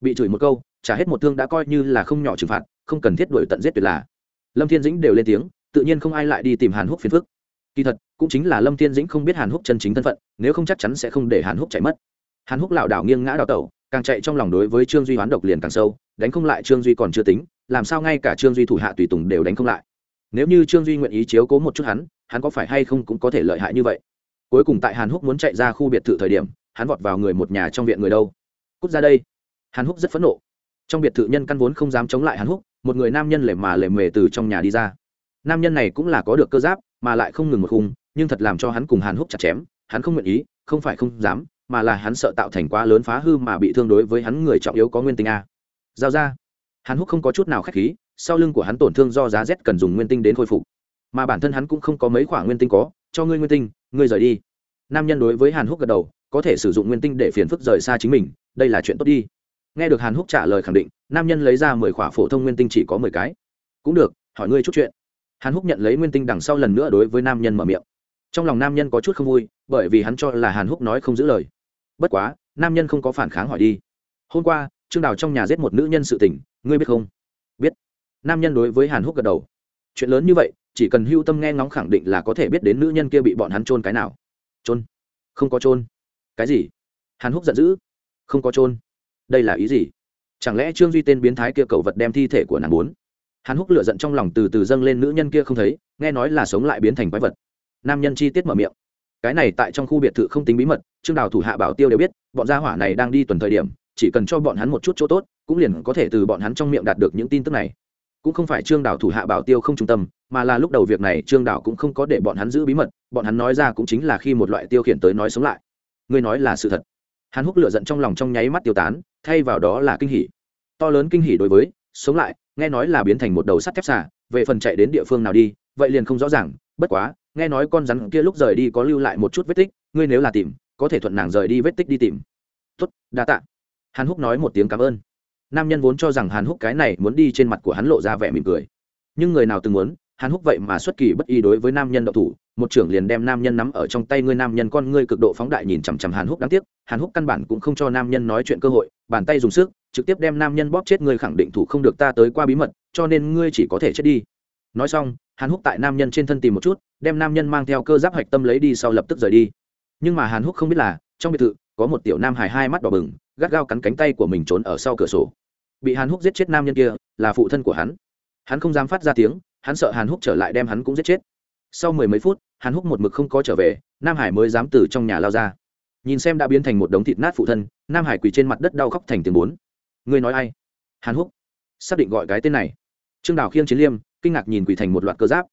Bị chửi một câu, trả hết một thương đã coi như là không nhỏ trừng phạt, không cần thiết đuổi tận giết tuyệt là. Lâm thiên dĩnh đều lên tiếng tự nhiên không ai lại đi tìm hàn húc phiền phức. Kỳ thật, cũng chính là lâm thiên dĩnh không biết hàn húc chân chính thân phận, nếu không chắc chắn sẽ không để hàn húc chạy mất. Hàn húc lảo đảo nghiêng ngã đào tẩu, càng chạy trong lòng đối với trương duy hoán độc liền càng sâu, đánh không lại trương duy còn chưa tính, làm sao ngay cả trương duy thủ hạ tùy tùng đều đánh không lại. Nếu như trương duy nguyện ý chiếu cố một chút hắn hắn có phải hay không cũng có thể lợi hại như vậy. Cuối cùng tại hàn húc muốn chạy ra khu biệt thự thời điểm, hắn vọt vào người một nhà trong viện người đâu. Cút ra đây. Hàn húc rất phẫn nộ. Trong biệt thự nhân căn vốn không dám chống lại hàn húc, một người nam nhân lề mà lề mề từ trong nhà đi ra nam nhân này cũng là có được cơ giáp, mà lại không ngừng một khung, nhưng thật làm cho hắn cùng hàn húc chặt chém, hắn không nguyện ý, không phải không dám, mà là hắn sợ tạo thành quá lớn phá hư mà bị thương đối với hắn người trọng yếu có nguyên tinh a. Giao ra. Hàn húc không có chút nào k h á c h khí, sau lưng của hắn tổn thương do giá rét cần dùng nguyên tinh đến khôi phục. Mà bản thân hắn cũng không có mấy khoản nguyên tinh có, cho ngươi nguyên tinh, ngươi rời đi. Nam nhân đối với hàn húc gật đầu, có thể sử dụng nguyên tinh để phiền phức rời xa chính mình, đây là chuyện tốt đi. Nghe được hàn húc trả lời khẳng định, nam nhân lấy ra mười khoản phổ thông nguyên tinh chỉ có mười cái. Cũng được, hỏi ngươi chút chuyện hàn húc nhận lấy nguyên tinh đằng sau lần nữa đối với nam nhân mở miệng. Trong lòng nam nhân có chút không vui, bởi vì hắn cho là hàn húc nói không giữ lời. Bất quá, nam nhân không có phản kháng hỏi đi. Hôm qua, trương đào trong nhà giết một nữ nhân sự tình, ngươi biết không? Biết. Nam nhân đối với hàn húc gật đầu. Chuyện lớn như vậy, chỉ cần hưu tâm nghe ngóng khẳng định là có thể biết đến nữ nhân kia bị bọn hắn trôn cái nào. Trôn không có trôn cái gì? Hàn húc giận dữ. Không có trôn đây là ý gì? Chẳng lẽ trương duy tên biến thái kia cầu vật đem thi thể của nàng bốn hàn húc lửa giận trong lòng từ từ dâng lên, nữ nhân kia không thấy, nghe nói là sống lại biến thành quái vật. Nam nhân chi tiết mở miệng. Cái này tại trong khu biệt thự không tính bí mật, trương đào thủ hạ bảo tiêu đều biết, bọn gia hỏa này đang đi tuần thời điểm, chỉ cần cho bọn hắn một chút chỗ tốt, cũng liền có thể từ bọn hắn trong miệng đạt được những tin tức này. Cũng không phải trương đào thủ hạ bảo tiêu không trung tâm, mà là lúc đầu việc này trương đào cũng không có để bọn hắn giữ bí mật, bọn hắn nói ra cũng chính là khi một loại tiêu khiển tới nói sống lại. Ngươi nói là sự thật. Hắn húc lửa giận trong lòng trong nháy mắt tiêu tán, thay vào đó là kinh hỉ. To lớn kinh hỉ đối với, sống lại nghe nói là biến thành một đầu sắt thép xả về phần chạy đến địa phương nào đi, vậy liền không rõ ràng, bất quá, nghe nói con rắn kia lúc rời đi có lưu lại một chút vết tích, ngươi nếu là tìm, có thể thuận nàng rời đi vết tích đi tìm. Tốt, đa tạ. Hàn húc nói một tiếng cảm ơn. Nam nhân vốn cho rằng hàn húc cái này muốn đi trên mặt của hắn lộ ra vẻ mỉm cười. Nhưng người nào từng muốn, hàn húc vậy mà xuất kỳ bất y đối với nam nhân độc thủ, một trưởng liền đem nam nhân nắm ở trong tay ngươi nam nhân con ngươi cực độ phóng đại nhìn chằm chằm hàn húc đáng tiếc, hàn húc căn bản cũng không cho nam nhân nói chuyện cơ hội, bàn tay dùng sức trực tiếp đem nam nhân bóp chết ngươi khẳng định thủ không được ta tới qua bí mật, cho nên ngươi chỉ có thể chết đi. Nói xong, hàn húc tại nam nhân trên thân tìm một chút, đem nam nhân mang theo cơ giáp hạch tâm lấy đi sau lập tức rời đi. Nhưng mà hàn húc không biết là, trong biệt thự, có một tiểu nam hài hai mắt đỏ bừng, gắt gao cắn cánh tay của mình trốn ở sau cửa sổ. Bị hàn húc giết chết nam nhân kia, là phụ thân của hắn. Hắn không dám phát ra tiếng, hắn sợ hàn húc trở lại đem hắn cũng giết chết. Sau mười mấy phút, hàn húc một mực không có trở về, nam hải mới dám từ trong nhà lao ra. Nhìn xem đã biến thành một đống thịt nát phụ thân, nam hải quỳ trên mặt đất đau khóc thành tiếng bốn ngươi nói ai? Hàn húc. Xác định gọi cái tên này. Trương đào khiêng chiến liêm, kinh ngạc nhìn quỳ thành một loạt cơ giáp.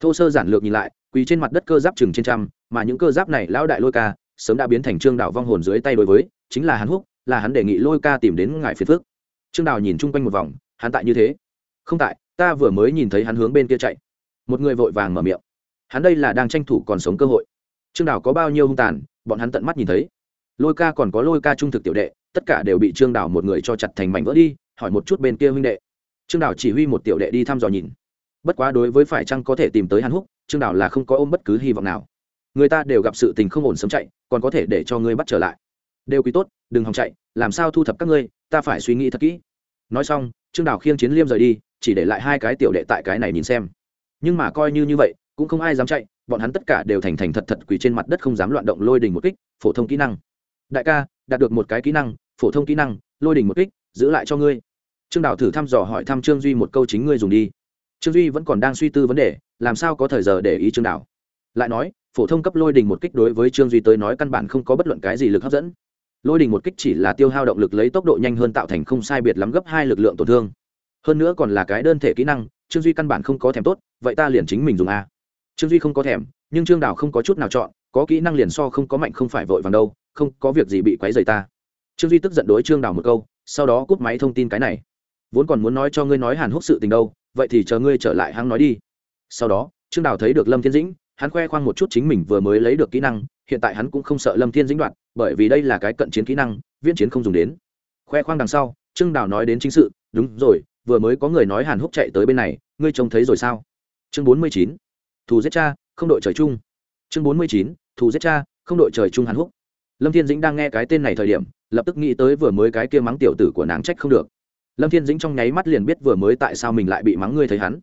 Thô sơ giản lược nhìn lại, quỳ trên mặt đất cơ giáp chừng trên trăm, mà những cơ giáp này lão đại lôi ca, sớm đã biến thành trương đào vong hồn dưới tay đối với, chính là hàn húc, là hắn đề nghị lôi ca tìm đến ngài phiền phước trương đào nhìn chung quanh một vòng, hắn tại như thế. Không tại, ta vừa mới nhìn thấy hắn hướng bên kia chạy. Một người vội vàng mở miệng. Hắn đây là đang tranh thủ còn sống cơ hội. Trương đào có bao nhiêu hung tàn, bọn hắn tận mắt nhìn thấy. Lôi ca còn có lôi ca trung thực tiểu đệ tất cả đều bị trương đảo một người cho chặt thành mảnh vỡ đi, hỏi một chút bên kia huynh đệ. Trương đảo chỉ huy một tiểu đệ đi thăm dò nhìn. Bất quá đối với phải chăng có thể tìm tới hàn húc, trương đảo là không có ôm bất cứ hy vọng nào. Người ta đều gặp sự tình không ổn sớm chạy, còn có thể để cho ngươi bắt trở lại. Đều quý tốt, đừng hòng chạy, làm sao thu thập các ngươi, ta phải suy nghĩ thật kỹ. Nói xong, trương đảo khiêng chiến liêm rời đi, chỉ để lại hai cái tiểu đệ tại cái này nhìn xem. Nhưng mà coi như như vậy, cũng không ai dám chạy, bọn hắn tất cả đều thành thành thật thật quỳ trên mặt đất không dám loạn động lôi đình một kích, phổ thông kỹ năng. Đại ca, đạt được một cái kỹ năng phổ thông kỹ năng, lôi đình một kích, giữ lại cho ngươi. Trương đào thử thăm dò hỏi thăm trương duy một câu chính ngươi dùng đi. Trương duy vẫn còn đang suy tư vấn đề, làm sao có thời giờ để ý trương đào? Lại nói, phổ thông cấp lôi đình một kích đối với trương duy tới nói căn bản không có bất luận cái gì lực hấp dẫn. Lôi đình một kích chỉ là tiêu hao động lực lấy tốc độ nhanh hơn tạo thành không sai biệt lắm gấp hai lực lượng tổn thương. Hơn nữa còn là cái đơn thể kỹ năng, trương duy căn bản không có thèm tốt, vậy ta liền chính mình dùng a. Trương duy không có thèm, nhưng trương đào không có chút nào chọn, có kỹ năng liền so không có mạnh không phải vội vàng đâu, không có việc gì bị quấy rầy ta trương duy tức giận đối trương đào một câu, sau đó cúp máy thông tin cái này. Vốn còn muốn nói cho ngươi nói hàn húc sự tình đâu, vậy thì chờ ngươi trở lại hắn nói đi. Sau đó, trương đào thấy được lâm thiên dĩnh, hắn khoe khoang một chút chính mình vừa mới lấy được kỹ năng, hiện tại hắn cũng không sợ lâm thiên dĩnh đoạt, bởi vì đây là cái cận chiến kỹ năng, viễn chiến không dùng đến. Khoe khoang đằng sau, trương đào nói đến chính sự, đúng rồi, vừa mới có người nói hàn húc chạy tới bên này, ngươi trông thấy rồi sao? Chương bốn mươi chín, thù giết cha, không đội trời chung. Chương bốn mươi chín, thù giết cha, không đội trời chung hàn húc. Lâm thiên dĩnh đang nghe cái tên này thời điểm lập tức nghĩ tới vừa mới cái kia mắng tiểu tử của nàng trách không được. Lâm thiên dĩnh trong nháy mắt liền biết vừa mới tại sao mình lại bị mắng ngươi thấy hắn.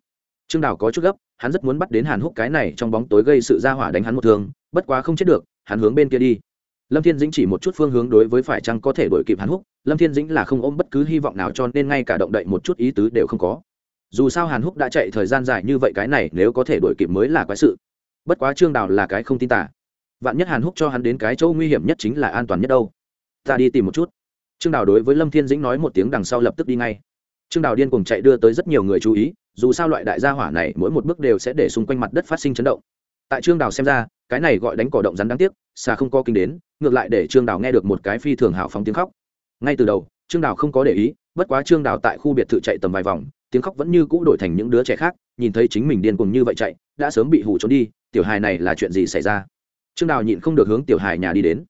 Trương đào có chút gấp, hắn rất muốn bắt đến hàn húc cái này trong bóng tối gây sự ra hỏa đánh hắn một thương, bất quá không chết được, hắn hướng bên kia đi. Lâm thiên dĩnh chỉ một chút phương hướng đối với phải chăng có thể đổi kịp hàn húc, lâm thiên dĩnh là không ôm bất cứ hy vọng nào cho nên ngay cả động đậy một chút ý tứ đều không có. Dù sao hàn húc đã chạy thời gian dài như vậy cái này nếu có thể đổi kịp mới là quái sự. Bất quá trương đào là cái không tin tả vạn nhất hàn húc cho hắn đến cái chỗ nguy hiểm nhất chính là an toàn nhất đâu ta đi tìm một chút. Trương đào đối với lâm thiên dĩnh nói một tiếng đằng sau lập tức đi ngay. Trương đào điên cùng chạy đưa tới rất nhiều người chú ý, dù sao loại đại gia hỏa này mỗi một bước đều sẽ để xung quanh mặt đất phát sinh chấn động. Tại trương đào xem ra, cái này gọi đánh cỏ động rắn đáng tiếc, xà không có kinh đến, ngược lại để trương đào nghe được một cái phi thường hào phóng tiếng khóc. Ngay từ đầu, trương đào không có để ý, bất quá trương đào tại khu biệt thự chạy tầm vài vòng, tiếng khóc vẫn như cũ đổi thành những đứa trẻ khác, nhìn thấy chính mình điên cùng như vậy chạy, đã sớm bị hủ trốn đi, tiểu hài này là chuyện gì xảy ra? Trương đào nhịn không được hướng tiểu hài nhà đi đến.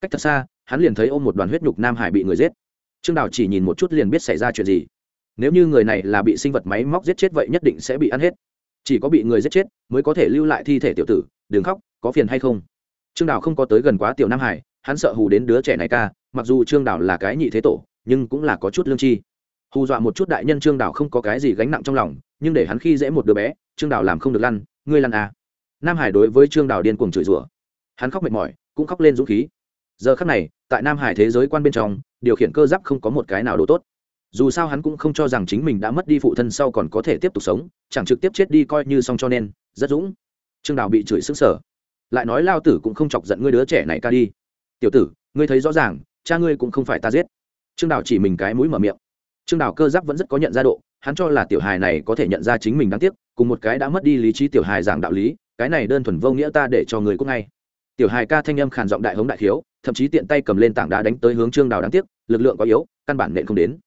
Cách thật xa hắn liền thấy ôm một đoàn huyết nhục nam hải bị người giết. Trương đào chỉ nhìn một chút liền biết xảy ra chuyện gì. Nếu như người này là bị sinh vật máy móc giết chết vậy nhất định sẽ bị ăn hết. Chỉ có bị người giết chết mới có thể lưu lại thi thể tiểu tử, đừng khóc, có phiền hay không? Trương đào không có tới gần quá tiểu nam hải, hắn sợ hù đến đứa trẻ này ca, mặc dù trương đào là cái nhị thế tổ, nhưng cũng là có chút lương tri. Hù dọa một chút đại nhân trương đào không có cái gì gánh nặng trong lòng, nhưng để hắn khi dễ một đứa bé, trương đào làm không được lăn, ngươi lăn à. nam hải đối với trương đào điên cuồng chửi rủa. Hắn khóc mệt mỏi, cũng khóc lên dũng khí giờ khắc này, tại nam hải thế giới quan bên trong, điều khiển cơ giáp không có một cái nào đồ tốt. Dù sao hắn cũng không cho rằng chính mình đã mất đi phụ thân sau còn có thể tiếp tục sống, chẳng trực tiếp chết đi coi như xong cho nên, rất dũng. Trương đào bị chửi sức sở lại nói lao tử cũng không chọc giận ngươi đứa trẻ này ca đi. Tiểu tử, ngươi thấy rõ ràng, cha ngươi cũng không phải ta giết. Trương đào chỉ mình cái mũi mở miệng. Trương đào cơ giáp vẫn rất có nhận ra độ, hắn cho là tiểu hài này có thể nhận ra chính mình đáng tiếc, cùng một cái đã mất đi lý trí tiểu hài giảng đạo lý, cái này đơn thuần vô nghĩa ta để cho người cũng ngay. Tiểu hài ca thanh âm khàn giọng đại hống đại khiếu thậm chí tiện tay cầm lên tảng đá đánh tới hướng trương đào đáng tiếc, lực lượng quá yếu, căn bản nện không đến.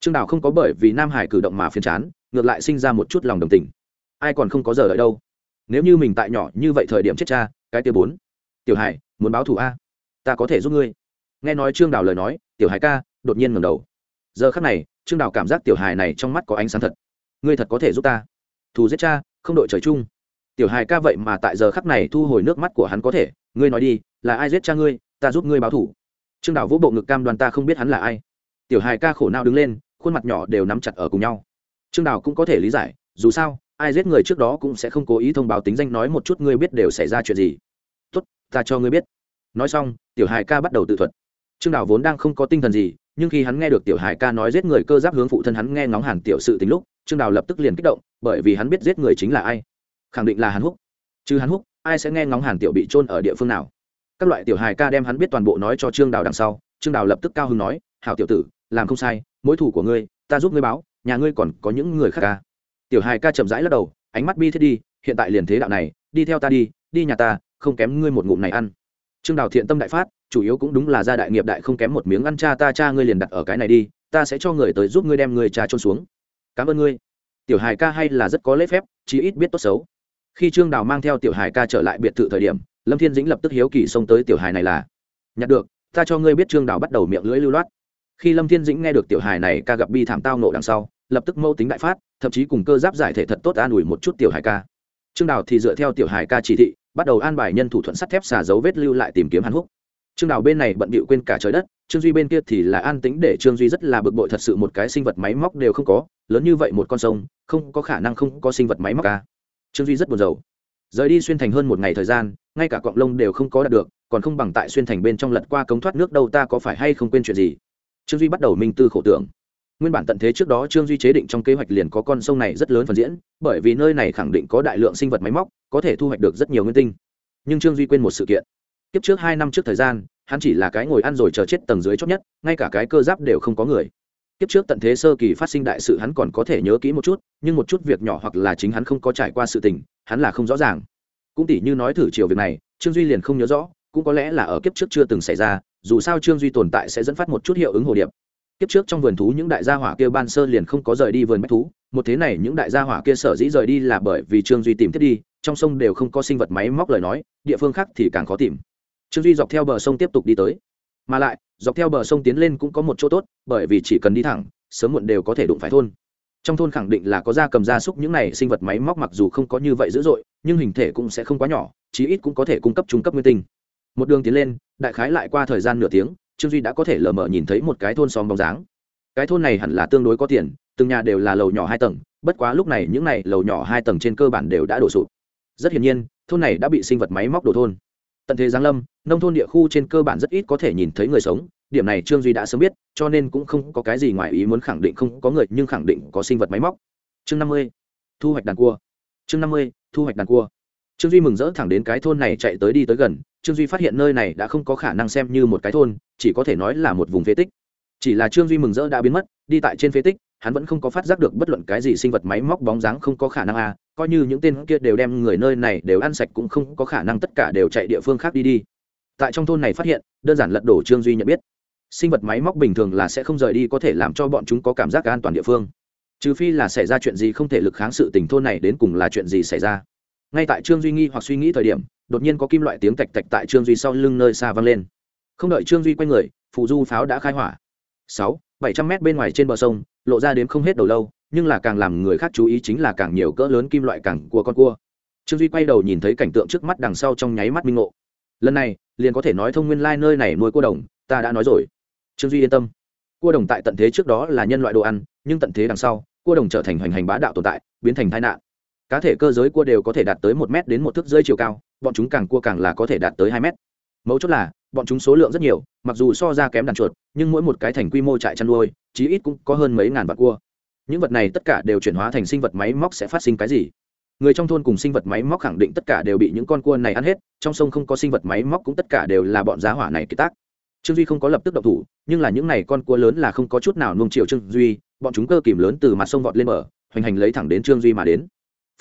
Trương đào không có bởi vì nam hải cử động mà phiền chán, ngược lại sinh ra một chút lòng đồng tình. Ai còn không có giờ đợi đâu? Nếu như mình tại nhỏ như vậy thời điểm chết cha, cái tiêu bốn. Tiểu hải, muốn báo thù a? Ta có thể giúp ngươi. Nghe nói trương đào lời nói, tiểu hải ca đột nhiên ngầm đầu. Giờ khắc này, trương đào cảm giác tiểu hải này trong mắt có ánh sáng thật. Ngươi thật có thể giúp ta? Thù giết cha, không đội trời chung. Tiểu hải ca vậy mà tại giờ khắc này thu hồi nước mắt của hắn có thể. Ngươi nói đi, là ai giết cha ngươi? Ta giúp ngươi báo thủ. Trương đào vũ bộ ngực cam đoàn ta không biết hắn là ai. Tiểu hải ca khổ nào đứng lên, khuôn mặt nhỏ đều nắm chặt ở cùng nhau. Trương đào cũng có thể lý giải, dù sao, ai giết người trước đó cũng sẽ không cố ý thông báo tính danh nói một chút ngươi biết đều xảy ra chuyện gì. Tốt, ta cho ngươi biết. Nói xong, tiểu hải ca bắt đầu tự thuật. Trương đào vốn đang không có tinh thần gì, nhưng khi hắn nghe được tiểu hải ca nói giết người cơ giáp hướng phụ thân hắn nghe ngóng hàn tiểu sự tính lúc, trương đào lập tức liền kích động, bởi vì hắn biết giết người chính là ai. Khẳng định là hắn húc. Chứ hắn húc, ai sẽ nghe ngóng hàn tiểu bị trôn ở địa phương nào? Các loại tiểu hài ca đem hắn biết toàn bộ nói cho trương đào đằng sau, trương đào lập tức cao hứng nói, hảo tiểu tử, làm không sai, mối thủ của ngươi, ta giúp ngươi báo, nhà ngươi còn có những người khác ca. Tiểu hài ca chậm rãi lắc đầu, ánh mắt bi thiết đi, hiện tại liền thế đạo này, đi theo ta đi đi nhà ta, không kém ngươi một ngụm này ăn. Trương đào thiện tâm đại phát, chủ yếu cũng đúng là gia đại nghiệp đại không kém một miếng ăn cha ta, cha ngươi liền đặt ở cái này đi, ta sẽ cho người tới giúp ngươi đem người cha trôn xuống. Cảm ơn ngươi. Tiểu hài ca hay là rất có lễ phép, chí ít biết tốt xấu. Khi trương đào mang theo tiểu hài ca trở lại biệt thự thời điểm lâm thiên dĩnh lập tức hiếu kỳ xông tới tiểu hải này là, nhặt được, ta cho ngươi biết trương đào bắt đầu miệng lưỡi lưu loát. Khi lâm thiên dĩnh nghe được tiểu hải này ca gặp bi thảm tao nộ đằng sau, lập tức mâu tính đại phát, thậm chí cùng cơ giáp giải thể thật tốt an ủi một chút tiểu hải ca. Trương đào thì dựa theo tiểu hải ca chỉ thị, bắt đầu an bài nhân thủ thuận sắt thép xả dấu vết lưu lại tìm kiếm hàn húc. Trương đào bên này bận bịu quên cả trời đất, trương duy bên kia thì là an tính để trương duy rất là bực bội thật sự một cái sinh vật máy móc đều không có, lớn như vậy một con sông, không có khả năng không có sinh vật máy móc ca. Trương duy rất buồn rầu rời đi xuyên thành hơn một ngày thời gian, ngay cả cọng lông đều không có đạt được, còn không bằng tại xuyên thành bên trong lật qua cống thoát nước đâu ta có phải hay không quên chuyện gì? Trương duy bắt đầu minh tư khổ tưởng. Nguyên bản tận thế trước đó trương duy chế định trong kế hoạch liền có con sông này rất lớn phần diễn, bởi vì nơi này khẳng định có đại lượng sinh vật máy móc, có thể thu hoạch được rất nhiều nguyên tinh. Nhưng trương duy quên một sự kiện. Kiếp trước hai năm trước thời gian, hắn chỉ là cái ngồi ăn rồi chờ chết tầng dưới chót nhất, ngay cả cái cơ giáp đều không có người. Kiếp trước tận thế sơ kỳ phát sinh đại sự hắn còn có thể nhớ kỹ một chút, nhưng một chút việc nhỏ hoặc là chính hắn không có trải qua sự tình hắn là không rõ ràng. Cũng tỉ như nói thử chiều việc này, trương duy liền không nhớ rõ, cũng có lẽ là ở kiếp trước chưa từng xảy ra, dù sao trương duy tồn tại sẽ dẫn phát một chút hiệu ứng hồ điệp. Kiếp trước trong vườn thú những đại gia hỏa kia ban sơ liền không có rời đi vườn bách thú, một thế này những đại gia hỏa kia sở dĩ rời đi là bởi vì trương duy tìm thiết đi, trong sông đều không có sinh vật máy móc lời nói, địa phương khác thì càng khó tìm. Trương duy dọc theo bờ sông tiếp tục đi tới. Mà lại, dọc theo bờ sông tiến lên cũng có một chỗ tốt, bởi vì chỉ cần đi thẳng, sớm muộn đều có thể đụng phải thôn trong thôn khẳng định là có da cầm da súc những này sinh vật máy móc mặc dù không có như vậy dữ dội, nhưng hình thể cũng sẽ không quá nhỏ, chí ít cũng có thể cung cấp trung cấp nguyên tinh. Một đường tiến lên, đại khái lại qua thời gian nửa tiếng, trương duy đã có thể lờ mờ nhìn thấy một cái thôn xóm bóng dáng. Cái thôn này hẳn là tương đối có tiền, từng nhà đều là lầu nhỏ hai tầng, bất quá lúc này những này lầu nhỏ hai tầng trên cơ bản đều đã đổ sụp. Rất hiển nhiên, thôn này đã bị sinh vật máy móc đổ thôn. Tận thế giáng lâm, nông thôn địa khu trên cơ bản rất ít có thể nhìn thấy người sống điểm này trương duy đã sớm biết, cho nên cũng không có cái gì ngoài ý muốn khẳng định không có người, nhưng khẳng định có sinh vật máy móc. Chương năm mươi, thu hoạch đàn cua. Chương năm mươi, thu hoạch đàn cua. Trương duy mừng rỡ thẳng đến cái thôn này chạy tới đi tới gần, trương duy phát hiện nơi này đã không có khả năng xem như một cái thôn, chỉ có thể nói là một vùng phế tích. Chỉ là trương duy mừng rỡ đã biến mất, đi tại trên phế tích, hắn vẫn không có phát giác được bất luận cái gì sinh vật máy móc bóng dáng không có khả năng à coi như những tên kia đều đem người nơi này đều ăn sạch cũng không có khả năng tất cả đều chạy địa phương khác đi đi. Tại trong thôn này phát hiện, đơn giản lật đổ trương duy nhận biết sinh vật máy móc bình thường là sẽ không rời đi có thể làm cho bọn chúng có cảm giác an toàn địa phương. Trừ phi là xảy ra chuyện gì không thể lực kháng sự tình thôn này đến cùng là chuyện gì xảy ra. Ngay tại trương duy nghi hoặc suy nghĩ thời điểm, đột nhiên có kim loại tiếng tạch tạch tại trương duy sau lưng nơi xa vang lên. Không đợi trương duy quay người phụ du pháo đã khai hỏa. Sáu, bảy trăm mét bên ngoài trên bờ sông, lộ ra đến không hết đầu lâu, nhưng là càng làm người khác chú ý chính là càng nhiều cỡ lớn kim loại càng của con cua. Trương duy quay đầu nhìn thấy cảnh tượng trước mắt đằng sau trong nháy mắt minh ngộ. Lần này, liền có thể nói thông nguyên lai nơi này nuôi cua đồng, ta đã nói rồi trương duy yên tâm. Cua đồng tại tận thế trước đó là nhân loại đồ ăn, nhưng tận thế đằng sau, cua đồng trở thành hoành hành bá đạo tồn tại, biến thành tai nạn. Cá thể cơ giới cua đều có thể đạt tới một m đến một thước dưới chiều cao, bọn chúng càng cua càng là có thể đạt tới hai m mấu chốt là, bọn chúng số lượng rất nhiều, mặc dù so ra kém đàn chuột, nhưng mỗi một cái thành quy mô trại chăn nuôi, chí ít cũng có hơn mấy ngàn vạn cua. Những vật này tất cả đều chuyển hóa thành sinh vật máy móc sẽ phát sinh cái gì? Người trong thôn cùng sinh vật máy móc khẳng định tất cả đều bị những con cua này ăn hết, trong sông không có sinh vật máy móc cũng tất cả đều là bọn giá hỏa này kỳ tác trương duy không có lập tức động thủ, nhưng là những này con cua lớn là không có chút nào nung chiều trương duy, bọn chúng cơ kìm lớn từ mặt sông vọt lên bờ, hoành hành lấy thẳng đến trương duy mà đến.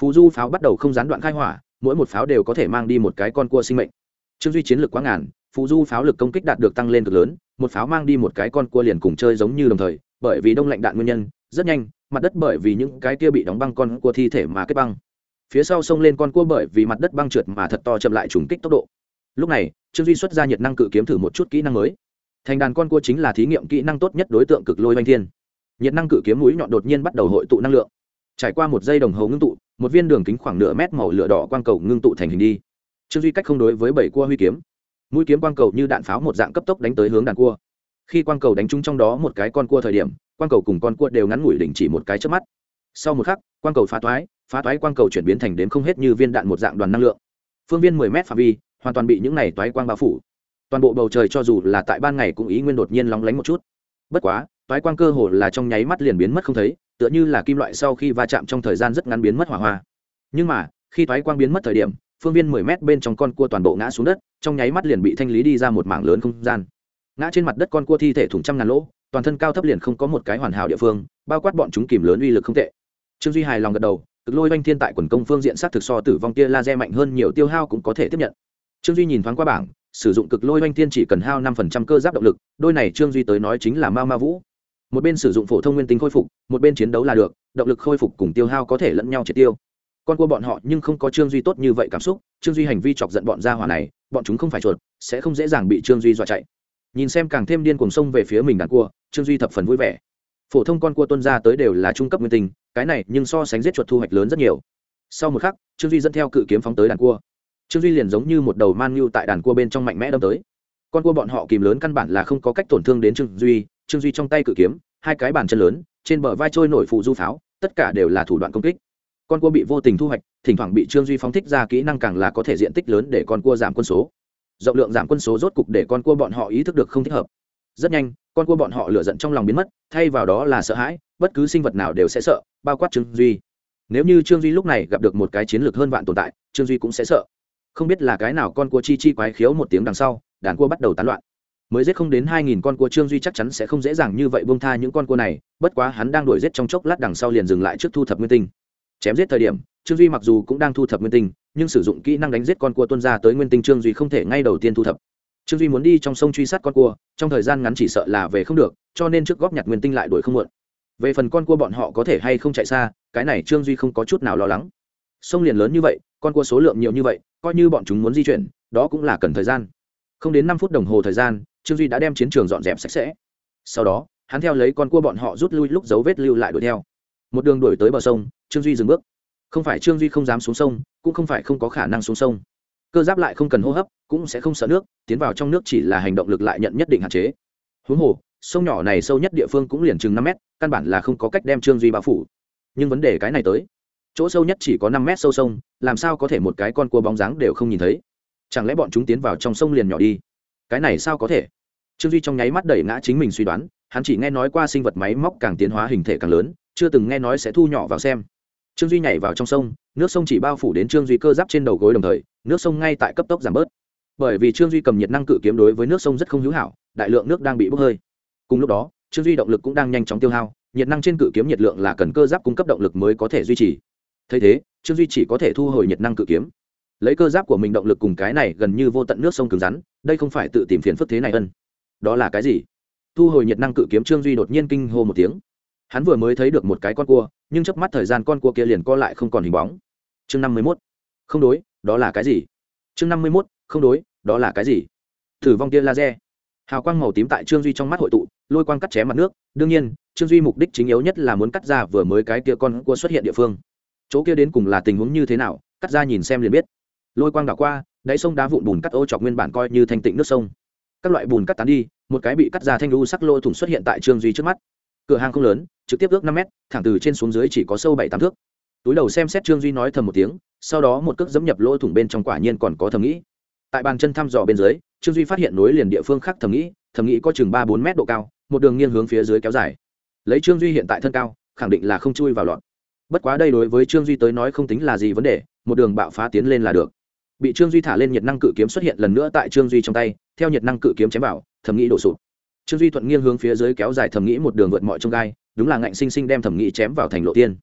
Phù du pháo bắt đầu không gián đoạn khai hỏa, mỗi một pháo đều có thể mang đi một cái con cua sinh mệnh. Trương duy chiến lược quá ngàn Phù du pháo lực công kích đạt được tăng lên cực lớn, một pháo mang đi một cái con cua liền cùng chơi giống như đồng thời, bởi vì đông lạnh đạn nguyên nhân, rất nhanh, mặt đất bởi vì những cái kia bị đóng băng con cua thi thể mà kết băng. Phía sau sông lên con cua bởi vì mặt đất băng trượt mà thật to chậm lại trùng kích tốc độ lúc này, trương duy xuất ra nhiệt năng cự kiếm thử một chút kỹ năng mới. Thành đàn con cua chính là thí nghiệm kỹ năng tốt nhất đối tượng cực lôi oanh thiên. Nhiệt năng cự kiếm mũi nhọn đột nhiên bắt đầu hội tụ năng lượng. Trải qua một giây đồng hồ ngưng tụ, một viên đường kính khoảng nửa mét màu lửa đỏ quang cầu ngưng tụ thành hình đi. Trương duy cách không đối với bảy cua huy kiếm. Mũi kiếm quang cầu như đạn pháo một dạng cấp tốc đánh tới hướng đàn cua. Khi quang cầu đánh trúng trong đó một cái con cua thời điểm, quang cầu cùng con cua đều ngắn ngủi đỉnh chỉ một cái trước mắt. Sau một khắc, quang cầu phá toái phá toái quang cầu chuyển biến thành đến không hết như viên đạn một dạng đoàn năng lượng. Phương viên mười m phạm vi hoàn toàn bị những này toái quang bao phủ. Toàn bộ bầu trời cho dù là tại ban ngày cũng ý nguyên đột nhiên lóng lánh một chút. Bất quá, toái quang cơ hồ là trong nháy mắt liền biến mất không thấy, tựa như là kim loại sau khi va chạm trong thời gian rất ngắn biến mất hỏa hoa. Nhưng mà, khi toái quang biến mất thời điểm, phương viên mười mét bên trong con cua toàn bộ ngã xuống đất, trong nháy mắt liền bị thanh lý đi ra một mảng lớn không gian. Ngã trên mặt đất con cua thi thể thủng trăm ngàn lỗ, toàn thân cao thấp liền không có một cái hoàn hảo địa phương, bao quát bọn chúng kìm lớn uy lực không tệ. Trương duy hài lòng gật đầu, cực lôi oanh thiên tại quần công phương diện sát thực so tử vong tia laser mạnh hơn nhiều tiêu hao cũng có thể tiếp nhận trương duy nhìn thoáng qua bảng, sử dụng cực lôi oanh thiên chỉ cần hao năm phần trăm cơ giáp động lực, đôi này trương duy tới nói chính là mao ma vũ. Một bên sử dụng phổ thông nguyên tính khôi phục, một bên chiến đấu là được, động lực khôi phục cùng tiêu hao có thể lẫn nhau triệt tiêu. Con cua bọn họ nhưng không có trương duy tốt như vậy cảm xúc, trương duy hành vi chọc giận bọn gia hỏa này, bọn chúng không phải chuột, sẽ không dễ dàng bị trương duy dọa chạy. Nhìn xem càng thêm điên cuồng sông về phía mình đàn cua, trương duy thập phần vui vẻ. Phổ thông con cua tuân ra tới đều là trung cấp nguyên tình cái này nhưng so sánh giết chuột thu hoạch lớn rất nhiều. Sau một khắc, trương duy dẫn theo cự kiếm phóng tới đàn cua trương duy liền giống như một đầu man nhu tại đàn cua bên trong mạnh mẽ đâm tới con cua bọn họ kìm lớn căn bản là không có cách tổn thương đến trương duy trương duy trong tay cự kiếm hai cái bàn chân lớn trên bờ vai trôi nổi phụ du pháo tất cả đều là thủ đoạn công kích con cua bị vô tình thu hoạch thỉnh thoảng bị trương duy phóng thích ra kỹ năng càng là có thể diện tích lớn để con cua giảm quân số rộng lượng giảm quân số rốt cục để con cua bọn họ ý thức được không thích hợp rất nhanh con cua bọn họ lựa giận trong lòng biến mất thay vào đó là sợ hãi bất cứ sinh vật nào đều sẽ sợ bao quát trương duy nếu như trương duy lúc này gặp được một cái chiến lược hơn vạn tồn tại trương duy cũng sẽ sợ không biết là cái nào con cua chi chi quái khiếu một tiếng đằng sau, đàn cua bắt đầu tán loạn. Mới giết không đến hai nghìn con cua trương duy chắc chắn sẽ không dễ dàng như vậy bông tha những con cua này, bất quá hắn đang đuổi giết trong chốc lát đằng sau liền dừng lại trước thu thập nguyên tinh. Chém giết thời điểm, trương duy mặc dù cũng đang thu thập nguyên tinh, nhưng sử dụng kỹ năng đánh giết con cua tuân ra tới nguyên tinh trương duy không thể ngay đầu tiên thu thập. Trương duy muốn đi trong sông truy sát con cua, trong thời gian ngắn chỉ sợ là về không được, cho nên trước góp nhặt nguyên tinh lại đuổi không muộn. Về phần con cua bọn họ có thể hay không chạy xa, cái này trương duy không có chút nào lo lắng. Sông liền lớn như vậy con cua số lượng nhiều như vậy, coi như bọn chúng muốn di chuyển, đó cũng là cần thời gian. Không đến năm phút đồng hồ thời gian, trương duy đã đem chiến trường dọn dẹp sạch sẽ. Sau đó, hắn theo lấy con cua bọn họ rút lui lúc dấu vết lưu lại đuổi theo. Một đường đuổi tới bờ sông, trương duy dừng bước. Không phải trương duy không dám xuống sông, cũng không phải không có khả năng xuống sông. Cơ giáp lại không cần hô hấp, cũng sẽ không sợ nước, tiến vào trong nước chỉ là hành động lực lại nhận nhất định hạn chế. Huống hồ, sông nhỏ này sâu nhất địa phương cũng liền chừng năm mét, căn bản là không có cách đem trương duy bao phủ. Nhưng vấn đề cái này tới chỗ sâu nhất chỉ có năm mét sâu sông, làm sao có thể một cái con cua bóng dáng đều không nhìn thấy? Chẳng lẽ bọn chúng tiến vào trong sông liền nhỏ đi? Cái này sao có thể? Trương duy trong nháy mắt đẩy ngã chính mình suy đoán, hắn chỉ nghe nói qua sinh vật máy móc càng tiến hóa hình thể càng lớn, chưa từng nghe nói sẽ thu nhỏ vào xem. Trương duy nhảy vào trong sông, nước sông chỉ bao phủ đến trương duy cơ giáp trên đầu gối đồng thời, nước sông ngay tại cấp tốc giảm bớt. Bởi vì trương duy cầm nhiệt năng cự kiếm đối với nước sông rất không hữu hảo, đại lượng nước đang bị bốc hơi. Cùng lúc đó, trương duy động lực cũng đang nhanh chóng tiêu hao, nhiệt năng trên cự kiếm nhiệt lượng là cần cơ giáp cung cấp động lực mới có thể duy trì thấy thế, trương duy chỉ có thể thu hồi nhiệt năng cự kiếm. Lấy cơ giáp của mình động lực cùng cái này gần như vô tận nước sông cứng rắn, đây không phải tự tìm phiền phức thế này ân. Đó là cái gì? Thu hồi nhiệt năng cự kiếm trương duy đột nhiên kinh hô một tiếng. Hắn vừa mới thấy được một cái con cua, nhưng chớp mắt thời gian con cua kia liền co lại không còn hình bóng. Chương năm mươi mốt. Không đối, đó là cái gì? Chương năm mươi mốt. Không đối, đó là cái gì? Thử vong tia laser. Hào quang màu tím tại trương duy trong mắt hội tụ, lôi quang cắt chém mặt nước. Đương nhiên, trương duy mục đích chính yếu nhất là muốn cắt ra vừa mới cái tia con cua xuất hiện địa phương chỗ kia đến cùng là tình huống như thế nào, cắt ra nhìn xem liền biết. Lôi quang đảo qua, đáy sông đá vụn bùn cắt ô chọc nguyên bản coi như thanh tịnh nước sông. Các loại bùn cắt tán đi, một cái bị cắt ra thanh lưu sắc lô thủng xuất hiện tại trương duy trước mắt. Cửa hàng không lớn, trực tiếp ước năm mét, thẳng từ trên xuống dưới chỉ có sâu bảy tám thước. Túi đầu xem xét trương duy nói thầm một tiếng, sau đó một cước dẫm nhập lỗ thủng bên trong quả nhiên còn có thầm nghĩ. Tại bàn chân thăm dò bên dưới, trương duy phát hiện nối liền địa phương khác thầm nghĩ thầm nghĩ có chừng ba bốn mét độ cao, một đường nghiêng hướng phía dưới kéo dài. Lấy trương duy hiện tại thân cao, khẳng định là không chui vào lọt bất quá đây đối với trương duy tới nói không tính là gì vấn đề, một đường bạo phá tiến lên là được. Bị trương duy thả lên nhiệt năng cự kiếm xuất hiện lần nữa tại trương duy trong tay, theo nhiệt năng cự kiếm chém vào, thẩm nghĩ đổ sụp. Trương duy thuận nghiêng hướng phía dưới kéo dài thẩm nghĩ một đường vượt mọi trông gai, đúng là ngạnh sinh sinh đem thẩm nghĩ chém vào thành lộ tiên.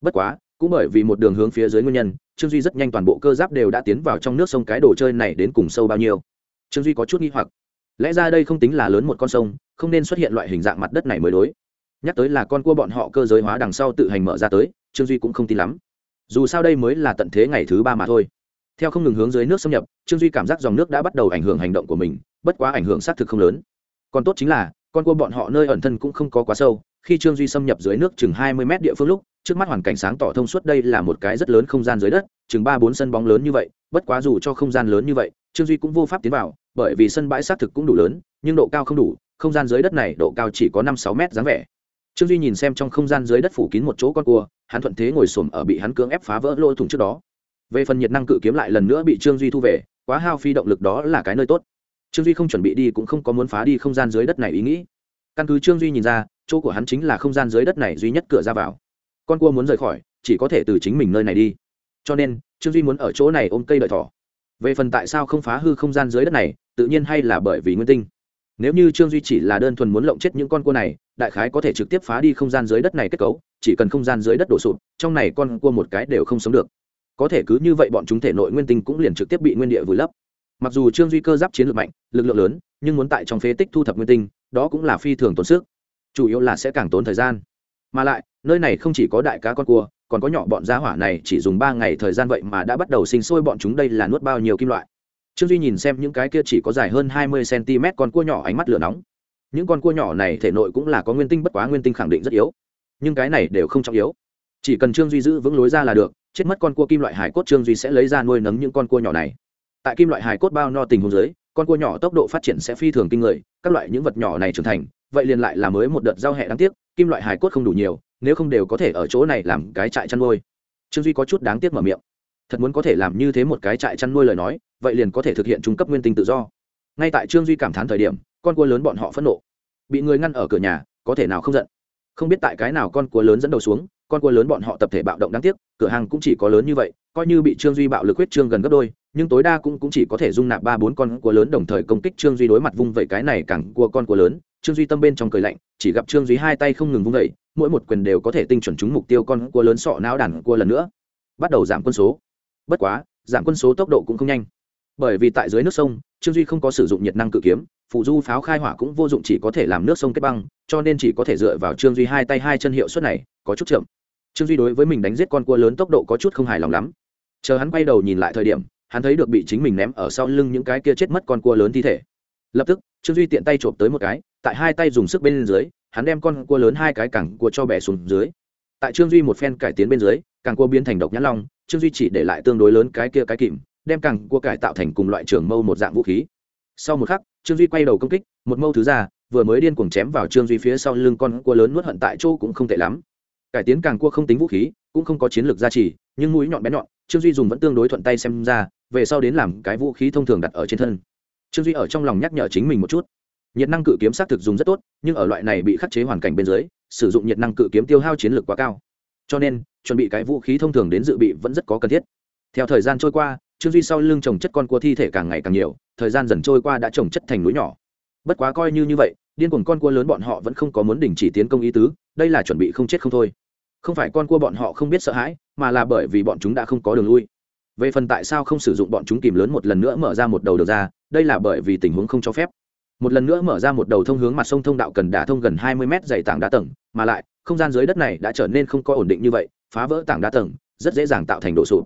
Bất quá, cũng bởi vì một đường hướng phía dưới nguyên nhân, trương duy rất nhanh toàn bộ cơ giáp đều đã tiến vào trong nước sông cái đồ chơi này đến cùng sâu bao nhiêu. Trương duy có chút nghi hoặc. Lẽ ra đây không tính là lớn một con sông, không nên xuất hiện loại hình dạng mặt đất này mới đối. Nhắc tới là con cua bọn họ cơ giới hóa đằng sau tự hành mở ra tới trương duy cũng không tin lắm. Dù sao đây mới là tận thế ngày thứ ba mà thôi. Theo không ngừng hướng dưới nước xâm nhập, trương duy cảm giác dòng nước đã bắt đầu ảnh hưởng hành động của mình, bất quá ảnh hưởng xác thực không lớn. Còn tốt chính là, con cua bọn họ nơi ẩn thân cũng không có quá sâu, khi trương duy xâm nhập dưới nước chừng hai mươi mét địa phương lúc, trước mắt hoàn cảnh sáng tỏ thông suốt đây là một cái rất lớn không gian dưới đất, chừng ba bốn sân bóng lớn như vậy, bất quá dù cho không gian lớn như vậy, trương duy cũng vô pháp tiến vào, bởi vì sân bãi xác thực cũng đủ lớn, nhưng độ cao không đủ, không gian dưới đất này độ cao chỉ có năm sáu mét dáng vẻ trương duy nhìn xem trong không gian dưới đất phủ kín một chỗ con cua, hắn thuận thế ngồi xổm ở bị hắn cưỡng ép phá vỡ lỗ thủng trước đó. Về phần nhiệt năng cự kiếm lại lần nữa bị trương duy thu về, quá hao phi động lực đó là cái nơi tốt. Trương duy không chuẩn bị đi cũng không có muốn phá đi không gian dưới đất này ý nghĩ. Căn cứ trương duy nhìn ra, chỗ của hắn chính là không gian dưới đất này duy nhất cửa ra vào. Con cua muốn rời khỏi, chỉ có thể từ chính mình nơi này đi. Cho nên, trương duy muốn ở chỗ này ôm cây đợi thỏ. Về phần tại sao không phá hư không gian dưới đất này, tự nhiên hay là bởi vì nguyên tinh. Nếu như trương duy chỉ là đơn thuần muốn lộng chết những con cua này đại khái có thể trực tiếp phá đi không gian dưới đất này kết cấu, chỉ cần không gian dưới đất đổ sụp, trong này con cua một cái đều không sống được. Có thể cứ như vậy bọn chúng thể nội nguyên tinh cũng liền trực tiếp bị nguyên địa vùi lấp. Mặc dù trương duy cơ giáp chiến lược mạnh, lực lượng lớn, nhưng muốn tại trong phế tích thu thập nguyên tinh, đó cũng là phi thường tốn sức. Chủ yếu là sẽ càng tốn thời gian. Mà lại, nơi này không chỉ có đại cá con cua, còn có nhỏ bọn giá hỏa này chỉ dùng ba ngày thời gian vậy mà đã bắt đầu sinh sôi bọn chúng đây là nuốt bao nhiêu kim loại. Trương duy nhìn xem những cái kia chỉ có dài hơn hai mươi cm con cua nhỏ ánh mắt lửa nóng những con cua nhỏ này thể nội cũng là có nguyên tinh bất quá nguyên tinh khẳng định rất yếu. Nhưng cái này đều không trọng yếu. Chỉ cần trương duy giữ vững lối ra là được, chết mất con cua kim loại hải cốt trương duy sẽ lấy ra nuôi nấng những con cua nhỏ này. Tại kim loại hải cốt bao no tình huống dưới, con cua nhỏ tốc độ phát triển sẽ phi thường kinh người, các loại những vật nhỏ này trưởng thành, vậy liền lại là mới một đợt giao hẹ đáng tiếc, kim loại hải cốt không đủ nhiều, nếu không đều có thể ở chỗ này làm cái trại chăn nuôi. Trương duy có chút đáng tiếc mở miệng. Thật muốn có thể làm như thế một cái trại chăn nuôi lời nói, vậy liền có thể thực hiện trung cấp nguyên tinh tự do ngay tại trương duy cảm thán thời điểm con cua lớn bọn họ phẫn nộ. Bị người ngăn ở cửa nhà có thể nào không giận? Không biết tại cái nào con cua lớn dẫn đầu xuống con cua lớn bọn họ tập thể bạo động đáng tiếc cửa hàng cũng chỉ có lớn như vậy coi như bị trương duy bạo lực huyết trương gần gấp đôi nhưng tối đa cũng, cũng chỉ có thể dung nạp ba bốn con cua lớn đồng thời công kích trương duy đối mặt vung vẩy cái này càng cua con cua lớn. Trương duy tâm bên trong cười lạnh chỉ gặp trương duy hai tay không ngừng vung vẩy mỗi một quyền đều có thể tinh chuẩn trúng mục tiêu con cua lớn sọ não đàn cua lần nữa. Bắt đầu giảm quân số. Bất quá giảm quân số tốc độ cũng không nhanh bởi vì tại dưới nước sông, trương duy không có sử dụng nhiệt năng cự kiếm phụ du pháo khai hỏa cũng vô dụng chỉ có thể làm nước sông kết băng, cho nên chỉ có thể dựa vào trương duy hai tay hai chân hiệu suất này, có chút chậm. Trương duy đối với mình đánh giết con cua lớn tốc độ có chút không hài lòng lắm. Chờ hắn quay đầu nhìn lại thời điểm, hắn thấy được bị chính mình ném ở sau lưng những cái kia chết mất con cua lớn thi thể. Lập tức, trương duy tiện tay trộm tới một cái, tại hai tay dùng sức bên dưới, hắn đem con cua lớn hai cái cẳng cua cho bẻ xuống dưới. Tại trương duy một phen cải tiến bên dưới càng cua biến thành độc nhãn long, trương duy chỉ để lại tương đối lớn cái kia cái kìm đem cẳng cua cải tạo thành cùng loại trường mâu một dạng vũ khí. Sau một khắc, trương duy quay đầu công kích, một mâu thứ ra, vừa mới điên cuồng chém vào trương duy phía sau lưng con cua lớn nuốt hận tại chỗ cũng không tệ lắm. Cải tiến càng cua không tính vũ khí, cũng không có chiến lược gia trì, nhưng mũi nhọn bén nhọn, trương duy dùng vẫn tương đối thuận tay xem ra, về sau đến làm cái vũ khí thông thường đặt ở trên thân. Trương duy ở trong lòng nhắc nhở chính mình một chút. Nhiệt năng cự kiếm xác thực dùng rất tốt, nhưng ở loại này bị khắc chế hoàn cảnh bên dưới, sử dụng nhiệt năng cự kiếm tiêu hao chiến lược quá cao. Cho nên, chuẩn bị cái vũ khí thông thường đến dự bị vẫn rất có cần thiết. Theo thời gian trôi qua trương duy sau lưng trồng chất con cua thi thể càng ngày càng nhiều, thời gian dần trôi qua đã trồng chất thành núi nhỏ. Bất quá coi như như vậy, điên cuồng con cua lớn bọn họ vẫn không có muốn đình chỉ tiến công ý tứ, đây là chuẩn bị không chết không thôi. Không phải con cua bọn họ không biết sợ hãi, mà là bởi vì bọn chúng đã không có đường lui. Về phần tại sao không sử dụng bọn chúng kìm lớn một lần nữa mở ra một đầu được ra, đây là bởi vì tình huống không cho phép. Một lần nữa mở ra một đầu thông hướng mặt sông thông đạo cần đả thông gần hai mươi mét dày tảng đá tầng, mà lại, không gian dưới đất này đã trở nên không có ổn định như vậy, phá vỡ tảng đá tầng, rất dễ dàng tạo thành độ sụp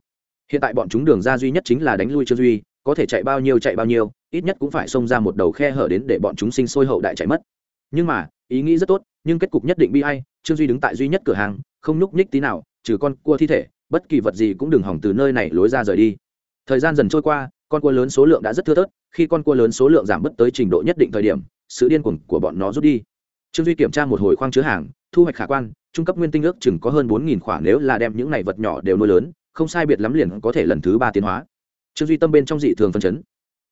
hiện tại bọn chúng đường ra duy nhất chính là đánh lui trương duy, có thể chạy bao nhiêu chạy bao nhiêu, ít nhất cũng phải xông ra một đầu khe hở đến để bọn chúng sinh sôi hậu đại chạy mất. Nhưng mà, ý nghĩ rất tốt, nhưng kết cục nhất định bi hay trương duy đứng tại duy nhất cửa hàng, không nhúc nhích tí nào, trừ con cua thi thể, bất kỳ vật gì cũng đừng hỏng từ nơi này lối ra rời đi. Thời gian dần trôi qua, con cua lớn số lượng đã rất thưa thớt, khi con cua lớn số lượng giảm bớt tới trình độ nhất định thời điểm, sự điên cuồng của bọn nó rút đi. Trương duy kiểm tra một hồi khoang chứa hàng, thu hoạch khả quan, trung cấp nguyên tinh ước chừng có hơn bốn nghìn khoản nếu là đem những này vật nhỏ đều nuôi lớn không sai biệt lắm liền có thể lần thứ ba tiến hóa. Trương duy tâm bên trong dị thường phân chấn.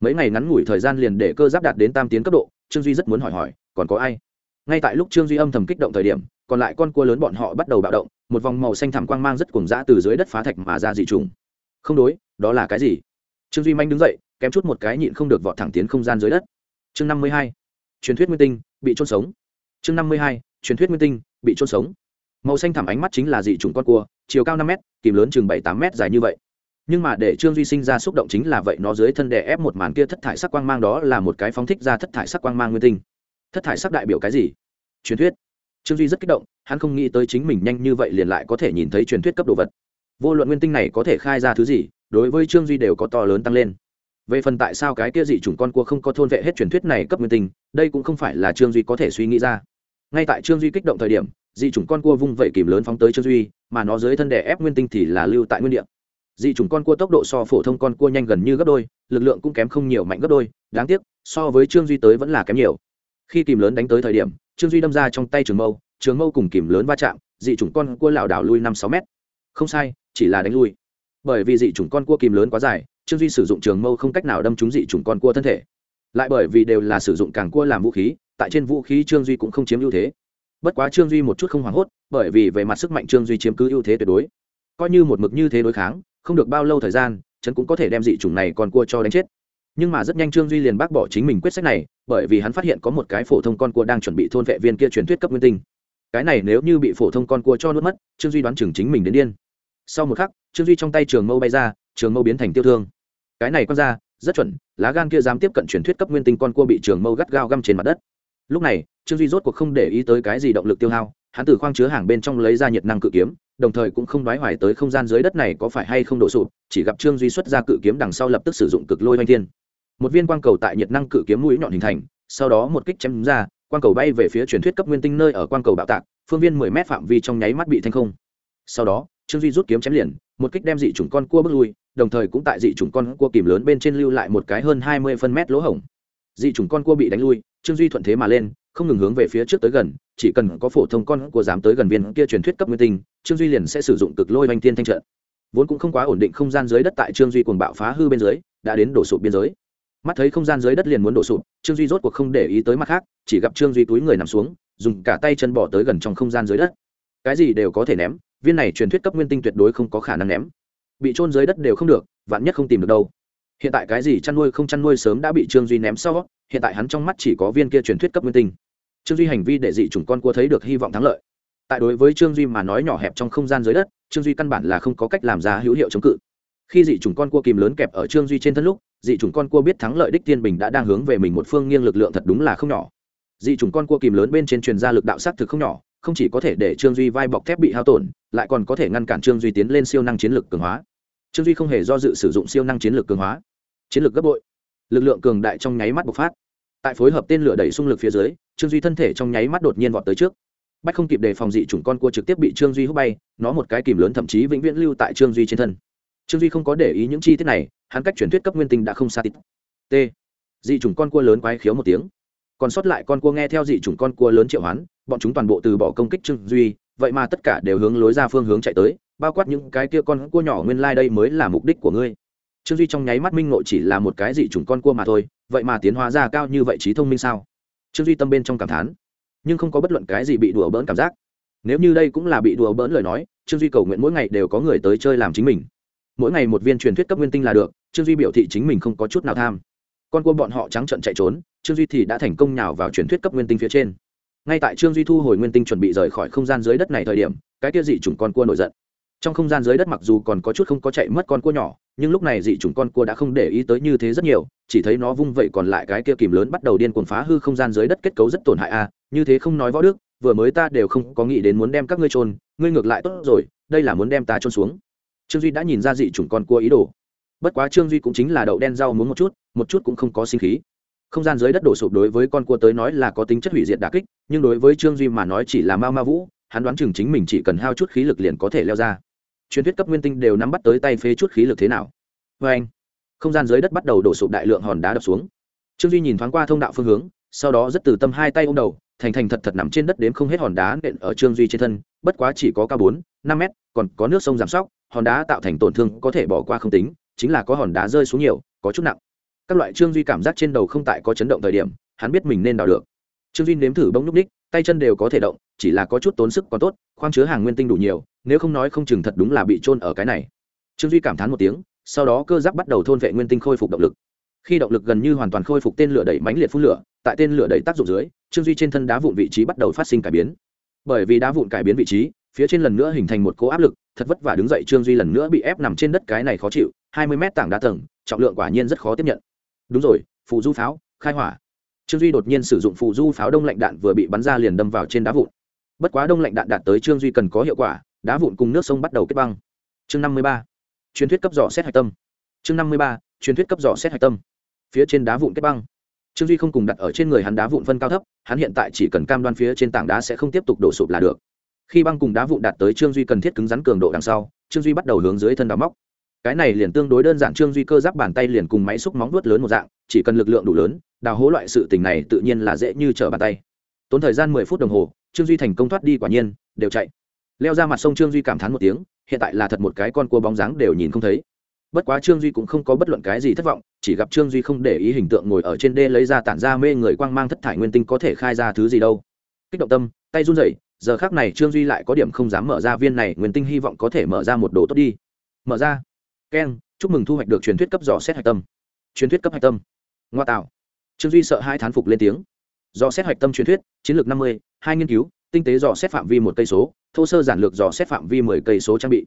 Mấy ngày ngắn ngủi thời gian liền để cơ giáp đạt đến tam tiến cấp độ, trương duy rất muốn hỏi hỏi, còn có ai? Ngay tại lúc trương duy âm thầm kích động thời điểm, còn lại con cua lớn bọn họ bắt đầu bạo động, một vòng màu xanh thảm quang mang rất cuồng dã từ dưới đất phá thạch mà ra dị trùng. Không đối, đó là cái gì? Trương duy manh đứng dậy, kém chút một cái nhịn không được vọt thẳng tiến không gian dưới đất. Chương năm mươi hai, truyền thuyết nguyên tinh, bị trôn sống. Chương năm mươi hai, truyền thuyết nguyên tinh, bị trôn sống màu xanh thảm ánh mắt chính là dị trùng con cua, chiều cao năm m kìm lớn chừng bảy tám m dài như vậy. Nhưng mà để trương duy sinh ra xúc động chính là vậy, nó dưới thân đè ép một màn kia thất thải sắc quang mang đó là một cái phóng thích ra thất thải sắc quang mang nguyên tinh. Thất thải sắc đại biểu cái gì? Truyền thuyết. Trương duy rất kích động, hắn không nghĩ tới chính mình nhanh như vậy liền lại có thể nhìn thấy truyền thuyết cấp đồ vật. Vô luận nguyên tinh này có thể khai ra thứ gì, đối với trương duy đều có to lớn tăng lên. Về phần tại sao cái kia dị chủng con cua không có thôn vệ hết truyền thuyết này cấp nguyên tinh, đây cũng không phải là trương duy có thể suy nghĩ ra. Ngay tại trương duy kích động thời điểm dị chủng con cua vung vẩy kìm lớn phóng tới trương duy, mà nó dưới thân đè ép nguyên tinh thì là lưu tại nguyên địa. Dị chủng con cua tốc độ so phổ thông con cua nhanh gần như gấp đôi, lực lượng cũng kém không nhiều mạnh gấp đôi, đáng tiếc, so với trương duy tới vẫn là kém nhiều. Khi kìm lớn đánh tới thời điểm, trương duy đâm ra trong tay trường mâu trường mâu cùng kìm lớn va chạm, dị chủng con cua lảo đảo lui năm sáu mét. Không sai, chỉ là đánh lui. Bởi vì dị chủng con cua kìm lớn quá dài, trương duy sử dụng trường mâu không cách nào đâm trúng dị chủng con cua thân thể. Lại bởi vì đều là sử dụng càng cua làm vũ khí, tại trên vũ khí trương duy cũng không chiếm ưu thế bất quá trương duy một chút không hoảng hốt, bởi vì về mặt sức mạnh trương duy chiếm cứ ưu thế tuyệt đối. Coi như một mực như thế đối kháng, không được bao lâu thời gian, trấn cũng có thể đem dị chủng này còn cua cho đánh chết. Nhưng mà rất nhanh trương duy liền bác bỏ chính mình quyết sách này, bởi vì hắn phát hiện có một cái phổ thông con cua đang chuẩn bị thôn vệ viên kia truyền thuyết cấp nguyên tinh. Cái này nếu như bị phổ thông con cua cho nuốt mất, trương duy đoán chừng chính mình đến điên. Sau một khắc, trương duy trong tay trường mâu bay ra, trường mâu biến thành tiêu thương. Cái này quăng ra, rất chuẩn, lá gan kia dám tiếp cận truyền thuyết cấp nguyên tinh con cua bị trường mâu gắt gao găm trên mặt đất. Lúc này trương duy rốt cuộc không để ý tới cái gì động lực tiêu hao, hắn từ khoang chứa hàng bên trong lấy ra nhiệt năng cự kiếm, đồng thời cũng không đoái hoài tới không gian dưới đất này có phải hay không đổ sụp, chỉ gặp trương duy xuất ra cự kiếm đằng sau lập tức sử dụng cực lôi oanh thiên. Một viên quang cầu tại nhiệt năng cự kiếm mũi nhọn hình thành, sau đó một kích chém ra, quang cầu bay về phía truyền thuyết cấp nguyên tinh nơi ở quang cầu bạo tạc, phương viên mười mét phạm vi trong nháy mắt bị thanh không. Sau đó, trương duy rút kiếm chém liền, một kích đem dị chủng con cua bước lui, đồng thời cũng tại dị chủng con cua kìm lớn bên trên lưu lại một cái hơn hai mươi phân mét lỗ hổng. Dị chủng con cua bị đánh lui, trương duy thuận thế mà lên không ngừng hướng về phía trước tới gần, chỉ cần có phổ thông con của dám tới gần viên kia truyền thuyết cấp nguyên tinh, trương duy liền sẽ sử dụng cực lôi oanh tiên thanh trận. Vốn cũng không quá ổn định không gian dưới đất tại trương duy cuồng bạo phá hư bên dưới, đã đến đổ sụp biên giới. Mắt thấy không gian dưới đất liền muốn đổ sụp, trương duy rốt cuộc không để ý tới mặt khác, chỉ gặp trương duy túi người nằm xuống, dùng cả tay chân bỏ tới gần trong không gian dưới đất. Cái gì đều có thể ném, viên này truyền thuyết cấp nguyên tinh tuyệt đối không có khả năng ném. Bị trôn dưới đất đều không được, vạn nhất không tìm được đâu hiện tại cái gì chăn nuôi không chăn nuôi sớm đã bị trương duy ném sau, hiện tại hắn trong mắt chỉ có viên kia truyền thuyết cấp nguyên tinh. Trương duy hành vi để dị chủng con cua thấy được hy vọng thắng lợi. Tại đối với trương duy mà nói nhỏ hẹp trong không gian dưới đất, trương duy căn bản là không có cách làm ra hữu hiệu chống cự. Khi dị chủng con cua kìm lớn kẹp ở trương duy trên thân lúc, dị chủng con cua biết thắng lợi đích tiên bình đã đang hướng về mình một phương nghiêng lực lượng thật đúng là không nhỏ. Dị chủng con cua kìm lớn bên trên truyền ra lực đạo sát thực không nhỏ, không chỉ có thể để trương duy vai bọc thép bị hao tổn, lại còn có thể ngăn cản trương duy tiến lên siêu năng chiến lược cường hóa trương duy không hề do dự sử dụng siêu năng chiến lược cường hóa chiến lược gấp bội lực lượng cường đại trong nháy mắt bộc phát tại phối hợp tên lửa đẩy xung lực phía dưới trương duy thân thể trong nháy mắt đột nhiên vọt tới trước bách không kịp đề phòng dị chủng con cua trực tiếp bị trương duy hút bay nó một cái kìm lớn thậm chí vĩnh viễn lưu tại trương duy trên thân trương duy không có để ý những chi tiết này hắn cách truyền thuyết cấp nguyên tinh đã không xa tít t dị chủng con cua lớn quái khiếu một tiếng còn sót lại con cua nghe theo dị chủng con cua lớn triệu hoán bọn chúng toàn bộ từ bỏ công kích trương duy vậy mà tất cả đều hướng lối ra phương hướng chạy tới bao quát những cái kia con cua nhỏ nguyên lai đây mới là mục đích của ngươi. Trương duy trong nháy mắt minh ngộ chỉ là một cái dị chủng con cua mà thôi, vậy mà tiến hóa ra cao như vậy trí thông minh sao? Trương duy tâm bên trong cảm thán, nhưng không có bất luận cái gì bị đùa bỡn cảm giác. Nếu như đây cũng là bị đùa bỡn lời nói, trương duy cầu nguyện mỗi ngày đều có người tới chơi làm chính mình. Mỗi ngày một viên truyền thuyết cấp nguyên tinh là được, trương duy biểu thị chính mình không có chút nào tham. Con cua bọn họ trắng trận chạy trốn, trương duy thì đã thành công nhào vào truyền thuyết cấp nguyên tinh phía trên. Ngay tại trương duy thu hồi nguyên tinh chuẩn bị rời khỏi không gian dưới đất này thời điểm, cái kia dị chủng con cua nổi giận trong không gian dưới đất mặc dù còn có chút không có chạy mất con cua nhỏ nhưng lúc này dị chủng con cua đã không để ý tới như thế rất nhiều chỉ thấy nó vung vậy còn lại cái kia kìm lớn bắt đầu điên cuồng phá hư không gian dưới đất kết cấu rất tổn hại a à, như thế không nói võ đức vừa mới ta đều không có nghĩ đến muốn đem các ngươi trôn ngươi ngược lại tốt rồi đây là muốn đem ta trôn xuống. Trương duy đã nhìn ra dị chủng con cua ý đồ. Bất quá trương duy cũng chính là đậu đen rau muốn một chút một chút cũng không có sinh khí. Không gian dưới đất đổ sụp đối với con cua tới nói là có tính chất hủy diệt đà kích nhưng đối với trương duy mà nói chỉ là ma ma vũ hắn đoán chừng chính mình chỉ cần hao chút khí lực liền có thể leo ra truyền thuyết cấp nguyên tinh đều nắm bắt tới tay phế chút khí lực thế nào? Vê anh, không gian dưới đất bắt đầu đổ sụp đại lượng hòn đá đập xuống. Trương duy nhìn thoáng qua thông đạo phương hướng, sau đó rất từ tâm hai tay ô m đầu, thành thành thật thật nằm trên đất đếm không hết hòn đá nện ở trương duy trên thân, bất quá chỉ có cao bốn, năm mét, còn có nước sông giảm sóc, hòn đá tạo thành tổn thương có thể bỏ qua không tính, chính là có hòn đá rơi xuống nhiều, có chút nặng. Các loại trương duy cảm giác trên đầu không tại có chấn động thời điểm, hắn biết mình nên đào được. Trương duy nếm thử bông núp ních tay chân đều có thể động, chỉ là có chút tốn sức còn tốt, khoang chứa hàng nguyên tinh đủ nhiều, nếu không nói không chừng thật đúng là bị trôn ở cái này. Trương duy cảm thán một tiếng, sau đó cơ giáp bắt đầu thôn vệ nguyên tinh khôi phục động lực. Khi động lực gần như hoàn toàn khôi phục tên lửa đẩy mãnh liệt phun lửa, tại tên lửa đẩy tác dụng dưới, trương duy trên thân đá vụn vị trí bắt đầu phát sinh cải biến. Bởi vì đá vụn cải biến vị trí, phía trên lần nữa hình thành một cỗ áp lực, thật vất vả đứng dậy trương duy lần nữa bị ép nằm trên đất cái này khó chịu, hai mươi mét tảng đá tầng, trọng lượng quả nhiên rất khó tiếp nhận. Đúng rồi phù du pháo, khai hỏa trương duy đột nhiên sử dụng phụ du pháo đông lạnh đạn vừa bị bắn ra liền đâm vào trên đá vụn. Bất quá đông lạnh đạn đạt tới trương duy cần có hiệu quả, đá vụn cùng nước sông bắt đầu kết băng. Chương năm mươi ba, truyền thuyết cấp dò xét hạch tâm. Chương năm mươi ba, truyền thuyết cấp dò xét hạch tâm. Phía trên đá vụn kết băng. Trương duy không cùng đặt ở trên người hắn đá vụn phân cao thấp, hắn hiện tại chỉ cần cam đoan phía trên tảng đá sẽ không tiếp tục đổ sụp là được. Khi băng cùng đá vụn đạt tới trương duy cần thiết cứng rắn cường độ đằng sau, trương duy bắt đầu hướng dưới thân đào móc cái này liền tương đối đơn giản, trương duy cơ giáp bàn tay liền cùng máy xúc móng vuốt lớn một dạng, chỉ cần lực lượng đủ lớn, đào hố loại sự tình này tự nhiên là dễ như trở bàn tay. Tốn thời gian mười phút đồng hồ, trương duy thành công thoát đi quả nhiên, đều chạy. Leo ra mặt sông trương duy cảm thán một tiếng, hiện tại là thật một cái con cua bóng dáng đều nhìn không thấy. Bất quá trương duy cũng không có bất luận cái gì thất vọng, chỉ gặp trương duy không để ý hình tượng ngồi ở trên đê lấy ra tản ra mê người quang mang thất thải nguyên tinh có thể khai ra thứ gì đâu. Kích động tâm, tay run rẩy, giờ khác này trương duy lại có điểm không dám mở ra viên này nguyên tinh, hy vọng có thể mở ra một đồ tốt đi. Mở ra keng, chúc mừng thu hoạch được truyền thuyết cấp dò xét hạch tâm. Truyền thuyết cấp hạch tâm. Ngoa tạo. Trương duy sợ hai thán phục lên tiếng. Dò xét hạch tâm truyền thuyết, chiến lược năm mươi, hai nghiên cứu, tinh tế dò xét phạm vi một cây số, thô sơ giản lược dò xét phạm vi mười cây số trang bị.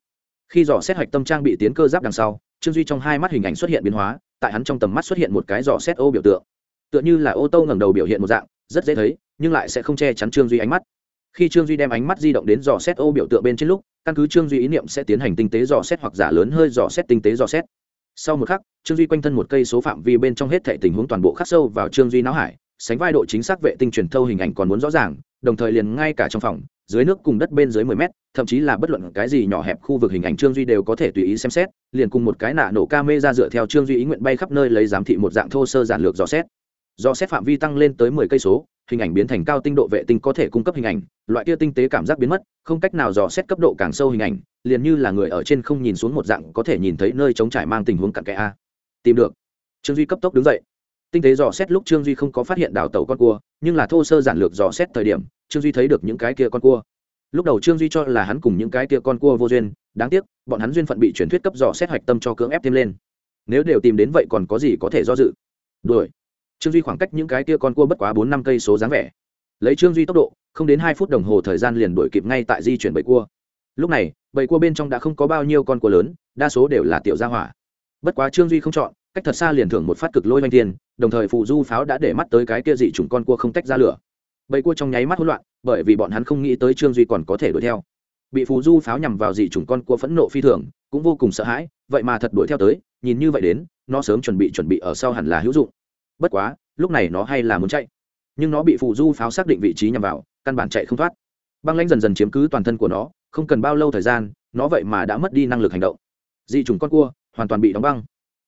Khi dò xét hạch tâm trang bị tiến cơ giáp đằng sau, trương duy trong hai mắt hình ảnh xuất hiện biến hóa, tại hắn trong tầm mắt xuất hiện một cái dò xét ô biểu tượng. Tựa như là ô tô ngẩng đầu biểu hiện một dạng, rất dễ thấy, nhưng lại sẽ không che chắn trương duy ánh mắt khi trương duy đem ánh mắt di động đến dò xét ô biểu tượng bên trên lúc căn cứ trương duy ý niệm sẽ tiến hành tinh tế dò xét hoặc giả lớn hơi dò xét tinh tế dò xét sau một khắc trương duy quanh thân một cây số phạm vi bên trong hết thể tình huống toàn bộ khắc sâu vào trương duy não hải sánh vai độ chính xác vệ tinh truyền thâu hình ảnh còn muốn rõ ràng đồng thời liền ngay cả trong phòng dưới nước cùng đất bên dưới 10 mét, thậm chí là bất luận cái gì nhỏ hẹp khu vực hình ảnh Trương Duy đều có thể tùy ý xem xét, liền cùng một cái nạ nổ camera dựa theo Trương Duy ý nguyện bay khắp nơi lấy giám thị một dạng thô sơ giản lược dò xét. Dò xét phạm vi tăng lên tới 10 cây số, hình ảnh biến thành cao tinh độ vệ tinh có thể cung cấp hình ảnh, loại kia tinh tế cảm giác biến mất, không cách nào dò xét cấp độ càng sâu hình ảnh, liền như là người ở trên không nhìn xuống một dạng có thể nhìn thấy nơi trống trải mang tình huống cặn kẽ a. Tìm được. Trương Duy cấp tốc đứng dậy. Tinh tế dò xét lúc Trương Duy không có phát hiện đào tẩu con cua, nhưng là thô sơ giản lược dò xét thời điểm, Trương Duy thấy được những cái kia con cua lúc đầu trương duy cho là hắn cùng những cái kia con cua vô duyên đáng tiếc bọn hắn duyên phận bị truyền thuyết cấp dò xét hoạch tâm cho cưỡng ép thêm lên nếu đều tìm đến vậy còn có gì có thể do dự đuổi trương duy khoảng cách những cái kia con cua bất quá bốn năm cây số dáng vẻ. Lấy trương duy tốc độ, không đến hai phút đồng hồ thời gian liền đuổi kịp ngay tại di chuyển bầy cua. Lúc này, bầy cua bên trong đã không có bao nhiêu con cua lớn, đa số đều là tiểu gia hỏa. Bất quá trương duy không chọn, cách thật xa liền thưởng một phát cực lôi oanh tiền, đồng thời phụ du pháo đã để mắt tới cái kia dị chủng con cua không tách ra lửa. Bầy cua trong nháy mắt hỗn loạn, bởi vì bọn hắn không nghĩ tới trương duy còn có thể đuổi theo. Bị phù du pháo nhằm vào dị chủng con cua phẫn nộ phi thường, cũng vô cùng sợ hãi, vậy mà thật đuổi theo tới, nhìn như vậy đến, nó sớm chuẩn bị chuẩn bị ở sau hẳn là hữu dụng bất quá, lúc này nó hay là muốn chạy. Nhưng nó bị phù du pháo xác định vị trí nhằm vào, căn bản chạy không thoát. Băng lãnh dần dần chiếm cứ toàn thân của nó, không cần bao lâu thời gian, nó vậy mà đã mất đi năng lực hành động. Dị chủng con cua, hoàn toàn bị đóng băng.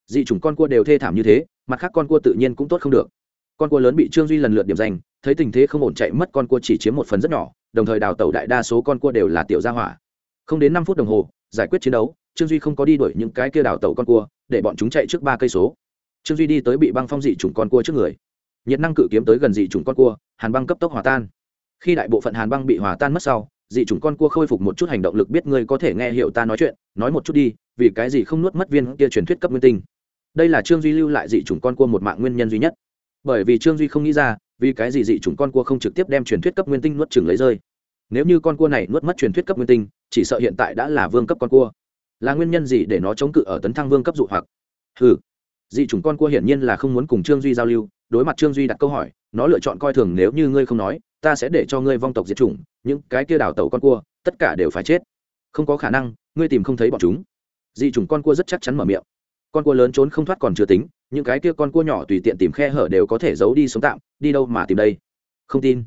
Dị chủng con cua đều thê thảm như thế, mặt khác con cua tự nhiên cũng tốt không được. Con cua lớn bị trương duy lần lượt điểm danh, thấy tình thế không ổn chạy mất con cua chỉ chiếm một phần rất nhỏ, đồng thời đào tẩu đại đa số con cua đều là tiểu gia hỏa. Không đến năm phút đồng hồ, giải quyết chiến đấu, trương duy không có đi đuổi những cái kia đào tẩu con cua, để bọn chúng chạy trước ba cây số trương duy đi tới bị băng phong dị chủng con cua trước người nhiệt năng cự kiếm tới gần dị chủng con cua hàn băng cấp tốc hòa tan khi đại bộ phận hàn băng bị hòa tan mất sau dị chủng con cua khôi phục một chút hành động lực biết ngươi có thể nghe hiểu ta nói chuyện nói một chút đi vì cái gì không nuốt mất viên kia truyền thuyết cấp nguyên tinh đây là trương duy lưu lại dị chủng con cua một mạng nguyên nhân duy nhất bởi vì trương duy không nghĩ ra vì cái gì dị chủng con cua không trực tiếp đem truyền thuyết cấp nguyên tinh nuốt chừng lấy rơi nếu như con cua này nuốt mất truyền thuyết cấp nguyên tinh chỉ sợ hiện tại đã là vương cấp con cua là nguyên nhân gì để nó chống cự ở tấn thăng vương cấp dụ hoặc ừ dị chủng con cua hiển nhiên là không muốn cùng trương duy giao lưu, đối mặt trương duy đặt câu hỏi, nó lựa chọn coi thường nếu như ngươi không nói, ta sẽ để cho ngươi vong tộc diệt chủng, những cái kia đào tẩu con cua, tất cả đều phải chết. Không có khả năng, ngươi tìm không thấy bọn chúng. Dị chủng con cua rất chắc chắn mở miệng. Con cua lớn trốn không thoát còn chưa tính, những cái kia con cua nhỏ tùy tiện tìm khe hở đều có thể giấu đi sống tạm, đi đâu mà tìm đây? Không tin.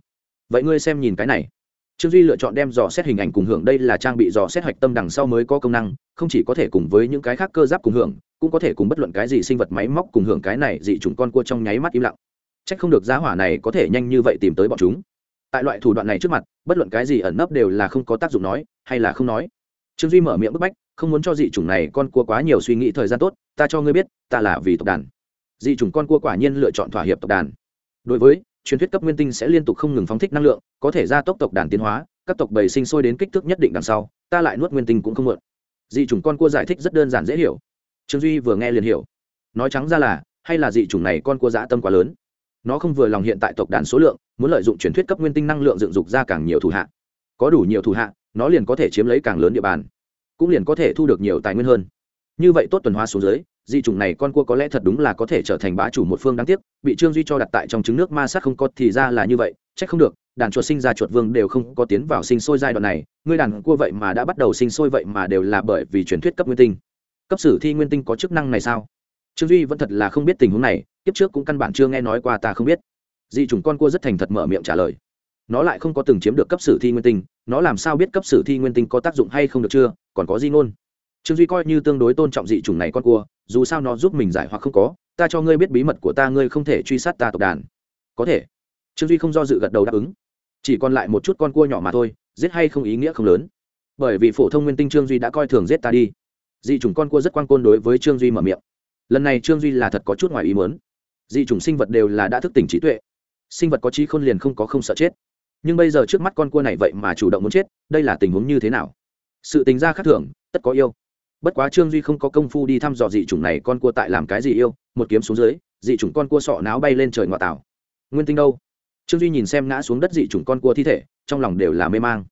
Vậy ngươi xem nhìn cái này. Trương duy lựa chọn đem dò xét hình ảnh cùng hưởng, đây là trang bị dò xét hạch tâm đằng sau mới có công năng, không chỉ có thể cùng với những cái khác cơ giáp cùng hưởng cũng có thể cùng bất luận cái gì sinh vật máy móc cùng hưởng cái này dị chủng con cua trong nháy mắt im lặng. C không được giá hỏa này có thể nhanh như vậy tìm tới bọn chúng. Tại loại thủ đoạn này trước mặt, bất luận cái gì ẩn nấp đều là không có tác dụng nói, hay là không nói. Trương duy mở miệng bức bách, không muốn cho dị chủng này con cua quá nhiều suy nghĩ thời gian tốt, ta cho ngươi biết, ta là vì tộc đàn. Dị chủng con cua quả nhiên lựa chọn thỏa hiệp tộc đàn. Đối với, truyền thuyết cấp nguyên tinh sẽ liên tục không ngừng phóng thích năng lượng, có thể gia tốc tộc đàn tiến hóa, các tộc bầy sinh sôi đến kích thước nhất định đằng sau, ta lại nuốt nguyên tinh cũng không mượn. Dị chủng con cua giải thích rất đơn giản dễ hiểu trương duy vừa nghe liền hiểu. Nói trắng ra là, hay là dị chủng này con cua dã tâm quá lớn? Nó không vừa lòng hiện tại tộc đàn số lượng, muốn lợi dụng truyền thuyết cấp nguyên tinh năng lượng dựng dục ra càng nhiều thủ hạ. Có đủ nhiều thủ hạ, nó liền có thể chiếm lấy càng lớn địa bàn, cũng liền có thể thu được nhiều tài nguyên hơn. Như vậy tốt tuần hoa xuống dưới, dị chủng này con cua có lẽ thật đúng là có thể trở thành bá chủ một phương đáng tiếc, bị trương duy cho đặt tại trong trứng nước ma sát không có thì ra là như vậy trách không được, đàn chuột sinh ra chuột vương đều không có tiến vào sinh sôi giai đoạn này, ngươi đàn cua vậy mà đã bắt đầu sinh sôi vậy mà đều là bởi vì truyền thuyết cấp nguyên tinh cấp sử thi nguyên tinh có chức năng này sao? Trương duy vẫn thật là không biết tình huống này, kiếp trước cũng căn bản chưa nghe nói qua ta không biết. Dị chủng con cua rất thành thật mở miệng trả lời. Nó lại không có từng chiếm được cấp sử thi nguyên tinh, nó làm sao biết cấp sử thi nguyên tinh có tác dụng hay không được chưa? Còn có gì ngôn. Trương duy coi như tương đối tôn trọng dị chủng này con cua, dù sao nó giúp mình giải hoặc không có, ta cho ngươi biết bí mật của ta, ngươi không thể truy sát ta tộc đàn. Có thể. Trương duy không do dự gật đầu đáp ứng. Chỉ còn lại một chút con cua nhỏ mà thôi, giết hay không ý nghĩa không lớn. Bởi vì phổ thông nguyên tinh trương duy đã coi thường giết ta đi dị chủng con cua rất quan côn đối với trương duy mở miệng lần này trương duy là thật có chút ngoài ý muốn. dị chủng sinh vật đều là đã thức tỉnh trí tuệ sinh vật có trí khôn liền không có không sợ chết nhưng bây giờ trước mắt con cua này vậy mà chủ động muốn chết đây là tình huống như thế nào sự tính ra khác thường tất có yêu bất quá trương duy không có công phu đi thăm dò dị chủng này con cua tại làm cái gì yêu một kiếm xuống dưới dị chủng con cua sọ náo bay lên trời ngoại tảo nguyên tinh đâu trương duy nhìn xem ngã xuống đất dị chủng con cua thi thể trong lòng đều là mê mang